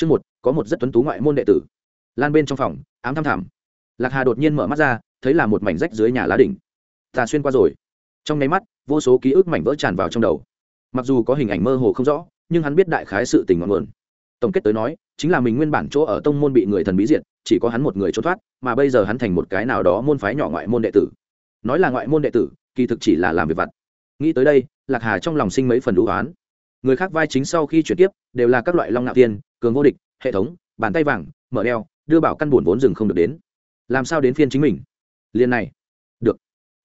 Chương một, có một rất tuấn tú ngoại môn đệ tử. Lan bên trong phòng, ám thăm thẳm. Lạc Hà đột nhiên mở mắt ra, thấy là một mảnh rách dưới nhà lá đỉnh. Ta xuyên qua rồi. Trong nháy mắt, vô số ký ức mảnh vỡ tràn vào trong đầu. Mặc dù có hình ảnh mơ hồ không rõ, nhưng hắn biết đại khái sự tình ngọn nguồn. Tổng kết tới nói, chính là mình nguyên bản chỗ ở tông môn bị người thần bí diệt, chỉ có hắn một người trốn thoát, mà bây giờ hắn thành một cái nào đó môn phái nhỏ ngoại môn đệ tử. Nói là ngoại môn đệ tử, kỳ thực chỉ là làm việc vặt. Nghĩ tới đây, Lạc Hà trong lòng sinh mấy phần đủ oán. Người khác vai chính sau khi chuyển tiếp, đều là các loại long nạo tiên, cường vô địch, hệ thống, bàn tay vàng, mở đeo, đưa bảo căn buồn vốn rừng không được đến. Làm sao đến phiên chính mình? Liên này, được.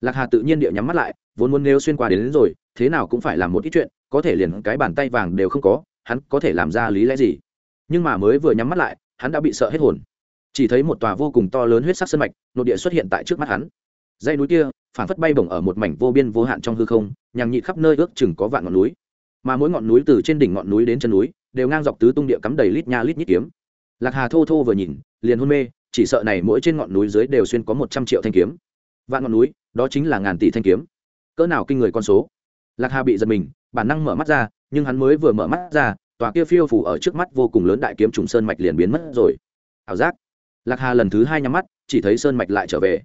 Lạc Hà tự nhiên địa nhắm mắt lại, vốn muốn nếu xuyên qua đến, đến rồi, thế nào cũng phải làm một ít chuyện, có thể liền cái bàn tay vàng đều không có, hắn có thể làm ra lý lẽ gì? Nhưng mà mới vừa nhắm mắt lại, hắn đã bị sợ hết hồn chỉ thấy một tòa vô cùng to lớn huyết sắc sân mạch nội địa xuất hiện tại trước mắt hắn dãy núi kia phản phất bay bổng ở một mảnh vô biên vô hạn trong hư không nhằng nhị khắp nơi ước chừng có vạn ngọn núi mà mỗi ngọn núi từ trên đỉnh ngọn núi đến chân núi đều ngang dọc tứ tung địa cắm đầy lít nha lít nhít kiếm. Lạc hà thô thô vừa nhìn, liền hôn mê, chỉ sợ này mỗi trên ngọn núi dưới đều xuyên có một trăm triệu thanh kiếm. Vạn ngọn núi, đó chính là ngàn tỷ thanh kiếm. Cỡ nào kinh người con số. Lạc hà bị giật mình, bản năng mở mắt ra, nhưng hắn mới vừa mở mắt ra, tòa kia phiêu phủ ở trước mắt vô cùng lớn đại kiếm trùng sơn mạch liền biến mất rồi. Ảo giác. Lạc hà lần thứ hai nhắm mắt, chỉ thấy sơn mạch lại trở về.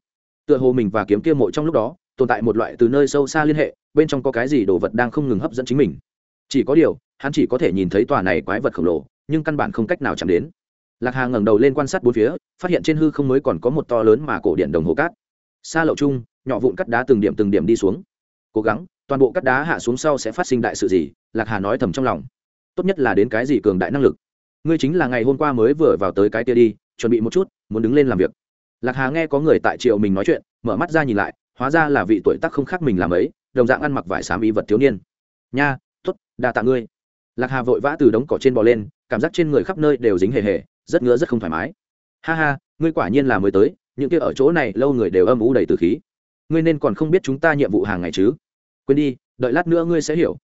Tựa hồ mình và kiếm kia mộ trong lúc đó, tồn tại một loại từ nơi sâu xa liên hệ, bên trong có cái gì đồ vật đang không ngừng hấp dẫn chính mình chỉ có điều, hắn chỉ có thể nhìn thấy tòa này quái vật khổng lồ, nhưng căn bản không cách nào chạm đến. Lạc hà ngẩng đầu lên quan sát bốn phía, phát hiện trên hư không mới còn có một to lớn mà cổ điện đồng hồ cát. Xa lậu chung, nhỏ vụn cắt đá từng điểm từng điểm đi xuống. Cố gắng, toàn bộ cắt đá hạ xuống sau sẽ phát sinh đại sự gì, lạc hà nói thầm trong lòng. Tốt nhất là đến cái gì cường đại năng lực. Ngươi chính là ngày hôm qua mới vừa vào tới cái kia đi, chuẩn bị một chút, muốn đứng lên làm việc. Lạc hà nghe có người tại triệu mình nói chuyện, mở mắt ra nhìn lại, hóa ra là vị tuổi tác không khác mình làm ấy, đồng dạng ăn mặc vải xám y vật thiếu niên. Nha đa tạ ngươi lạc hà vội vã từ đống cỏ trên bò lên cảm giác trên người khắp nơi đều dính hề hề rất ngứa rất không thoải mái ha ha ngươi quả nhiên là mới tới những kia ở chỗ này lâu người đều âm ủ đầy từ khí ngươi nên còn không biết chúng ta nhiệm vụ hàng ngày chứ quên đi đợi lát nữa ngươi sẽ hiểu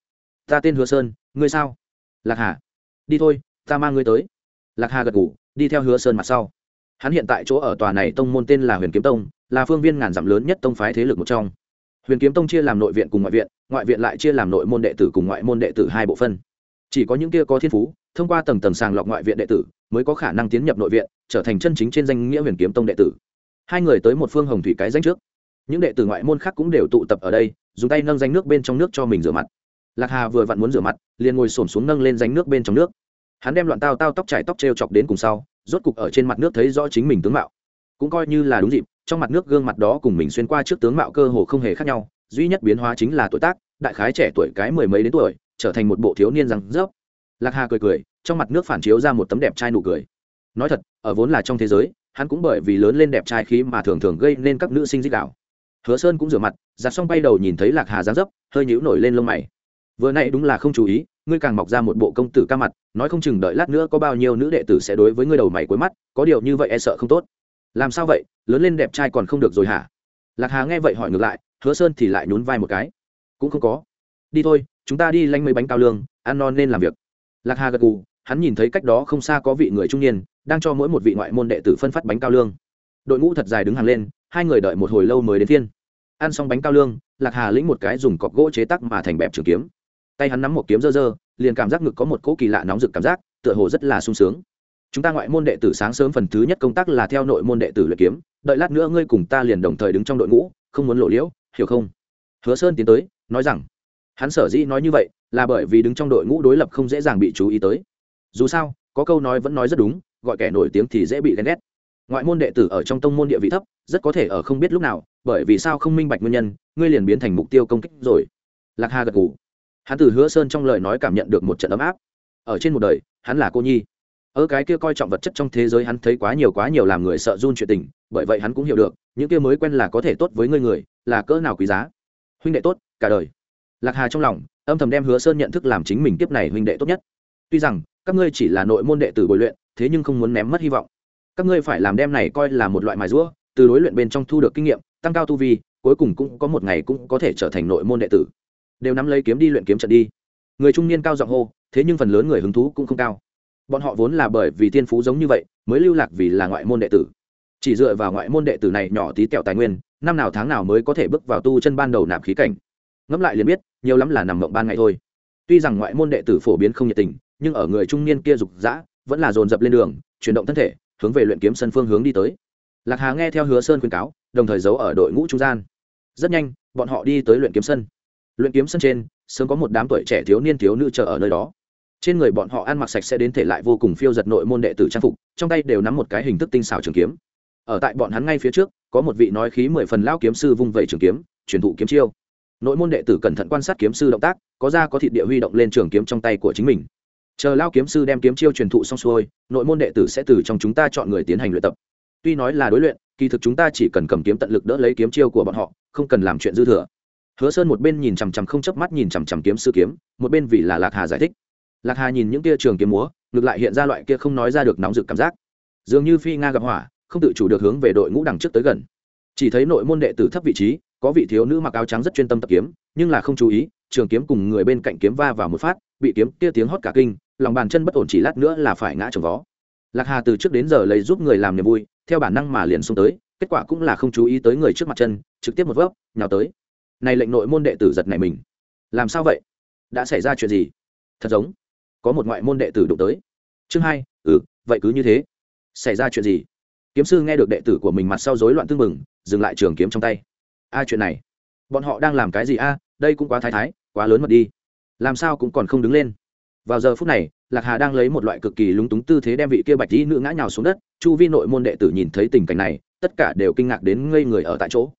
ta tên hứa sơn ngươi sao lạc hà đi thôi ta mang ngươi tới lạc hà gật ngủ đi theo hứa sơn mặt sau hắn hiện tại chỗ ở tòa này tông môn tên là huyền kiếm tông là phương viên ngàn dặm lớn nhất tông phái thế lực một trong huyền kiếm tông chia làm nội viện cùng ngoại viện ngoại viện lại chia làm nội môn đệ tử cùng ngoại môn đệ tử hai bộ phân. Chỉ có những kia có thiên phú, thông qua tầng tầng sàng lọc ngoại viện đệ tử, mới có khả năng tiến nhập nội viện, trở thành chân chính trên danh nghĩa huyền kiếm tông đệ tử. Hai người tới một phương hồng thủy cái danh trước. Những đệ tử ngoại môn khác cũng đều tụ tập ở đây, dùng tay nâng danh nước bên trong nước cho mình rửa mặt. Lạc hà vừa vặn muốn rửa mặt, liền ngồi xổm xuống nâng lên danh nước bên trong nước. Hắn đem loạn tao tao tóc chảy tóc t r e o chọc đến cùng sau, rốt cục ở trên mặt nước thấy rõ chính mình tướng mạo. Cũng coi như là đúng dịp trong mặt nước gương mặt đó cùng mình xuyên qua trước tướng mạo cơ hồ không hề khác nhau, duy nhất biến hóa chính là tuổi tác, đại khái trẻ tuổi cái mười mấy đến tuổi, trở thành một bộ thiếu niên răng rớp. Lạc hà cười cười, trong mặt nước phản chiếu ra một tấm đẹp trai nụ cười. Nói thật, ở vốn là trong thế giới, hắn cũng bởi vì lớn lên đẹp trai khí mà thường thường gây nên các nữ sinh dích đạo. Hứa sơn cũng rửa mặt, giặt xong bay đầu nhìn thấy lạc hà dáng dấp, hơi nhũ nổi lên lông mày. Vừa nãy đúng là không chú ý, ngươi càng mọc ra một bộ công tử ca mặt, nói không chừng đợi lát nữa có bao nhiêu nữ đệ tử sẽ đối với ngươi đầu mày cuối mắt, có điều như vậy e sợ không tốt làm sao vậy? Lớn lên đẹp trai còn không được rồi hả? Lạc hà nghe vậy hỏi ngược lại, hứa sơn thì lại nhún vai một cái. Cũng không có. Đi thôi, chúng ta đi lanh mấy bánh cao lương, ăn non nên làm việc. Lạc hà gật gù, hắn nhìn thấy cách đó không xa có vị người trung niên, đang cho mỗi một vị ngoại môn đệ tử phân phát bánh cao lương. Đội ngũ thật dài đứng hàng lên, hai người đợi một hồi lâu mới đến thiên ăn xong bánh cao lương, lạc hà lĩnh một cái dùng cọc gỗ chế tắc mà thành bẹp trường kiếm. Tay hắn nắm một kiếm dơ dơ, liền cảm giác ngực có một cỗ kỳ lạ nóng rực cảm giác, tựa hồ rất là sung sướng chúng ta ngoại môn đệ tử sáng sớm phần thứ nhất công tác là theo nội môn đệ tử luyện kiếm, đợi lát nữa ngươi cùng ta liền đồng thời đứng trong đội ngũ, không muốn lộ liễu, hiểu không? Hứa sơn tiến tới, nói rằng, hắn sở dĩ nói như vậy là bởi vì đứng trong đội ngũ đối lập không dễ dàng bị chú ý tới. Dù sao, có câu nói vẫn nói rất đúng, gọi kẻ nổi tiếng thì dễ bị ghen ghét. Ngoại môn đệ tử ở trong tông môn địa vị thấp, rất có thể ở không biết lúc nào, bởi vì sao không minh bạch nguyên nhân, ngươi liền biến thành mục tiêu công kích rồi. Lạc hà gật ngủ hắn từ hứa sơn trong lời nói cảm nhận được một trận ấm áp. Ở trên một đời, hắn là cô nhi ở cái kia coi trọng vật chất trong thế giới hắn thấy quá nhiều quá nhiều làm người sợ run chuyện tình, bởi vậy hắn cũng hiểu được, những kia mới quen là có thể tốt với người người, là cỡ nào quý giá. Huynh đệ tốt, cả đời. Lạc hà trong lòng, âm thầm đem hứa sơn nhận thức làm chính mình tiếp này huynh đệ tốt nhất. Tuy rằng, các ngươi chỉ là nội môn đệ tử bồi luyện, thế nhưng không muốn ném mất hy vọng. Các ngươi phải làm đem này coi là một loại mài rũa từ đối luyện bên trong thu được kinh nghiệm, tăng cao tu vi, cuối cùng cũng có một ngày cũng có thể trở thành nội môn đệ tử. Đều nắm lấy kiếm đi luyện kiếm trận đi. Người trung niên cao giọng hô, thế nhưng phần lớn người hứng thú cũng không cao bọn họ vốn là bởi vì thiên phú giống như vậy, mới lưu lạc vì là ngoại môn đệ tử. Chỉ dựa vào ngoại môn đệ tử này nhỏ tí tẹo tài nguyên, năm nào tháng nào mới có thể bước vào tu chân ban đầu nạp khí cảnh. Ngẫm lại liền biết, nhiều lắm là nằm mộng ban ngày thôi. Tuy rằng ngoại môn đệ tử phổ biến không nhiệt tình, nhưng ở người trung niên kia dục dã, vẫn là dồn dập lên đường, chuyển động thân thể, hướng về luyện kiếm sân phương hướng đi tới. Lạc hà nghe theo hứa sơn khuyên cáo, đồng thời giấu ở đội ngũ trung gian. Rất nhanh, bọn họ đi tới luyện kiếm sân. Luyện kiếm sân trên, sớm có một đám tuổi trẻ thiếu niên thiếu nữ chờ ở nơi đó trên người bọn họ ăn mặc sạch sẽ đến thể lại vô cùng phiêu giật nội môn đệ tử trang phục, trong tay đều nắm một cái hình thức tinh xảo trường kiếm. Ở tại bọn hắn ngay phía trước, có một vị nói khí mười phần lao kiếm sư vung vẩy trường kiếm, truyền thụ kiếm chiêu. Nội môn đệ tử cẩn thận quan sát kiếm sư động tác, có ra có thịt địa huy động lên trường kiếm trong tay của chính mình. Chờ lao kiếm sư đem kiếm chiêu truyền thụ xong xuôi, nội môn đệ tử sẽ từ trong chúng ta chọn người tiến hành luyện tập. Tuy nói là đối luyện, kỳ thực chúng ta chỉ cần cầm kiếm tận lực đỡ lấy kiếm chiêu của bọn họ, không cần làm chuyện dư thừa. Hứa sơn một bên nhìn chằm chằm không chớp mắt nhìn chằm chằm kiếm sư kiếm, một bên vì là lạc hà giải thích lạc hà nhìn những kia trường kiếm múa, ngược lại hiện ra loại kia không nói ra được nóng rực cảm giác. Dường như phi nga gặp hỏa, không tự chủ được hướng về đội ngũ đằng trước tới gần. Chỉ thấy nội môn đệ tử thấp vị trí, có vị thiếu nữ mặc áo trắng rất chuyên tâm tập kiếm, nhưng là không chú ý, trường kiếm cùng người bên cạnh kiếm va vào một phát, bị kiếm kia tiếng hót cả kinh, lòng bàn chân bất ổn chỉ lát nữa là phải ngã trồng vó. Lạc hà từ trước đến giờ lấy giúp người làm niềm vui, theo bản năng mà liền xông tới, kết quả cũng là không chú ý tới người trước mặt chân, trực tiếp một vấp, nhào tới. Này lệnh nội môn đệ tử giật này mình. Làm sao vậy? Đã xảy ra chuyện gì? Thật giống có một ngoại môn đệ tử đụng tới. Chương hai ừ vậy cứ như thế. Xảy ra chuyện gì? Kiếm sư nghe được đệ tử của mình mặt sau rối loạn tương mừng dừng lại trường kiếm trong tay. A, chuyện này. Bọn họ đang làm cái gì a? Đây cũng quá thái thái, quá lớn mật đi. Làm sao cũng còn không đứng lên. Vào giờ phút này, lạc hà đang lấy một loại cực kỳ lúng túng tư thế đem vị kia bạch dĩ nữ ngã nhào xuống đất. Chu vi nội môn đệ tử nhìn thấy tình cảnh này, tất cả đều kinh ngạc đến ngây người ở tại chỗ.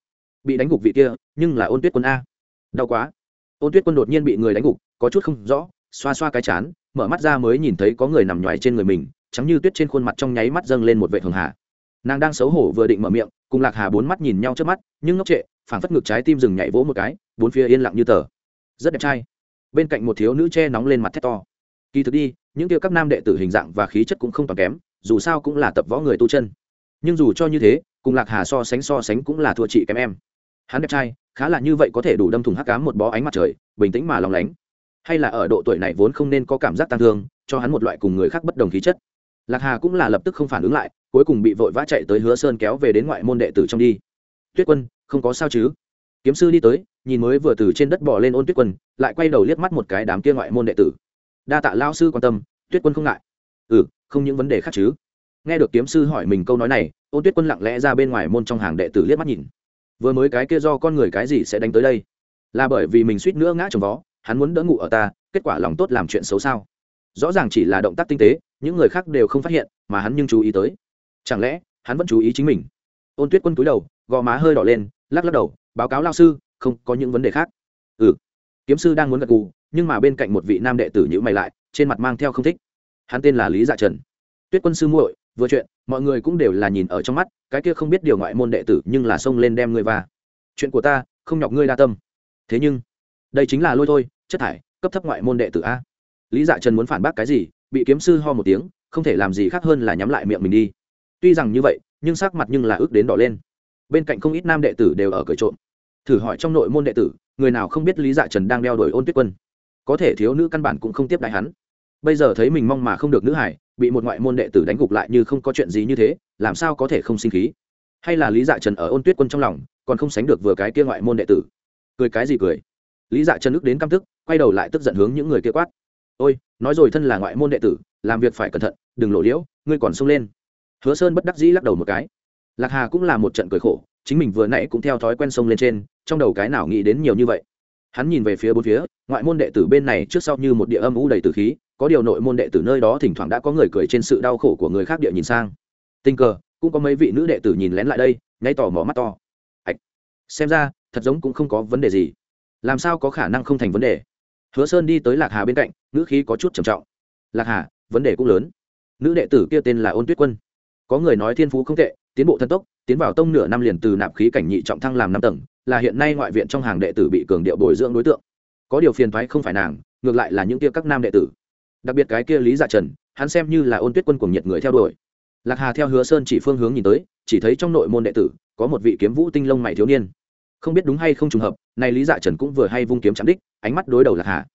Bị đánh gục vị kia, nhưng là ôn tuyết quân a. Đau quá. Ôn tuyết quân đột nhiên bị người đánh gục, có chút không rõ, xoa xoa cái chán mở mắt ra mới nhìn thấy có người nằm nhoài trên người mình chắm như tuyết trên khuôn mặt trong nháy mắt dâng lên một vệ thường hà. Nàng đang xấu hổ vừa định mở miệng, cùng lạc hà bốn mắt nhìn nhau trước mắt, nhưng ngốc trệ, phảng phất ngực trái tim dừng nhảy vỗ một cái, bốn phía yên lặng như tờ. Rất đẹp trai. Bên cạnh một thiếu nữ che nóng lên mặt thét to. Kỳ thực đi, những tiêu các nam đệ tử hình dạng và khí chất cũng không toàn kém, dù sao cũng là tập võ người tu chân. Nhưng dù cho như thế, cùng lạc hà so sánh so sánh cũng là thua chị kém em. Hắn đẹp trai, khá là như vậy có thể đủ đâm thùng hắc cám một bó ánh mặt trời, bình tĩnh mà lòng lánh hay là ở độ tuổi này vốn không nên có cảm giác tăng thương, cho hắn một loại cùng người khác bất đồng khí chất. Lạc hà cũng là lập tức không phản ứng lại, cuối cùng bị vội vã chạy tới hứa sơn kéo về đến ngoại môn đệ tử trong đi. Tuyết quân, không có sao chứ? Kiếm sư đi tới, nhìn mới vừa từ trên đất bỏ lên ôn tuyết quân, lại quay đầu liếc mắt một cái đám kia ngoại môn đệ tử. Đa tạ lao sư quan tâm, tuyết quân không ngại. Ừ không những vấn đề khác chứ. Nghe được kiếm sư hỏi mình câu nói này, ôn tuyết quân lặng lẽ ra bên ngoài môn trong hàng đệ tử liếc mắt nhìn. Vừa mới cái kia do con người cái gì sẽ đánh tới đây? Là bởi vì mình suýt nữa ngã trồng vó hắn muốn đỡ ngủ ở ta, kết quả lòng tốt làm chuyện xấu sao? Rõ ràng chỉ là động tác tinh tế, những người khác đều không phát hiện, mà hắn nhưng chú ý tới. Chẳng lẽ, hắn vẫn chú ý chính mình? Ôn tuyết quân cúi đầu, gò má hơi đỏ lên, lắc lắc đầu, báo cáo lao sư, không có những vấn đề khác. Ừ. Kiếm sư đang muốn gật gù, nhưng mà bên cạnh một vị nam đệ tử nhữ mày lại, trên mặt mang theo không thích. Hắn tên là lý dạ trần. Tuyết quân sư muội, vừa chuyện, mọi người cũng đều là nhìn ở trong mắt, cái kia không biết điều ngoại môn đệ tử nhưng là xông lên đem ngươi và. chuyện của ta, không nhọc ngươi đa tâm. Thế nhưng đây chính là lôi thôi, chất thải, cấp thấp ngoại môn đệ tử a. Lý dạ trần muốn phản bác cái gì, bị kiếm sư ho một tiếng, không thể làm gì khác hơn là nhắm lại miệng mình đi. Tuy rằng như vậy, nhưng sắc mặt nhưng là ước đến đỏ lên. Bên cạnh không ít nam đệ tử đều ở cởi trộm. Thử hỏi trong nội môn đệ tử, người nào không biết lý dạ trần đang đeo đuổi ôn tuyết quân? Có thể thiếu nữ căn bản cũng không tiếp đại hắn. Bây giờ thấy mình mong mà không được nữ hải, bị một ngoại môn đệ tử đánh gục lại như không có chuyện gì như thế, làm sao có thể không sinh khí? Hay là lý dạ trần ở ôn tuyết quân trong lòng, còn không sánh được vừa cái kia ngoại môn đệ tử? Cười cái gì cười? Lý dạ chân ức đến căm tức, quay đầu lại tức giận hướng những người kia quát. Ôi, nói rồi thân là ngoại môn đệ tử, làm việc phải cẩn thận, đừng lộ liễu, ngươi còn xông lên. Hứa sơn bất đắc dĩ lắc đầu một cái. Lạc hà cũng là một trận cười khổ, chính mình vừa nãy cũng theo thói quen sông lên trên, trong đầu cái nào nghĩ đến nhiều như vậy. Hắn nhìn về phía bốn phía, ngoại môn đệ tử bên này trước sau như một địa âm u đầy từ khí, có điều nội môn đệ tử nơi đó thỉnh thoảng đã có người cười trên sự đau khổ của người khác địa nhìn sang. Tình cờ, cũng có mấy vị nữ đệ tử nhìn lén lại đây ngay tỏ mỏ mắt to. Ạch xem ra, thật giống cũng không có vấn đề gì làm sao có khả năng không thành vấn đề? Hứa sơn đi tới lạc hà bên cạnh, ngữ khí có chút trầm trọng. Lạc hà, vấn đề cũng lớn. Nữ đệ tử kia tên là ôn tuyết quân. Có người nói thiên phú không tệ, tiến bộ thần tốc, tiến vào tông nửa năm liền từ nạp khí cảnh nhị trọng thăng làm năm tầng, là hiện nay ngoại viện trong hàng đệ tử bị cường điệu bồi dưỡng đối tượng. Có điều phiền thoái không phải nàng, ngược lại là những kia các nam đệ tử. Đặc biệt cái kia lý dạ trần, hắn xem như là ôn tuyết quân cùng nhiệt người theo đuổi. Lạc hà theo hứa sơn chỉ phương hướng nhìn tới, chỉ thấy trong nội môn đệ tử, có một vị kiếm vũ tinh lông mày thiếu niên. Không biết đúng hay không trùng hợp này lý dạ trần cũng vừa hay vung kiếm chạm đích ánh mắt đối đầu lạc hà.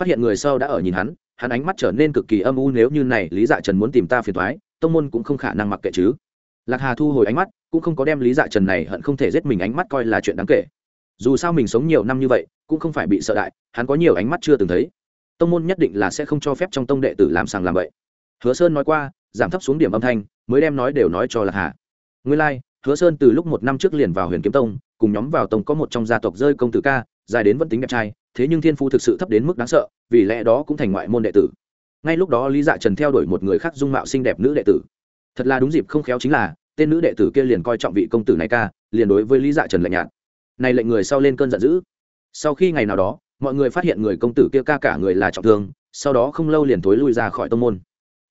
Phát hiện người sau đã ở nhìn hắn hắn ánh mắt trở nên cực kỳ âm u nếu như này lý dạ trần muốn tìm ta phiền thoái tông môn cũng không khả năng mặc kệ chứ. Lạc hà thu hồi ánh mắt cũng không có đem lý dạ trần này hận không thể giết mình ánh mắt coi là chuyện đáng kể. Dù sao mình sống nhiều năm như vậy cũng không phải bị sợ đại hắn có nhiều ánh mắt chưa từng thấy. Tông môn nhất định là sẽ không cho phép trong tông đệ tử làm sàng làm vậy hứa sơn nói qua giảm thấp xuống điểm âm thanh mới đem nói đều nói cho lạc hà. Nguyên lai、like, hứa sơn từ lúc một năm trước liền vào huyền kiếm tông cùng nhóm vào tổng có một trong gia tộc rơi công tử ca, dài đến vẫn tính đẹp trai, thế nhưng thiên phu thực sự thấp đến mức đáng sợ, vì lẽ đó cũng thành ngoại môn đệ tử. Ngay lúc đó lý dạ trần theo đuổi một người khác dung mạo xinh đẹp nữ đệ tử. Thật là đúng dịp không khéo chính là, tên nữ đệ tử kia liền coi trọng vị công tử này ca, liền đối với lý dạ trần lạnh nhạt. Này lệnh người sau lên cơn giận dữ. Sau khi ngày nào đó, mọi người phát hiện người công tử kia ca cả người là trọng thương, sau đó không lâu liền thối lui ra khỏi tông môn.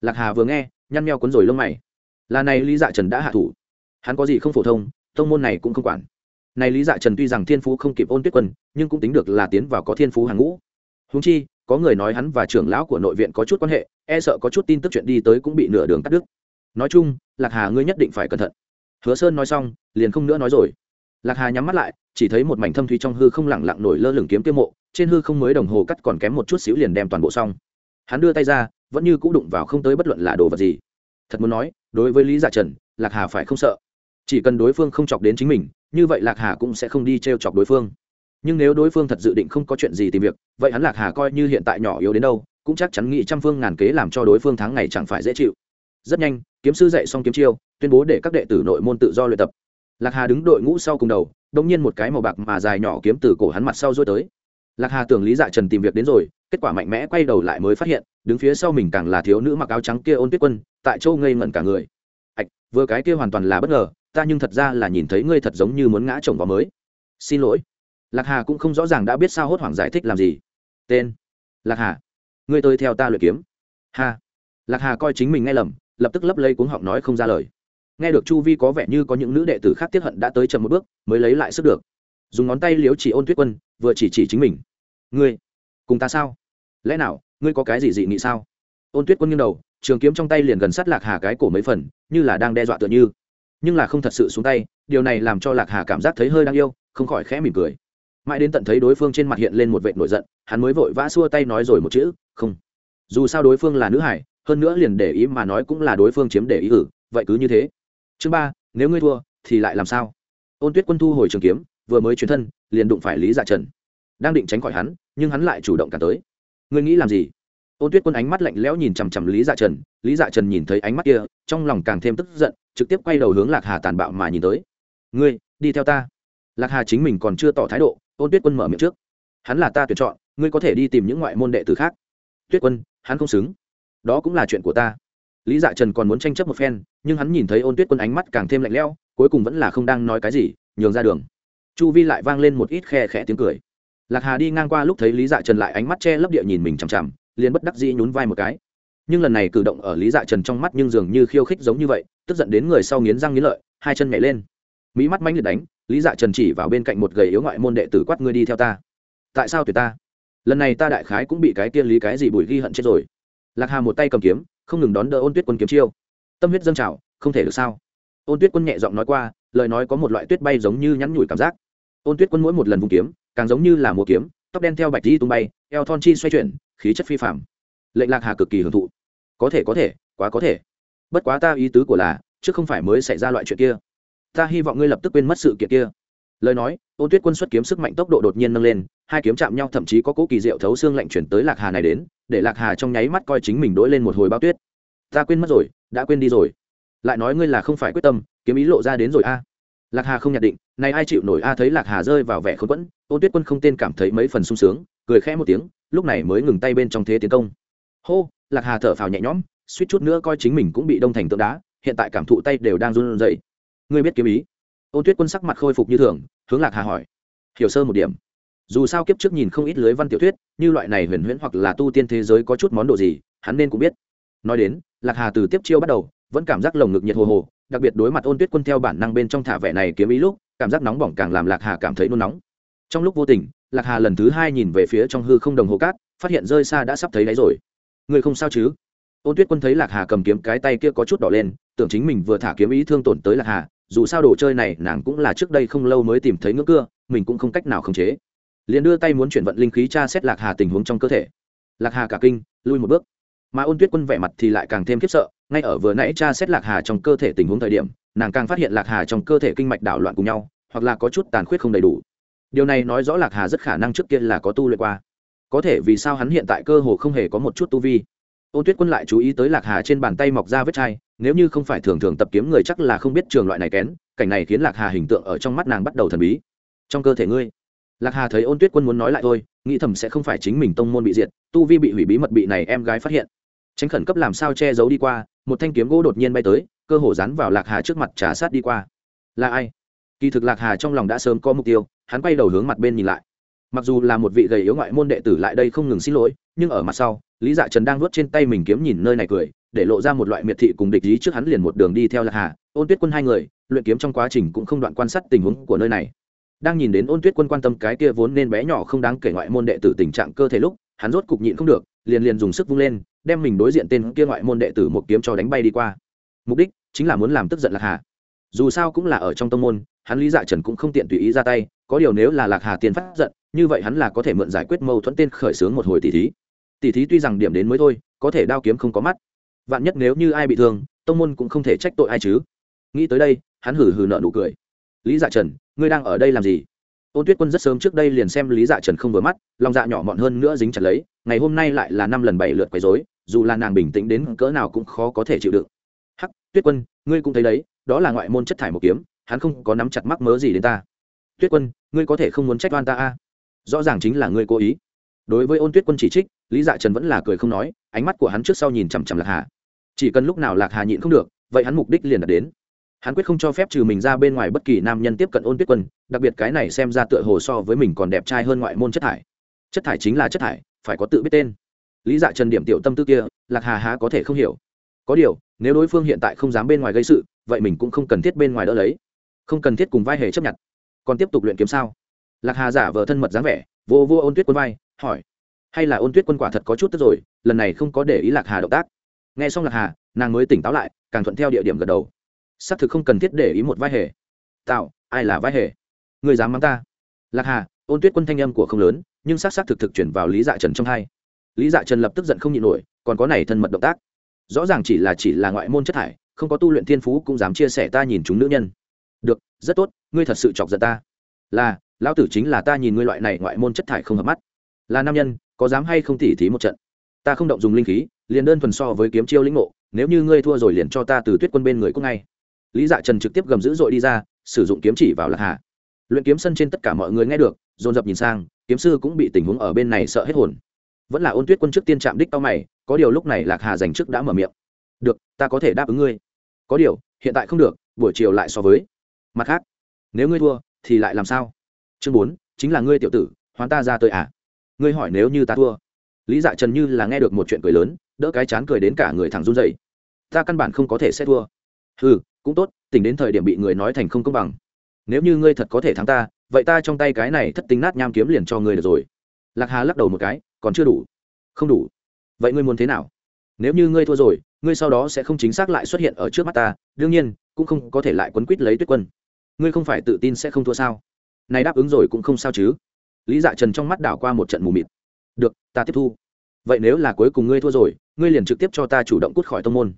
Lạc hà vừa nghe, nhăn meo cuốn rồi lông mày. Là này lý dạ trần đã hạ thủ. Hắn có gì không phổ thông, tông môn này cũng không quản này lý dạ trần tuy rằng thiên phú không kịp ôn tuyết quân, nhưng cũng tính được là tiến vào có thiên phú hàng ngũ. Húng chi, có người nói hắn và trưởng lão của nội viện có chút quan hệ e sợ có chút tin tức chuyện đi tới cũng bị nửa đường cắt đứt. Nói chung, lạc hà ngươi nhất định phải cẩn thận. Hứa sơn nói xong, liền không nữa nói rồi. Lạc hà nhắm mắt lại, chỉ thấy một mảnh thâm thúy trong hư không lẳng lặng nổi lơ lửng kiếm tiêu mộ, trên hư không mới đồng hồ cắt còn kém một chút xíu liền đem toàn bộ xong. Hắn đưa tay ra, vẫn như cũ đụng vào không tới bất luận là đồ vật gì. Thật muốn nói, đối với lý dạ trần, lạc hà phải không sợ. Chỉ cần đối phương không chọc đến chính mình như vậy lạc hà cũng sẽ không đi t r e o chọc đối phương. Nhưng nếu đối phương thật dự định không có chuyện gì tìm việc, vậy hắn lạc hà coi như hiện tại nhỏ yếu đến đâu, cũng chắc chắn nghĩ trăm phương ngàn kế làm cho đối phương tháng ngày chẳng phải dễ chịu. Rất nhanh, kiếm sư dạy xong kiếm chiêu, tuyên bố để các đệ tử nội môn tự do luyện tập. Lạc hà đứng đội ngũ sau cùng đầu đông nhiên một cái màu bạc mà dài nhỏ kiếm từ cổ hắn mặt sau dối tới. Lạc hà tưởng lý dạ trần tìm việc đến rồi, kết quả mạnh mẽ quay đầu lại mới phát hiện, đứng phía sau mình càng là thiếu nữ mặc áo trắng kia ôn tuyết quân, tại châu ngây ngẩn cả người. Ạch, vừa cái kia hoàn toàn là bất ngờ ta nhưng thật ra là nhìn thấy ngươi thật giống như muốn ngã chồng vào mới. Xin lỗi. Lạc hà cũng không rõ ràng đã biết sao hốt hoảng giải thích làm gì. Tên. Lạc hà. Ngươi tôi theo ta luyện kiếm. Hà. lạc hà coi chính mình nghe lầm, lập tức lấp lấy cuống họng nói không ra lời. Nghe được chu vi có vẻ như có những nữ đệ tử khác tiết hận đã tới chậm một bước, mới lấy lại sức được. Dùng ngón tay liếu chỉ ôn tuyết quân, vừa chỉ chỉ chính mình. Ngươi, cùng ta sao? Lẽ nào, ngươi có cái gì dị nghị sao? Ôn tuyết quân nghiêng đầu, trường kiếm trong tay liền gần sát lạc hà cái cổ mấy phần, như là đang đe dọa tựa như nhưng là không thật sự xuống tay, điều này làm cho lạc hà cảm giác thấy hơi đang yêu, không khỏi khẽ mỉm cười. Mãi đến tận thấy đối phương trên mặt hiện lên một vệ nổi giận, hắn mới vội vã xua tay nói rồi một chữ, không. Dù sao đối phương là nữ hải, hơn nữa liền để ý mà nói cũng là đối phương chiếm để ý ử, vậy cứ như thế. Chương ba, nếu ngươi thua, thì lại làm sao? Ôn tuyết quân thu hồi trường kiếm, vừa mới chuyển thân, liền đụng phải lý dạ trần. Đang định tránh khỏi hắn, nhưng hắn lại chủ động cả tới. Ngươi nghĩ làm gì? Ôn tuyết quân ánh mắt lạnh lẽo nhìn chằm chằm lý dạ trần, lý dạ trần nhìn thấy ánh mắt kia, trong lòng càng thêm tức giận, trực tiếp quay đầu hướng lạc hà tàn bạo mà nhìn tới. Ngươi, đi theo ta. Lạc hà chính mình còn chưa tỏ thái độ, ôn tuyết quân mở miệng trước. Hắn là ta tuyển chọn, ngươi có thể đi tìm những ngoại môn đệ tử khác. Tuyết quân, hắn không xứng. Đó cũng là chuyện của ta. Lý dạ trần còn muốn tranh chấp một phen, nhưng hắn nhìn thấy ôn tuyết quân ánh mắt càng thêm lạnh lẽo, cuối cùng vẫn là không đang nói cái gì, nhường ra đường. Chu vi lại vang lên một ít khe khẽ tiếng cười. Lạc hà đi ngang qua lúc thấy lý dạ trần lại ánh mắt che lấp địa nhìn mình chằm chằm liền bất đắc dĩ nhún vai một cái. Nhưng lần này cử động ở lý dạ trần trong mắt nhưng dường như khiêu khích giống như vậy, tức giận đến người sau nghiến răng nghiến lợi, hai chân nhảy lên. Mỹ mắt manh liệt đánh, lý dạ trần chỉ vào bên cạnh một gầy yếu ngoại môn đệ tử quát ngươi đi theo ta. Tại sao tuyệt ta? Lần này ta đại khái cũng bị cái tiên lý cái gì bùi ghi hận chết rồi. Lạc hà một tay cầm kiếm, không ngừng đón đỡ ôn tuyết quân kiếm chiêu. Tâm huyết dâng trào, không thể được sao? Ôn tuyết quân nhẹ giọng nói qua, lời nói có một loại tuyết bay giống như nhắn nhủi cảm giác. Ôn tuyết quân mỗi một lần vùng kiếm, càng giống như là mùa kiếm, tóc đen theo bạch di tung bay, eo thon chi xoay chuyển khí chất phi phạm lệnh lạc hà cực kỳ hưởng thụ. Có thể có thể, quá có thể. Bất quá ta ý tứ của là, chứ không phải mới xảy ra loại chuyện kia. Ta hy vọng ngươi lập tức quên mất sự kiện kia. Lời nói, ôn tuyết quân xuất kiếm sức mạnh tốc độ đột nhiên nâng lên, hai kiếm chạm nhau, thậm chí có cỗ kỳ diệu thấu xương lạnh chuyển tới lạc hà này đến, để lạc hà trong nháy mắt coi chính mình đỗi lên một hồi bao tuyết. Ta quên mất rồi, đã quên đi rồi. Lại nói ngươi là không phải quyết tâm, kiếm ý lộ ra đến rồi a lạc hà không nhận định, này ai chịu nổi a à thấy lạc hà rơi vào vẻ khốn quẫn. Ôn tuyết quân không tên cảm thấy mấy phần sung sướng, cười khẽ một tiếng, lúc này mới ngừng tay bên trong thế tiến công. Hô, lạc hà thở phào nhẹ nhõm, suýt chút nữa coi chính mình cũng bị đông thành tượng đá, hiện tại cảm thụ tay đều đang run rẩy. Ngươi biết kiếm ý? Ôn tuyết quân sắc mặt khôi phục như thường, hướng lạc hà hỏi. Hiểu sơ một điểm. Dù sao kiếp trước nhìn không ít lưới văn tiểu thuyết, như loại này huyền huyễn hoặc là tu tiên thế giới có chút món đồ gì, hắn nên cũng biết. Nói đến, lạc hà từ tiếp chiêu bắt đầu, vẫn cảm giác lồng ngực nhiệt hồ hồ đặc biệt đối mặt ôn tuyết quân theo bản năng bên trong thả vẻ này kiếm ý lúc, cảm giác nóng bỏng càng làm lạc hà cảm thấy nôn nóng. Trong lúc vô tình, lạc hà lần thứ hai nhìn về phía trong hư không đồng hồ cát, phát hiện rơi xa đã sắp thấy đáy rồi. Người không sao chứ? Ôn tuyết quân thấy lạc hà cầm kiếm cái tay kia có chút đỏ lên, tưởng chính mình vừa thả kiếm ý thương tổn tới lạc hà, dù sao đồ chơi này nàng cũng là trước đây không lâu mới tìm thấy ngưỡng cưa, mình cũng không cách nào khống chế. Liền đưa tay muốn chuyển vận linh khí tra xét lạc hà tình huống trong cơ thể. Lạc hà cả kinh, lui một bước. Mà ôn tuyết quân vẻ mặt thì lại càng thêm khiếp sợ ngay ở vừa nãy cha xét lạc hà trong cơ thể tình huống thời điểm, nàng càng phát hiện lạc hà trong cơ thể kinh mạch đảo loạn cùng nhau, hoặc là có chút tàn khuyết không đầy đủ. Điều này nói rõ lạc hà rất khả năng trước kia là có tu luyện qua. Có thể vì sao hắn hiện tại cơ hồ không hề có một chút tu vi. Ôn tuyết quân lại chú ý tới lạc hà trên bàn tay mọc ra vết chai, nếu như không phải thường thường tập kiếm người chắc là không biết trường loại này kén, cảnh này khiến lạc hà hình tượng ở trong mắt nàng bắt đầu thần bí. Trong cơ thể ngươi, lạc hà thấy ôn tuyết quân muốn nói lại thôi, nghĩ thầm sẽ không phải chính mình tông môn bị diệt, tu vi bị hủy bí mật bị này em gái phát hiện tránh khẩn cấp làm sao che giấu đi qua, một thanh kiếm gỗ đột nhiên bay tới, cơ hồ dán vào lạc hà trước mặt trả sát đi qua. Là ai? Kỳ thực lạc hà trong lòng đã sớm có mục tiêu, hắn quay đầu hướng mặt bên nhìn lại. Mặc dù là một vị gầy yếu ngoại môn đệ tử lại đây không ngừng xin lỗi, nhưng ở mặt sau, lý dạ trần đang nuốt trên tay mình kiếm nhìn nơi này cười, để lộ ra một loại miệt thị cùng địch ý trước hắn liền một đường đi theo lạc hà, ôn tuyết quân hai người, luyện kiếm trong quá trình cũng không đoạn quan sát tình huống của nơi này. Đang nhìn đến ôn tuyết quân quan tâm cái kia vốn nên bé nhỏ không đáng kể ngoại môn đệ tử tình trạng cơ thể lúc, hắn rốt cục nhịn không được, liền liền dùng sức vung lên đem mình đối diện tên kia ngoại môn đệ tử một kiếm cho đánh bay đi qua. Mục đích chính là muốn làm tức giận lạc hà. Dù sao cũng là ở trong tông môn, hắn lý dạ trần cũng không tiện tùy ý ra tay, có điều nếu là lạc hà tiền phát giận, như vậy hắn là có thể mượn giải quyết mâu thuẫn tên khởi xướng một hồi tỷ thí. Tỷ thí tuy rằng điểm đến mới thôi, có thể đao kiếm không có mắt. Vạn nhất nếu như ai bị thương, tông môn cũng không thể trách tội ai chứ. Nghĩ tới đây, hắn hử hử nợ nụ cười. Lý dạ trần, ngươi đang ở đây làm gì? Ôn tuyết quân rất sớm trước đây liền xem lý dạ trần không vừa mắt, lòng dạ nhỏ mọn hơn nữa dính chặt lấy, ngày hôm nay lại là năm lần bảy lượt quấy dối dù là nàng bình tĩnh đến cỡ nào cũng khó có thể chịu đựng. Hắc, tuyết quân, ngươi cũng thấy đấy, đó là ngoại môn chất thải một kiếm, hắn không có nắm chặt mắc mớ gì đến ta. Tuyết quân, ngươi có thể không muốn trách oan ta a? Rõ ràng chính là ngươi cố ý. Đối với ôn tuyết quân chỉ trích, lý dạ trần vẫn là cười không nói, ánh mắt của hắn trước sau nhìn chằm chằm lạc hà. Chỉ cần lúc nào lạc hà nhịn không được, vậy hắn mục đích liền đạt đến. Hắn quyết không cho phép trừ mình ra bên ngoài bất kỳ nam nhân tiếp cận ôn tuyết quân, đặc biệt cái này xem ra tựa hồ so với mình còn đẹp trai hơn ngoại môn chất thải. Chất thải chính là chất thải, phải có tự biết tên lý dạ trần điểm tiểu tâm tư kia, lạc hà há có thể không hiểu. Có điều, nếu đối phương hiện tại không dám bên ngoài gây sự, vậy mình cũng không cần thiết bên ngoài đỡ lấy. Không cần thiết cùng vai hề chấp nhận. Còn tiếp tục luyện kiếm sao? Lạc hà giả vờ thân mật dáng vẻ, vô vô ôn tuyết quân vai, hỏi. Hay là ôn tuyết quân quả thật có chút tức rồi, lần này không có để ý lạc hà động tác. Nghe xong lạc hà, nàng mới tỉnh táo lại, càng thuận theo địa điểm gật đầu. Xác thực không cần thiết để ý một vai hề. Tạo, ai là vai hề? Người dám mắng ta? Lạc hà, ôn tuyết quân thanh âm của không lớn, nhưng xác xác thực thực chuyển vào lý dạ trần trong hai lý dạ trần lập tức giận không nhịn nổi, còn có này thân mật động tác. Rõ ràng chỉ là chỉ là ngoại môn chất thải, không có tu luyện thiên phú cũng dám chia sẻ ta nhìn chúng nữ nhân. Được, rất tốt, ngươi thật sự chọc giận ta. Là, lão tử chính là ta nhìn ngươi loại này ngoại môn chất thải không hợp mắt. Là nam nhân, có dám hay không tỉ thí một trận? Ta không động dùng linh khí, liền đơn thuần so với kiếm chiêu lĩnh ngộ, nếu như ngươi thua rồi liền cho ta từ tuyết quân bên người cũng ngay. Lý dạ trần trực tiếp gầm dữ dội đi ra, sử dụng kiếm chỉ vào lạc hà. Luyện kiếm sân trên tất cả mọi người nghe được, dồn dập nhìn sang, kiếm sư cũng bị tình huống ở bên này sợ hết hồn vẫn là ôn tuyết quân trước tiên chạm đích tao mày, có điều lúc này lạc hà dành trước đã mở miệng. Được, ta có thể đáp ứng ngươi. Có điều, hiện tại không được, buổi chiều lại so với. Mặt khác, nếu ngươi thua, thì lại làm sao? Chương bốn, chính là ngươi tiểu tử, hoán ta ra tới à? Ngươi hỏi nếu như ta thua. Lý dạ trần như là nghe được một chuyện cười lớn, đỡ cái chán cười đến cả người thẳng run dậy ta căn bản không có thể sẽ thua. Ừ cũng tốt, tỉnh đến thời điểm bị người nói thành không công bằng. Nếu như ngươi thật có thể thắng ta, vậy ta trong tay cái này thất tính nát nham kiếm liền cho ngươi được rồi lạc hà lắc đầu một cái, còn chưa đủ. Không đủ. Vậy ngươi muốn thế nào? Nếu như ngươi thua rồi, ngươi sau đó sẽ không chính xác lại xuất hiện ở trước mắt ta, đương nhiên, cũng không có thể lại quấn quýt lấy tuyết quân. Ngươi không phải tự tin sẽ không thua sao? Này đáp ứng rồi cũng không sao chứ. Lý dạ trần trong mắt đảo qua một trận mù mịt. Được, ta tiếp thu. Vậy nếu là cuối cùng ngươi thua rồi, ngươi liền trực tiếp cho ta chủ động cút khỏi tông môn.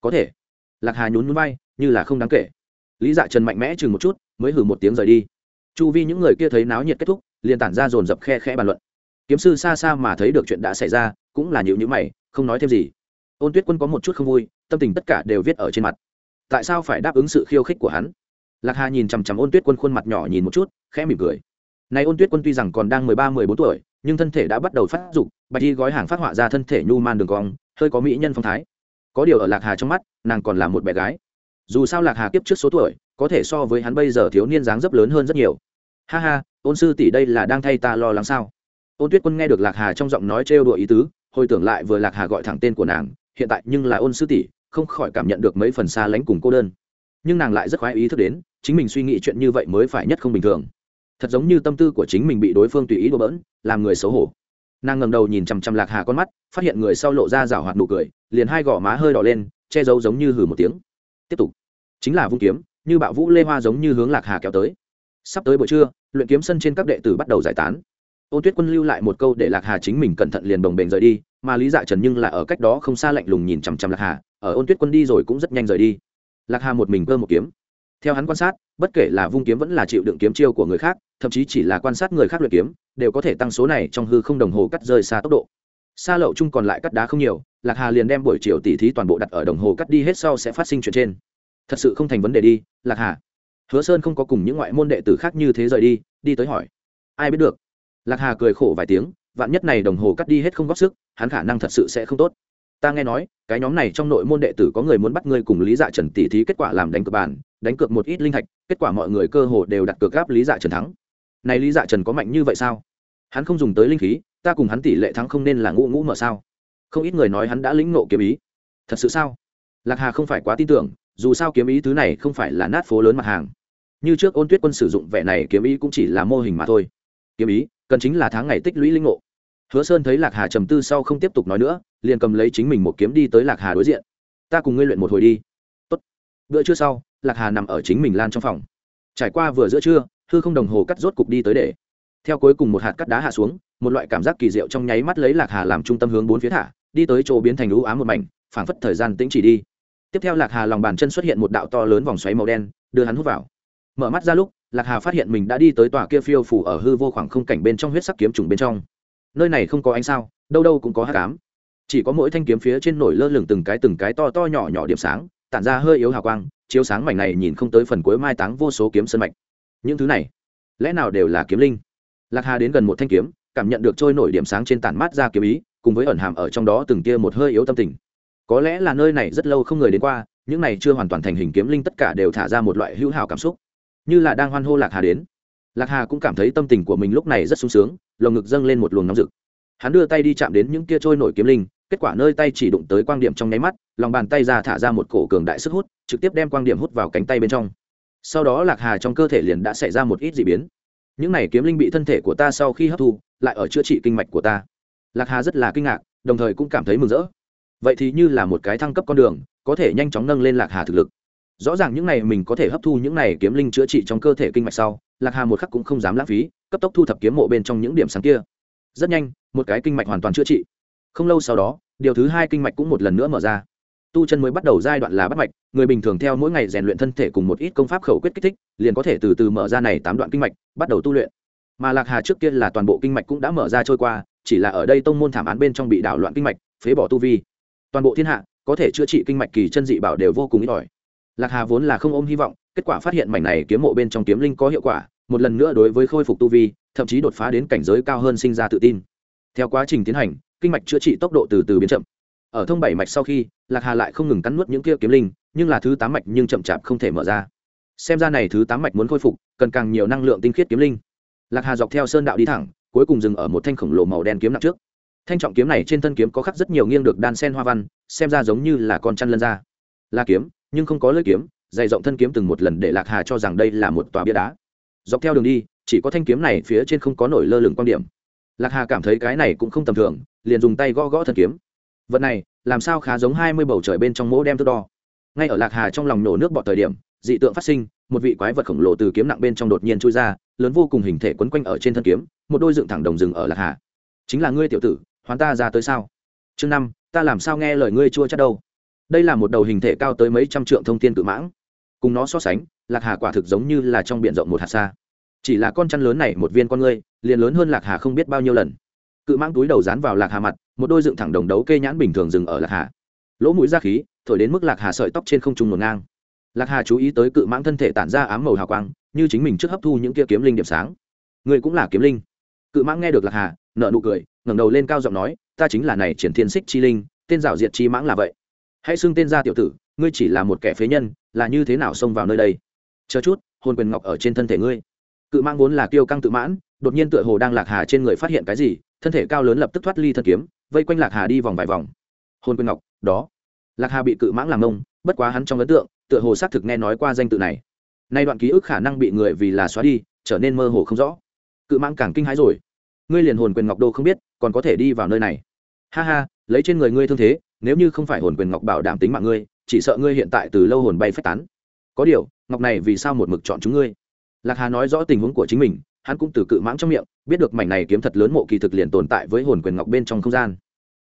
Có thể. Lạc hà nhún núi bay như là không đáng kể. Lý dạ trần mạnh mẽ chừng một chút, mới hử một tiếng rời đi. Chu vi những người kia thấy náo nhiệt kết thúc, liền tản ra dồn dập khe khẽ bàn luận kiếm sư xa xa mà thấy được chuyện đã xảy ra, cũng là nhịu nhữ mày, không nói thêm gì. Ôn tuyết quân có một chút không vui, tâm tình tất cả đều viết ở trên mặt. Tại sao phải đáp ứng sự khiêu khích của hắn? Lạc hà nhìn chằm chằm ôn tuyết quân khuôn mặt nhỏ nhìn một chút, khẽ mỉm cười. Này ôn tuyết quân tuy rằng còn đang mười ba, mười bốn tuổi, nhưng thân thể đã bắt đầu phát dục, bạch y gói hàng phát họa ra thân thể nhu man đường cong, hơi có mỹ nhân phong thái. Có điều ở lạc hà trong mắt, nàng còn là một bé gái. Dù sao lạc hà kiếp trước số tuổi, có thể so với hắn bây giờ thiếu niên dáng dấp lớn hơn rất nhiều. Ha ha, ôn sư tỷ đây là đang thay ta lo lắng sao? Ôn tuyết quân nghe được lạc hà trong giọng nói trêu đùa ý tứ, hồi tưởng lại vừa lạc hà gọi thẳng tên của nàng, hiện tại nhưng là ôn sư tỷ, không khỏi cảm nhận được mấy phần xa lánh cùng cô đơn. Nhưng nàng lại rất khoái ý thức đến, chính mình suy nghĩ chuyện như vậy mới phải nhất không bình thường. Thật giống như tâm tư của chính mình bị đối phương tùy ý đùa bỡn, làm người xấu hổ. Nàng ngầm đầu nhìn chằm chằm lạc hà con mắt, phát hiện người sau lộ ra rào hoạt nụ cười, liền hai gò má hơi đỏ lên, che giấu giống như hừ một tiếng. Tiếp tục. Chính là vung kiếm, như bạo vũ lê hoa giống như hướng lạc hà kéo tới. Sắp tới buổi trưa, luyện kiếm sân trên các đệ tử bắt đầu giải tán ôn tuyết quân lưu lại một câu để lạc hà chính mình cẩn thận liền đồng bền rời đi, mà lý dạ trần nhưng là ở cách đó không xa lạnh lùng nhìn chằm chằm lạc hà, ở ôn tuyết quân đi rồi cũng rất nhanh rời đi. Lạc hà một mình cơ một kiếm. Theo hắn quan sát, bất kể là vung kiếm vẫn là chịu đựng kiếm chiêu của người khác, thậm chí chỉ là quan sát người khác luyện kiếm, đều có thể tăng số này trong hư không đồng hồ cắt rơi xa tốc độ. Xa lậu chung còn lại cắt đá không nhiều, lạc hà liền đem buổi chiều tỉ thí toàn bộ đặt ở đồng hồ cắt đi hết sau sẽ phát sinh chuyện trên. Thật sự không thành vấn đề đi, lạc hà. Hứa sơn không có cùng những ngoại môn đệ tử khác như thế rời đi đi tới hỏi. Ai biết được? Lạc hà cười khổ vài tiếng, vạn nhất này đồng hồ cắt đi hết không góp sức, hắn khả năng thật sự sẽ không tốt. Ta nghe nói, cái nhóm này trong nội môn đệ tử có người muốn bắt ngươi cùng lý dạ trần tỉ thí kết quả làm đánh cược bàn, đánh cược một ít linh thạch, kết quả mọi người cơ hồ đều đặt cược gáp lý dạ trần thắng. Này lý dạ trần có mạnh như vậy sao? Hắn không dùng tới linh khí, ta cùng hắn tỷ lệ thắng không nên là ngũ ngũ mở sao? Không ít người nói hắn đã lĩnh nộ kiếm ý. Thật sự sao? Lạc hà không phải quá tin tưởng, dù sao kiếm ý thứ này không phải là nát phố lớn mặt hàng. Như trước ôn tuyết quân sử dụng vẻ này kiếm ý cũng chỉ là mô hình mà thôi. Kiếm ý cần chính là tháng ngày tích lũy linh ngộ. Hứa sơn thấy lạc hà trầm tư sau không tiếp tục nói nữa, liền cầm lấy chính mình một kiếm đi tới lạc hà đối diện. Ta cùng ngươi luyện một hồi đi. Tốt. bữa trưa sau, lạc hà nằm ở chính mình lan trong phòng. Trải qua vừa giữa trưa, hư không đồng hồ cắt rốt cục đi tới để. Theo cuối cùng một hạt cắt đá hạ xuống, một loại cảm giác kỳ diệu trong nháy mắt lấy lạc hà làm trung tâm hướng bốn phía thả, đi tới chỗ biến thành lũ ám một mảnh, phảng phất thời gian tĩnh chỉ đi. Tiếp theo lạc hà lòng bàn chân xuất hiện một đạo to lớn vòng xoáy màu đen, đưa hắn hút vào mở mắt ra lúc, lạc hà phát hiện mình đã đi tới tòa kia phiêu phủ ở hư vô khoảng không cảnh bên trong huyết sắc kiếm trùng bên trong. Nơi này không có ánh sao, đâu đâu cũng có hát cám chỉ có mỗi thanh kiếm phía trên nổi lơ lửng từng cái từng cái to to nhỏ nhỏ điểm sáng, tản ra hơi yếu hào quang, chiếu sáng mảnh này nhìn không tới phần cuối mai táng vô số kiếm sân mạch. Những thứ này, lẽ nào đều là kiếm linh? Lạc hà đến gần một thanh kiếm, cảm nhận được trôi nổi điểm sáng trên tản mát ra kiếm ý, cùng với ẩn hàm ở trong đó từng kia một hơi yếu tâm tình. Có lẽ là nơi này rất lâu không người đến qua, những này chưa hoàn toàn thành hình kiếm linh tất cả đều thả ra một loại hữu hảo cảm xúc như là đang hoan hô lạc hà đến. Lạc hà cũng cảm thấy tâm tình của mình lúc này rất sung sướng, lồng ngực dâng lên một luồng nóng rực. Hắn đưa tay đi chạm đến những kia trôi nổi kiếm linh, kết quả nơi tay chỉ đụng tới quang điểm trong nháy mắt, lòng bàn tay ra thả ra một cổ cường đại sức hút, trực tiếp đem quang điểm hút vào cánh tay bên trong. Sau đó lạc hà trong cơ thể liền đã xảy ra một ít d ị biến. Những này kiếm linh bị thân thể của ta sau khi hấp thu, lại ở chữa trị kinh mạch của ta. Lạc hà rất là kinh ngạc, đồng thời cũng cảm thấy mừng rỡ. Vậy thì như là một cái thăng cấp con đường, có thể nhanh chóng nâng lên lạc hà thực lực rõ ràng những này mình có thể hấp thu những này kiếm linh chữa trị trong cơ thể kinh mạch sau, lạc hà một khắc cũng không dám lãng phí, cấp tốc thu thập kiếm mộ bên trong những điểm sáng kia. Rất nhanh, một cái kinh mạch hoàn toàn chữa trị. Không lâu sau đó, điều thứ hai kinh mạch cũng một lần nữa mở ra. Tu chân mới bắt đầu giai đoạn là bắt mạch, người bình thường theo mỗi ngày rèn luyện thân thể cùng một ít công pháp khẩu quyết kích thích, liền có thể từ từ mở ra này tám đoạn kinh mạch, bắt đầu tu luyện. Mà lạc hà trước kia là toàn bộ kinh mạch cũng đã mở ra trôi qua, chỉ là ở đây tông môn thảm án bên trong bị đảo loạn kinh mạch, phế bỏ tu vi. Toàn bộ thiên hạ, có thể chữa trị kinh mạch kỳ chân dị bảo đều vô cùng ít ỏi lạc hà vốn là không ôm hy vọng, kết quả phát hiện mảnh này kiếm mộ bên trong kiếm linh có hiệu quả, một lần nữa đối với khôi phục tu vi, thậm chí đột phá đến cảnh giới cao hơn sinh ra tự tin. Theo quá trình tiến hành, kinh mạch chữa trị tốc độ từ từ biến chậm. Ở thông bảy mạch sau khi, lạc hà lại không ngừng cắn nuốt những kia kiếm linh, nhưng là thứ tám mạch nhưng chậm chạp không thể mở ra. Xem ra này thứ tám mạch muốn khôi phục, cần càng nhiều năng lượng tinh khiết kiếm linh. Lạc hà dọc theo sơn đạo đi thẳng, cuối cùng dừng ở một thanh khổng lồ màu đen kiếm nặng trước. Thanh trọng kiếm này trên thân kiếm có khắc rất nhiều nghiêng được đan sen hoa văn, xem ra giống như là con chăn lân ra La kiếm nhưng không có lưỡi kiếm, dày rộng thân kiếm từng một lần để lạc hà cho rằng đây là một tòa bia đá. Dọc theo đường đi, chỉ có thanh kiếm này phía trên không có nổi lơ lửng quan điểm. Lạc hà cảm thấy cái này cũng không tầm thường, liền dùng tay gõ gõ thân kiếm. Vật này, làm sao khá giống hai mươi bầu trời bên trong mỗ đem thước đo. Ngay ở lạc hà trong lòng nổ nước bọt thời điểm, dị tượng phát sinh, một vị quái vật khổng lồ từ kiếm nặng bên trong đột nhiên trôi ra, lớn vô cùng hình thể quấn quanh ở trên thân kiếm, một đôi dựng thẳng đồng rừng ở lạc hà. Chính là ngươi tiểu tử, hoán ta ra tới sao? Chương năm, ta làm sao nghe lời ngươi chua chắc đâu? Đây là một đầu hình thể cao tới mấy trăm trượng thông thiên cự mãng. Cùng nó so sánh, lạc hà quả thực giống như là trong b i ể n rộng một hạt xa chỉ là con chăn lớn này một viên con ngươi, liền lớn hơn lạc hà không biết bao nhiêu lần. Cự mãng túi đầu dán vào lạc hà mặt, một đôi dựng thẳng đồng đấu kê nhãn bình thường dừng ở lạc hà. Lỗ mũi ra khí, thổi đến mức lạc hà sợi tóc trên không trung ngổn ngang. Lạc hà chú ý tới cự mãng thân thể tản ra ám màu hào quang, như chính mình trước hấp thu những kia kiếm linh điểm sáng. Người cũng là kiếm linh. Cự mãng nghe được lạc hà nợ nụ cười, ngẩng đầu lên cao giọng nói, ta chính là này triển thiên xích chi linh, tên rảo diệt chi mãng là vậy hãy xưng tên ra tiểu tử, ngươi chỉ là một kẻ phế nhân, là như thế nào xông vào nơi đây? Chờ chút, hồn quyền ngọc ở trên thân thể ngươi. Cự Mang vốn là kiêu căng tự mãn, đột nhiên tựa hồ đang lạc hà trên người phát hiện cái gì, thân thể cao lớn lập tức thoát ly thân kiếm, vây quanh lạc hà đi vòng vài vòng. Hồn quyền ngọc, đó. Lạc hà bị cự mãng làm mông, bất quá hắn trong ấn tượng, tựa hồ xác thực nghe nói qua danh tự này. Nay đoạn ký ức khả năng bị người vì là xóa đi, trở nên mơ hồ không rõ. Cự mãng càng kinh hãi rồi. Ngươi liền hồn quyền ngọc đô không biết, còn có thể đi vào nơi này. Ha ha, lấy trên người ngươi thương thế nếu như không phải hồn quyền ngọc bảo đảm tính mạng ngươi, chỉ sợ ngươi hiện tại từ lâu hồn bay phách tán. Có điều, ngọc này vì sao một mực chọn chúng ngươi? Lạc hà nói rõ tình huống của chính mình, hắn cũng từ cự mãng trong miệng, biết được mảnh này kiếm thật lớn mộ kỳ thực liền tồn tại với hồn quyền ngọc bên trong không gian.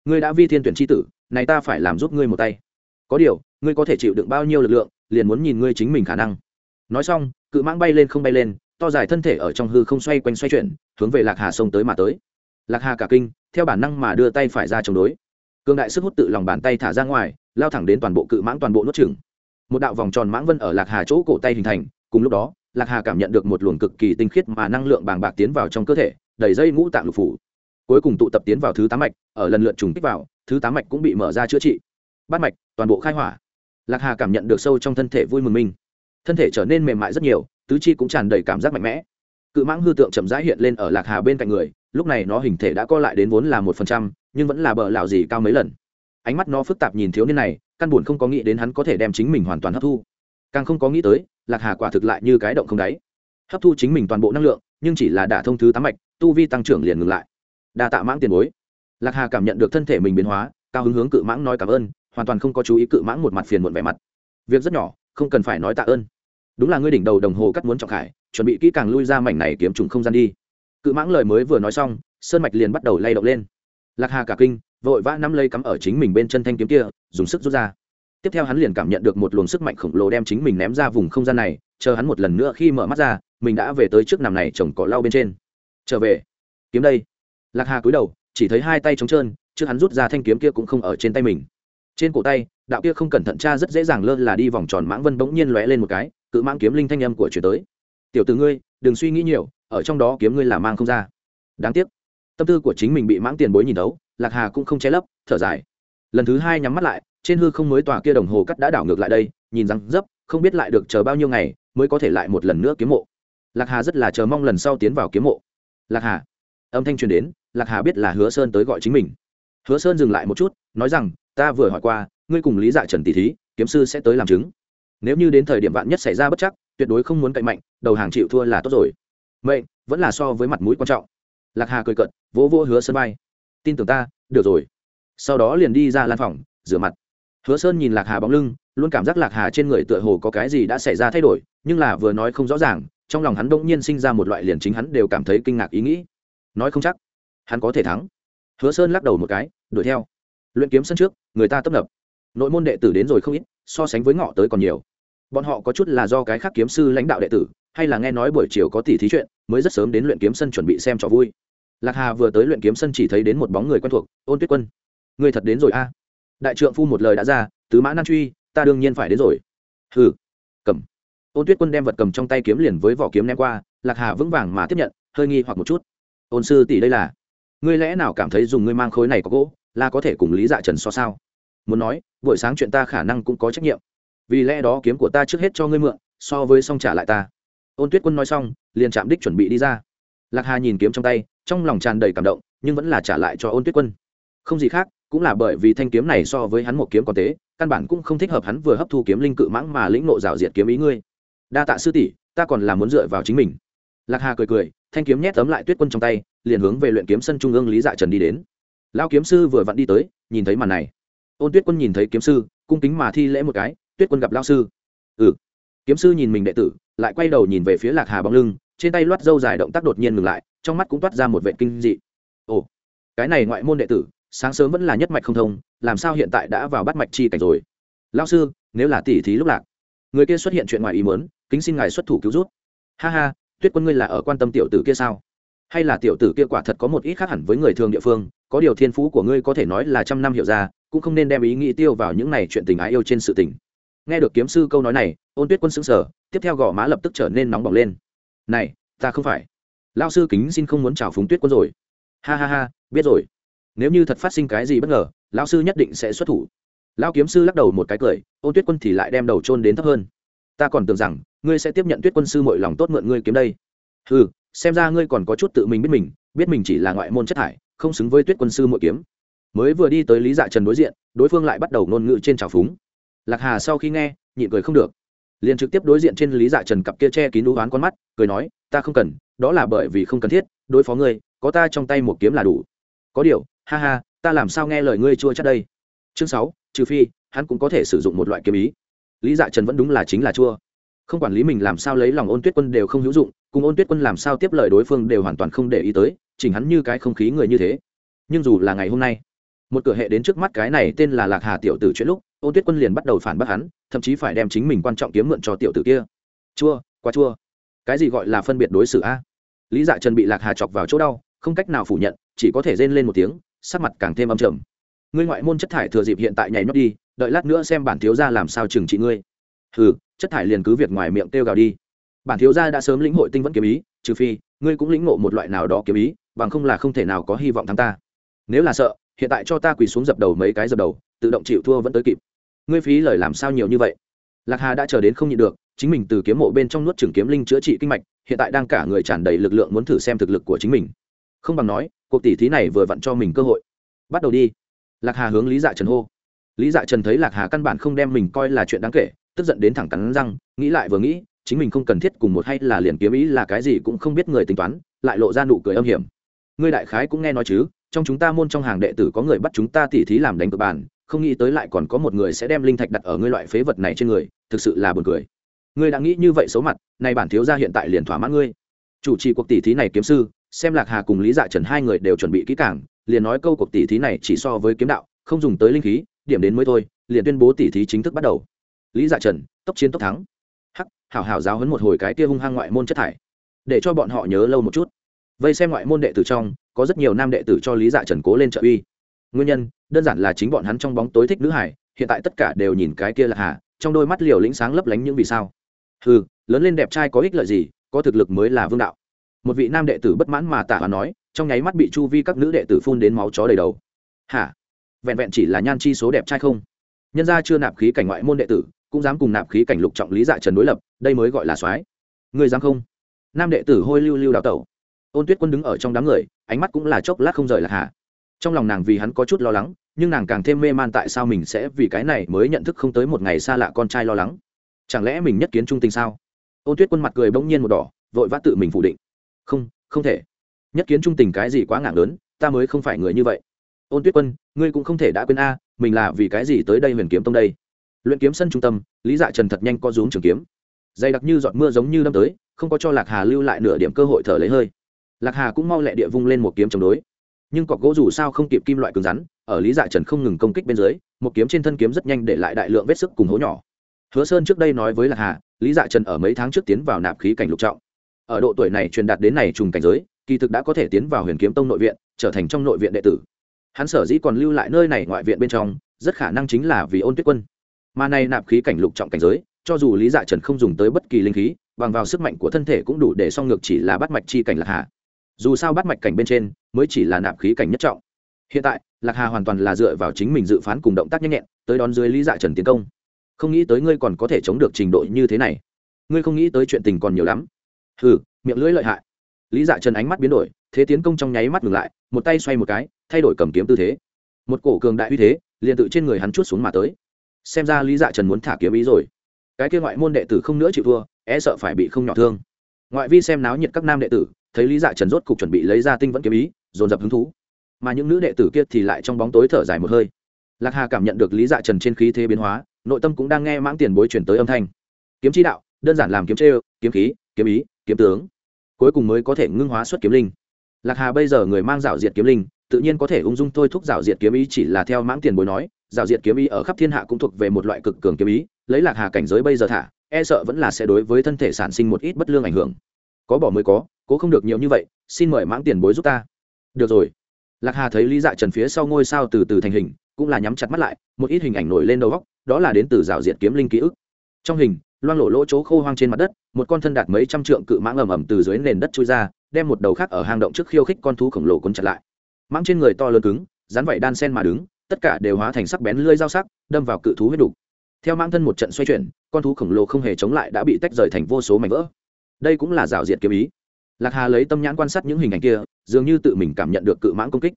Ngươi đã vi thiên tuyển tri tử, này ta phải làm giúp ngươi một tay. Có điều, ngươi có thể chịu đựng bao nhiêu lực lượng, liền muốn nhìn ngươi chính mình khả năng. Nói xong, cự mãng bay lên không bay lên, to dài thân thể ở trong hư không xoay quanh xoay chuyển, hướng về lạc hà sông tới mà tới. Lạc hà cả kinh, theo bản năng mà đưa tay phải ra chống đối cương đại sức hút tự lòng bàn tay thả ra ngoài, lao thẳng đến toàn bộ cự mãng toàn bộ nuốt chừng một đạo vòng tròn mãng vân ở lạc hà chỗ cổ tay hình thành, cùng lúc đó, lạc hà cảm nhận được một luồng cực kỳ tinh khiết mà năng lượng bàng bạc tiến vào trong cơ thể đẩy dây ngũ tạng lục phủ. Cuối cùng tụ tập tiến vào thứ tám mạch, ở lần lượt trùng kích vào, thứ tám mạch cũng bị mở ra chữa trị. Bát mạch, toàn bộ khai hỏa. Lạc hà cảm nhận được sâu trong thân thể vui mừng minh thân thể trở nên mềm mại rất nhiều, tứ chi cũng tràn đầy cảm giác mạnh mẽ. Cự mãng hư tượng chậm rãi hiện lên ở lạc hà bên cạnh người, lúc này nó hình thể đã co lại đến vốn là một phần trăm nhưng vẫn là bờ lão gì cao mấy lần. Ánh mắt nó phức tạp nhìn thiếu niên này, căn buồn không có nghĩ đến hắn có thể đem chính mình hoàn toàn hấp thu. Càng không có nghĩ tới, lạc hà quả thực lại như cái động không đáy. Hấp thu chính mình toàn bộ năng lượng, nhưng chỉ là đả thông thứ tám mạch, tu vi tăng trưởng liền ngừng lại. Đa tạ mãng tiền bối. Lạc hà cảm nhận được thân thể mình biến hóa, cao hứng hướng cự mãng nói cảm ơn, hoàn toàn không có chú ý cự mãng một mặt phiền muộn vẻ mặt. Việc rất nhỏ, không cần phải nói tạ ơn. Đúng là ngươi đỉnh đầu đồng hồ cắt muốn trọng khải, chuẩn bị kỹ càng lui ra mảnh này kiếm trùng không gian đi. Cự mãng lời mới vừa nói xong, sơn mạch liền bắt đầu lay động lên lạc hà cả kinh, vội vã nắm lấy cắm ở chính mình bên chân thanh kiếm kia, dùng sức rút ra. Tiếp theo hắn liền cảm nhận được một luồng sức mạnh khổng lồ đem chính mình ném ra vùng không gian này, chờ hắn một lần nữa khi mở mắt ra, mình đã về tới trước nằm này trồng cỏ lau bên trên. Trở về. Kiếm đây. Lạc hà cúi đầu, chỉ thấy hai tay trống trơn, trước hắn rút ra thanh kiếm kia cũng không ở trên tay mình. Trên cổ tay, đạo kia không cẩn thận cha rất dễ dàng lơ là đi vòng tròn mãng vân bỗng nhiên lóe lên một cái, cự mãng kiếm linh thanh âm của chuyển tới. Tiểu t ử ngươi, đừng suy nghĩ nhiều, ở trong đó kiếm ngươi là mang không ra. Đáng tiếc tâm tư của chính mình bị mãng tiền bối nhìn đấu lạc hà cũng không che lấp, thở dài. Lần thứ hai nhắm mắt lại, trên hư không mới tòa kia đồng hồ cắt đã đảo ngược lại đây, nhìn răng dấp, không biết lại được chờ bao nhiêu ngày, mới có thể lại một lần nữa kiếm mộ. Lạc hà rất là chờ mong lần sau tiến vào kiếm mộ. Lạc hà, âm thanh truyền đến, lạc hà biết là hứa sơn tới gọi chính mình. Hứa sơn dừng lại một chút, nói rằng, ta vừa hỏi qua, ngươi cùng lý dạ trần tỷ thí, kiếm sư sẽ tới làm chứng. Nếu như đến thời điểm vạn nhất xảy ra bất chắc, tuyệt đối không muốn cậy mạnh, đầu hàng chịu thua là tốt rồi. Mệnh vẫn là so với mặt mũi quan trọng lạc hà cười cận vỗ vỗ hứa sơn bay tin tưởng ta, được rồi. Sau đó liền đi ra lan phòng, rửa mặt. Hứa sơn nhìn lạc hà bóng lưng, luôn cảm giác lạc hà trên người tựa hồ có cái gì đã xảy ra thay đổi, nhưng là vừa nói không rõ ràng, trong lòng hắn đông nhiên sinh ra một loại liền chính hắn đều cảm thấy kinh ngạc ý nghĩ. Nói không chắc, hắn có thể thắng. Hứa sơn lắc đầu một cái, đuổi theo. Luyện kiếm sân trước, người ta tấp nập. Nội môn đệ tử đến rồi không ít, so sánh với ngọ tới còn nhiều. Bọn họ có chút là do cái khác kiếm sư lãnh đạo đệ tử, hay là nghe nói buổi chiều có tỷ thí chuyện, mới rất sớm đến luyện kiếm sân chuẩn bị xem trò vui lạc hà vừa tới luyện kiếm sân chỉ thấy đến một bóng người quen thuộc, ôn tuyết quân người thật đến rồi a? Đại trượng phu một lời đã ra, tứ mã nan truy, ta đương nhiên phải đến rồi. Hừ, cầm. Ôn tuyết quân đem vật cầm trong tay kiếm liền với vỏ kiếm ném qua, lạc hà vững vàng mà tiếp nhận, hơi nghi hoặc một chút. Ôn sư tỷ đây là, ngươi lẽ nào cảm thấy dùng ngươi mang khối này có gỗ, là có thể cùng lý dạ trần so sao? Muốn nói, buổi sáng chuyện ta khả năng cũng có trách nhiệm. Vì lẽ đó kiếm của ta trước hết cho ngươi mượn, so với xong trả lại ta. Ôn tuyết quân nói xong, liền chạm đích chuẩn bị đi ra lạc hà nhìn kiếm trong tay, trong lòng tràn đầy cảm động, nhưng vẫn là trả lại cho ôn tuyết quân. Không gì khác, cũng là bởi vì thanh kiếm này so với hắn một kiếm còn tế, căn bản cũng không thích hợp hắn vừa hấp thu kiếm linh cự mãng mà lĩnh nộ rào diệt kiếm ý ngươi. Đa tạ sư tỷ, ta còn là muốn dựa vào chính mình. Lạc hà cười cười, thanh kiếm nhét tấm lại tuyết quân trong tay, liền hướng về luyện kiếm sân trung ương lý dạ trần đi đến. Lao kiếm sư vừa vặn đi tới, nhìn thấy màn này. Ôn tuyết quân nhìn thấy kiếm sư, cung kính mà thi lễ một cái, tuyết quân gặp lao sư. Ừ. Kiếm sư nhìn mình đệ tử, lại quay đầu nhìn về phía lạc hà bóng lưng trên tay loát dâu dài động tác đột nhiên ngừng lại, trong mắt cũng toát ra một vệ kinh dị. Ồ, cái này ngoại môn đệ tử, sáng sớm vẫn là nhất mạch không thông, làm sao hiện tại đã vào bắt mạch chi cảnh rồi? Lao sư, nếu là tỷ thí lúc lạc, người kia xuất hiện chuyện ngoài ý muốn, kính xin ngài xuất thủ cứu rút ha ha, tuyết quân ngươi là ở quan tâm tiểu tử kia sao? Hay là tiểu tử kia quả thật có một ít khác hẳn với người thường địa phương, có điều thiên phú của ngươi có thể nói là trăm năm hiểu ra, cũng không nên đem ý nghĩ tiêu vào những này chuyện tình ái yêu trên sự tình. Nghe được kiếm sư câu nói này, ôn tuyết quân xứng sở tiếp theo gò má lập tức trở nên nóng bỏng lên này, ta không phải. Lao sư kính xin không muốn chào phúng tuyết quân rồi. Ha ha ha, biết rồi. Nếu như thật phát sinh cái gì bất ngờ, lão sư nhất định sẽ xuất thủ. Lao kiếm sư lắc đầu một cái cười, Ô tuyết quân thì lại đem đầu trôn đến thấp hơn. Ta còn tưởng rằng, ngươi sẽ tiếp nhận tuyết quân sư mọi lòng tốt mượn ngươi kiếm đây. Ừ xem ra ngươi còn có chút tự mình biết mình biết mình chỉ là ngoại môn chất thải, không xứng với tuyết quân sư mọi kiếm. Mới vừa đi tới lý dạ trần đối diện, đối phương lại bắt đầu ngôn ngữ trên trào phúng. Lạc hà sau khi nghe, nhịn cười không được liền trực tiếp đối diện trên lý dạ trần cặp kia che kín đũ oán con mắt, cười nói, ta không cần, đó là bởi vì không cần thiết, đối phó ngươi, có ta trong tay một kiếm là đủ. Có điều, ha ha, ta làm sao nghe lời ngươi chua chắc đây? Chương sáu, trừ phi, hắn cũng có thể sử dụng một loại kiếm ý. Lý dạ trần vẫn đúng là chính là chua. Không quản lý mình làm sao lấy lòng ôn tuyết quân đều không hữu dụng, cùng ôn tuyết quân làm sao tiếp lời đối phương đều hoàn toàn không để ý tới, chỉnh hắn như cái không khí người như thế. Nhưng dù là ngày hôm nay, một cửa hệ đến trước mắt cái này tên là lạc hà tiểu tử chuyện lúc ôn tuyết quân liền bắt đầu phản bác hắn, thậm chí phải đem chính mình quan trọng kiếm mượn cho tiểu tử kia. Chua, quá chua. Cái gì gọi là phân biệt đối xử a? Lý dạ trần bị lạc hà chọc vào chỗ đau, không cách nào phủ nhận, chỉ có thể rên lên một tiếng, sắc mặt càng thêm âm trầm. Ngươi ngoại môn chất thải thừa dịp hiện tại nhảy nhót đi, đợi lát nữa xem bản thiếu gia làm sao trừng trị ngươi. Hừ, chất thải liền cứ việc ngoài miệng kêu gào đi. Bản thiếu gia đã sớm lĩnh hội tinh vẫn kiếm ý, trừ phi, ngươi cũng lĩnh ngộ một loại nào đó kiếm ý, bằng không là không thể nào có hy vọng thắng ta. Nếu là sợ, hiện tại cho ta quỳ xuống dập đầu mấy cái dập đầu, tự động chịu thua vẫn tới kịp ngươi phí lời làm sao nhiều như vậy? Lạc hà đã chờ đến không nhịn được, chính mình từ kiếm mộ bên trong nuốt trường kiếm linh chữa trị kinh mạch, hiện tại đang cả người tràn đầy lực lượng muốn thử xem thực lực của chính mình. Không bằng nói, cuộc tỷ thí này vừa vặn cho mình cơ hội. Bắt đầu đi. Lạc hà hướng lý dạ trần hô. Lý dạ trần thấy lạc hà căn bản không đem mình coi là chuyện đáng kể, tức giận đến thẳng cắn răng, nghĩ lại vừa nghĩ, chính mình không cần thiết cùng một hay là liền kiếm ý là cái gì cũng không biết người tính toán, lại lộ ra nụ cười âm hiểm. Ngươi đại khái cũng nghe nói chứ, trong chúng ta môn trong hàng đệ tử có người bắt chúng ta tỉ thí làm đánh cược bàn không nghĩ tới lại còn có một người sẽ đem linh thạch đặt ở ngươi loại phế vật này trên người, thực sự là buồn cười. Ngươi đã nghĩ như vậy xấu mặt, nay bản thiếu gia hiện tại liền thỏa mãn ngươi. Chủ trì cuộc tỷ thí này kiếm sư, xem lạc hà cùng lý dạ trần hai người đều chuẩn bị kỹ càng, liền nói câu cuộc tỷ thí này chỉ so với kiếm đạo, không dùng tới linh khí, điểm đến mới thôi, liền tuyên bố tỷ thí chính thức bắt đầu. Lý dạ trần, tốc chiến tốc thắng. Hắc, hảo hảo giáo hấn một hồi cái kia hung hăng ngoại môn chất thải. Để cho bọn họ nhớ lâu một chút. Vây xem ngoại môn đệ tử trong, có rất nhiều nam đệ tử cho lý dạ trần cố lên trợ uy. Nguyên nhân đơn giản là chính bọn hắn trong bóng tối thích nữ hải, hiện tại tất cả đều nhìn cái kia là hà, trong đôi mắt liều lĩnh sáng lấp lánh những vì sao. Ừ lớn lên đẹp trai có ích lợi gì, có thực lực mới là vương đạo. Một vị nam đệ tử bất mãn mà tả và nói, trong nháy mắt bị chu vi các nữ đệ tử phun đến máu chó đầy đầu. Hả vẹn vẹn chỉ là nhan chi số đẹp trai không? Nhân ra chưa nạp khí cảnh ngoại môn đệ tử, cũng dám cùng nạp khí cảnh lục trọng lý dạ trần đối lập, đây mới gọi là soái. Người dám không? Nam đệ tử hôi lưu lưu đào tẩu. Ôn tuyết quân đứng ở trong đám người, ánh mắt cũng là chốc lát không rời là hà trong lòng nàng vì hắn có chút lo lắng, nhưng nàng càng thêm mê man tại sao mình sẽ vì cái này mới nhận thức không tới một ngày xa lạ con trai lo lắng. Chẳng lẽ mình nhất kiến trung tình sao? Ôn tuyết quân mặt cười bỗng nhiên một đỏ, vội vã tự mình phủ định. Không không thể. Nhất kiến trung tình cái gì quá ngạc lớn, ta mới không phải người như vậy. Ôn tuyết quân, ngươi cũng không thể đã quên a, mình là vì cái gì tới đây huyền kiếm tông đây? Luyện kiếm sân trung tâm, lý dạ trần thật nhanh co rúm trường kiếm. Dày đặc như giọt mưa giống như đâm tới, không có cho lạc hà lưu lại nửa điểm cơ hội thở lấy hơi. Lạc hà cũng mau lẹ địa vung lên một kiếm chống đối nhưng cọc gỗ dù sao không kịp kim loại cứng rắn, ở lý dạ trần không ngừng công kích bên dưới, một kiếm trên thân kiếm rất nhanh để lại đại lượng vết sức cùng hố nhỏ. Hứa sơn trước đây nói với lạc hà, lý dạ trần ở mấy tháng trước tiến vào nạp khí cảnh lục trọng. Ở độ tuổi này truyền đạt đến này trùng cảnh giới, kỳ thực đã có thể tiến vào huyền kiếm tông nội viện, trở thành trong nội viện đệ tử. Hắn sở dĩ còn lưu lại nơi này ngoại viện bên trong, rất khả năng chính là vì ôn tuyết quân. Mà này nạp khí cảnh lục trọng cảnh giới, cho dù lý dạ trần không dùng tới bất kỳ linh khí, bằng vào sức mạnh của thân thể cũng đủ để song ngược chỉ là bắt mạch chi cảnh lạc hà dù sao bắt mạch cảnh bên trên mới chỉ là nạp khí cảnh nhất trọng. Hiện tại, lạc hà hoàn toàn là dựa vào chính mình dự phán cùng động tác nhanh nhẹn, tới đón dưới lý dạ trần tiến công. Không nghĩ tới ngươi còn có thể chống được trình độ như thế này. Ngươi không nghĩ tới chuyện tình còn nhiều lắm. Hừ, miệng lưỡi lợi hại. Lý dạ trần ánh mắt biến đổi, thế tiến công trong nháy mắt ngừng lại, một tay xoay một cái, thay đổi cầm kiếm tư thế. Một cổ cường đại uy thế, liền tự trên người hắn chút xuống mà tới. Xem ra lý dạ trần muốn thả kiếm ý rồi. Cái kia ngoại môn đệ tử không nữa chịu thua e sợ phải bị không nhỏ thương. Ngoại vi xem náo nhiệt các nam đệ tử thấy lý dạ trần rốt cục chuẩn bị lấy ra tinh vẫn kiếm ý, dồn dập hứng thú. Mà những nữ đệ tử kia thì lại trong bóng tối thở dài một hơi. Lạc hà cảm nhận được lý dạ trần trên khí thế biến hóa, nội tâm cũng đang nghe mãng tiền bối chuyển tới âm thanh. Kiếm chi đạo, đơn giản làm kiếm chê kiếm khí, kiếm ý, kiếm tướng. Cuối cùng mới có thể ngưng hóa xuất kiếm linh. Lạc hà bây giờ người mang rảo diệt kiếm linh, tự nhiên có thể ung dung thôi thúc rảo diệt kiếm ý chỉ là theo mãng tiền bối nói rảo diệt kiếm ý ở khắp thiên hạ cũng thuộc về một loại cực cường kiếm ý, lấy lạc hà cảnh giới bây giờ thả e sợ vẫn là sẽ đối với thân thể sản sinh một ít bất lương ảnh hưởng. Có bỏ mới có cố không được nhiều như vậy, xin mời mãng tiền bối giúp ta. Được rồi. Lạc hà thấy lý dạ trần phía sau ngôi sao từ từ thành hình, cũng là nhắm chặt mắt lại, một ít hình ảnh nổi lên đầu góc đó là đến từ rào diệt kiếm linh ký ức. Trong hình, loang lộ lỗ chỗ khô hoang trên mặt đất, một con thân đạt mấy trăm trượng cự mãng ầm ầm từ dưới nền đất trôi ra, đem một đầu khác ở hang động trước khiêu khích con thú khổng lồ cuốn chặt lại. Mãng trên người to lớn cứng rắn vảy đan sen mà đứng, tất cả đều hóa thành sắc bén lưỡi dao sắc, đâm vào cự thú huyết đục. Theo mãng thân một trận xoay chuyển, con thú khổng lồ không hề chống lại đã bị tách rời thành vô số mảnh vỡ. Đây cũng là rào diệt kiếm ý lạc hà lấy tâm nhãn quan sát những hình ảnh kia, dường như tự mình cảm nhận được cự mãng công kích.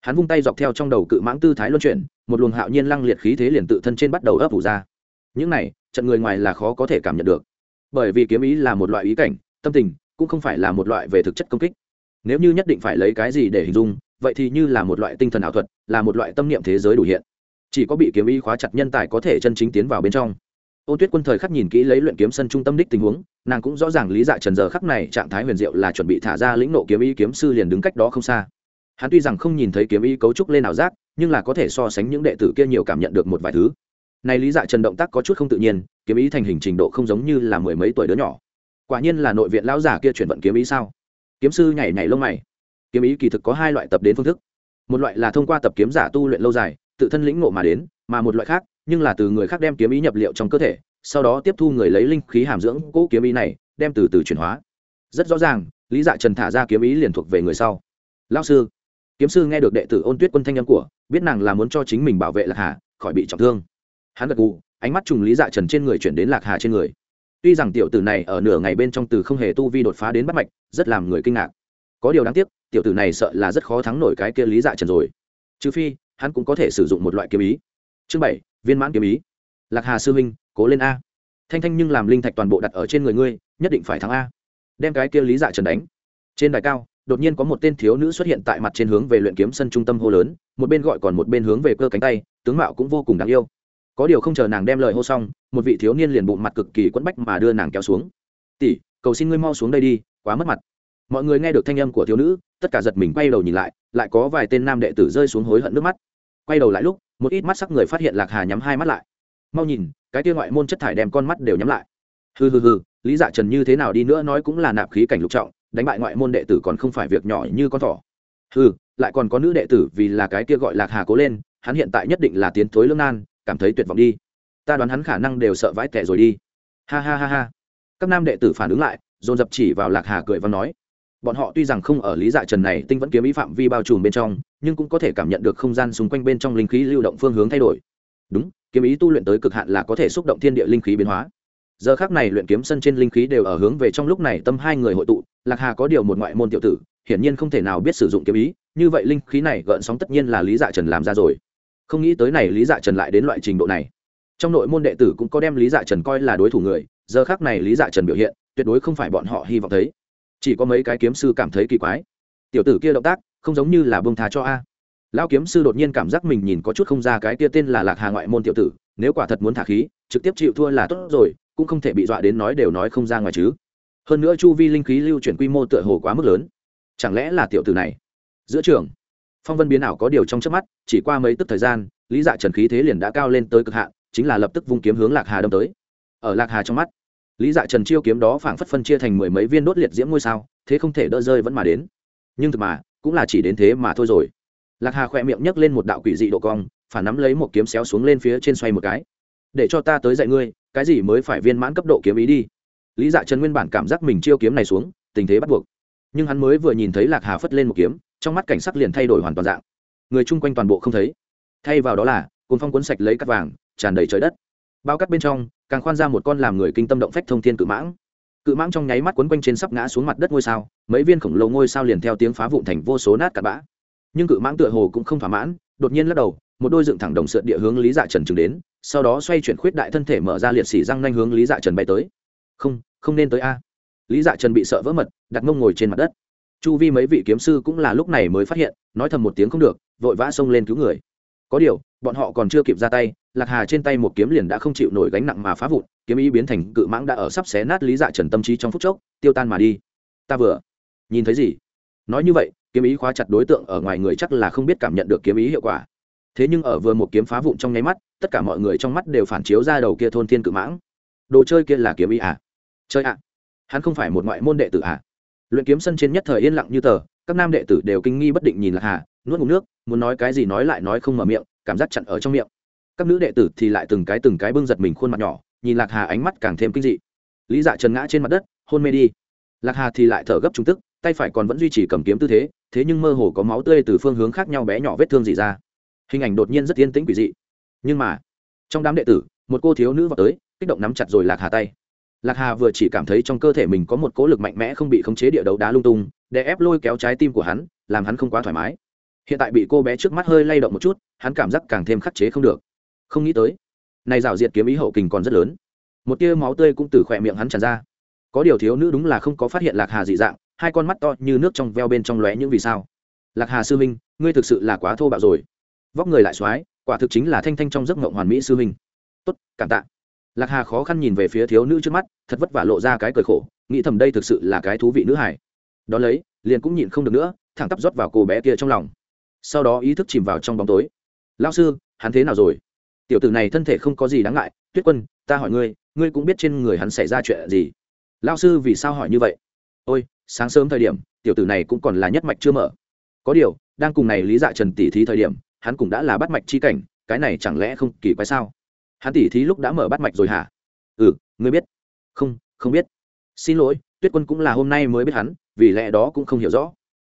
Hắn vung tay dọc theo trong đầu cự mãng tư thái luân chuyển, một luồng hạo nhiên lăng liệt khí thế liền tự thân trên bắt đầu ấp ủ ra. Những này, trận người ngoài là khó có thể cảm nhận được. Bởi vì kiếm ý là một loại ý cảnh, tâm tình cũng không phải là một loại về thực chất công kích. Nếu như nhất định phải lấy cái gì để hình dung, vậy thì như là một loại tinh thần ảo thuật, là một loại tâm niệm thế giới đủ hiện. Chỉ có bị kiếm ý khóa chặt nhân tài có thể chân chính tiến vào bên trong ôn tuyết quân thời khắc nhìn kỹ lấy luyện kiếm sân trung tâm đích tình huống, nàng cũng rõ ràng lý dạ trần giờ khắc này trạng thái huyền diệu là chuẩn bị thả ra lĩnh nộ kiếm ý kiếm sư liền đứng cách đó không xa. Hắn tuy rằng không nhìn thấy kiếm ý cấu trúc lên ảo giác, nhưng là có thể so sánh những đệ tử kia nhiều cảm nhận được một vài thứ. Này lý dạ trần động tác có chút không tự nhiên, kiếm ý thành hình trình độ không giống như là mười mấy tuổi đứa nhỏ. Quả nhiên là nội viện lão giả kia chuyển vận kiếm ý sao? Kiếm sư nhảy nhảy lông mày. Kiếm ý kỳ thực có hai loại tập đến phương thức. Một loại là thông qua tập kiếm giả tu luyện lâu dài, tự thân lĩnh ngộ mà đến, mà một loại khác nhưng là từ người khác đem kiếm ý nhập liệu trong cơ thể, sau đó tiếp thu người lấy linh khí hàm dưỡng cỗ kiếm ý này, đem từ từ chuyển hóa. Rất rõ ràng, lý dạ trần thả ra kiếm ý liền thuộc về người sau. Lao sư. Kiếm sư nghe được đệ tử ôn tuyết quân thanh âm của, biết nàng là muốn cho chính mình bảo vệ lạc hà, khỏi bị trọng thương. Hắn gật gù, ánh mắt trùng lý dạ trần trên người chuyển đến lạc hà trên người. Tuy rằng tiểu tử này ở nửa ngày bên trong từ không hề tu vi đột phá đến bắt mạch, rất làm người kinh ngạc. Có điều đáng tiếc, tiểu tử này sợ là rất khó thắng nổi cái kia lý dạ trần rồi. Trừ phi, hắn cũng có thể sử dụng một loại kiếm ý chương bảy, viên mãn kiếm ý. Lạc hà sư huynh, cố lên a. Thanh thanh nhưng làm linh thạch toàn bộ đặt ở trên người ngươi, nhất định phải thắng a. Đem cái kia lý dạ trần đánh. Trên đài cao, đột nhiên có một tên thiếu nữ xuất hiện tại mặt trên hướng về luyện kiếm sân trung tâm hô lớn, một bên gọi còn một bên hướng về cơ cánh tay, tướng mạo cũng vô cùng đáng yêu. Có điều không chờ nàng đem lời hô xong, một vị thiếu niên liền bụng mặt cực kỳ quẫn bách mà đưa nàng kéo xuống. Tỷ, cầu xin ngươi mau xuống đây đi, quá mất mặt. Mọi người nghe được thanh âm của thiếu nữ, tất cả giật mình quay đầu nhìn lại lại có vài tên nam đệ tử rơi xuống hối hận nước mắt. Quay đầu lại lúc một ít mắt sắc người phát hiện lạc hà nhắm hai mắt lại mau nhìn cái kia ngoại môn chất thải đem con mắt đều nhắm lại hừ hừ hừ lý dạ trần như thế nào đi nữa nói cũng là nạp khí cảnh lục trọng đánh bại ngoại môn đệ tử còn không phải việc nhỏ như con thỏ hừ lại còn có nữ đệ tử vì là cái kia gọi lạc hà cố lên hắn hiện tại nhất định là tiến thối lương nan cảm thấy tuyệt vọng đi ta đoán hắn khả năng đều sợ vãi tẻ rồi đi ha ha ha ha các nam đệ tử phản ứng lại dồn dập chỉ vào lạc hà cười và nói bọn họ tuy rằng không ở lý dạ trần này tinh vẫn kiếm ý phạm vi bao trùm bên trong, nhưng cũng có thể cảm nhận được không gian xung quanh bên trong linh khí lưu động phương hướng thay đổi. Đúng, kiếm ý tu luyện tới cực hạn là có thể xúc động thiên địa linh khí biến hóa. Giờ khác này luyện kiếm sân trên linh khí đều ở hướng về trong lúc này tâm hai người hội tụ, lạc hà có điều một ngoại môn tiểu tử, hiển nhiên không thể nào biết sử dụng kiếm ý, như vậy linh khí này gợn sóng tất nhiên là lý dạ trần làm ra rồi. Không nghĩ tới này lý dạ trần lại đến loại trình độ này. Trong nội môn đệ tử cũng có đem lý dạ trần coi là đối thủ người, giờ khác này lý dạ trần biểu hiện, tuyệt đối không phải bọn họ hy vọng thấy chỉ có mấy cái kiếm sư cảm thấy kỳ quái. Tiểu tử kia động tác, không giống như là bông thá cho a. Lão kiếm sư đột nhiên cảm giác mình nhìn có chút không ra cái kia tên là lạc hà ngoại môn tiểu tử, nếu quả thật muốn thả khí, trực tiếp chịu thua là tốt rồi, cũng không thể bị dọa đến nói đều nói không ra ngoài chứ. Hơn nữa chu vi linh khí lưu chuyển quy mô tựa hồ quá mức lớn. Chẳng lẽ là tiểu tử này? Giữa trường, phong vân biến ảo có điều trong trước mắt, chỉ qua mấy tức thời gian, lý dạ trần khí thế liền đã cao lên tới cực hạn, chính là lập tức vung kiếm hướng lạc hà đâm tới. Ở lạc hà trong mắt lý dạ trần chiêu kiếm đó phảng phất phân chia thành mười mấy viên đốt liệt diễm ngôi sao, thế không thể đỡ rơi vẫn mà đến. Nhưng thực mà, cũng là chỉ đến thế mà thôi rồi. Lạc hà khỏe miệng nhấc lên một đạo quỷ dị độ cong, phản nắm lấy một kiếm xéo xuống lên phía trên xoay một cái. Để cho ta tới dạy ngươi, cái gì mới phải viên mãn cấp độ kiếm ý đi. Lý dạ trần nguyên bản cảm giác mình chiêu kiếm này xuống, tình thế bắt buộc. Nhưng hắn mới vừa nhìn thấy lạc hà phất lên một kiếm, trong mắt cảnh sắc liền thay đổi hoàn toàn dạng. Người chung quanh toàn bộ không thấy. Thay vào đó là cồn phong cuốn sạch lấy cắt vàng, tràn đầy trời đất. Bao cắt bên trong càng khoan ra một con làm người kinh tâm động phách thông thiên cự mãng. Cự mãng trong nháy mắt quấn quanh trên sắp ngã xuống mặt đất ngôi sao, mấy viên khổng lồ ngôi sao liền theo tiếng phá vụn thành vô số nát cặn bã. Nhưng cự mãng tựa hồ cũng không thỏa mãn, đột nhiên lắc đầu, một đôi dựng thẳng đồng sượt địa hướng lý dạ trần chừng đến, sau đó xoay chuyển khuyết đại thân thể mở ra liệt xỉ răng nhanh hướng lý dạ trần bay tới. Không không nên tới a. Lý dạ trần bị sợ vỡ mật, đặt mông ngồi trên mặt đất. Chu vi mấy vị kiếm sư cũng là lúc này mới phát hiện, nói thầm một tiếng không được, vội vã xông lên cứu người. Có điều, bọn họ còn chưa kịp ra tay lạc hà trên tay một kiếm liền đã không chịu nổi gánh nặng mà phá vụn, kiếm ý biến thành cự mãng đã ở sắp xé nát lý dạ trần tâm trí trong phút chốc, tiêu tan mà đi. Ta vừa nhìn thấy gì? Nói như vậy, kiếm ý khóa chặt đối tượng ở ngoài người chắc là không biết cảm nhận được kiếm ý hiệu quả. Thế nhưng ở vừa một kiếm phá vụn trong nháy mắt, tất cả mọi người trong mắt đều phản chiếu ra đầu kia thôn thiên cự mãng. Đồ chơi kia là kiếm ý à? Chơi ạ hắn không phải một ngoại môn đệ tử à? Luyện kiếm sân trên nhất thời yên lặng như tờ, các nam đệ tử đều kinh nghi bất định nhìn lạc hà, nuốt ngụm nước, muốn nói cái gì nói lại nói không mở miệng, cảm giác chặn ở trong miệng các nữ đệ tử thì lại từng cái từng cái bưng giật mình khuôn mặt nhỏ, nhìn lạc hà ánh mắt càng thêm kinh dị. Lý dạ trần ngã trên mặt đất, hôn mê đi. Lạc hà thì lại thở gấp trung tức, tay phải còn vẫn duy trì cầm kiếm tư thế thế nhưng mơ hồ có máu tươi từ phương hướng khác nhau bé nhỏ vết thương gì ra. Hình ảnh đột nhiên rất yên tĩnh quỷ dị. Nhưng mà, trong đám đệ tử, một cô thiếu nữ vào tới, kích động nắm chặt rồi lạc hà tay. Lạc hà vừa chỉ cảm thấy trong cơ thể mình có một cỗ lực mạnh mẽ không bị khống chế địa đấu đá lung tung để ép lôi kéo trái tim của hắn, làm hắn không quá thoải mái. Hiện tại bị cô bé trước mắt hơi lay động một chút, hắn cảm giác càng thêm khắc chế không được không nghĩ tới. Này rào diệt kiếm ý hậu kình còn rất lớn. Một tia máu tươi cũng từ khỏe miệng hắn tràn ra. Có điều thiếu nữ đúng là không có phát hiện lạc hà dị dạng, hai con mắt to như nước trong veo bên trong lóe những vì sao. Lạc hà sư minh ngươi thực sự là quá thô bạo rồi. Vóc người lại x quả thực chính là thanh thanh trong giấc mộng hoàn mỹ sư minh tốt, cảm tạ. Lạc hà khó khăn nhìn về phía thiếu nữ trước mắt, thật vất vả lộ ra cái cười khổ, nghĩ thầm đây thực sự là cái thú vị nữ hải đ ó lấy, liền cũng nhịn không được nữa, thẳng tắp rót vào cô bé kia trong lòng. Sau đó ý thức chìm vào trong bóng tối. Lao sư, hắn thế nào rồi? Tiểu tử này thân thể không có gì đáng ngại, tuyết quân, ta hỏi ngươi ngươi cũng biết trên người hắn xảy ra chuyện gì? Lao sư vì sao hỏi như vậy? Ôi, sáng sớm thời điểm, tiểu tử này cũng còn là nhất mạch chưa mở. Có điều, đang cùng này lý dạ trần tỷ thí thời điểm, hắn cũng đã là bắt mạch chi cảnh, cái này chẳng lẽ không kỳ quái sao? Hắn tỷ thí lúc đã mở bắt mạch rồi hả? Ừ ngươi biết. Không không biết. Xin lỗi, tuyết quân cũng là hôm nay mới biết hắn, vì lẽ đó cũng không hiểu rõ.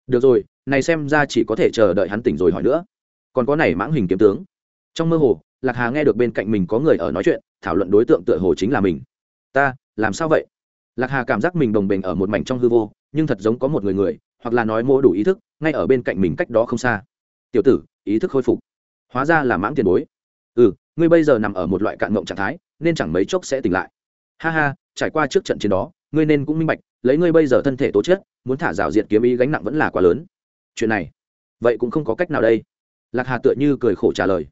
Được rồi, này xem ra chỉ có thể chờ đợi hắn tỉnh rồi hỏi nữa. Còn có này mãng hình kiếm tướng. Trong mơ hồ lạc hà nghe được bên cạnh mình có người ở nói chuyện, thảo luận đối tượng tựa hồ chính là mình. Ta, làm sao vậy? Lạc hà cảm giác mình đồng bình ở một mảnh trong hư vô, nhưng thật giống có một người người, hoặc là nói mô đủ ý thức, ngay ở bên cạnh mình cách đó không xa. Tiểu tử, ý thức khôi phục. Hóa ra là mãng tiền bối. Ừ ngươi bây giờ nằm ở một loại cạn mộng trạng thái, nên chẳng mấy chốc sẽ tỉnh lại. Ha ha, trải qua trước trận chiến đó, ngươi nên cũng minh bạch, lấy ngươi bây giờ thân thể tố chất, muốn thả rào diệt kiếm ý gánh nặng vẫn là quá lớn. Chuyện này, vậy cũng không có cách nào đây. Lạc hà tựa như cười khổ trả lời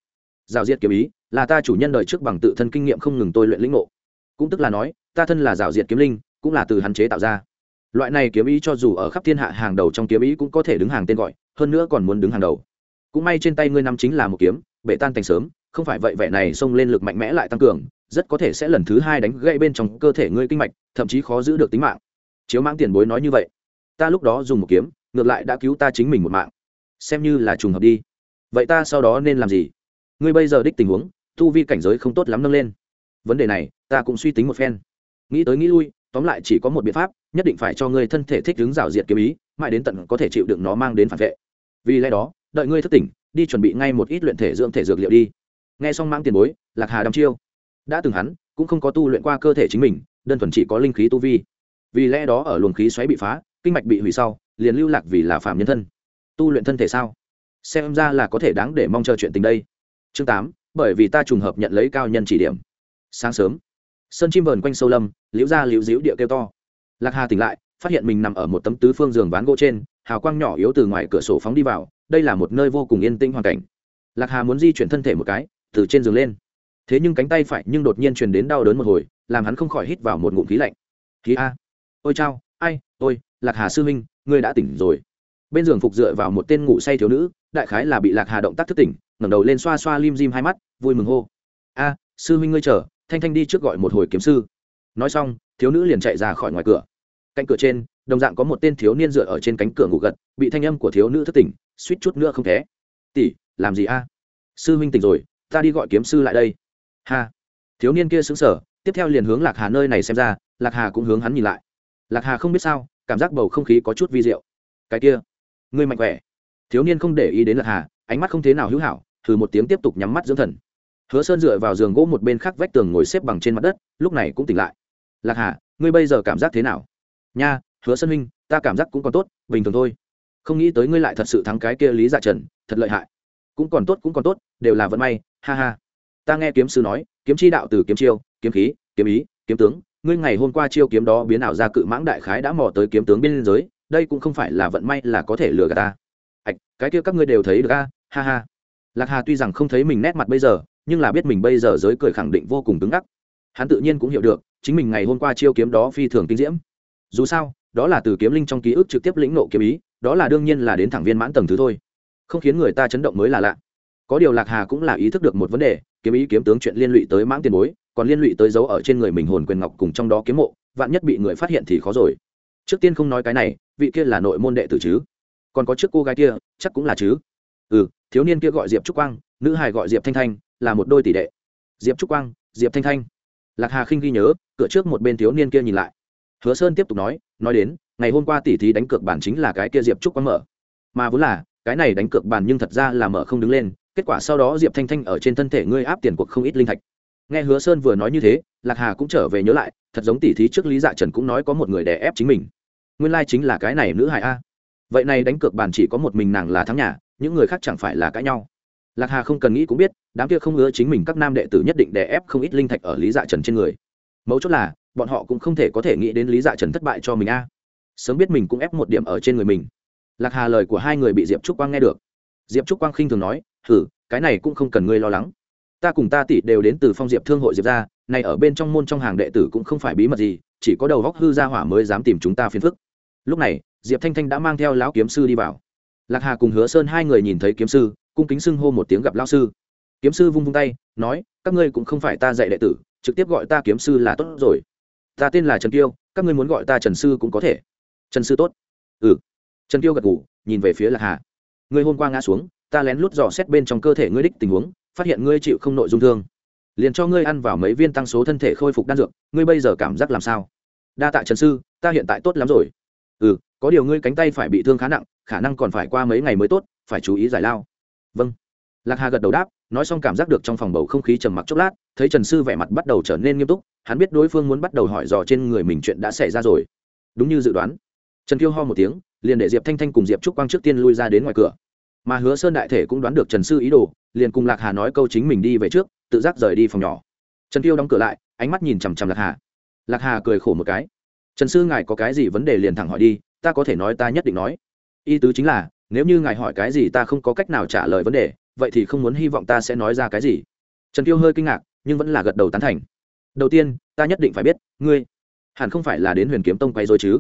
rào diệt kiếm ý, là ta chủ nhân đời trước bằng tự thân kinh nghiệm không ngừng tôi luyện lĩnh ngộ. Cũng tức là nói, ta thân là rào diệt kiếm linh, cũng là từ hắn chế tạo ra. Loại này kiếm ý cho dù ở khắp thiên hạ hàng đầu trong kiếm ý cũng có thể đứng hàng tên gọi, hơn nữa còn muốn đứng hàng đầu. Cũng may trên tay ngươi năm chính là một kiếm bệ tan thành sớm, không phải vậy vẻ này xông lên lực mạnh mẽ lại tăng cường, rất có thể sẽ lần thứ hai đánh gãy bên trong cơ thể ngươi kinh mạch, thậm chí khó giữ được tính mạng. Chiếu mãng tiền bối nói như vậy, ta lúc đó dùng một kiếm, ngược lại đã cứu ta chính mình một mạng. Xem như là trùng hợp đi. Vậy ta sau đó nên làm gì? Ngươi bây giờ đích tình huống, tu vi cảnh giới không tốt lắm nâng lên. Vấn đề này, ta cũng suy tính một phen. Nghĩ tới nghĩ lui, tóm lại chỉ có một biện pháp, nhất định phải cho ngươi thân thể thích ứng rào diệt kiếm ý, mãi đến tận có thể chịu đựng nó mang đến phản vệ. Vì lẽ đó, đợi ngươi thức tỉnh, đi chuẩn bị ngay một ít luyện thể dưỡng thể dược liệu đi. Nghe xong mang tiền bối, lạc hà đăm chiêu. Đã từng hắn, cũng không có tu luyện qua cơ thể chính mình, đơn thuần chỉ có linh khí tu vi. Vì lẽ đó ở luồng khí xoáy bị phá, kinh mạch bị hủy sau, liền lưu lạc vì là phạm nhân thân. Tu luyện thân thể sao? Xem ra là có thể đáng để mong chờ chuyện tình đây chương tám, bởi vì ta trùng hợp nhận lấy cao nhân chỉ điểm. Sáng sớm, sơn chim vờn quanh sâu lâm, liễu ra liễu diễu địa kêu to. Lạc hà tỉnh lại, phát hiện mình nằm ở một tấm tứ phương giường ván gỗ trên, hào quang nhỏ yếu từ ngoài cửa sổ phóng đi vào, đây là một nơi vô cùng yên tĩnh hoàn cảnh. Lạc hà muốn di chuyển thân thể một cái, từ trên giường lên. Thế nhưng cánh tay phải nhưng đột nhiên truyền đến đau đớn một hồi, làm hắn không khỏi hít vào một ngụm khí lạnh. Khí a. Ôi chao, ai, ôi, lạc hà sư huynh, ngươi đã tỉnh rồi bên giường phục dựa vào một tên ngủ say thiếu nữ, đại khái là bị lạc hà động tác thức tỉnh, ngẩng đầu lên xoa xoa lim dim hai mắt, vui mừng hô. A, sư huynh ngươi chờ, thanh thanh đi trước gọi một hồi kiếm sư. Nói xong, thiếu nữ liền chạy ra khỏi ngoài cửa. Cạnh cửa trên, đồng dạng có một tên thiếu niên dựa ở trên cánh cửa ngủ gật, bị thanh âm của thiếu nữ thất tỉnh, suýt chút nữa không thế tỷ, làm gì a? Sư huynh tỉnh rồi, ta đi gọi kiếm sư lại đây. Ha. Thiếu niên kia xứng sở tiếp theo liền hướng lạc hà nơi này xem ra, lạc hà cũng hướng hắn nhìn lại. Lạc hà không biết sao, cảm giác bầu không khí có chút vi diệu. Cái kia ngươi mạnh khỏe. Thiếu niên không để ý đến lạc hà, ánh mắt không thế nào hữu hảo, thử một tiếng tiếp tục nhắm mắt dưỡng thần. Hứa sơn dựa vào giường gỗ một bên khác vách tường ngồi xếp bằng trên mặt đất, lúc này cũng tỉnh lại. Lạc hà, ngươi bây giờ cảm giác thế nào? Nha, hứa sơn huynh, ta cảm giác cũng còn tốt, bình thường thôi. Không nghĩ tới ngươi lại thật sự thắng cái kia lý dạ trần, thật lợi hại. Cũng còn tốt, cũng còn tốt, đều là vận may, ha ha. Ta nghe kiếm sư nói, kiếm chi đạo từ kiếm chiêu, kiếm khí, kiếm ý, kiếm tướng, ngươi ngày hôm qua chiêu kiếm đó biến ảo ra cự mãng đại khái đã mò tới kiếm tướng biên giới đây cũng không phải là vận may là có thể lừa gạt ta. Ạch cái kia các ngươi đều thấy được a, ha ha. Lạc hà tuy rằng không thấy mình nét mặt bây giờ, nhưng là biết mình bây giờ giới cười khẳng định vô cùng cứng ngắc. Hắn tự nhiên cũng hiểu được, chính mình ngày hôm qua chiêu kiếm đó phi thường kinh diễm. Dù sao, đó là từ kiếm linh trong ký ức trực tiếp lĩnh nộ kiếm ý, đó là đương nhiên là đến thẳng viên mãn tầng thứ thôi. Không khiến người ta chấn động mới là lạ. Có điều lạc hà cũng là ý thức được một vấn đề, kiếm ý kiếm tướng chuyện liên lụy tới mãng tiền bối, còn liên lụy tới dấu ở trên người mình hồn quyền ngọc cùng trong đó kiếm mộ, vạn nhất bị người phát hiện thì khó rồi. Trước tiên không nói cái này vị kia là nội môn đệ tử chứ? Còn có trước cô gái kia, chắc cũng là chứ? Ừ thiếu niên kia gọi diệp trúc quang, nữ hài gọi diệp thanh thanh, là một đôi tỷ đệ. Diệp trúc quang, diệp thanh thanh. Lạc hà khinh ghi nhớ, cửa trước một bên thiếu niên kia nhìn lại. Hứa sơn tiếp tục nói nói đến, ngày hôm qua tỷ thí đánh cược bản chính là cái kia diệp trúc quang mở. Mà vốn là, cái này đánh cược bàn nhưng thật ra là mở không đứng lên, kết quả sau đó diệp thanh thanh ở trên thân thể ngươi áp tiền cuộc không ít linh thạch. Nghe hứa sơn vừa nói như thế, lạc hà cũng trở về nhớ lại, thật giống tỷ thí trước lý dạ trần cũng nói có một người đè ép chính mình nguyên lai chính là cái này nữ hài a. Vậy này đánh cược bàn chỉ có một mình nàng là thắng nhà, những người khác chẳng phải là cãi nhau. Lạc hà không cần nghĩ cũng biết, đám kia không ngứa chính mình các nam đệ tử nhất định đè ép không ít linh thạch ở lý dạ trần trên người. Mấu chốt là, bọn họ cũng không thể có thể nghĩ đến lý dạ trần thất bại cho mình a. Sớm biết mình cũng ép một điểm ở trên người mình. Lạc hà lời của hai người bị diệp trúc quang nghe được. Diệp trúc quang khinh thường nói thử cái này cũng không cần ngươi lo lắng. Ta cùng ta tỷ đều đến từ phong diệp thương hội diệp ra này ở bên trong môn trong hàng đệ tử cũng không phải bí mật gì chỉ có đầu góc hư ra hỏa mới dám tìm chúng ta phiền phức. Lúc này diệp thanh thanh đã mang theo lão kiếm sư đi vào. Lạc hà cùng hứa sơn hai người nhìn thấy kiếm sư cung kính xưng hô một tiếng gặp lão sư. Kiếm sư vung vung tay nói các ngươi cũng không phải ta dạy đệ tử trực tiếp gọi ta kiếm sư là tốt rồi. Ta tên là trần Tiêu, các ngươi muốn gọi ta trần sư cũng có thể. Trần sư tốt. Ừ. Trần Tiêu gật ngủ nhìn về phía lạc hà. Ngươi hôm qua ngã xuống ta lén lút dò xét bên trong cơ thể ngươi đích tình huống phát hiện ngươi chịu không nội dung thương. Liền cho ngươi ăn vào mấy viên tăng số thân thể khôi phục đan dược ngươi bây giờ cảm giác làm sao? Đa tạ trần sư, ta hiện tại tốt lắm rồi. Ừ có điều ngươi cánh tay phải bị thương khá nặng, khả năng còn phải qua mấy ngày mới tốt, phải chú ý giải lao. Vâng. Lạc hà gật đầu đáp, nói xong cảm giác được trong phòng bầu không khí trầm mặc chốc lát, thấy trần sư vẻ mặt bắt đầu trở nên nghiêm túc, hắn biết đối phương muốn bắt đầu hỏi dò trên người mình chuyện đã xảy ra rồi. Đúng như dự đoán. Trần kiêu ho một tiếng, liền để diệp thanh thanh cùng diệp trúc quang trước tiên lui ra đến ngoài cửa. Mà hứa sơn đại thể cũng đoán được trần sư ý đồ, liền cùng lạc hà nói câu chính mình đi về trước, tự giác rời đi phòng nhỏ. Trần kiêu đóng cửa lại, ánh mắt nhìn chằm chằm lạc hà lạc hà cười khổ một cái. Trần sư ngài có cái gì vấn đề liền thẳng hỏi đi, ta có thể nói ta nhất định nói. Ý tứ chính là, nếu như ngài hỏi cái gì ta không có cách nào trả lời vấn đề, vậy thì không muốn hy vọng ta sẽ nói ra cái gì. Trần Tiêu hơi kinh ngạc, nhưng vẫn là gật đầu tán thành. Đầu tiên, ta nhất định phải biết, ngươi hẳn không phải là đến huyền kiếm tông quay rồi chứ?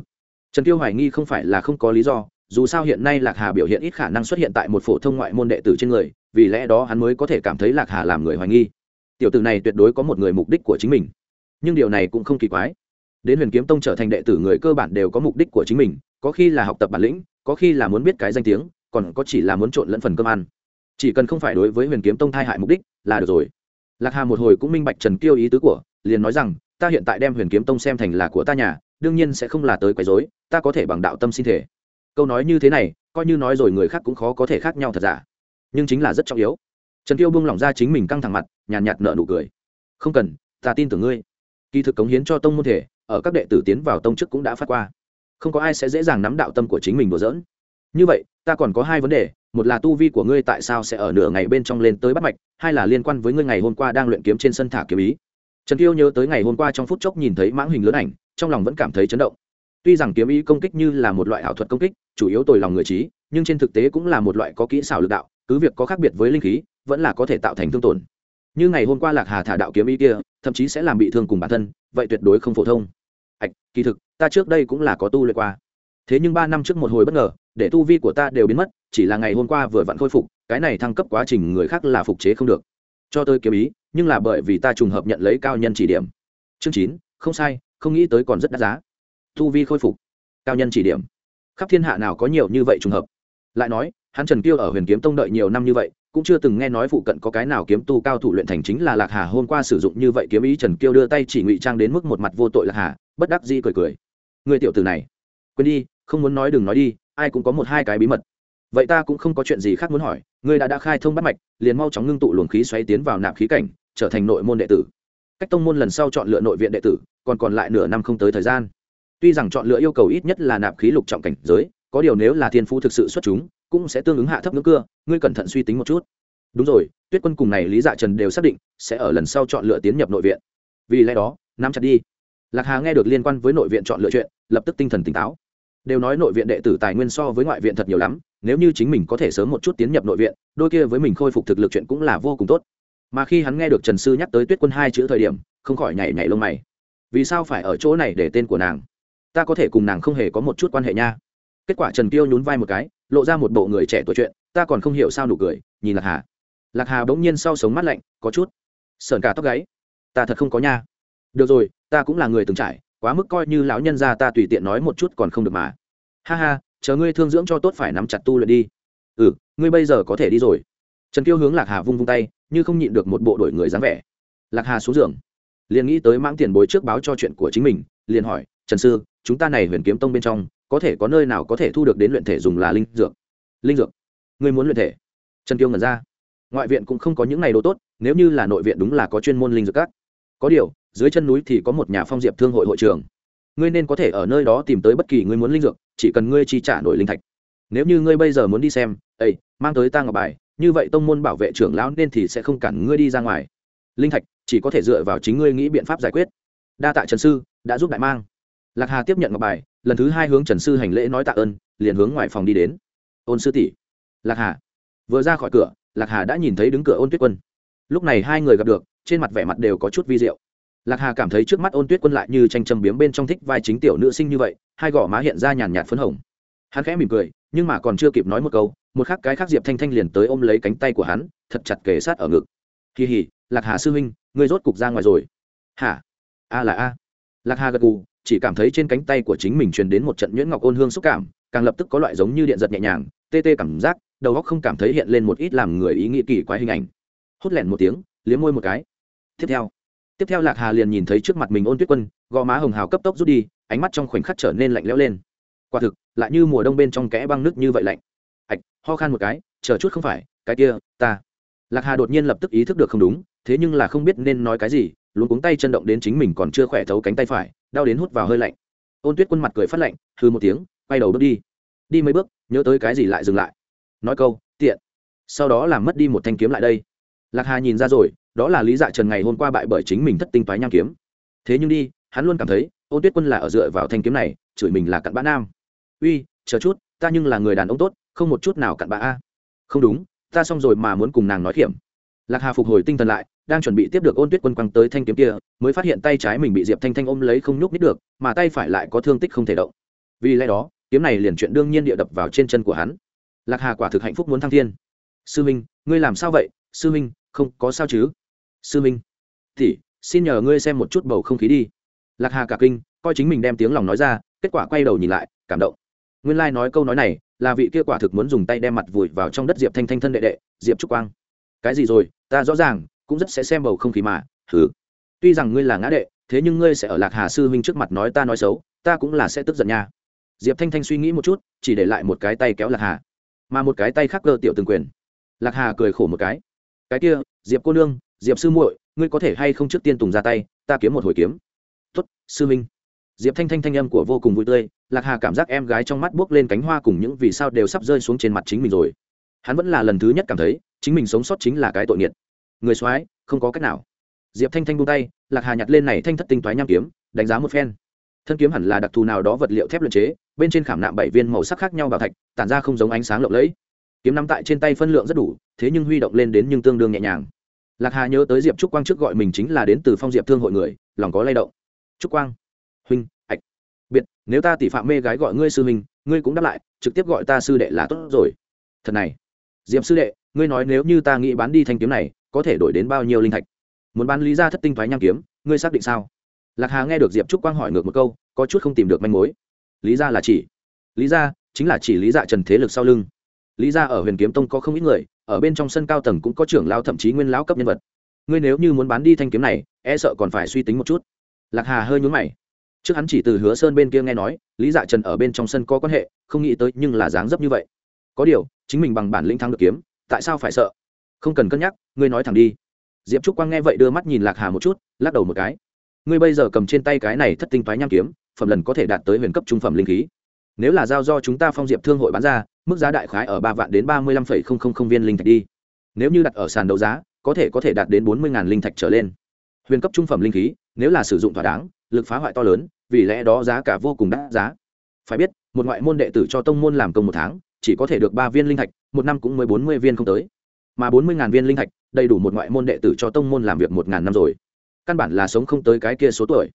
Trần Tiêu hoài nghi không phải là không có lý do, dù sao hiện nay lạc hà biểu hiện ít khả năng xuất hiện tại một phổ thông ngoại môn đệ tử trên người, vì lẽ đó hắn mới có thể cảm thấy lạc hà làm người hoài nghi. Tiểu tử này tuyệt đối có một người mục đích của chính mình nhưng điều này cũng không kỳ quái. Đến huyền kiếm tông trở thành đệ tử người cơ bản đều có mục đích của chính mình, có khi là học tập bản lĩnh, có khi là muốn biết cái danh tiếng, còn có chỉ là muốn trộn lẫn phần cơm ăn. Chỉ cần không phải đối với huyền kiếm tông thai hại mục đích, là được rồi. Lạc hà một hồi cũng minh bạch trần kiêu ý tứ của, liền nói rằng, ta hiện tại đem huyền kiếm tông xem thành là của ta nhà, đương nhiên sẽ không là tới quấy dối ta có thể bằng đạo tâm sinh thể. Câu nói như thế này, coi như nói rồi người khác cũng khó có thể khác nhau thật giả. Nhưng chính là rất trọng yếu. Trần kiêu buông lỏng ra chính mình căng thẳng mặt, nhàn nhạt nợ nụ cười. Không cần, ta tin tưởng ngươi kỳ thực cống hiến cho tông môn thể, ở các đệ tử tiến vào tông chức cũng đã phát qua. Không có ai sẽ dễ dàng nắm đạo tâm của chính mình đùa dỡn như vậy, ta còn có hai vấn đề, một là tu vi của ngươi tại sao sẽ ở nửa ngày bên trong lên tới bắt mạch, hai là liên quan với ngươi ngày hôm qua đang luyện kiếm trên sân thả kiếm ý. Trần kiêu nhớ tới ngày hôm qua trong phút chốc nhìn thấy mãng hình lớn ảnh, trong lòng vẫn cảm thấy chấn động. Tuy rằng kiếm ý công kích như là một loại ảo thuật công kích, chủ yếu tồi lòng người trí, nhưng trên thực tế cũng là một loại có kỹ xảo lực đạo, cứ việc có khác biệt với linh khí, vẫn là có thể tạo thành thương tổn như ngày hôm qua lạc hà thả đạo kiếm ý kia, thậm chí sẽ làm bị thương cùng bản thân, vậy tuyệt đối không phổ thông. Ạch, kỳ thực, ta trước đây cũng là có tu luyện qua. Thế nhưng ba năm trước một hồi bất ngờ, để tu vi của ta đều biến mất, chỉ là ngày hôm qua vừa vặn khôi phục, cái này thăng cấp quá trình người khác là phục chế không được. Cho tôi kiếm ý, nhưng là bởi vì ta trùng hợp nhận lấy cao nhân chỉ điểm. Chương chín, không sai, không nghĩ tới còn rất đắt giá. Tu vi khôi phục, cao nhân chỉ điểm. Khắp thiên hạ nào có nhiều như vậy trùng hợp? Lại nói, hắn trần kiêu ở huyền kiếm tông đợi nhiều năm như vậy cũng chưa từng nghe nói phụ cận có cái nào kiếm tu cao thủ luyện thành chính là lạc hà. Hôm qua sử dụng như vậy kiếm ý trần kiêu đưa tay chỉ ngụy trang đến mức một mặt vô tội lạc hà, bất đắc dĩ cười cười. Người tiểu tử này, quên đi, không muốn nói đừng nói đi, ai cũng có một hai cái bí mật. Vậy ta cũng không có chuyện gì khác muốn hỏi, ngươi đã đã khai thông bắt mạch, liền mau chóng ngưng tụ luồng khí xoáy tiến vào nạp khí cảnh, trở thành nội môn đệ tử. Cách tông môn lần sau chọn lựa nội viện đệ tử, còn còn lại nửa năm không tới thời gian. Tuy rằng chọn lựa yêu cầu ít nhất là nạp khí lục trọng cảnh giới, có điều nếu là thiên phú thực sự xuất chúng cũng sẽ tương ứng hạ thấp ngưỡng cưa, ngươi cẩn thận suy tính một chút. Đúng rồi, tuyết quân cùng này lý dạ trần đều xác định sẽ ở lần sau chọn lựa tiến nhập nội viện. Vì lẽ đó, nắm chặt đi. Lạc hà nghe được liên quan với nội viện chọn lựa chuyện, lập tức tinh thần tỉnh táo. Đều nói nội viện đệ tử tài nguyên so với ngoại viện thật nhiều lắm, nếu như chính mình có thể sớm một chút tiến nhập nội viện, đôi kia với mình khôi phục thực lực chuyện cũng là vô cùng tốt. Mà khi hắn nghe được trần sư nhắc tới tuyết quân hai chữ thời điểm, không khỏi nhảy nhảy lông mày. Vì sao phải ở chỗ này để tên của nàng? Ta có thể cùng nàng không hề có một chút quan hệ nha kết quả trần kiêu nhún vai một cái, lộ ra một bộ người trẻ tuổi chuyện, ta còn không hiểu sao nụ cười, nhìn lạc hà. Lạc hà bỗng nhiên sau sống mắt lạnh, có chút. Sờn cả tóc gáy. Ta thật không có nha. Được rồi, ta cũng là người từng trải, quá mức coi như lão nhân gia ta tùy tiện nói một chút còn không được mà. Ha ha, chờ ngươi thương dưỡng cho tốt phải nắm chặt tu luyện đi. Ừ ngươi bây giờ có thể đi rồi. Trần kiêu hướng lạc hà vung vung tay, như không nhịn được một bộ đội người dáng vẻ. Lạc hà xuống giường, liền nghĩ tới mãng tiền bối trước báo cho chuyện của chính mình, liền hỏi, trần sư, chúng ta này huyền kiếm tông bên trong có thể có nơi nào có thể thu được đến luyện thể dùng là linh dược. Linh dược? Ngươi muốn luyện thể? Trần kiêu ngẩn ra. Ngoại viện cũng không có những này đồ tốt, nếu như là nội viện đúng là có chuyên môn linh dược các. Có điều, dưới chân núi thì có một nhà phong diệp thương hội hội trường ngươi nên có thể ở nơi đó tìm tới bất kỳ ngươi muốn linh dược, chỉ cần ngươi chi trả nổi linh thạch. Nếu như ngươi bây giờ muốn đi xem ấy mang tới ta ngọc bài, như vậy tông môn bảo vệ trưởng lão nên thì sẽ không cản ngươi đi ra ngoài. Linh thạch chỉ có thể dựa vào chính ngươi nghĩ biện pháp giải quyết. Đa tạ trần sư, đã giúp đại mang. Lạc hà tiếp nhận ngọc bài lần thứ hai hướng trần sư hành lễ nói tạ ơn, liền hướng ngoài phòng đi đến. Ôn sư tỷ. Lạc hà. Vừa ra khỏi cửa, lạc hà đã nhìn thấy đứng cửa ôn tuyết quân. Lúc này hai người gặp được, trên mặt vẻ mặt đều có chút vi diệu. Lạc hà cảm thấy trước mắt ôn tuyết quân lại như tranh châm biếm bên trong thích vai chính tiểu nữ sinh như vậy, hai gò má hiện ra nhàn nhạt phấn hồng. Hắn khẽ mỉm cười, nhưng mà còn chưa kịp nói một câu, một khắc cái khác diệp thanh thanh liền tới ôm lấy cánh tay của hắn, thật chặt kề sát ở ngực. Kỳ hỉ lạc hà sư huynh, ngươi rốt cục ra ngoài rồi. Hả? A là a. Lạc hà gật gù chỉ cảm thấy trên cánh tay của chính mình truyền đến một trận nhuyễn ngọc ôn hương xúc cảm, càng lập tức có loại giống như điện giật nhẹ nhàng, tê tê cảm giác, đầu óc không cảm thấy hiện lên một ít làm người ý nghĩ kỳ quái hình ảnh. Hút lẹn một tiếng, liếm môi một cái. Tiếp theo tiếp theo lạc hà liền nhìn thấy trước mặt mình ôn tuyết quân, gò má hồng hào cấp tốc rút đi, ánh mắt trong khoảnh khắc trở nên lạnh lẽo lên. Quả thực, lại như mùa đông bên trong kẽ băng nước như vậy lạnh. Ạch, ho khan một cái, chờ chút không phải, cái kia, ta. Lạc hà đột nhiên lập tức ý thức được không đúng, thế nhưng là không biết nên nói cái gì luôn cuống tay chân động đến chính mình còn chưa khỏe thấu cánh tay phải, đau đến hút vào hơi lạnh. Ôn tuyết quân mặt cười phát lạnh hư một tiếng, quay đầu bước đi. Đi mấy bước, nhớ tới cái gì lại dừng lại. Nói câu, tiện. Sau đó làm mất đi một thanh kiếm lại đây. Lạc hà nhìn ra rồi, đó là lý dạ trần ngày hôm qua bại bởi chính mình thất tinh toái nham kiếm. Thế nhưng đi, hắn luôn cảm thấy, ôn tuyết quân là ở dựa vào thanh kiếm này, chửi mình là cặn bã nam. Uy, chờ chút, ta nhưng là người đàn ông tốt, không một chút nào cặn bã a. Không đúng, ta xong rồi mà muốn cùng nàng nói kiểm lạc hà phục hồi tinh thần lại đang chuẩn bị tiếp được ôn tuyết quân quăng tới thanh kiếm kia, mới phát hiện tay trái mình bị diệp thanh thanh ôm lấy không nhúc nít được, mà tay phải lại có thương tích không thể động. Vì lẽ đó, kiếm này liền chuyện đương nhiên địa đập vào trên chân của hắn. Lạc hà quả thực hạnh phúc muốn thăng thiên. Sư minh, ngươi làm sao vậy? Sư minh, không có sao chứ? Sư minh, thì, xin nhờ ngươi xem một chút bầu không khí đi. Lạc hà cả kinh, coi chính mình đem tiếng lòng nói ra, kết quả quay đầu nhìn lại, cảm động. Nguyên lai、like、nói câu nói này, là vị kia quả thực muốn dùng tay đem mặt vùi vào trong đất diệp thanh thanh thân đệ đệ, diệp trúc quang. Cái gì rồi? Ta rõ ràng cũng rất sẽ xem bầu không khí mà thử tuy rằng ngươi là ngã đệ, thế nhưng ngươi sẽ ở lạc hà sư huynh trước mặt nói ta nói xấu, ta cũng là sẽ tức giận nha. Diệp thanh thanh suy nghĩ một chút, chỉ để lại một cái tay kéo lạc hà. Mà một cái tay khác cơ tiểu từng quyền. Lạc hà cười khổ một cái. Cái kia, diệp cô nương, diệp sư muội, ngươi có thể hay không trước tiên tùng ra tay, ta kiếm một hồi kiếm. Tuất sư minh diệp thanh thanh thanh âm của vô cùng vui tươi, lạc hà cảm giác em gái trong mắt buốc lên cánh hoa cùng những vì sao đều sắp rơi xuống trên mặt chính mình rồi. Hắn vẫn là lần thứ nhất cảm thấy, chính mình sống sót chính là cái tội nghiệt người soái, không có cách nào. Diệp thanh thanh buông tay, lạc hà nhặt lên này thanh thất tinh toái nham kiếm, đánh giá một phen. Thân kiếm hẳn là đặc thù nào đó vật liệu thép luyện chế, bên trên khảm nạm bảy viên màu sắc khác nhau vào thạch, tản ra không giống ánh sáng lộng lẫy. Kiếm nắm tại trên tay phân lượng rất đủ, thế nhưng huy động lên đến nhưng tương đương nhẹ nhàng. Lạc hà nhớ tới diệp trúc quang trước gọi mình chính là đến từ phong diệp thương hội người, lòng có lay động. Trúc quang, huynh, ạch. Biệt, nếu ta tỷ phạm mê gái gọi ngươi sư huynh, ngươi cũng đáp lại, trực tiếp gọi ta sư đệ là tốt rồi. Thật này. Diệp sư đệ, ngươi nói nếu như ta nghĩ bán đi thanh kiếm này có thể đổi đến bao nhiêu linh thạch? Muốn bán lý ra thất tinh thoái nham kiếm, ngươi xác định sao? Lạc hà nghe được diệp trúc quang hỏi ngược một câu, có chút không tìm được manh mối. Lý ra là chỉ. Lý ra chính là chỉ lý dạ trần thế lực sau lưng. Lý ra ở huyền kiếm tông có không ít người, ở bên trong sân cao tầng cũng có trưởng lao thậm chí nguyên lão cấp nhân vật. Ngươi nếu như muốn bán đi thanh kiếm này e sợ còn phải suy tính một chút. Lạc hà hơi nhún mày. Trước hắn chỉ từ hứa sơn bên kia nghe nói, lý dạ trần ở bên trong sân có quan hệ, không nghĩ tới nhưng là dáng dấp như vậy. Có điều, chính mình bằng bản lĩnh thắng được kiếm, tại sao phải sợ? Không cần cân nhắc, ngươi nói thẳng đi. Diệp trúc quang nghe vậy đưa mắt nhìn lạc hà một chút, lắc đầu một cái. Ngươi bây giờ cầm trên tay cái này thất tinh toái nham kiếm, phẩm lần có thể đạt tới huyền cấp trung phẩm linh khí. Nếu là giao do chúng ta phong diệp thương hội bán ra, mức giá đại khái ở ba vạn đến ba mươi lăm phẩy không không không viên linh thạch đi. Nếu như đặt ở sàn đấu giá, có thể có thể đạt đến bốn mươi ngàn linh thạch trở lên. Huyền cấp trung phẩm linh khí, nếu là sử dụng thỏa đáng, lực phá hoại to lớn, vì lẽ đó giá cả vô cùng đắt giá. Phải biết, một ngoại môn đệ tử cho tông môn làm công một tháng, chỉ có thể được ba viên linh thạch, một năm cũng mới bốn mươi viên không tới mà bốn mươi ngàn viên linh thạch, đầy đủ một ngoại môn đệ tử cho tông môn làm việc một ngàn năm rồi. Căn bản là sống không tới cái kia số tuổi.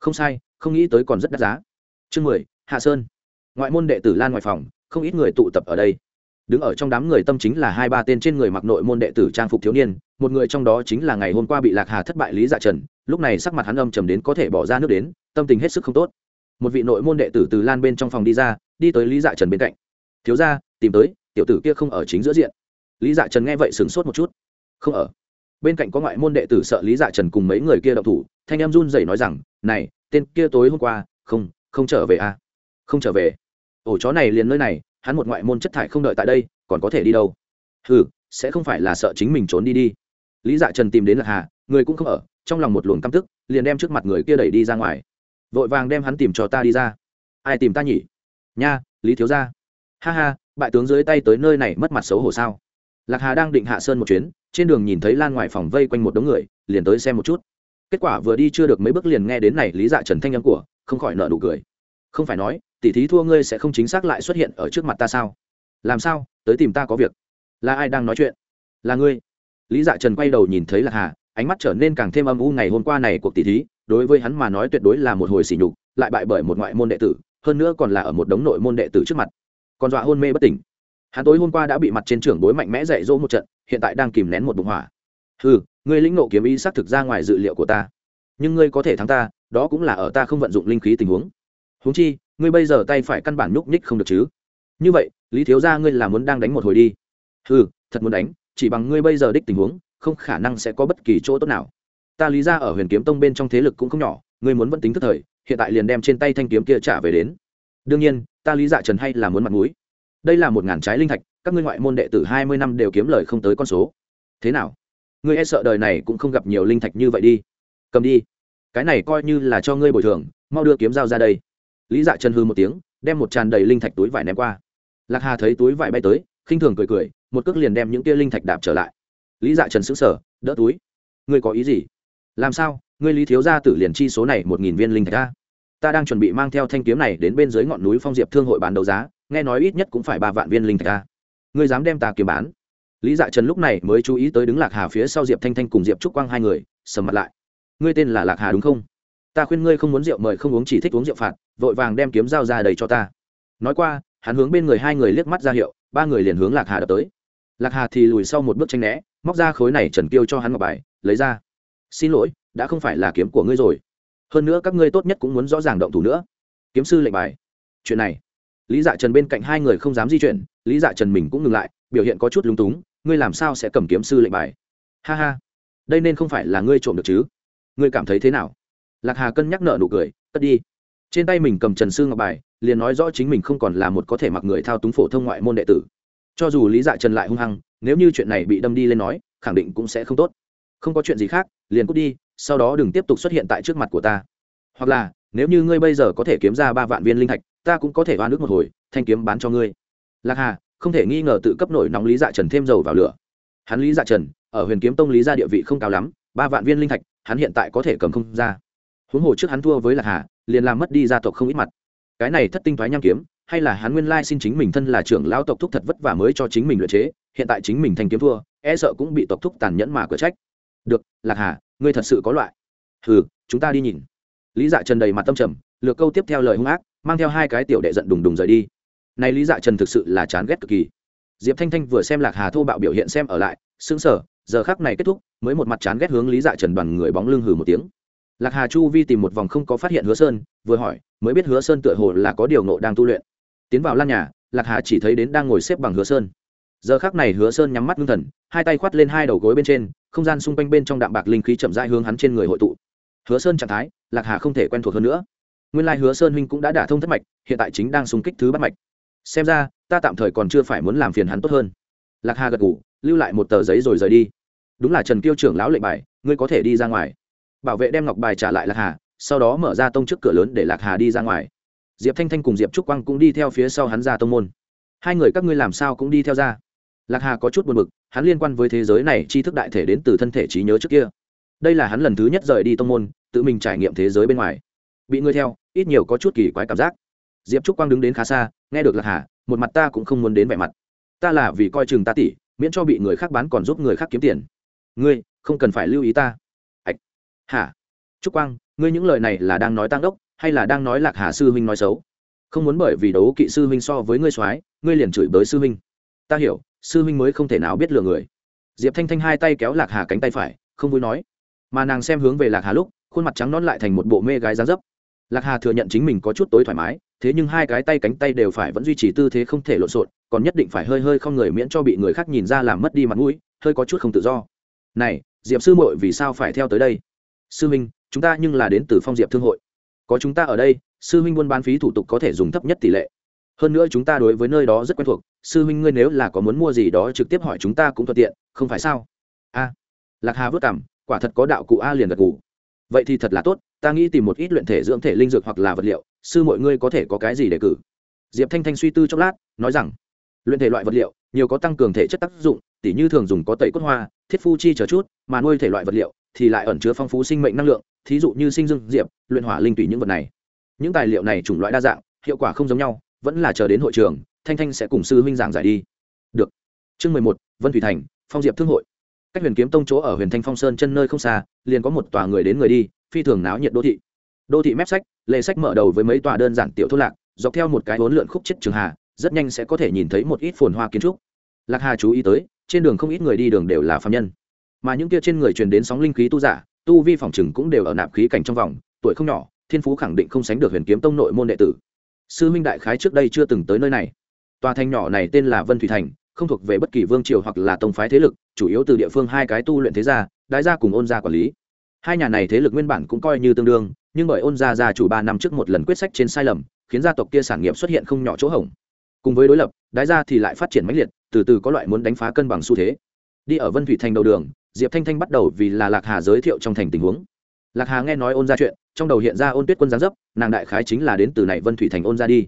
Không sai, không nghĩ tới còn rất đắt giá. Chương mười, hạ sơn. Ngoại môn đệ tử lan ngoài phòng, không ít người tụ tập ở đây. Đứng ở trong đám người tâm chính là hai ba tên trên người mặc nội môn đệ tử trang phục thiếu niên, một người trong đó chính là ngày hôm qua bị lạc hà thất bại lý dạ trần, lúc này sắc mặt hắn âm trầm đến có thể bỏ ra nước đến, tâm tình hết sức không tốt. Một vị nội môn đệ tử từ lan bên trong phòng đi ra, đi tới lý dạ trần bên cạnh. Thiếu ra tìm tới, tiểu tử kia không ở chính giữa diện lý dạ trần nghe vậy sửng sốt một chút. Không ở. Bên cạnh có ngoại môn đệ tử sợ lý dạ trần cùng mấy người kia đậu thủ, thanh em run rẩy nói rằng, này, tên kia tối hôm qua, không không trở về à? Không trở về. Ổ chó này liền nơi này, hắn một ngoại môn chất thải không đợi tại đây, còn có thể đi đâu? Ừ sẽ không phải là sợ chính mình trốn đi đi. Lý dạ trần tìm đến lạc hà, người cũng không ở, trong lòng một luồng căm tức, liền đem trước mặt người kia đẩy đi ra ngoài. Vội vàng đem hắn tìm cho ta đi ra. Ai tìm ta nhỉ? Nha, lý thiếu gia. Ha ha, bại tướng dưới tay tới nơi này mất mặt xấu hổ sao? Lạc hà đang định hạ sơn một chuyến, trên đường nhìn thấy lan ngoài phòng vây quanh một đống người, liền tới xem một chút. Kết quả vừa đi chưa được mấy bước liền nghe đến này lý dạ trần thanh âm của, không khỏi nợ nụ cười. Không phải nói tỉ thí thua ngươi sẽ không chính xác lại xuất hiện ở trước mặt ta sao? Làm sao, tới tìm ta có việc? Là ai đang nói chuyện? Là ngươi? Lý dạ trần quay đầu nhìn thấy lạc hà, ánh mắt trở nên càng thêm âm u ngày hôm qua này cuộc tỉ thí, đối với hắn mà nói tuyệt đối là một hồi sỉ nhục, lại bại bởi một ngoại môn đệ tử, hơn nữa còn là ở một đống nội môn đệ tử trước mặt. Còn dọa hôn mê bất tỉnh hắn tối hôm qua đã bị mặt trên trưởng bối mạnh mẽ dạy dỗ một trận, hiện tại đang kìm nén một bụng hỏa. Ừ ngươi lĩnh nộ kiếm ý xác thực ra ngoài dự liệu của ta. Nhưng ngươi có thể thắng ta, đó cũng là ở ta không vận dụng linh khí tình huống. Huống chi, ngươi bây giờ tay phải căn bản nhúc nhích không được chứ. Như vậy, lý thiếu gia ngươi là muốn đang đánh một hồi đi. Ừ thật muốn đánh, chỉ bằng ngươi bây giờ đích tình huống, không khả năng sẽ có bất kỳ chỗ tốt nào. Ta lý ra ở huyền kiếm tông bên trong thế lực cũng không nhỏ, ngươi muốn vẫn tính thức thời, hiện tại liền đem trên tay thanh kiếm kia trả về đến. Đương nhiên, ta lý dạ trần hay là muốn mặt mũi đây là một ngàn trái linh thạch, các ngươi ngoại môn đệ tử hai mươi năm đều kiếm lời không tới con số. Thế nào? Ngươi e sợ đời này cũng không gặp nhiều linh thạch như vậy đi. Cầm đi. Cái này coi như là cho ngươi bồi thường, mau đưa kiếm dao ra đây. Lý dạ trần hư một tiếng, đem một tràn đầy linh thạch túi vải ném qua. Lạc hà thấy túi vải bay tới, khinh thường cười cười, một cước liền đem những tia linh thạch đạp trở lại. Lý dạ trần xứng sở đỡ túi. Ngươi có ý gì? Làm sao? Ngươi lý thiếu gia tử liền chi số này một nghìn viên linh thạch ta ta đang chuẩn bị mang theo thanh kiếm này đến bên dưới ngọn núi phong diệp thương hội bán đấu giá nghe nói ít nhất cũng phải ba vạn viên linh thạch ta ngươi dám đem ta kiếm bán? Lý dạ trần lúc này mới chú ý tới đứng lạc hà phía sau diệp thanh thanh cùng diệp trúc quang hai người, sầm mặt lại. Ngươi tên là lạc hà đúng không? Ta khuyên ngươi không muốn rượu mời không uống chỉ thích uống rượu phạt, vội vàng đem kiếm dao ra đầy cho ta. Nói qua, hắn hướng bên người hai người liếc mắt ra hiệu, ba người liền hướng lạc hà đập tới. Lạc hà thì lùi sau một bước tranh né, móc ra khối này trần kiêu cho hắn ngọc bài, lấy ra. Xin lỗi, đã không phải là kiếm của ngươi rồi. Hơn nữa các ngươi tốt nhất cũng muốn rõ ràng động thủ nữa. Kiếm sư lệnh bài. Chuyện này lý dạ trần bên cạnh hai người không dám di chuyển, lý dạ trần mình cũng ngừng lại, biểu hiện có chút lúng túng, ngươi làm sao sẽ cầm kiếm sư lệnh bài? Ha ha, đây nên không phải là ngươi trộm được chứ? Ngươi cảm thấy thế nào? Lạc hà cân nhắc nợ nụ cười, cất đi. Trên tay mình cầm trần sư ngọc bài, liền nói rõ chính mình không còn là một có thể mặc người thao túng phổ thông ngoại môn đệ tử. Cho dù lý dạ trần lại hung hăng, nếu như chuyện này bị đâm đi lên nói, khẳng định cũng sẽ không tốt. Không có chuyện gì khác, liền cút đi, sau đó đừng tiếp tục xuất hiện tại trước mặt của ta. Hoặc là nếu như ngươi bây giờ có thể kiếm ra ba vạn viên linh thạch, ta cũng có thể oan nước một hồi, thanh kiếm bán cho ngươi. Lạc hà, không thể nghi ngờ tự cấp nổi nóng lý dạ trần thêm dầu vào lửa. Hắn lý dạ trần, ở huyền kiếm tông lý gia địa vị không cao lắm, ba vạn viên linh thạch, hắn hiện tại có thể cầm không ra. Huống hồ trước hắn thua với lạc hà, liền làm mất đi gia tộc không ít mặt. Cái này thất tinh thoái nham kiếm, hay là hắn nguyên lai xin chính mình thân là trưởng lão tộc thúc thật vất vả mới cho chính mình luyện chế, hiện tại chính mình thành kiếm thua e sợ cũng bị tộc thúc tàn nhẫn mà cửa trách. Được, lạc hà, ngươi thật sự có loại. Hừ, chúng ta đi nhìn lý dạ trần đầy mặt tâm trầm, lược câu tiếp theo lời hung ác, mang theo hai cái tiểu đệ giận đùng đùng rời đi. Này lý dạ trần thực sự là chán ghét cực kỳ. Diệp thanh thanh vừa xem lạc hà thô bạo biểu hiện xem ở lại xứng sở giờ khác này kết thúc, mới một mặt chán ghét hướng lý dạ trần đoàn người bóng lưng hừ một tiếng. Lạc hà chu vi tìm một vòng không có phát hiện hứa sơn, vừa hỏi, mới biết hứa sơn tựa hồ là có điều nộ đang tu luyện. Tiến vào lan nhà, lạc hà chỉ thấy đến đang ngồi xếp bằng hứa sơn. Giờ khác này hứa sơn nhắm mắt ngưng thần, hai tay khoắt lên hai đầu gối bên trên, không gian xung quanh bên trong đạm bạc linh khí chậm rãi hướng hắn trên người hội tụ hứa sơn trạng thái, lạc hà không thể quen thuộc hơn nữa. Nguyên lai hứa sơn huynh cũng đã đả thông thất mạch, hiện tại chính đang xung kích thứ bắt mạch. Xem ra, ta tạm thời còn chưa phải muốn làm phiền hắn tốt hơn. Lạc hà gật ngủ lưu lại một tờ giấy rồi rời đi. Đúng là trần tiêu trưởng lão lệnh bài, ngươi có thể đi ra ngoài. Bảo vệ đem ngọc bài trả lại lạc hà, sau đó mở ra tông trước cửa lớn để lạc hà đi ra ngoài. Diệp thanh thanh cùng diệp trúc quang cũng đi theo phía sau hắn ra tông môn. Hai người các ngươi làm sao cũng đi theo ra. Lạc hà có chút buồn b ự c hắn liên quan với thế giới này tri thức đại thể đến từ thân thể trí nhớ trước kia đây là hắn lần thứ nhất rời đi tông môn, tự mình trải nghiệm thế giới bên ngoài. Bị ngươi theo, ít nhiều có chút kỳ quái cảm giác. Diệp trúc quang đứng đến khá xa, nghe được lạc hà, một mặt ta cũng không muốn đến vẻ mặt. Ta là vì coi chừng ta tỉ miễn cho bị người khác bán còn giúp người khác kiếm tiền. Ngươi, không cần phải lưu ý ta. Ạch hả? Trúc quang, ngươi những lời này là đang nói tăng đốc, hay là đang nói lạc hà sư huynh nói xấu? Không muốn bởi vì đấu kỵ sư huynh so với ngươi soái, ngươi liền chửi bới sư huynh. Ta hiểu, sư huynh mới không thể nào biết lừa người. Diệp thanh thanh hai tay kéo lạc hà cánh tay phải, không vui nói mà nàng xem hướng về lạc hà lúc, khuôn mặt trắng non lại thành một bộ mê gái dáng dấp. Lạc hà thừa nhận chính mình có chút tối thoải mái, thế nhưng hai cái tay cánh tay đều phải vẫn duy trì tư thế không thể lộn xộn, còn nhất định phải hơi hơi không người miễn cho bị người khác nhìn ra làm mất đi mặt mũi, hơi có chút không tự do. Này, diệp sư muội vì sao phải theo tới đây? Sư minh, chúng ta nhưng là đến từ phong diệp thương hội. Có chúng ta ở đây, sư minh buôn bán phí thủ tục có thể dùng thấp nhất tỷ lệ. Hơn nữa chúng ta đối với nơi đó rất quen thuộc, sư minh ngươi nếu là có muốn mua gì đó trực tiếp hỏi chúng ta cũng thuận tiện, không phải sao? A, lạc hà vất cảm quả thật có đạo cụ a liền gật cụ vậy thì thật là tốt, ta nghĩ tìm một ít luyện thể dưỡng thể linh dược hoặc là vật liệu, sư mọi ngươi có thể có cái gì để cử? Diệp thanh thanh suy tư chốc lát, nói rằng, luyện thể loại vật liệu, nhiều có tăng cường thể chất tác dụng, tỉ như thường dùng có tẩy cốt hoa, thiết phu chi chờ chút, mà nuôi thể loại vật liệu thì lại ẩn chứa phong phú sinh mệnh năng lượng, thí dụ như sinh dương, diệp, luyện hỏa linh tùy những vật này. Những tài liệu này chủng loại đa dạng, hiệu quả không giống nhau, vẫn là chờ đến hội trường, thanh thanh sẽ cùng sư huynh giảng giải đi. Được. Chương mười một, vân thủy thành, phong diệp thương hội cách huyền kiếm tông chỗ ở huyền thanh phong sơn chân nơi không xa, liền có một tòa người đến người đi, phi thường náo nhiệt đô thị. Đô thị mép sách, lề sách mở đầu với mấy tòa đơn giản tiểu thốt lạc, dọc theo một cái hốn lượn khúc chết trường hà, rất nhanh sẽ có thể nhìn thấy một ít phồn hoa kiến trúc. Lạc hà chú ý tới, trên đường không ít người đi đường đều là phạm nhân. Mà những kia trên người truyền đến sóng linh khí tu giả, tu vi phòng chừng cũng đều ở nạp khí cảnh trong vòng, tuổi không nhỏ, thiên phú khẳng định không sánh được huyền kiếm tông nội môn đệ tử. Sư minh đại khái trước đây chưa từng tới nơi này. Tòa thành nhỏ này tên là vân thủy thành không thuộc về bất kỳ vương triều hoặc là tông phái thế lực, chủ yếu từ địa phương hai cái tu luyện thế gia đái gia cùng ôn gia quản lý. Hai nhà này thế lực nguyên bản cũng coi như tương đương, nhưng bởi ôn gia gia chủ ba năm trước một lần quyết sách trên sai lầm, khiến gia tộc kia sản nghiệp xuất hiện không nhỏ chỗ hỏng cùng với đối lập đái gia thì lại phát triển mãnh liệt, từ từ có loại muốn đánh phá cân bằng xu thế. Đi ở vân thủy thành đầu đường, diệp thanh thanh bắt đầu vì là lạc hà giới thiệu trong thành tình huống. Lạc hà nghe nói ôn ra chuyện, trong đầu hiện ra ôn tuyết quân giáng dấp, nàng đại khái chính là đến từ này vân thủy thành ôn ra đi.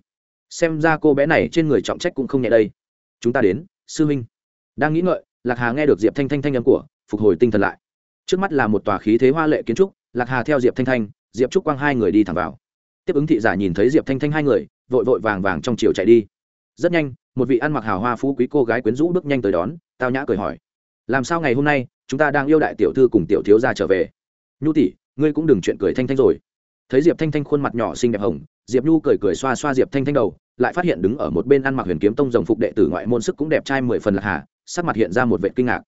Xem ra cô bé này trên người trọng trách cũng không nhẹ đây. Chúng ta đến sư huynh. Đang nghĩ ngợi, lạc hà nghe được diệp thanh thanh thanh âm của, phục hồi tinh thần lại. Trước mắt là một tòa khí thế hoa lệ kiến trúc, lạc hà theo diệp thanh thanh, diệp trúc quang hai người đi thẳng vào. Tiếp ứng thị giả nhìn thấy diệp thanh thanh hai người, vội vội vàng vàng trong chiều chạy đi. Rất nhanh, một vị ăn mặc hào hoa phú quý cô gái quyến rũ bước nhanh tới đón, tao nhã cười hỏi. Làm sao ngày hôm nay, chúng ta đang yêu đại tiểu thư cùng tiểu thiếu gia trở về? Nhu tỷ, ngươi cũng đừng chuyện cười thanh thanh rồi. Thấy diệp thanh thanh khuôn mặt nhỏ xinh đẹp hồng, diệp nhu cười cười xoa xoa diệp thanh thanh đầu lại phát hiện đứng ở một bên ăn mặc huyền kiếm tông rồng phục đệ tử ngoại môn sức cũng đẹp trai mười phần lạc hà, sắc mặt hiện ra một vệ kinh ngạc.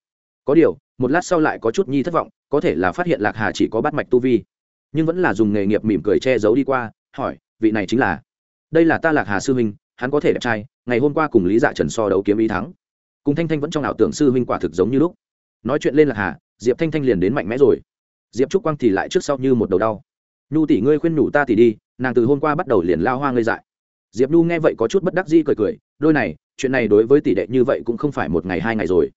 Có điều, một lát sau lại có chút nhi thất vọng, có thể là phát hiện lạc hà chỉ có bắt mạch tu vi, nhưng vẫn là dùng nghề nghiệp mỉm cười che giấu đi qua, hỏi, vị này chính là? Đây là ta lạc hà sư huynh, hắn có thể đẹp trai, ngày hôm qua cùng lý dạ trần so đấu kiếm ý thắng. Cùng thanh thanh vẫn trong ảo tưởng sư huynh quả thực giống như lúc. Nói chuyện lên lạc hà, diệp thanh thanh liền đến mạnh mẽ rồi. Diệp trúc quang thì lại trước sau như một đầu đau. Nhu tỷ ngươi khuyên nhủ ta thì đi, nàng từ hôm qua bắt đầu liền lao hoa ngơi dại diệp nhu nghe vậy có chút bất đắc di cười cười, đôi này, chuyện này đối với tỷ đệ như vậy cũng không phải một ngày hai ngày rồi.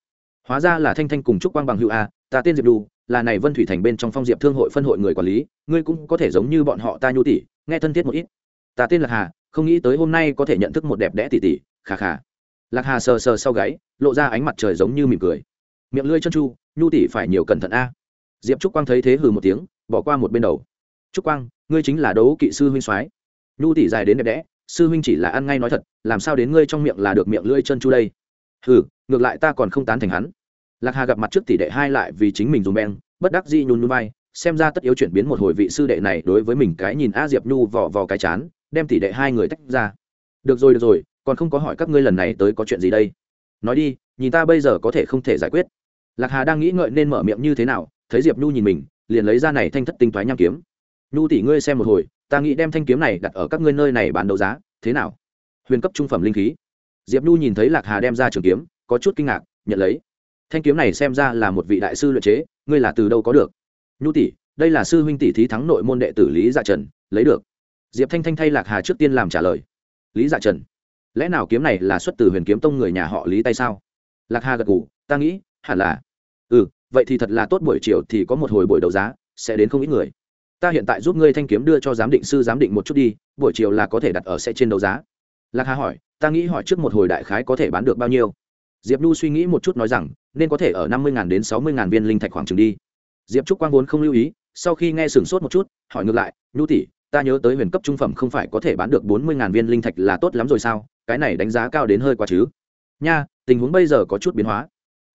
Hóa ra là thanh thanh cùng trúc quang bằng hữu a, ta tên diệp nhu, là này vân thủy thành bên trong phong diệp thương hội phân hội người quản lý, ngươi cũng có thể giống như bọn họ ta nhu tỷ, nghe thân thiết một ít. Ta tên là hà, không nghĩ tới hôm nay có thể nhận thức một đẹp đẽ tỷ tỷ khà khà lạc hà sờ sờ sau gáy, lộ ra ánh mặt trời giống như mỉm cười. Miệng lưỡi chân chu, nhu tỷ phải nhiều cẩn thận a. Diệp trúc quang thấy thế hừ một tiếng, bỏ qua một bên đầu. Trúc quang, ngươi chính là đấu kỵ sư huynh soái. Nhu tỷ dài đến đẹp đẽ sư huynh chỉ là ăn ngay nói thật, làm sao đến ngươi trong miệng là được miệng lưỡi chân chu đây? Hừ, ngược lại ta còn không tán thành hắn. Lạc hà gặp mặt trước tỷ đệ hai lại vì chính mình dùng beng, bất đắc dĩ nhún nhún vai, xem ra tất yếu chuyển biến một hồi vị sư đệ này đối với mình cái nhìn a diệp nhu vò vò cái chán, đem tỷ đệ hai người tách ra. Được rồi được rồi, còn không có hỏi các ngươi lần này tới có chuyện gì đây? Nói đi, nhìn ta bây giờ có thể không thể giải quyết. Lạc hà đang nghĩ ngợi nên mở miệng như thế nào, thấy diệp nhu nhìn mình, liền lấy ra này thanh thất tinh thoái nham kiếm nhu tỷ ngươi xem một hồi, ta nghĩ đem thanh kiếm này đặt ở các ngươi nơi này bán đấu giá, thế nào? Huyền cấp trung phẩm linh khí. Diệp nhu nhìn thấy lạc hà đem ra trường kiếm, có chút kinh ngạc, nhận lấy. Thanh kiếm này xem ra là một vị đại sư luyện chế, ngươi là từ đâu có được? Nhu tỷ, đây là sư huynh tỷ thí thắng nội môn đệ tử lý dạ trần, lấy được. Diệp thanh thanh thay lạc hà trước tiên làm trả lời. Lý dạ trần, lẽ nào kiếm này là xuất từ huyền kiếm tông người nhà họ lý tay sao? Lạc hà gật ngủ ta nghĩ, hẳn là. Ừ vậy thì thật là tốt buổi chiều thì có một hồi buổi đấu giá, sẽ đến không ít người ta hiện tại giúp ngươi thanh kiếm đưa cho giám định sư giám định một chút đi, buổi chiều là có thể đặt ở sẽ trên đấu giá. Lạc hà hỏi, ta nghĩ hỏi trước một hồi đại khái có thể bán được bao nhiêu? Diệp nhu suy nghĩ một chút nói rằng, nên có thể ở năm mươi đến sáu mươi viên linh thạch khoảng chừng đi. Diệp trúc quang vốn không lưu ý, sau khi nghe sửng sốt một chút, hỏi ngược lại, nhu tỷ, ta nhớ tới huyền cấp trung phẩm không phải có thể bán được bốn mươi viên linh thạch là tốt lắm rồi sao? Cái này đánh giá cao đến hơi quá chứ. Nha, tình huống bây giờ có chút biến hóa.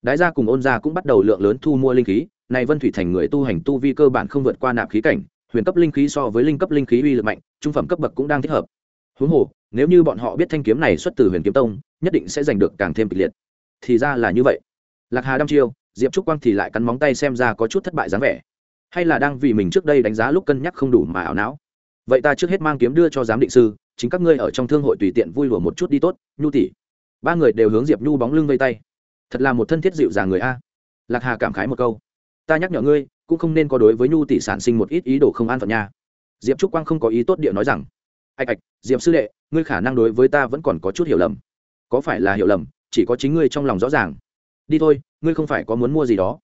Đái gia cùng ôn gia cũng bắt đầu lượng lớn thu mua linh khí, này vân thủy thành người tu hành tu vi cơ bản không vượt qua nạp khí cảnh huyền cấp linh khí so với linh cấp linh khí uy lực mạnh, trung phẩm cấp bậc cũng đang thích hợp. Huống hồ, nếu như bọn họ biết thanh kiếm này xuất từ huyền kiếm tông, nhất định sẽ giành được càng thêm kịch liệt. Thì ra là như vậy. Lạc hà đăm chiêu, diệp trúc quang thì lại cắn móng tay xem ra có chút thất bại dáng vẻ. Hay là đang vì mình trước đây đánh giá lúc cân nhắc không đủ mà ảo não. Vậy ta trước hết mang kiếm đưa cho giám định sư, chính các ngươi ở trong thương hội tùy tiện vui lùa một chút đi tốt, nhu tỷ. Ba người đều hướng diệp nhu bóng lưng vây tay. Thật là một thân thiết dịu dàng người a. Lạc hà cảm khái một câu. Ta nhắc nhở ngươi cũng không nên có đối với nhu tỷ sản sinh một ít ý đồ không an phận nha. Diệp trúc quang không có ý tốt địa nói rằng, ạch ạch, diệp sư đệ, ngươi khả năng đối với ta vẫn còn có chút hiểu lầm. Có phải là hiểu lầm, chỉ có chính ngươi trong lòng rõ ràng. Đi thôi, ngươi không phải có muốn mua gì đó.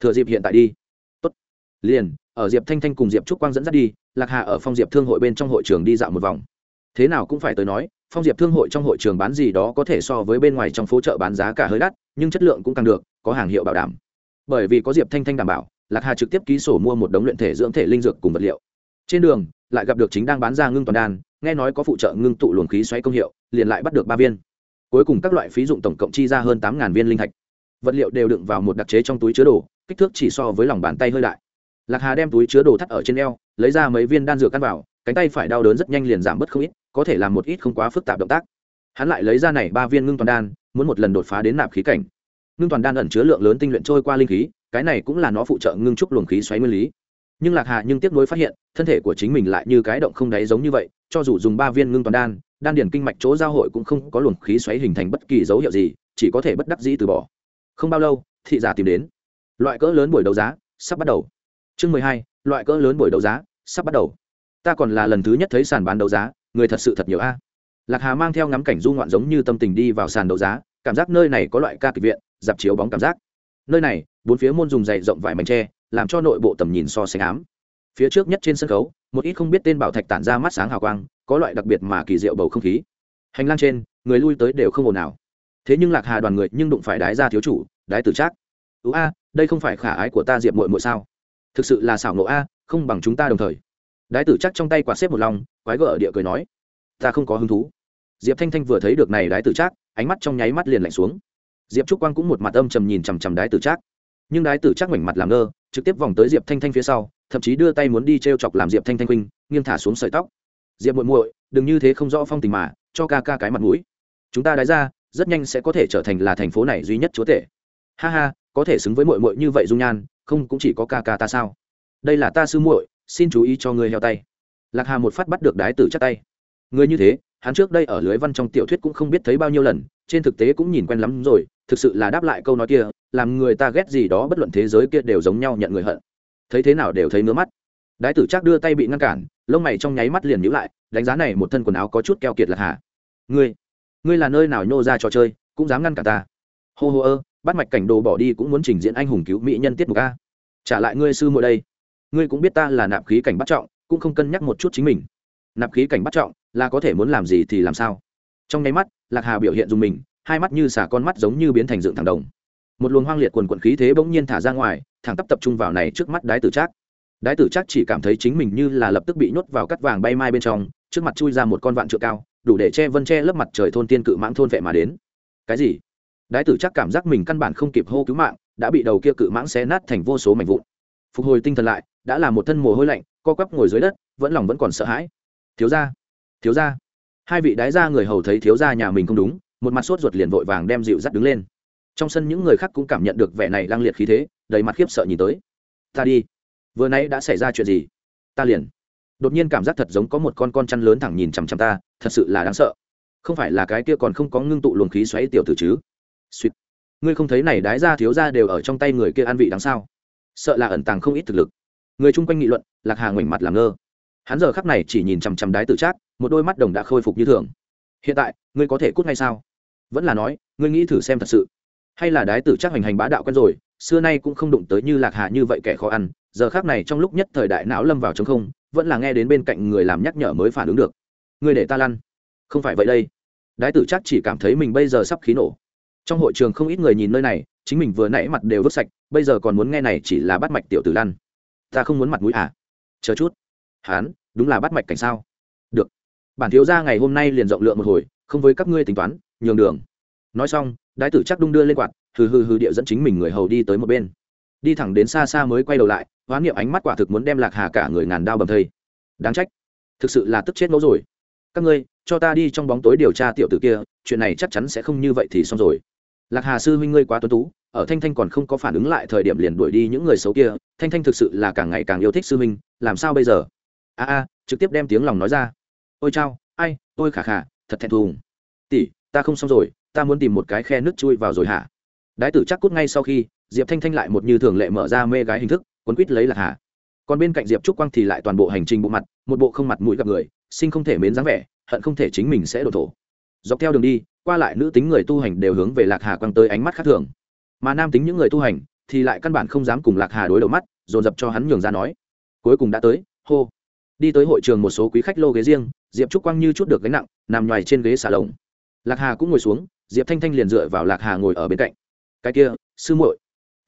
Thừa dịp hiện tại đi. Tốt. liền, ở diệp thanh thanh cùng diệp trúc quang dẫn dắt đi, lạc hà ở phong diệp thương hội bên trong hội trường đi dạo một vòng. Thế nào cũng phải tới nói, phong diệp thương hội trong hội trường bán gì đó có thể so với bên ngoài trong phố chợ bán giá cả hơi đắt, nhưng chất lượng cũng càng được, có hàng hiệu bảo đảm. Bởi vì có diệp thanh thanh đảm bảo lạc hà trực tiếp ký sổ mua một đống luyện thể dưỡng thể linh dược cùng vật liệu. Trên đường, lại gặp được chính đang bán ra ngưng toàn đan, nghe nói có phụ trợ ngưng tụ luồng khí xoáy công hiệu, liền lại bắt được ba viên. Cuối cùng các loại phí dụng tổng cộng chi ra hơn tám viên linh thạch. Vật liệu đều đựng vào một đặc chế trong túi chứa đồ, kích thước chỉ so với lòng bàn tay hơi đại. Lạc hà đem túi chứa đồ thắt ở trên eo, lấy ra mấy viên đan dược căn vào, cánh tay phải đau đớn rất nhanh liền giảm bớt không ít, có thể làm một ít không quá phức tạp động tác. Hắn lại lấy ra này ba viên ngưng toàn đan, muốn một lần đột phá đến nạp khí cảnh. Ngưng toàn đan ẩn chứa lượng lớn tinh luyện trôi qua linh khí cái này cũng là nó phụ trợ ngưng trúc luồng khí xoáy nguyên lý. Nhưng lạc hà nhưng tiếc nuối phát hiện, thân thể của chính mình lại như cái động không đáy giống như vậy, cho dù dùng ba viên ngưng toàn đan đan điển kinh mạch chỗ giao hội cũng không có luồng khí xoáy hình thành bất kỳ dấu hiệu gì, chỉ có thể bất đắc dĩ từ bỏ. Không bao lâu, thị giả tìm đến. Loại cỡ lớn buổi đấu giá, sắp bắt đầu. Chương mười hai, loại cỡ lớn buổi đấu giá, sắp bắt đầu. Ta còn là lần thứ nhất thấy sàn bán đấu giá, người thật sự thật nhiều a. Lạc hà mang theo ngắm cảnh du ngoạn giống như tâm tình đi vào sàn đấu giá, cảm giác nơi này có loại ca kịch viện, dạp chiếu bóng cảm giác nơi này, bốn phía môn dùng dày rộng vải mảnh tre, làm cho nội bộ tầm nhìn so sánh ám. Phía trước nhất trên sân khấu, một ít không biết tên bảo thạch tản ra mắt sáng hào quang, có loại đặc biệt mà kỳ diệu bầu không khí. Hành lang trên, người lui tới đều không ồn nào thế nhưng lạc hà đoàn người nhưng đụng phải đái ra thiếu chủ, đái tử trác. Ú a, đây không phải khả ái của ta diệp mội mội sao? Thực sự là xảo nộ a, không bằng chúng ta đồng thời. Đái tử trác trong tay quạt xếp một lòng, quái gở địa cười nói, ta không có hứng thú. Diệp thanh thanh vừa thấy được này đái tử trác, ánh mắt trong nháy mắt liền lạnh xuống diệp trúc quang cũng một mặt âm trầm nhìn chằm chằm đái tử trác. Nhưng đái tử trác mảnh mặt làm ngơ, trực tiếp vòng tới diệp thanh thanh phía sau, thậm chí đưa tay muốn đi t r e o chọc làm diệp thanh thanh huynh, nghiêng thả xuống sợi tóc. Diệp muội muội, đừng như thế không rõ phong tình mà, cho ca ca cái mặt mũi. Chúng ta đái ra, rất nhanh sẽ có thể trở thành là thành phố này duy nhất chúa tể. Ha ha, có thể xứng với muội muội như vậy dung nhan, không cũng chỉ có ca ca ta sao? Đây là ta sư muội, xin chú ý cho người heo tay. Lạc hà một phát bắt được đái tử chắc tay. Người như thế hắn trước đây ở lưới văn trong tiểu thuyết cũng không biết thấy bao nhiêu lần, trên thực tế cũng nhìn quen lắm rồi, thực sự là đáp lại câu nói kia, làm người ta ghét gì đó bất luận thế giới kia đều giống nhau nhận người hận. Thấy thế nào đều thấy ngứa mắt. Đái tử chắc đưa tay bị ngăn cản, lông mày trong nháy mắt liền nhíu lại, đánh giá này một thân quần áo có chút keo kiệt là hà ngươi ngươi là nơi nào nhô ra trò chơi, cũng dám ngăn cả ta? Hô hô ơ, bắt mạch cảnh đồ bỏ đi cũng muốn trình diễn anh hùng cứu mỹ nhân tiết mục a. Trả lại ngươi sư muội đây. Ngươi cũng biết ta là nạp khí cảnh bắt trọng, cũng không cân nhắc một chút chính mình. Nạp khí cảnh bắt trọng là có thể muốn làm gì thì làm sao. Trong nháy mắt, lạc hà biểu hiện dùng mình, hai mắt như xả con mắt giống như biến thành dựng thẳng đồng. Một luồng hoang liệt quần quận khí thế bỗng nhiên thả ra ngoài, thẳng tắp tập trung vào này trước mắt đái tử trác. Đái tử trác chỉ cảm thấy chính mình như là lập tức bị nhốt vào cắt vàng bay mai bên trong, trước mặt chui ra một con vạn trượng cao, đủ để che vân che lớp mặt trời thôn tiên cự mãng thôn vệ mà đến. Cái gì? Đái tử trác cảm giác mình căn bản không kịp hô cứu mạng, đã bị đầu kia cự mãng xé nát thành vô số mảnh vụn. Phục hồi tinh thần lại, đã là một thân mồ hôi lạnh, co quắp ngồi dưới đất, vẫn lòng vẫn còn sợ hãi. Thiếu ra thiếu gia, hai vị đái gia người hầu thấy thiếu gia nhà mình không đúng một mặt sốt ruột liền vội vàng đem dịu dắt đứng lên. Trong sân những người khác cũng cảm nhận được vẻ này lang liệt khí thế đầy mặt khiếp sợ nhìn tới. Ta đi. Vừa nãy đã xảy ra chuyện gì? Ta liền. Đột nhiên cảm giác thật giống có một con con chăn lớn thẳng nhìn chằm chằm ta thật sự là đáng sợ. Không phải là cái kia còn không có ngưng tụ luồng khí xoáy tiểu tử chứ? Suýt ngươi không thấy này đái ra thiếu ra đều ở trong tay người kia an vị đáng sao? Sợ là ẩn tàng không ít thực lực. Người chung quanh nghị luận lạc hà ngoảnh mặt làm ngơ. Hắn giờ khắc này chỉ nhìn chằm chằm đái tự trác một đôi mắt đồng đã khôi phục như thường. Hiện tại, ngươi có thể cút ngay sao? Vẫn là nói, ngươi nghĩ thử xem thật sự. Hay là đái tử trác hành hành bá đạo quen rồi, xưa nay cũng không đụng tới như lạc hà như vậy kẻ khó ăn, giờ khác này trong lúc nhất thời đại não lâm vào chống không, vẫn là nghe đến bên cạnh người làm nhắc nhở mới phản ứng được. Ngươi để ta lăn. Không phải vậy đây. Đái tử chắc chỉ cảm thấy mình bây giờ sắp khí nổ. Trong hội trường không ít người nhìn nơi này, chính mình vừa nãy mặt đều vứt sạch, bây giờ còn muốn nghe này chỉ là bắt mạch tiểu tử lăn. Ta không muốn mặt mũi à? Chờ chút. Hán, đúng là bắt mạch cảnh sao? Bản thiếu gia ngày hôm nay liền rộng lượng một hồi, không với các ngươi tính toán, nhường đường. Nói xong, đái tử chắc đung đưa lên quạt, hừ hừ hừ địa dẫn chính mình người hầu đi tới một bên. Đi thẳng đến xa xa mới quay đầu lại, hoán niệm ánh mắt quả thực muốn đem lạc hà cả người ngàn đao bầm thây. Đáng trách, thực sự là tức chết ngẫu rồi. Các ngươi, cho ta đi trong bóng tối điều tra tiểu tử kia, chuyện này chắc chắn sẽ không như vậy thì xong rồi. Lạc hà sư huynh ngươi quá tuấn tú, ở thanh thanh còn không có phản ứng lại thời điểm liền đuổi đi những người xấu kia, thanh thanh thực sự là càng ngày càng yêu thích sư huynh, làm sao bây giờ? A a, trực tiếp đem tiếng lòng nói ra ôi chao, ai ôi khả khả, thật thẹn thùng. Tỷ, ta không xong rồi, ta muốn tìm một cái khe nước chui vào rồi hả? Đái tử chắc cút ngay sau khi, diệp thanh thanh lại một như thường lệ mở ra mê gái hình thức, quấn quýt lấy lạc hà còn bên cạnh diệp trúc quang thì lại toàn bộ hành trình bộ mặt, một bộ không mặt mũi gặp người sinh không thể mến dáng vẻ, hận không thể chính mình sẽ đổ thổ. Dọc theo đường đi, qua lại nữ tính người tu hành đều hướng về lạc hà quăng tới ánh mắt khác thường. Mà nam tính những người tu hành thì lại căn bản không dám cùng lạc hà đối đầu mắt, dồn dập cho hắn nhường ra nói. Cuối cùng đã tới, hô đi tới hội trường một số quý khách lô ghế riêng, diệp trúc quang như chút được gánh nặng, nằm ngoài trên ghế xà lồng. Lạc hà cũng ngồi xuống, diệp thanh thanh liền dựa vào lạc hà ngồi ở bên cạnh. Cái kia, sư muội.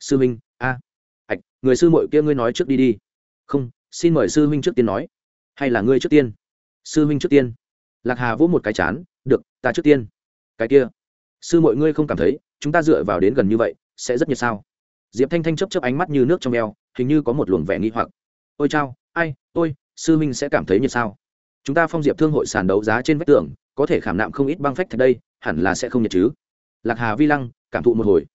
Sư minh a. Ạch, người sư muội kia ngươi nói trước đi đi. Không, xin mời sư huynh trước tiên nói. Hay là ngươi trước tiên? Sư huynh trước tiên. Lạc hà vỗ một cái chán, được, ta trước tiên. Cái kia. Sư muội ngươi không cảm thấy, chúng ta dựa vào đến gần như vậy, sẽ rất nhiệt sao? Diệp thanh thanh chấp chấp ánh mắt như nước trong eo, hình như có một luồng vẻ nghi hoặc. Ôi chao, ai tôi sư minh sẽ cảm thấy như sao? Chúng ta phong diệp thương hội sàn đấu giá trên vách tường, có thể khảm nạm không ít băng phách thật đây, hẳn là sẽ không nhiệt chứ? Lạc hà vi lăng, cảm thụ một hồi.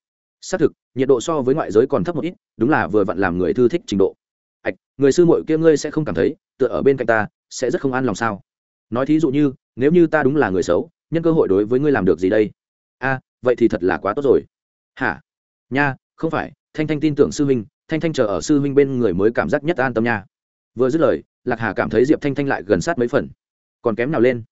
Xác thực, nhiệt độ so với ngoại giới còn thấp một ít, đúng là vừa vặn làm người thư thích trình độ. Ạch người sư muội kia ngươi sẽ không cảm thấy, tựa ở bên cạnh ta, sẽ rất không an lòng sao? Nói thí dụ như, nếu như ta đúng là người xấu, nhân cơ hội đối với ngươi làm được gì đây? A, vậy thì thật là quá tốt rồi. Hả? Nha, không phải, thanh thanh tin tưởng sư huynh, thanh thanh chờ ở sư huynh bên người mới cảm giác nhất an tâm nha. Vừa dứt lời lạc hà cảm thấy diệp thanh thanh lại gần sát mấy phần. Còn kém nào lên.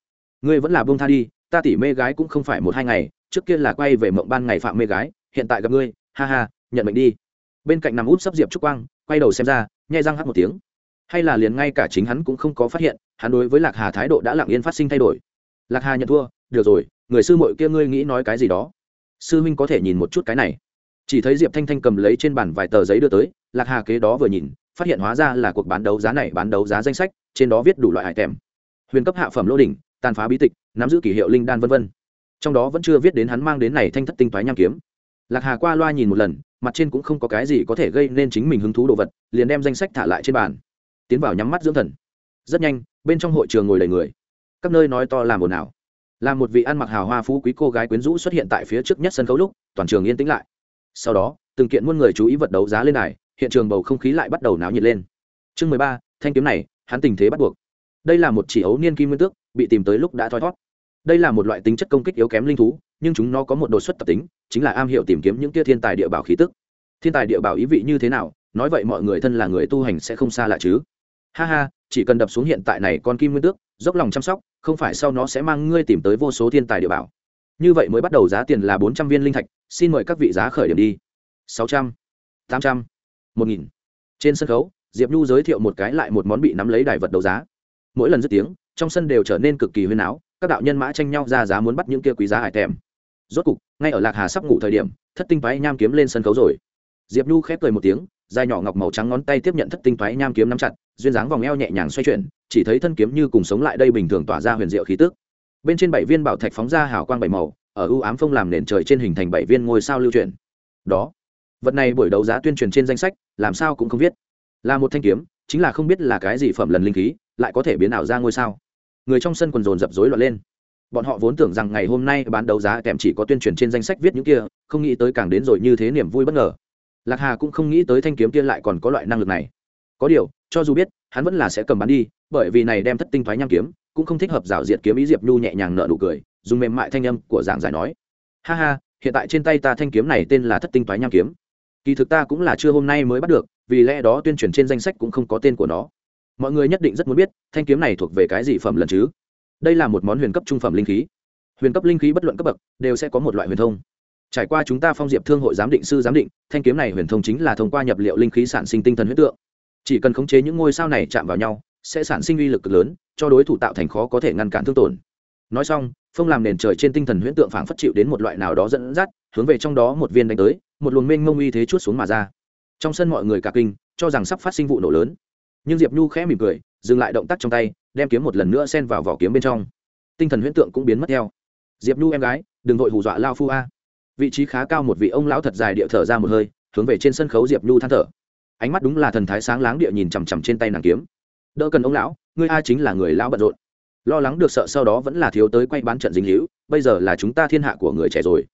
Ngươi vẫn là buông tha đi, ta tỉ mê gái cũng không phải một hai ngày, trước kia là quay về mộng ban ngày phạm mê gái, hiện tại gặp ngươi, ha ha, nhận mệnh đi. Bên cạnh nằm út sấp diệp trúc quang, quay đầu xem ra, nhai răng hắt một tiếng. Hay là liền ngay cả chính hắn cũng không có phát hiện, hắn đối với lạc hà thái độ đã lặng yên phát sinh thay đổi. Lạc hà nhận thua, được rồi, người sư muội kia ngươi nghĩ nói cái gì đó? Sư huynh có thể nhìn một chút cái này. Chỉ thấy diệp thanh thanh cầm lấy trên bàn vài tờ giấy đưa tới, lạc hà kế đó vừa nhìn phát hiện hóa ra là cuộc bán đấu giá này bán đấu giá danh sách, trên đó viết đủ loại hải tèm huyền cấp hạ phẩm lô đỉnh, tàn phá bí tịch, nắm giữ kỷ hiệu linh đan v v trong đó vẫn chưa viết đến hắn mang đến này thanh thất tinh toái nham kiếm. Lạc hà qua loa nhìn một lần, mặt trên cũng không có cái gì có thể gây nên chính mình hứng thú đồ vật, liền đem danh sách thả lại trên bàn. Tiến vào nhắm mắt dưỡng thần. Rất nhanh, bên trong hội trường ngồi đầy người. Các nơi nói to làm ồn ào. Là một vị ăn mặc hào hoa phú quý cô gái quyến rũ xuất hiện tại phía trước nhất sân khấu lúc, toàn trường yên tĩnh lại. Sau đó, từng kiện muôn người chú ý vật đấu giá lên này hiện trường bầu không khí lại bắt đầu náo nhiệt lên. Chương mười ba, thanh kiếm này, hắn tình thế bắt buộc. Đây là một chỉ ấu niên kim nguyên tước, bị tìm tới lúc đã thoi thót. Đây là một loại tính chất công kích yếu kém linh thú, nhưng chúng nó có một đột xuất tập tính, chính là am hiểu tìm kiếm những tia thiên tài địa bảo khí tức. Thiên tài địa bảo ý vị như thế nào, nói vậy mọi người thân là người tu hành sẽ không xa lạ chứ. Ha ha, chỉ cần đập xuống hiện tại này con kim nguyên tước, dốc lòng chăm sóc, không phải sau nó sẽ mang ngươi tìm tới vô số thiên tài địa bảo. Như vậy mới bắt đầu giá tiền là bốn trăm viên linh thạch, xin mời các vị giá khởi điểm đi. Sáu trăm, tám trăm một nghìn. Trên sân khấu, diệp nhu giới thiệu một cái lại một món bị nắm lấy đài vật đấu giá. Mỗi lần dứt tiếng, trong sân đều trở nên cực kỳ huyên áo các đạo nhân mã tranh nhau ra giá muốn bắt những kia quý giá hải thèm rốt cục, ngay ở lạc hà sắp ngủ thời điểm, thất tinh toái nham kiếm lên sân khấu rồi. Diệp nhu khép cười một tiếng, dài nhỏ ngọc màu trắng ngón tay tiếp nhận thất tinh toái nham kiếm nắm chặt, duyên dáng vòng eo nhẹ nhàng xoay chuyển, chỉ thấy thân kiếm như cùng sống lại đây bình thường tỏa ra huyền diệu khí tức. Bên trên bảy viên bảo thạch phóng ra hào quang bảy màu, ở ưu ám phong làm nền trời trên hình thành bảy viên ngôi sao lưu truyền đó vật này buổi đấu giá tuyên truyền trên danh sách, làm sao cũng không viết. Là một thanh kiếm, chính là không biết là cái gì phẩm lần linh khí, lại có thể biến ảo ra ngôi sao. Người trong sân quần dồn dập rối loạn lên. Bọn họ vốn tưởng rằng ngày hôm nay bán đấu giá kèm chỉ có tuyên truyền trên danh sách viết những kia, không nghĩ tới càng đến rồi như thế niềm vui bất ngờ. Lạc hà cũng không nghĩ tới thanh kiếm kia lại còn có loại năng lực này. Có điều, cho dù biết, hắn vẫn là sẽ cầm bán đi, bởi vì này đem thất tinh thoái nham kiếm, cũng không thích hợp rào diệt kiếm ý diệp nhu nhẹ nhàng nợ nụ cười, dùng mềm mại thanh âm của giảng giải nói. Ha ha, hiện tại trên tay ta thanh kiếm này tên là thất tinh thoái nham kiếm kỳ thực ta cũng là chưa hôm nay mới bắt được, vì lẽ đó tuyên truyền trên danh sách cũng không có tên của nó. Mọi người nhất định rất muốn biết, thanh kiếm này thuộc về cái gì phẩm lần chứ? Đây là một món huyền cấp trung phẩm linh khí. Huyền cấp linh khí bất luận cấp bậc, đều sẽ có một loại huyền thông. Trải qua chúng ta phong diệp thương hội giám định sư giám định, thanh kiếm này huyền thông chính là thông qua nhập liệu linh khí sản sinh tinh thần huyết tượng. Chỉ cần khống chế những ngôi sao này chạm vào nhau, sẽ sản sinh uy lực cực lớn, cho đối thủ tạo thành khó có thể ngăn cản thương tổn. Nói xong phong làm nền trời trên tinh thần huyễn tượng phảng phất chịu đến một loại nào đó dẫn dắt, hướng về trong đó một viên đánh tới, một luồng mênh mông uy thế chút xuống mà ra. Trong sân mọi người cả kinh, cho rằng sắp phát sinh vụ nổ lớn. Nhưng diệp nhu khẽ mỉm cười, dừng lại động tác trong tay, đem kiếm một lần nữa xen vào vỏ kiếm bên trong. Tinh thần huyễn tượng cũng biến mất theo. Diệp nhu em gái, đừng vội hù dọa lao phu a. Vị trí khá cao một vị ông lão thật dài địa thở ra một hơi, hướng về trên sân khấu diệp nhu than thở. Ánh mắt đúng là thần thái sáng láng địa nhìn chằm chằm trên tay nàng kiếm. Đỡ cần ông lão, ngươi a chính là người lão bận rộn lo lắng được sợ sau đó vẫn là thiếu tới quay bán trận dính hữu bây giờ là chúng ta thiên hạ của người trẻ rồi.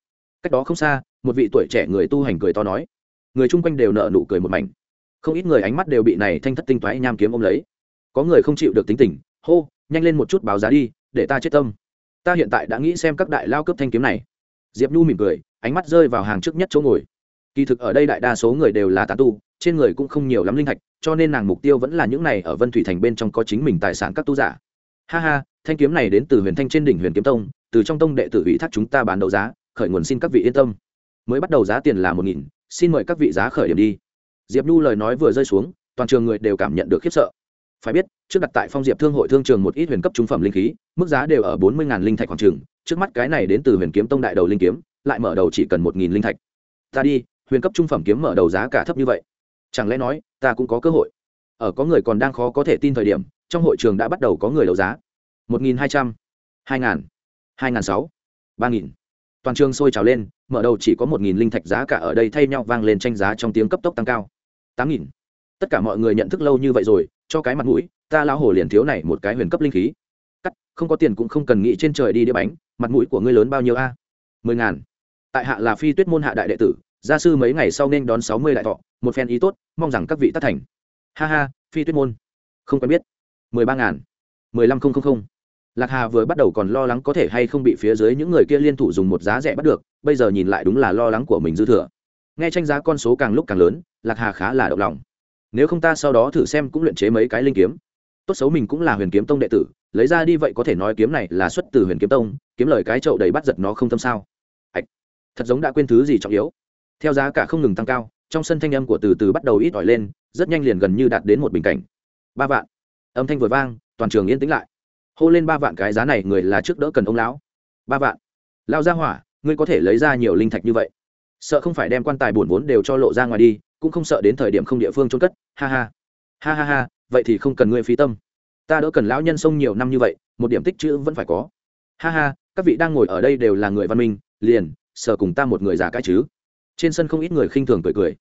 Cách đó không xa, một vị tuổi trẻ người tu hành cười to nói. Người chung quanh đều nợ nụ cười một mảnh. Không ít người ánh mắt đều bị này thanh thất tinh toái nham kiếm ôm lấy. Có người không chịu được tính tình, hô, nhanh lên một chút báo giá đi, để ta chết tâm. Ta hiện tại đã nghĩ xem các đại lao cấp thanh kiếm này. Diệp nhu mỉm cười, ánh mắt rơi vào hàng trước nhất chỗ ngồi. Kỳ thực ở đây đại đa số người đều là tán tu, trên người cũng không nhiều lắm linh thạch, cho nên nàng mục tiêu vẫn là những này ở vân thủy thành bên trong có chính mình tài sản các tu giả ha ha, thanh kiếm này đến từ huyền thanh trên đỉnh huyền kiếm tông, từ trong tông đệ tử ủy thác chúng ta bán đấu giá, khởi nguồn xin các vị yên tâm. Mới bắt đầu giá tiền là một nghìn, xin mời các vị giá khởi điểm đi. Diệp nhu lời nói vừa rơi xuống, toàn trường người đều cảm nhận được khiếp sợ. Phải biết, trước đặt tại phong diệp thương hội thương trường một ít huyền cấp trung phẩm linh khí, mức giá đều ở bốn mươi linh thạch khoảng trường trước mắt cái này đến từ huyền kiếm tông đại đầu linh kiếm, lại mở đầu chỉ cần một linh thạch. Ta đi, huyền cấp trung phẩm kiếm mở đầu giá cả thấp như vậy. Chẳng lẽ nói, ta cũng có cơ hội? Ở có người còn đang khó có thể tin thời điểm trong hội trường đã bắt đầu có người đấu giá. Một nghìn hai trăm, hai ngàn hai ngàn sáu, ba nghìn. Toàn trường sôi trào lên, mở đầu chỉ có một nghìn linh thạch giá cả ở đây thay nhau vang lên tranh giá trong tiếng cấp tốc tăng cao. Tám nghìn. Tất cả mọi người nhận thức lâu như vậy rồi, cho cái mặt mũi, ta lão hồ liền thiếu này một cái huyền cấp linh khí. Cắt, không có tiền cũng không cần nghĩ trên trời đi đĩa bánh, mặt mũi của ngươi lớn bao nhiêu a? Mười ngàn. Tại hạ là phi tuyết môn hạ đại đệ tử, gia sư mấy ngày sau nên đón sáu mươi đại thọ, một phen ý tốt, mong rằng các vị tác thành. Ha ha, phi tuyết môn. Không quen biết mười ba ngàn. mười lăm không không không. Lạc hà vừa bắt đầu còn lo lắng có thể hay không bị phía dưới những người kia liên thủ dùng một giá rẻ bắt được, bây giờ nhìn lại đúng là lo lắng của mình dư thừa. Nghe tranh giá con số càng lúc càng lớn, lạc hà khá là động lòng. Nếu không ta sau đó thử xem cũng luyện chế mấy cái linh kiếm. Tốt xấu mình cũng là huyền kiếm tông đệ tử, lấy ra đi vậy có thể nói kiếm này là xuất từ huyền kiếm tông, kiếm lời cái chậu đầy bắt giật nó không tâm sao. Ạch, thật giống đã quên thứ gì trọng yếu. Theo giá cả không ngừng tăng cao, trong sân thanh âm của từ từ bắt đầu ít ỏi lên, rất nhanh liền gần như đạt đến một bình cảnh. Ba vạn âm thanh vừa vang, toàn trường yên tĩnh lại. Hô lên ba vạn cái giá này người là trước đỡ cần ông lão. Ba vạn. Lao ra hỏa, ngươi có thể lấy ra nhiều linh thạch như vậy? Sợ không phải đem quan tài bổn vốn đều cho lộ ra ngoài đi, cũng không sợ đến thời điểm không địa phương trôn cất. Ha ha. Ha ha ha, vậy thì không cần ngươi phí tâm. Ta đỡ cần lão nhân sông nhiều năm như vậy, một điểm tích chữ vẫn phải có. Ha ha, các vị đang ngồi ở đây đều là người văn minh, liền, sợ cùng ta một người già cái chứ. Trên sân không ít người khinh thường cười cười.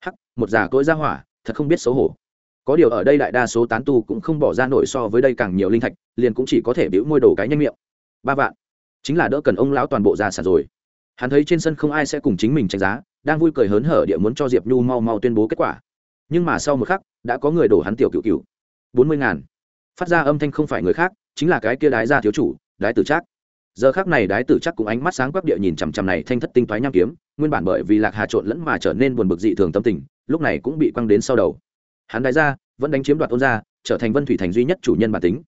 Hắc, một già cỗi ra hỏa, thật không biết xấu hổ có điều ở đây đại đa số tán tu cũng không bỏ ra nổi so với đây càng nhiều linh thạch, liền cũng chỉ có thể biểu môi đồ cái nhanh miệng. Ba vạn. Chính là đỡ cần ông lão toàn bộ ra sản rồi. Hắn thấy trên sân không ai sẽ cùng chính mình tranh giá, đang vui cười hớn hở địa muốn cho diệp nhu mau mau tuyên bố kết quả. Nhưng mà sau một khắc, đã có người đổ hắn tiểu cựu cựu bốn mươi ngàn. Phát ra âm thanh không phải người khác, chính là cái kia đái ra thiếu chủ, đái tử trác. Giờ khác này đái tử chắc cũng ánh mắt sáng quắc địa nhìn chằm chằm này thanh thất tinh toái nham kiếm, nguyên bản bởi vì lạc hà trộn lẫn mà trở nên buồn bực dị thường tâm tình, lúc này cũng bị quăng đến sau đầu hắn đái Gia vẫn đánh chiếm đoạt ôn gia, trở thành vân thủy thành duy nhất chủ nhân bản tính.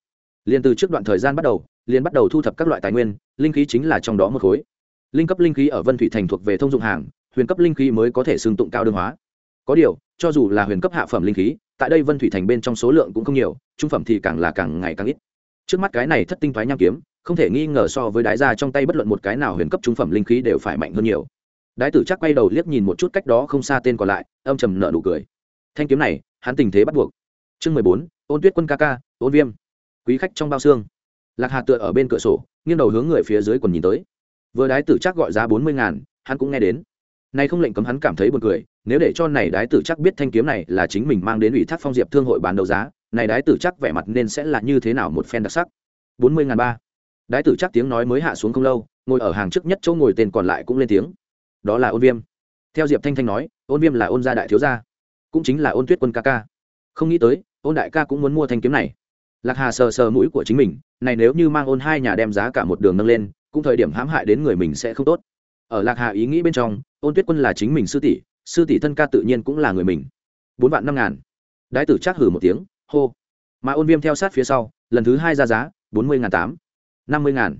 Liền từ trước đoạn thời gian bắt đầu liền bắt đầu thu thập các loại tài nguyên linh khí chính là trong đó một khối. Linh cấp linh khí ở vân thủy thành thuộc về thông dụng hàng huyền cấp linh khí mới có thể xương tụng cao đương hóa. Có điều cho dù là huyền cấp hạ phẩm linh khí tại đây vân thủy thành bên trong số lượng cũng không nhiều trung phẩm thì càng là càng ngày càng ít. Trước mắt cái này thất tinh thoái nham kiếm không thể nghi ngờ so với đái ra trong tay bất luận một cái nào huyền cấp trung phẩm linh khí đều phải mạnh hơn nhiều. Đái tử chắc quay đầu liếc nhìn một chút cách đó không xa tên còn lại âm trầm nợ nụ cười. Thanh kiếm này hắn tình thế bắt buộc. Chương mười bốn, ôn tuyết quân ca ca, ôn viêm. Quý khách trong bao xương. Lạc hà tựa ở bên cửa sổ, nghiêng đầu hướng người phía dưới quần nhìn tới. Vừa đái tử chắc gọi giá bốn mươi ngàn, hắn cũng nghe đến. Nay không lệnh cấm hắn cảm thấy buồn cười, nếu để cho này đái tử chắc biết thanh kiếm này là chính mình mang đến ủy thác phong diệp thương hội bán đấu giá, này đái tử chắc vẻ mặt nên sẽ là như thế nào một phen đặc sắc. Bốn mươi ngàn ba. Đái tử chắc tiếng nói mới hạ xuống không lâu, ngồi ở hàng trước nhất chỗ ngồi tên còn lại cũng lên tiếng. Đó là ôn viêm. Theo diệp thanh thanh nói, ôn viêm là ôn gia đại thiếu gia cũng chính là ôn tuyết quân ca ca. Không nghĩ tới, ôn đại ca cũng muốn mua thanh kiếm này. Lạc hà sờ sờ mũi của chính mình, này nếu như mang ôn hai nhà đem giá cả một đường nâng lên, cũng thời điểm hãm hại đến người mình sẽ không tốt. Ở lạc hà ý nghĩ bên trong, ôn tuyết quân là chính mình sư tỷ sư tỷ thân ca tự nhiên cũng là người mình. Bốn vạn năm ngàn. Đái tử trác hử một tiếng, hô. Mà ôn viêm theo sát phía sau, lần thứ hai ra giá, bốn mươi ngàn tám. năm mươi ngàn.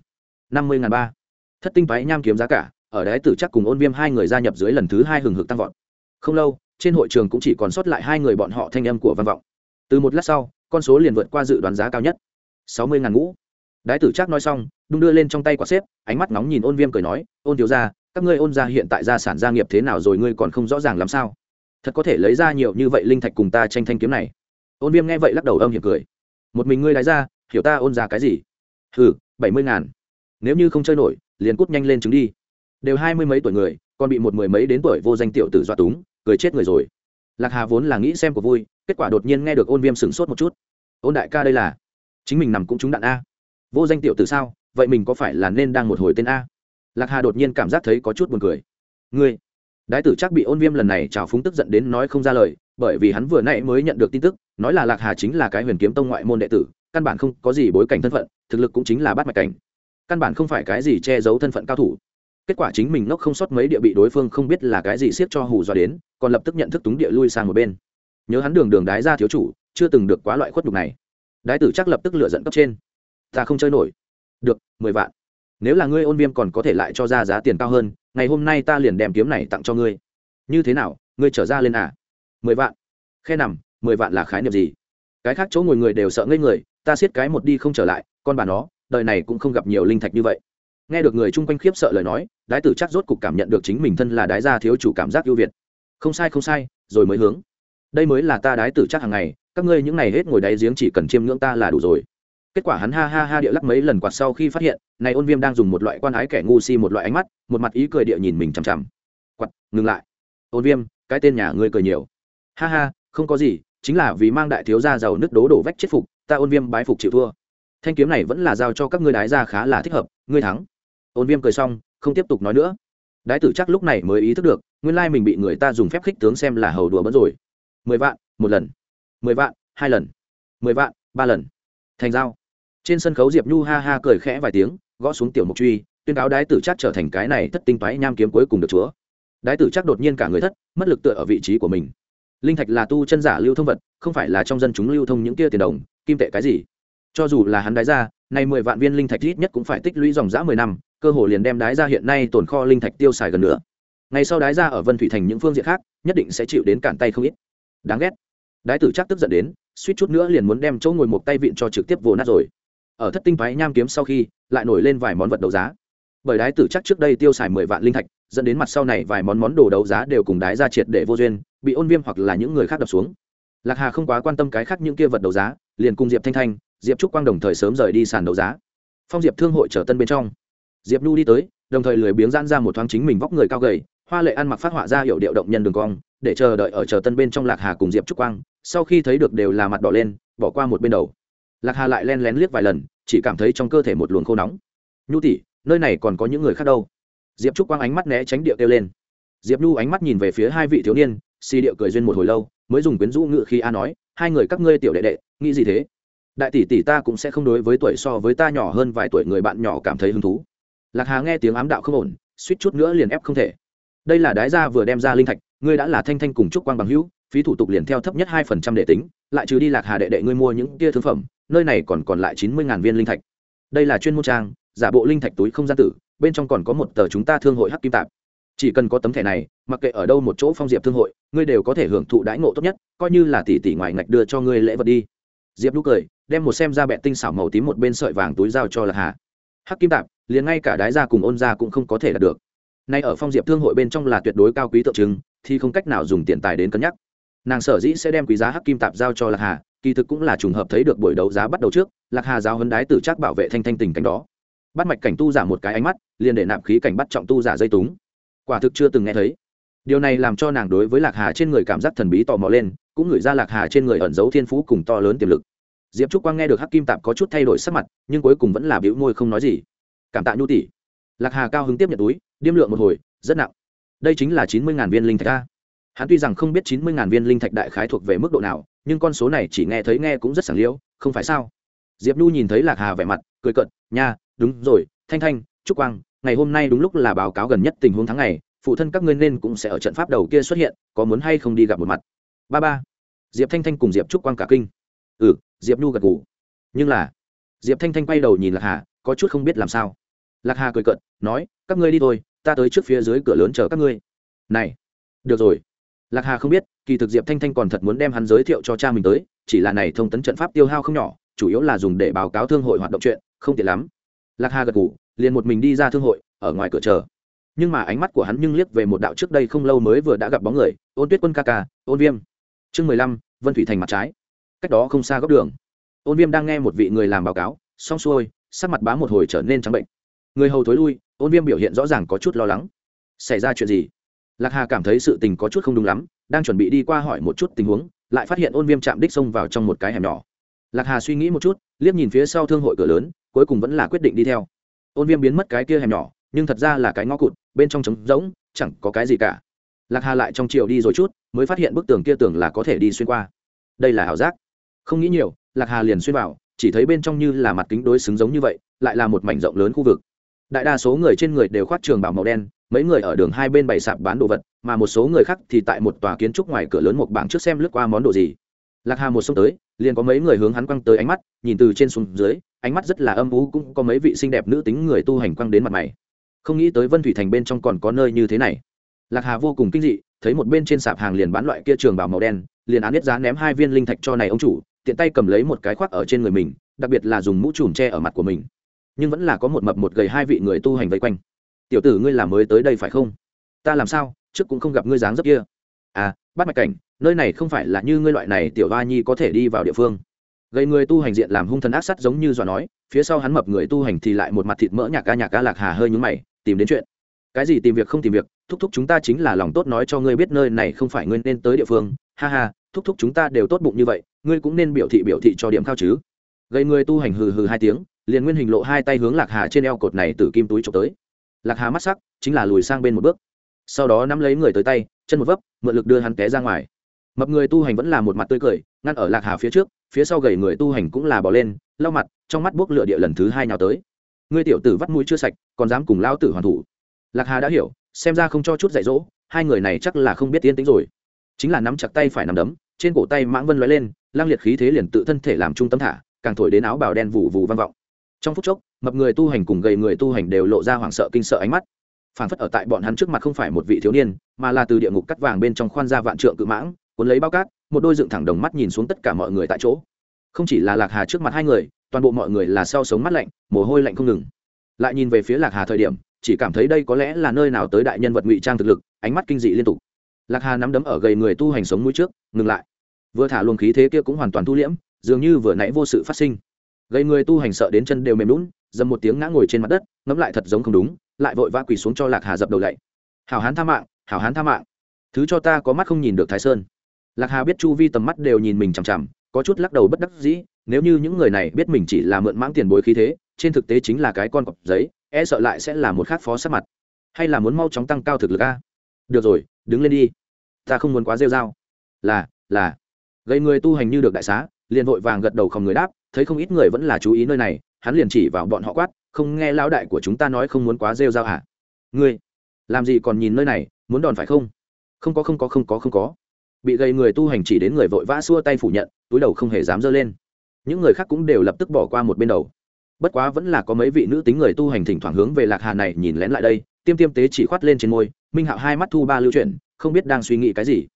năm mươi ngàn ba. Thất tinh váy nham kiếm giá cả, ở đái tử trác cùng ôn viêm hai người gia nhập dưới lần thứ hai hừng hực tăng vọt. Không lâu trên hội trường cũng chỉ còn sót lại hai người bọn họ thanh âm của văn vọng. Từ một lát sau, con số liền vượt qua dự đoán giá cao nhất. Sáu mươi ngàn ngũ. Đái tử chắc nói xong, đung đưa lên trong tay quả xếp, ánh mắt nóng nhìn ôn viêm cười nói, ôn thiếu ra các ngươi ôn ra hiện tại gia sản gia nghiệp thế nào rồi, ngươi còn không rõ ràng làm sao? Thật có thể lấy ra nhiều như vậy linh thạch cùng ta tranh thanh kiếm này. Ôn viêm nghe vậy lắc đầu âm hiểm cười. Một mình ngươi đái ra, hiểu ta ôn ra cái gì? Ừ bảy mươi ngàn. Nếu như không chơi nổi, liền cút nhanh lên trứng đi. Đều hai mươi mấy tuổi người, còn bị một mười mấy đến tuổi vô danh tiểu tử dọa túng cười chết người rồi. Lạc hà vốn là nghĩ xem của vui, kết quả đột nhiên nghe được ôn viêm sửng sốt một chút. Ôn đại ca đây là? Chính mình nằm cũng trúng đạn a. Vô danh tiểu tử sao? Vậy mình có phải là nên đang một hồi tên a? Lạc hà đột nhiên cảm giác thấy có chút buồn cười. Ngươi? Đái tử chắc bị ôn viêm lần này trào phúng tức giận đến nói không ra lời, bởi vì hắn vừa nãy mới nhận được tin tức, nói là lạc hà chính là cái huyền kiếm tông ngoại môn đệ tử, căn bản không có gì bối cảnh thân phận, thực lực cũng chính là bắt mạch cảnh. Căn bản không phải cái gì che giấu thân phận cao thủ kết quả chính mình ngốc không sót mấy địa bị đối phương không biết là cái gì siết cho hù dọa đến, còn lập tức nhận thức túng địa lui sang một bên. Nhớ hắn đường đường đái ra thiếu chủ, chưa từng được quá loại khuất đục này. Đái tử chắc lập tức lựa dẫn cấp trên. Ta không chơi nổi. Được, mười vạn. Nếu là ngươi ôn viêm còn có thể lại cho ra giá tiền cao hơn, ngày hôm nay ta liền đem kiếm này tặng cho ngươi. Như thế nào, ngươi trở ra lên à? Mười vạn. Khe nằm, mười vạn là khái niệm gì? Cái khác chỗ ngồi người đều sợ ngây người, ta siết cái một đi không trở lại, con bà nó, đời này cũng không gặp nhiều linh thạch như vậy nghe được người chung quanh khiếp sợ lời nói, đái tử chắc rốt cục cảm nhận được chính mình thân là đái gia thiếu chủ cảm giác ưu việt. Không sai không sai, rồi mới hướng. Đây mới là ta đái tử chắc hàng ngày, các ngươi những ngày hết ngồi đáy giếng chỉ cần chiêm ngưỡng ta là đủ rồi. Kết quả hắn ha ha ha địa lắc mấy lần quạt sau khi phát hiện, này ôn viêm đang dùng một loại quan ái kẻ ngu si một loại ánh mắt, một mặt ý cười địa nhìn mình chằm chằm. Quạt, ngừng lại. Ôn viêm, cái tên nhà ngươi cười nhiều. Ha ha, không có gì, chính là vì mang đại thiếu gia giàu nước đố đổ vách chết phục, ta ôn viêm bái phục chịu thua. Thanh kiếm này vẫn là giao cho các ngươi đái ra khá là thích hợp, ngươi thắng ôn viêm cười xong, không tiếp tục nói nữa. Đái tử chắc lúc này mới ý thức được, nguyên lai mình bị người ta dùng phép khích tướng xem là hầu đùa bẫn rồi. Mười vạn, một lần. Mười vạn, hai lần. Mười vạn, ba lần. Thành Dao. trên sân khấu diệp nhu ha ha cười khẽ vài tiếng, gõ xuống tiểu mục truy, tuyên cáo đái tử chắc trở thành cái này thất tinh toái nham kiếm cuối cùng được chúa. Đái tử chắc đột nhiên cả người thất, mất lực tựa ở vị trí của mình. Linh thạch là tu chân giả lưu thông vật, không phải là trong dân chúng lưu thông những kia tiền đồng, kim tệ cái gì? Cho dù là hắn đái ra, nay mười vạn viên linh thạch ít nhất cũng phải tích lũy dòng dã mười năm cơ hồ liền đem đái ra hiện nay tồn kho linh thạch tiêu xài gần nữa. Ngày sau đái ra ở vân thủy thành những phương diện khác, nhất định sẽ chịu đến cản tay không ít. Đáng ghét. Đái tử chắc tức giận đến, suýt chút nữa liền muốn đem chỗ ngồi một tay vịn cho trực tiếp vồ nát rồi. Ở thất tinh phái nham kiếm sau khi, lại nổi lên vài món vật đấu giá. Bởi đái tử chắc trước đây tiêu xài mười vạn linh thạch, dẫn đến mặt sau này vài món món đồ đấu giá đều cùng đái ra triệt để vô duyên, bị ôn viêm hoặc là những người khác đập xuống. Lạc hà không quá quan tâm cái khác những kia vật đấu giá, liền cùng diệp thanh thanh, diệp trúc quang đồng thời sớm rời đi sàn đấu giá. Phong diệp thương hội trở tân bên trong diệp nhu đi tới, đồng thời lười biếng gian ra một thoáng chính mình vóc người cao gầy, hoa lệ ăn mặc phát họa ra hiệu điệu động nhân đường cong, để chờ đợi ở chờ tân bên trong lạc hà cùng diệp trúc quang, sau khi thấy được đều là mặt đỏ lên, bỏ qua một bên đầu. Lạc hà lại len lén liếc vài lần, chỉ cảm thấy trong cơ thể một luồng khô nóng. Nhu tỉ nơi này còn có những người khác đâu? Diệp trúc quang ánh mắt né tránh điệu kêu lên. Diệp nhu ánh mắt nhìn về phía hai vị thiếu niên si điệu cười duyên một hồi lâu, mới dùng quyến rũ ngự khi a nói, hai người các ngươi tiểu đệ đệ, nghĩ gì thế? Đại tỷ tỷ ta cũng sẽ không đối với tuổi so với ta nhỏ hơn vài tuổi người bạn nhỏ cảm thấy hứng thú lạc hà nghe tiếng ám đạo không ổn, suýt chút nữa liền ép không thể. Đây là đái gia vừa đem ra linh thạch, ngươi đã là thanh thanh cùng trúc quang bằng hữu, phí thủ tục liền theo thấp nhất hai phần trăm để tính, lại trừ đi lạc hà đệ đệ ngươi mua những tia thương phẩm, nơi này còn còn lại chín mươi ngàn viên linh thạch. Đây là chuyên môn trang, giả bộ linh thạch túi không gian tử, bên trong còn có một tờ chúng ta thương hội hắc kim tạp. Chỉ cần có tấm thẻ này, mặc kệ ở đâu một chỗ phong diệp thương hội, ngươi đều có thể hưởng thụ đãi ngộ tốt nhất, coi như là tỷ tỷ ngoài ngạch đưa cho ngươi lễ vật đi. Diệp lúc cười, đem một xem ra bẹ tinh xảo màu tím một bên sợi vàng túi giao cho lạc hà. Hắc kim tạp liền ngay cả đái Gia cùng ôn Gia cũng không có thể đạt được. Nay ở phong diệp thương hội bên trong là tuyệt đối cao quý tượng trưng, thì không cách nào dùng tiền tài đến cân nhắc. Nàng sở dĩ sẽ đem quý giá hắc kim tạp giao cho lạc hà, kỳ thực cũng là trùng hợp thấy được buổi đấu giá bắt đầu trước, lạc hà giao hấn đái tử trác bảo vệ thanh thanh tình cảnh đó. Bắt mạch cảnh tu giả một cái ánh mắt, liền để nạp khí cảnh bắt trọng tu giả dây túng. Quả thực chưa từng nghe thấy. Điều này làm cho nàng đối với lạc hà trên người cảm giác thần bí tò mò lên, cũng ngửi ra lạc hà trên người ẩn giấu thiên phú cùng to lớn tiềm lực. Diệp trúc quang nghe được hắc kim tạp có chút thay đổi sắc mặt, nhưng cuối cùng vẫn là biểu môi không nói gì cảm tạ nhu tỷ. Lạc hà cao hứng tiếp nhận túi, điêm lượng một hồi, rất nặng. Đây chính là chín mươi viên linh thạch a. Hắn tuy rằng không biết chín mươi viên linh thạch đại khái thuộc về mức độ nào, nhưng con số này chỉ nghe thấy nghe cũng rất sảng liễu, không phải sao? Diệp nhu nhìn thấy lạc hà vẻ mặt, cười cận nha, đúng rồi, thanh thanh, trúc quang, ngày hôm nay đúng lúc là báo cáo gần nhất tình huống tháng này phụ thân các ngươi nên cũng sẽ ở trận pháp đầu kia xuất hiện, có muốn hay không đi gặp một mặt? Ba ba. Diệp thanh thanh cùng diệp trúc quang cả kinh. Ừ diệp nhu gật ngủ nhưng là diệp thanh thanh quay đầu nhìn lạc hà có chút không biết làm sao. Lạc hà cười cận nói, các ngươi đi thôi, ta tới trước phía dưới cửa lớn chờ các ngươi. Này, được rồi. Lạc hà không biết, kỳ thực diệp thanh thanh còn thật muốn đem hắn giới thiệu cho cha mình tới, chỉ là này thông tấn trận pháp tiêu hao không nhỏ, chủ yếu là dùng để báo cáo thương hội hoạt động chuyện, không tiện lắm. Lạc hà gật ngủ liền một mình đi ra thương hội, ở ngoài cửa chờ. Nhưng mà ánh mắt của hắn nhưng liếc về một đạo trước đây không lâu mới vừa đã gặp bóng người, ôn tuyết quân ca ca, ôn viêm. Chương mười lăm, vân thủy thành mặt trái. Cách đó không xa góc đường. Ôn viêm đang nghe một vị người làm báo cáo, xong xuôi sắc mặt bá một hồi trở nên trắng bệnh. Người hầu thối lui, ôn viêm biểu hiện rõ ràng có chút lo lắng. Xảy ra chuyện gì? Lạc hà cảm thấy sự tình có chút không đúng lắm, đang chuẩn bị đi qua hỏi một chút tình huống, lại phát hiện ôn viêm chạm đích xông vào trong một cái hẻm nhỏ. Lạc hà suy nghĩ một chút, liếc nhìn phía sau thương hội cửa lớn, cuối cùng vẫn là quyết định đi theo. Ôn viêm biến mất cái kia hẻm nhỏ, nhưng thật ra là cái ngõ cụt, bên trong trống rỗng, chẳng có cái gì cả. Lạc hà lại trong chiều đi rồi chút, mới phát hiện bức tường kia tường là có thể đi xuyên qua. Đây là ảo giác. Không nghĩ nhiều, lạc hà liền xuyên vào chỉ thấy bên trong như là mặt kính đối xứng giống như vậy, lại là một mảnh rộng lớn khu vực. Đại đa số người trên người đều khoác trường bảo màu đen, mấy người ở đường hai bên bày sạp bán đồ vật, mà một số người khác thì tại một tòa kiến trúc ngoài cửa lớn một bảng trước xem lướt qua món đồ gì. Lạc hà một xông tới, liền có mấy người hướng hắn quăng tới ánh mắt, nhìn từ trên xuống dưới, ánh mắt rất là âm ú cũng có mấy vị xinh đẹp nữ tính người tu hành quăng đến mặt mày. Không nghĩ tới vân thủy thành bên trong còn có nơi như thế này. Lạc hà vô cùng kinh dị, thấy một bên trên sạp hàng liền bán loại kia trường bảo màu đen, liền án biết giá ném hai viên linh thạch cho này ông chủ tiện tay cầm lấy một cái khoác ở trên người mình, đặc biệt là dùng mũ trùm che ở mặt của mình. Nhưng vẫn là có một mập một gầy hai vị người tu hành vây quanh. Tiểu tử ngươi làm mới tới đây phải không? Ta làm sao, trước cũng không gặp ngươi dáng dấp kia. À bắt mạch cảnh, nơi này không phải là như ngươi loại này tiểu ba nhi có thể đi vào địa phương. Gầy người tu hành diện làm hung thần ác sắt giống như dọa nói, phía sau hắn mập người tu hành thì lại một mặt thịt mỡ nhạc ca nhạc ca lạc hà hơi nhúng mày, tìm đến chuyện. Cái gì tìm việc không tìm việc, thúc thúc chúng ta chính là lòng tốt nói cho ngươi biết nơi này không phải ngươi nên tới địa phương, ha ha, thúc thúc chúng ta đều tốt bụng như vậy ngươi cũng nên biểu thị biểu thị cho điểm khao chứ. Gầy người tu hành hừ hừ hai tiếng, liền nguyên hình lộ hai tay hướng lạc hà trên eo cột này từ kim túi trộm tới. Lạc hà mắt sắc, chính là lùi sang bên một bước. Sau đó nắm lấy người tới tay, chân một vấp, mượn lực đưa hắn té ra ngoài. Mập người tu hành vẫn là một mặt tươi cười, ngăn ở lạc hà phía trước, phía sau gầy người tu hành cũng là bỏ lên, lau mặt, trong mắt buốc lửa địa lần thứ hai nào tới. Ngươi tiểu tử vắt mũi chưa sạch, còn dám cùng lao tử hoàn thủ. Lạc hà đã hiểu, xem ra không cho chút dạy dỗ, hai người này chắc là không biết tiến tính rồi. Chính là nắm chặt tay phải nắm đấm, trên cổ tay mãng vân lóe lên lang liệt khí thế liền tự thân thể làm trung tâm thả, càng thổi đến áo bào đen vụ vụ vang vọng. Trong phút chốc, mập người tu hành cùng gầy người tu hành đều lộ ra hoảng sợ kinh sợ ánh mắt. Phản phất ở tại bọn hắn trước mặt không phải một vị thiếu niên, mà là từ địa ngục cắt vàng bên trong khoan ra vạn trượng cự mãng, cuốn lấy bao cát, một đôi dựng thẳng đồng mắt nhìn xuống tất cả mọi người tại chỗ. Không chỉ là lạc hà trước mặt hai người, toàn bộ mọi người là sau sống mắt lạnh, mồ hôi lạnh không ngừng. Lại nhìn về phía lạc hà thời điểm, chỉ cảm thấy đây có lẽ là nơi nào tới đại nhân vật ngụy trang thực lực, ánh mắt kinh dị liên tục. Lạc hà nắm đấm ở gầy người tu hành sống mũi trước, ngừng lại vừa thả luồng khí thế kia cũng hoàn toàn thu liễm, dường như vừa nãy vô sự phát sinh. Gây người tu hành sợ đến chân đều mềm lún dầm một tiếng ngã ngồi trên mặt đất, ngẫm lại thật giống không đúng, lại vội vã quỳ xuống cho lạc hà dập đầu lạy hảo hán tha mạng, hảo hán tha mạng. Thứ cho ta có mắt không nhìn được thái sơn. Lạc hà biết chu vi tầm mắt đều nhìn mình chằm chằm, có chút lắc đầu bất đắc dĩ, nếu như những người này biết mình chỉ là mượn mãng tiền bối khí thế, trên thực tế chính là cái con cọp giấy e sợ lại sẽ là một khác phó sát mặt. Hay là muốn mau chóng tăng cao thực lực a? Được rồi, đứng lên đi. Ta không muốn quá rêu r a o là là gây người tu hành như được đại xá, liền vội vàng gật đầu không người đáp, thấy không ít người vẫn là chú ý nơi này, hắn liền chỉ vào bọn họ quát, không nghe lão đại của chúng ta nói không muốn quá rêu r a o hả? Ngươi, làm gì còn nhìn nơi này, muốn đòn phải không? Không có không có không có không có. Bị gây người tu hành chỉ đến người vội vã xua tay phủ nhận, túi đầu không hề dám dơ lên. Những người khác cũng đều lập tức bỏ qua một bên đầu. Bất quá vẫn là có mấy vị nữ tính người tu hành thỉnh thoảng hướng về lạc hà này nhìn lén lại đây, tiêm tiêm tế chỉ khoát lên trên môi, minh hạo hai mắt thu ba lưu chuyển, không biết đang suy nghĩ cái gì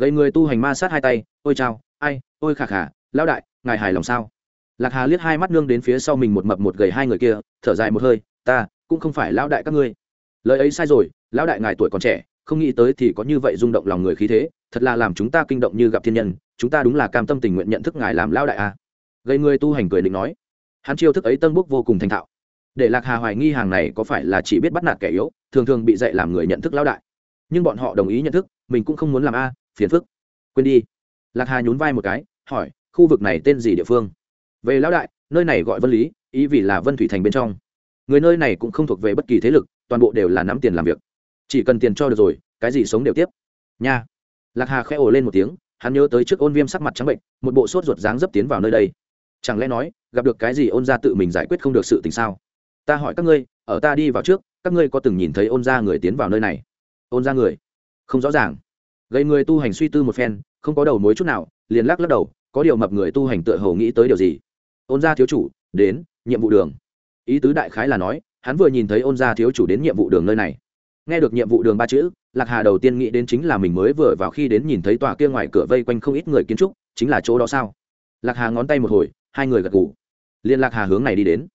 gây người tu hành ma sát hai tay, ôi chao, ai, ôi khà khà, lão đại, ngài hài lòng sao? Lạc hà liếc hai mắt nương đến phía sau mình một mập một gầy hai người kia, thở dài một hơi, ta, cũng không phải lão đại các ngươi. Lời ấy sai rồi, lão đại ngài tuổi còn trẻ, không nghĩ tới thì có như vậy rung động lòng người khí thế, thật là làm chúng ta kinh động như gặp thiên nhân, chúng ta đúng là cam tâm tình nguyện nhận thức ngài làm lão đại a. À. gây người tu hành cười định nói. Hắn chiêu thức ấy tân búc vô cùng thành thạo. Để lạc hà hoài nghi hàng này có phải là chỉ biết bắt nạt kẻ yếu, thường thường bị dạy làm người nhận thức lão đại. Nhưng bọn họ đồng ý nhận thức, mình cũng không muốn làm a phiền phức. Quên đi. Lạc hà nhún vai một cái, hỏi, khu vực này tên gì địa phương? Về lão đại, nơi này gọi vân lý, ý vì là vân thủy thành bên trong. Người nơi này cũng không thuộc về bất kỳ thế lực, toàn bộ đều là nắm tiền làm việc. Chỉ cần tiền cho được rồi, cái gì sống đều tiếp. Nha. Lạc hà khẽ ồ lên một tiếng, hắn nhớ tới trước ôn viêm sắc mặt trắng bệnh, một bộ sốt ruột dáng dấp tiến vào nơi đây. Chẳng lẽ nói, gặp được cái gì ôn ra tự mình giải quyết không được sự tình sao? Ta hỏi các ngươi, ở ta đi vào trước, các ngươi có từng nhìn thấy ôn ra người tiến vào nơi này? Ôn ra người? Không rõ ràng gây người tu hành suy tư một phen, không có đầu mối chút nào, liền lắc lắc đầu, có điều mập người tu hành tựa hồ nghĩ tới điều gì? Ôn gia thiếu chủ, đến, nhiệm vụ đường. Ý tứ đại khái là nói, hắn vừa nhìn thấy ôn gia thiếu chủ đến nhiệm vụ đường nơi này. Nghe được nhiệm vụ đường ba chữ, lạc hà đầu tiên nghĩ đến chính là mình mới vừa vào khi đến nhìn thấy tòa kia ngoài cửa vây quanh không ít người kiến trúc, chính là chỗ đó sao? Lạc hà ngón tay một hồi, hai người gật ngủ liên lạc hà hướng này đi đến.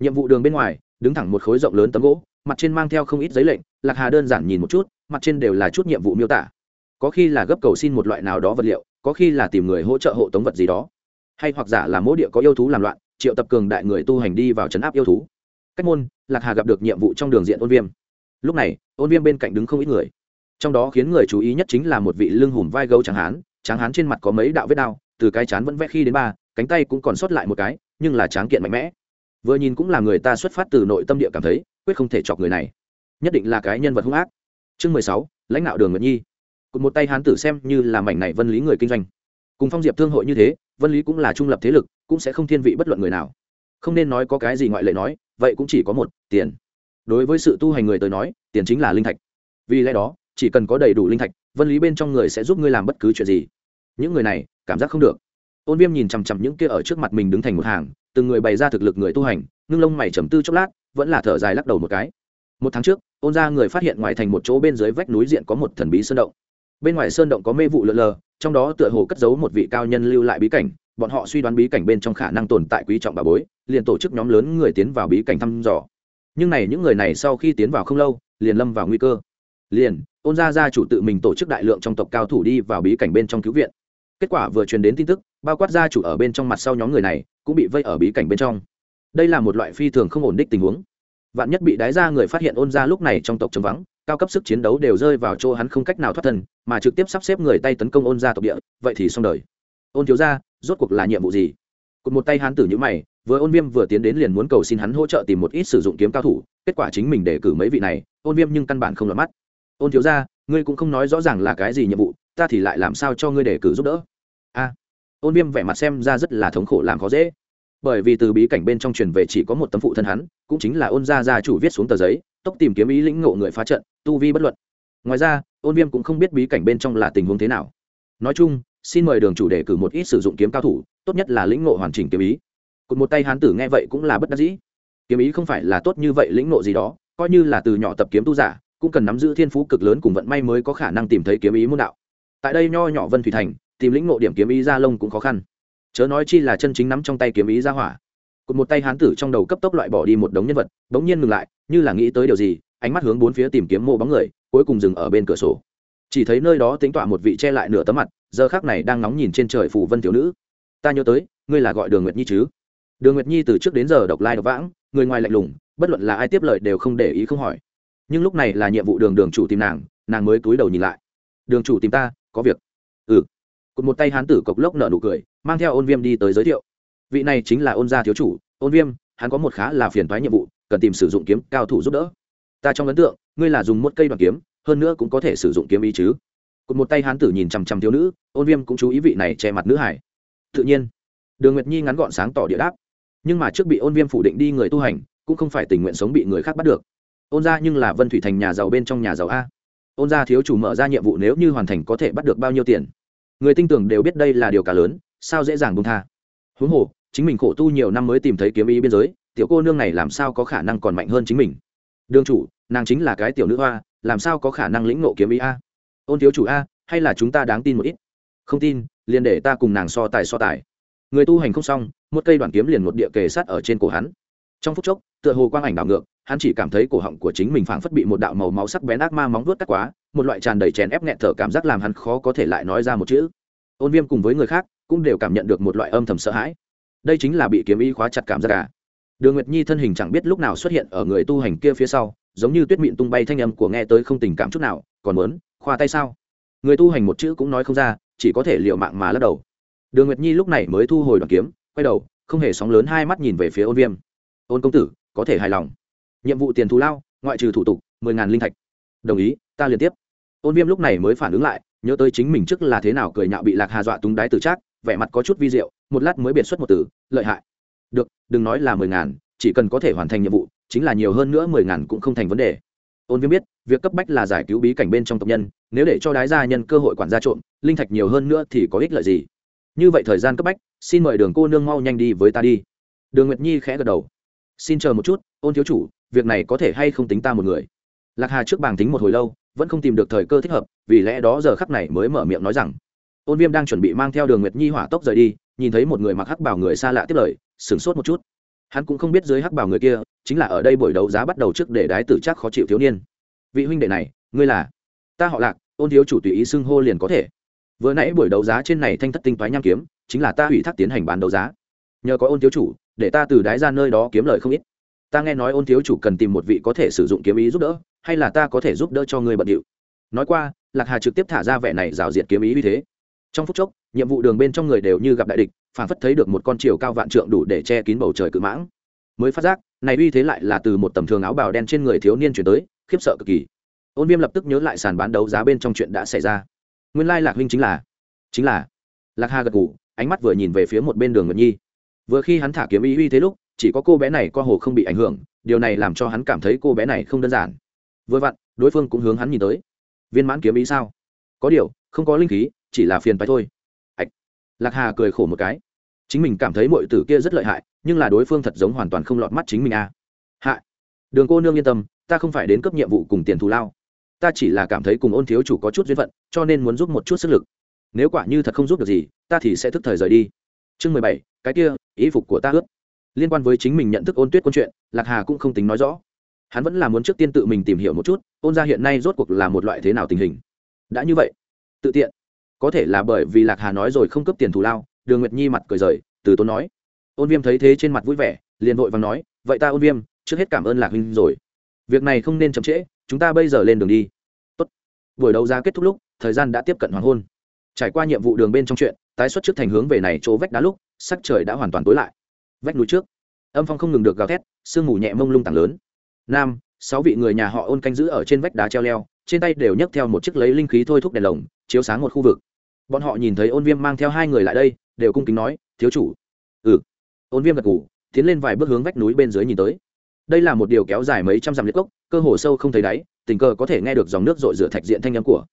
Nhiệm vụ đường bên ngoài, đứng thẳng một khối rộng lớn tấm gỗ, mặt trên mang theo không ít giấy lệnh, lạc hà đơn giản nhìn một chút, mặt trên đều là chút nhiệm vụ miêu tả có khi là gấp cầu xin một loại nào đó vật liệu, có khi là tìm người hỗ trợ hộ tống vật gì đó. Hay hoặc giả là mỗi địa có yêu thú làm loạn, triệu tập cường đại người tu hành đi vào trấn áp yêu thú. Cách môn, lạc hà gặp được nhiệm vụ trong đường diện ôn viêm. Lúc này, ôn viêm bên cạnh đứng không ít người. Trong đó khiến người chú ý nhất chính là một vị lưng hùm vai gấu trắng hán trắng hán trên mặt có mấy đạo vết đao, từ cái chán vẫn vẽ khi đến ba, cánh tay cũng còn sót lại một cái, nhưng là tráng kiện mạnh mẽ. Vừa nhìn cũng là người ta xuất phát từ nội tâm địa cảm thấy, quyết không thể chọc người này. Nhất định là cái nhân vật hung ác. Chương mười sáu, lãnh đạo đường nguyệt nhi cùng một tay hán tử xem như là mảnh này vân lý người kinh doanh. Cùng phong diệp thương hội như thế, vân lý cũng là trung lập thế lực, cũng sẽ không thiên vị bất luận người nào. Không nên nói có cái gì ngoại lệ nói, vậy cũng chỉ có một, tiền. Đối với sự tu hành người tới nói, tiền chính là linh thạch. Vì lẽ đó, chỉ cần có đầy đủ linh thạch, vân lý bên trong người sẽ giúp ngươi làm bất cứ chuyện gì. Những người này, cảm giác không được. Ôn viêm nhìn chằm chằm những kia ở trước mặt mình đứng thành một hàng, từng người bày ra thực lực người tu hành, ngưng lông mày trầm tư chốc lát, vẫn là thở dài lắc đầu một cái. Một tháng trước, ôn ra người phát hiện ngoài thành một chỗ bên dưới vách núi diện có một thần bí sơn động bên ngoài sơn động có mê vụ lờ lờ, trong đó tựa hồ cất giấu một vị cao nhân lưu lại bí cảnh, bọn họ suy đoán bí cảnh bên trong khả năng tồn tại quý trọng bà bối, liền tổ chức nhóm lớn người tiến vào bí cảnh thăm dò. Nhưng này những người này sau khi tiến vào không lâu, liền lâm vào nguy cơ. Liền, ôn gia gia chủ tự mình tổ chức đại lượng trong tộc cao thủ đi vào bí cảnh bên trong cứu viện. Kết quả vừa truyền đến tin tức, bao quát gia chủ ở bên trong mặt sau nhóm người này, cũng bị vây ở bí cảnh bên trong. Đây là một loại phi thường không ổn định tình huống vạn nhất bị đái ra người phát hiện ôn ra lúc này trong tộc trống vắng, cao cấp sức chiến đấu đều rơi vào chỗ hắn không cách nào thoát thân, mà trực tiếp sắp xếp người tay tấn công ôn ra tộc địa, vậy thì xong đời. Ôn thiếu ra rốt cuộc là nhiệm vụ gì? Cụt một tay hắn tử như mày, vừa ôn viêm vừa tiến đến liền muốn cầu xin hắn hỗ trợ tìm một ít sử dụng kiếm cao thủ, kết quả chính mình để cử mấy vị này, ôn viêm nhưng căn bản không lọt mắt. Ôn thiếu ra ngươi cũng không nói rõ ràng là cái gì nhiệm vụ, ta thì lại làm sao cho ngươi để cử giúp đỡ? A. Ôn viêm vẻ mặt xem ra rất là thống khổ làm khó dễ. Bởi vì từ bí cảnh bên trong truyền về chỉ có một tấm phụ thân hắn cũng chính là ôn gia gia chủ viết xuống tờ giấy, tốc tìm kiếm ý lĩnh ngộ người phá trận, tu vi bất luận. Ngoài ra, ôn viêm cũng không biết bí cảnh bên trong là tình huống thế nào. Nói chung, xin mời đường chủ đề cử một ít sử dụng kiếm cao thủ, tốt nhất là lĩnh ngộ hoàn chỉnh kiếm ý. Cụt một tay hán tử nghe vậy cũng là bất đắc dĩ. Kiếm ý không phải là tốt như vậy lĩnh ngộ gì đó, coi như là từ nhỏ tập kiếm tu giả, cũng cần nắm giữ thiên phú cực lớn cùng vận may mới có khả năng tìm thấy kiếm ý môn đạo. Tại đây nho nhỏ vân thủy thành, tìm lĩnh ngộ điểm kiếm ý ra lông cũng khó khăn. Chớ nói chi là chân chính nắm trong tay kiếm ý ra hỏa cụt một tay hán tử trong đầu cấp tốc loại bỏ đi một đống nhân vật, bỗng nhiên ngừng lại, như là nghĩ tới điều gì, ánh mắt hướng bốn phía tìm kiếm mô bóng người, cuối cùng dừng ở bên cửa sổ. Chỉ thấy nơi đó tính tọa một vị che lại nửa tấm mặt, giờ khác này đang nóng nhìn trên trời phủ vân thiếu nữ. Ta nhớ tới, ngươi là gọi đường nguyệt nhi chứ? Đường nguyệt nhi từ trước đến giờ độc lai độc vãng, người ngoài lạnh lùng, bất luận là ai tiếp lời đều không để ý không hỏi. Nhưng lúc này là nhiệm vụ đường đường chủ tìm nàng nàng mới cúi đầu nhìn lại. Đường chủ tìm ta, có việc. Ừ. Cụt một tay hán tử cộc lốc nở nụ cười, mang theo ôn viêm đi tới giới thiệu vị này chính là ôn gia thiếu chủ, ôn viêm, hắn có một khá là phiền thoái nhiệm vụ, cần tìm sử dụng kiếm cao thủ giúp đỡ. Ta trong ấn tượng, ngươi là dùng một cây đoàn kiếm, hơn nữa cũng có thể sử dụng kiếm ý chứ. Cụt một tay hán tử nhìn chằm chằm thiếu nữ, ôn viêm cũng chú ý vị này che mặt nữ hải. Tự nhiên, đường nguyệt nhi ngắn gọn sáng tỏ địa đáp. Nhưng mà trước bị ôn viêm phủ định đi người tu hành, cũng không phải tình nguyện sống bị người khác bắt được. Ôn ra nhưng là vân thủy thành nhà giàu bên trong nhà giàu a. Ôn ra thiếu chủ mở ra nhiệm vụ nếu như hoàn thành có thể bắt được bao nhiêu tiền? Người tin tưởng đều biết đây là điều cả lớn, sao dễ dàng bông tha? Huống hồ chính mình khổ tu nhiều năm mới tìm thấy kiếm ý biên giới, tiểu cô nương này làm sao có khả năng còn mạnh hơn chính mình? Đương chủ, nàng chính là cái tiểu nữ hoa, làm sao có khả năng lĩnh nộ kiếm ý a? Ôn thiếu chủ a, hay là chúng ta đáng tin một ít? Không tin, liền để ta cùng nàng so tài so tài. Người tu hành không xong, một cây đoạn kiếm liền một địa kề sát ở trên cổ hắn. Trong phút chốc, tựa hồ quang ảnh đảo ngược, hắn chỉ cảm thấy cổ họng của chính mình phảng phất bị một đạo màu máu sắc bén ác ma móng vuốt cắt quá, một loại tràn đầy chèn ép nghẹn thở cảm giác làm hắn khó có thể lại nói ra một chữ. Ôn viêm cùng với người khác cũng đều cảm nhận được một loại âm thầm sợ hãi đây chính là bị kiếm ý khóa chặt cảm giác cả đường nguyệt nhi thân hình chẳng biết lúc nào xuất hiện ở người tu hành kia phía sau, giống như tuyết mịn tung bay thanh âm của nghe tới không tình cảm chút nào, còn muốn khoa tay sao? Người tu hành một chữ cũng nói không ra, chỉ có thể liều mạng mà lắc đầu. Đường nguyệt nhi lúc này mới thu hồi đoàn kiếm, quay đầu, không hề sóng lớn hai mắt nhìn về phía ôn viêm. Ôn công tử, có thể hài lòng. Nhiệm vụ tiền thù lao, ngoại trừ thủ tục, mười ngàn linh thạch. Đồng ý, ta liên tiếp. Ôn viêm lúc này mới phản ứng lại, nhớ tới chính mình trước là thế nào cười nhạo bị lạc hà dọa túng đái từ trác vẻ mặt có chút vi diệu, một lát mới biệt xuất một từ, lợi hại. Được, đừng nói là mười ngàn, chỉ cần có thể hoàn thành nhiệm vụ, chính là nhiều hơn nữa mười ngàn cũng không thành vấn đề. Ôn viêm biết, việc cấp bách là giải cứu bí cảnh bên trong tộc nhân, nếu để cho đái gia nhân cơ hội quản gia trộm, linh thạch nhiều hơn nữa thì có ích lợi gì? Như vậy thời gian cấp bách, xin mời đường cô nương mau nhanh đi với ta đi. Đường nguyệt nhi khẽ gật đầu. Xin chờ một chút, ôn thiếu chủ, việc này có thể hay không tính ta một người? Lạc hà trước bảng tính một hồi lâu, vẫn không tìm được thời cơ thích hợp, vì lẽ đó giờ khắc này mới mở miệng nói rằng ôn viêm đang chuẩn bị mang theo đường nguyệt nhi hỏa tốc rời đi, nhìn thấy một người mặc hắc bảo người xa lạ tiếp lời, sửng sốt một chút. Hắn cũng không biết dưới hắc bảo người kia, chính là ở đây buổi đấu giá bắt đầu trước để đái tử chắc khó chịu thiếu niên. Vị huynh đệ này, ngươi là? Ta họ lạc, ôn thiếu chủ tùy ý xưng hô liền có thể. Vừa nãy buổi đấu giá trên này thanh thất tinh toái nham kiếm, chính là ta ủy thác tiến hành bán đấu giá. Nhờ có ôn thiếu chủ, để ta từ đái ra nơi đó kiếm lời không ít. Ta nghe nói ôn thiếu chủ cần tìm một vị có thể sử dụng kiếm ý giúp đỡ, hay là ta có thể giúp đỡ cho ngươi bận điệu? Nói qua, lạc hà trực tiếp thả ra vẻ này rào diệt kiếm ý như thế trong phút chốc, nhiệm vụ đường bên trong người đều như gặp đại địch phản phất thấy được một con chiều cao vạn trượng đủ để che kín bầu trời cự mãng. Mới phát giác, này uy thế lại là từ một tầm thường áo bào đen trên người thiếu niên chuyển tới, khiếp sợ cực kỳ. Ôn viêm lập tức nhớ lại sàn bán đấu giá bên trong chuyện đã xảy ra. Nguyên lai lạc huynh chính là chính là lạc hà gật ngủ ánh mắt vừa nhìn về phía một bên đường nguyệt nhi. Vừa khi hắn thả kiếm ý uy thế lúc, chỉ có cô bé này co hồ không bị ảnh hưởng, điều này làm cho hắn cảm thấy cô bé này không đơn giản. Vừa vặn, đối phương cũng hướng hắn nhìn tới. Viên mãn kiếm ý sao? Có điều, không có linh khí chỉ là phiền phải thôi. Ạch. Lạc hà cười khổ một cái. Chính mình cảm thấy mọi tử kia rất lợi hại, nhưng là đối phương thật giống hoàn toàn không lọt mắt chính mình a. À. hạ. Đường cô nương yên tâm, ta không phải đến cấp nhiệm vụ cùng tiền thù lao. Ta chỉ là cảm thấy cùng ôn thiếu chủ có chút duyên phận, cho nên muốn giúp một chút sức lực. Nếu quả như thật không giúp được gì, ta thì sẽ thức thời rời đi. Chương mười bảy, cái kia, ý phục của ta ướt. Liên quan với chính mình nhận thức ôn tuyết quân chuyện, lạc hà cũng không tính nói rõ. Hắn vẫn là muốn trước tiên tự mình tìm hiểu một chút, ôn ra hiện nay rốt cuộc là một loại thế nào tình hình. Đã như vậy, tự tiện có thể là bởi vì lạc hà nói rồi không cấp tiền thù lao, đường nguyệt nhi mặt cười rời, từ tốn nói. Ôn viêm thấy thế trên mặt vui vẻ, liền vội và nói, vậy ta ôn viêm, trước hết cảm ơn lạc huynh rồi. Việc này không nên chậm trễ, chúng ta bây giờ lên đường đi. Tốt. buổi đấu giá kết thúc lúc, thời gian đã tiếp cận hoàng hôn. Trải qua nhiệm vụ đường bên trong chuyện, tái xuất trước thành hướng về này chỗ vách đá lúc, sắc trời đã hoàn toàn tối lại. Vách núi trước. Âm phong không ngừng được gào thét, sương mù nhẹ mông lung tảng lớn. Nam, sáu vị người nhà họ ôn canh giữ ở trên vách đá treo leo, trên tay đều nhấc theo một chiếc lấy linh khí thôi thúc đèn lồng, chiếu sáng một khu vực bọn họ nhìn thấy ôn viêm mang theo hai người lại đây, đều cung kính nói, thiếu chủ. Ừ. Ôn viêm gật ngủ tiến lên vài bước hướng vách núi bên dưới nhìn tới. Đây là một điều kéo dài mấy trăm dặm liệt cốc, cơ hồ sâu không thấy đáy, tình cờ có thể nghe được dòng nước rội rửa thạch diện thanh âm của.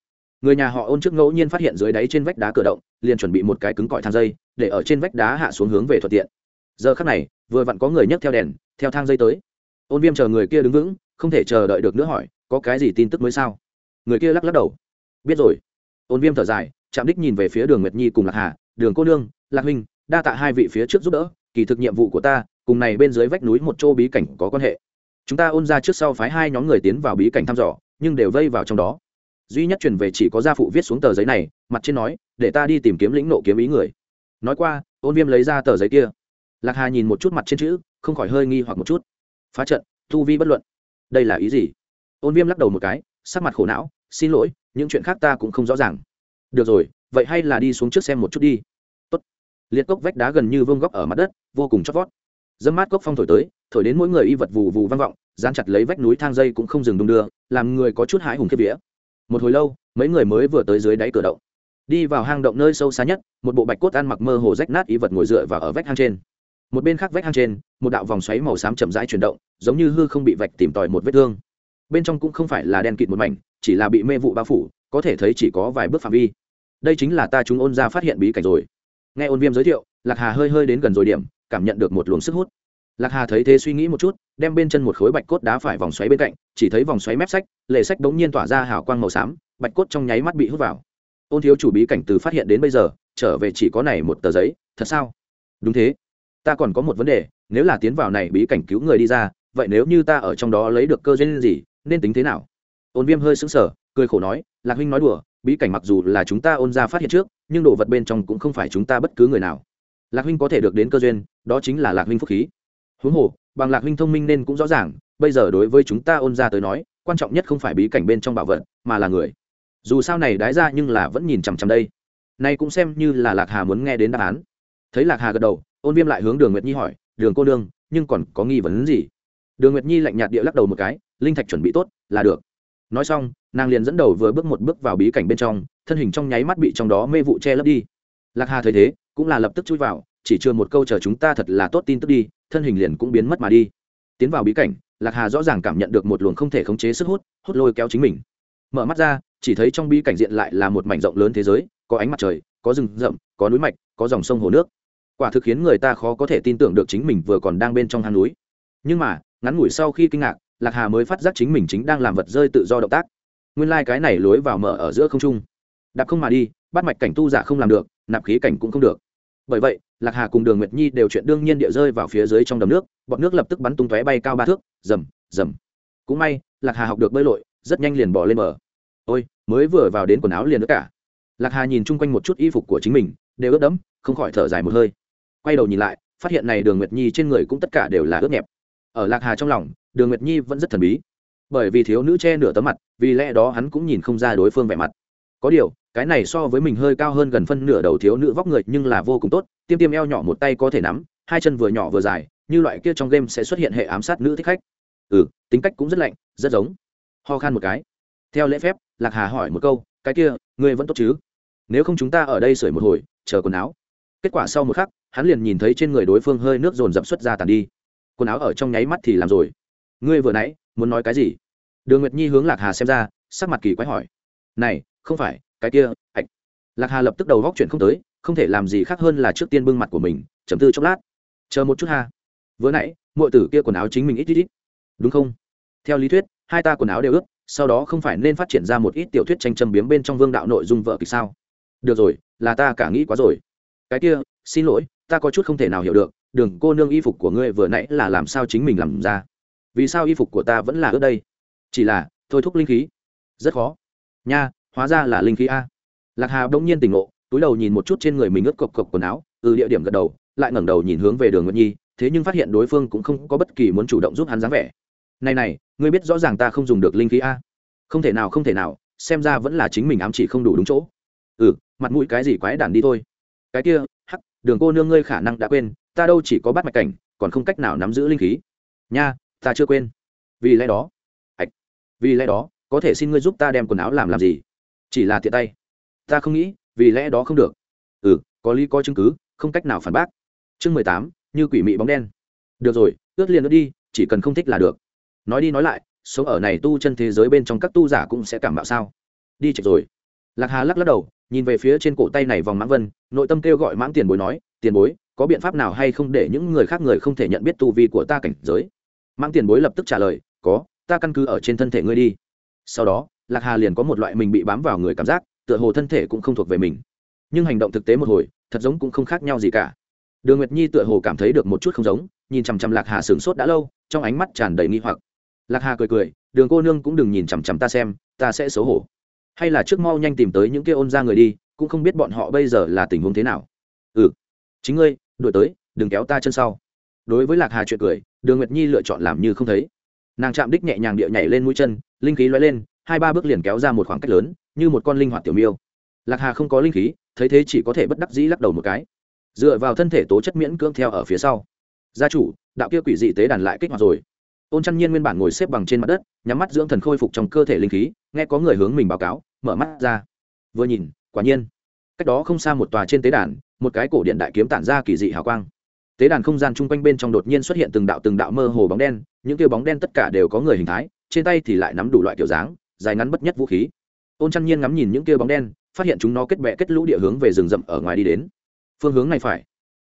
Người nhà họ ôn trước ngẫu nhiên phát hiện dưới đáy trên vách đá cửa động, liền chuẩn bị một cái cứng cỏi thang dây, để ở trên vách đá hạ xuống hướng về thuận tiện. Giờ khắc này, vừa vặn có người nhấc theo đèn, theo thang dây tới. Ôn viêm chờ người kia đứng vững, không thể chờ đợi được nữa hỏi, có cái gì tin tức mới sao? Người kia lắc lắc đầu. Biết rồi. Ôn viêm thở dài chạm đích nhìn về phía đường nguyệt nhi cùng lạc hà, đường cô nương, lạc huynh, đa tạ hai vị phía trước giúp đỡ, kỳ thực nhiệm vụ của ta, cùng này bên dưới vách núi một chỗ bí cảnh có quan hệ. Chúng ta ôn ra trước sau phái hai nhóm người tiến vào bí cảnh thăm dò, nhưng đều vây vào trong đó. Duy nhất truyền về chỉ có gia phụ viết xuống tờ giấy này, mặt trên nói, để ta đi tìm kiếm lĩnh nộ kiếm ý người. Nói qua ôn viêm lấy ra tờ giấy kia. Lạc hà nhìn một chút mặt trên chữ, không khỏi hơi nghi hoặc một chút. Phá trận thu vi bất luận. Đây là ý gì? Ôn viêm lắc đầu một cái, sắc mặt khổ não, xin lỗi, những chuyện khác ta cũng không rõ ràng được rồi, vậy hay là đi xuống trước xem một chút đi. Tốt. liệt cốc vách đá gần như vương góc ở mặt đất, vô cùng chót vót. Dâm mát cốc phong thổi tới, thổi đến mỗi người y vật vù vù vang vọng, dán chặt lấy vách núi thang dây cũng không dừng đung đưa, làm người có chút hãi hùng kiếp vía. Một hồi lâu, mấy người mới vừa tới dưới đáy cửa động. Đi vào hang động nơi sâu xa nhất, một bộ bạch cốt ăn mặc mơ hồ rách nát y vật ngồi dựa vào ở vách hang trên. Một bên khác vách hang trên, một đạo vòng xoáy màu xám chậm rãi chuyển động, giống như hư không bị vạch tìm tòi một vết thương. Bên trong cũng không phải là đen kịt một mảnh, chỉ là bị mê vụ bao phủ, có thể thấy chỉ có vài bước phạm vi đây chính là ta chúng ôn ra phát hiện bí cảnh rồi. Nghe ôn viêm giới thiệu, lạc hà hơi hơi đến gần rồi điểm, cảm nhận được một luồng sức hút. Lạc hà thấy thế suy nghĩ một chút, đem bên chân một khối bạch cốt đá phải vòng xoáy bên cạnh, chỉ thấy vòng xoáy mép sách, lề sách đống nhiên tỏa ra hào quang màu xám, bạch cốt trong nháy mắt bị hút vào. Ôn thiếu chủ bí cảnh từ phát hiện đến bây giờ, trở về chỉ có này một tờ giấy, thật sao? Đúng thế. Ta còn có một vấn đề, nếu là tiến vào này bí cảnh cứu người đi ra, vậy nếu như ta ở trong đó lấy được cơ duyên gì, nên tính thế nào? Ôn viêm hơi sững sờ, cười khổ nói, lạc huynh nói đùa bí cảnh mặc dù là chúng ta ôn ra phát hiện trước, nhưng đồ vật bên trong cũng không phải chúng ta bất cứ người nào. Lạc huynh có thể được đến cơ duyên, đó chính là lạc huynh phúc khí. Huống hồ, bằng lạc huynh thông minh nên cũng rõ ràng, bây giờ đối với chúng ta ôn ra tới nói, quan trọng nhất không phải bí cảnh bên trong bảo vật, mà là người. Dù sao này đái ra nhưng là vẫn nhìn chằm chằm đây. Nay cũng xem như là lạc hà muốn nghe đến đáp án. Thấy lạc hà gật đầu, ôn viêm lại hướng đường nguyệt nhi hỏi, đường cô nương, nhưng còn có nghi vấn gì? Đường nguyệt nhi lạnh nhạt địa lắc đầu một cái, linh thạch chuẩn bị tốt, là được. Nói xong nàng liền dẫn đầu vừa bước một bước vào bí cảnh bên trong, thân hình trong nháy mắt bị trong đó mê vụ che lấp đi. Lạc hà thấy thế, cũng là lập tức chui vào, chỉ chưa một câu chờ chúng ta thật là tốt tin tức đi, thân hình liền cũng biến mất mà đi. Tiến vào bí cảnh, lạc hà rõ ràng cảm nhận được một luồng không thể khống chế sức hút hút lôi kéo chính mình. Mở mắt ra, chỉ thấy trong bí cảnh diện lại là một mảnh rộng lớn thế giới, có ánh mặt trời, có rừng rậm, có núi mạch, có dòng sông hồ nước. Quả thực khiến người ta khó có thể tin tưởng được chính mình vừa còn đang bên trong hang núi. Nhưng mà, ngắn ngủi sau khi kinh ngạc, lạc hà mới phát giác chính mình chính đang làm vật rơi tự do động tác nguyên lai、like、cái này lối vào mở ở giữa không trung. Đạp không mà đi, bắt mạch cảnh tu giả không làm được, nạp khí cảnh cũng không được. Bởi vậy, lạc hà cùng đường nguyệt nhi đều chuyện đương nhiên địa rơi vào phía dưới trong đầm nước bọt nước lập tức bắn tung tóe bay cao ba thước, rầm rầm. Cũng may, lạc hà học được bơi lội, rất nhanh liền bỏ lên bờ. Ôi, mới vừa vào đến quần áo liền nữa cả. Lạc hà nhìn chung quanh một chút y phục của chính mình, đều ướt đẫm, không khỏi thở dài một hơi. Quay đầu nhìn lại, phát hiện này đường nguyệt nhi trên người cũng tất cả đều là ướt nhẹp. Ở lạc hà trong lòng, đường nguyệt nhi vẫn rất thần bí bởi vì thiếu nữ che nửa tấm mặt, vì lẽ đó hắn cũng nhìn không ra đối phương vẻ mặt. Có điều, cái này so với mình hơi cao hơn gần phân nửa đầu thiếu nữ vóc người, nhưng là vô cùng tốt, tiêm tiêm eo nhỏ một tay có thể nắm, hai chân vừa nhỏ vừa dài, như loại kia trong game sẽ xuất hiện hệ ám sát nữ thích khách. Ừ tính cách cũng rất lạnh, rất giống. Ho khan một cái. Theo lễ phép, lạc hà hỏi một câu, cái kia, ngươi vẫn tốt chứ? Nếu không chúng ta ở đây sưởi một hồi, chờ quần áo. Kết quả sau một khắc, hắn liền nhìn thấy trên người đối phương hơi nước dồn dập xuất ra tàn đi. Quần áo ở trong nháy mắt thì làm rồi ngươi vừa nãy muốn nói cái gì? Đường nguyệt nhi hướng lạc hà xem ra, sắc mặt kỳ quái hỏi. Này, không phải, cái kia, ạch. Lạc hà lập tức đầu góc chuyện không tới, không thể làm gì khác hơn là trước tiên bưng mặt của mình, chấm tư chốc lát. Chờ một chút ha. Vừa nãy mọi tử kia quần áo chính mình ít ít ít. Đúng không? Theo lý thuyết, hai ta quần áo đều ướt, sau đó không phải nên phát triển ra một ít tiểu thuyết tranh châm biếm bên trong vương đạo nội dung vợ kịch sao? Được rồi, là ta cả nghĩ quá rồi. Cái kia, xin lỗi, ta có chút không thể nào hiểu được, đường cô nương y phục của ngươi vừa nãy là làm sao chính mình làm ra? Vì sao y phục của ta vẫn là ướt đây? Chỉ là, thôi thúc linh khí. Rất khó. Nha, hóa ra là linh khí a. Lạc hà bỗng nhiên tỉnh ngộ, túi đầu nhìn một chút trên người mình ướt cộc cộc quần áo, từ địa điểm gật đầu, lại ngẩng đầu nhìn hướng về đường nguyệt nhi, thế nhưng phát hiện đối phương cũng không có bất kỳ muốn chủ động giúp hắn dáng vẻ. Này này, ngươi biết rõ ràng ta không dùng được linh khí a. Không thể nào, không thể nào, xem ra vẫn là chính mình ám chỉ không đủ đúng chỗ. Ừ mặt mũi cái gì quái đản đi thôi. Cái kia, hắc, đường cô nương ngươi khả năng đã quên, ta đâu chỉ có bắt mạch cảnh, còn không cách nào nắm giữ linh khí. Nha ta chưa quên. Vì lẽ đó ạch vì lẽ đó, có thể xin ngươi giúp ta đem quần áo làm làm gì? Chỉ là tiện tay. Ta không nghĩ, vì lẽ đó không được. Ừ có lý có chứng cứ, không cách nào phản bác. Chương mười tám, như quỷ mị bóng đen. Được rồi ướt liền ướt đi, chỉ cần không thích là được. Nói đi nói lại, sống ở này tu chân thế giới bên trong các tu giả cũng sẽ cảm bạo sao? Đi chệch rồi. Lạc hà lắc lắc đầu, nhìn về phía trên cổ tay này vòng mãng vân, nội tâm kêu gọi mãng tiền bối nói, tiền bối, có biện pháp nào hay không để những người khác người không thể nhận biết tu vi của ta cảnh giới? Mãng tiền bối lập tức trả lời, có, ta căn cứ ở trên thân thể ngươi đi. Sau đó, lạc hà liền có một loại mình bị bám vào người cảm giác, tựa hồ thân thể cũng không thuộc về mình. Nhưng hành động thực tế một hồi, thật giống cũng không khác nhau gì cả. Đường nguyệt nhi tựa hồ cảm thấy được một chút không giống, nhìn chằm chằm lạc hà sửng sốt đã lâu, trong ánh mắt tràn đầy nghi hoặc. Lạc hà cười cười, đường cô nương cũng đừng nhìn chằm chằm ta xem, ta sẽ xấu hổ. Hay là trước mau nhanh tìm tới những kia ôn ra người đi, cũng không biết bọn họ bây giờ là tình huống thế nào. Ừ chính ngươi, đuổi tới, đừng kéo ta chân sau đối với lạc hà chuyện cười, đường nguyệt nhi lựa chọn làm như không thấy. Nàng chạm đích nhẹ nhàng địa nhảy lên mũi chân, linh khí loay lên, hai ba bước liền kéo ra một khoảng cách lớn, như một con linh hoạt tiểu miêu. Lạc hà không có linh khí, thấy thế chỉ có thể bất đắc dĩ lắc đầu một cái. Dựa vào thân thể tố chất miễn cưỡng theo ở phía sau. Gia chủ, đạo kia quỷ dị tế đàn lại kích hoạt rồi. Ôn chăn nhiên nguyên bản ngồi xếp bằng trên mặt đất, nhắm mắt dưỡng thần khôi phục trong cơ thể linh khí, nghe có người hướng mình báo cáo, mở mắt ra. Vừa nhìn, quả nhiên. Cách đó không xa một tòa trên tế đàn, một cái cổ điện đại kiếm tản ra kỳ dị hào quang tế đàn không gian chung quanh bên trong đột nhiên xuất hiện từng đạo từng đạo mơ hồ bóng đen, những kia bóng đen tất cả đều có người hình thái, trên tay thì lại nắm đủ loại kiểu dáng, dài ngắn bất nhất vũ khí. Ôn chăn nhiên ngắm nhìn những kia bóng đen, phát hiện chúng nó kết bẹ kết lũ địa hướng về rừng rậm ở ngoài đi đến. Phương hướng này phải.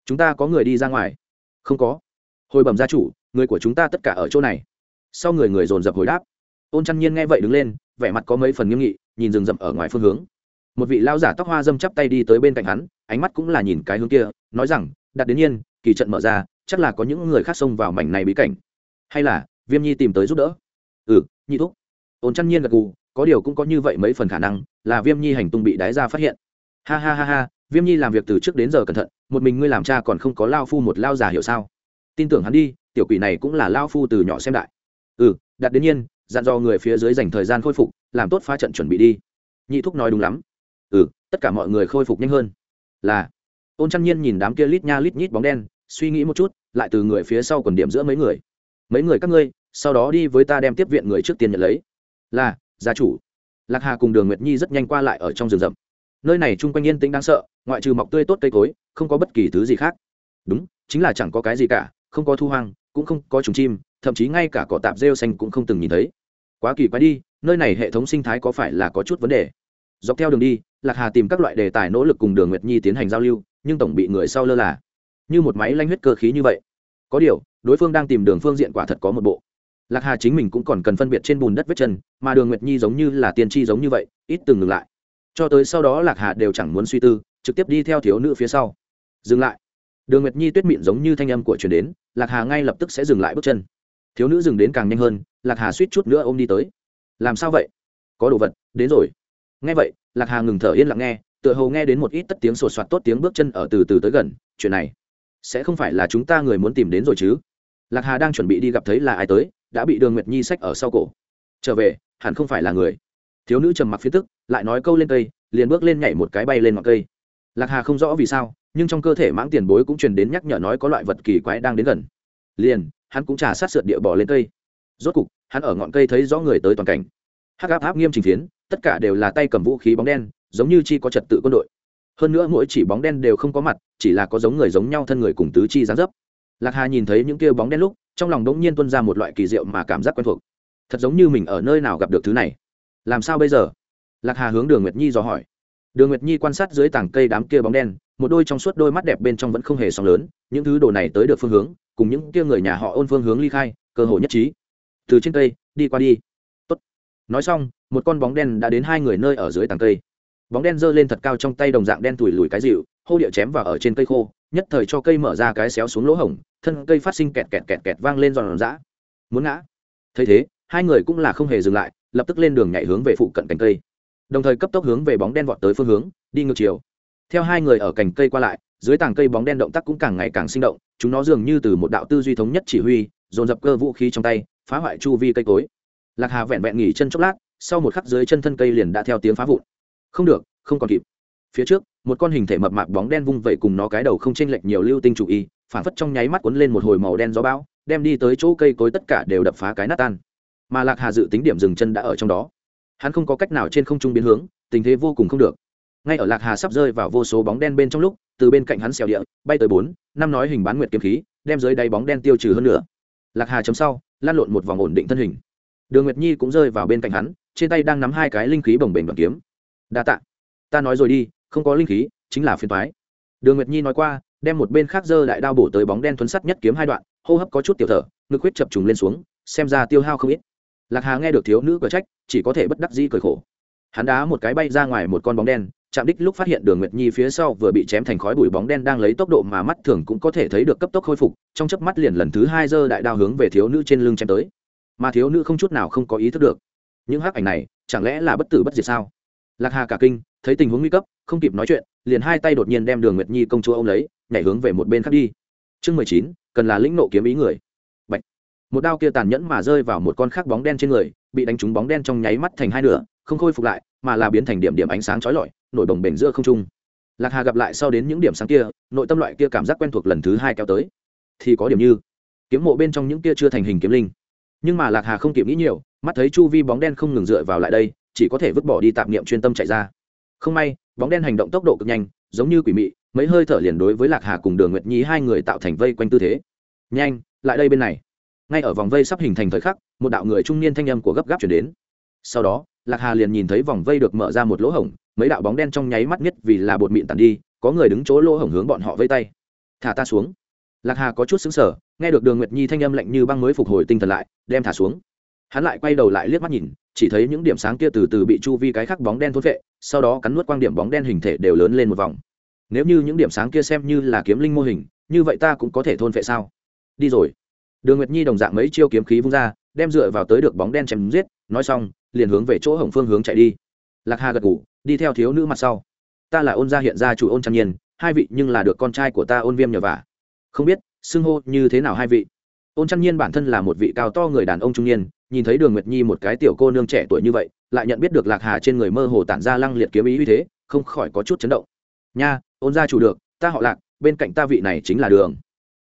Chúng ta có người đi ra ngoài? Không có. Hồi bẩm gia chủ, người của chúng ta tất cả ở chỗ này. Sau người người dồn dập hồi đáp. Ôn chăn nhiên nghe vậy đứng lên, vẻ mặt có mấy phần nghiêm nghị, nhìn rừng rậm ở ngoài phương hướng. Một vị lao giả tóc hoa dâm chắp tay đi tới bên cạnh hắn, ánh mắt cũng là nhìn cái hướng kia, nói rằng đặt đến nhiên kỳ trận mở ra, chắc là có những người khác xông vào mảnh này bí cảnh. Hay là, viêm nhi tìm tới giúp đỡ. Ừ nhi thúc. Ôn chăn nhiên gật gù, có điều cũng có như vậy mấy phần khả năng, là viêm nhi hành tung bị đái ra phát hiện. Ha ha ha ha, viêm nhi làm việc từ trước đến giờ cẩn thận, một mình ngươi làm cha còn không có lao phu một lao già hiểu sao? Tin tưởng hắn đi, tiểu quỷ này cũng là lao phu từ nhỏ xem đại. Ừ đặt đến nhiên, dặn dò người phía dưới dành thời gian khôi phục, làm tốt phá trận chuẩn bị đi. Nhị thúc nói đúng lắm. Ừ tất cả mọi người khôi phục nhanh hơn. Là, ôn chăn nhiên nhìn đám kia lít nha lít nhít bóng đen suy nghĩ một chút, lại từ người phía sau còn điểm giữa mấy người. Mấy người các ngươi, sau đó đi với ta đem tiếp viện người trước tiên nhận lấy. Là, gia chủ. Lạc hà cùng đường nguyệt nhi rất nhanh qua lại ở trong rừng rậm. Nơi này chung quanh yên tĩnh đáng sợ, ngoại trừ mọc tươi tốt cây cối, không có bất kỳ thứ gì khác. Đúng, chính là chẳng có cái gì cả, không có thu hoang, cũng không có trùng chim, thậm chí ngay cả cỏ tạp rêu xanh cũng không từng nhìn thấy. Quá kỳ quái đi, nơi này hệ thống sinh thái có phải là có chút vấn đề? Dọc theo đường đi, lạc hà tìm các loại đề tài nỗ lực cùng đường nguyệt nhi tiến hành giao lưu, nhưng tổng bị người sau lơ là như một máy lanh huyết cơ khí như vậy. Có điều, đối phương đang tìm đường phương diện quả thật có một bộ. Lạc hà chính mình cũng còn cần phân biệt trên bùn đất vết chân, mà đường nguyệt nhi giống như là tiên tri giống như vậy, ít từng ngừng lại. Cho tới sau đó lạc hà đều chẳng muốn suy tư, trực tiếp đi theo thiếu nữ phía sau. Dừng lại. Đường nguyệt nhi tuyết miệng giống như thanh âm của truyền đến, lạc hà ngay lập tức sẽ dừng lại bước chân. Thiếu nữ dừng đến càng nhanh hơn, lạc hà suýt chút nữa ôm đi tới. Làm sao vậy? Có đồ vật, đến rồi. Nghe vậy, lạc hà ngừng thở yên lặng nghe, tựa hồ nghe đến một ít tất tiếng sột soạt tốt tiếng bước chân ở từ từ tới gần, chuyện này sẽ không phải là chúng ta người muốn tìm đến rồi chứ? Lạc hà đang chuẩn bị đi gặp thấy là ai tới, đã bị đường nguyệt nhi sách ở sau cổ. Trở về, hẳn không phải là người. Thiếu nữ trầm mặc phía tức, lại nói câu lên cây, liền bước lên nhảy một cái bay lên ngọn cây. Lạc hà không rõ vì sao, nhưng trong cơ thể mãng tiền bối cũng truyền đến nhắc nhở nói có loại vật kỳ quái đang đến gần. Liền, hắn cũng trà sát sượt địa bỏ lên cây. Rốt cục, hắn ở ngọn cây thấy rõ người tới toàn cảnh. Hắc áp áp nghiêm trình phiến, tất cả đều là tay cầm vũ khí bóng đen, giống như chi có trật tự quân đội hơn nữa mỗi chỉ bóng đen đều không có mặt, chỉ là có giống người giống nhau thân người cùng tứ chi dáng dấp. Lạc hà nhìn thấy những kia bóng đen lúc, trong lòng đống nhiên tuân ra một loại kỳ diệu mà cảm giác quen thuộc. Thật giống như mình ở nơi nào gặp được thứ này. Làm sao bây giờ? Lạc hà hướng đường nguyệt nhi dò hỏi. Đường nguyệt nhi quan sát dưới tảng cây đám kia bóng đen, một đôi trong suốt đôi mắt đẹp bên trong vẫn không hề sóng lớn, những thứ đồ này tới được phương hướng, cùng những kia người nhà họ ôn phương hướng ly khai, cơ hội nhất trí. Từ trên cây, đi qua đi. Tốt. nói xong, một con bóng đen đã đến hai người nơi ở dưới tảng cây bóng đen giơ lên thật cao trong tay đồng dạng đen tủi lùi cái dịu, hô địa chém vào ở trên cây khô, nhất thời cho cây mở ra cái xéo xuống lỗ hổng, thân cây phát sinh kẹt kẹt kẹt kẹt vang lên giòn giã. Muốn ngã. Thấy thế, hai người cũng là không hề dừng lại, lập tức lên đường nhảy hướng về phụ cận cành cây. Đồng thời cấp tốc hướng về bóng đen vọt tới phương hướng, đi ngược chiều. Theo hai người ở cành cây qua lại, dưới tảng cây bóng đen động tác cũng càng ngày càng sinh động, chúng nó dường như từ một đạo tư duy thống nhất chỉ huy, dồn dập cơ vũ khí trong tay, phá hoại chu vi cây cối. Lạc hà vẹn vẹn nghỉ chân chốc lát, sau một khắc dưới chân thân cây liền đã theo tiếng phá vụn không được, không còn kịp. Phía trước, một con hình thể mập mạp bóng đen vung vẩy cùng nó cái đầu không chênh lệch nhiều lưu tinh chủ y, phản phất trong nháy mắt cuốn lên một hồi màu đen gió bão, đem đi tới chỗ cây cối tất cả đều đập phá cái nát tan. Mà lạc hà dự tính điểm dừng chân đã ở trong đó. Hắn không có cách nào trên không trung biến hướng, tình thế vô cùng không được. Ngay ở lạc hà sắp rơi vào vô số bóng đen bên trong lúc, từ bên cạnh hắn xèo địa, bay tới bốn, năm nói hình bán nguyệt kiếm khí, đem dưới đáy bóng đen tiêu trừ hơn nữa lạc hà chấm sau lan lộn một vòng ổn định thân hình. Đường nguyệt nhi cũng rơi vào bên cạnh hắn, trên tay đang nắm hai cái linh khí bồng bềnh đoạn kiếm đa tạ. Ta nói rồi đi, không có linh khí, chính là phiền toái. Đường nguyệt nhi nói qua, đem một bên khác dơ đại đao bổ tới bóng đen thuấn sắt nhất kiếm hai đoạn, hô hấp có chút tiểu thở, ngực huyết chập trùng lên xuống, xem ra tiêu hao không ít. Lạc hà nghe được thiếu nữ cờ trách, chỉ có thể bất đắc dĩ cười khổ. Hắn đá một cái bay ra ngoài một con bóng đen, chạm đích lúc phát hiện đường nguyệt nhi phía sau vừa bị chém thành khói bụi bóng đen đang lấy tốc độ mà mắt thường cũng có thể thấy được cấp tốc khôi phục, trong chớp mắt liền lần thứ hai giơ đại đao hướng về thiếu nữ trên lưng chém tới. Mà thiếu nữ không chút nào không có ý thức được. Những hắc ảnh này, chẳng lẽ là bất tử bất diệt sao? Lạc hà cả kinh, thấy tình huống nguy cấp, không kịp nói chuyện, liền hai tay đột nhiên đem đường nguyệt nhi công chúa ô m lấy, nhảy hướng về một bên khác đi. Chương mười chín, cần là lĩnh nộ kiếm ý người. Bạch. một đao kia tàn nhẫn mà rơi vào một con khác bóng đen trên người, bị đánh trúng bóng đen trong nháy mắt thành hai nửa, không khôi phục lại, mà là biến thành điểm điểm ánh sáng chói lọi, nổi bồng bềnh giữa không trung. Lạc hà gặp lại sau đến những điểm sáng kia, nội tâm loại kia cảm giác quen thuộc lần thứ hai kéo tới. Thì có điểm như, kiếm mộ bên trong những kia chưa thành hình kiếm linh. Nhưng mà lạc hà không kịp nghĩ nhiều, mắt thấy chu vi bóng đen không ngừng dựa vào lại đây chỉ có thể vứt bỏ đi tạp niệm chuyên tâm chạy ra. Không may, bóng đen hành động tốc độ cực nhanh, giống như quỷ mị, mấy hơi thở liền đối với lạc hà cùng đường nguyệt nhi hai người tạo thành vây quanh tư thế. Nhanh, lại đây bên này. Ngay ở vòng vây sắp hình thành thời khắc, một đạo người trung niên thanh âm của gấp gáp chuyển đến. Sau đó, lạc hà liền nhìn thấy vòng vây được mở ra một lỗ hổng, mấy đạo bóng đen trong nháy mắt nhất vì là bột mịn tàn đi, có người đứng chỗ lỗ hổng hướng bọn họ vây tay. Thả ta xuống. Lạc hà có chút xứng sở nghe được đường nguyệt nhi thanh âm lạnh như băng mới phục hồi tinh thần lại, đem thả xuống hắn lại quay đầu lại liếc mắt nhìn, chỉ thấy những điểm sáng kia từ từ bị chu vi cái khắc bóng đen thốt vệ sau đó cắn nuốt quang điểm bóng đen hình thể đều lớn lên một vòng. Nếu như những điểm sáng kia xem như là kiếm linh mô hình, như vậy ta cũng có thể thôn vệ sao? Đi rồi. Đường nguyệt nhi đồng dạng mấy chiêu kiếm khí vung ra, đem dựa vào tới được bóng đen chém giết, nói xong, liền hướng về chỗ hồng phương hướng chạy đi. Lạc hà gật ngủ đi theo thiếu nữ mặt sau. Ta là ôn gia hiện gia chủ ôn trang nhiên, hai vị nhưng là được con trai của ta ôn viêm nhờ vả. Không biết, xưng hô như thế nào hai vị? Ôn trang nhiên bản thân là một vị cao to người đàn ông trung niên nhìn thấy đường nguyệt nhi một cái tiểu cô nương trẻ tuổi như vậy, lại nhận biết được lạc hà trên người mơ hồ tản ra lăng liệt kiếm ý uy thế, không khỏi có chút chấn động. Nha, ôn gia chủ được, ta họ lạc, bên cạnh ta vị này chính là đường.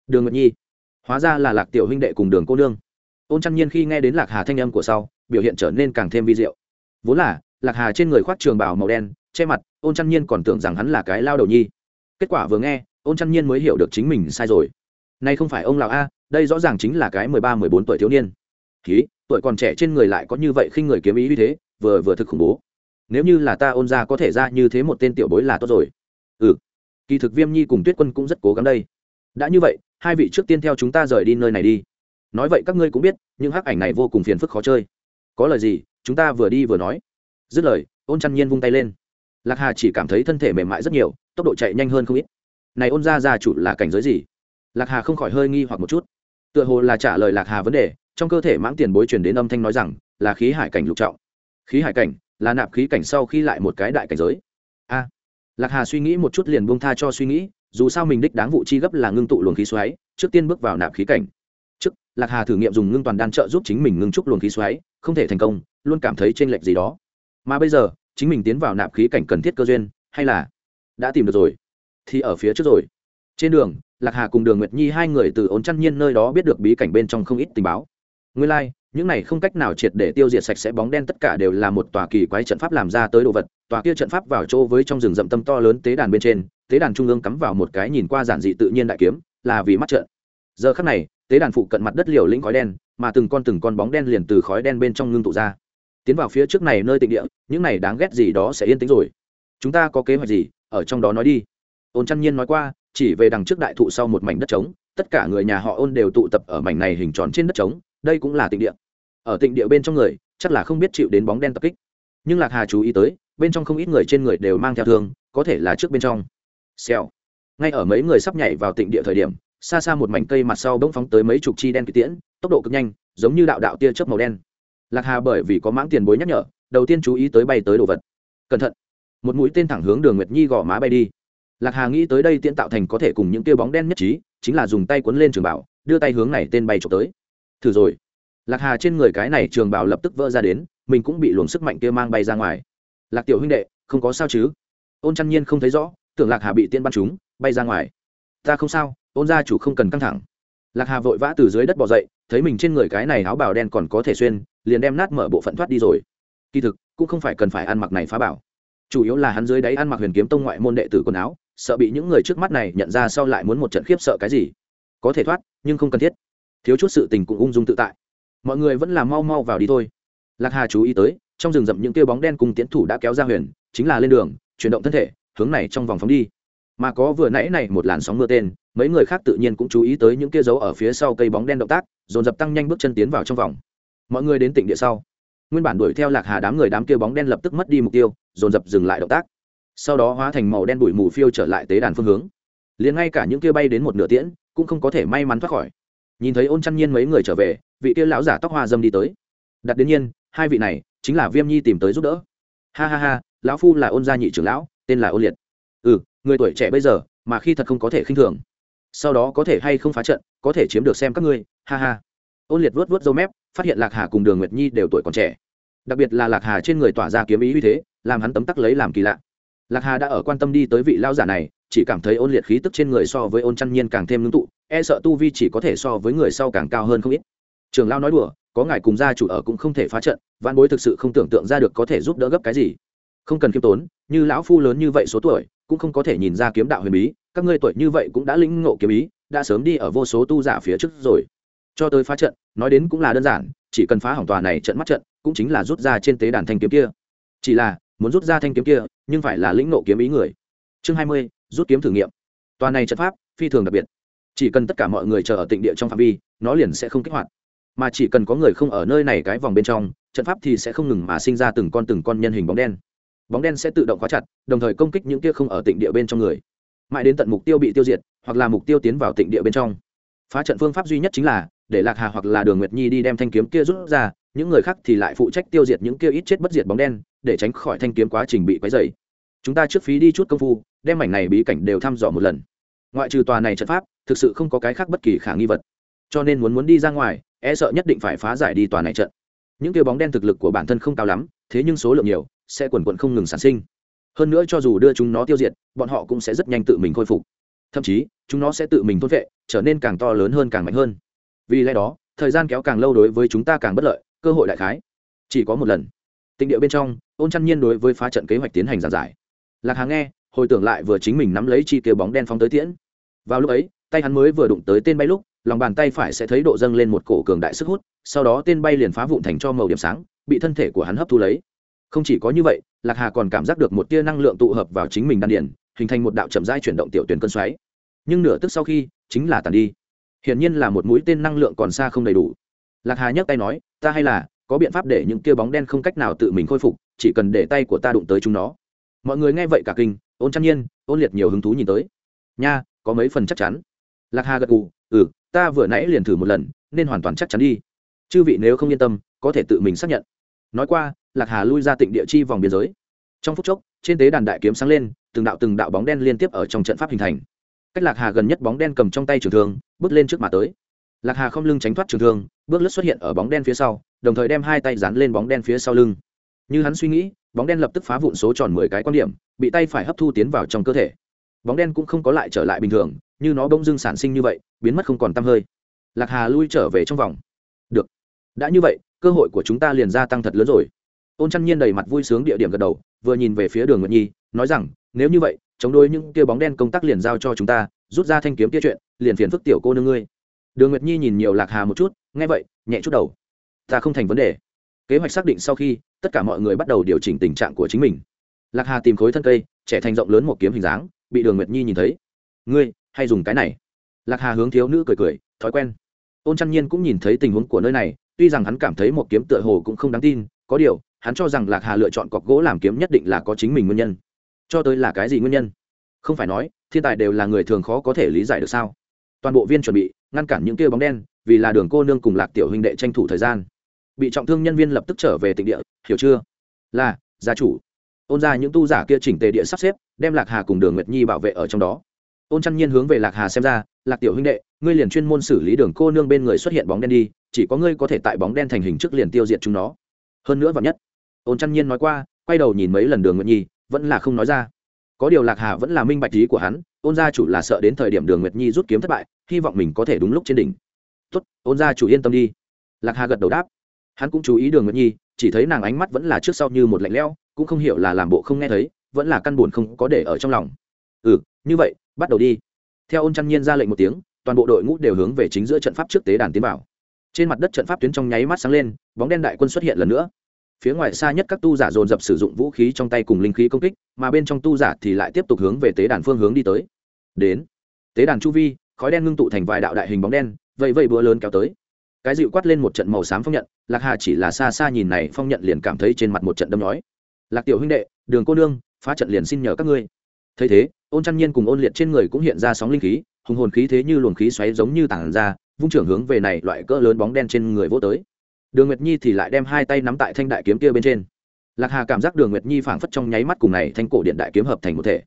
Đường nguyệt nhi. Hóa ra là lạc tiểu huynh đệ cùng đường cô nương. Ôn chăn nhiên khi nghe đến lạc hà thanh âm của sau, biểu hiện trở nên càng thêm vi diệu. Vốn là, lạc hà trên người khoác trường bào màu đen, che mặt, ôn chăn nhiên còn tưởng rằng hắn là cái lao đầu nhi. Kết quả vừa nghe, ôn chăn nhiên mới hiểu được chính mình sai rồi. Nay không phải ông lão a, đây rõ ràng chính là cái mười ba, mười bốn tuổi thiếu niên khí, tuổi còn trẻ trên người lại có như vậy khi người kiếm ý như thế, vừa vừa thực khủng bố. Nếu như là ta ôn ra có thể ra như thế một tên tiểu bối là tốt rồi. Ừ. Kỳ thực viêm nhi cùng tuyết quân cũng rất cố gắng đây. Đã như vậy, hai vị trước tiên theo chúng ta rời đi nơi này đi. Nói vậy các ngươi cũng biết, những hắc ảnh này vô cùng phiền phức khó chơi. Có lời gì, chúng ta vừa đi vừa nói. Dứt lời, ôn chăn nhiên vung tay lên. Lạc hà chỉ cảm thấy thân thể mềm mại rất nhiều, tốc độ chạy nhanh hơn không ít. Này ôn ra gia chủ là cảnh giới gì? Lạc hà không khỏi hơi nghi hoặc một chút. Tựa hồ là trả lời lạc hà vấn đề trong cơ thể mãng tiền bối truyền đến âm thanh nói rằng, là khí hải cảnh lục trọng. Khí hải cảnh, là nạp khí cảnh sau khi lại một cái đại cảnh giới. A. Lạc hà suy nghĩ một chút liền buông tha cho suy nghĩ, dù sao mình đích đáng vụ chi gấp là ngưng tụ luồng khí xoáy, trước tiên bước vào nạp khí cảnh. Trước, lạc hà thử nghiệm dùng ngưng toàn đan trợ giúp chính mình ngưng trúc luồng khí xoáy, không thể thành công, luôn cảm thấy chênh lệch gì đó. Mà bây giờ, chính mình tiến vào nạp khí cảnh cần thiết cơ duyên, hay là đã tìm được rồi, thì ở phía trước rồi. Trên đường, lạc hà cùng đường nguyệt nhi hai người từ ốn chăn nhiên nơi đó biết được bí cảnh bên trong không ít tình báo nguyên lai、like, những này không cách nào triệt để tiêu diệt sạch sẽ bóng đen tất cả đều là một tòa kỳ quái trận pháp làm ra tới đồ vật. Tòa kia trận pháp vào chỗ với trong rừng rậm tâm to lớn tế đàn bên trên tế đàn trung ương cắm vào một cái nhìn qua giản dị tự nhiên đại kiếm là vì mắt trận giờ khắc này tế đàn phụ cận mặt đất liều lĩnh khói đen mà từng con từng con bóng đen liền từ khói đen bên trong ngưng tụ ra. Tiến vào phía trước này nơi tịnh địa những này đáng ghét gì đó sẽ yên tĩnh rồi. Chúng ta có kế hoạch gì? Ở trong đó nói đi. Ôn Chân nhiên nói qua chỉ về đằng trước đại thụ sau một mảnh đất trống tất cả người nhà họ ôn đều tụ tập ở mảnh này hình tròn trên đất trống đây cũng là tịnh địa. Ở tịnh địa bên trong người, chắc là không biết chịu đến bóng đen tập kích. Nhưng lạc hà chú ý tới, bên trong không ít người trên người đều mang theo thương, có thể là trước bên trong. Xèo. Ngay ở mấy người sắp nhảy vào tịnh địa thời điểm, xa xa một mảnh cây mặt sau bỗng phóng tới mấy chục chi đen kỳ tiễn, tốc độ cực nhanh, giống như đạo đạo tia chớp màu đen. Lạc hà bởi vì có mãng tiền bối nhắc nhở, đầu tiên chú ý tới bay tới đồ vật. Cẩn thận. Một mũi tên thẳng hướng đường nguyệt nhi gõ má bay đi. Lạc hà nghĩ tới đây tiễn tạo thành có thể cùng những tia bóng đen nhất trí, chính là dùng tay quấn lên trường bảo, đưa tay hướng này tên bay trộm tới thử rồi. Lạc hà trên người cái này trường bảo lập tức vỡ ra đến, mình cũng bị luồng sức mạnh kia mang bay ra ngoài. Lạc tiểu huynh đệ, không có sao chứ? Ôn chăn nhiên không thấy rõ, tưởng lạc hà bị tiên bắn chúng bay ra ngoài. Ta không sao, ôn gia chủ không cần căng thẳng. Lạc hà vội vã từ dưới đất bỏ dậy, thấy mình trên người cái này áo bào đen còn có thể xuyên, liền đem nát mở bộ phận thoát đi rồi. Kỳ thực, cũng không phải cần phải ăn mặc này phá bảo. Chủ yếu là hắn dưới đáy ăn mặc huyền kiếm tông ngoại môn đệ tử quần áo, sợ bị những người trước mắt này nhận ra sau lại muốn một trận khiếp sợ cái gì. Có thể thoát, nhưng không cần thiết thiếu chút sự tình cũng ung dung tự tại. Mọi người vẫn là mau mau vào đi thôi. Lạc hà chú ý tới, trong rừng rậm những tia bóng đen cùng tiến thủ đã kéo ra huyền, chính là lên đường, chuyển động thân thể, hướng này trong vòng phóng đi. Mà có vừa nãy này một làn sóng mưa tên, mấy người khác tự nhiên cũng chú ý tới những kia dấu ở phía sau cây bóng đen động tác, dồn dập tăng nhanh bước chân tiến vào trong vòng. Mọi người đến tỉnh địa sau. Nguyên bản đuổi theo lạc hà đám người đám kia bóng đen lập tức mất đi mục tiêu, dồn dập dừng lại động tác. Sau đó hóa thành màu đen bụi mù phiêu trở lại tế đàn phương hướng. Liền ngay cả những kia bay đến một nửa tiễn, cũng không có thể may mắn thoát khỏi nhìn thấy ôn chăn nhiên mấy người trở về, vị kia lão giả tóc hoa dâm đi tới. Đặt đến nhiên, hai vị này chính là viêm nhi tìm tới giúp đỡ. Ha ha ha, lão phu là ôn gia nhị trưởng lão, tên là ôn liệt. Ừ người tuổi trẻ bây giờ mà khi thật không có thể khinh thường. Sau đó có thể hay không phá trận, có thể chiếm được xem các ngươi, ha ha. Ôn liệt vớt vớt dâu mép, phát hiện lạc hà cùng đường nguyệt nhi đều tuổi còn trẻ. Đặc biệt là lạc hà trên người tỏa ra kiếm ý uy thế, làm hắn tấm tắc lấy làm kỳ lạ. Lạc hà đã ở quan tâm đi tới vị lao giả này chỉ cảm thấy ôn liệt khí tức trên người so với ôn chăn nhiên càng thêm ngưng tụ e sợ tu vi chỉ có thể so với người sau càng cao hơn không ít. Trường lao nói đùa, có ngài cùng gia chủ ở cũng không thể phá trận văn bối thực sự không tưởng tượng ra được có thể giúp đỡ gấp cái gì. Không cần kiêm tốn, như lão phu lớn như vậy số tuổi, cũng không có thể nhìn ra kiếm đạo huyền bí, các ngươi tuổi như vậy cũng đã lĩnh ngộ kiếm ý, đã sớm đi ở vô số tu giả phía trước rồi. Cho tới phá trận, nói đến cũng là đơn giản, chỉ cần phá hỏng tòa này trận mắt trận, cũng chính là rút ra trên tế đàn thanh kiếm kia. Chỉ là, muốn rút ra thanh kiếm kia, nhưng phải là lĩnh ngộ kiếm ý người. Chương hai mươi rút kiếm thử nghiệm. Tòa này trận pháp, phi thường đặc biệt. Chỉ cần tất cả mọi người chờ ở tịnh địa trong phạm vi, nó liền sẽ không kích hoạt. Mà chỉ cần có người không ở nơi này cái vòng bên trong, trận pháp thì sẽ không ngừng mà sinh ra từng con từng con nhân hình bóng đen. Bóng đen sẽ tự động khóa chặt, đồng thời công kích những kia không ở tịnh địa bên trong người. Mãi đến tận mục tiêu bị tiêu diệt, hoặc là mục tiêu tiến vào tịnh địa bên trong. Phá trận phương pháp duy nhất chính là, để lạc hà hoặc là đường nguyệt nhi đi đem thanh kiếm kia rút ra, những người khác thì lại phụ trách tiêu diệt những kia ít chết bất diệt bóng đen, để tránh khỏi thanh kiếm quá trình bị quấy dày chúng ta trước phí đi chút công phu đem mảnh này bí cảnh đều thăm dò một lần. Ngoại trừ tòa này trận pháp, thực sự không có cái khác bất kỳ khả nghi vật. Cho nên muốn muốn đi ra ngoài e sợ nhất định phải phá giải đi tòa này trận. Những kia bóng đen thực lực của bản thân không cao lắm, thế nhưng số lượng nhiều, sẽ quần quận không ngừng sản sinh. Hơn nữa cho dù đưa chúng nó tiêu diệt, bọn họ cũng sẽ rất nhanh tự mình khôi phục. Thậm chí, chúng nó sẽ tự mình thốt vệ, trở nên càng to lớn hơn càng mạnh hơn. Vì lẽ đó, thời gian kéo càng lâu đối với chúng ta càng bất lợi, cơ hội đại khái. Chỉ có một lần. Tịnh điệu bên trong, ôn chăn nhiên đối với phá trận kế hoạch tiến hành giàn giải. Lạc hàng nghe hồi tưởng lại vừa chính mình nắm lấy chi kia bóng đen phóng tới tiễn. Vào lúc ấy, tay hắn mới vừa đụng tới tên bay lúc, lòng bàn tay phải sẽ thấy độ dâng lên một cổ cường đại sức hút, sau đó tên bay liền phá vụn thành cho màu điểm sáng, bị thân thể của hắn hấp thu lấy. Không chỉ có như vậy, lạc hà còn cảm giác được một tia năng lượng tụ hợp vào chính mình đan điển hình thành một đạo chậm rãi chuyển động tiểu tuyển cơn xoáy. Nhưng nửa tức sau khi, chính là tàn đi. Hiển nhiên là một mũi tên năng lượng còn xa không đầy đủ. Lạc hà nhấc tay nói, ta hay là có biện pháp để những kia bóng đen không cách nào tự mình khôi phục, chỉ cần để tay của ta đụng tới chúng nó mọi người nghe vậy cả kinh, ôn chăn nhiên, ôn liệt nhiều hứng thú nhìn tới. Nha, có mấy phần chắc chắn. Lạc hà gật gù ừ ta vừa nãy liền thử một lần, nên hoàn toàn chắc chắn đi. Chư vị nếu không yên tâm, có thể tự mình xác nhận. Nói qua, lạc hà lui ra tịnh địa chi vòng biên giới. Trong phút chốc, trên tế đàn đại kiếm sáng lên, từng đạo từng đạo bóng đen liên tiếp ở trong trận pháp hình thành. Cách lạc hà gần nhất bóng đen cầm trong tay trường thương, bước lên trước mà tới. Lạc hà không lưng tránh thoát trường thương, bước lướt xuất hiện ở bóng đen phía sau, đồng thời đem hai tay dán lên bóng đen phía sau lưng. Như hắn suy nghĩ bóng đen lập tức phá vụn số tròn mười cái quan điểm, bị tay phải hấp thu tiến vào trong cơ thể. Bóng đen cũng không có lại trở lại bình thường, như nó bỗng dưng sản sinh như vậy, biến mất không còn t hơi. Lạc hà lui trở về trong vòng. Được. Đã như vậy, cơ hội của chúng ta liền gia tăng thật lớn rồi. Ôn chăn nhiên đầy mặt vui sướng địa điểm gật đầu, vừa nhìn về phía đường nguyệt nhi, nói rằng, nếu như vậy, chống đối những kia bóng đen công tác liền giao cho chúng ta, rút ra thanh kiếm kia chuyện, liền phiền phức tiểu cô nương ngươi. Đường nguyệt nhi nhìn nhiều lạc hà một chút, nghe vậy, nhẹ chút đầu. Ta không thành vấn đề. Kế hoạch xác định sau khi tất cả mọi người bắt đầu điều chỉnh tình trạng của chính mình. Lạc hà tìm khối thân cây, trẻ thành rộng lớn một kiếm hình dáng, bị đường nguyệt nhi nhìn thấy. Ngươi, hay dùng cái này? Lạc hà hướng thiếu nữ cười cười, thói quen. Ôn chăn nhiên cũng nhìn thấy tình huống của nơi này, tuy rằng hắn cảm thấy một kiếm tựa hồ cũng không đáng tin, có điều, hắn cho rằng lạc hà lựa chọn cọc gỗ làm kiếm nhất định là có chính mình nguyên nhân. Cho tới là cái gì nguyên nhân? Không phải nói, thiên tài đều là người thường khó có thể lý giải được sao? Toàn bộ viên chuẩn bị, ngăn cản những kia bóng đen, vì là đường cô nương cùng lạc tiểu huynh đệ tranh thủ thời gian bị trọng thương nhân viên lập tức trở về tịnh địa, hiểu chưa? Là, gia chủ. Ôn ra những tu giả kia chỉnh tề địa sắp xếp, đem lạc hà cùng đường nguyệt nhi bảo vệ ở trong đó. Ôn chăn nhiên hướng về lạc hà xem ra, lạc tiểu huynh đệ, ngươi liền chuyên môn xử lý đường cô nương bên người xuất hiện bóng đen đi, chỉ có ngươi có thể tại bóng đen thành hình trước liền tiêu diệt chúng nó. Hơn nữa và nhất, ôn chăn nhiên nói qua, quay đầu nhìn mấy lần đường nguyệt nhi, vẫn là không nói ra. Có điều lạc hà vẫn là minh bạch ý của hắn, ôn gia chủ là sợ đến thời điểm đường nguyệt nhi rút kiếm thất bại, hy vọng mình có thể đúng lúc trên đỉnh. Tốt, ôn gia chủ yên tâm đi. Lạc hà gật đầu đáp hắn cũng chú ý đường nguyệt nhi, chỉ thấy nàng ánh mắt vẫn là trước sau như một lạnh lẽo, cũng không hiểu là làm bộ không nghe thấy, vẫn là căn buồn không có để ở trong lòng. Ừ như vậy, bắt đầu đi. Theo ôn chăn nhiên ra lệnh một tiếng, toàn bộ đội ngũ đều hướng về chính giữa trận pháp trước tế đàn tiến vào. Trên mặt đất trận pháp tuyến trong nháy mắt sáng lên, bóng đen đại quân xuất hiện lần nữa. Phía ngoài xa nhất các tu giả dồn dập sử dụng vũ khí trong tay cùng linh khí công kích, mà bên trong tu giả thì lại tiếp tục hướng về tế đàn phương hướng đi tới. Đến. Tế đàn chu vi, khói đen ngưng tụ thành vài đạo đại hình bóng đen vậy vậy búa lớn kéo tới cái dịu quát lên một trận màu xám phong nhận, lạc hà chỉ là xa xa nhìn này phong nhận liền cảm thấy trên mặt một trận đâm nói lạc tiểu huynh đệ, đường cô nương, phá trận liền xin nhờ các ngươi. Thấy thế, ôn chăn nhiên cùng ôn liệt trên người cũng hiện ra sóng linh khí, hùng hồn khí thế như luồng khí xoáy giống như tảng ra, vung trưởng hướng về này loại cỡ lớn bóng đen trên người vô tới. Đường nguyệt nhi thì lại đem hai tay nắm tại thanh đại kiếm kia bên trên. Lạc hà cảm giác đường nguyệt nhi phảng phất trong nháy mắt cùng này thanh cổ điện đại kiếm hợp thành một thể.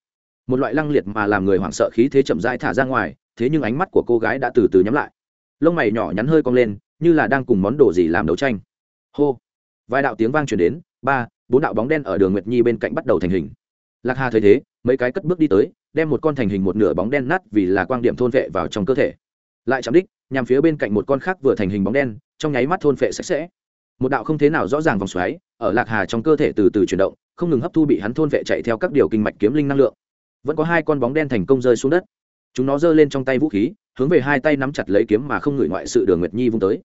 Một loại lăng liệt mà làm người hoảng sợ khí thế chậm rãi thả ra ngoài, thế nhưng ánh mắt của cô gái đã từ từ nhắm lại. Lông mày nhỏ nhắn hơi cong lên như là đang cùng món đồ gì làm đấu tranh. Hô. Vài đạo tiếng vang truyền đến, ba, bốn đạo bóng đen ở đường nguyệt nhi bên cạnh bắt đầu thành hình. Lạc hà thấy thế, mấy cái cất bước đi tới, đem một con thành hình một nửa bóng đen nát vì là quang điểm thôn vệ vào trong cơ thể. Lại chạm đích, nhằm phía bên cạnh một con khác vừa thành hình bóng đen, trong nháy mắt thôn vệ sạch sẽ. Một đạo không thế nào rõ ràng vòng xoáy, ở lạc hà trong cơ thể từ từ chuyển động, không ngừng hấp thu bị hắn thôn vệ chạy theo các điều kinh mạch kiếm linh năng lượng. Vẫn có hai con bóng đen thành công rơi xuống đất. Chúng nó giơ lên trong tay vũ khí, hướng về hai tay nắm chặt lấy kiếm mà không ngửi ngoại sự đường nguyệt nhi vung tới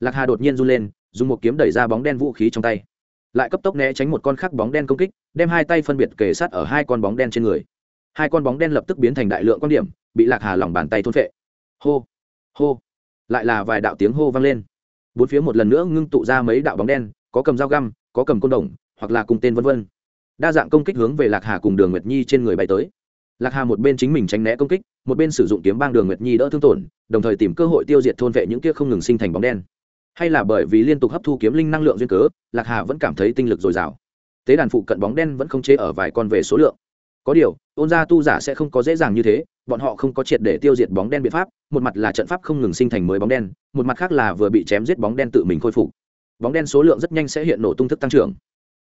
lạc hà đột nhiên run lên, dùng một kiếm đẩy ra bóng đen vũ khí trong tay. Lại cấp tốc né tránh một con khác bóng đen công kích, đem hai tay phân biệt kề sát ở hai con bóng đen trên người. Hai con bóng đen lập tức biến thành đại lượng quan điểm, bị lạc hà lòng bàn tay thôn vệ. hô hô. Lại là vài đạo tiếng hô vang lên. Bốn phía một lần nữa ngưng tụ ra mấy đạo bóng đen, có cầm dao găm, có cầm côn đồng, hoặc là cùng tên vân vân. Đa dạng công kích hướng về lạc hà cùng đường nguyệt nhi trên người bay tới. Lạc hà một bên chính mình tránh né công kích, một bên sử dụng kiếm bang đường nguyệt nhi đỡ thương tổn, đồng thời tìm cơ hội tiêu diệt thôn vệ những kia không ngừng sinh thành bóng đen hay là bởi vì liên tục hấp thu kiếm linh năng lượng duyên cớ, lạc hà vẫn cảm thấy tinh lực dồi dào. Tế đàn phụ cận bóng đen vẫn không chế ở vài con về số lượng. Có điều ôn gia tu giả sẽ không có dễ dàng như thế, bọn họ không có triệt để tiêu diệt bóng đen biện pháp, một mặt là trận pháp không ngừng sinh thành mới bóng đen, một mặt khác là vừa bị chém giết bóng đen tự mình khôi phục. Bóng đen số lượng rất nhanh sẽ hiện nổ tung thức tăng trưởng.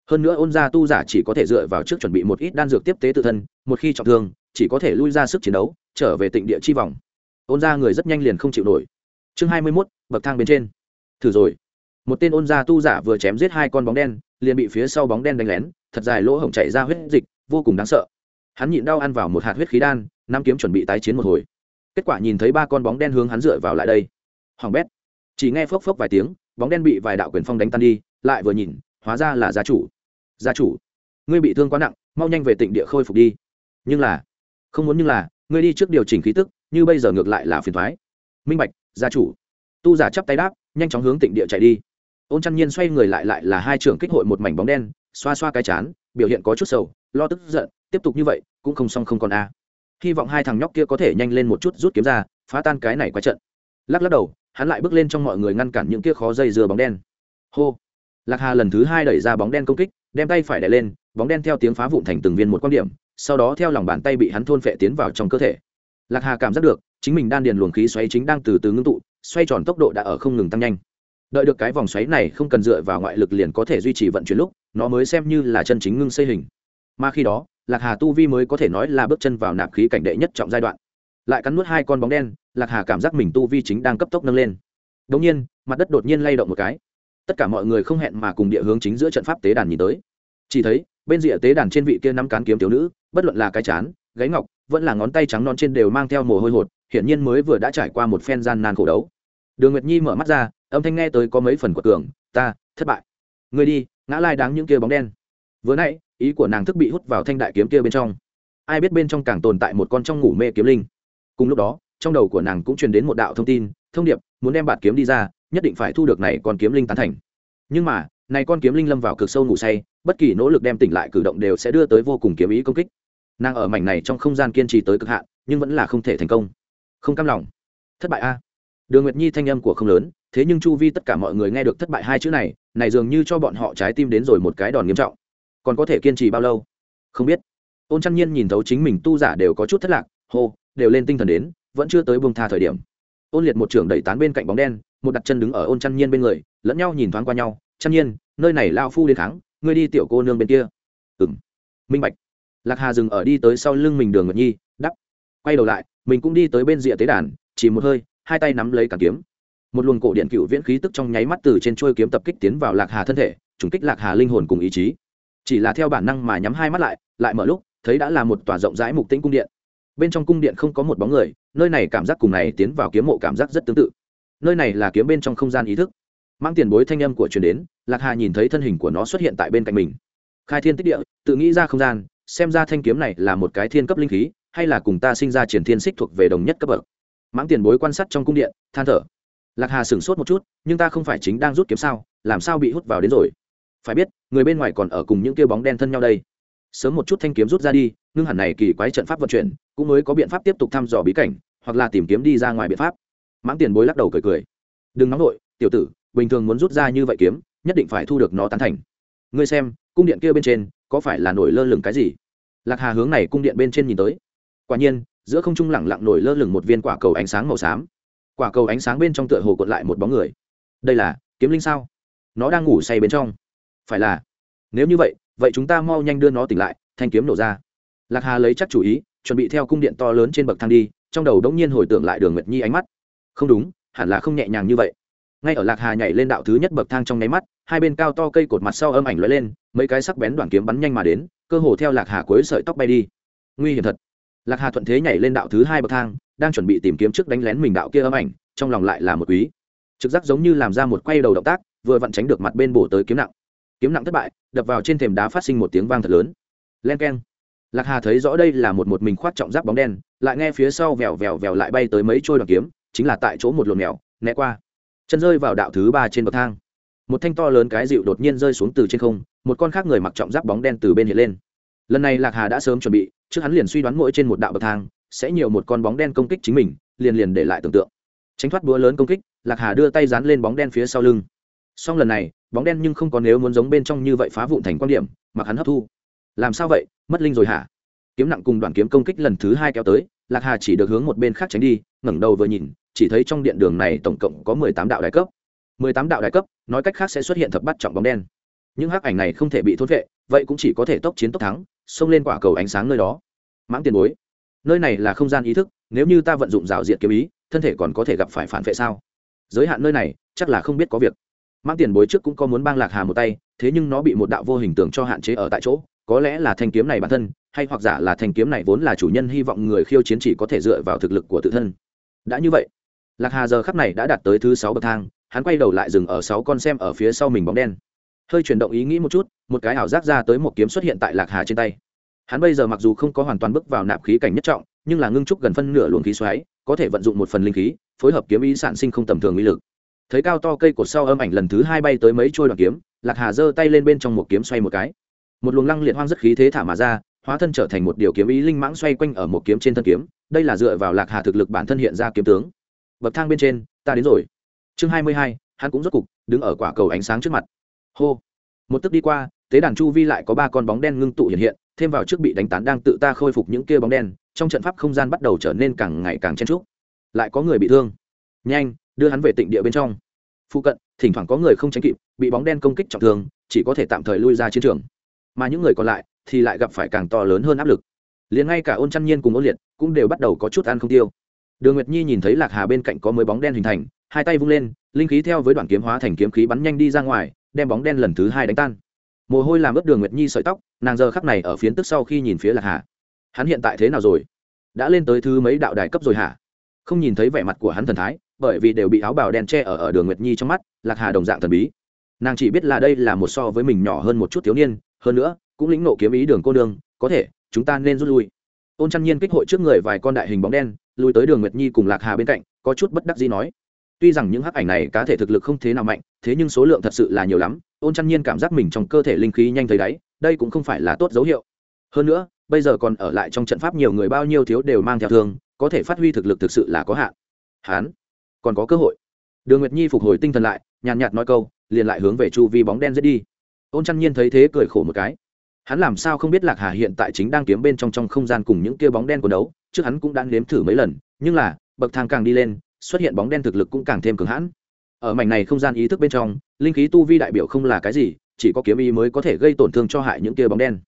Hơn nữa ôn gia tu giả chỉ có thể dựa vào trước chuẩn bị một ít đan dược tiếp tế tự thân, một khi trọng thương, chỉ có thể lui ra sức chiến đấu, trở về tịnh địa chi vòng. Ôn gia người rất nhanh liền không chịu nổi. Chương hai mươi mốt, bậc thang bên trên thử rồi. Một tên ôn gia tu giả vừa chém giết hai con bóng đen, liền bị phía sau bóng đen đánh lén, thật dài lỗ hổng chảy ra huyết dịch, vô cùng đáng sợ. Hắn nhịn đau ăn vào một hạt huyết khí đan nam kiếm chuẩn bị tái chiến một hồi. Kết quả nhìn thấy ba con bóng đen hướng hắn dựa vào lại đây. Hoàng bét. Chỉ nghe phốc phốc vài tiếng, bóng đen bị vài đạo quyền phong đánh tan đi, lại vừa nhìn, hóa ra là gia chủ. Gia chủ, ngươi bị thương quá nặng, mau nhanh về tịnh địa khôi phục đi. Nhưng là, không muốn nhưng là, ngươi đi trước điều chỉnh khí tức, như bây giờ ngược lại là phiền thoái. Minh bạch, gia chủ. Tu giả chắp tay đáp nhanh chóng hướng tịnh địa chạy đi. Ôn chăn nhiên xoay người lại lại là hai trưởng kích hội một mảnh bóng đen, xoa xoa cái chán, biểu hiện có chút sầu, lo tức giận, tiếp tục như vậy, cũng không xong không còn a. Hy vọng hai thằng nhóc kia có thể nhanh lên một chút rút kiếm ra, phá tan cái này quái trận. Lắc lắc đầu, hắn lại bước lên trong mọi người ngăn cản những kia khó dây dưa bóng đen. Hô! Lạc hà lần thứ hai đẩy ra bóng đen công kích, đem tay phải đẩy lên, bóng đen theo tiếng phá vụn thành từng viên một quan điểm, sau đó theo lòng bàn tay bị hắn thôn phệ tiến vào trong cơ thể. Lạc hà cảm giác được, chính mình đan điền luồng khí xoáy chính đang từ từ ngưng tụ xoay tròn tốc độ đã ở không ngừng tăng nhanh. Đợi được cái vòng xoáy này không cần dựa vào ngoại lực liền có thể duy trì vận chuyển lúc, nó mới xem như là chân chính ngưng xây hình. Mà khi đó, lạc hà tu vi mới có thể nói là bước chân vào nạp khí cảnh đệ nhất trọng giai đoạn. Lại cắn nuốt hai con bóng đen, lạc hà cảm giác mình tu vi chính đang cấp tốc nâng lên. Đống nhiên, mặt đất đột nhiên lay động một cái. Tất cả mọi người không hẹn mà cùng địa hướng chính giữa trận pháp tế đàn nhìn tới. Chỉ thấy, bên rìa tế đàn trên vị kia năm cán kiếm thiếu nữ, bất luận là cái chán, gáy ngọc, vẫn là ngón tay trắng non trên đều mang theo mồ hôi hột, hiển nhiên mới vừa đã trải qua một phen gian nan khổ đấu đường nguyệt nhi mở mắt ra, âm thanh nghe tới có mấy phần của cường, ta, thất bại. Người đi, ngã lai đáng những kia bóng đen. Vừa nãy, ý của nàng thức bị hút vào thanh đại kiếm kia bên trong. Ai biết bên trong càng tồn tại một con trong ngủ mê kiếm linh. Cùng lúc đó, trong đầu của nàng cũng truyền đến một đạo thông tin, thông điệp, muốn đem bạt kiếm đi ra, nhất định phải thu được này con kiếm linh tán thành. Nhưng mà, này con kiếm linh lâm vào cực sâu ngủ say, bất kỳ nỗ lực đem tỉnh lại cử động đều sẽ đưa tới vô cùng kiếm ý công kích. Nàng ở mảnh này trong không gian kiên trì tới cực hạn, nhưng vẫn là không thể thành công. Không cam lòng. Thất bại a đường nguyệt nhi thanh âm của không lớn, thế nhưng chu vi tất cả mọi người nghe được thất bại hai chữ này này dường như cho bọn họ trái tim đến rồi một cái đòn nghiêm trọng. Còn có thể kiên trì bao lâu? Không biết. Ôn chăn nhiên nhìn thấu chính mình tu giả đều có chút thất lạc, hô, đều lên tinh thần đến, vẫn chưa tới buông tha thời điểm. Ôn liệt một trưởng đẩy tán bên cạnh bóng đen, một đặt chân đứng ở ôn chăn nhiên bên người, lẫn nhau nhìn thoáng qua nhau chăn nhiên, nơi này lao phu đến thắng ngươi đi tiểu cô nương bên kia. Ừng minh bạch. Lạc hà dừng ở đi tới sau lưng mình đường nguyệt nhi, đắp, quay đầu lại, mình cũng đi tới bên rìa tế đàn, chỉ một hơi hai tay nắm lấy cả kiếm. Một luồng cổ điện cựu viễn khí tức trong nháy mắt từ trên trôi kiếm tập kích tiến vào lạc hà thân thể, trùng kích lạc hà linh hồn cùng ý chí. Chỉ là theo bản năng mà nhắm hai mắt lại lại mở lúc, thấy đã là một tòa rộng rãi mục tĩnh cung điện. Bên trong cung điện không có một bóng người, nơi này cảm giác cùng này tiến vào kiếm mộ cảm giác rất tương tự. Nơi này là kiếm bên trong không gian ý thức. Mang tiền bối thanh âm của truyền đến, lạc hà nhìn thấy thân hình của nó xuất hiện tại bên cạnh mình. Khai thiên tích địa, tự nghĩ ra không gian, xem ra thanh kiếm này là một cái thiên cấp linh khí, hay là cùng ta sinh ra triển thiên xích thuộc về đồng nhất cấp bậc mãng tiền bối quan sát trong cung điện, than thở. Lạc hà sửng sốt một chút, nhưng ta không phải chính đang rút kiếm sao, làm sao bị hút vào đến rồi? Phải biết, người bên ngoài còn ở cùng những kêu bóng đen thân nhau đây. Sớm một chút thanh kiếm rút ra đi, ngưng hẳn này kỳ quái trận pháp vận chuyển, cũng mới có biện pháp tiếp tục thăm dò bí cảnh, hoặc là tìm kiếm đi ra ngoài biện pháp. Mãng tiền bối lắc đầu cười cười. Đừng nóng nổi tiểu tử, bình thường muốn rút ra như vậy kiếm, nhất định phải thu được nó tán thành. Ngươi xem, cung điện kia bên trên, có phải là nổi lơ lửng cái gì? Lạc hà hướng này cung điện bên trên nhìn tới. Quả nhiên giữa không trung lẳng lặng nổi lơ lửng một viên quả cầu ánh sáng màu xám. Quả cầu ánh sáng bên trong tựa hồ cuộn lại một bóng người. Đây là kiếm linh sao? Nó đang ngủ say bên trong. Phải là, nếu như vậy vậy chúng ta mau nhanh đưa nó tỉnh lại, thanh kiếm nổ ra. Lạc hà lấy chắc chủ ý, chuẩn bị theo cung điện to lớn trên bậc thang đi, trong đầu đống nhiên hồi tưởng lại đường nguyệt nhi ánh mắt. Không đúng, hẳn là không nhẹ nhàng như vậy. Ngay ở lạc hà nhảy lên đạo thứ nhất bậc thang trong nháy mắt, hai bên cao to cây cột mặt sau âm ảnh lóe lên, mấy cái sắc bén đoạn kiếm bắn nhanh mà đến, cơ hồ theo lạc hà cuối sợi tóc bay đi. Nguy hiểm thật lạc hà thuận thế nhảy lên đạo thứ hai bậc thang, đang chuẩn bị tìm kiếm trước đánh lén mình đạo kia âm ảnh, trong lòng lại là một quý. Trực giác giống như làm ra một quay đầu động tác, vừa vặn tránh được mặt bên bổ tới kiếm nặng. Kiếm nặng thất bại, đập vào trên thềm đá phát sinh một tiếng vang thật lớn. Len k e n lạc hà thấy rõ đây là một một mình khoát trọng giáp bóng đen, lại nghe phía sau vèo vèo vèo lại bay tới mấy trôi đoàn kiếm, chính là tại chỗ một lồn mèo, né qua. Chân rơi vào đạo thứ ba trên bậc thang. Một thanh to lớn cái dịu đột nhiên rơi xuống từ trên không, một con khác người mặc trọng giáp bóng đen từ bên hiện lên. Lần này lạc hà đã sớm chuẩn bị trước hắn liền suy đoán mỗi trên một đạo bậc thang sẽ nhiều một con bóng đen công kích chính mình, liền liền để lại tưởng tượng. Tránh thoát búa lớn công kích, lạc hà đưa tay dán lên bóng đen phía sau lưng. Song lần này, bóng đen nhưng không có nếu muốn giống bên trong như vậy phá vụn thành quan điểm mặc hắn hấp thu. Làm sao vậy, mất linh rồi hả? Kiếm nặng cùng đoàn kiếm công kích lần thứ hai kéo tới, lạc hà chỉ được hướng một bên khác tránh đi, ngẩng đầu vừa nhìn, chỉ thấy trong điện đường này tổng cộng có mười tám đạo đại cấp. Mười tám đạo đại cấp, nói cách khác sẽ xuất hiện thập bắt trọng bóng đen. Những hắc ảnh này không thể bị thốt vệ, vậy cũng chỉ có thể tốc chiến tốc thắng xông lên quả cầu ánh sáng nơi đó. Mãng tiền bối, nơi này là không gian ý thức, nếu như ta vận dụng rào diện kiếm ý, thân thể còn có thể gặp phải phản vệ sao? Giới hạn nơi này, chắc là không biết có việc. Mãng tiền bối trước cũng có muốn bang lạc hà một tay, thế nhưng nó bị một đạo vô hình tượng cho hạn chế ở tại chỗ, có lẽ là thanh kiếm này bản thân, hay hoặc giả là thanh kiếm này vốn là chủ nhân hy vọng người khiêu chiến chỉ có thể dựa vào thực lực của tự thân. Đã như vậy, lạc hà giờ khắp này đã đạt tới thứ sáu bậc thang, hắn quay đầu lại dừng ở sáu con xem ở phía sau mình bóng đen. Hơi chuyển động ý nghĩ một chút một cái ảo giác ra tới một kiếm xuất hiện tại lạc hà trên tay. Hắn bây giờ mặc dù không có hoàn toàn bước vào nạp khí cảnh nhất trọng, nhưng là ngưng trúc gần phân nửa luồng khí xoáy, có thể vận dụng một phần linh khí, phối hợp kiếm ý sản sinh không tầm thường uy lực. Thấy cao to cây cột sau âm ảnh lần thứ hai bay tới mấy trôi đoàn kiếm, lạc hà giơ tay lên bên trong một kiếm xoay một cái. Một luồng lăng liệt hoang rất khí thế thả mà ra, hóa thân trở thành một điều kiếm ý linh mãng xoay quanh ở một kiếm trên thân kiếm, đây là dựa vào lạc hà thực lực bản thân hiện ra kiếm tướng. Bậc thang bên trên, ta đến rồi. Chương hai mươi hai, hắn cũng rốt cục đứng ở quả cầu ánh sáng trước mặt. Hô. Một tức đi qua tế đàn chu vi lại có ba con bóng đen ngưng tụ hiện hiện, thêm vào trước bị đánh tán đang tự ta khôi phục những kia bóng đen, trong trận pháp không gian bắt đầu trở nên càng ngày càng chen trúc lại có người bị thương. Nhanh, đưa hắn về tịnh địa bên trong. Phụ cận, thỉnh thoảng có người không tránh kịp, bị bóng đen công kích trọng thương, chỉ có thể tạm thời lui ra chiến trường. Mà những người còn lại thì lại gặp phải càng to lớn hơn áp lực. Liền ngay cả ôn chăn nhiên cùng ôn liệt cũng đều bắt đầu có chút ăn không tiêu. Đường nguyệt nhi nhìn thấy lạc hà bên cạnh có mấy bóng đen hình thành, hai tay vung lên, linh khí theo với đoạn kiếm hóa thành kiếm khí bắn nhanh đi ra ngoài, đem bóng đen lần thứ hai đánh tan mồ hôi làm ướt đường nguyệt nhi sợi tóc nàng giờ khắc này ở phiến tức sau khi nhìn phía lạc hà hắn hiện tại thế nào rồi đã lên tới thứ mấy đạo đài cấp rồi hả không nhìn thấy vẻ mặt của hắn thần thái bởi vì đều bị áo bào đen che ở ở đường nguyệt nhi trong mắt lạc hà đồng dạng thần bí nàng chỉ biết là đây là một so với mình nhỏ hơn một chút thiếu niên hơn nữa cũng lĩnh nộ kiếm ý đường cô đường có thể chúng ta nên rút lui ôn chăn nhiên kích hội trước người vài con đại hình bóng đen lui tới đường nguyệt nhi cùng lạc hà bên cạnh có chút bất đắc gì nói tuy rằng những hắc ảnh này cá thể thực lực không thế nào mạnh thế nhưng số lượng thật sự là nhiều lắm ôn chăn nhiên cảm giác mình trong cơ thể linh khí nhanh thấy đáy, đây cũng không phải là tốt dấu hiệu. Hơn nữa, bây giờ còn ở lại trong trận pháp nhiều người bao nhiêu thiếu đều mang theo thương, có thể phát huy thực lực thực sự là có hạn. Hán, còn có cơ hội. Đường nguyệt nhi phục hồi tinh thần lại, nhàn nhạt nói câu, liền lại hướng về chu vi bóng đen dễ đi. Ôn chăn nhiên thấy thế cười khổ một cái. Hắn làm sao không biết lạc hà hiện tại chính đang kiếm bên trong trong không gian cùng những kia bóng đen của đấu, trước hắn cũng đã nếm thử mấy lần, nhưng là, bậc thang càng đi lên, xuất hiện bóng đen thực lực cũng càng thêm cường hãn ở mảnh này không gian ý thức bên trong, linh khí tu vi đại biểu không là cái gì, chỉ có kiếm ý mới có thể gây tổn thương cho hại những kia bóng đen.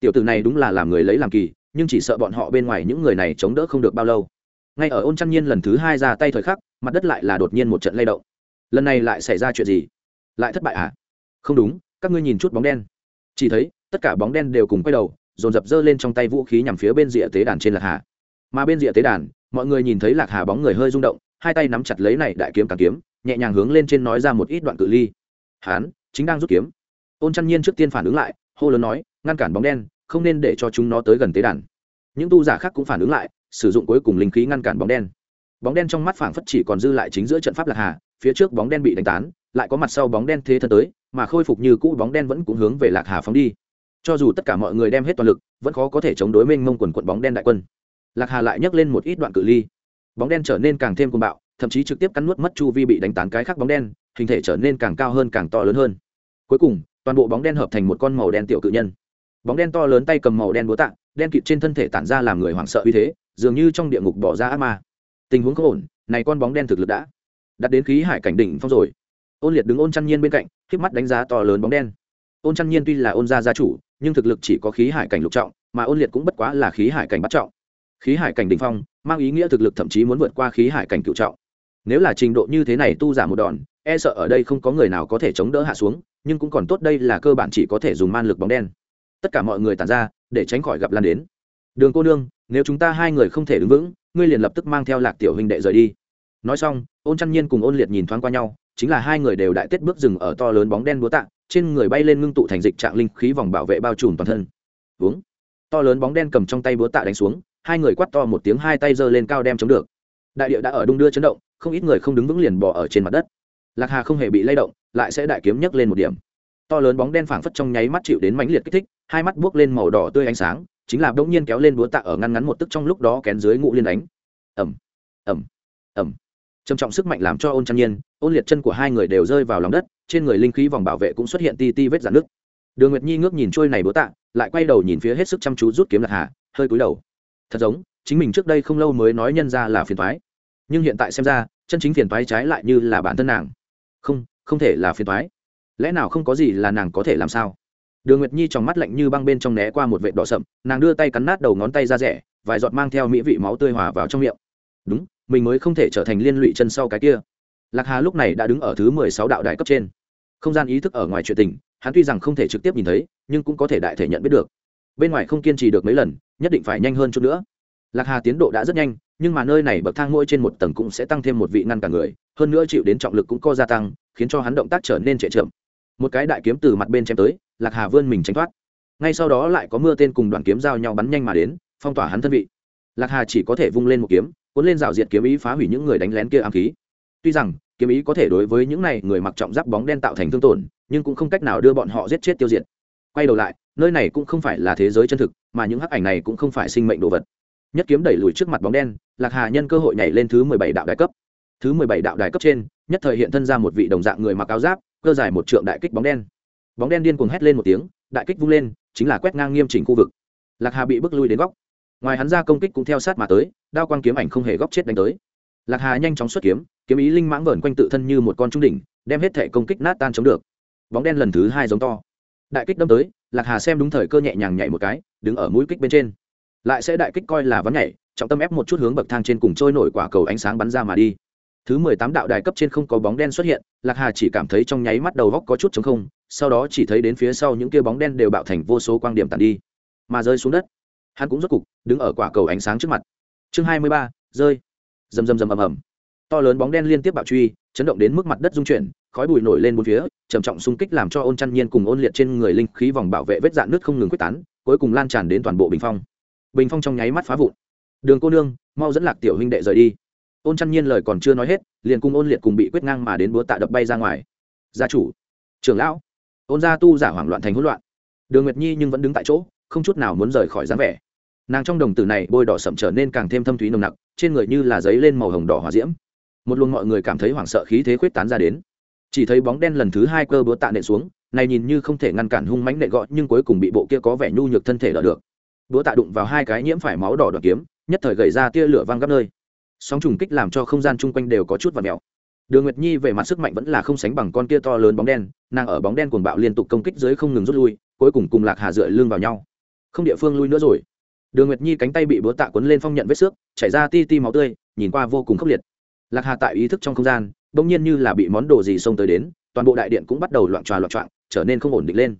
Tiểu tử này đúng là làm người lấy làm kỳ, nhưng chỉ sợ bọn họ bên ngoài những người này chống đỡ không được bao lâu. Ngay ở ôn chăn nhiên lần thứ hai ra tay thời khắc, mặt đất lại là đột nhiên một trận lay động. Lần này lại xảy ra chuyện gì? Lại thất bại à? Không đúng, các ngươi nhìn chút bóng đen. Chỉ thấy, tất cả bóng đen đều cùng quay đầu, dồn dập dơ lên trong tay vũ khí nhằm phía bên rìa tế đàn trên lạc hà. Mà bên rìa tế đàn, mọi người nhìn thấy lạc hà bóng người hơi rung động, hai tay nắm chặt lấy này đại kiếm càng kiếm nhẹ nhàng hướng lên trên nói ra một ít đoạn cự ly. Hán, chính đang rút kiếm. Ôn chăn nhiên trước tiên phản ứng lại, hô lớn nói, ngăn cản bóng đen, không nên để cho chúng nó tới gần tế đàn. Những tu giả khác cũng phản ứng lại, sử dụng cuối cùng linh khí ngăn cản bóng đen. Bóng đen trong mắt phảng phất chỉ còn dư lại chính giữa trận pháp lạc hà, phía trước bóng đen bị đánh tán, lại có mặt sau bóng đen thế thân tới, mà khôi phục như cũ bóng đen vẫn cũng hướng về lạc hà phóng đi. Cho dù tất cả mọi người đem hết toàn lực, vẫn khó có thể chống đối mênh mông quần quận bóng đen đại quân. Lạc hà lại nhấc lên một ít đoạn cự ly. Bóng đen trở nên càng thêm cuồng bạo thậm chí trực tiếp cắn nuốt mất chu vi bị đánh tán cái khác bóng đen, hình thể trở nên càng cao hơn càng to lớn hơn. Cuối cùng, toàn bộ bóng đen hợp thành một con màu đen tiểu cự nhân. Bóng đen to lớn tay cầm màu đen búa tạ, đen kịt trên thân thể tản ra làm người hoảng sợ uy thế, dường như trong địa ngục bỏ ra ác ma. Tình huống có ổn, này con bóng đen thực lực đã đặt đến khí hải cảnh đỉnh phong rồi. Ôn liệt đứng ôn chăn nhiên bên cạnh k mắt đánh giá to lớn bóng đen. Ôn chăn nhiên tuy là ôn gia gia chủ, nhưng thực lực chỉ có khí hải cảnh lục trọng, mà ôn liệt cũng bất quá là khí hải cảnh bắt trọng. Khí hải cảnh đỉnh phong, mang ý nghĩa thực lực thậm chí muốn vượt qua khí hải cảnh cựu trọng nếu là trình độ như thế này tu giả một đòn e sợ ở đây không có người nào có thể chống đỡ hạ xuống, nhưng cũng còn tốt đây là cơ bản chỉ có thể dùng man lực bóng đen. Tất cả mọi người tàn ra, để tránh khỏi gặp lan đến. Đường cô nương, nếu chúng ta hai người không thể đứng vững, ngươi liền lập tức mang theo lạc tiểu huynh đệ rời đi. Nói xong, ôn chăn nhiên cùng ôn liệt nhìn thoáng qua nhau, chính là hai người đều đại tết bước rừng ở to lớn bóng đen búa tạ, trên người bay lên ngưng tụ thành dịch trạng linh khí vòng bảo vệ bao trùm toàn thân. Uống to lớn bóng đen cầm trong tay búa tạ đánh xuống, hai người quát to một tiếng hai tay giơ lên cao đem chống được đại địa đã ở đung đưa chấn động, không ít người không đứng vững liền bỏ ở trên mặt đất. Lạc hà không hề bị lay động, lại sẽ đại kiếm nhấc lên một điểm. To lớn bóng đen phảng phất trong nháy mắt chịu đến mãnh liệt kích thích, hai mắt buốc lên màu đỏ tươi ánh sáng, chính là bỗng nhiên kéo lên búa tạ ở ngăn ngắn một tức trong lúc đó kén dưới ngụ liên đánh. Ẩm ẩm ẩm trầm trọng sức mạnh làm cho ôn trang nhiên, ôn liệt chân của hai người đều rơi vào lòng đất, trên người linh khí vòng bảo vệ cũng xuất hiện ti ti vết dạn nước đường nguyệt nhi ngước nhìn trôi này búa tạ, lại quay đầu nhìn phía hết sức chăm chú rút kiếm lạc hà, hơi cúi đầu. Thật giống, chính mình trước đây không lâu mới nói nhân ra là phiền thoái nhưng hiện tại xem ra, chân chính phiền toái trái lại như là bản thân nàng. Không không thể là phiền toái. Lẽ nào không có gì là nàng có thể làm sao? Đường nguyệt nhi trong mắt lạnh như băng bên trong né qua một vệ đỏ sậm, nàng đưa tay cắn nát đầu ngón tay ra rẻ, vài giọt mang theo mỹ vị máu tươi hòa vào trong miệng. Đúng, mình mới không thể trở thành liên lụy chân sau cái kia. Lạc hà lúc này đã đứng ở thứ mười sáu đạo đài cấp trên. Không gian ý thức ở ngoài chuyện tình, hắn tuy rằng không thể trực tiếp nhìn thấy, nhưng cũng có thể đại thể nhận biết được. Bên ngoài không kiên trì được mấy lần, nhất định phải nhanh hơn chút nữa. Lạc hà tiến độ đã rất nhanh nhưng mà nơi này bậc thang mỗi trên một tầng cũng sẽ tăng thêm một vị ngăn cả người, hơn nữa chịu đến trọng lực cũng co gia tăng, khiến cho hắn động tác trở nên trệ chậm một cái đại kiếm từ mặt bên chém tới, lạc hà vươn mình tránh thoát. Ngay sau đó lại có mưa tên cùng đoàn kiếm giao nhau bắn nhanh mà đến, phong tỏa hắn thân vị. Lạc hà chỉ có thể vung lên một kiếm, cuốn lên rào diệt kiếm ý phá hủy những người đánh lén kia ám khí. Tuy rằng, kiếm ý có thể đối với những này người mặc trọng giáp bóng đen tạo thành thương tổn, nhưng cũng không cách nào đưa bọn họ giết chết tiêu diệt. Quay đầu lại, nơi này cũng không phải là thế giới chân thực, mà những hắc ảnh này cũng không phải sinh mệnh đồ vật nhất kiếm đẩy lùi trước mặt bóng đen, lạc hà nhân cơ hội nhảy lên thứ mười bảy đạo đại cấp. Thứ mười bảy đạo đại cấp trên, nhất thời hiện thân ra một vị đồng dạng người mặc áo giáp, cơ dài một trượng đại kích bóng đen. Bóng đen điên cuồng hét lên một tiếng, đại kích vung lên, chính là quét ngang nghiêm chỉnh khu vực. Lạc hà bị bước lui đến góc. Ngoài hắn ra công kích cũng theo sát mà tới, đao quang kiếm ảnh không hề góc chết đánh tới. Lạc hà nhanh chóng xuất kiếm kiếm ý linh mãng vờn quanh tự thân như một con trung đỉnh, đem hết thể công kích nát tan chống được. Bóng đen lần thứ hai giống to. Đại kích đâm tới, lạc hà xem đúng thời cơ nhẹ nhàng nhảy một cái, đứng ở mũi kích bên trên lại sẽ đại kích coi là vấn nhảy, trọng tâm ép một chút hướng bậc thang trên cùng trôi nổi quả cầu ánh sáng bắn ra mà đi. Thứ mười tám đạo đài cấp trên không có bóng đen xuất hiện, lạc hà chỉ cảm thấy trong nháy mắt đầu góc có chút chống không, sau đó chỉ thấy đến phía sau những kia bóng đen đều bạo thành vô số quang điểm tàn đi, mà rơi xuống đất. Hắn cũng rốt cục đứng ở quả cầu ánh sáng trước mặt. Chương hai mươi ba, rơi. Rầm rầm rầm ầm ầm. To lớn bóng đen liên tiếp bạo truy, chấn động đến mức mặt đất dung chuyển, khói bụi nổi lên bốn phía, trầm trọng xung kích làm cho ôn chăn nhiên cùng ôn liệt trên người linh khí vòng bảo vệ vết dạn nước không ngừng quyết tán, cuối cùng lan tràn đến toàn bộ bình phong bình phong trong nháy mắt phá vụn. Đường cô nương, mau dẫn lạc tiểu huynh đệ rời đi. Ôn chăn nhiên lời còn chưa nói hết, liền cùng ôn liệt cùng bị quyết ngang mà đến búa tạ đập bay ra ngoài. Gia chủ, trưởng lão. Ôn gia tu giả hoảng loạn thành hỗn loạn. Đường nguyệt nhi nhưng vẫn đứng tại chỗ, không chút nào muốn rời khỏi dáng vẻ. Nàng trong đồng tử này bôi đỏ sậm trở nên càng thêm thâm thúy nồng nặc, trên người như là giấy lên màu hồng đỏ hòa diễm. Một luồng mọi người cảm thấy hoảng sợ khí thế khuyết tán ra đến. Chỉ thấy bóng đen lần thứ hai cơ búa tạ nện xuống, này nhìn như không thể ngăn cản hung mãnh nệ gọn, nhưng cuối cùng bị bộ kia có vẻ nhu nhược thân thể đỡ được búa tạ đụng vào hai cái nhiễm phải máu đỏ đoạn kiếm, nhất thời gầy ra tia lửa văng gấp nơi. Sóng trùng kích làm cho không gian chung quanh đều có chút và mèo. Đường nguyệt nhi về mặt sức mạnh vẫn là không sánh bằng con kia to lớn bóng đen, nàng ở bóng đen cuồng bạo liên tục công kích dưới không ngừng rút lui, cuối cùng cùng lạc hà dựa lưng vào nhau. Không địa phương lui nữa rồi. Đường nguyệt nhi cánh tay bị búa tạ quấn lên phong nhận vết xước, chảy ra ti ti máu tươi, nhìn qua vô cùng khốc liệt. Lạc hà tại ý thức trong không gian, bỗng nhiên như là bị món đồ gì xông tới đến, toàn bộ đại điện cũng bắt đầu loạn tròa loạn trọng trở nên không ổn định lên.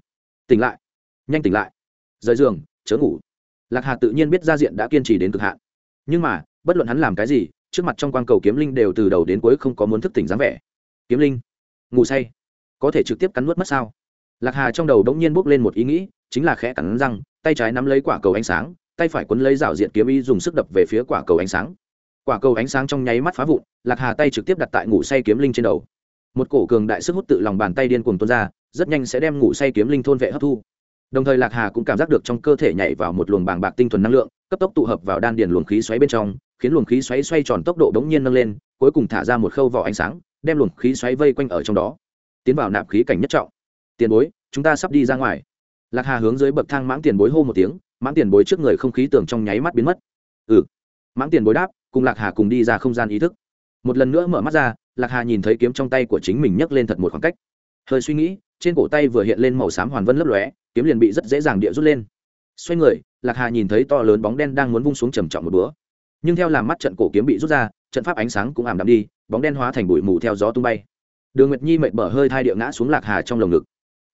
Tỉnh lại. Nhanh tỉnh lại. Rời giường, chớ ngủ lạc hà tự nhiên biết gia diện đã kiên trì đến cực hạn. Nhưng mà, bất luận hắn làm cái gì, trước mặt trong quang cầu kiếm linh đều từ đầu đến cuối không có muốn thức tỉnh dáng vẻ. Kiếm linh, ngủ say. Có thể trực tiếp cắn nuốt mất sao? Lạc hà trong đầu đống nhiên bốc lên một ý nghĩ, chính là khẽ cắn răng, tay trái nắm lấy quả cầu ánh sáng, tay phải quấn lấy rào diện kiếm y dùng sức đập về phía quả cầu ánh sáng. Quả cầu ánh sáng trong nháy mắt phá vụn, lạc hà tay trực tiếp đặt tại ngủ say kiếm linh trên đầu. Một cổ cường đại sức hút tự lòng bàn tay điên cuồng tuôn ra, rất nhanh sẽ đem ngủ say kiếm linh thôn vệ hấp thu đồng thời lạc hà cũng cảm giác được trong cơ thể nhảy vào một luồng bàng bạc tinh thuần năng lượng, cấp tốc tụ hợp vào đan điền luồng khí xoáy bên trong, khiến luồng khí xoáy xoay tròn tốc độ đống nhiên nâng lên, cuối cùng thả ra một khâu vỏ ánh sáng, đem luồng khí xoáy vây quanh ở trong đó. Tiến vào nạp khí cảnh nhất trọng. Tiền bối, chúng ta sắp đi ra ngoài. Lạc hà hướng dưới bậc thang mãng tiền bối hô một tiếng, mãng tiền bối trước người không khí tường trong nháy mắt biến mất. Ừ. Mãng tiền bối đáp, cùng lạc hà cùng đi ra không gian ý thức. Một lần nữa mở mắt ra, lạc hà nhìn thấy kiếm trong tay của chính mình nhấc lên thật một khoảng cách. Hơi suy nghĩ, trên cổ tay vừa hiện lên màu xám hoàn vân lấp lóe kiếm liền bị rất dễ dàng địa rút lên. Xoay người, lạc hà nhìn thấy to lớn bóng đen đang muốn vung xuống trầm trọng một bữa. Nhưng theo làm mắt trận cổ kiếm bị rút ra, trận pháp ánh sáng cũng ảm đạm đi, bóng đen hóa thành bụi mù theo gió tung bay. Đường nguyệt nhi mệt mở hơi thai địa ngã xuống lạc hà trong lồng ngực.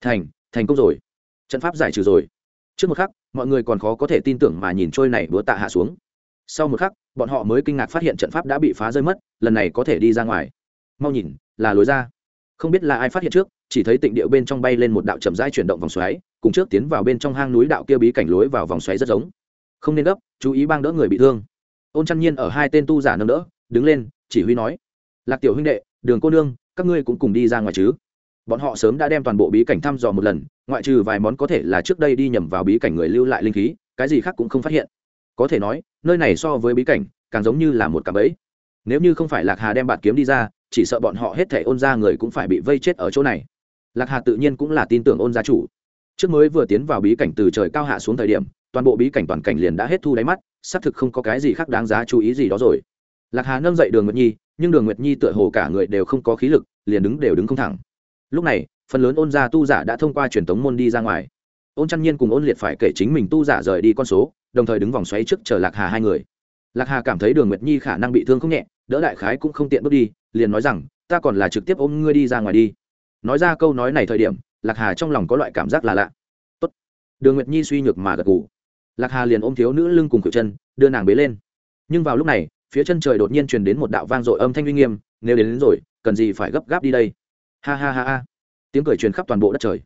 Thành thành công rồi. Trận pháp giải trừ rồi. Trước một khắc, mọi người còn khó có thể tin tưởng mà nhìn trôi này búa tạ hạ xuống. Sau một khắc, bọn họ mới kinh ngạc phát hiện trận pháp đã bị phá rơi mất, lần này có thể đi ra ngoài. Mau nhìn, là lối ra. Không biết là ai phát hiện trước chỉ thấy tịnh điệu bên trong bay lên một đạo chậm rãi chuyển động vòng xoáy, cùng trước tiến vào bên trong hang núi đạo kia bí cảnh lối vào vòng xoáy rất giống. Không nên gấp, chú ý bang đỡ người bị thương. Ôn chăn nhiên ở hai tên tu giả nâng đỡ, đứng lên, chỉ huy nói, lạc tiểu huynh đệ, đường cô nương, các ngươi cũng cùng đi ra ngoài chứ. Bọn họ sớm đã đem toàn bộ bí cảnh thăm dò một lần, ngoại trừ vài món có thể là trước đây đi nhầm vào bí cảnh người lưu lại linh khí, cái gì khác cũng không phát hiện. Có thể nói, nơi này so với bí cảnh, càng giống như là một cạm bẫy. Nếu như không phải lạc hà đem bạt kiếm đi ra, chỉ sợ bọn họ hết thể ôn ra người cũng phải bị vây chết ở chỗ này lạc hà tự nhiên cũng là tin tưởng ôn gia chủ. Trước mới vừa tiến vào bí cảnh từ trời cao hạ xuống thời điểm, toàn bộ bí cảnh toàn cảnh liền đã hết thu đáy mắt, xác thực không có cái gì khác đáng giá chú ý gì đó rồi. Lạc hà nâng dậy đường nguyệt nhi, nhưng đường nguyệt nhi tựa hồ cả người đều không có khí lực, liền đứng đều đứng không thẳng. Lúc này, phần lớn ôn gia tu giả đã thông qua truyền tống môn đi ra ngoài. Ôn chăn nhiên cùng ôn liệt phải kể chính mình tu giả rời đi con số, đồng thời đứng vòng xoáy trước chờ lạc hà hai người. Lạc hà cảm thấy đường nguyệt nhi khả năng bị thương không nhẹ, đỡ đại khái cũng không tiện bước đi, liền nói rằng, ta còn là trực tiếp ôm ngươi đi ra ngoài đi nói ra câu nói này thời điểm lạc hà trong lòng có loại cảm giác là lạ. Tốt. đường nguyệt nhi suy nhược mà gật gù. Lạc hà liền ôm thiếu nữ lưng cùng cựu chân đưa nàng bế lên. Nhưng vào lúc này phía chân trời đột nhiên truyền đến một đạo vang dội âm thanh uy nghiêm nếu đến, đến rồi cần gì phải gấp gáp đi đây? Ha ha ha ha. Tiếng cười truyền khắp toàn bộ đất trời.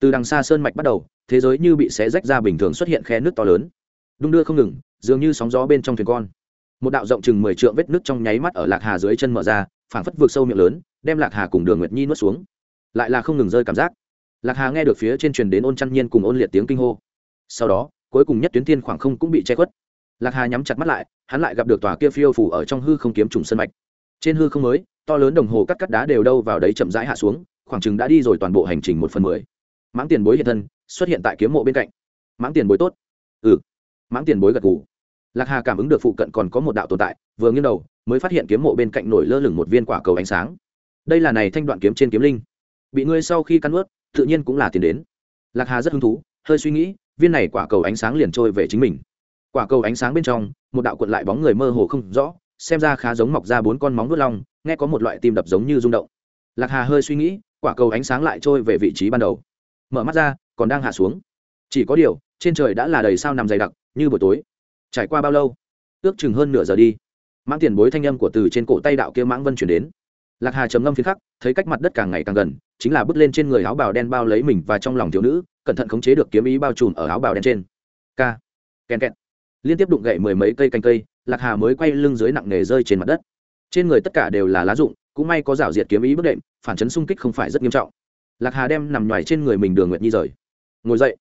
Từ đằng xa sơn mạch bắt đầu thế giới như bị xé rách ra bình thường xuất hiện khe nước to lớn. Đung đưa không ngừng dường như sóng gió bên trong thuyền con. Một đạo rộng chừng mười trượng vết nước trong nháy mắt ở lạc hà dưới chân mở ra phảng phất vượt sâu miệng lớn đem lạc hà cùng đường nguyệt nhi nuốt xuống lại là không ngừng rơi cảm giác. Lạc hà nghe được phía trên truyền đến ôn chăn nhiên cùng ôn liệt tiếng kinh hô. Sau đó, cuối cùng nhất tuyến thiên khoảng không cũng bị che khuất. Lạc hà nhắm chặt mắt lại, hắn lại gặp được tòa kia phiêu phủ ở trong hư không kiếm trùng sân mạch. Trên hư không mới, to lớn đồng hồ cắt cắt đá đều đâu vào đấy chậm rãi hạ xuống, khoảng chừng đã đi rồi toàn bộ hành trình một phần mười. Mãng tiền bối hiện thân, xuất hiện tại kiếm mộ bên cạnh. Mãng tiền bối tốt. Ừ. Mãng tiền bối gật gù. Lạc hà cảm ứng được phụ cận còn có một đạo tồn tại, vừa nghiêng đầu, mới phát hiện kiếm mộ bên cạnh nổi lơ lửng một viên quả cầu ánh sáng. Đây là này thanh đoạn kiếm trên kiếm linh bị ngươi sau khi cắn ướt tự nhiên cũng là tiền đến. Lạc hà rất hứng thú, hơi suy nghĩ, viên này quả cầu ánh sáng liền trôi về chính mình. Quả cầu ánh sáng bên trong, một đạo cuộn lại bóng người mơ hồ không rõ, xem ra khá giống mọc ra bốn con móng vuốt long, nghe có một loại tim đập giống như rung động. Lạc hà hơi suy nghĩ, quả cầu ánh sáng lại trôi về vị trí ban đầu. Mở mắt ra, còn đang hạ xuống. Chỉ có điều, trên trời đã là đầy sao nằm dày đặc, như buổi tối. Trải qua bao lâu? Ước chừng hơn nửa giờ đi. Mãng tiền bối thanh âm của từ trên cổ tay đạo kia mãng vân chuyển đến lạc hà trầm ngâm phiến khắc, thấy cách mặt đất càng ngày càng gần, chính là bước lên trên người áo bào đen bao lấy mình và trong lòng thiếu nữ, cẩn thận khống chế được kiếm ý bao trùm ở áo bào đen trên. K kèn kẹt liên tiếp đụng gậy mười mấy cây canh cây, lạc hà mới quay lưng dưới nặng nề rơi trên mặt đất. Trên người tất cả đều là lá rụng, cũng may có rào diệt kiếm ý bất đệm phản chấn xung kích không phải rất nghiêm trọng. Lạc hà đem nằm nhoài trên người mình đường nguyện nhi rời. Ngồi dậy.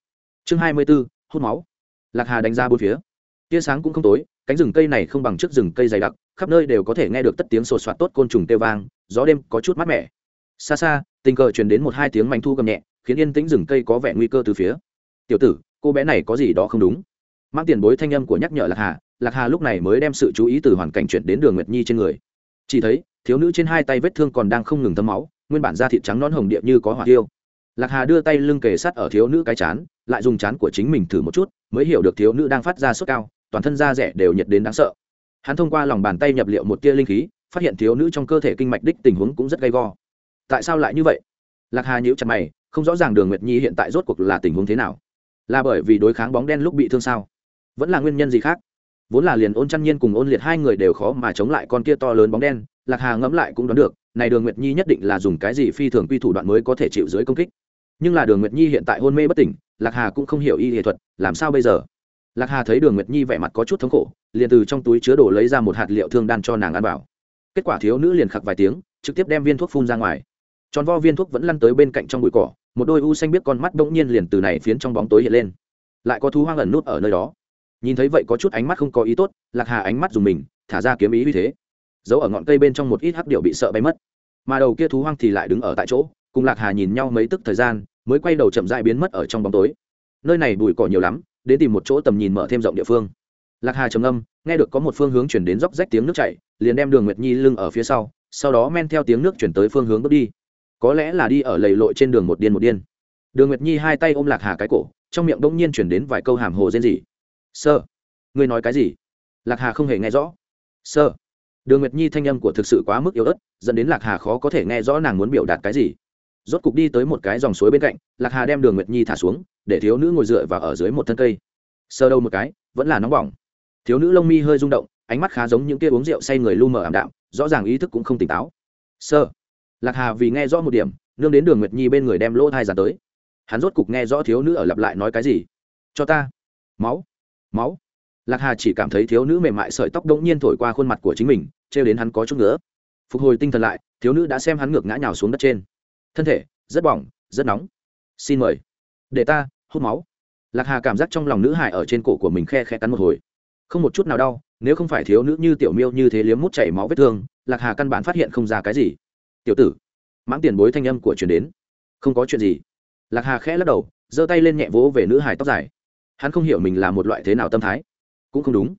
Chương hai mươi b ố hút máu. Lạc hà đánh ra bốn phía. Tia sáng cũng không tối, cánh rừng cây này không bằng trước rừng cây dày đặc, khắp nơi đều có thể nghe được tất tiếng sột soạt tốt côn trùng têu vang gió đêm có chút mát mẻ. Xa xa, tình cờ truyền đến một hai tiếng mảnh thu gầm nhẹ, khiến yên tĩnh rừng cây có vẻ nguy cơ từ phía. Tiểu tử, cô bé này có gì đó không đúng? Mang tiền bối thanh âm của nhắc nhở lạc hà lạc hà lúc này mới đem sự chú ý từ hoàn cảnh chuyển đến đường nguyệt nhi trên người. Chỉ thấy, thiếu nữ trên hai tay vết thương còn đang không ngừng thấm máu, nguyên bản da thịt trắng non hồng điệp như có hỏa tiêu lạc hà đưa tay lưng kề sát ở thiếu nữ cái chán, lại dùng chán của chính mình thử một chút, mới hiểu được thiếu nữ đang phát ra sốt cao, toàn thân da rẻ đều nhiệt đến đáng sợ. Hắn thông qua lòng bàn tay nhập liệu một tia linh khí phát hiện thiếu nữ trong cơ thể kinh mạch đích tình huống cũng rất gay go. Tại sao lại như vậy? Lạc hà nhíu chặt mày, không rõ ràng đường nguyệt nhi hiện tại rốt cuộc là tình huống thế nào. Là bởi vì đối kháng bóng đen lúc bị thương sao? Vẫn là nguyên nhân gì khác? Vốn là liền ôn chăn nhiên cùng ôn liệt hai người đều khó mà chống lại con kia to lớn bóng đen, lạc hà ngẫm lại cũng đoán được, này đường nguyệt nhi nhất định là dùng cái gì phi thường quy thủ đoạn mới có thể chịu dưới công kích. Nhưng là đường nguyệt nhi hiện tại hôn mê bất tỉnh, lạc hà cũng không hiểu y nghệ thuật, làm sao bây giờ? Lạc hà thấy đường nguyệt nhi vẻ mặt có chút thống khổ, liền từ trong túi chứa đồ lấy ra một hạt liệu thương đan cho nàng ăn vào kết quả thiếu nữ liền khặc vài tiếng, trực tiếp đem viên thuốc phun ra ngoài. Tròn vo viên thuốc vẫn lăn tới bên cạnh trong bụi cỏ, một đôi u xanh biết con mắt bỗng nhiên liền từ này phiến trong bóng tối hiện lên. Lại có thú hoang ẩn nút ở nơi đó. Nhìn thấy vậy có chút ánh mắt không có ý tốt, lạc hà ánh mắt dùng mình, thả ra kiếm ý như thế. Giấu ở ngọn cây bên trong một ít hắc điệu bị sợ bay mất. Mà đầu kia thú hoang thì lại đứng ở tại chỗ, cùng lạc hà nhìn nhau mấy tức thời gian, mới quay đầu chậm dại biến mất ở trong bóng tối. Nơi này bụi cỏ nhiều lắm, đến tìm một chỗ tầm nhìn mở thêm rộng địa phương lạc hà trầm âm nghe được có một phương hướng chuyển đến dốc rách tiếng nước chảy, liền đem đường nguyệt nhi lưng ở phía sau sau đó men theo tiếng nước chuyển tới phương hướng bước đi. Có lẽ là đi ở lầy lội trên đường một điên một điên. Đường nguyệt nhi hai tay ôm lạc hà cái cổ, trong miệng đông nhiên chuyển đến vài câu hàm hồ rên gì. sơ, ngươi nói cái gì? Lạc hà không hề nghe rõ. Sơ. Đường nguyệt nhi thanh âm của thực sự quá mức yếu ớt, dẫn đến lạc hà khó có thể nghe rõ nàng muốn biểu đạt cái gì. Rốt cục đi tới một cái dòng suối bên cạnh, lạc hà đem đường nguyệt nhi thả xuống, để thiếu nữ ngồi dựa vào ở dưới một thân cây. Sơ đâu một cái, vẫn là nóng bỏng thiếu nữ lông mi hơi rung động, ánh mắt khá giống những kia uống rượu say người lu mờ ảm đạm, rõ ràng ý thức cũng không tỉnh táo. Sơ lạc hà vì nghe rõ một điểm, nương đến đường nguyệt nhi bên người đem lỗ thai dàn tới. Hắn rốt cục nghe rõ thiếu nữ ở lặp lại nói cái gì. Cho ta. Máu. Máu. Lạc hà chỉ cảm thấy thiếu nữ mềm mại sợi tóc đ ỗ n g nhiên thổi qua khuôn mặt của chính mình, trêu đến hắn có chút nữa phục hồi tinh thần lại, thiếu nữ đã xem hắn ngược ngã nhào xuống đất trên. Thân thể, rất bỏng, rất nóng. Xin mời. Để ta hút máu. Lạc hà cảm giác trong lòng nữ hải ở trên cổ của mình khe khe cắn một hồi không một chút nào đau, nếu không phải thiếu nữ như tiểu miêu như thế liếm mút chảy máu vết thương, lạc hà căn bản phát hiện không ra cái gì. Tiểu tử. Mãng tiền bối thanh âm của truyền đến. Không có chuyện gì. Lạc hà khẽ lắc đầu, giơ tay lên nhẹ vỗ về nữ hải tóc dài. Hắn không hiểu mình là một loại thế nào tâm thái. Cũng không đúng.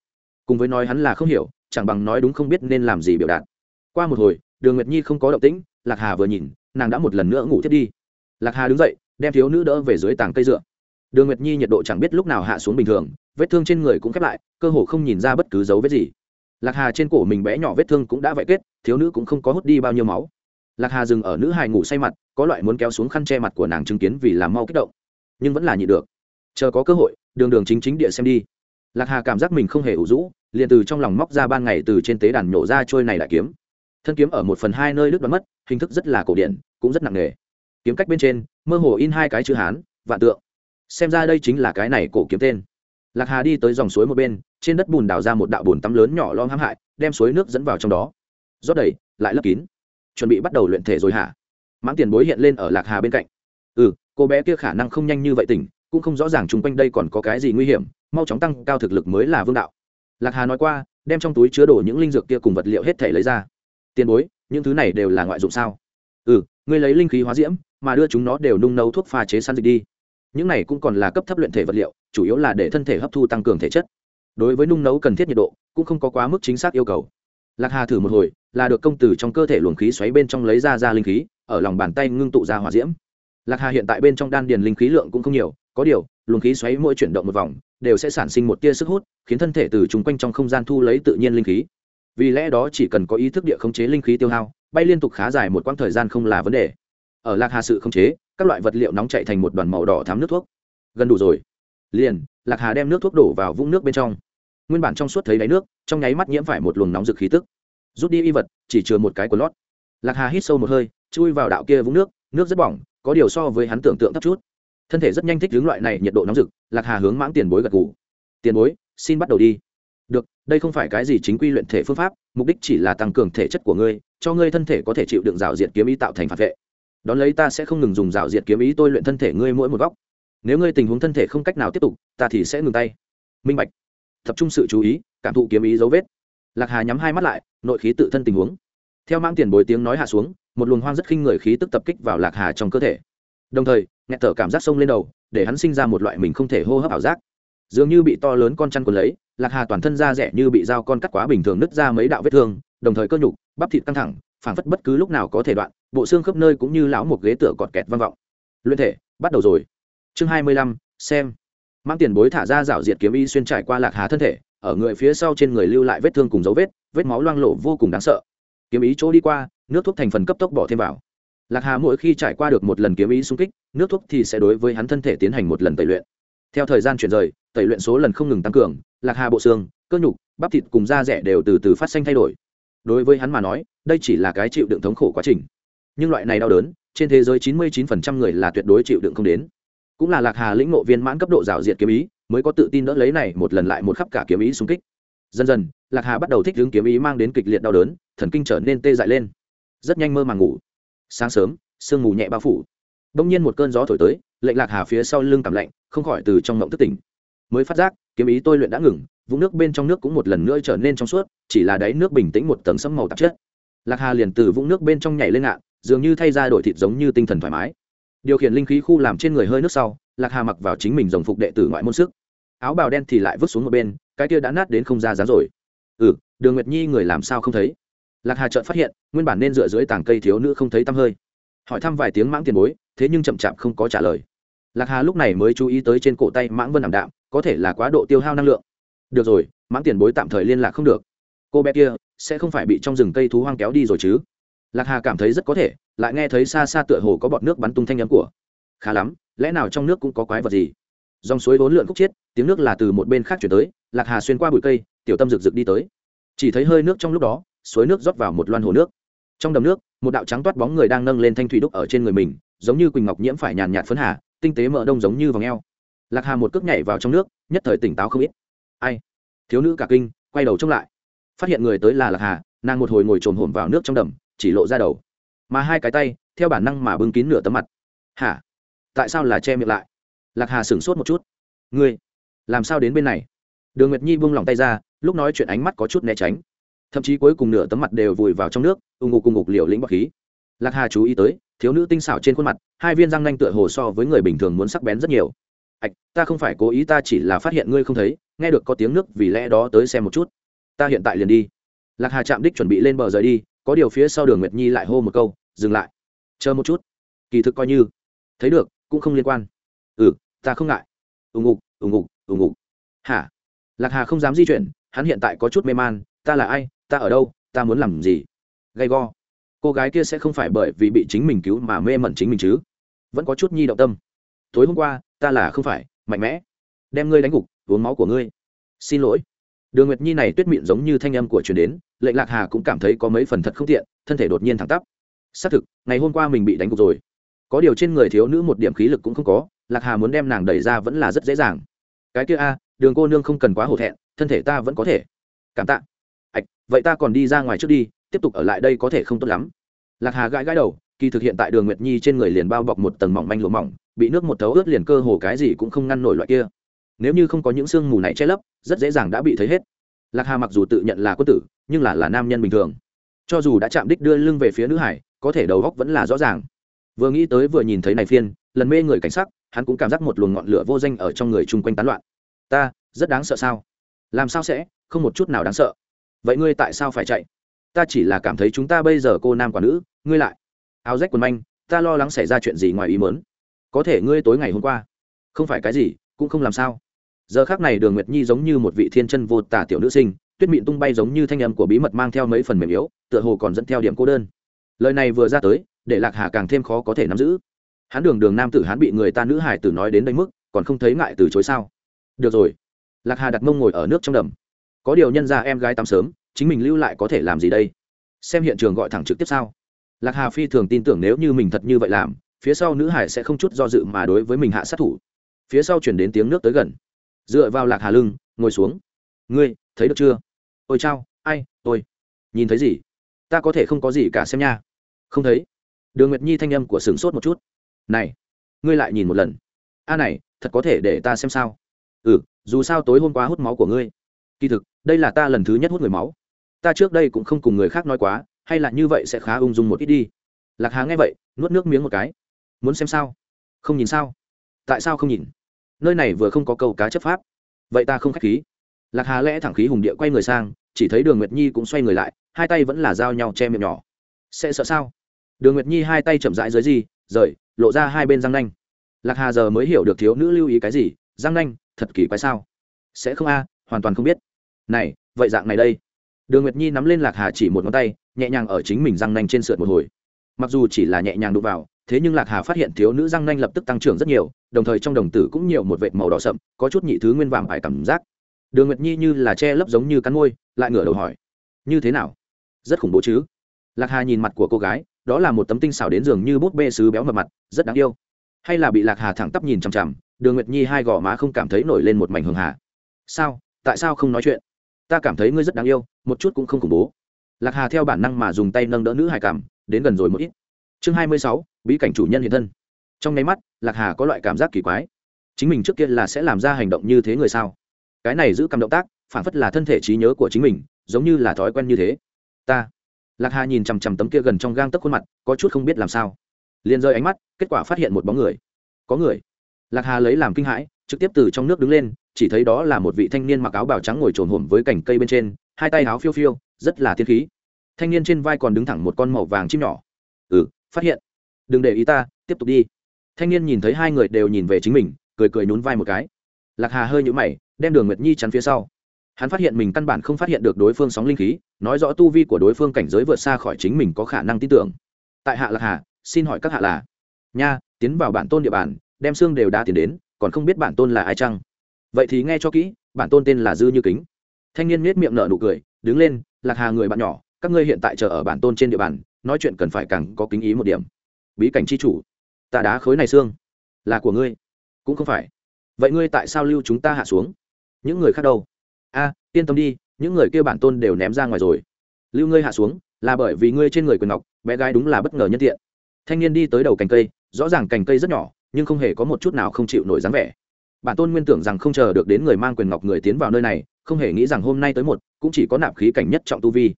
Cùng với nói hắn là không hiểu, chẳng bằng nói đúng không biết nên làm gì biểu đạt. Qua một hồi, đường nguyệt nhi không có động tĩnh, lạc hà vừa nhìn, nàng đã một lần nữa ngủ thiết đi. Lạc hà đứng dậy, đem thiếu nữ đỡ về dưới tảng cây dựa đường nguyệt nhi nhiệt độ chẳng biết lúc nào hạ xuống bình thường, vết thương trên người cũng khép lại, cơ hồ không nhìn ra bất cứ dấu vết gì. Lạc hà trên cổ mình bé nhỏ vết thương cũng đã vẽ kết, thiếu nữ cũng không có hút đi bao nhiêu máu. Lạc hà dừng ở nữ hài ngủ say mặt, có loại muốn kéo xuống khăn che mặt của nàng chứng kiến vì làm mau kích động. Nhưng vẫn là nhị được. Chờ có cơ hội, đường đường chính chính địa xem đi. Lạc hà cảm giác mình không hề ủ rũ, liền từ trong lòng móc ra ban ngày từ trên tế đàn nhổ ra trôi này đại kiếm. Thân kiếm ở một phần hai nơi đứt đoán mất, hình thức rất là cổ điển, cũng rất nặng nề. Kiếm cách bên trên, mơ hồ in hai cái chữ hán, vạn tượng xem ra đây chính là cái này cổ kiếm tên. Lạc hà đi tới dòng suối một bên, trên đất bùn đào ra một đạo bùn tắm lớn nhỏ lo hãm hại, đem suối nước dẫn vào trong đó. Rót đầy, lại lấp kín. Chuẩn bị bắt đầu luyện thể rồi hả? Mãng tiền bối hiện lên ở lạc hà bên cạnh. Ừ cô bé kia khả năng không nhanh như vậy tỉnh, cũng không rõ ràng chung quanh đây còn có cái gì nguy hiểm, mau chóng tăng cao thực lực mới là vương đạo. Lạc hà nói qua, đem trong túi chứa đổ những linh dược kia cùng vật liệu hết thể lấy ra. Tiền bối, những thứ này đều là ngoại dụng sao? Ừ ngươi lấy linh khí hóa diễm, mà đưa chúng nó đều nung nấu thuốc pha chế săn dịch đi những này cũng còn là cấp thấp luyện thể vật liệu, chủ yếu là để thân thể hấp thu tăng cường thể chất. Đối với nung nấu cần thiết nhiệt độ, cũng không có quá mức chính xác yêu cầu. Lạc hà thử một hồi, là được công tử trong cơ thể luồng khí xoáy bên trong lấy ra ra linh khí, ở lòng bàn tay ngưng tụ ra hỏa diễm. Lạc hà hiện tại bên trong đan điền linh khí lượng cũng không nhiều, có điều, luồng khí xoáy mỗi chuyển động một vòng, đều sẽ sản sinh một tia sức hút, khiến thân thể từ chung quanh trong không gian thu lấy tự nhiên linh khí. Vì lẽ đó chỉ cần có ý thức địa khống chế linh khí tiêu hao, bay liên tục khá dài một quãng thời gian không là vấn đề. Ở lạc hà sự khống chế các loại vật liệu nóng chạy thành một đoàn màu đỏ thám nước thuốc. Gần đủ rồi. Liền, lạc hà đem nước thuốc đổ vào vũng nước bên trong. Nguyên bản trong suốt thấy đáy nước, trong nháy mắt nhiễm phải một luồng nóng rực khí tức. Rút đi y vật, chỉ chừa một cái của lót. Lạc hà hít sâu một hơi, chui vào đạo kia vũng nước nước rất bỏng, có điều so với hắn tưởng tượng thấp chút. Thân thể rất nhanh thích hướng loại này nhiệt độ nóng rực lạc hà hướng mãng tiền bối gật gù. Tiền bối, xin bắt đầu đi. Được, đây không phải cái gì chính quy luyện thể phương pháp, mục đích chỉ là tăng cường thể chất của ngươi, cho ngươi thân thể có thể chịu đựng rào diện kiếm ý tạo thành phản vệ đón lấy ta sẽ không ngừng dùng rào diệt kiếm ý tôi luyện thân thể ngươi mỗi một góc. Nếu ngươi tình huống thân thể không cách nào tiếp tục, ta thì sẽ ngừng tay. Minh bạch. Tập trung sự chú ý, cảm thụ kiếm ý dấu vết. Lạc hà nhắm hai mắt lại, nội khí tự thân tình huống. Theo mang tiền bối tiếng nói hạ xuống, một luồng hoang rất khinh người khí tức tập kích vào lạc hà trong cơ thể. Đồng thời nghẹt thở cảm giác sông lên đầu, để hắn sinh ra một loại mình không thể hô hấp ảo giác. Dường như bị to lớn con chăn quần lấy, lạc hà toàn thân da rẻ như bị dao con cắt quá bình thường nứt ra mấy đạo vết thương, đồng thời cơ nhục, bắp thịt căng thẳng, phảng phất bất cứ lúc nào có thể đoạn bộ xương khớp nơi cũng như lão một ghế tựa cọt kẹt vang vọng. Luyện thể, bắt đầu rồi. Chương hai mươi lăm, xem. Mang tiền bối thả ra rảo diệt kiếm y xuyên trải qua lạc hà thân thể, ở người phía sau trên người lưu lại vết thương cùng dấu vết vết máu loang lộ vô cùng đáng sợ. Kiếm ý chỗ đi qua, nước thuốc thành phần cấp tốc bỏ thêm vào. Lạc hà mỗi khi trải qua được một lần kiếm ý xung kích, nước thuốc thì sẽ đối với hắn thân thể tiến hành một lần tẩy luyện. Theo thời gian chuyển rời, tẩy luyện số lần không ngừng tăng cường, lạc hà bộ xương, cơ nhục, bắp thịt cùng da rẻ đều từ từ phát sinh thay đổi. Đối với hắn mà nói, đây chỉ là cái chịu đựng thống khổ quá trình nhưng loại này đau đớn, trên thế giới 99% người là tuyệt đối chịu đựng không đến. Cũng là lạc hà lĩnh ngộ viên mãn cấp độ rào diệt kiếm ý, mới có tự tin đỡ lấy này một lần lại một khắp cả kiếm ý xung kích. Dần dần, lạc hà bắt đầu thích hướng kiếm ý mang đến kịch liệt đau đớn, thần kinh trở nên tê dại lên. Rất nhanh mơ màng ngủ. Sáng sớm, sương mù nhẹ bao phủ. Đông nhiên một cơn gió thổi tới, lệnh lạc hà phía sau lưng cảm lạnh, không khỏi từ trong mộng thức tỉnh. Mới phát giác, kiếm ý tôi luyện đã ngừng, vũng nước bên trong nước cũng một lần nữa trở nên trong suốt, chỉ là đáy nước bình tĩnh một tầng sẫm màu tạp chất. Lạc hà liền từ vũng nước bên trong nhảy lên ngạn dường như thay ra đổi thịt giống như tinh thần thoải mái. Điều khiển linh khí khu làm trên người hơi nước sau, lạc hà mặc vào chính mình dòng phục đệ tử ngoại môn sức. Áo bào đen thì lại vứt xuống một bên, cái kia đã nát đến không ra dáng rồi. Ừ đường nguyệt nhi người làm sao không thấy? Lạc hà chợt phát hiện, nguyên bản nên dựa dưới tảng cây thiếu nữ không thấy tăm hơi. Hỏi thăm vài tiếng mãng tiền bối, thế nhưng chậm chạp không có trả lời. Lạc hà lúc này mới chú ý tới trên cổ tay mãng vân ảm đạm, có thể là quá độ tiêu hao năng lượng. Được rồi, mãng tiền bối tạm thời liên lạc không được. Cô bé kia, sẽ không phải bị trong rừng cây thú hoang kéo đi rồi chứ? Lạc hà cảm thấy rất có thể, lại nghe thấy xa xa tựa hồ có bọt nước bắn tung thanh nhắm của. Khá lắm, lẽ nào trong nước cũng có quái vật gì? Dòng suối vốn lượn khúc chiết, tiếng nước là từ một bên khác chuyển tới, lạc hà xuyên qua bụi cây, tiểu tâm rực rực đi tới. Chỉ thấy hơi nước trong lúc đó, suối nước rót vào một loan hồ nước. Trong đầm nước, một đạo trắng toát bóng người đang nâng lên thanh thủy đúc ở trên người mình, giống như quỳnh ngọc nhiễm phải nhàn nhạt phấn hà, tinh tế mỡ đông giống như vòng eo. Lạc hà một cước nhảy vào trong nước, nhất thời tỉnh táo không ít. Ai? Thiếu nữ cả kinh, quay đầu trông lại. Phát hiện người tới là lạc hà, nàng một hồi ngồi trồm hổm vào nước trong đầm chỉ lộ ra đầu. Mà hai cái tay, theo bản năng mà bưng kín nửa tấm mặt. Hả? Tại sao là che miệng lại? Lạc hà sửng sốt một chút. Ngươi, làm sao đến bên này? Đường nguyệt nhi buông lỏng tay ra, lúc nói chuyện ánh mắt có chút né tránh. Thậm chí cuối cùng nửa tấm mặt đều vùi vào trong nước, ù ngục cùng ngục liều lĩnh bọc khí. Lạc hà chú ý tới, thiếu nữ tinh xảo trên khuôn mặt, hai viên răng nanh tựa hồ so với người bình thường muốn sắc bén rất nhiều. Ạch ta không phải cố ý, ta chỉ là phát hiện ngươi không thấy, nghe được có tiếng nước vì lẽ đó tới xem một chút. Ta hiện tại liền đi. Lạc hà chạm đích chuẩn bị lên bờ rời đi có điều phía sau đường nguyệt nhi lại hô một câu, dừng lại. Chờ một chút. Kỳ thực coi như. Thấy được, cũng không liên quan. Ừ ta không ngại. Ừ ùng ục ùng ừ ục ùng ừ ục hả? Lạc hà không dám di chuyển, hắn hiện tại có chút mê man, ta là ai? Ta ở đâu? Ta muốn làm gì? Gay go. Cô gái kia sẽ không phải bởi vì bị chính mình cứu mà mê mẩn chính mình chứ. Vẫn có chút nhi động tâm. Tối hôm qua, ta là không phải, mạnh mẽ. Đem ngươi đánh gục, uống máu của ngươi. Xin lỗi đường nguyệt nhi này tuyết miệng giống như thanh âm của truyền đến lệnh lạc hà cũng cảm thấy có mấy phần thật không tiện, thân thể đột nhiên thẳng tắp. Xác thực, ngày hôm qua mình bị đánh gục rồi. Có điều trên người thiếu nữ một điểm khí lực cũng không có, lạc hà muốn đem nàng đẩy ra vẫn là rất dễ dàng. Cái kia a, đường cô nương không cần quá hổ thẹn, thân thể ta vẫn có thể. Cảm tạ. Ạch, vậy ta còn đi ra ngoài trước đi, tiếp tục ở lại đây có thể không tốt lắm. Lạc hà gãi gãi đầu, kỳ thực hiện tại đường nguyệt nhi trên người liền bao bọc một tầng mỏng manh lụa mỏng, bị nước một thấu ướt liền cơ hồ cái gì cũng không ngăn nổi loại kia nếu như không có những sương mù này che lấp, rất dễ dàng đã bị thấy hết. Lạc hà mặc dù tự nhận là quân tử, nhưng là là nam nhân bình thường. Cho dù đã chạm đích đưa lưng về phía nữ hải, có thể đầu góc vẫn là rõ ràng. Vừa nghĩ tới vừa nhìn thấy này phiên, lần mê người cảnh sắc, hắn cũng cảm giác một luồng ngọn lửa vô danh ở trong người chung quanh tán loạn. Ta, rất đáng sợ sao? Làm sao sẽ? Không một chút nào đáng sợ. Vậy ngươi tại sao phải chạy? Ta chỉ là cảm thấy chúng ta bây giờ cô nam quả nữ, ngươi lại. Áo rách quần manh, ta lo lắng xảy ra chuyện gì ngoài ý mớn có thể ngươi tối ngày hôm qua, không phải cái gì, cũng không làm sao giờ khác này đường nguyệt nhi giống như một vị thiên chân vô tả tiểu nữ sinh, tuyết mịn tung bay giống như thanh âm của bí mật mang theo mấy phần mềm yếu, tựa hồ còn dẫn theo điểm cô đơn. Lời này vừa ra tới, để lạc hà càng thêm khó có thể nắm giữ. Hắn đường đường nam tử hắn bị người ta nữ hải tử nói đến đây mức, còn không thấy ngại từ chối sao? Được rồi. Lạc hà đặt mông ngồi ở nước trong đầm. Có điều nhân ra em gái tắm sớm, chính mình lưu lại có thể làm gì đây? Xem hiện trường gọi thẳng trực tiếp sao? Lạc hà phi thường tin tưởng nếu như mình thật như vậy làm, phía sau nữ hải sẽ không chút do dự mà đối với mình hạ sát thủ. Phía sau chuyển đến tiếng nước tới gần dựa vào lạc hà lưng, ngồi xuống. Ngươi, thấy được chưa? Ôi chao, ai, tôi. Nhìn thấy gì? Ta có thể không có gì cả xem nha. Không thấy. Đường nguyệt nhi thanh âm của sửng sốt một chút. Này, ngươi lại nhìn một lần. A này, thật có thể để ta xem sao? Ừ dù sao tối hôm qua hút máu của ngươi. Kỳ thực, đây là ta lần thứ nhất hút người máu. Ta trước đây cũng không cùng người khác nói quá, hay là như vậy sẽ khá ung dung một ít đi. Lạc hà nghe vậy, nuốt nước miếng một cái. Muốn xem sao? Không nhìn sao? Tại sao không nhìn? Nơi này vừa không có câu cá chấp pháp. Vậy ta không k h á c h khí. Lạc hà lẽ thẳng khí hùng địa quay người sang, chỉ thấy đường nguyệt nhi cũng xoay người lại, hai tay vẫn là dao nhau che miệng nhỏ. Sẽ sợ sao? Đường nguyệt nhi hai tay chậm rãi dưới gì, rời, lộ ra hai bên răng nanh. Lạc hà giờ mới hiểu được thiếu nữ lưu ý cái gì, răng nanh, thật kỳ quái sao? Sẽ không a, hoàn toàn không biết. Này, vậy dạng này đây. Đường nguyệt nhi nắm lên lạc hà chỉ một ngón tay, nhẹ nhàng ở chính mình răng nanh trên sượt một hồi. Mặc dù chỉ là nhẹ nhàng đụng vào thế nhưng lạc hà phát hiện thiếu nữ răng nanh lập tức tăng trưởng rất nhiều, đồng thời trong đồng tử cũng nhiều một vệt màu đỏ sậm, có chút nhị thứ nguyên vàng phải cảm giác. Đường nguyệt nhi như là che lấp giống như cắn môi, lại ngửa đầu hỏi, như thế nào? Rất khủng bố chứ? Lạc hà nhìn mặt của cô gái, đó là một tấm tinh xảo đến giường như bút bê sứ béo mập mặt, rất đáng yêu. Hay là bị lạc hà thẳng tắp nhìn chằm chằm, đường nguyệt nhi hai gò má không cảm thấy nổi lên một mảnh hường hà. Sao? Tại sao không nói chuyện? Ta cảm thấy ngươi rất đáng yêu, một chút cũng không khủng bố. Lạc hà theo bản năng mà dùng tay nâng đỡ nữ hài cảm, đến gần rồi một ít. Chương hai mươi sáu bí cảnh chủ nhân hiện thân. Trong nháy mắt, lạc hà có loại cảm giác kỳ quái. Chính mình trước kia là sẽ làm ra hành động như thế người sao? Cái này giữ cầm động tác, phản phất là thân thể trí nhớ của chính mình, giống như là thói quen như thế. Ta. Lạc hà nhìn chằm chằm tấm kia gần trong gang tấc khuôn mặt, có chút không biết làm sao. Liền rơi ánh mắt, kết quả phát hiện một bóng người. Có người. Lạc hà lấy làm kinh hãi, trực tiếp từ trong nước đứng lên, chỉ thấy đó là một vị thanh niên mặc áo bào trắng ngồi trồn hổm với cành cây bên trên, hai tay áo phiêu phiêu, rất là thiên khí. Thanh niên trên vai còn đứng thẳng một con màu vàng chim nhỏ. Ừ phát hiện đừng để ý ta, tiếp tục đi. Thanh niên nhìn thấy hai người đều nhìn về chính mình, cười cười nhún vai một cái. Lạc hà hơi nhũ mày, đem đường nguyệt nhi chắn phía sau. Hắn phát hiện mình căn bản không phát hiện được đối phương sóng linh khí, nói rõ tu vi của đối phương cảnh giới vượt xa khỏi chính mình có khả năng tin tưởng. Tại hạ lạc hà, xin hỏi các hạ là? Nha, tiến vào bản tôn địa bàn, đem xương đều đã tiến đến, còn không biết bản tôn là ai chăng? Vậy thì nghe cho kỹ, bản tôn tên là dư như kính. Thanh niên miết miệng nở nụ cười, đứng lên, lạc hà người bạn nhỏ, các ngươi hiện tại chờ ở bản tôn trên địa bàn, nói chuyện cần phải càng có kính ý một điểm bí cảnh c h i chủ. Ta đá khối này xương. Là của ngươi. Cũng không phải. Vậy ngươi tại sao lưu chúng ta hạ xuống? Những người khác đâu? A, yên tâm đi, những người kia bản tôn đều ném ra ngoài rồi. Lưu ngươi hạ xuống, là bởi vì ngươi trên người quyền ngọc, bé gái đúng là bất ngờ nhân tiện. Thanh niên đi tới đầu cành cây, rõ ràng cành cây rất nhỏ, nhưng không hề có một chút nào không chịu nổi dáng vẻ. Bản tôn nguyên tưởng rằng không chờ được đến người mang quyền ngọc người tiến vào nơi này, không hề nghĩ rằng hôm nay tới một, cũng chỉ có nạp khí cảnh nhất trọng tu vi.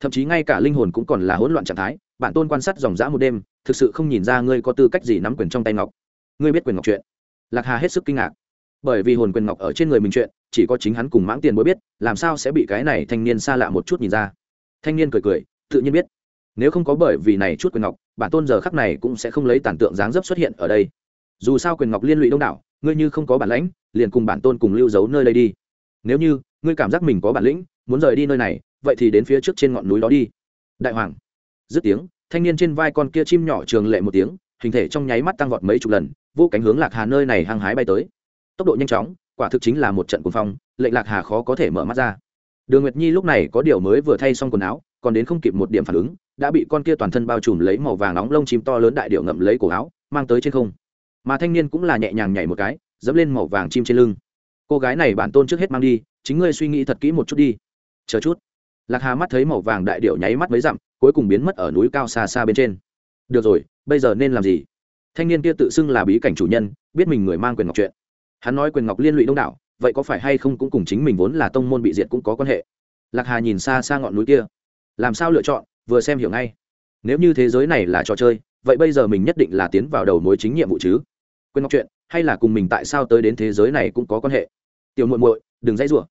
Thậm chí ngay cả linh hồn cũng còn là hỗn loạn trạng thái bản tôn quan sát dòng dã một đêm, thực sự không nhìn ra ngươi có tư cách gì nắm quyền trong tay ngọc. Ngươi biết quyền ngọc chuyện. Lạc hà hết sức kinh ngạc. Bởi vì hồn quyền ngọc ở trên người mình chuyện, chỉ có chính hắn cùng mãng tiền mới biết, làm sao sẽ bị cái này thanh niên xa lạ một chút nhìn ra. Thanh niên cười cười, tự nhiên biết. Nếu không có bởi vì này chút quyền ngọc, bản tôn giờ khắc này cũng sẽ không lấy tản tượng dáng dấp xuất hiện ở đây. Dù sao quyền ngọc liên lụy đông đảo, ngươi như không có bản lãnh, liền cùng bản tôn cùng lưu giấu nơi đây đi. Nếu như ngươi cảm giác mình có bản lĩnh, muốn rời đi nơi này, vậy thì đến phía trước trên ngọn núi đó đi. Đại hoàng dứt tiếng, thanh niên trên vai con kia chim nhỏ trường lệ một tiếng, hình thể trong nháy mắt tăng vọt mấy chục lần, vô cánh hướng lạc hà nơi này hăng hái bay tới. Tốc độ nhanh chóng, quả thực chính là một trận cuồng phong, lệnh lạc hà khó có thể mở mắt ra. Đường nguyệt nhi lúc này có điều mới vừa thay xong quần áo, còn đến không kịp một điểm phản ứng, đã bị con kia toàn thân bao trùm lấy màu vàng nóng lông chim to lớn đại điệu ngậm lấy cổ áo, mang tới trên không. Mà thanh niên cũng là nhẹ nhàng nhảy một cái, dẫm lên màu vàng chim trên lưng. Cô gái này bản tôn trước hết mang đi, chính ngươi suy nghĩ thật kỹ một chút đi. Chờ chút. Lạc hà mắt thấy màu vàng đại điệu nháy mắt mấy dặm cuối cùng biến mất ở núi cao xa xa bên trên. Được rồi, bây giờ nên làm gì? Thanh niên kia tự xưng là bí cảnh chủ nhân, biết mình người mang quyền ngọc chuyện. Hắn nói quyền ngọc liên lụy đông đảo, vậy có phải hay không cũng cùng chính mình vốn là tông môn bị diệt cũng có quan hệ? Lạc hà nhìn xa xa ngọn núi kia. Làm sao lựa chọn? Vừa xem hiểu ngay. Nếu như thế giới này là trò chơi, vậy bây giờ mình nhất định là tiến vào đầu mối chính nhiệm vụ chứ. Quyền ngọc chuyện, hay là cùng mình tại sao tới đến thế giới này cũng có quan hệ? Tiểu muội muội, đừng dãy rủa.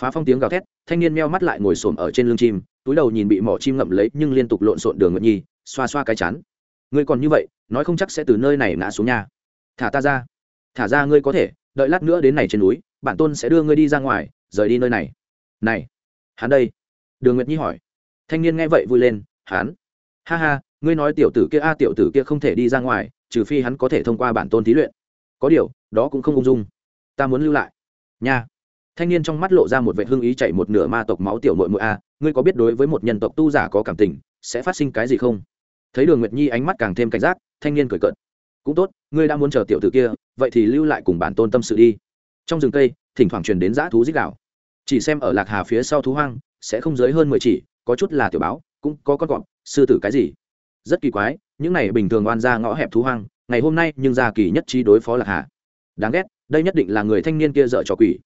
Phá phong tiếng gào thét, thanh niên meo mắt lại ngồi xổm ở trên lưng chim túi đầu nhìn bị mỏ chim ngậm lấy nhưng liên tục lộn xộn đường nguyệt nhi, xoa xoa cái chán. Ngươi còn như vậy, nói không chắc sẽ từ nơi này ngã xuống nhà thả ta ra. Thả ra ngươi có thể, đợi lát nữa đến này trên núi bản tôn sẽ đưa ngươi đi ra ngoài, rời đi nơi này. Này, hắn đây. Đường nguyệt nhi hỏi. Thanh niên nghe vậy vui lên, hắn. Ha ha, ngươi nói tiểu tử kia a, tiểu tử kia không thể đi ra ngoài, trừ phi hắn có thể thông qua bản tôn thí luyện. Có điều, đó cũng không ung dung. Ta muốn lưu lại. Nha thanh niên trong mắt lộ ra một vệ hương ý chạy một nửa ma tộc máu tiểu mội mội a, ngươi có biết đối với một nhân tộc tu giả có cảm tình, sẽ phát sinh cái gì không? Thấy đường nguyệt nhi ánh mắt càng thêm cảnh giác, thanh niên cười cợt. Cũng tốt, ngươi đã muốn chờ tiểu tử kia, vậy thì lưu lại cùng bản tôn tâm sự đi. Trong rừng cây, thỉnh thoảng truyền đến dã thú dích đạo. Chỉ xem ở lạc hà phía sau thú hoang, sẽ không dưới hơn mười chỉ, có chút là tiểu báo, cũng có con cọp, sư tử cái gì. Rất kỳ quái, những này bình thường oan ra ngõ hẹp thú hoang, ngày hôm nay nhưng ra kỳ nhất trí đối phó lạc hà. Đáng ghét, đây nhất định là người thanh niên kia dợ trò quỷ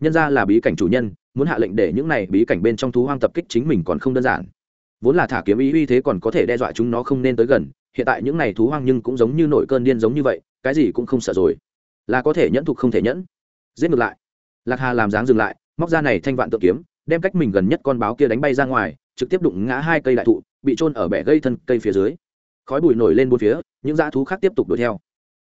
nhân ra là bí cảnh chủ nhân, muốn hạ lệnh để những này bí cảnh bên trong thú hoang tập kích chính mình còn không đơn giản. Vốn là thả kiếm ý uy thế còn có thể đe dọa chúng nó không nên tới gần, hiện tại những này thú hoang nhưng cũng giống như nổi cơn điên giống như vậy, cái gì cũng không sợ rồi. Là có thể nhẫn thục không thể nhẫn. Giết ngược lại. Lạc hà làm dáng dừng lại, móc ra này thanh vạn tự kiếm, đem cách mình gần nhất con báo kia đánh bay ra ngoài, trực tiếp đụng ngã hai cây đại thụ, bị trôn ở bẻ gây thân cây phía dưới. Khói bụi nổi lên bốn phía, những dã thú khác tiếp tục đuổi theo.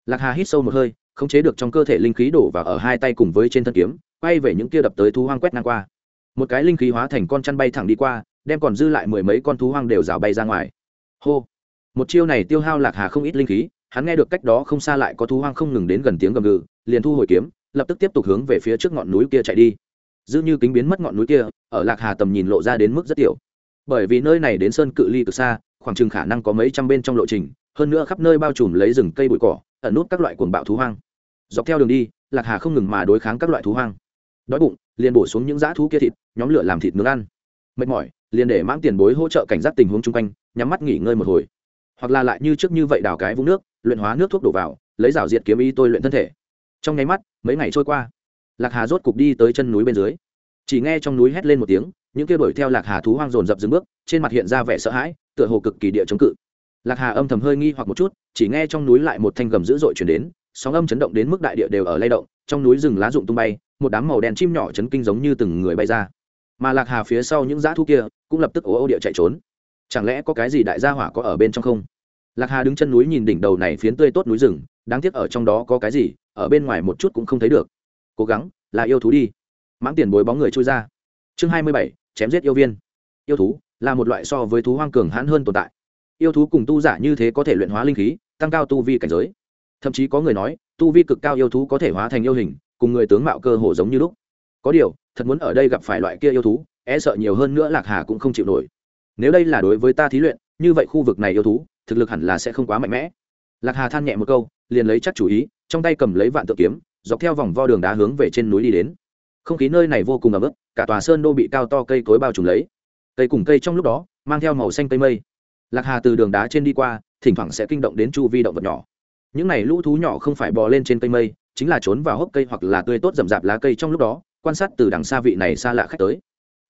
Lạc hà hít sâu một hơi, khống chế được trong cơ thể linh khí đổ vào ở hai tay cùng với trên thân kiếm quay về những kia đập tới thú hoang quét ngang qua. Một cái linh khí hóa thành con chăn bay thẳng đi qua, đem còn dư lại mười mấy con thú hoang đều rào bay ra ngoài. Hô! Một chiêu này tiêu hao lạc hà không ít linh khí, hắn nghe được cách đó không xa lại có thú hoang không ngừng đến gần tiếng gầm gừ, liền thu hồi kiếm, lập tức tiếp tục hướng về phía trước ngọn núi kia chạy đi. Dư như kính biến mất ngọn núi kia, ở lạc hà tầm nhìn lộ ra đến mức rất tiểu. Bởi vì nơi này đến sơn cự ly từ xa, khoảng chừng khả năng có mấy trăm bên trong lộ trình, hơn nữa khắp nơi bao trùm lấy rừng cây bụi cỏ, ẩn nút các loại cuồng bạo thú hoang. Dọc theo đường đi, lạc hà không ngừng mà đối kháng các loại thú hoang đói bụng, liền bổ xuống những dã thú kia thịt, nhóm lửa làm thịt nướng ăn. Mệt mỏi, liền để mãng tiền bối hỗ trợ cảnh giác tình huống chung quanh, nhắm mắt nghỉ ngơi một hồi. Hoặc là lại như trước như vậy đào cái vũng nước, luyện hóa nước thuốc đổ vào, lấy rào diệt kiếm ý tôi luyện thân thể. Trong nháy mắt, mấy ngày trôi qua. Lạc hà rốt cục đi tới chân núi bên dưới. Chỉ nghe trong núi hét lên một tiếng, những kia đuổi theo lạc hà thú hoang dồn dập dừng bước, trên mặt hiện ra vẻ sợ hãi, tựa hồ cực kỳ địa chống cự. Lạc hà âm thầm hơi nghi hoặc một chút, chỉ nghe trong núi lại một thanh gầm dữ dội chuyển đến, sóng âm chấn động đến mức đại địa đều ở lay động, trong núi rừng lá rụng tung bay một đám màu đen chim nhỏ chấn kinh giống như từng người bay ra. Mà lạc hà phía sau những dã thu kia cũng lập tức ố ô địa chạy trốn. Chẳng lẽ có cái gì đại gia hỏa có ở bên trong không? Lạc hà đứng chân núi nhìn đỉnh đầu này phiến tươi tốt núi rừng, đáng tiếc ở trong đó có cái gì, ở bên ngoài một chút cũng không thấy được. Cố gắng, là yêu thú đi. Mãng tiền bối bóng người trôi ra. Chương hai mươi bảy, chém giết yêu viên. Yêu thú, là một loại so với thú hoang cường hãn hơn tồn tại. Yêu thú cùng tu giả như thế có thể luyện hóa linh khí, tăng cao tu vi cảnh giới. Thậm chí có người nói, tu vi cực cao yêu thú có thể hóa thành yêu hình cùng người tướng mạo cơ hồ giống như lúc. Có điều, thật muốn ở đây gặp phải loại kia yêu thú e sợ nhiều hơn nữa lạc hà cũng không chịu nổi. Nếu đây là đối với ta thí luyện, như vậy khu vực này yêu thú, thực lực hẳn là sẽ không quá mạnh mẽ. Lạc hà than nhẹ một câu, liền lấy chắc chủ ý, trong tay cầm lấy vạn tự kiếm, dọc theo vòng vo đường đá hướng về trên núi đi đến. Không khí nơi này vô cùng ấm ức cả tòa sơn đô bị cao to cây cối bao trùm lấy. Cây cùng cây trong lúc đó, mang theo màu xanh cây mây. Lạc hà từ đường đá trên đi qua, thỉnh thoảng sẽ kinh động đến chu vi động vật nhỏ. Những này lũ thú nhỏ không phải bò lên trên cây mây chính là trốn vào hốc cây hoặc là tươi tốt rậm rạp lá cây trong lúc đó, quan sát từ đằng xa vị này xa lạ khách tới.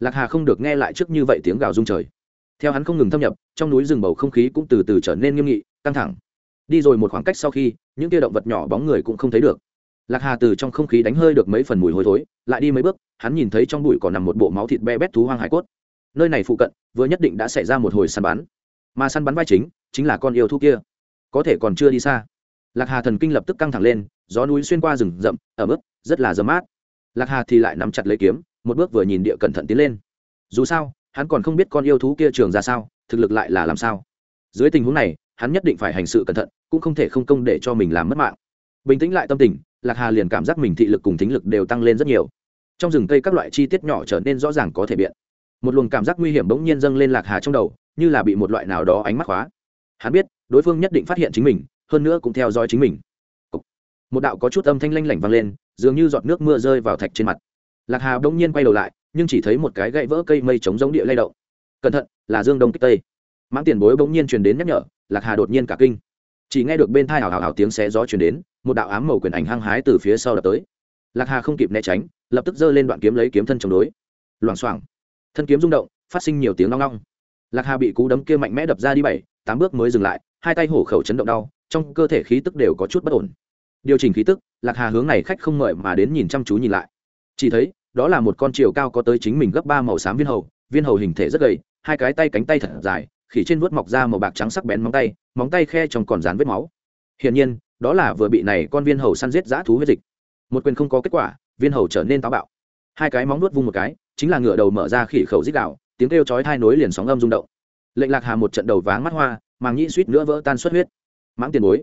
Lạc hà không được nghe lại trước như vậy tiếng gào rung trời. Theo hắn không ngừng thâm nhập, trong núi rừng bầu không khí cũng từ từ trở nên nghiêm nghị, căng thẳng. Đi rồi một khoảng cách sau khi, những tia động vật nhỏ bóng người cũng không thấy được. Lạc hà từ trong không khí đánh hơi được mấy phần mùi hôi thối, lại đi mấy bước, hắn nhìn thấy trong bụi còn nằm một bộ máu thịt be bét thú hoang hải cốt. Nơi này phụ cận, vừa nhất định đã xảy ra một hồi săn bắn. Mà săn bắn vai chính chính là con yêu thú kia. Có thể còn chưa đi xa. Lạc hà thần kinh lập tức căng thẳng lên gió núi xuyên qua rừng rậm ở mức rất là dấm mát. Lạc hà thì lại nắm chặt lấy kiếm, một bước vừa nhìn địa cẩn thận tiến lên. Dù sao, hắn còn không biết con yêu thú kia trường ra sao, thực lực lại là làm sao. Dưới tình huống này, hắn nhất định phải hành sự cẩn thận, cũng không thể không công để cho mình làm mất mạng. Bình tĩnh lại tâm tình, lạc hà liền cảm giác mình thị lực cùng thính lực đều tăng lên rất nhiều. Trong rừng cây các loại chi tiết nhỏ trở nên rõ ràng có thể biện. Một luồng cảm giác nguy hiểm bỗng nhiên dâng lên lạc hà trong đầu, như là bị một loại nào đó ánh mắt khóa. Hắn biết, đối phương nhất định phát hiện chính mình, hơn nữa cũng theo dõi chính mình một đạo có chút âm thanh lanh lảnh vang lên, dường như giọt nước mưa rơi vào thạch trên mặt. Lạc hà bỗng nhiên quay đầu lại, nhưng chỉ thấy một cái gậy vỡ cây mây trống giống địa lay động. Cẩn thận, là dương đông kích tây. Mãng tiền bối bỗng nhiên truyền đến nhắc nhở, lạc hà đột nhiên cả kinh. Chỉ nghe được bên thai hào hào hào tiếng xé gió truyền đến, một đạo ám màu quyền ảnh hăng hái từ phía sau đập tới. Lạc hà không kịp né tránh, lập tức giơ lên đoạn kiếm lấy kiếm thân chống đối. Loảng xoảng. Thân kiếm rung động, phát sinh nhiều tiếng long long. Lạc hà bị cú đấm kia mạnh mẽ đập ra đi bảy, tám bước mới dừng lại, hai tay hổ khẩu chấn động đau, trong cơ thể khí tức đều có chút bất ổn điều chỉnh khí tức, lạc hà hướng này khách không mời mà đến nhìn chăm chú nhìn lại. Chỉ thấy, đó là một con chiều cao có tới chính mình gấp ba màu xám viên hầu viên hầu hình thể rất gầy, hai cái tay cánh tay thật dài, khỉ trên vuốt mọc ra màu bạc trắng sắc bén móng tay móng tay khe trong còn dán vết máu. Hiển nhiên, đó là vừa bị này con viên hầu săn giết dã thú huyết dịch. Một quyền không có kết quả, viên hầu trở nên táo bạo. Hai cái móng nuốt vung một cái, chính là ngựa đầu mở ra khỉ khẩu dích đạo tiếng kêu chói thai nối liền sóng âm rung động. Lệnh lạc hà một trận đầu váng mắt hoa, màng nhĩ suýt nữa vỡ tan xuất huyết. Mãng tiền bối,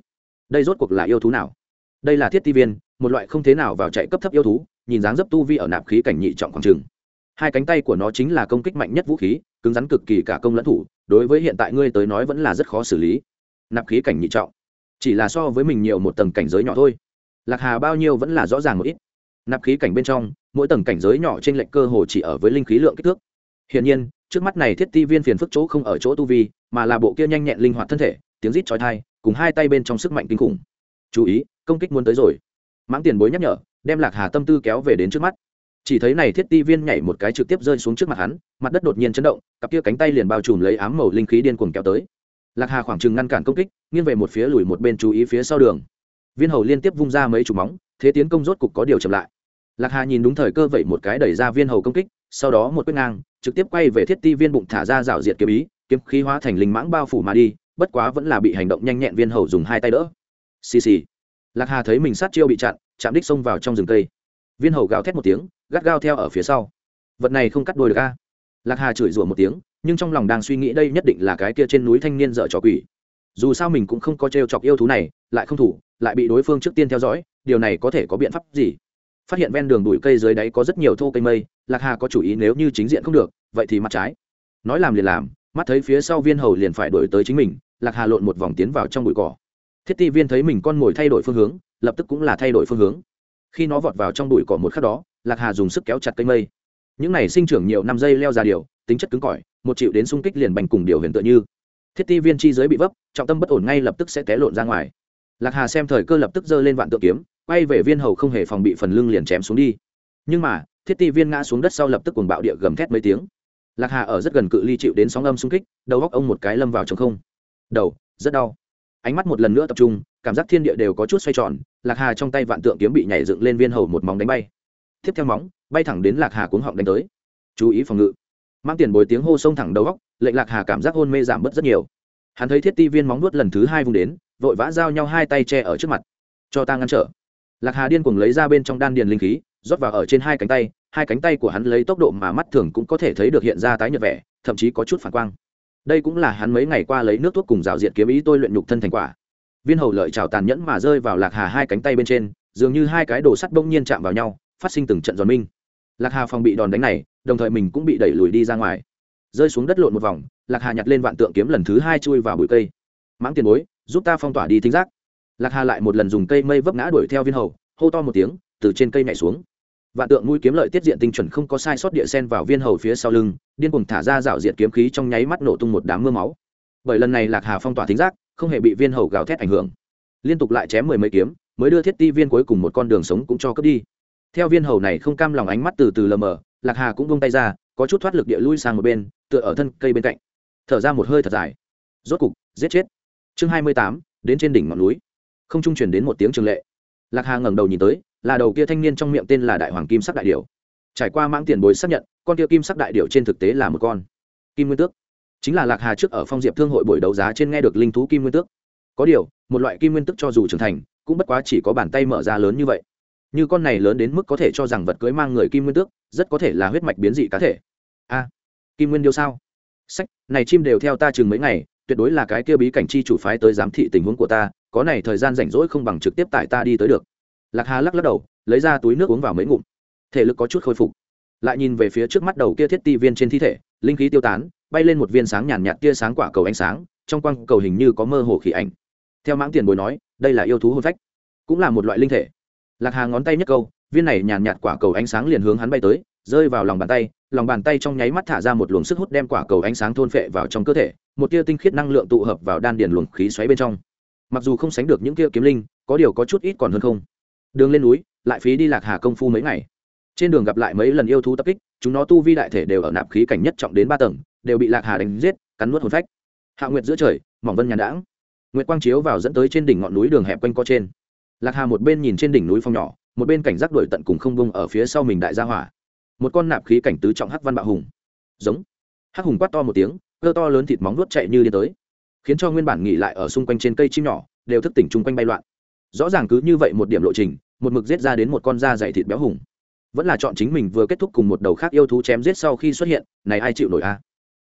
đây rốt cuộc là yêu thú nào? Đây là thiết ti viên, một loại không thế nào vào chạy cấp thấp yêu thú, nhìn dáng dấp tu vi ở nạp khí cảnh nhị trọng khoảng trường hai cánh tay của nó chính là công kích mạnh nhất vũ khí, cứng rắn cực kỳ cả công lẫn thủ, đối với hiện tại ngươi tới nói vẫn là rất khó xử lý. Nạp khí cảnh nhị trọng. Chỉ là so với mình nhiều một tầng cảnh giới nhỏ thôi. Lạc hà bao nhiêu vẫn là rõ ràng một ít. Nạp khí cảnh bên trong, mỗi tầng cảnh giới nhỏ trên lệnh cơ hồ chỉ ở với linh khí lượng kích thước. Hiển nhiên, trước mắt này thiết ti viên phiền phức chỗ không ở chỗ tu vi, mà là bộ kia nhanh nhẹn linh hoạt thân thể, tiếng rít chói thai cùng hai tay bên trong sức mạnh kinh khủng chú ý, công kích muốn tới rồi. Mãng tiền bối nhắc nhở, đem lạc hà tâm tư kéo về đến trước mắt. Chỉ thấy này thiết ti viên nhảy một cái trực tiếp rơi xuống trước mặt hắn, mặt đất đột nhiên chấn động, cặp kia cánh tay liền bao trùm lấy ám màu linh khí điên cuồng kéo tới. Lạc hà khoảng chừng ngăn cản công kích, nghiêng về một phía lùi một bên chú ý phía sau đường. Viên hầu liên tiếp vung ra mấy chục móng, thế tiến công rốt cục có điều chậm lại. Lạc hà nhìn đúng thời cơ vậy một cái đẩy ra viên hầu công kích, sau đó một quét ngang, trực tiếp quay về thiết ti viên bụng thả ra rào diệt kiếm ý, kiếm khí hóa thành linh mãng bao phủ mà đi, bất quá vẫn là bị hành động nhanh nhẹn viên hầu dùng hai tay đỡ xì xì. Lạc hà thấy mình sát chiêu bị chặn, chạm đích xông vào trong rừng cây. Viên hầu gào thét một tiếng, gắt gao theo ở phía sau. Vật này không cắt đuôi được a? Lạc hà chửi rủa một tiếng, nhưng trong lòng đang suy nghĩ đây nhất định là cái kia trên núi thanh niên dở trò quỷ. Dù sao mình cũng không có t r e o chọc yêu thú này, lại không thủ, lại bị đối phương trước tiên theo dõi, điều này có thể có biện pháp gì? Phát hiện ven đường bụi cây dưới đáy có rất nhiều thô cây mây, lạc hà có chủ ý nếu như chính diện không được, vậy thì mặt trái. Nói làm liền làm, mắt thấy phía sau viên hầu liền phải đổi tới chính mình, lạc hà lộn một vòng tiến vào trong bụi cỏ thiết ti viên thấy mình con mồi thay đổi phương hướng, lập tức cũng là thay đổi phương hướng. Khi nó vọt vào trong bụi cỏ một khắc đó, lạc hà dùng sức kéo chặt cây mây. Những này sinh trưởng nhiều năm dây leo ra điều, tính chất cứng cỏi, một chịu đến xung kích liền bành cùng điều huyền tựa như. Thiết ti viên chi giới bị vấp, trọng tâm bất ổn ngay lập tức sẽ té lộn ra ngoài. Lạc hà xem thời cơ lập tức giơ lên vạn tượng kiếm, quay về viên hầu không hề phòng bị phần lưng liền chém xuống đi. Nhưng mà, thiết ti viên ngã xuống đất sau lập tức cuồng bạo địa gầm thét mấy tiếng. Lạc hà ở rất gần cự ly chịu đến sóng âm xung kích, đầu góc ông một cái lâm vào trong không. Đầu, rất đau ánh mắt một lần nữa tập trung, cảm giác thiên địa đều có chút xoay tròn, lạc hà trong tay vạn tượng kiếm bị nhảy dựng lên viên hầu một móng đánh bay. Tiếp theo móng, bay thẳng đến lạc hà cuống họng đánh tới. Chú ý phòng ngự. Mang tiền bồi tiếng hô sông thẳng đầu góc, lệnh lạc hà cảm giác hôn mê giảm bớt rất nhiều. Hắn thấy thiết ti viên móng nuốt lần thứ hai vùng đến, vội vã giao nhau hai tay che ở trước mặt. Cho ta ngăn trở. Lạc hà điên cuồng lấy ra bên trong đan điền linh khí, rót vào ở trên hai cánh tay, hai cánh tay của hắn lấy tốc độ mà mắt thường cũng có thể thấy được hiện ra tái nhợt vẻ, thậm chí có chút phản quang đây cũng là hắn mấy ngày qua lấy nước thuốc cùng rào diện kiếm ý tôi luyện nhục thân thành quả. Viên hầu lợi trào tàn nhẫn mà rơi vào lạc hà hai cánh tay bên trên, dường như hai cái đồ sắt bỗng nhiên chạm vào nhau, phát sinh từng trận giòn minh. Lạc hà phòng bị đòn đánh này, đồng thời mình cũng bị đẩy lùi đi ra ngoài. Rơi xuống đất lộn một vòng, lạc hà nhặt lên vạn tượng kiếm lần thứ hai chui vào bụi cây. Mãng tiền bối, giúp ta phong tỏa đi thính giác. Lạc hà lại một lần dùng cây mây vấp ngã đuổi theo viên hầu, hô to một tiếng, từ trên cây nhảy xuống vạn tượng mũi kiếm lợi tiết diện tinh chuẩn không có sai sót địa sen vào viên hầu phía sau lưng, điên cuồng thả ra rảo diện kiếm khí trong nháy mắt nổ tung một đám mưa máu. Bởi lần này lạc hà phong tỏa thính giác, không hề bị viên hầu gào thét ảnh hưởng. Liên tục lại chém mười mấy kiếm, mới đưa thiết ti viên cuối cùng một con đường sống cũng cho cướp đi. Theo viên hầu này không cam lòng ánh mắt từ từ lờ mờ, lạc hà cũng bông tay ra, có chút thoát lực địa lui sang một bên, tựa ở thân cây bên cạnh. Thở ra một hơi thật dài. Rốt cục, giết chết. Chương hai mươi tám, đến trên đỉnh ngọn núi. Không trung chuyển đến một tiếng trường lệ. Lạc hà ngẩng đầu nhìn tới là đầu kia thanh niên trong miệng tên là đại hoàng kim sắc đại điểu. Trải qua mãng tiền bối xác nhận, con kia kim sắc đại điểu trên thực tế là một con kim nguyên tước. Chính là lạc hà trước ở phong diệp thương hội buổi đấu giá trên nghe được linh thú kim nguyên tước. Có điều, một loại kim nguyên tước cho dù trưởng thành, cũng bất quá chỉ có bàn tay mở ra lớn như vậy. Như con này lớn đến mức có thể cho rằng vật cưới mang người kim nguyên tước, rất có thể là huyết mạch biến dị cá thể. A, kim nguyên điêu sao? Sách, này chim đều theo ta chừng mấy ngày, tuyệt đối là cái kia bí cảnh chi chủ phái tới giám thị tình huống của ta, có này thời gian rảnh rỗi không bằng trực tiếp tại ta đi tới được lạc hà lắc lắc đầu, lấy ra túi nước uống vào mấy ngụm. Thể lực có chút khôi phục. Lại nhìn về phía trước mắt đầu kia thiết ti viên trên thi thể, linh khí tiêu tán, bay lên một viên sáng nhàn nhạt tia sáng quả cầu ánh sáng, trong quang cầu hình như có mơ hồ khỉ ảnh. Theo mãng tiền bồi nói, đây là yêu thú hôn phách, cũng là một loại linh thể. Lạc hà ngón tay nhất câu, viên này nhàn nhạt quả cầu ánh sáng liền hướng hắn bay tới, rơi vào lòng bàn tay, lòng bàn tay trong nháy mắt thả ra một luồng sức hút đem quả cầu ánh sáng thôn phệ vào trong cơ thể, một tia tinh khiết năng lượng tụ hợp vào đan điền luồng khí xoáy bên trong. Mặc dù không sánh được những tia kiếm linh, có điều có chút ít còn hơn không đường lên núi, lại phí đi lạc hà công phu mấy ngày. Trên đường gặp lại mấy lần yêu thú tập kích, chúng nó tu vi đại thể đều ở nạp khí cảnh nhất trọng đến ba tầng, đều bị lạc hà đánh giết, cắn nuốt hồn phách. Hạ nguyệt giữa trời, mỏng vân nhàn đãng. Nguyệt quang chiếu vào dẫn tới trên đỉnh ngọn núi đường hẹp quanh co trên. Lạc hà một bên nhìn trên đỉnh núi phong nhỏ, một bên cảnh giác đuổi tận cùng không bông ở phía sau mình đại gia hỏa. Một con nạp khí cảnh tứ trọng hắc văn bạo hùng. Giống. Hắc hùng quát to một tiếng, cơ to lớn thịt móng nuốt chạy như đi tới, khiến cho nguyên bản nghỉ lại ở xung quanh trên cây chim nhỏ, đều thức tỉnh chung quanh bay loạn rõ ràng cứ như vậy một điểm lộ trình, một mực giết ra đến một con da dày thịt béo hùng. Vẫn là chọn chính mình vừa kết thúc cùng một đầu khác yêu thú chém giết sau khi xuất hiện, này ai chịu nổi a?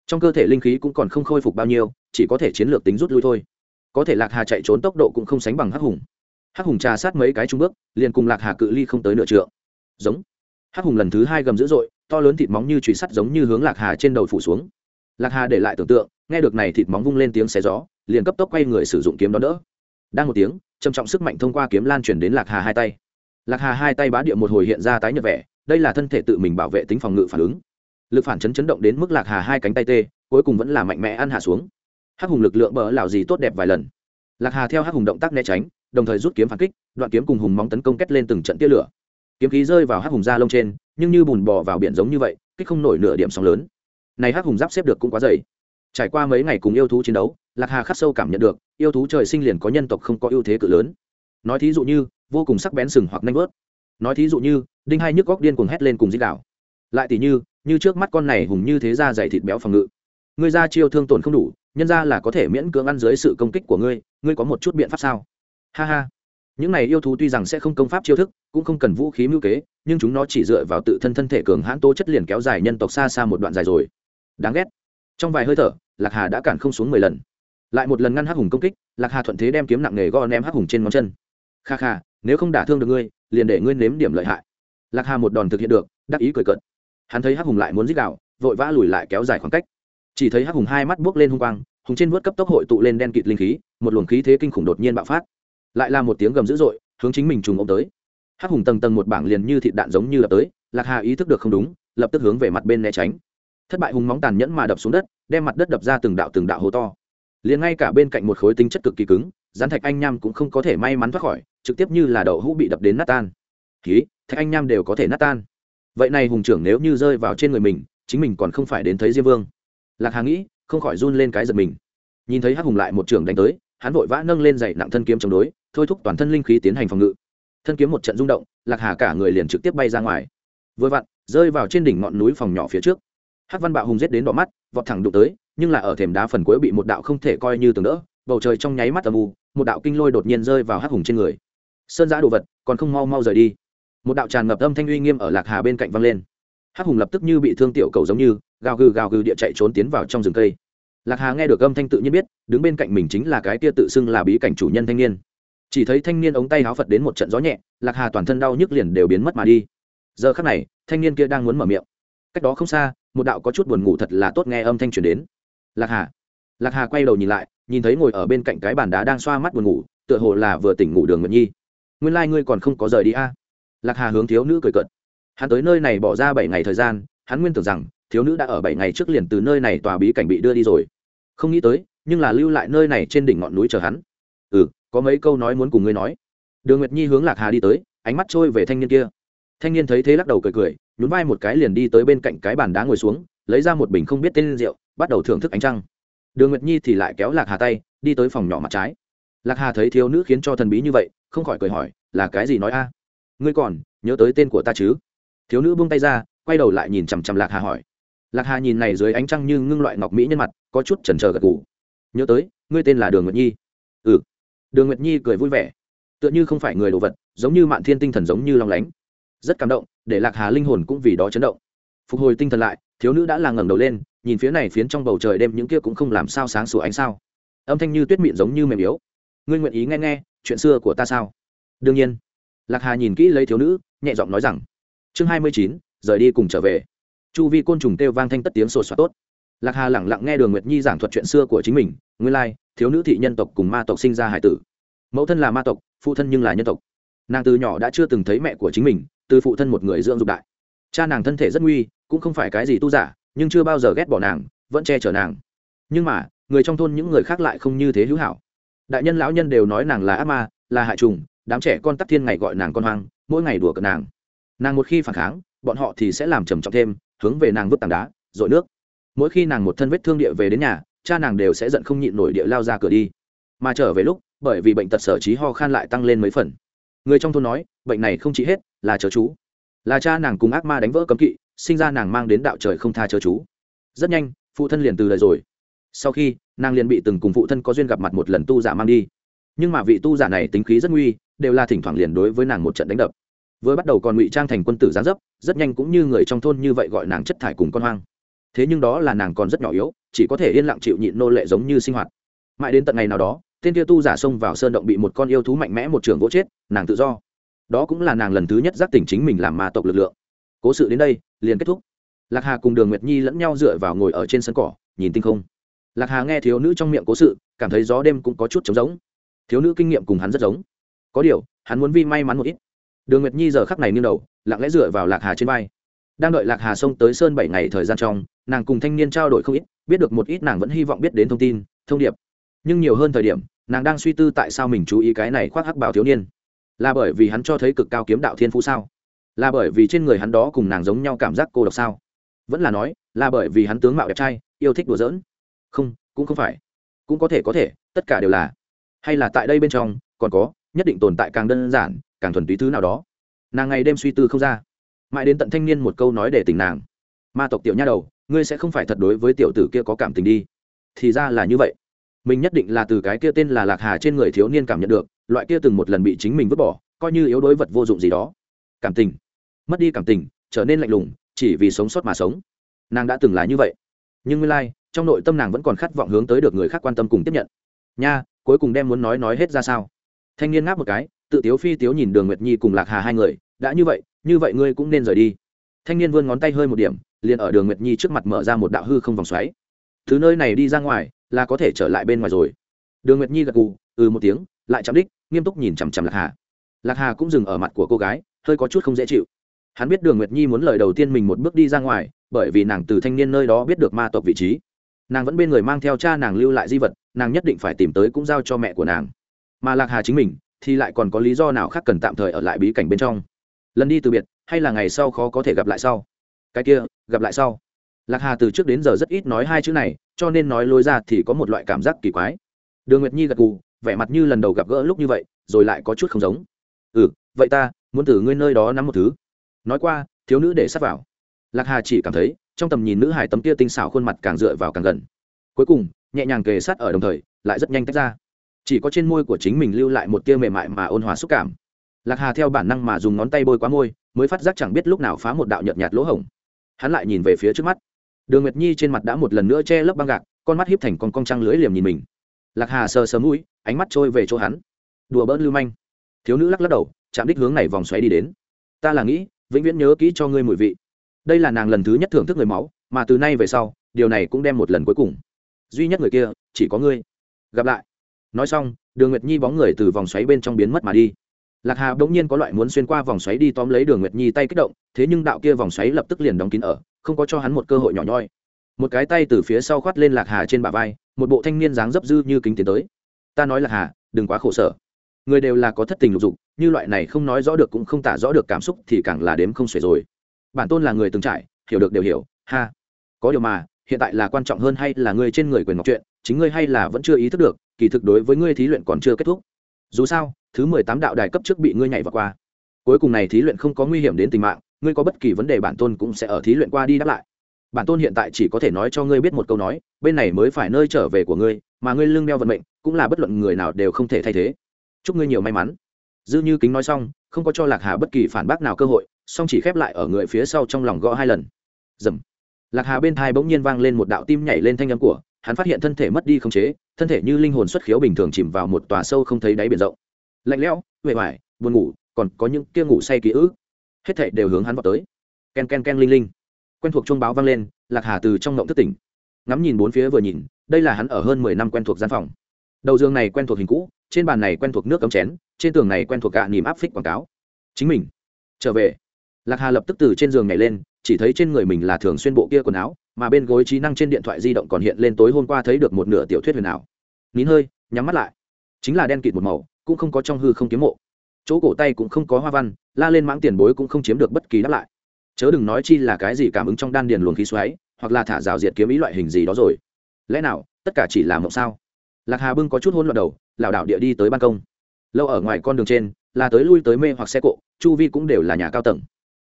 Trong cơ thể linh khí cũng còn không khôi phục bao nhiêu, chỉ có thể chiến lược tính rút lui thôi. Có thể lạc hà chạy trốn tốc độ cũng không sánh bằng hắc hùng. Hắc hùng trà sát mấy cái trung bước, liền cùng lạc hà cự ly không tới nửa trượng. Giống. Hắc hùng lần thứ hai gầm dữ dội, to lớn thịt móng như trụy sắt giống như hướng lạc hà trên đầu phủ xuống. Lạc hà để lại tưởng tượng, nghe được này thịt móng vung lên tiếng xé gió, liền cấp tốc quay người sử dụng kiếm đó đỡ. Đang một tiếng trầm trọng sức mạnh thông qua kiếm lan truyền đến lạc hà hai tay. Lạc hà hai tay bá địa một hồi hiện ra tái nhợt vẻ, đây là thân thể tự mình bảo vệ tính phòng ngự phản ứng. Lực phản chấn chấn động đến mức lạc hà hai cánh tay tê, cuối cùng vẫn là mạnh mẽ ăn hạ xuống. Hắc hùng lực lượng bỡ lào gì tốt đẹp vài lần. Lạc hà theo hắc hùng động tác né tránh, đồng thời rút kiếm phản kích, đoạn kiếm cùng hùng móng tấn công kết lên từng trận tia lửa. Kiếm khí rơi vào hắc hùng da lông trên, nhưng như bùn bò vào biển giống như vậy, kích không nổi nửa điểm sóng lớn. Này hắc hùng giáp xếp được cũng quá dày trải qua mấy ngày cùng yêu thú chiến đấu, lạc hà khắc sâu cảm nhận được, yêu thú trời sinh liền có nhân tộc không có ưu thế cự lớn. Nói thí dụ như, vô cùng sắc bén sừng hoặc nanh vớt. Nói thí dụ như, đinh hai nhức góc điên cuồng hét lên cùng dích đảo lại tỉ như như trước mắt con này hùng như thế ra dày thịt béo phòng ngự. Ngươi ra chiêu thương tổn không đủ, nhân ra là có thể miễn cưỡng ăn dưới sự công kích của ngươi ngươi có một chút biện pháp sao? Ha ha. Những này yêu thú tuy rằng sẽ không công pháp chiêu thức, cũng không cần vũ khí mưu kế, nhưng chúng nó chỉ dựa vào tự thân thân thể cường hãn tố chất liền kéo dài nhân tộc xa xa một đoạn dài rồi. Đáng ghét trong vài hơi thở, lạc hà đã cản không xuống mười lần. Lại một lần ngăn hắc hùng công kích, lạc hà thuận thế đem kiếm nặng nề gõ ném hắc hùng trên ngón chân. Kha kha, nếu không đả thương được ngươi, liền để ngươi nếm điểm lợi hại. Lạc hà một đòn thực hiện được, đắc ý cười cợt. Hắn thấy hắc hùng lại muốn giết đạo vội vã lùi lại kéo dài khoảng cách. Chỉ thấy hắc hùng hai mắt buốc lên hung quang, hùng trên vớt cấp tốc hội tụ lên đen kịt linh khí, một luồng khí thế kinh khủng đột nhiên bạo phát. Lại là một tiếng gầm dữ dội, hướng chính mình trùng ôm tới. Hắc hùng tầng tầng một bảng liền như thịt đạn giống như lập tới, lạc hà ý thức được không đúng, lập tức hướng về mặt bên né tránh thất bại hùng móng tàn nhẫn mà đập xuống đất, đem mặt đất đập ra từng đạo từng đạo hố to. Liền ngay cả bên cạnh một khối tính chất cực kỳ cứng rán thạch anh nham cũng không có thể may mắn thoát khỏi, trực tiếp như là đậu hũ bị đập đến nát tan. Ký, thạch anh nham đều có thể nát tan. Vậy này hùng trưởng nếu như rơi vào trên người mình, chính mình còn không phải đến thấy diêm vương. Lạc hà nghĩ, không khỏi run lên cái giật mình. Nhìn thấy hắc hùng lại một trưởng đánh tới, hắn vội vã nâng lên dậy nặng thân kiếm chống đối, thôi thúc toàn thân linh khí tiến hành phòng ngự. Thân kiếm một trận rung động, lạc hà cả người liền trực tiếp bay ra ngoài. Vừa vặn, rơi vào trên đỉnh ngọn núi phòng nhỏ phía trước. Hát văn bạo hùng giết đến đỏ mắt, vọt thẳng đụng tới, nhưng là ở thềm đá phần cuối bị một đạo không thể coi như tường đỡ, bầu trời trong nháy mắt âm u, một đạo kinh lôi đột nhiên rơi vào Hát hùng trên người. Sơn giã đồ vật, còn không mau mau rời đi. Một đạo tràn ngập âm thanh uy nghiêm ở lạc hà bên cạnh văng lên. Hát hùng lập tức như bị thương tiểu cầu giống như, gào gừ gào gừ địa chạy trốn tiến vào trong rừng cây. Lạc hà nghe được âm thanh tự nhiên biết, đứng bên cạnh mình chính là cái tia tự xưng là bí cảnh chủ nhân thanh niên. Chỉ thấy thanh niên ống tay háo phật đến một trận gió nhẹ, lạc hà toàn thân đau nhức liền đều biến mất mà đi. Giờ khắc này, thanh niên kia đang muốn mở miệng cách đó không xa, một đạo có chút buồn ngủ thật là tốt nghe âm thanh truyền đến. Lạc hà. Lạc hà quay đầu nhìn lại, nhìn thấy ngồi ở bên cạnh cái bàn đá đang xoa mắt buồn ngủ, tựa hồ là vừa tỉnh ngủ đường nguyệt nhi. Nguyên lai、like、ngươi còn không có rời đi a. À? lạc hà hướng thiếu nữ cười cợt. Hắn tới nơi này bỏ ra bảy ngày thời gian, hắn nguyên tưởng rằng, thiếu nữ đã ở bảy ngày trước liền từ nơi này tòa bí cảnh bị đưa đi rồi. Không nghĩ tới, nhưng là lưu lại nơi này trên đỉnh ngọn núi chờ hắn. Ừ có mấy câu nói muốn cùng ngươi nói. Đường nguyệt nhi hướng lạc hà đi tới, ánh mắt trôi về thanh niên kia. Thanh niên thấy thế lắc đầu cười cười nhún vai một cái liền đi tới bên cạnh cái bàn đá ngồi xuống, lấy ra một bình không biết tên rượu, bắt đầu thưởng thức ánh trăng. Đường nguyệt nhi thì lại kéo lạc hà tay, đi tới phòng nhỏ mặt trái. Lạc hà thấy thiếu nữ khiến cho thần bí như vậy, không khỏi cười hỏi, là cái gì nói a? Ngươi còn nhớ tới tên của ta chứ? Thiếu nữ buông tay ra, quay đầu lại nhìn chằm chằm lạc hà hỏi. Lạc hà nhìn này dưới ánh trăng như ngưng loại ngọc mỹ nhân mặt, có chút chần chờ gật gù. Nhớ tới, ngươi tên là đường nguyệt nhi. Ừ. Đường nguyệt nhi cười vui vẻ. Tựa như không phải người đồ vật, giống như mạn thiên tinh thần giống như long lánh rất cảm động, để lạc hà linh hồn cũng vì đó chấn động. Phục hồi tinh thần lại, thiếu nữ đã là ngẩng đầu lên, nhìn phía này phiến trong bầu trời đêm những kia cũng không làm sao sáng sủa ánh sao. Âm thanh như tuyết mịn giống như mềm yếu. Ngươi nguyện ý nghe nghe chuyện xưa của ta sao? Đương nhiên. Lạc hà nhìn kỹ lấy thiếu nữ, nhẹ giọng nói rằng, chương hai mươi chín, rời đi cùng trở về. Chu vi côn trùng kêu vang thanh tất tiếng sột soạt tốt. Lạc hà lẳng lặng nghe đường nguyệt nhi giảng thuật chuyện xưa của chính mình, nguyên lai, thiếu nữ thị nhân tộc cùng ma tộc sinh ra hải tử. Mẫu thân là ma tộc, phụ thân nhưng là nhân tộc nàng từ nhỏ đã chưa từng thấy mẹ của chính mình, từ phụ thân một người dưỡng dục đại. Cha nàng thân thể rất nguy, cũng không phải cái gì tu giả, nhưng chưa bao giờ ghét bỏ nàng, vẫn che chở nàng. Nhưng mà, người trong thôn những người khác lại không như thế hữu hảo. Đại nhân lão nhân đều nói nàng là ác ma, là hại trùng đám trẻ con tắc thiên ngày gọi nàng con hoang, mỗi ngày đùa cợt nàng. Nàng một khi phản kháng, bọn họ thì sẽ làm trầm trọng thêm, hướng về nàng vứt tảng đá dội nước. Mỗi khi nàng một thân vết thương địa về đến nhà, cha nàng đều sẽ giận không nhịn nổi địa lao ra cửa đi. Mà trở về lúc, bởi vì bệnh tật sở trí ho khan lại tăng lên mấy phần người trong thôn nói, bệnh này không trị hết, là chớ chú. Là cha nàng cùng ác ma đánh vỡ cấm kỵ, sinh ra nàng mang đến đạo trời không tha chớ chú. Rất nhanh, phụ thân liền từ lời rồi. Sau khi, nàng liền bị từng cùng phụ thân có duyên gặp mặt một lần tu giả mang đi. Nhưng mà vị tu giả này tính khí rất nguy, đều là thỉnh thoảng liền đối với nàng một trận đánh đập. Vừa bắt đầu còn ngụy trang thành quân tử gián dấp, rất nhanh cũng như người trong thôn như vậy gọi nàng chất thải cùng con hoang. Thế nhưng đó là nàng còn rất nhỏ yếu, chỉ có thể yên lặng chịu nhịn nô lệ giống như sinh hoạt. Mãi đến tận ngày nào đó tên kia tu giả xông vào sơn động bị một con yêu thú mạnh mẽ một trường gỗ chết, nàng tự do. Đó cũng là nàng lần thứ nhất giác tỉnh chính mình làm ma tộc lực lượng. Cố sự đến đây, liền kết thúc. Lạc hà cùng đường nguyệt nhi lẫn nhau dựa vào ngồi ở trên sân cỏ, nhìn tinh không. Lạc hà nghe thiếu nữ trong miệng cố sự, cảm thấy gió đêm cũng có chút trống giống thiếu nữ kinh nghiệm cùng hắn rất giống. Có điều, hắn muốn vi may mắn một ít. Đường nguyệt nhi giờ khắc này nghiêng đầu, lặng lẽ dựa vào lạc hà trên vai. Đang đợi lạc hà xông tới sơn bảy ngày thời gian trong, nàng cùng thanh niên trao đổi không ít, biết được một ít nàng vẫn hy vọng biết đến thông tin, thông điệp nhưng nhiều hơn thời điểm, nàng đang suy tư tại sao mình chú ý cái này khoác hắc bảo thiếu niên. Là bởi vì hắn cho thấy cực cao kiếm đạo thiên phú sao? Là bởi vì trên người hắn đó cùng nàng giống nhau cảm giác cô độc sao? Vẫn là nói, là bởi vì hắn tướng mạo đẹp trai, yêu thích đùa giỡn. Không, cũng không phải. Cũng có thể có thể, tất cả đều là. Hay là tại đây bên trong, còn có, nhất định tồn tại càng đơn giản, càng thuần túy thứ nào đó. Nàng ngày đêm suy tư không ra. Mãi đến tận thanh niên một câu nói để tình nàng. Ma tộc tiểu nha đầu, ngươi sẽ không phải thật đối với tiểu tử kia có cảm tình đi. Thì ra là như vậy mình nhất định là từ cái kia tên là lạc hà trên người thiếu niên cảm nhận được, loại kia từng một lần bị chính mình vứt bỏ, coi như yếu đối vật vô dụng gì đó. Cảm tình. Mất đi cảm tình, trở nên lạnh lùng, chỉ vì sống sót mà sống. Nàng đã từng là như vậy. Nhưng nguyên lai, trong nội tâm nàng vẫn còn khát vọng hướng tới được người khác quan tâm cùng tiếp nhận. Nha, cuối cùng đem muốn nói nói hết ra sao? Thanh niên ngáp một cái, tự tiếu phi tiếu nhìn đường nguyệt nhi cùng lạc hà hai người, đã như vậy như vậy ngươi cũng nên rời đi. Thanh niên vươn ngón tay hơi một điểm, liền ở đường nguyệt nhi trước mặt mở ra một đạo hư không vòng xoáy. Thứ nơi này đi ra ngoài là có thể trở lại bên ngoài rồi. Đường nguyệt nhi gật gù ừ một tiếng, lại chạm đích, nghiêm túc nhìn chằm chằm lạc hà. Lạc hà cũng dừng ở mặt của cô gái, hơi có chút không dễ chịu. Hắn biết đường nguyệt nhi muốn lời đầu tiên mình một bước đi ra ngoài, bởi vì nàng từ thanh niên nơi đó biết được ma tộc vị trí. Nàng vẫn bên người mang theo cha nàng lưu lại di vật, nàng nhất định phải tìm tới cũng giao cho mẹ của nàng. Mà lạc hà chính mình, thì lại còn có lý do nào khác cần tạm thời ở lại bí cảnh bên trong? Lần đi từ biệt, hay là ngày sau khó có thể gặp lại sau? Cái kia, gặp lại sau lạc hà từ trước đến giờ rất ít nói hai chữ này, cho nên nói lối ra thì có một loại cảm giác kỳ quái. Đường nguyệt nhi gật gù, vẻ mặt như lần đầu gặp gỡ lúc như vậy, rồi lại có chút không giống. Ừ vậy ta muốn từ ngươi nơi đó nắm một thứ. Nói qua, thiếu nữ để sắp vào. Lạc hà chỉ cảm thấy, trong tầm nhìn nữ hải tấm kia tinh xảo khuôn mặt càng dựa vào càng gần. Cuối cùng, nhẹ nhàng kề sát ở đồng thời, lại rất nhanh tách ra. Chỉ có trên môi của chính mình lưu lại một tia mềm mại mà ôn hòa xúc cảm. Lạc hà theo bản năng mà dùng ngón tay bôi quá môi, mới phát giác chẳng biết lúc nào phá một đạo nhợt nhạt lỗ hổng. Hắn lại nhìn về phía trước mắt đường nguyệt nhi trên mặt đã một lần nữa che lấp băng gạc, con mắt hiếp thành con cong trăng lưới liềm nhìn mình. Lạc hà sờ sờ mũi, ánh mắt trôi về chỗ hắn. Đùa bỡn lưu manh. Thiếu nữ lắc lắc đầu, chạm đích hướng này vòng xoáy đi đến. Ta là nghĩ, vĩnh viễn nhớ kỹ cho ngươi mùi vị. Đây là nàng lần thứ nhất thưởng thức người máu, mà từ nay về sau, điều này cũng đem một lần cuối cùng. Duy nhất người kia, chỉ có ngươi. Gặp lại. Nói xong, đường nguyệt nhi bóng người từ vòng xoáy bên trong biến mất mà đi. Lạc hà bỗng nhiên có loại muốn xuyên qua vòng xoáy đi tóm lấy đường nguyệt nhi tay kích động, thế nhưng đạo kia vòng xoáy lập tức liền đóng kín ở không có cho hắn một cơ hội nhỏ nhoi. Một cái tay từ phía sau khoát lên lạc hà trên bả vai, một bộ thanh niên dáng dấp dư như kính tiến tới. Ta nói lạc hà, đừng quá khổ sở. Người đều là có thất tình lục dục, như loại này không nói rõ được cũng không tả rõ được cảm xúc thì càng là đếm không xuể rồi. Bản tôn là người từng trải, hiểu được đều hiểu, ha. Có điều mà, hiện tại là quan trọng hơn hay là ngươi trên người quyền ngọc chuyện, chính ngươi hay là vẫn chưa ý thức được, kỳ thực đối với ngươi thí luyện còn chưa kết thúc. Dù sao, thứ mười tám đạo đài cấp trước bị ngươi nhảy vào qua. Cuối cùng này thí luyện không có nguy hiểm đến tính mạng ngươi có bất kỳ vấn đề bản tôn cũng sẽ ở thí luyện qua đi đáp lại. Bản tôn hiện tại chỉ có thể nói cho ngươi biết một câu nói, bên này mới phải nơi trở về của ngươi, mà ngươi lưng đeo vận mệnh, cũng là bất luận người nào đều không thể thay thế. Chúc ngươi nhiều may mắn. Dư như kính nói xong, không có cho lạc hà bất kỳ phản bác nào cơ hội, song chỉ khép lại ở người phía sau trong lòng gõ hai lần. Dầm. Lạc hà bên thai bỗng nhiên vang lên một đạo tim nhảy lên thanh âm của, hắn phát hiện thân thể mất đi khống chế, thân thể như linh hồn xuất khiếu bình thường chìm vào một tòa sâu không thấy đáy biển rộng. Lạnh lẽo huệ vải buồn ngủ, còn có những kia ngủ say ký ức hết thảy đều hướng hắn vào tới. Ken ken ken, linh linh. Quen thuộc chuông báo vang lên, lạc hà từ trong ngộng thức tỉnh. Ngắm nhìn bốn phía vừa nhìn, đây là hắn ở hơn mười năm quen thuộc gian phòng. Đầu giường này quen thuộc hình cũ, trên bàn này quen thuộc nước cấm chén, trên tường này quen thuộc gạ niềm áp phích quảng cáo. Chính mình. Trở về. Lạc hà lập tức từ trên giường nhảy lên, chỉ thấy trên người mình là thường xuyên bộ kia quần áo, mà bên gối trí năng trên điện thoại di động còn hiện lên tối hôm qua thấy được một nửa tiểu thuyết huyền ảo. Nín hơi, nhắm mắt lại. Chính là đen kịt một màu, cũng không có trong hư không kiếm mộ chỗ cổ tay cũng không có hoa văn, la lên mãng tiền bối cũng không chiếm được bất kỳ đáp lại. Chớ đừng nói chi là cái gì cảm ứng trong đan điền luồng khí xoáy, hoặc là thả rào diệt kiếm ý loại hình gì đó rồi. Lẽ nào, tất cả chỉ là mộng sao? Lạc hà bưng có chút hôn loạn đầu, lảo đảo địa đi tới ban công. Lâu ở ngoài con đường trên, là tới lui tới mê hoặc xe cộ, chu vi cũng đều là nhà cao tầng.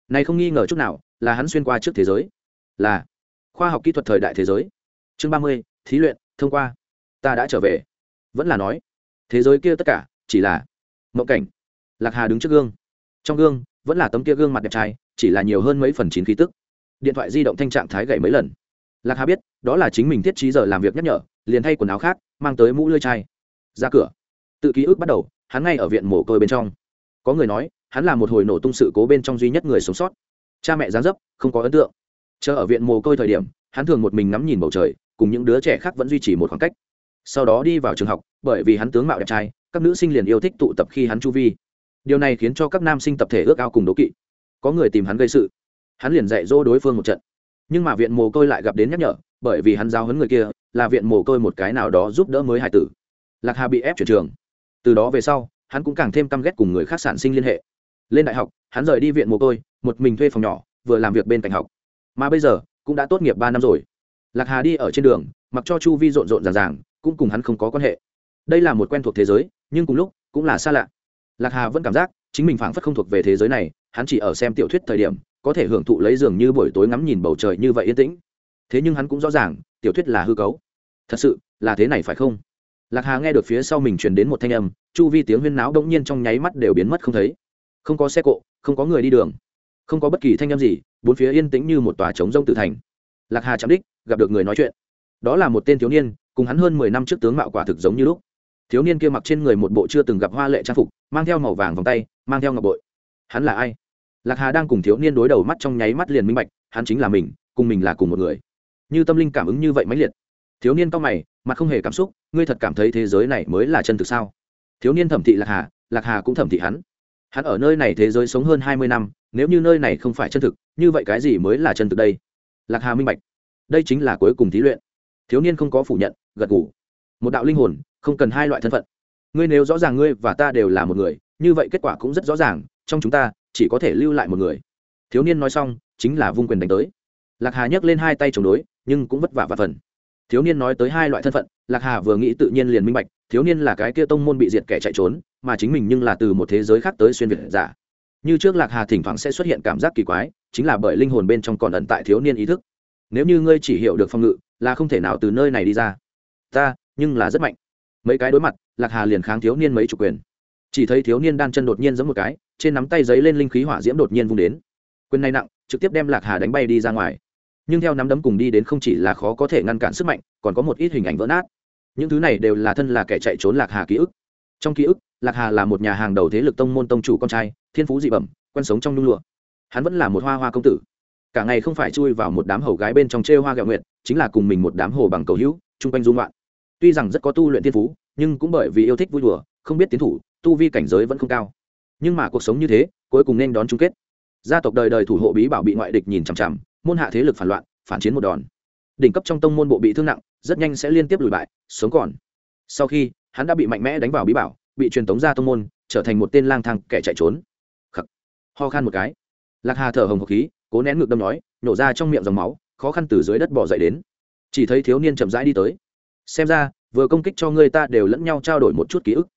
Này không nghi ngờ chút nào, là hắn xuyên qua trước thế giới. Là khoa học kỹ thuật thời đại thế giới. Chương ba mươi, thí luyện, thông qua. Ta đã trở về. Vẫn là nói, thế giới kia tất cả chỉ là mộng cảnh lạc hà đứng trước gương. Trong gương, vẫn là tấm kia gương mặt đẹp trai, chỉ là nhiều hơn mấy phần chín khí tức. Điện thoại di động thanh trạng thái gậy mấy lần. Lạc hà biết, đó là chính mình thiết trí giờ làm việc nhắc nhở, liền thay quần áo khác, mang tới mũ lưới chai. Ra cửa. Tự ký ức bắt đầu, hắn ngay ở viện mồ côi bên trong. Có người nói, hắn là một hồi nổ tung sự cố bên trong duy nhất người sống sót. Cha mẹ gián dấp, không có ấn tượng. Chờ ở viện mồ côi thời điểm, hắn thường một mình ngắm nhìn bầu trời, cùng những đứa trẻ khác vẫn duy trì một khoảng cách. Sau đó đi vào trường học, bởi vì hắn tướng mạo đẹp trai, các nữ sinh liền yêu thích tụ tập khi hắn chu vi điều này khiến cho các nam sinh tập thể ước ao cùng đố kỵ. Có người tìm hắn gây sự. Hắn liền dạy dỗ đối phương một trận. Nhưng mà viện mồ côi lại gặp đến nhắc nhở, bởi vì hắn giao hấn người kia là viện mồ côi một cái nào đó giúp đỡ mới hải tử. Lạc hà bị ép chuyển trường. Từ đó về sau, hắn cũng càng thêm căm ghét cùng người khác sản sinh liên hệ. Lên đại học, hắn rời đi viện mồ côi, một mình thuê phòng nhỏ, vừa làm việc bên cạnh học. Mà bây giờ, cũng đã tốt nghiệp ba năm rồi. Lạc hà đi ở trên đường, mặc cho chu vi rộn rộn ràng ràng, cũng cùng hắn không có quan hệ. Đây là một quen thuộc thế giới, nhưng cùng lúc, cũng là xa lạ lạc hà vẫn cảm giác chính mình phảng phất không thuộc về thế giới này, hắn chỉ ở xem tiểu thuyết thời điểm, có thể hưởng thụ lấy giường như buổi tối ngắm nhìn bầu trời như vậy yên tĩnh. Thế nhưng hắn cũng rõ ràng, tiểu thuyết là hư cấu. Thật sự, là thế này phải không? Lạc hà nghe được phía sau mình truyền đến một thanh âm, chu vi tiếng huyên náo đông nhiên trong nháy mắt đều biến mất không thấy. Không có xe cộ, không có người đi đường, không có bất kỳ thanh âm gì, bốn phía yên tĩnh như một tòa trống rông tự thành. Lạc hà chạm đích, gặp được người nói chuyện. Đó là một tên thiếu niên, cùng hắn hơn mười năm trước tướng mạo quả thực giống như lúc thiếu niên kia mặc trên người một bộ chưa từng gặp hoa lệ trang phục, mang theo màu vàng vòng tay, mang theo ngọc bội. Hắn là ai? Lạc hà đang cùng thiếu niên đối đầu mắt trong nháy mắt liền minh bạch, hắn chính là mình, cùng mình là cùng một người. Như tâm linh cảm ứng như vậy mãnh liệt. Thiếu niên cao mày, mặt không hề cảm xúc, ngươi thật cảm thấy thế giới này mới là chân thực sao? Thiếu niên thẩm thị lạc hà lạc hà cũng thẩm thị hắn. Hắn ở nơi này thế giới sống hơn hai mươi năm, nếu như nơi này không phải chân thực, như vậy cái gì mới là chân thực đây? Lạc hà minh bạch. Đây chính là cuối cùng thí luyện. Thiếu niên không có phủ nhận, gật ngủ một đạo linh hồn không cần hai loại thân phận. Ngươi nếu rõ ràng ngươi và ta đều là một người, như vậy kết quả cũng rất rõ ràng, trong chúng ta chỉ có thể lưu lại một người. Thiếu niên nói xong, chính là vung quyền đánh tới. Lạc hà nhấc lên hai tay chống đối, nhưng cũng vất vả và phần. Thiếu niên nói tới hai loại thân phận, lạc hà vừa nghĩ tự nhiên liền minh bạch, thiếu niên là cái kia tông môn bị diệt kẻ chạy trốn, mà chính mình nhưng là từ một thế giới khác tới xuyên việt giả. Như trước lạc hà thỉnh thoảng sẽ xuất hiện cảm giác kỳ quái, chính là bởi linh hồn bên trong còn ẩn tại thiếu niên ý thức. Nếu như ngươi chỉ hiểu được phong ngự, là không thể nào từ nơi này đi ra. Ta, nhưng là rất mạnh mấy cái đối mặt, lạc hà liền kháng thiếu niên mấy chủ quyền. Chỉ thấy thiếu niên đan chân đột nhiên giống một cái, trên nắm tay giấy lên linh khí hỏa diễm đột nhiên vung đến. Quyền này nặng, trực tiếp đem lạc hà đánh bay đi ra ngoài. Nhưng theo nắm đấm cùng đi đến không chỉ là khó có thể ngăn cản sức mạnh, còn có một ít hình ảnh vỡ nát. Những thứ này đều là thân là kẻ chạy trốn lạc hà ký ức. Trong ký ức, lạc hà là một nhà hàng đầu thế lực tông môn tông chủ con trai, thiên phú dị bẩm, quen sống trong nhung lụa. Hắn vẫn là một hoa hoa công tử. Cả ngày không phải chui vào một đám hầu gái bên trong chê hoa gạo nguyện chính là cùng mình một đám hồ bằng cầu hữu, chung quanh dung loạn tuy rằng rất có tu luyện thiên phú, nhưng cũng bởi vì yêu thích vui đùa, không biết tiến thủ, tu vi cảnh giới vẫn không cao. Nhưng mà cuộc sống như thế, cuối cùng nên đón chung kết. Gia tộc đời đời thủ hộ bí bảo bị ngoại địch nhìn chằm chằm, môn hạ thế lực phản loạn, phản chiến một đòn. Đỉnh cấp trong tông môn bộ bị thương nặng, rất nhanh sẽ liên tiếp lùi bại, sống còn. Sau khi, hắn đã bị mạnh mẽ đánh vào bí bảo, bị truyền tống ra tông môn, trở thành một tên lang thang kẻ chạy trốn. Khắc. ho khan một cái. Lạc hà thở hồng hộc khí, cố nén ngực đâm nói, nổ ra trong miệng dòng máu, khó khăn từ dưới đất bỏ dậy đến. Chỉ thấy thiếu niên chậm rãi đi tới xem ra, vừa công kích cho ngươi ta đều lẫn nhau trao đổi một chút ký ức.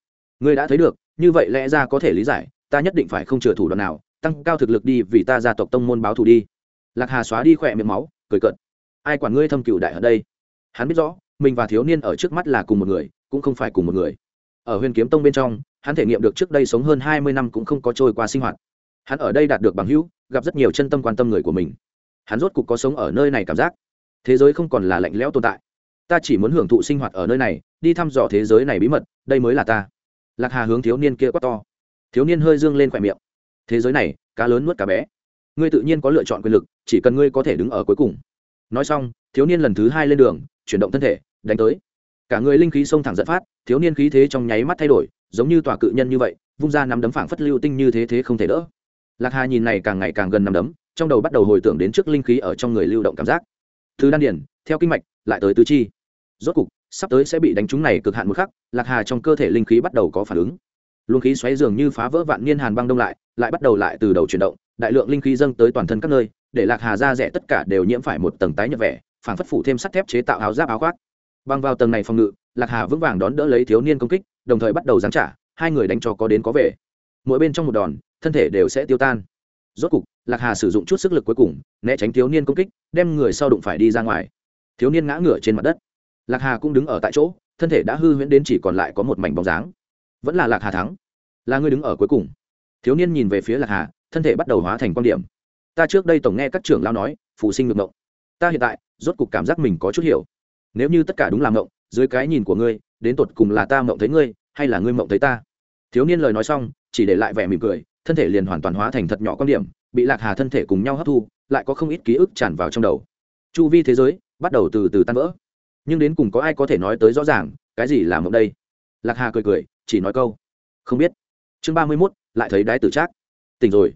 Ngươi đã thấy được, như vậy lẽ ra có thể lý giải, ta nhất định phải không chừa thủ đoạn nào, tăng cao thực lực đi vì ta gia tộc tông môn báo thù đi. Lạc hà xóa đi khỏe miệng máu, cười cợt. Ai quản ngươi thâm cựu đại ở đây? Hắn biết rõ, mình và thiếu niên ở trước mắt là cùng một người, cũng không phải cùng một người. Ở huyền kiếm tông bên trong, hắn thể nghiệm được trước đây sống hơn hai mươi năm cũng không có trôi qua sinh hoạt. Hắn ở đây đạt được bằng hữu, gặp rất nhiều chân tâm quan tâm người của mình. Hắn rốt cục có sống ở nơi này cảm giác. Thế giới không còn là lạnh lẽo tồn tại ta chỉ muốn hưởng thụ sinh hoạt ở nơi này, đi thăm dò thế giới này bí mật, đây mới là ta. Lạc hà hướng thiếu niên kia quát to. Thiếu niên hơi dương lên khỏe miệng. Thế giới này, cá lớn nuốt cá bé. Ngươi tự nhiên có lựa chọn quyền lực, chỉ cần ngươi có thể đứng ở cuối cùng. Nói xong, thiếu niên lần thứ hai lên đường, chuyển động thân thể, đánh tới. Cả người linh khí xông thẳng dẫn phát, thiếu niên khí thế trong nháy mắt thay đổi, giống như tòa cự nhân như vậy, vung ra nắm đấm phảng phất lưu tinh như thế thế không thể đỡ. Lạc hà nhìn này càng ngày càng gần nắm đấm, trong đầu bắt đầu hồi tưởng đến trước linh khí ở trong người lưu động cảm giác. Thứ đan điển theo kinh mạch, lại tới tứ chi rốt cục, sắp tới sẽ bị đánh trúng này cực hạn một khắc, lạc hà trong cơ thể linh khí bắt đầu có phản ứng. Luồng khí xoáy dường như phá vỡ vạn niên hàn băng đông lại lại bắt đầu lại từ đầu chuyển động, đại lượng linh khí dâng tới toàn thân các nơi, để lạc hà ra rẻ tất cả đều nhiễm phải một tầng tái nhợt vẻ phản phất phủ thêm sắt thép chế tạo áo giáp áo khoác. Băng vào tầng này phòng ngự, lạc hà vững vàng đón đỡ lấy thiếu niên công kích, đồng thời bắt đầu giáng trả, hai người đánh cho có đến có về. Mỗi bên trong một đòn, thân thể đều sẽ tiêu tan. Rốt cục, lạc hà sử dụng chút sức lực cuối cùng, né tránh thiếu niên công kích, đem người sau đụng phải đi ra ngoài. Thiếu niên ngã ngửa trên mặt đất lạc hà cũng đứng ở tại chỗ, thân thể đã hư huyễn đến chỉ còn lại có một mảnh bóng dáng. Vẫn là lạc hà thắng. Là người đứng ở cuối cùng. Thiếu niên nhìn về phía lạc hà, thân thể bắt đầu hóa thành quan điểm. Ta trước đây tổng nghe các trưởng lao nói phụ sinh ngược ngộng. Ta hiện tại, rốt cục cảm giác mình có chút hiểu. Nếu như tất cả đúng là ngộng, dưới cái nhìn của ngươi, đến tột cùng là ta mộng thấy ngươi, hay là ngươi mộng thấy ta? Thiếu niên lời nói xong, chỉ để lại vẻ mỉm cười, thân thể liền hoàn toàn hóa thành thật nhỏ quan điểm, bị lạc hà thân thể cùng nhau hấp thu, lại có không ít ký ức tràn vào trong đầu. Chu vi thế giới bắt đầu từ từ tan vỡ nhưng đến cùng có ai có thể nói tới rõ ràng, cái gì là mộng đây? Lạc hà cười cười, chỉ nói câu, không biết. Chương ba mươi mốt, lại thấy đái tử trác. Tỉnh rồi.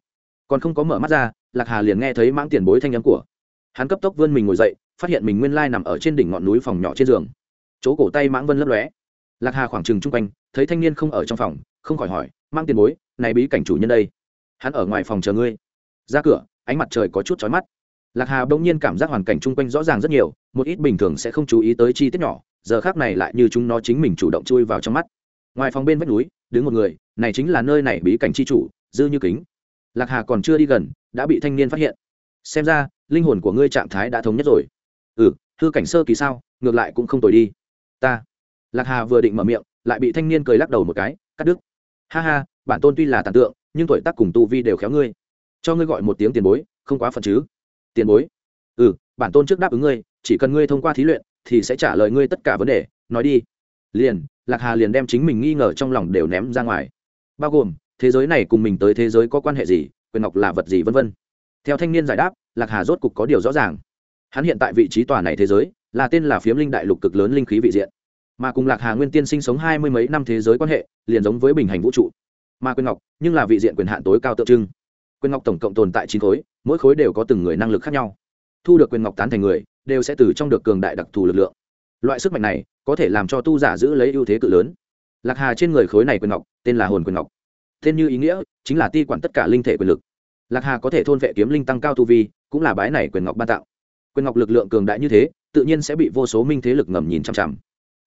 Còn không có mở mắt ra, lạc hà liền nghe thấy mãng tiền bối thanh nhắm của. Hắn cấp tốc vươn mình ngồi dậy, phát hiện mình nguyên lai nằm ở trên đỉnh ngọn núi phòng nhỏ trên giường. Chỗ cổ tay mãng vân lấp lóe. Lạc hà khoảng trừng chung quanh, thấy thanh niên không ở trong phòng, không khỏi hỏi mang tiền bối, này bí cảnh chủ nhân đây? Hắn ở ngoài phòng chờ ngươi. Ra cửa, ánh mặt trời có chút chói mắt lạc hà bỗng nhiên cảm giác hoàn cảnh chung quanh rõ ràng rất nhiều, một ít bình thường sẽ không chú ý tới chi tiết nhỏ, giờ khác này lại như chúng nó chính mình chủ động chui vào trong mắt. Ngoài phòng bên vách núi, đứng một người, này chính là nơi này bí cảnh chi chủ, dư như kính. Lạc hà còn chưa đi gần, đã bị thanh niên phát hiện. Xem ra, linh hồn của ngươi trạng thái đã thống nhất rồi. Ừ thư cảnh sơ kỳ sao, ngược lại cũng không tồi đi. Ta. Lạc hà vừa định mở miệng, lại bị thanh niên cười lắc đầu một cái, cắt đứt. Ha ha, bản tôn tuy là tàn tượng, nhưng tuổi tác cùng tu vi đều khéo ngươi. Cho ngươi gọi một tiếng tiền bối, không quá phần chứ tiền bối. Ừ bản tôn trước đáp ứng ngươi, chỉ cần ngươi thông qua thí luyện, thì sẽ trả lời ngươi tất cả vấn đề. Nói đi. Liền, lạc hà liền đem chính mình nghi ngờ trong lòng đều ném ra ngoài. Bao gồm, thế giới này cùng mình tới thế giới có quan hệ gì, quyền ngọc là vật gì vân vân. Theo thanh niên giải đáp, lạc hà rốt cục có điều rõ ràng. Hắn hiện tại vị trí tòa này thế giới, là tên là phiếm linh đại lục cực lớn linh khí vị diện. Mà cùng lạc hà nguyên tiên sinh sống hai mươi mấy năm thế giới quan hệ, liền giống với bình hành vũ trụ. Mà quyền ngọc, nhưng là vị diện quyền hạn tối cao tượng trưng quyền ngọc tổng cộng tồn tại chín khối, mỗi khối đều có từng người năng lực khác nhau. Thu được quyền ngọc tán thành người, đều sẽ từ trong được cường đại đặc thù lực lượng. Loại sức mạnh này, có thể làm cho tu giả giữ lấy ưu thế cự lớn. Lạc hà trên người khối này quyền ngọc, tên là hồn quyền ngọc. Tên như ý nghĩa, chính là ti quản tất cả linh thể quyền lực. Lạc hà có thể thôn vệ kiếm linh tăng cao tu vi, cũng là bái này quyền ngọc ban tạo. Quyền ngọc lực lượng cường đại như thế, tự nhiên sẽ bị vô số minh thế lực ngầm nhìn chằm chằm.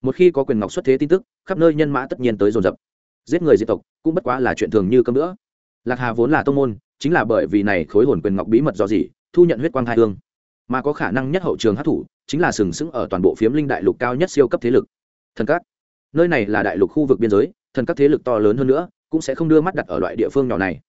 Một khi có quyền ngọc xuất thế tin tức, khắp nơi nhân mã tất nhiên tới dồn dập. Giết người diệt tộc, cũng bất quá là chuyện thường như cơm nữa lạc hà vốn là tông môn chính là bởi vì này khối hồn quyền ngọc bí mật do gì, thu nhận huyết quang hai hương. Mà có khả năng nhất hậu trường hát thủ chính là sừng sững ở toàn bộ phiếm linh đại lục cao nhất siêu cấp thế lực. Thần các. Nơi này là đại lục khu vực biên giới, thần các thế lực to lớn hơn nữa, cũng sẽ không đưa mắt đặt ở loại địa phương nhỏ này.